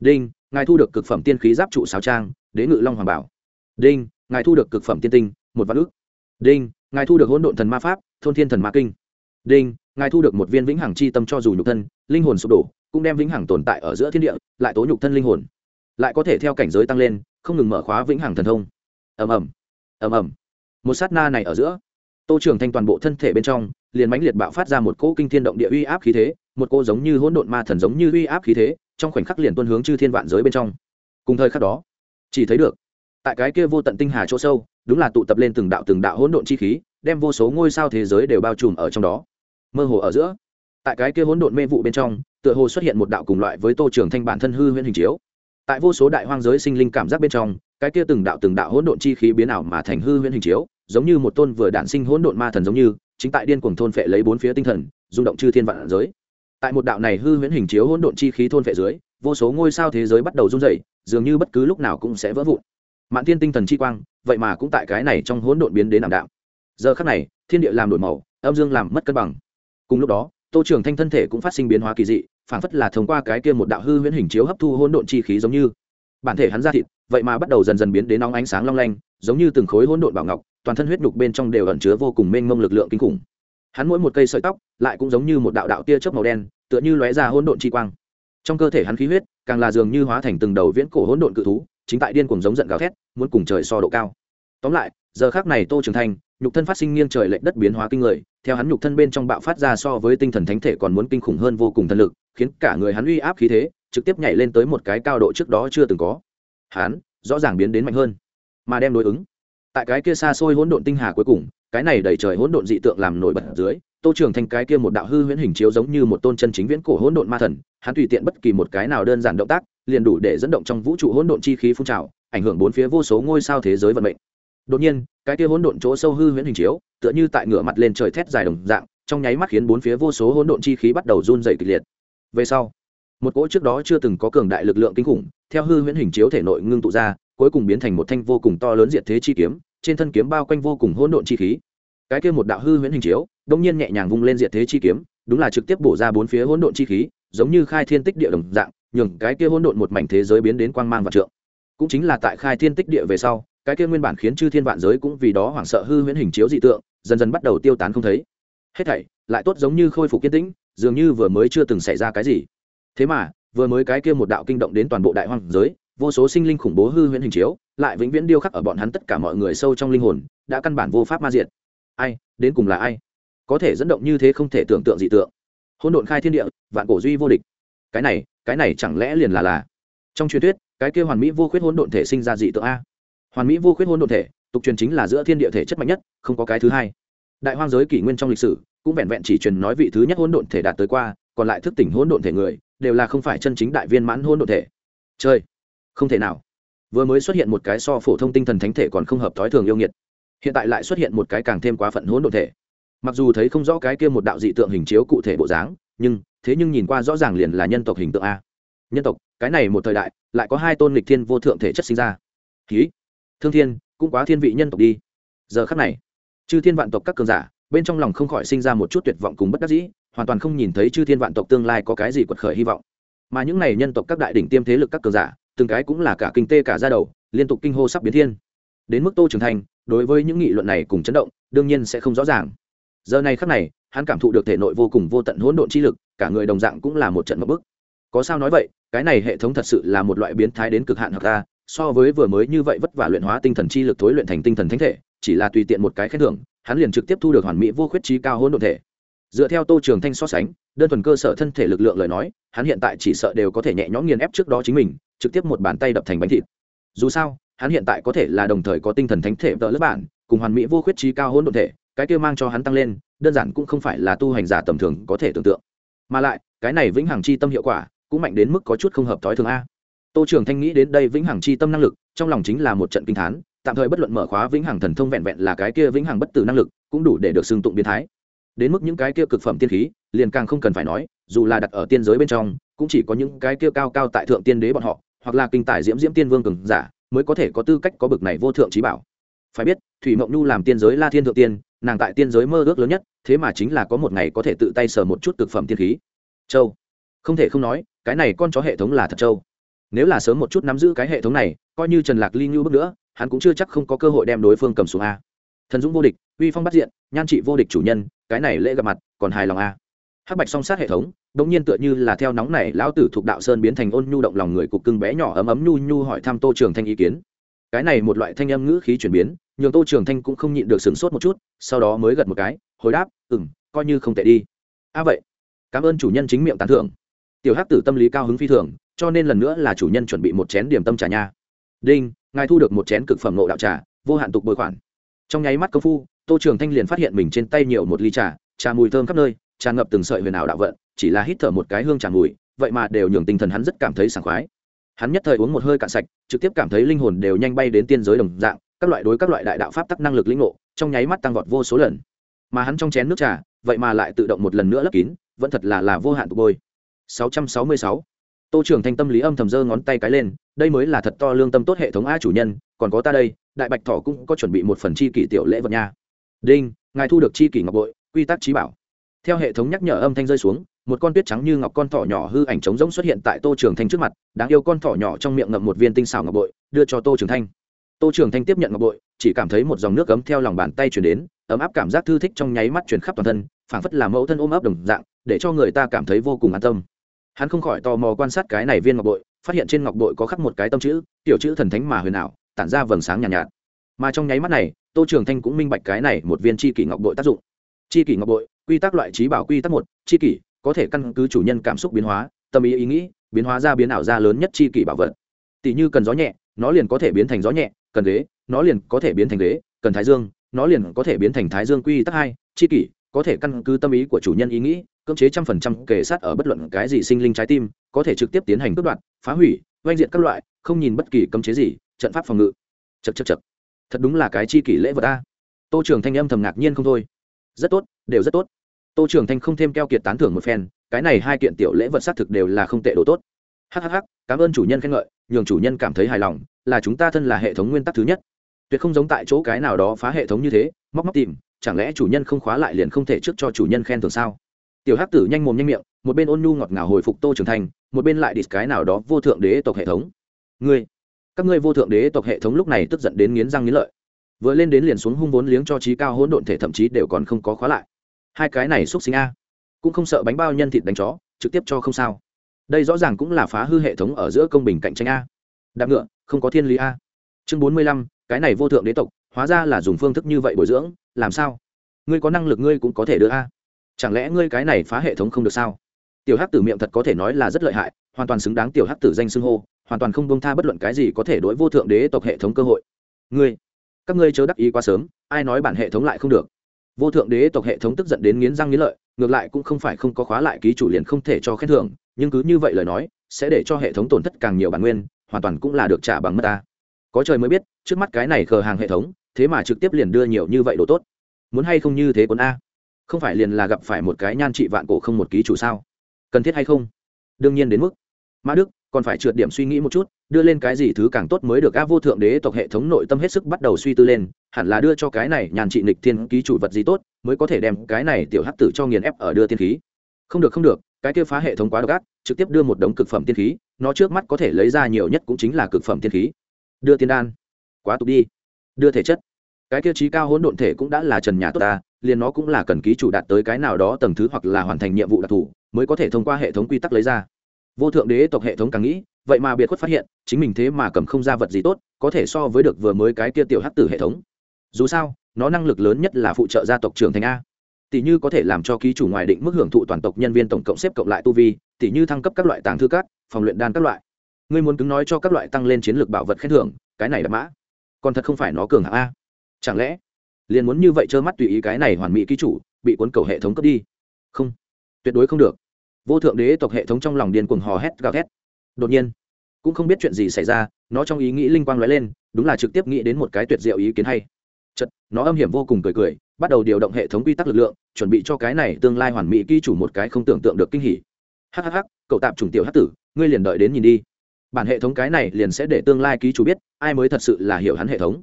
Đinh, ngài thu được cực phẩm tiên khí giáp trụ sáo trang, đế ngự long hoàng bảo. Đinh, ngài thu được cực phẩm tiên tinh, một vạn ước. Đinh, ngài thu được hỗn độn thần ma pháp, thôn thiên thần ma kinh. Đinh, ngài thu được một viên vĩnh hằng chi tâm cho dù nhục thân, linh hồn sụp đổ cũng đem vĩnh hằng tồn tại ở giữa thiên địa, lại tố nhục thân linh hồn. Lại có thể theo cảnh giới tăng lên, không ngừng mở khóa vĩnh hằng thần thông. Ầm ầm. Ầm ầm. Một sát na này ở giữa, tô trưởng thanh toàn bộ thân thể bên trong, liền mãnh liệt bạo phát ra một cỗ kinh thiên động địa uy áp khí thế, một cỗ giống như hỗn độn ma thần giống như uy áp khí thế, trong khoảnh khắc liền tuân hướng chư thiên vạn giới bên trong. Cùng thời khắc đó, chỉ thấy được, tại cái kia vô tận tinh hà chỗ sâu, đúng là tụ tập lên từng đạo từng đạo hỗn độn chi khí, đem vô số ngôi sao thế giới đều bao trùm ở trong đó. Mơ hồ ở giữa, tại cái kia hỗn độn mê vụ bên trong tựa hồ xuất hiện một đạo cùng loại với tô trường thanh bản thân hư huyễn hình chiếu. Tại vô số đại hoang giới sinh linh cảm giác bên trong cái kia từng đạo từng đạo hỗn độn chi khí biến ảo mà thành hư huyễn hình chiếu giống như một tôn vừa đản sinh hỗn độn ma thần giống như chính tại điên cuồng thôn phệ lấy bốn phía tinh thần rung động chư thiên vạn giới. Tại một đạo này hư huyễn hình chiếu hỗn độn chi khí thôn phệ dưới vô số ngôi sao thế giới bắt đầu run dậy, dường như bất cứ lúc nào cũng sẽ vỡ vụn. Mạn thiên tinh thần chi quang vậy mà cũng tại cái này trong hỗn độn biến đến ảm đạm. Giờ khắc này thiên địa làm đổi màu âm dương làm mất cân bằng. Cùng lúc đó tô trường thanh thân thể cũng phát sinh biến hóa kỳ dị phản phất là thông qua cái kia một đạo hư huyễn hình chiếu hấp thu hỗn độn chi khí giống như. Bản thể hắn ra thịt, vậy mà bắt đầu dần dần biến đến nóng ánh sáng long lanh, giống như từng khối hỗn độn bảo ngọc, toàn thân huyết nhục bên trong đều ẩn chứa vô cùng mênh mông lực lượng kinh khủng. Hắn mỗi một cây sợi tóc, lại cũng giống như một đạo đạo tia chớp màu đen, tựa như lóe ra hỗn độn chi quang. Trong cơ thể hắn khí huyết, càng là dường như hóa thành từng đầu viễn cổ hỗn độn cự thú, chính tại điên cuồng giống giận gào thét, muốn cùng trời so độ cao. Tóm lại, giờ khác này tô trưởng thành, nhục thân phát sinh nghiêng trời lệch đất biến hóa kinh người, theo hắn nhục thân bên trong bạo phát ra so với tinh thần thánh thể còn muốn kinh khủng hơn vô cùng thần lực khiến cả người hắn uy áp khí thế, trực tiếp nhảy lên tới một cái cao độ trước đó chưa từng có. Hắn, rõ ràng biến đến mạnh hơn, mà đem đối ứng. Tại cái kia xa xôi hỗn độn tinh hà cuối cùng, cái này đẩy trời hỗn độn dị tượng làm nổi bật ở dưới, tô trường thành cái kia một đạo hư huyễn hình chiếu giống như một tôn chân chính viễn cổ hỗn độn ma thần, hắn tùy tiện bất kỳ một cái nào đơn giản động tác, liền đủ để dẫn động trong vũ trụ hỗn độn chi khí phun trào, ảnh hưởng bốn phía vô số ngôi sao thế giới vận mệnh. Đột nhiên, cái kia hỗn độn chỗ sâu hư huyễn hình chiếu, tựa như tại ngửa mặt lên trời thét dài đồng dạng, trong nháy mắt khiến bốn phía vô số hỗn độn chi khí bắt đầu run dày kịch liệt về sau, một cỗ trước đó chưa từng có cường đại lực lượng kinh khủng, theo hư huyễn hình chiếu thể nội ngưng tụ ra, cuối cùng biến thành một thanh vô cùng to lớn diệt thế chi kiếm, trên thân kiếm bao quanh vô cùng hỗn độn chi khí. Cái kia một đạo hư huyễn hình chiếu đông nhiên nhẹ nhàng vung lên diệt thế chi kiếm, đúng là trực tiếp bổ ra bốn phía hỗn độn chi khí, giống như khai thiên tích địa đồng dạng, nhường cái kia hỗn độn một mảnh thế giới biến đến quang mang và trượng. Cũng chính là tại khai thiên tích địa về sau, cái kia nguyên bản khiến chư thiên vạn giới cũng vì đó hoảng sợ hư huyễn hình chiếu dị tượng, dần dần bắt đầu tiêu tán không thấy. Hết thảy lại tốt giống như khôi phục kiên tĩnh dường như vừa mới chưa từng xảy ra cái gì. Thế mà, vừa mới cái kia một đạo kinh động đến toàn bộ đại hoang giới, vô số sinh linh khủng bố hư huyễn hình chiếu, lại vĩnh viễn điêu khắc ở bọn hắn tất cả mọi người sâu trong linh hồn, đã căn bản vô pháp ma diệt. Ai, đến cùng là ai? Có thể dẫn động như thế không thể tưởng tượng dị tượng. Hỗn độn khai thiên địa, vạn cổ duy vô địch. Cái này cái này chẳng lẽ liền là là? Trong truyền thuyết, cái kia hoàn mỹ vô khuyết hỗn độn thể sinh ra dị tượng a. Hoàn mỹ vô khuyết hỗn độn thể, tục truyền chính là giữa thiên địa thể chất mạnh nhất, không có cái thứ hai đại hoang giới kỷ nguyên trong lịch sử, cũng vẹn vẹn chỉ truyền nói vị thứ nhất hỗn độn thể đạt tới qua, còn lại thức tỉnh hỗn độn thể người, đều là không phải chân chính đại viên mãn hỗn độn thể. Chơi không thể nào. Vừa mới xuất hiện một cái so phổ thông tinh thần thánh thể còn không hợp thói thường yêu nghiệt. Hiện tại lại xuất hiện một cái càng thêm quá phận hỗn độn thể. Mặc dù thấy không rõ cái kia một đạo dị tượng hình chiếu cụ thể bộ dáng, nhưng, thế nhưng nhìn qua rõ ràng liền là nhân tộc hình tượng a. Nhân tộc, cái này một thời đại, lại có hai tôn lịch thiên vô thượng thể chất sinh ra. Ký thương thiên, cũng quá thiên vị nhân tộc đi. Giờ khắc này chư thiên vạn tộc các cường giả, bên trong lòng không khỏi sinh ra một chút tuyệt vọng cùng bất đắc dĩ, hoàn toàn không nhìn thấy chư thiên vạn tộc tương lai có cái gì quật khởi hy vọng. Mà những này nhân tộc các đại đỉnh tiêm thế lực các cường giả, từng cái cũng là cả kinh tê cả ra đầu, liên tục kinh hô sắp biến thiên. Đến mức tô trưởng thành, đối với những nghị luận này cùng chấn động, đương nhiên sẽ không rõ ràng. Giờ này khắc này, hắn cảm thụ được thể nội vô cùng vô tận hỗn độn chi lực, cả người đồng dạng cũng là một trận mất bức. Có sao nói vậy, cái này hệ thống thật sự là một loại biến thái đến cực hạn hoặc ta so với vừa mới như vậy vất vả luyện hóa tinh thần chi lực thối luyện thành tinh thần thánh thể chỉ là tùy tiện một cái khen thưởng, hắn liền trực tiếp thu được hoàn mỹ vô khuyết trí cao hỗn độn thể. Dựa theo tô trường thanh so sánh, đơn thuần cơ sở thân thể lực lượng lời nói, hắn hiện tại chỉ sợ đều có thể nhẹ nhõm nghiền ép trước đó chính mình, trực tiếp một bàn tay đập thành bánh thịt. Dù sao, hắn hiện tại có thể là đồng thời có tinh thần thánh thể vợ lớp bản cùng hoàn mỹ vô khuyết trí cao hỗn độn thể, cái kia mang cho hắn tăng lên, đơn giản cũng không phải là tu hành giả tầm thường có thể tưởng tượng. Mà lại, cái này vĩnh hằng chi tâm hiệu quả, cũng mạnh đến mức có chút không hợp thói thường a. Tô trường thanh nghĩ đến đây vĩnh hằng chi tâm năng lực, trong lòng chính là một trận kinh thán tạm thời bất luận mở khóa vĩnh hằng thần thông vẹn vẹn là cái kia vĩnh hằng bất tử năng lực, cũng đủ để được xưng tụng biến thái. Đến mức những cái kia cực phẩm tiên khí, liền càng không cần phải nói, dù là đặt ở tiên giới bên trong, cũng chỉ có những cái kia cao cao tại thượng tiên đế bọn họ, hoặc là kinh tài diễm diễm tiên vương cường giả, mới có thể có tư cách có bực này vô thượng trí bảo. Phải biết, thủy mộng nhu làm tiên giới la thiên thượng tiên, nàng tại tiên giới mơ ước lớn nhất, thế mà chính là có một ngày có thể tự tay sờ một chút thực phẩm tiên khí. Châu. Không thể không nói, cái này con chó hệ thống là thật châu. Nếu là sớm một chút nắm giữ cái hệ thống này, coi như trần lạc ly như bước nữa hắn cũng chưa chắc không có cơ hội đem đối phương cầm xuống a. Thần dũng vô địch, uy phong bắt diện, nhan trị vô địch chủ nhân, cái này lễ gặp mặt, còn hài lòng a. Hắc bạch song sát hệ thống đ nhiên tựa như là theo nóng này lão tử thuộc đạo sơn biến thành ôn nhu động lòng người cục cưng bé nhỏ ấm ấm nhu nhu hỏi thăm tô trường thanh ý kiến. Cái này một loại thanh âm ngữ khí chuyển biến, nhường tô trường thanh cũng không nhịn được sửng sốt một chút, sau đó mới gật một cái, hồi đáp ừ m coi như không tệ đi. A vậy, cảm ơn chủ nhân chính miệng tán thưởng. Tiểu hắc tử tâm lý cao hứng phi thường, cho nên lần nữa là chủ nhân chuẩn bị một chén điểm tâm trà nha. Đinh ngài thu được một chén cực phẩm nộ đạo trà, vô hạn tục bồi khoản. Trong nháy mắt công phu, tô trường thanh liền phát hiện mình trên tay nhiều một ly trà trà mùi thơm khắp nơi tràn ngập từng sợi huyền ảo đạo vận, chỉ là hít thở một cái hương trà mùi, vậy mà đều nhường tinh thần hắn rất cảm thấy sảng khoái. Hắn nhất thời uống một hơi cạn sạch, trực tiếp cảm thấy linh hồn đều nhanh bay đến tiên giới đồng dạng, các loại đối các loại đại đạo pháp tắc năng lực lĩnh ngộ, trong nháy mắt tăng vọt vô số lần. Mà hắn trong chén nước trà, vậy mà lại tự động một lần nữa lấp kín, vẫn thật là là vô hạn tục bôi. 666 tô trưởng thanh tâm lý âm thầm giơ ngón tay cái lên, đây mới là thật to lương tâm tốt hệ thống a chủ nhân, còn có ta đây, đại bạch thọ cũng có chuẩn bị một phần chi kỷ tiểu lễ vật nha. Đinh, ngài thu được chi kỷ ngọc bội, quy tắc trí bảo. Theo hệ thống nhắc nhở âm thanh rơi xuống, một con tuyết trắng như ngọc con thỏ nhỏ hư ảnh trống rỗng xuất hiện tại tô trường thanh trước mặt, đáng yêu con thỏ nhỏ trong miệng ngậm một viên tinh xảo ngọc bội, đưa cho tô trường thanh. Tô trường thanh tiếp nhận ngọc bội, chỉ cảm thấy một dòng nước ấm theo lòng bàn tay chuyển đến, ấm áp cảm giác thư thích trong nháy mắt chuyển khắp toàn thân, phảng phất là mẫu thân ôm ấp đồng dạng, để cho người ta cảm thấy vô cùng an tâm hắn không khỏi tò mò quan sát cái này viên ngọc bội phát hiện trên ngọc bội có khắc một cái tâm chữ tiểu chữ thần thánh mà huyền ảo tản ra vầng sáng nhàn nhạt, nhạt. Mà trong nháy mắt này tô trường thanh cũng minh bạch cái này một viên chi kỷ ngọc bội tác dụng. Chi kỷ ngọc bội quy tắc loại trí bảo quy tắc một chi kỷ có thể căn cứ chủ nhân cảm xúc biến hóa tâm ý ý nghĩ biến hóa ra biến ảo ra lớn nhất chi kỷ bảo vật. Tỷ như cần gió nhẹ nó liền có thể biến thành gió nhẹ cần ghế nó liền có thể biến thành ghế cần thái dương nó liền có thể biến thành thái dương quy tắc hai chi kỷ có thể căn cứ tâm ý của chủ nhân ý nghĩ cưỡng chế trăm phần trăm kể sát ở bất luận cái gì sinh linh trái tim, có thể trực tiếp tiến hành cướp đoạt, phá hủy oanh diện các loại, không nhìn bất kỳ cấm chế gì, trận pháp phòng ngự. Chật chật chật thật đúng là cái chi kỷ lễ vật ta tô trường thanh âm thầm ngạc nhiên không thôi. Rất tốt, đều rất tốt. Tô trường thanh không thêm keo kiệt tán thưởng một phen, cái này hai kiện tiểu lễ vật xác thực đều là không tệ đồ tốt. Hhh cảm ơn chủ nhân khen ngợi, nhường chủ nhân cảm thấy hài lòng, là chúng ta thân là hệ thống nguyên tắc thứ nhất. Tuyệt không giống tại chỗ cái nào đó phá hệ thống như thế, móc móc tìm, chẳng lẽ chủ nhân không khóa lại liền không thể trước cho chủ nhân khen thưởng sao? Tiểu hắc tử nhanh mồm nhanh miệng, một bên ôn nhu ngọt ngào hồi phục tô trưởng thành, một bên lại đít cái nào đó vô thượng đế tộc hệ thống. Ngươi, các ngươi vô thượng đế tộc hệ thống lúc này tức giận đến nghiến răng nghiến lợi. Vừa lên đến liền xuống hung vốn liếng cho trí cao hỗn độn thể thậm chí đều còn không có khóa lại. Hai cái này xúc sinh a, cũng không sợ bánh bao nhân thịt đánh chó, trực tiếp cho không sao. Đây rõ ràng cũng là phá hư hệ thống ở giữa công bình cạnh tranh a. Đạp ngựa, không có thiên lý a. Chương bốn mươi lăm, cái này vô thượng đế tộc, hóa ra là dùng phương thức như vậy bồi dưỡng, làm sao? Ngươi có năng lực ngươi cũng có thể đưa a chẳng lẽ ngươi cái này phá hệ thống không được sao? Tiểu hắc tử miệng thật có thể nói là rất lợi hại, hoàn toàn xứng đáng tiểu hắc tử danh xưng hô, hoàn toàn không bông tha bất luận cái gì có thể đối vô thượng đế tộc hệ thống cơ hội. Ngươi, các ngươi chớ đắc ý quá sớm, ai nói bản hệ thống lại không được? Vô thượng đế tộc hệ thống tức giận đến nghiến răng nghiến lợi, ngược lại cũng không phải không có khóa lại ký chủ liền không thể cho khen thưởng, nhưng cứ như vậy lời nói, sẽ để cho hệ thống tổn thất càng nhiều bản nguyên, hoàn toàn cũng là được trả bằng mất ta. Có trời mới biết, trước mắt cái này khờ hàng hệ thống, thế mà trực tiếp liền đưa nhiều như vậy đồ tốt. Muốn hay không như thế quân a? Không phải liền là gặp phải một cái nhan trị vạn cổ không một ký chủ sao? Cần thiết hay không? Đương nhiên đến mức. Mã đức, còn phải trượt điểm suy nghĩ một chút, đưa lên cái gì thứ càng tốt mới được a vô thượng đế tộc hệ thống nội tâm hết sức bắt đầu suy tư lên, hẳn là đưa cho cái này nhàn trị nịch thiên ký chủ vật gì tốt, mới có thể đem cái này tiểu hắc tử cho nghiền ép ở đưa tiên khí. Không được không được, cái kia phá hệ thống quá độc ác, trực tiếp đưa một đống cực phẩm tiên khí, nó trước mắt có thể lấy ra nhiều nhất cũng chính là cực phẩm tiên khí. Đưa tiên đan. Quá tục đi. Đưa thể chất. Cái kia trí cao hỗn độn thể cũng đã là trần nhà tốt ta liền nó cũng là cần ký chủ đạt tới cái nào đó tầng thứ hoặc là hoàn thành nhiệm vụ đặc thù, mới có thể thông qua hệ thống quy tắc lấy ra. Vô thượng đế tộc hệ thống càng nghĩ, vậy mà biệt khuất phát hiện, chính mình thế mà cầm không ra vật gì tốt, có thể so với được vừa mới cái kia tiểu hắc tử hệ thống. Dù sao, nó năng lực lớn nhất là phụ trợ gia tộc trưởng thành a. Tỷ như có thể làm cho ký chủ ngoài định mức hưởng thụ toàn tộc nhân viên tổng cộng xếp cộng lại tu vi, tỷ như thăng cấp các loại tàng thư cát phòng luyện đan các loại. Ngươi muốn cứng nói cho các loại tăng lên chiến lược bảo vật khen thưởng, cái này là mã. Còn thật không phải nó cường hạng a. Chẳng lẽ liền muốn như vậy trơ mắt tùy ý cái này hoàn mỹ ký chủ, bị cuốn cầu hệ thống cướp đi. Không, tuyệt đối không được. Vô thượng đế tộc hệ thống trong lòng điên cuồng hò hét, gào thét. Đột nhiên, cũng không biết chuyện gì xảy ra, nó trong ý nghĩ linh quang lóe lên, đúng là trực tiếp nghĩ đến một cái tuyệt diệu ý kiến hay. Chật nó âm hiểm vô cùng cười cười, bắt đầu điều động hệ thống quy tắc lực lượng, chuẩn bị cho cái này tương lai hoàn mỹ ký chủ một cái không tưởng tượng được kinh hỉ. Hhh cậu tạm trùng tiểu hát tử, ngươi liền đợi đến nhìn đi. Bản hệ thống cái này liền sẽ để tương lai ký chủ biết, ai mới thật sự là hiểu hắn hệ thống.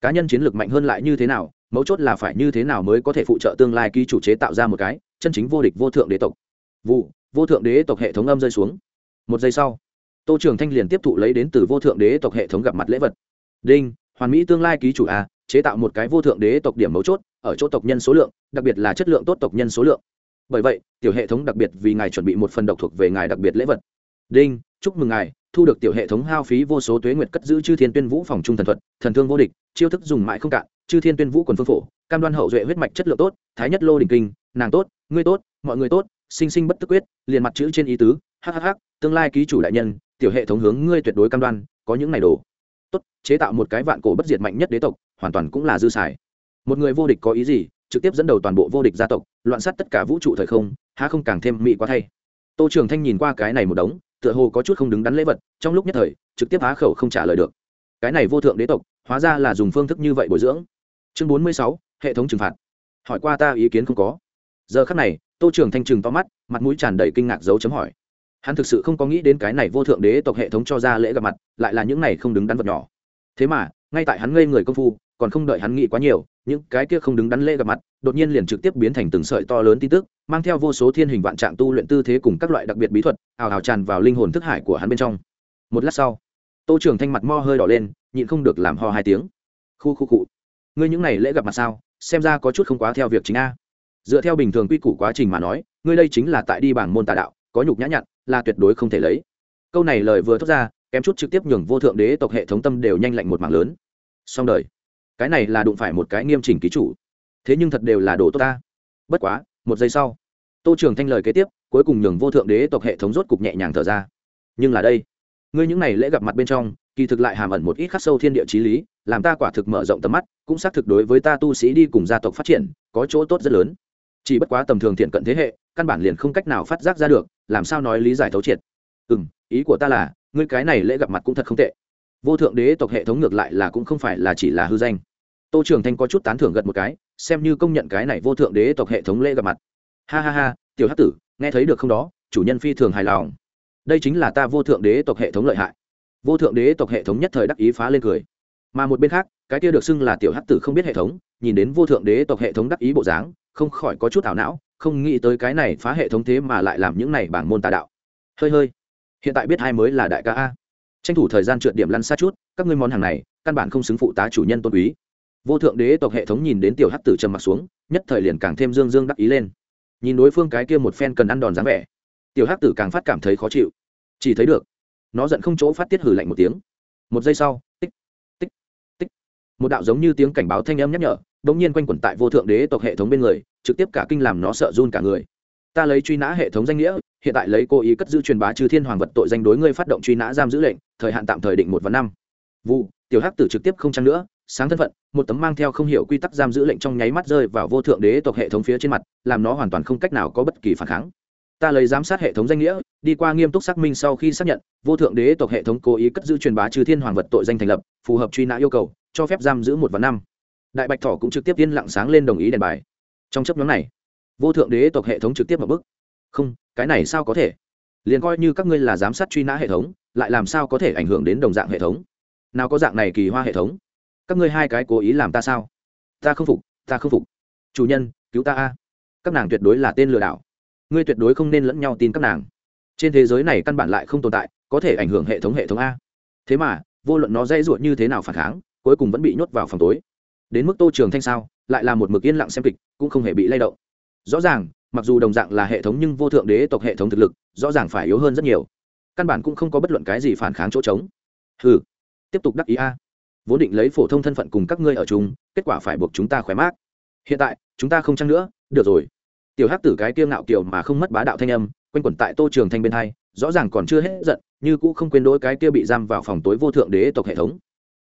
Cá nhân chiến lược mạnh hơn lại như thế nào mấu chốt là phải như thế nào mới có thể phụ trợ tương lai ký chủ chế tạo ra một cái chân chính vô địch vô thượng đế tộc. Vụ, vô thượng đế tộc hệ thống âm rơi xuống. Một giây sau, tô trường thanh liền tiếp thụ lấy đến từ vô thượng đế tộc hệ thống gặp mặt lễ vật. Đinh, hoàn mỹ tương lai ký chủ a, chế tạo một cái vô thượng đế tộc điểm mấu chốt, ở chỗ tộc nhân số lượng, đặc biệt là chất lượng tốt tộc nhân số lượng. Bởi vậy, tiểu hệ thống đặc biệt vì ngài chuẩn bị một phần độc thuộc về ngài đặc biệt lễ vật. Đinh, chúc mừng ngài, thu được tiểu hệ thống hao phí vô số tuế nguyệt cất giữ chư thiên tuyên vũ phòng trung thần thuật, thần thương vô địch, chiêu thức dùng mãi không cạn chư thiên tuyên vũ quần phương phổ, cam đoan hậu duệ huyết mạch chất lượng tốt, thái nhất lô đình kinh, nàng tốt, ngươi tốt, mọi người tốt, sinh sinh bất tức quyết, liền mặt chữ trên ý tứ hhh tương lai ký chủ đại nhân, tiểu hệ thống hướng ngươi tuyệt đối cam đoan, có những này đồ. Tốt, chế tạo một cái vạn cổ bất diệt mạnh nhất đế tộc, hoàn toàn cũng là dư xài. Một người vô địch có ý gì, trực tiếp dẫn đầu toàn bộ vô địch gia tộc, loạn sát tất cả vũ trụ thời không, há không càng thêm mị quá thay. Tô trường thanh nhìn qua cái này một đống, tựa hồ có chút không đứng đắn lễ vật, trong lúc nhất thời, trực tiếp há khẩu không trả lời được. Cái này vô thượng đế tộc, hóa ra là dùng phương thức như vậy bồi dưỡng chương bốn mươi sáu, hệ thống trừng phạt. Hỏi qua ta ý kiến không có. Giờ khắc này, tô trường thanh trừng to mắt, mặt mũi tràn đầy kinh ngạc dấu chấm hỏi. Hắn thực sự không có nghĩ đến cái này vô thượng đế tộc hệ thống cho ra lễ gặp mặt, lại là những này không đứng đắn vật nhỏ. Thế mà, ngay tại hắn ngây người công phu, còn không đợi hắn nghĩ quá nhiều, những cái kia không đứng đắn lễ gặp mặt, đột nhiên liền trực tiếp biến thành từng sợi to lớn tin tức, mang theo vô số thiên hình vạn trạng tu luyện tư thế cùng các loại đặc biệt bí thuật, ào ào tràn vào linh hồn thức hải của hắn bên trong. Một lát sau, tô trường thanh mặt mo hơi đỏ lên, nhịn không được làm ho hai tiếng. Khu khu cụ ngươi những này lễ gặp mặt sao? Xem ra có chút không quá theo việc chính a. Dựa theo bình thường quy củ quá trình mà nói, ngươi đây chính là tại đi bảng môn tà đạo, có nhục nhã nhặn, là tuyệt đối không thể lấy. Câu này lời vừa thốt ra, kém chút trực tiếp nhường vô thượng đế tộc hệ thống tâm đều nhanh lạnh một mạng lớn. Xong đời. Cái này là đụng phải một cái nghiêm chỉnh ký chủ. Thế nhưng thật đều là đồ tốt ta. Bất quá, một giây sau, tô trường thanh lời kế tiếp, cuối cùng nhường vô thượng đế tộc hệ thống rốt cục nhẹ nhàng thở ra. Nhưng là đây, ngươi những này lễ gặp mặt bên trong kỳ thực lại hàm ẩn một ít khắc sâu thiên địa trí lý, làm ta quả thực mở rộng tầm mắt, cũng xác thực đối với ta tu sĩ đi cùng gia tộc phát triển, có chỗ tốt rất lớn. Chỉ bất quá tầm thường thiện cận thế hệ, căn bản liền không cách nào phát giác ra được, làm sao nói lý giải thấu triệt. Ừ m ý của ta là, ngươi cái này lễ gặp mặt cũng thật không tệ. Vô thượng đế tộc hệ thống ngược lại là cũng không phải là chỉ là hư danh. Tô trường thanh có chút tán thưởng gật một cái, xem như công nhận cái này vô thượng đế tộc hệ thống lễ gặp mặt. Ha ha ha, tiểu hát tử, nghe thấy được không đó, chủ nhân phi thường hài lòng. Đây chính là ta vô thượng đế tộc hệ thống lợi hại vô thượng đế tộc hệ thống nhất thời đắc ý phá lên cười. Mà một bên khác, cái kia được xưng là tiểu hắc tử không biết hệ thống, nhìn đến vô thượng đế tộc hệ thống đắc ý bộ dáng, không khỏi có chút ảo não, không nghĩ tới cái này phá hệ thống thế mà lại làm những này bảng môn tà đạo. Hơi hơi, hiện tại biết hai mới là đại ca a. Tranh thủ thời gian trượt điểm lăn xa chút, các ngươi món hàng này, căn bản không xứng phụ tá chủ nhân tôn quý. Vô thượng đế tộc hệ thống nhìn đến tiểu hắc tử trầm mặc xuống, nhất thời liền càng thêm dương dương đắc ý lên. Nhìn đối phương cái kia một phen cần ăn đòn dáng vẻ, tiểu hắc tử càng phát cảm thấy khó chịu. Chỉ thấy được nó giận không chỗ phát tiết hử lạnh một tiếng. Một giây sau, tích tích tích. Một đạo giống như tiếng cảnh báo thanh âm nhắc nhở đ ỗ n g nhiên quanh quẩn tại vô thượng đế tộc hệ thống bên người, trực tiếp cả kinh làm nó sợ run cả người. Ta lấy truy nã hệ thống danh nghĩa, hiện tại lấy cố ý cất giữ truyền bá trừ thiên hoàng vật tội danh đối ngươi phát động truy nã giam giữ lệnh, thời hạn tạm thời định một và năm. Vụ, tiểu hắc tử trực tiếp không chăng nữa, sáng thân phận, một tấm mang theo không hiểu quy tắc giam giữ lệnh trong nháy mắt rơi vào vô thượng đế tộc hệ thống phía trên mặt, làm nó hoàn toàn không cách nào có bất kỳ phản kháng ta lấy giám sát hệ thống danh nghĩa, đi qua nghiêm túc xác minh sau khi xác nhận, vô thượng đế tộc hệ thống cố ý cất giữ truyền bá trừ thiên hoàng vật tội danh thành lập, phù hợp truy nã yêu cầu, cho phép giam giữ một và năm. Đại bạch thỏ cũng trực tiếp yên lặng sáng lên đồng ý đèn bài. Trong chấp nhóm này, vô thượng đế tộc hệ thống trực tiếp một bức không, cái này sao có thể? Liền coi như các ngươi là giám sát truy nã hệ thống, lại làm sao có thể ảnh hưởng đến đồng dạng hệ thống? Nào có dạng này kỳ hoa hệ thống? Các ngươi hai cái cố ý làm ta sao? Ta không phục, ta không phục. Chủ nhân, cứu ta a. Các nàng tuyệt đối là tên lừa đảo ngươi tuyệt đối không nên lẫn nhau tin các nàng. Trên thế giới này căn bản lại không tồn tại, có thể ảnh hưởng hệ thống hệ thống a. Thế mà, vô luận nó dễ ruột như thế nào phản kháng, cuối cùng vẫn bị nhốt vào phòng tối. Đến mức tô trường thanh sao, lại là một mực yên lặng xem kịch, cũng không hề bị lay động. Rõ ràng, mặc dù đồng dạng là hệ thống nhưng vô thượng đế tộc hệ thống thực lực, rõ ràng phải yếu hơn rất nhiều. Căn bản cũng không có bất luận cái gì phản kháng chỗ trống. Ừ tiếp tục đắc ý a. Vốn định lấy phổ thông thân phận cùng các ngươi ở chung, kết quả phải buộc chúng ta khỏe mát hiện tại, chúng ta không chăng nữa, được rồi tiểu hắc tử cái kiêu ngạo kiểu mà không mất bá đạo thanh âm quanh quẩn tại tô trường thanh bên hai rõ ràng còn chưa hết giận như cũ không quên đỗi cái kia bị giam vào phòng tối vô thượng đế tộc hệ thống.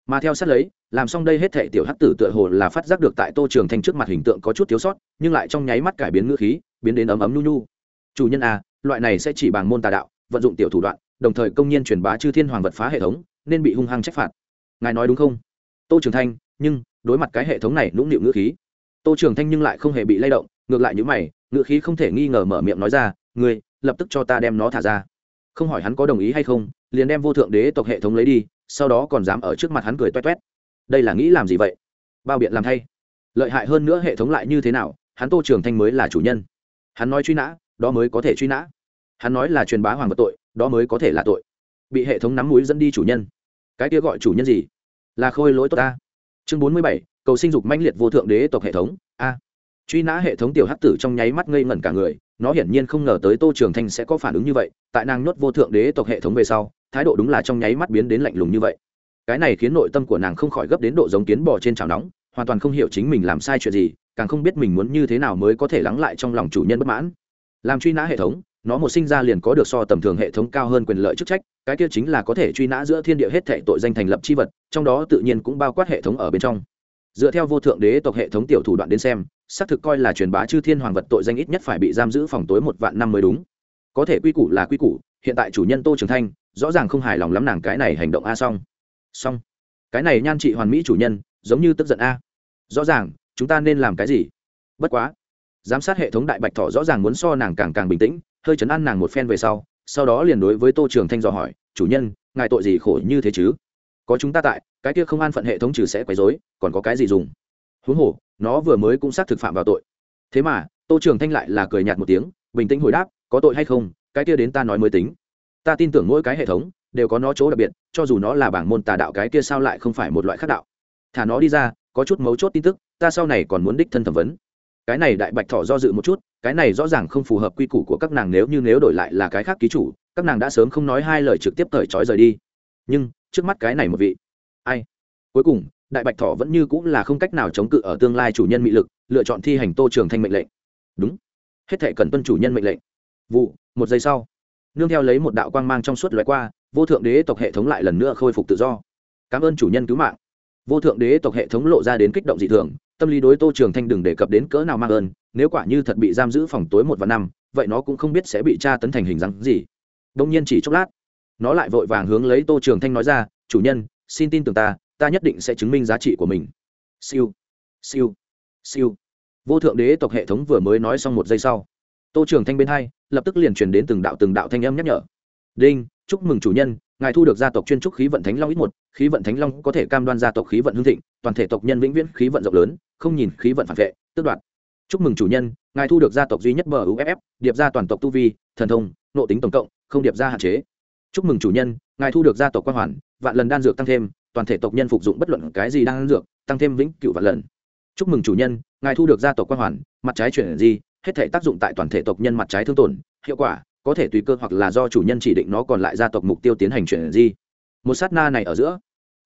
Mà theo sát lấy làm xong đây hết thệ tiểu hắc tử tựa hồ là phát giác được tại tô trường thanh trước mặt hình tượng có chút thiếu sót nhưng lại trong nháy mắt cải biến ngữ khí biến đến ấm ấm nhu nhu chủ nhân à, loại này sẽ chỉ bằng môn tà đạo vận dụng tiểu thủ đoạn đồng thời công nhiên truyền bá chư thiên hoàng vật phá hệ thống nên bị hung hăng trách phạt. Ngài nói đúng không? Tô trường thanh nhưng đối mặt cái hệ thống này nũng nịu ngữ khí tô trường thanh nhưng lại không hề bị lay động ngược lại n h mày ngựa khí không thể nghi ngờ mở miệng nói ra, ngươi, lập tức cho ta đem nó thả ra. Không hỏi hắn có đồng ý hay không, liền đem vô thượng đế tộc hệ thống lấy đi, sau đó còn dám ở trước mặt hắn cười toét toét. Đây là nghĩ làm gì vậy? Bao biện làm thay. Lợi hại hơn nữa hệ thống lại như thế nào, hắn tô trường thanh mới là chủ nhân. Hắn nói truy nã, đó mới có thể truy nã. Hắn nói là truyền bá hoàng vật tội, đó mới có thể là tội. Bị hệ thống nắm mũi dẫn đi chủ nhân. Cái kia gọi chủ nhân gì? Là khôi lỗi tốt ta. Chương bốn mươi bảy, cầu sinh dục manh liệt vô thượng đế tộc hệ thống. A truy nã hệ thống tiểu hắc tử trong nháy mắt ngây ngẩn cả người, nó hiển nhiên không ngờ tới tô trường thanh sẽ có phản ứng như vậy, tại nàng nhốt vô thượng đế tộc hệ thống về sau, thái độ đúng là trong nháy mắt biến đến lạnh lùng như vậy. Cái này khiến nội tâm của nàng không khỏi gấp đến độ giống kiến bò trên chảo nóng, hoàn toàn không hiểu chính mình làm sai chuyện gì, càng không biết mình muốn như thế nào mới có thể lắng lại trong lòng chủ nhân bất mãn. Làm truy nã hệ thống, nó một sinh ra liền có được so tầm thường hệ thống cao hơn quyền lợi chức trách, cái kia chính là có thể truy nã giữa thiên địa hết thệ tội danh thành lập c h i vật, trong đó tự nhiên cũng bao quát hệ thống ở bên trong dựa theo vô thượng đế tộc hệ thống tiểu thủ đoạn đến xem, xác thực coi là truyền bá chư thiên hoàng vật tội danh ít nhất phải bị giam giữ phòng tối một vạn năm mới đúng. Có thể quy củ là quy củ, hiện tại chủ nhân tô trường thanh, rõ ràng không hài lòng lắm nàng cái này hành động a xong. Xong. Cái này nhan trị hoàn mỹ chủ nhân, giống như tức giận a. Rõ ràng, chúng ta nên làm cái gì? Bất quá. Giám sát hệ thống đại bạch thọ rõ ràng muốn so nàng càng càng bình tĩnh, hơi chấn an nàng một phen về sau sau đó liền đối với tô trường thanh dò hỏi, chủ nhân, ngài tội gì khổ như thế chứ? Có chúng ta tại, cái kia không an phận hệ thống trừ sẽ quấy dối còn có cái gì dùng? Huống hồ, nó vừa mới cũng xác thực phạm vào tội. Thế mà, tô trường thanh lại là cười nhạt một tiếng, bình tĩnh hồi đáp, có tội hay không, cái kia đến ta nói mới tính. Ta tin tưởng mỗi cái hệ thống, đều có nó chỗ đặc biệt, cho dù nó là bảng môn tà đạo cái kia sao lại không phải một loại khác đạo? Thả nó đi ra, có chút mấu chốt tin tức, ta sau này còn muốn đích thân thẩm vấn. Cái này đại bạch thỏ do dự một chút, cái này rõ ràng không phù hợp quy củ của các nàng nếu như nếu đổi lại là cái khác ký chủ, các nàng đã sớm không nói hai lời trực tiếp cởi trói rời đi. Nhưng trước mắt cái này một vị. Ai? Cuối cùng, đại bạch thỏ vẫn như cũng là không cách nào chống cự ở tương lai chủ nhân mị lực, lựa chọn thi hành tô trường thanh mệnh lệnh. Đúng. Hết thể cần tuân chủ nhân mệnh lệnh. Vụ, một giây sau, nương theo lấy một đạo quang mang trong suốt loại qua, vô thượng đế tộc hệ thống lại lần nữa khôi phục tự do. Cảm ơn chủ nhân cứu mạng. Vô thượng đế tộc hệ thống lộ ra đến kích động dị thường, tâm lý đối tô trường thanh đừng đề cập đến cỡ nào mang ơn, nếu quả như thật bị giam giữ phòng tối một và năm, vậy nó cũng không biết sẽ bị tra tấn thành hình dáng gì. Đông nhiên chỉ chốc lát nó lại vội vàng hướng lấy tô trường thanh nói ra, chủ nhân, xin tin tưởng ta ta nhất định sẽ chứng minh giá trị của mình. Siêu siêu siêu. Vô thượng đế tộc hệ thống vừa mới nói xong một giây sau, tô trường thanh bên hai, lập tức liền truyền đến từng đạo từng đạo thanh âm nhắc nhở. Đinh, chúc mừng chủ nhân, ngài thu được gia tộc chuyên trúc khí vận thánh long ít một, khí vận thánh long có thể cam đoan gia tộc khí vận hương thịnh, toàn thể tộc nhân vĩnh viễn khí vận rộng lớn, không nhìn khí vận phản vệ, tước đoạt. Chúc mừng chủ nhân, ngài thu được gia tộc duy nhất bờ uff điệp ra toàn tộc tu vi, thần thông, nộ tính tổng cộng, không điệp ra hạn chế chúc mừng chủ nhân, ngài thu được gia tộc quan hoàn, vạn lần đan dược tăng thêm, toàn thể tộc nhân phục dụng bất luận cái gì đang đan dược, tăng thêm vĩnh cựu vạn lần. Chúc mừng chủ nhân, ngài thu được gia tộc quan hoàn, mặt trái chuyển di, hết thể tác dụng tại toàn thể tộc nhân mặt trái thương tổn, hiệu quả, có thể tùy cơ hoặc là do chủ nhân chỉ định nó còn lại gia tộc mục tiêu tiến hành chuyển di. Một sát na này ở giữa,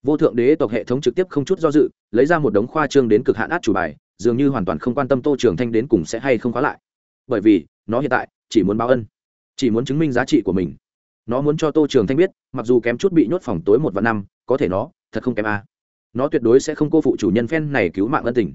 vô thượng đế tộc hệ thống trực tiếp không chút do dự, lấy ra một đống khoa trương đến cực hạn át chủ bài, dường như hoàn toàn không quan tâm tô trường thanh đến cùng sẽ hay không khóa lại. Bởi vì, nó hiện tại chỉ muốn báo ân, chỉ muốn chứng minh giá trị của mình nó muốn cho tô trường thanh biết, mặc dù kém chút bị nhốt phòng tối một và năm, có thể nó, thật không kém a. Nó tuyệt đối sẽ không cô phụ chủ nhân phen này cứu mạng ân tình.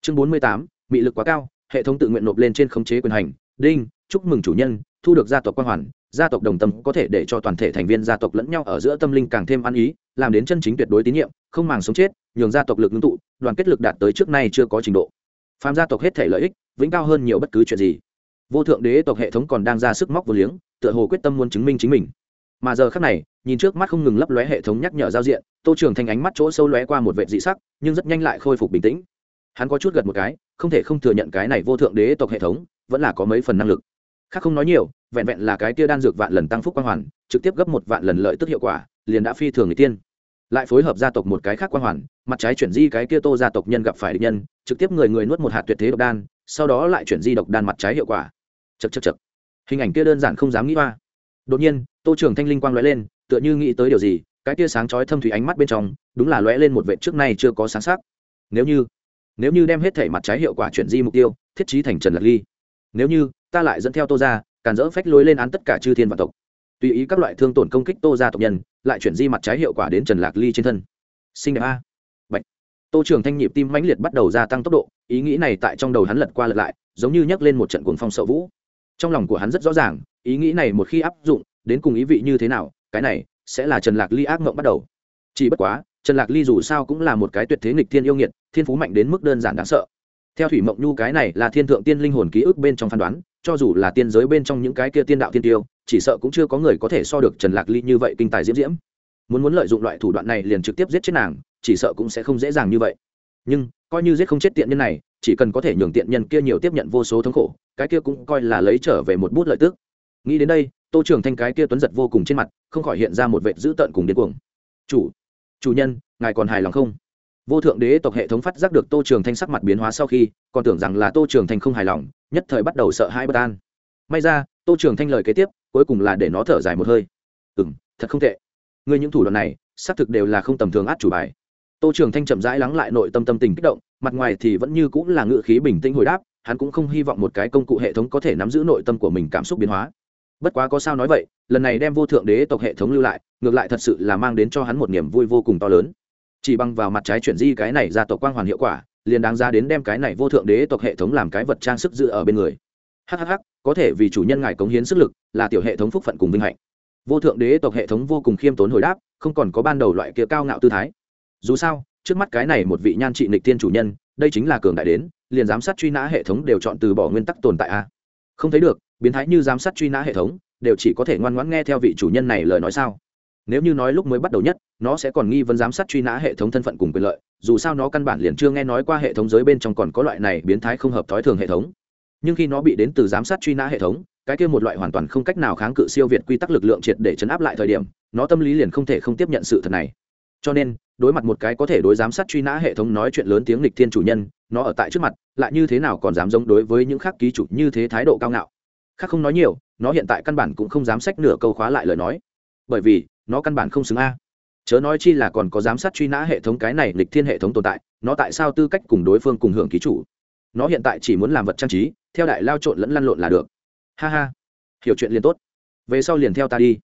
Chương bốn mươi tám bị lực quá cao, hệ thống tự nguyện nộp lên trên khống chế quyền hành. Đinh, chúc mừng chủ nhân, thu được gia tộc quan hoàn. Gia tộc đồng tâm có thể để cho toàn thể thành viên gia tộc lẫn nhau ở giữa tâm linh càng thêm ăn ý, làm đến chân chính tuyệt đối tín nhiệm, không màng sống chết, nhường gia tộc lực ngưng tụ, đoàn kết lực đạt tới trước nay chưa có trình độ. Phạm gia tộc hết thể lợi ích, vĩnh cao hơn nhiều bất cứ chuyện gì vô thượng đế tộc hệ thống còn đang ra sức móc vô liếng, tựa hồ quyết tâm muốn chứng minh chính mình. Mà giờ khác này, nhìn trước mắt không ngừng lấp lóe hệ thống nhắc nhở giao diện, tô trường thanh ánh mắt chỗ sâu lóe qua một vệ dị sắc, nhưng rất nhanh lại khôi phục bình tĩnh. Hắn có chút gật một cái, không thể không thừa nhận cái này vô thượng đế tộc hệ thống vẫn là có mấy phần năng lực. Khác không nói nhiều, vẹn vẹn là cái kia đan dược vạn lần tăng phúc quang hoàn, trực tiếp gấp một vạn lần lợi tức hiệu quả, liền đã phi thường người tiên. Lại phối hợp gia tộc một cái khác quang hoàn, mặt trái chuyển di cái kia tô gia tộc nhân gặp phải địch nhân, trực tiếp người người nuốt một hạt tuyệt thế độc đan, sau đó lại chuyển di độc đan mặt trái hiệu quả chật chật chật. Hình ảnh kia đơn giản không dám nghĩ hoa. Đột nhiên, tô trưởng thanh linh quang lóe lên, tựa như nghĩ tới điều gì, cái tia sáng chói thâm thủy ánh mắt bên trong, đúng là lóe lên một vệ trước nay chưa có sáng sắc. Nếu như nếu như đem hết thể mặt trái hiệu quả chuyển di mục tiêu, thiết trí thành trần lạc ly. Nếu như, ta lại dẫn theo tô ra càn dỡ phách lối lên án tất cả chư thiên và tộc. Tùy ý các loại thương tổn công kích tô ra tộc nhân, lại chuyển di mặt trái hiệu quả đến trần lạc ly trên thân. Sinh đẹp a. Bạch. tô trường thanh nhịp tim mãnh liệt bắt đầu gia tăng tốc độ, ý nghĩ này tại trong đầu hắn lật qua lật lại, giống như nhắc lên một trận cuồng phong sợ vũ trong lòng của hắn rất rõ ràng, ý nghĩ này một khi áp dụng, đến cùng ý vị như thế nào, cái này sẽ là trần lạc ly ác mộng bắt đầu. Chỉ bất quá, trần lạc ly dù sao cũng là một cái tuyệt thế nghịch thiên yêu nghiệt, thiên phú mạnh đến mức đơn giản đáng sợ. Theo thủy mộng nhu cái này là thiên thượng tiên linh hồn ký ức bên trong phán đoán, cho dù là tiên giới bên trong những cái kia tiên đạo tiên tiêu, chỉ sợ cũng chưa có người có thể so được trần lạc ly như vậy kinh tài diễm diễm. Muốn muốn lợi dụng loại thủ đoạn này liền trực tiếp giết chết nàng, chỉ sợ cũng sẽ không dễ dàng như vậy. Nhưng, coi như giết không chết tiện nhân này chỉ cần có thể nhường tiện nhân kia nhiều tiếp nhận vô số thống khổ, cái kia cũng coi là lấy trở về một bút lợi tức. Nghĩ đến đây, tô trường thanh cái kia tuấn giật vô cùng trên mặt, không khỏi hiện ra một vệ dữ tợn cùng điên cuồng. Chủ chủ nhân, ngài còn hài lòng không? Vô thượng đế tộc hệ thống phát giác được tô trường thanh sắc mặt biến hóa sau khi, còn tưởng rằng là tô trường thanh không hài lòng, nhất thời bắt đầu sợ hãi bất an. May ra, tô trường thanh lời kế tiếp, cuối cùng là để nó thở dài một hơi. Ừ m thật không tệ. Ngươi những thủ đoạn này, xác thực đều là không tầm thường át chủ bài tô trường thanh chậm rãi lắng lại nội tâm tâm tình kích động, mặt ngoài thì vẫn như cũng là ngự khí bình tĩnh hồi đáp, hắn cũng không hy vọng một cái công cụ hệ thống có thể nắm giữ nội tâm của mình cảm xúc biến hóa. Bất quá có sao nói vậy, lần này đem vô thượng đế tộc hệ thống lưu lại, ngược lại thật sự là mang đến cho hắn một niềm vui vô cùng to lớn. Chỉ bằng vào mặt trái chuyển di cái này ra tộc quang hoàn hiệu quả, liền đáng ra đến đem cái này vô thượng đế tộc hệ thống làm cái vật trang sức giữ ở bên người. Hhh có thể vì chủ nhân ngài cống hiến sức lực, là tiểu hệ thống phúc phận cùng vinh hạnh. Vô thượng đế tộc hệ thống vô cùng khiêm tốn hồi đáp, không còn có ban đầu loại kia cao ngạo tư thái dù sao, trước mắt cái này một vị nhan trị nịch tiên chủ nhân, đây chính là cường đại đến, liền giám sát truy nã hệ thống đều chọn từ bỏ nguyên tắc tồn tại a. Không thấy được, biến thái như giám sát truy nã hệ thống, đều chỉ có thể ngoan ngoãn nghe theo vị chủ nhân này lời nói sao? Nếu như nói lúc mới bắt đầu nhất, nó sẽ còn nghi vấn giám sát truy nã hệ thống thân phận cùng quyền lợi, dù sao nó căn bản liền chưa nghe nói qua hệ thống giới bên trong còn có loại này biến thái không hợp thói thường hệ thống. Nhưng khi nó bị đến từ giám sát truy nã hệ thống, cái kia một loại hoàn toàn không cách nào kháng cự siêu việt quy tắc lực lượng triệt để chấn áp lại thời điểm, nó tâm lý liền không thể không tiếp nhận sự thật này. Cho nên đối mặt một cái có thể đối giám sát truy nã hệ thống nói chuyện lớn tiếng lịch thiên chủ nhân, nó ở tại trước mặt, lại như thế nào còn dám giống đối với những khác ký chủ như thế thái độ cao ngạo. Khác không nói nhiều, nó hiện tại căn bản cũng không dám sách nửa câu khóa lại lời nói. Bởi vì, nó căn bản không xứng a. Chớ nói chi là còn có giám sát truy nã hệ thống cái này lịch thiên hệ thống tồn tại, nó tại sao tư cách cùng đối phương cùng hưởng ký chủ? Nó hiện tại chỉ muốn làm vật trang trí, theo đại lao trộn lẫn lăn lộn là được. Ha ha. Hiểu chuyện liền tốt. Về sau liền theo ta đi.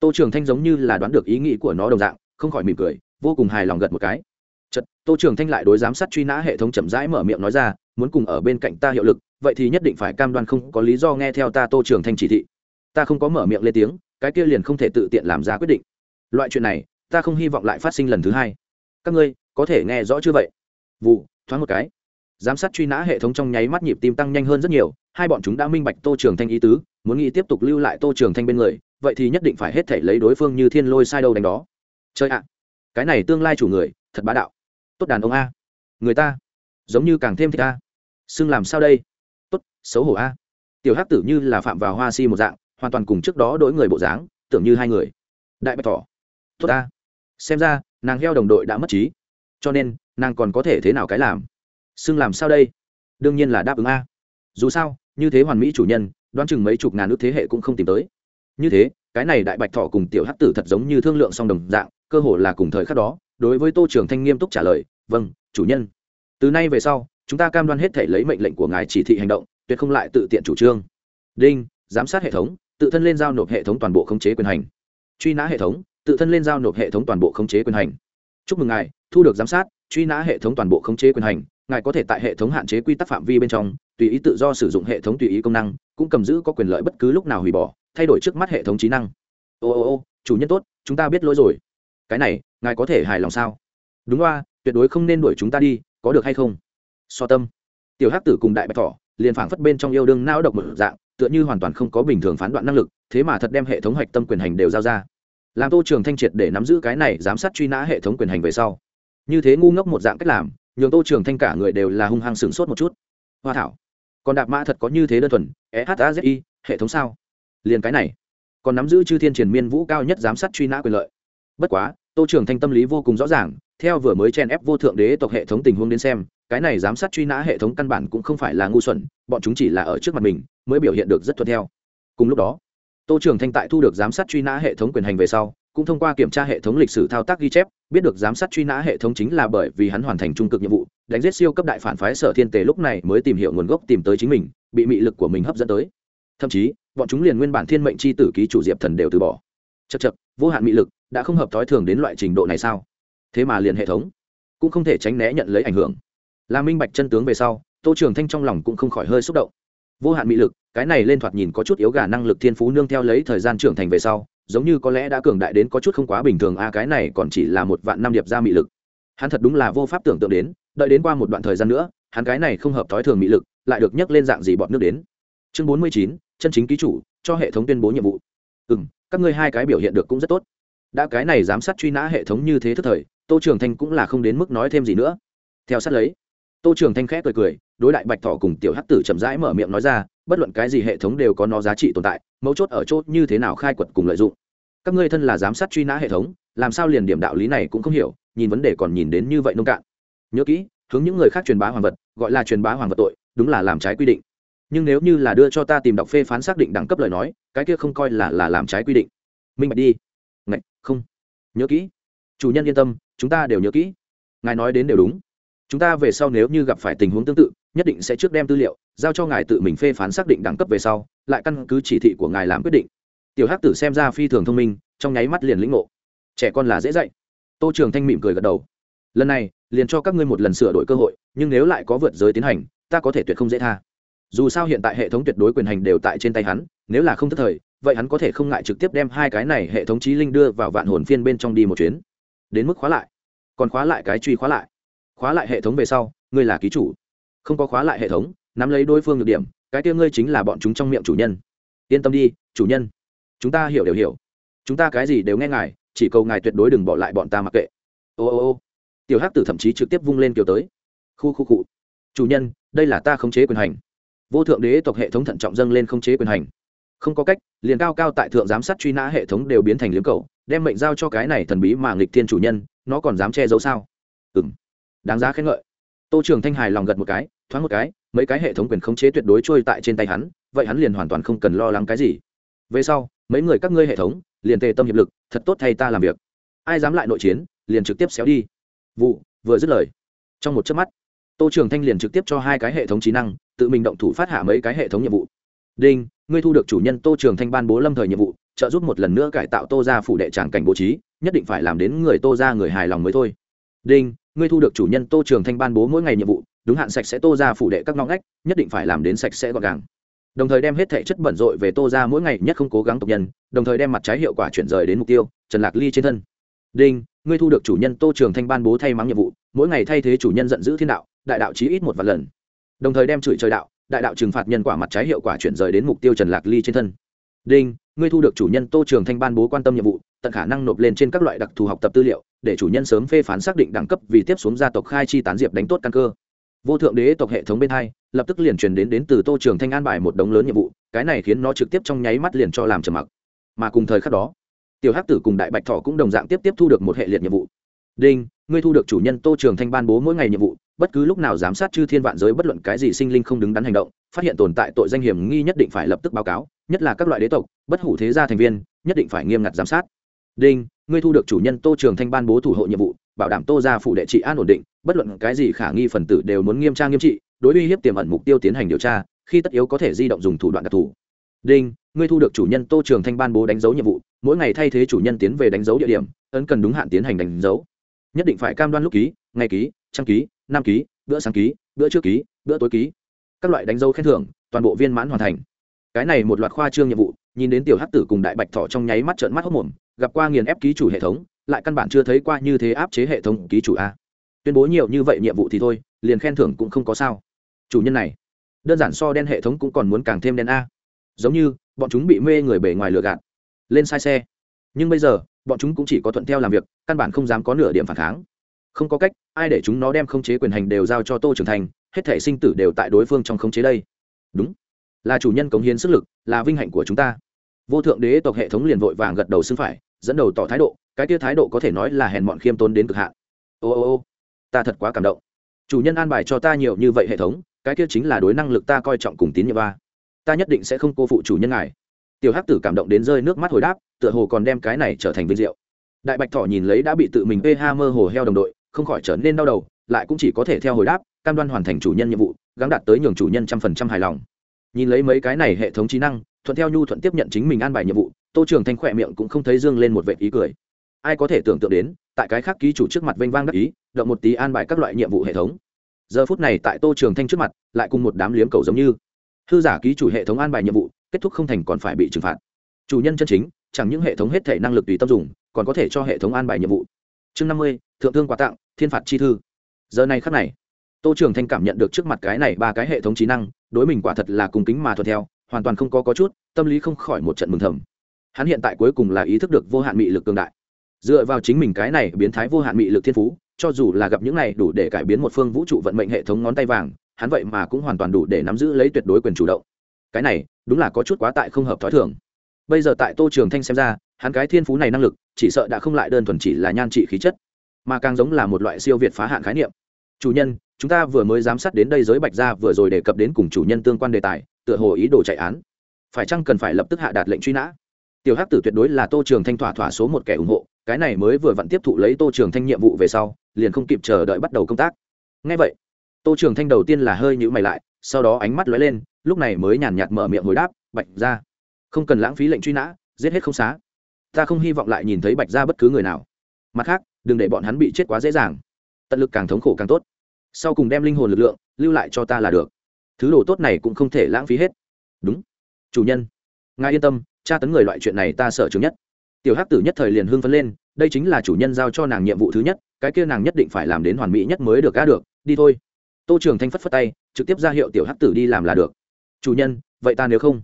Tô trường thanh giống như là đoán được ý nghĩ của nó đồng dạng, không khỏi mỉm cười vô cùng hài lòng gật một cái. Chật tô trường thanh lại đối giám sát truy nã hệ thống chậm rãi mở miệng nói ra, muốn cùng ở bên cạnh ta hiệu lực, vậy thì nhất định phải cam đoan không có lý do nghe theo ta tô trường thanh chỉ thị. Ta không có mở miệng lên tiếng, cái kia liền không thể tự tiện làm ra quyết định. Loại chuyện này, ta không hy vọng lại phát sinh lần thứ hai. Các ngươi, có thể nghe rõ chưa vậy? Vụ, thoáng một cái. Giám sát truy nã hệ thống trong nháy mắt nhịp tim tăng nhanh hơn rất nhiều, hai bọn chúng đã minh bạch tô trường thanh ý tứ, muốn nghĩ tiếp tục lưu lại tô trường thanh bên người, vậy thì nhất định phải hết thể lấy đối phương như thiên lôi sai đâu đánh đó. Chơi ạ cái này tương lai chủ người, thật bá đạo. Tốt đàn ông a. Người ta, giống như càng thêm thích a. Xưng làm sao đây? Tốt, xấu hổ a. Tiểu hắc tử như là phạm vào hoa si một dạng, hoàn toàn cùng trước đó đối người bộ dáng, tưởng như hai người. Đại bạch thỏ. Tốt a. Xem ra, nàng heo đồng đội đã mất trí. Cho nên, nàng còn có thể thế nào cái làm? Xưng làm sao đây? Đương nhiên là đáp ứng a. Dù sao, như thế hoàn mỹ chủ nhân, đoán chừng mấy chục ngàn nước thế hệ cũng không tìm tới. Như thế cái này đại bạch thọ cùng tiểu hắc tử thật giống như thương lượng song đồng dạng, cơ hồ là cùng thời khắc đó, đối với tô trường thanh nghiêm túc trả lời vâng chủ nhân. Từ nay về sau, chúng ta cam đoan hết thể lấy mệnh lệnh của ngài chỉ thị hành động, tuyệt không lại tự tiện chủ trương. Đinh, giám sát hệ thống, tự thân lên giao nộp hệ thống toàn bộ khống chế quyền hành. Truy nã hệ thống, tự thân lên giao nộp hệ thống toàn bộ khống chế quyền hành. Chúc mừng ngài, thu được giám sát, truy nã hệ thống toàn bộ khống chế quyền hành, ngài có thể tại hệ thống hạn chế quy tắc phạm vi bên trong, tùy ý tự do sử dụng hệ thống tùy ý công năng, cũng cầm giữ có quyền lợi bất cứ lúc nào hủy bỏ thay đổi trước mắt hệ thống trí năng. Ô ô ô chủ nhân tốt chúng ta biết lỗi rồi. Cái này ngài có thể hài lòng sao? Đúng hoa, tuyệt đối không nên đuổi chúng ta đi có được hay không? So tâm. Tiểu hắc tử cùng đại bạch thỏ liền phảng phất bên trong yêu đương não độc một dạng tựa như hoàn toàn không có bình thường phán đoạn năng lực thế mà thật đem hệ thống hạch tâm quyền hành đều giao ra. Làm tô trường thanh triệt để nắm giữ cái này giám sát truy nã hệ thống quyền hành về sau. Như thế ngu ngốc một dạng cách làm nhường tô trường thanh cả người đều là hung hăng sửng sốt một chút. Hoa thảo còn đạp mã thật có như thế đơn thuần H H Z Y, hệ thống sao? Liền cái này. Còn nắm giữ chư thiên triền miên vũ cao nhất giám sát truy nã quyền lợi. Bất quá, tô trưởng thanh tâm lý vô cùng rõ ràng, theo vừa mới chen ép vô thượng đế tộc hệ thống tình huống đến xem, cái này giám sát truy nã hệ thống căn bản cũng không phải là ngu xuẩn, bọn chúng chỉ là ở trước mặt mình, mới biểu hiện được rất thuận theo. Cùng lúc đó, tô trưởng thanh tại thu được giám sát truy nã hệ thống quyền hành về sau, cũng thông qua kiểm tra hệ thống lịch sử thao tác ghi chép, biết được giám sát truy nã hệ thống chính là bởi vì hắn hoàn thành trung cực nhiệm vụ, đánh giết siêu cấp đại phản phái sở thiên tề lúc này mới tìm hiểu nguồn gốc tìm tới chính mình, bị mị lực của mình hấp dẫn tới. Thậm chí bọn chúng liền nguyên bản thiên mệnh c h i tử ký chủ diệp thần đều từ bỏ. Chật chật vô hạn mị lực, đã không hợp thói thường đến loại trình độ này sao? Thế mà liền hệ thống, cũng không thể tránh né nhận lấy ảnh hưởng. Là minh bạch chân tướng về sau, tô trường thanh trong lòng cũng không khỏi hơi xúc động. Vô hạn mị lực, cái này lên thoạt nhìn có chút yếu gà năng lực thiên phú nương theo lấy thời gian trưởng thành về sau, giống như có lẽ đã cường đại đến có chút không quá bình thường a, cái này còn chỉ là một vạn năm điệp ra mị lực. Hắn thật đúng là vô pháp tưởng tượng đến, đợi đến qua một đoạn thời gian nữa, hắn cái này không hợp thói thường mị lực, lại được nhắc lên dạng gì bọn nước đến. Chương bốn mươi chín chân chính ký chủ, cho hệ thống tuyên bố nhiệm vụ. Ừ m các ngươi hai cái biểu hiện được cũng rất tốt. Đã cái này giám sát truy nã hệ thống như thế thức thời, tô trường thanh cũng là không đến mức nói thêm gì nữa. Theo sát lấy, tô trường thanh khẽ cười cười, đối đại bạch thọ cùng tiểu hắc tử chậm rãi mở miệng nói ra, bất luận cái gì hệ thống đều có nó giá trị tồn tại, mấu chốt ở chốt như thế nào khai quật cùng lợi dụng. Các ngươi thân là giám sát truy nã hệ thống, làm sao liền điểm đạo lý này cũng không hiểu, nhìn vấn đề còn nhìn đến như vậy nông cạn. Nhớ kỹ, hướng những người khác truyền bá hoàng vật, gọi là truyền bá hoàng vật tội, đúng là làm trái quy định nhưng nếu như là đưa cho ta tìm đọc phê phán xác định đẳng cấp lời nói, cái kia không coi là là làm trái quy định. Minh bạch đi. Ngạch, không. Nhớ kỹ. Chủ nhân yên tâm, chúng ta đều nhớ kỹ. Ngài nói đến đều đúng. Chúng ta về sau nếu như gặp phải tình huống tương tự, nhất định sẽ trước đem tư liệu giao cho ngài tự mình phê phán xác định đẳng cấp về sau, lại căn cứ chỉ thị của ngài làm quyết định. Tiểu hắc tử xem ra phi thường thông minh, trong nháy mắt liền lĩnh ngộ. Trẻ con là dễ dạy. Tô trường thanh mỉm cười gật đầu. Lần này, liền cho các ngươi một lần sửa đổi cơ hội, nhưng nếu lại có vượt giới tiến hành, ta có thể tuyệt không dễ tha dù sao hiện tại hệ thống tuyệt đối quyền hành đều tại trên tay hắn, nếu là không thất thời, vậy hắn có thể không ngại trực tiếp đem hai cái này hệ thống trí linh đưa vào vạn hồn phiên bên trong đi một chuyến. Đến mức khóa lại. Còn khóa lại cái truy khóa lại. Khóa lại hệ thống về sau, ngươi là ký chủ. Không có khóa lại hệ thống, nắm lấy đối phương được điểm, cái kia ngươi chính là bọn chúng trong miệng chủ nhân. Yên tâm đi, chủ nhân. Chúng ta hiểu đều hiểu. Chúng ta cái gì đều nghe ngài, chỉ cầu ngài tuyệt đối đừng bỏ lại bọn ta mặc kệ. Ô ô ô. Tiểu hắc tử thậm chí trực tiếp vung lên kiểu tới. Khu khu cụ chủ nhân, đây là ta khống chế quyền hành vô thượng đế tộc hệ thống thận trọng dâng lên không chế quyền hành. Không có cách, liền cao cao tại thượng giám sát truy nã hệ thống đều biến thành liếm cầu đem mệnh giao cho cái này thần bí mà nghịch thiên chủ nhân, nó còn dám che giấu sao? Ừ m đáng giá khen ngợi. Tô trường thanh hài lòng gật một cái, thoáng một cái, mấy cái hệ thống quyền khống chế tuyệt đối trôi tại trên tay hắn, vậy hắn liền hoàn toàn không cần lo lắng cái gì. Về sau, mấy người các ngươi hệ thống, liền tề tâm hiệp lực, thật tốt thay ta làm việc. Ai dám lại nội chiến, liền trực tiếp xéo đi. Vụ, vừa dứt lời. Trong một chớp mắt, tô trường thanh liền trực tiếp cho hai cái hệ thống trí năng tự mình động thủ phát hạ mấy cái hệ thống nhiệm vụ. Đinh, ngươi thu được chủ nhân tô trường thanh ban bố lâm thời nhiệm vụ, trợ giúp một lần nữa cải tạo tô ra phủ đệ tràng cảnh bố trí, nhất định phải làm đến người tô ra người hài lòng mới thôi. Đinh, ngươi thu được chủ nhân tô trường thanh ban bố mỗi ngày nhiệm vụ, đúng hạn sạch sẽ tô ra phủ đệ các ngõ ngách, nhất định phải làm đến sạch sẽ gọn gàng. Đồng thời đem hết thể chất bẩn rội về tô ra mỗi ngày nhất không cố gắng tộc nhân, đồng thời đem mặt trái hiệu quả chuyển rời đến mục tiêu, trần lạc ly trên thân. Đinh, ngươi thu được chủ nhân tô trường thanh ban bố thay mắng nhiệm vụ, mỗi ngày thay thế chủ nhân giận dữ thiên đạo, đại đạo chí ít một vài lần đồng thời đem chửi trời đạo, đại đạo trừng phạt nhân quả mặt trái hiệu quả chuyển rời đến mục tiêu trần lạc ly trên thân. Đinh, ngươi thu được chủ nhân tô trường thanh ban bố quan tâm nhiệm vụ, tận khả năng nộp lên trên các loại đặc thù học tập tư liệu, để chủ nhân sớm phê phán xác định đẳng cấp vì tiếp xuống gia tộc khai chi tán diệp đánh tốt căn cơ. Vô thượng đế tộc hệ thống bên hai, lập tức liền truyền đến đến từ tô trường thanh an bài một đống lớn nhiệm vụ, cái này khiến nó trực tiếp trong nháy mắt liền cho làm trầm mặc. Mà cùng thời khắc đó, tiểu hắc tử cùng đại bạch thọ cũng đồng dạng tiếp tiếp thu được một hệ liệt nhiệm vụ. Đinh, ngươi thu được chủ nhân tô trường thanh ban bố mỗi ngày nhiệm vụ bất cứ lúc nào giám sát chư thiên vạn giới bất luận cái gì sinh linh không đứng đắn hành động, phát hiện tồn tại tội danh hiểm nghi nhất định phải lập tức báo cáo, nhất là các loại đế tộc, bất hủ thế gia thành viên, nhất định phải nghiêm ngặt giám sát. Đinh, ngươi thu được chủ nhân tô trường thanh ban bố thủ hộ nhiệm vụ, bảo đảm tô gia phụ đệ trị an ổn định, bất luận cái gì khả nghi phần tử đều muốn nghiêm tra nghiêm trị, đối uy hiếp tiềm ẩn mục tiêu tiến hành điều tra, khi tất yếu có thể di động dùng thủ đoạn đặc thù. Đinh, ngươi thu được chủ nhân tô trường thanh ban bố đánh dấu nhiệm vụ, mỗi ngày thay thế chủ nhân tiến về đánh dấu địa điểm, ấn cần đúng hạn tiến hành đánh dấu. Nhất định phải cam đoan lúc ký, ngày ký trang ký năm ký, bữa sáng ký, bữa trước ký, bữa tối ký. Các loại đánh dấu khen thưởng, toàn bộ viên mãn hoàn thành. Cái này một loạt khoa trương nhiệm vụ, nhìn đến tiểu hắc tử cùng đại bạch thọ trong nháy mắt trợn mắt hốc mồm, gặp qua nghiền ép ký chủ hệ thống, lại căn bản chưa thấy qua như thế áp chế hệ thống ký chủ a. Tuyên bố nhiều như vậy nhiệm vụ thì thôi, liền khen thưởng cũng không có sao. Chủ nhân này, đơn giản so đen hệ thống cũng còn muốn càng thêm đen a. Giống như, bọn chúng bị mê người bể ngoài lừa gạt. Lên sai xe. Nhưng bây giờ, bọn chúng cũng chỉ có thuận theo làm việc, căn bản không dám có nửa điểm phản kháng không có cách, ai để chúng nó đem khống chế quyền hành đều giao cho tô trưởng thành, hết thể sinh tử đều tại đối phương trong khống chế đây. Đúng. Là chủ nhân cống hiến sức lực, là vinh hạnh của chúng ta. Vô thượng đế tộc hệ thống liền vội vàng gật đầu xưng phải, dẫn đầu tỏ thái độ, cái tia thái độ có thể nói là hèn mọn khiêm tốn đến cực hạn. Ô ô ô, ta thật quá cảm động. Chủ nhân an bài cho ta nhiều như vậy hệ thống, cái kia chính là đối năng lực ta coi trọng cùng tín nhiệm ba. Ta nhất định sẽ không cô phụ chủ nhân ngài. Tiểu hắc tử cảm động đến rơi nước mắt hồi đáp, tựa hồ còn đem cái này trở thành vinh diệu. Đại bạch thỏ nhìn lấy đã bị tự mình ph mơ hồ heo đồng đội không khỏi trở nên đau đầu, lại cũng chỉ có thể theo hồi đáp, cam đoan hoàn thành chủ nhân nhiệm vụ, gắng đạt tới nhường chủ nhân trăm phần trăm hài lòng. Nhìn lấy mấy cái này hệ thống trí năng, thuận theo nhu thuận tiếp nhận chính mình an bài nhiệm vụ, tô trường thanh khỏe miệng cũng không thấy dương lên một vệ ý cười. Ai có thể tưởng tượng đến, tại cái khác ký chủ trước mặt vênh vang đắc ý, động một tí an bài các loại nhiệm vụ hệ thống. Giờ phút này tại tô trường thanh trước mặt, lại cùng một đám liếm cầu giống như. Thư giả ký chủ hệ thống an bài nhiệm vụ, kết thúc không thành còn phải bị trừng phạt. Chủ nhân chân chính, chẳng những hệ thống hết thể năng lực tùy tâm dùng, còn có thể cho hệ thống an bài nhiệm vụ. Chương năm mươi thượng thương quà tặng, thiên phạt chi thư. Giờ này khắc này, tô trường thanh cảm nhận được trước mặt cái này ba cái hệ thống trí năng, đối mình quả thật là cùng kính mà thuận theo, hoàn toàn không có có chút, tâm lý không khỏi một trận mừng thầm. Hắn hiện tại cuối cùng là ý thức được vô hạn mị lực cường đại. Dựa vào chính mình cái này biến thái vô hạn mị lực thiên phú, cho dù là gặp những này đủ để cải biến một phương vũ trụ vận mệnh hệ thống ngón tay vàng, hắn vậy mà cũng hoàn toàn đủ để nắm giữ lấy tuyệt đối quyền chủ động. Cái này, đúng là có chút quá tại không hợp t h ó i thường. Bây giờ tại tô trường thanh xem ra, hắn cái thiên phú này năng lực, chỉ sợ đã không lại đơn thuần chỉ là nhan trị khí chất mà càng giống là một loại siêu việt phá hạn khái niệm. Chủ nhân, chúng ta vừa mới giám sát đến đây giới bạch gia vừa rồi đề cập đến cùng chủ nhân tương quan đề tài, tựa hồ ý đồ chạy án. Phải chăng cần phải lập tức hạ đạt lệnh truy nã? Tiểu hắc tử tuyệt đối là tô trường thanh thỏa thỏa số một kẻ ủng hộ, cái này mới vừa vặn tiếp thụ lấy tô trường thanh nhiệm vụ về sau, liền không kịp chờ đợi bắt đầu công tác. Ngay vậy, tô trường thanh đầu tiên là hơi nhữ mày lại, sau đó ánh mắt lóe lên, lúc này mới nhàn nhạt mở miệng hồi đáp, bạch ra không cần lãng phí lệnh truy nã, giết hết không xá. Ta không hy vọng lại nhìn thấy bạch ra bất cứ người nào. Mặt khác đừng để bọn hắn bị chết quá dễ dàng. Tận lực càng thống khổ càng tốt. Sau cùng đem linh hồn lực lượng lưu lại cho ta là được. Thứ đồ tốt này cũng không thể lãng phí hết. Đúng. Chủ nhân. Ngài yên tâm, tra tấn người loại chuyện này ta sợ chứng nhất. Tiểu hắc tử nhất thời liền hưng phấn lên, đây chính là chủ nhân giao cho nàng nhiệm vụ thứ nhất, cái kia nàng nhất định phải làm đến hoàn mỹ nhất mới được cá được, đi thôi. Tô trường thanh phất phất tay, trực tiếp ra hiệu tiểu hắc tử đi làm là được. Chủ nhân, vậy ta nếu không,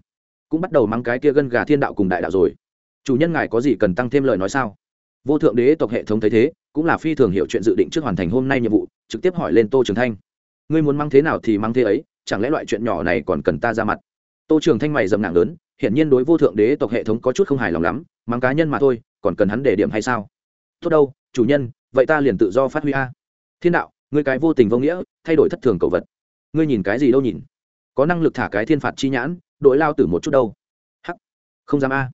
cũng bắt đầu mang cái kia gân gà thiên đạo cùng đại đạo rồi. Chủ nhân ngài có gì cần tăng thêm lời nói sao? Vô thượng đế tộc hệ thống thấy thế, cũng là phi thường hiểu chuyện dự định trước hoàn thành hôm nay nhiệm vụ, trực tiếp hỏi lên tô trường thanh. Ngươi muốn mang thế nào thì mang thế ấy, chẳng lẽ loại chuyện nhỏ này còn cần ta ra mặt? Tô trường thanh mày dầm nặng lớn, hiển nhiên đối vô thượng đế tộc hệ thống có chút không hài lòng lắm mang cá nhân mà thôi, còn cần hắn để điểm hay sao? Tốt đâu, chủ nhân, vậy ta liền tự do phát huy a. Thiên đạo, ngươi cái vô tình vô nghĩa, thay đổi thất thường cầu vật. Ngươi nhìn cái gì đâu nhìn? Có năng lực thả cái thiên phạt chi nhãn, đội lao tử một chút đâu. Hắc, không dám a.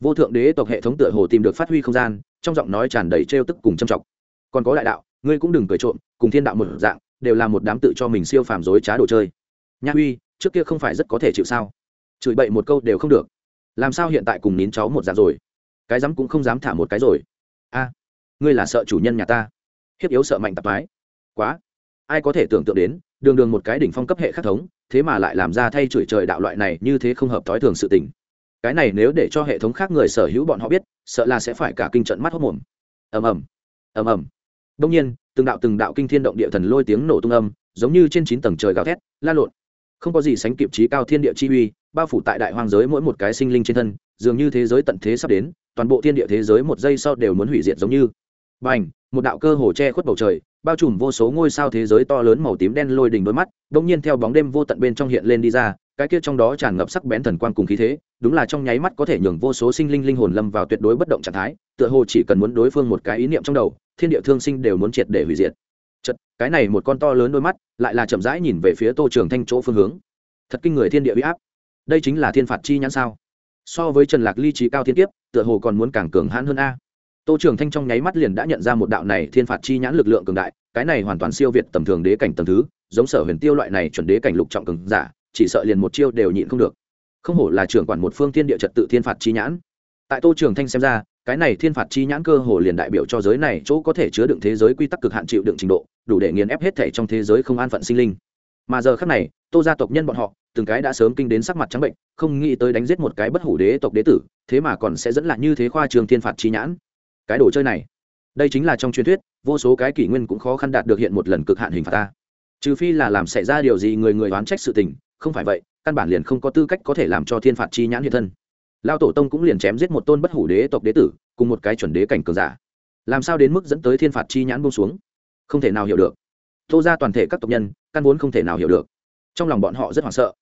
Vô thượng đế tộc hệ thống tựa hồ tìm được phát huy không gian trong giọng nói tràn đầy trêu tức cùng châm trọng còn có đại đạo, ngươi cũng đừng cười trộm, cùng thiên đạo một dạng, đều là một đám tự cho mình siêu phàm dối trá đồ chơi. Nha huy, trước kia không phải rất có thể chịu sao? Chửi bậy một câu đều không được. Làm sao hiện tại cùng nín cháu một dạng rồi? Cái dám cũng không dám thả một cái rồi. A, ngươi là sợ chủ nhân nhà ta. Hiếp yếu sợ mạnh tạp mái quá. Ai có thể tưởng tượng đến, đường đường một cái đỉnh phong cấp hệ khắc thống, thế mà lại làm ra thay chửi trời đạo loại này như thế không hợp thói thường sự tình cái này nếu để cho hệ thống khác người sở hữu bọn họ biết, sợ là sẽ phải cả kinh trận mắt hốc mồm. Ầm ầm. Ầm ầm. Đông nhiên, từng đạo từng đạo kinh thiên động địa thần lôi tiếng nổ tung âm, giống như trên chín tầng trời gào thét, la lộn. Không có gì sánh kịp trí cao thiên địa chi uy, bao phủ tại đại hoang giới mỗi một cái sinh linh trên thân, dường như thế giới tận thế sắp đến, toàn bộ thiên địa thế giới một giây sau đều muốn hủy diệt giống như. B à n h một đạo cơ hồ che khuất bầu trời, bao trùm vô số ngôi sao thế giới to lớn màu tím đen lôi đỉnh đôi mắt đ ỗ n g nhiên theo bóng đêm vô tận bên trong hiện lên đi ra, cái kia trong đó tràn ngập sắc bén thần quang cùng khí thế đúng là trong nháy mắt có thể nhường vô số sinh linh linh hồn lâm vào tuyệt đối bất động trạng thái, tựa hồ chỉ cần muốn đối phương một cái ý niệm trong đầu, thiên địa thương sinh đều muốn triệt để hủy diệt. Chật cái này một con to lớn đôi mắt lại là chậm rãi nhìn về phía tô trường thanh chỗ phương hướng. Thật kinh người thiên địa huy áp. Đây chính là thiên phạt chi nhãn sao? So với trần lạc ly trí cao thiên kiếp, tựa hồ còn muốn càng cường hãn hơn a. Tô trường thanh trong nháy mắt liền đã nhận ra một đạo này thiên phạt chi nhãn lực lượng cường đại, cái này hoàn toàn siêu việt tầm thường đế cảnh tầm thứ, giống sở huyền tiêu loại này chuẩn đế cảnh lục trọng cường giả, chỉ sợ liền một chiêu đều nhịn không được không hổ là trưởng quản một phương thiên địa trật tự thiên phạt chi nhãn. Tại tô trường thanh xem ra, cái này thiên phạt chi nhãn cơ hồ liền đại biểu cho giới này chỗ có thể chứa đựng thế giới quy tắc cực hạn chịu đựng trình độ, đủ để nghiền ép hết thể trong thế giới không an phận sinh linh. Mà giờ khác này, tô gia tộc nhân bọn họ, từng cái đã sớm kinh đến sắc mặt trắng bệnh, không nghĩ tới đánh giết một cái bất hủ đế tộc đế tử, thế mà còn sẽ dẫn lại như thế khoa trường thiên phạt chi nhãn. Cái đồ chơi này, đây chính là trong truyền thuyết, vô số cái kỷ nguyên cũng khó khăn đạt được hiện một lần cực hạn hình phạt ta. Trừ phi là làm xảy ra điều gì người người oán trách sự tình không phải vậy, căn bản liền không có tư cách có thể làm cho thiên phạt chi nhãn hiện thân. Lao tổ tông cũng liền chém giết một tôn bất hủ đế tộc đế tử, cùng một cái chuẩn đế cảnh cường giả. Làm sao đến mức dẫn tới thiên phạt chi nhãn bông xuống? Không thể nào hiểu được. Tô ra toàn thể các tộc nhân, căn vốn không thể nào hiểu được. Trong lòng bọn họ rất hoảng sợ,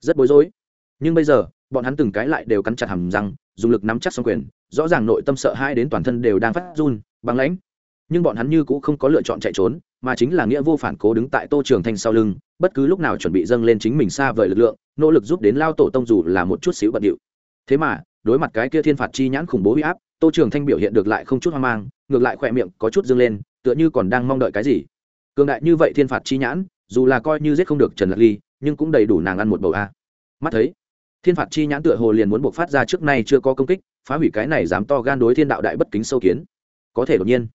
rất bối rối. Nhưng bây giờ, bọn hắn từng cái lại đều cắn chặt hầm răng, dùng lực nắm chắc xong quyền, rõ ràng nội tâm sợ hãi đến toàn thân đều đang phát run, băng lãnh. Nhưng bọn hắn như cũng không có lựa chọn chạy trốn mà chính là nghĩa vô phản cố đứng tại tô trường thanh sau lưng, bất cứ lúc nào chuẩn bị dâng lên chính mình xa vời lực lượng, nỗ lực giúp đến lao tổ tông dù là một chút xíu bận điệu. Thế mà, đối mặt cái kia thiên phạt chi nhãn khủng bố huy áp, tô trường thanh biểu hiện được lại không chút hoang mang, ngược lại khỏe miệng có chút dâng lên, tựa như còn đang mong đợi cái gì. Cường đại như vậy thiên phạt chi nhãn, dù là coi như giết không được trần lạc ly, nhưng cũng đầy đủ nàng ăn một bầu a. Mắt thấy, thiên phạt chi nhãn tựa hồ liền muốn buộc phát ra trước nay chưa có công kích, phá hủy cái này dám to gan đối thiên đạo đại bất kính sâu kiến. Có thể đột nhiên,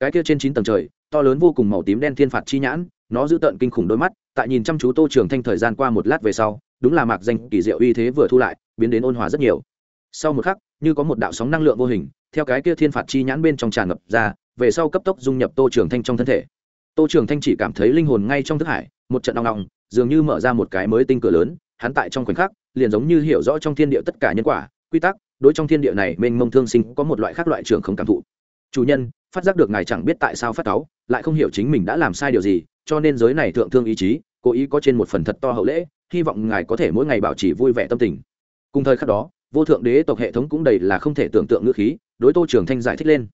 cái kia trên chín tầng trời to lớn vô cùng màu tím đen thiên phạt chi nhãn, nó giữ tợn kinh khủng đôi mắt, tại nhìn chăm chú tô trường thanh thời gian qua một lát về sau, đúng là mạc danh kỳ diệu uy thế vừa thu lại, biến đến ôn hòa rất nhiều. Sau một khắc, như có một đạo sóng năng lượng vô hình, theo cái kia thiên phạt chi nhãn bên trong tràn ngập ra, về sau cấp tốc dung nhập tô trường thanh trong thân thể. Tô trường thanh chỉ cảm thấy linh hồn ngay trong thức hải, một trận nong nong dường như mở ra một cái mới tinh cửa lớn, hắn tại trong khoảnh khắc, liền giống như hiểu rõ trong thiên địa tất cả nhân quả, quy tắc, đối trong thiên địa này mênh mông thương sinh có một loại khác loại trường không cảm thụ. Chủ nhân phát giác được ngài chẳng biết tại sao phát cáu, lại không hiểu chính mình đã làm sai điều gì, cho nên giới này thượng thương ý chí, cố ý có trên một phần thật to hậu lễ, hy vọng ngài có thể mỗi ngày bảo trì vui vẻ tâm tình. Cùng thời khắc đó, vô thượng đế tộc hệ thống cũng đầy là không thể tưởng tượng ngữ khí, đối tô trường thanh giải thích lên.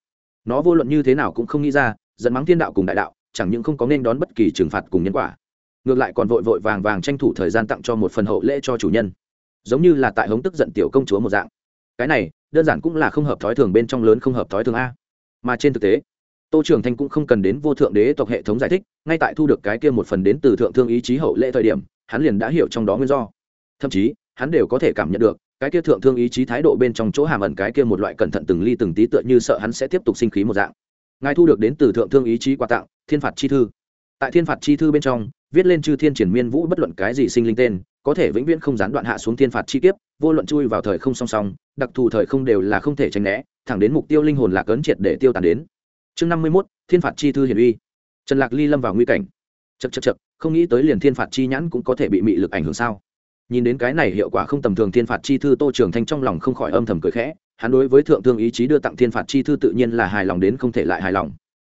Nó vô luận như thế nào cũng không nghĩ ra dẫn mắng thiên đạo cùng đại đạo, chẳng những không có nên đón bất kỳ trừng phạt cùng nhân quả. Ngược lại còn vội vội vàng vàng tranh thủ thời gian tặng cho một phần hậu lễ cho chủ nhân. Giống như là tại hống tức giận tiểu công chúa một dạng. Cái này, đơn giản cũng là không hợp thói thường bên trong lớn không hợp thói thường a mà trên thực tế, tô trưởng thanh cũng không cần đến vô thượng đế tộc hệ thống giải thích, ngay tại thu được cái kia một phần đến từ thượng thương ý chí hậu lệ thời điểm, hắn liền đã hiểu trong đó nguyên do. Thậm chí, hắn đều có thể cảm nhận được, cái kia thượng thương ý chí thái độ bên trong chỗ hàm ẩn cái kia một loại cẩn thận từng ly từng tí tựa như sợ hắn sẽ tiếp tục sinh khí một dạng. Ngài thu được đến từ thượng thương ý chí quà tặng, thiên phạt chi thư. Tại thiên phạt chi thư bên trong, viết lên chư thiên triển miên vũ bất luận cái gì sinh linh tên, có thể vĩnh viễn không gián đoạn hạ xuống thiên phạt chi kiếp vô luận chui vào thời không song song, đặc thù thời không đều là không thể tránh né, thẳng đến mục tiêu linh hồn lạc ấn triệt để tiêu tàn đến. Chương năm mươi mốt, thiên phạt chi thư hiển uy. Trần lạc ly lâm vào nguy cảnh. Chật chật chật không nghĩ tới liền thiên phạt chi nhãn cũng có thể bị mị lực ảnh hưởng sao? Nhìn đến cái này hiệu quả không tầm thường thiên phạt chi thư tô trường thanh trong lòng không khỏi âm thầm cười khẽ, hắn đối với thượng thương ý chí đưa tặng thiên phạt chi thư tự nhiên là hài lòng đến không thể lại hài lòng.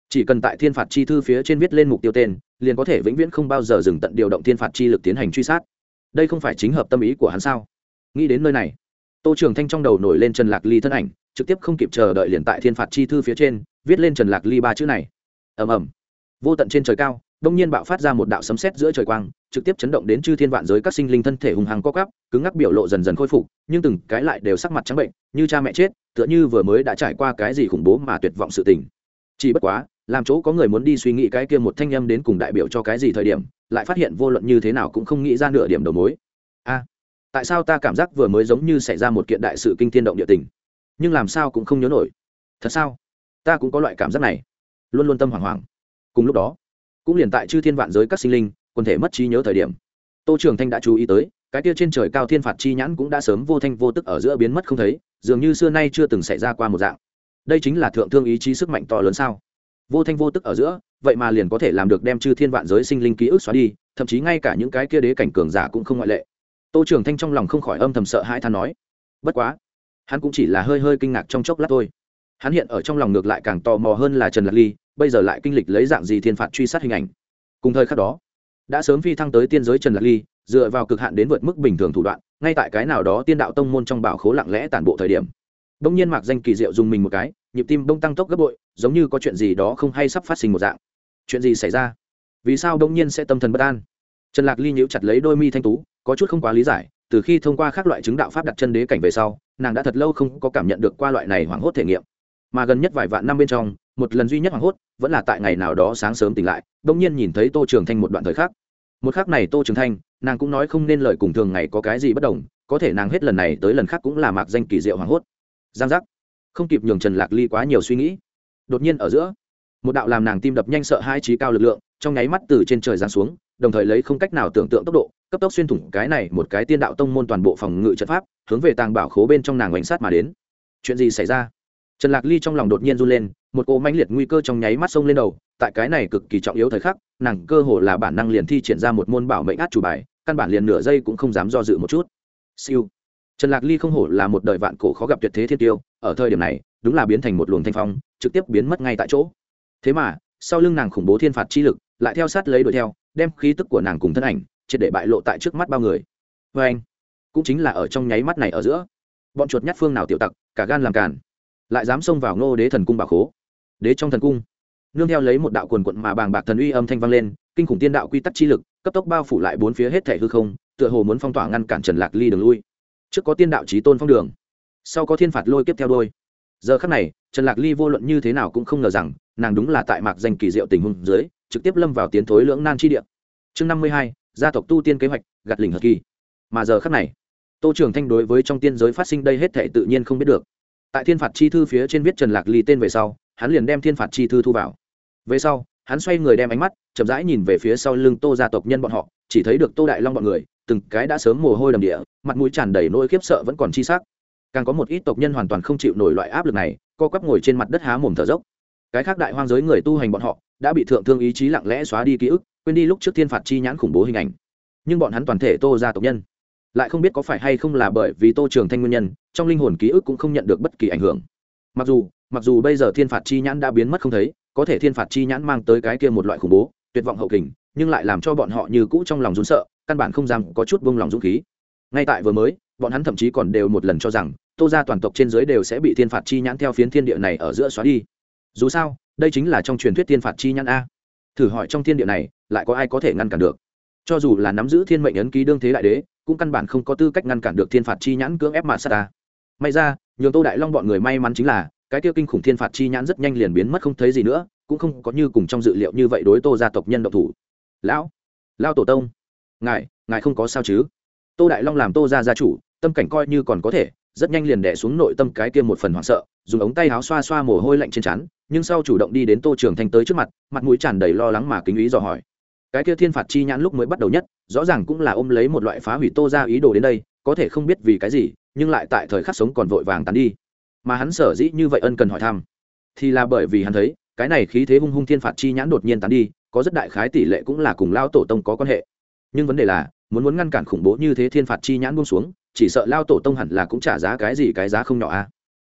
Chỉ cần tại thiên phạt chi thư phía trên viết lên mục tiêu tên, liền có thể vĩnh viễn không bao giờ dừng tận điều động thiên phạt chi lực tiến hành truy sát. Đây không phải chính hợp tâm ý của hắn sao? Nghĩ đến nơi này, tô trường thanh trong đầu nổi lên trần lạc ly thân ảnh, trực tiếp không kịp chờ đợi liền tại thiên phạt chi thư phía trên, viết lên trần lạc ly ba chữ này. Ầm ầm. Vô tận trên trời cao, đông nhiên bạo phát ra một đạo sấm sét giữa trời quang, trực tiếp chấn động đến chư thiên vạn giới các sinh linh thân thể hùng hăng co cắp cứng ngắc biểu lộ dần dần khôi phục, nhưng từng cái lại đều sắc mặt trắng bệnh, như cha mẹ chết, tựa như vừa mới đã trải qua cái gì khủng bố mà tuyệt vọng sự tình. Chỉ bất quá, làm chỗ có người muốn đi suy nghĩ cái kia một thanh âm đến cùng đại biểu cho cái gì thời điểm, lại phát hiện vô luận như thế nào cũng không nghĩ ra nửa điểm đầu mối. A! Tại sao ta cảm giác vừa mới giống như xảy ra một kiện đại sự kinh thiên động địa tình? Nhưng làm sao cũng không nhớ nổi. Thật sao? Ta cũng có loại cảm giác này. Luôn luôn tâm hoảng hoảng. Cùng lúc đó, cũng liền tại chư thiên vạn giới các sinh linh, quần thể mất trí nhớ thời điểm, tô trường thanh đã chú ý tới, cái kia trên trời cao thiên phạt chi nhãn cũng đã sớm vô thanh vô tức ở giữa biến mất không thấy, dường như xưa nay chưa từng xảy ra qua một dạng. Đây chính là thượng thương ý chí sức mạnh to lớn sao? Vô thanh vô tức ở giữa, vậy mà liền có thể làm được đem chư thiên vạn giới sinh linh ký ức xóa đi, thậm chí ngay cả những cái kia đế cảnh cường giả cũng không ngoại lệ tô trường thanh trong lòng không khỏi âm thầm sợ hãi than nói, bất quá, hắn cũng chỉ là hơi hơi kinh ngạc trong chốc lát thôi. Hắn hiện ở trong lòng ngược lại càng tò mò hơn là trần lạc ly, bây giờ lại kinh lịch lấy dạng gì thiên phạt truy sát hình ảnh. Cùng thời khắc đó, đã sớm phi thăng tới tiên giới trần lạc ly, dựa vào cực hạn đến vượt mức bình thường thủ đoạn, ngay tại cái nào đó tiên đạo tông môn trong bảo khố lặng lẽ tản bộ thời điểm. Đông nhiên mạc danh kỳ diệu dùng mình một cái, nhịp tim đông tăng tốc gấp bội, giống như có chuyện gì đó không hay sắp phát sinh một dạng. Chuyện gì xảy ra? Vì sao đông nhiên sẽ tâm thần bất an? Trần lạc ly nhíu chặt lấy đôi mi thanh tú có chút không quá lý giải, từ khi thông qua các loại chứng đạo pháp đặt chân đế cảnh về sau, nàng đã thật lâu không có cảm nhận được qua loại này hoảng hốt thể nghiệm. Mà gần nhất vài vạn năm bên trong, một lần duy nhất hoảng hốt, vẫn là tại ngày nào đó sáng sớm tỉnh lại đông nhiên nhìn thấy tô trường thanh một đoạn thời khắc. Một khắc này tô trường thanh, nàng cũng nói không nên lời cùng thường ngày có cái gì bất đồng, có thể nàng hết lần này tới lần khác cũng là mạc danh kỳ diệu hoảng hốt. Giang giác. Không kịp nhường trần lạc ly quá nhiều suy nghĩ. Đột nhiên ở giữa, một đạo làm nàng tim đập nhanh sợ hai trí cao lực lượng, trong nháy mắt từ trên trời giáng xuống, đồng thời lấy không cách nào tưởng tượng tốc độ cấp tốc xuyên thủng cái này một cái tiên đạo tông môn toàn bộ phòng ngự trận pháp, hướng về tàng bảo khố bên trong nàng oanh sát mà đến. Chuyện gì xảy ra? Trần lạc ly trong lòng đột nhiên run lên, một cỗ mãnh liệt nguy cơ trong nháy mắt sông lên đầu, tại cái này cực kỳ trọng yếu thời khắc, nàng cơ hồ là bản năng liền thi triển ra một môn bảo mệnh át chủ bài, căn bản liền nửa giây cũng không dám do dự một chút. Siêu. Trần lạc ly không hổ là một đời vạn cổ khó gặp tuyệt thế thiên tiêu, ở thời điểm này, đúng là biến thành một luồng thanh phong, trực tiếp biến mất ngay tại chỗ. Thế mà, sau lưng nàng khủng bố thiên phạt chi lực, lại theo sát lấy đuổi theo, đem khí tức của nàng cùng thân ảnh triệt để bại lộ tại trước mắt bao người. Vê anh, cũng chính là ở trong nháy mắt này ở giữa, bọn chuột nhát phương nào tiểu tặc, cả gan làm càn, lại dám xông vào ngô đế thần cung bảo khố. Đế trong thần cung, nương theo lấy một đạo quần quận mà bàng bạc thần uy âm thanh vang lên, kinh khủng tiên đạo quy tắc chi lực, cấp tốc bao phủ lại bốn phía hết thể hư không, tựa hồ muốn phong tỏa ngăn cản trần lạc ly đường lui. Trước có tiên đạo trí tôn phong đường, sau có thiên phạt lôi tiếp theo đôi giờ khắc này, trần lạc ly vô luận như thế nào cũng không ngờ rằng, nàng đúng là tại mạc danh kỳ diệu tình huống dưới, trực tiếp lâm vào tiến thối lưỡng nan chi địa. Chương năm mươi hai gia tộc tu tiên kế hoạch, gạt lình hợp kỳ. Mà giờ khắc này, tô trường thanh đối với trong tiên giới phát sinh đây hết thệ tự nhiên không biết được. Tại thiên phạt chi thư phía trên viết trần lạc ly tên về sau, hắn liền đem thiên phạt chi thư thu vào. Về sau, hắn xoay người đem ánh mắt chậm rãi nhìn về phía sau lưng tô gia tộc nhân bọn họ, chỉ thấy được tô đại long bọn người, từng cái đã sớm mồ hôi đầm địa, mặt mũi tràn đầy nỗi khiếp sợ vẫn còn chi sắc. Càng có một ít tộc nhân hoàn toàn không chịu nổi loại áp lực này, co quắp ngồi trên mặt đất há mồm thở dốc. Cái khác đại hoang giới người tu hành bọn họ, đã bị thượng thương ý chí lặng lẽ xóa đi ký ức quên đi lúc trước thiên phạt chi nhãn khủng bố hình ảnh. Nhưng bọn hắn toàn thể tô ra tộc nhân, lại không biết có phải hay không là bởi vì tô trường thanh nguyên nhân, trong linh hồn ký ức cũng không nhận được bất kỳ ảnh hưởng. Mặc dù mặc dù bây giờ thiên phạt chi nhãn đã biến mất không thấy, có thể thiên phạt chi nhãn mang tới cái kia một loại khủng bố, tuyệt vọng hậu kình, nhưng lại làm cho bọn họ như cũ trong lòng rún sợ, căn bản không dám có chút buông lòng dũng khí. Ngay tại vừa mới, bọn hắn thậm chí còn đều một lần cho rằng, tô ra toàn tộc trên dưới đều sẽ bị thiên phạt chi nhãn theo phiến thiên địa này ở giữa xóa đi. Dù sao, đây chính là trong truyền thuyết thiên phạt chi nhãn a thử hỏi trong thiên địa này, lại có ai có thể ngăn cản được? Cho dù là nắm giữ thiên mệnh ấn ký đương thế đại đế, cũng căn bản không có tư cách ngăn cản được thiên phạt chi nhãn cưỡng ép mà sát ta. May ra, nhường tô đại long bọn người may mắn chính là, cái tiêu kinh khủng thiên phạt chi nhãn rất nhanh liền biến mất không thấy gì nữa, cũng không có như cùng trong dự liệu như vậy đối tô gia tộc nhân độc thủ. Lão lao tổ tông, ngài ngài không có sao chứ? Tô đại long làm tô gia gia chủ, tâm cảnh coi như còn có thể rất nhanh liền đẻ xuống nội tâm cái kia một phần hoảng sợ, dùng ống tay áo xoa xoa mồ hôi lạnh trên trán, nhưng sau chủ động đi đến tô trường thanh tới trước mặt mặt mũi tràn đầy lo lắng mà kính ý dò hỏi. Cái kia thiên phạt chi nhãn lúc mới bắt đầu nhất, rõ ràng cũng là ôm lấy một loại phá hủy tô ra ý đồ đến đây, có thể không biết vì cái gì, nhưng lại tại thời khắc sống còn vội vàng tàn đi. Mà hắn sở dĩ như vậy ân cần hỏi thăm, thì là bởi vì hắn thấy, cái này khí thế hung hung thiên phạt chi nhãn đột nhiên tàn đi, có rất đại khái tỷ lệ cũng là cùng lao tổ tông có quan hệ. Nhưng vấn đề là, muốn muốn ngăn cản khủng bố như thế thiên phạt chi nhãn buông xuống chỉ sợ lao tổ tông hẳn là cũng trả giá cái gì cái giá không nhỏ a à?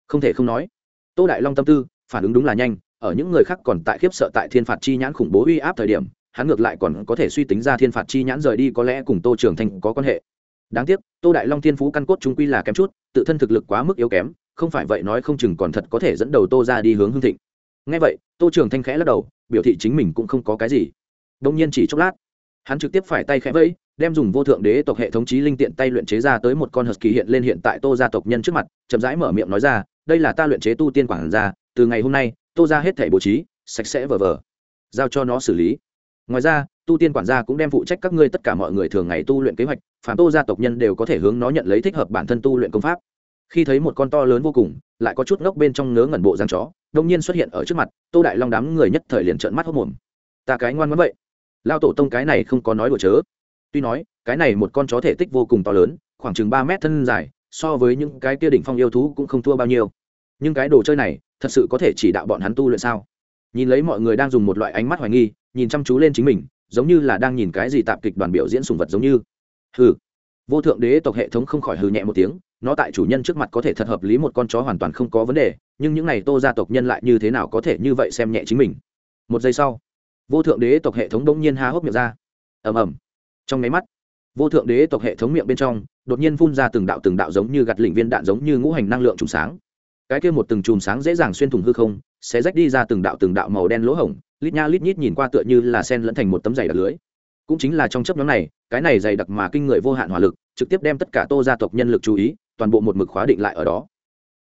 không thể không nói, tô đại long tâm tư, phản ứng đúng là nhanh, ở những người khác còn tại khiếp sợ tại thiên phạt chi nhãn khủng bố uy áp thời điểm, hắn ngược lại còn có thể suy tính ra thiên phạt chi nhãn rời đi có lẽ cùng tô trường thanh có quan hệ. Đáng tiếc, tô đại long thiên phú căn cốt chúng quy là kém chút, tự thân thực lực quá mức yếu kém, không phải vậy nói không chừng còn thật có thể dẫn đầu tô ra đi hướng hương thịnh. Ngay vậy, tô trường thanh khẽ lắc đầu, biểu thị chính mình cũng không có cái gì. Đông nhiên chỉ chốc lát, hắn trực tiếp phải tay khẽ vẫy đem dùng vô thượng đế tộc hệ thống trí linh tiện tay luyện chế ra tới một con hờ kỳ hiện lên hiện tại tô gia tộc nhân trước mặt, chậm rãi mở miệng nói ra, đây là ta luyện chế tu tiên quản gia, từ ngày hôm nay, tô ra hết thể bố trí, sạch sẽ vờ vờ. Giao cho nó xử lý. Ngoài ra, tu tiên quản gia cũng đem phụ trách các ngươi tất cả mọi người thường ngày tu luyện kế hoạch phản tô gia tộc nhân đều có thể hướng nó nhận lấy thích hợp bản thân tu luyện công pháp. Khi thấy một con to lớn vô cùng, lại có chút ngốc bên trong ngớ ngẩn bộ giang chó đông nhiên xuất hiện ở trước mặt, tô đại long đám người nhất thời liền trợn mắt hốc mồm. Ta cái ngoan ngoãn vậy. Lao tổ tông cái này không có nói đùa chớ tuy nói, cái này một con chó thể tích vô cùng to lớn, khoảng chừng ba mét thân dài, so với những cái kia đỉnh phong yêu thú cũng không thua bao nhiêu. Nhưng cái đồ chơi này, thật sự có thể chỉ đạo bọn hắn tu luyện sao? Nhìn lấy mọi người đang dùng một loại ánh mắt hoài nghi, nhìn chăm chú lên chính mình, giống như là đang nhìn cái gì tạp kịch đoàn biểu diễn sùng vật giống như. Hừ. Vô thượng đế tộc hệ thống không khỏi hừ nhẹ một tiếng, nó tại chủ nhân trước mặt có thể thật hợp lý một con chó hoàn toàn không có vấn đề, nhưng những n à y tô gia tộc nhân lại như thế nào có thể như vậy xem nhẹ chính mình? Một giây sau, vô thượng đế tộc hệ thống đông nhiên há hốc miệng ra. Ầm ầm trong máy mắt, vô thượng đế tộc hệ thống miệng bên trong, đột nhiên phun ra từng đạo từng đạo giống như gặt lỉnh viên đạn giống như ngũ hành năng lượng trùng sáng. Cái kia một từng chùm sáng dễ dàng xuyên thủng hư không, sẽ rách đi ra từng đạo từng đạo màu đen lỗ hổng, lít nha lít nhít nhìn qua tựa như là sen lẫn thành một tấm giày đặc lưới. Cũng chính là trong chấp nhóm này, cái này dày đặc mà kinh người vô hạn hỏa lực, trực tiếp đem tất cả tô gia tộc nhân lực chú ý, toàn bộ một mực khóa định lại ở đó.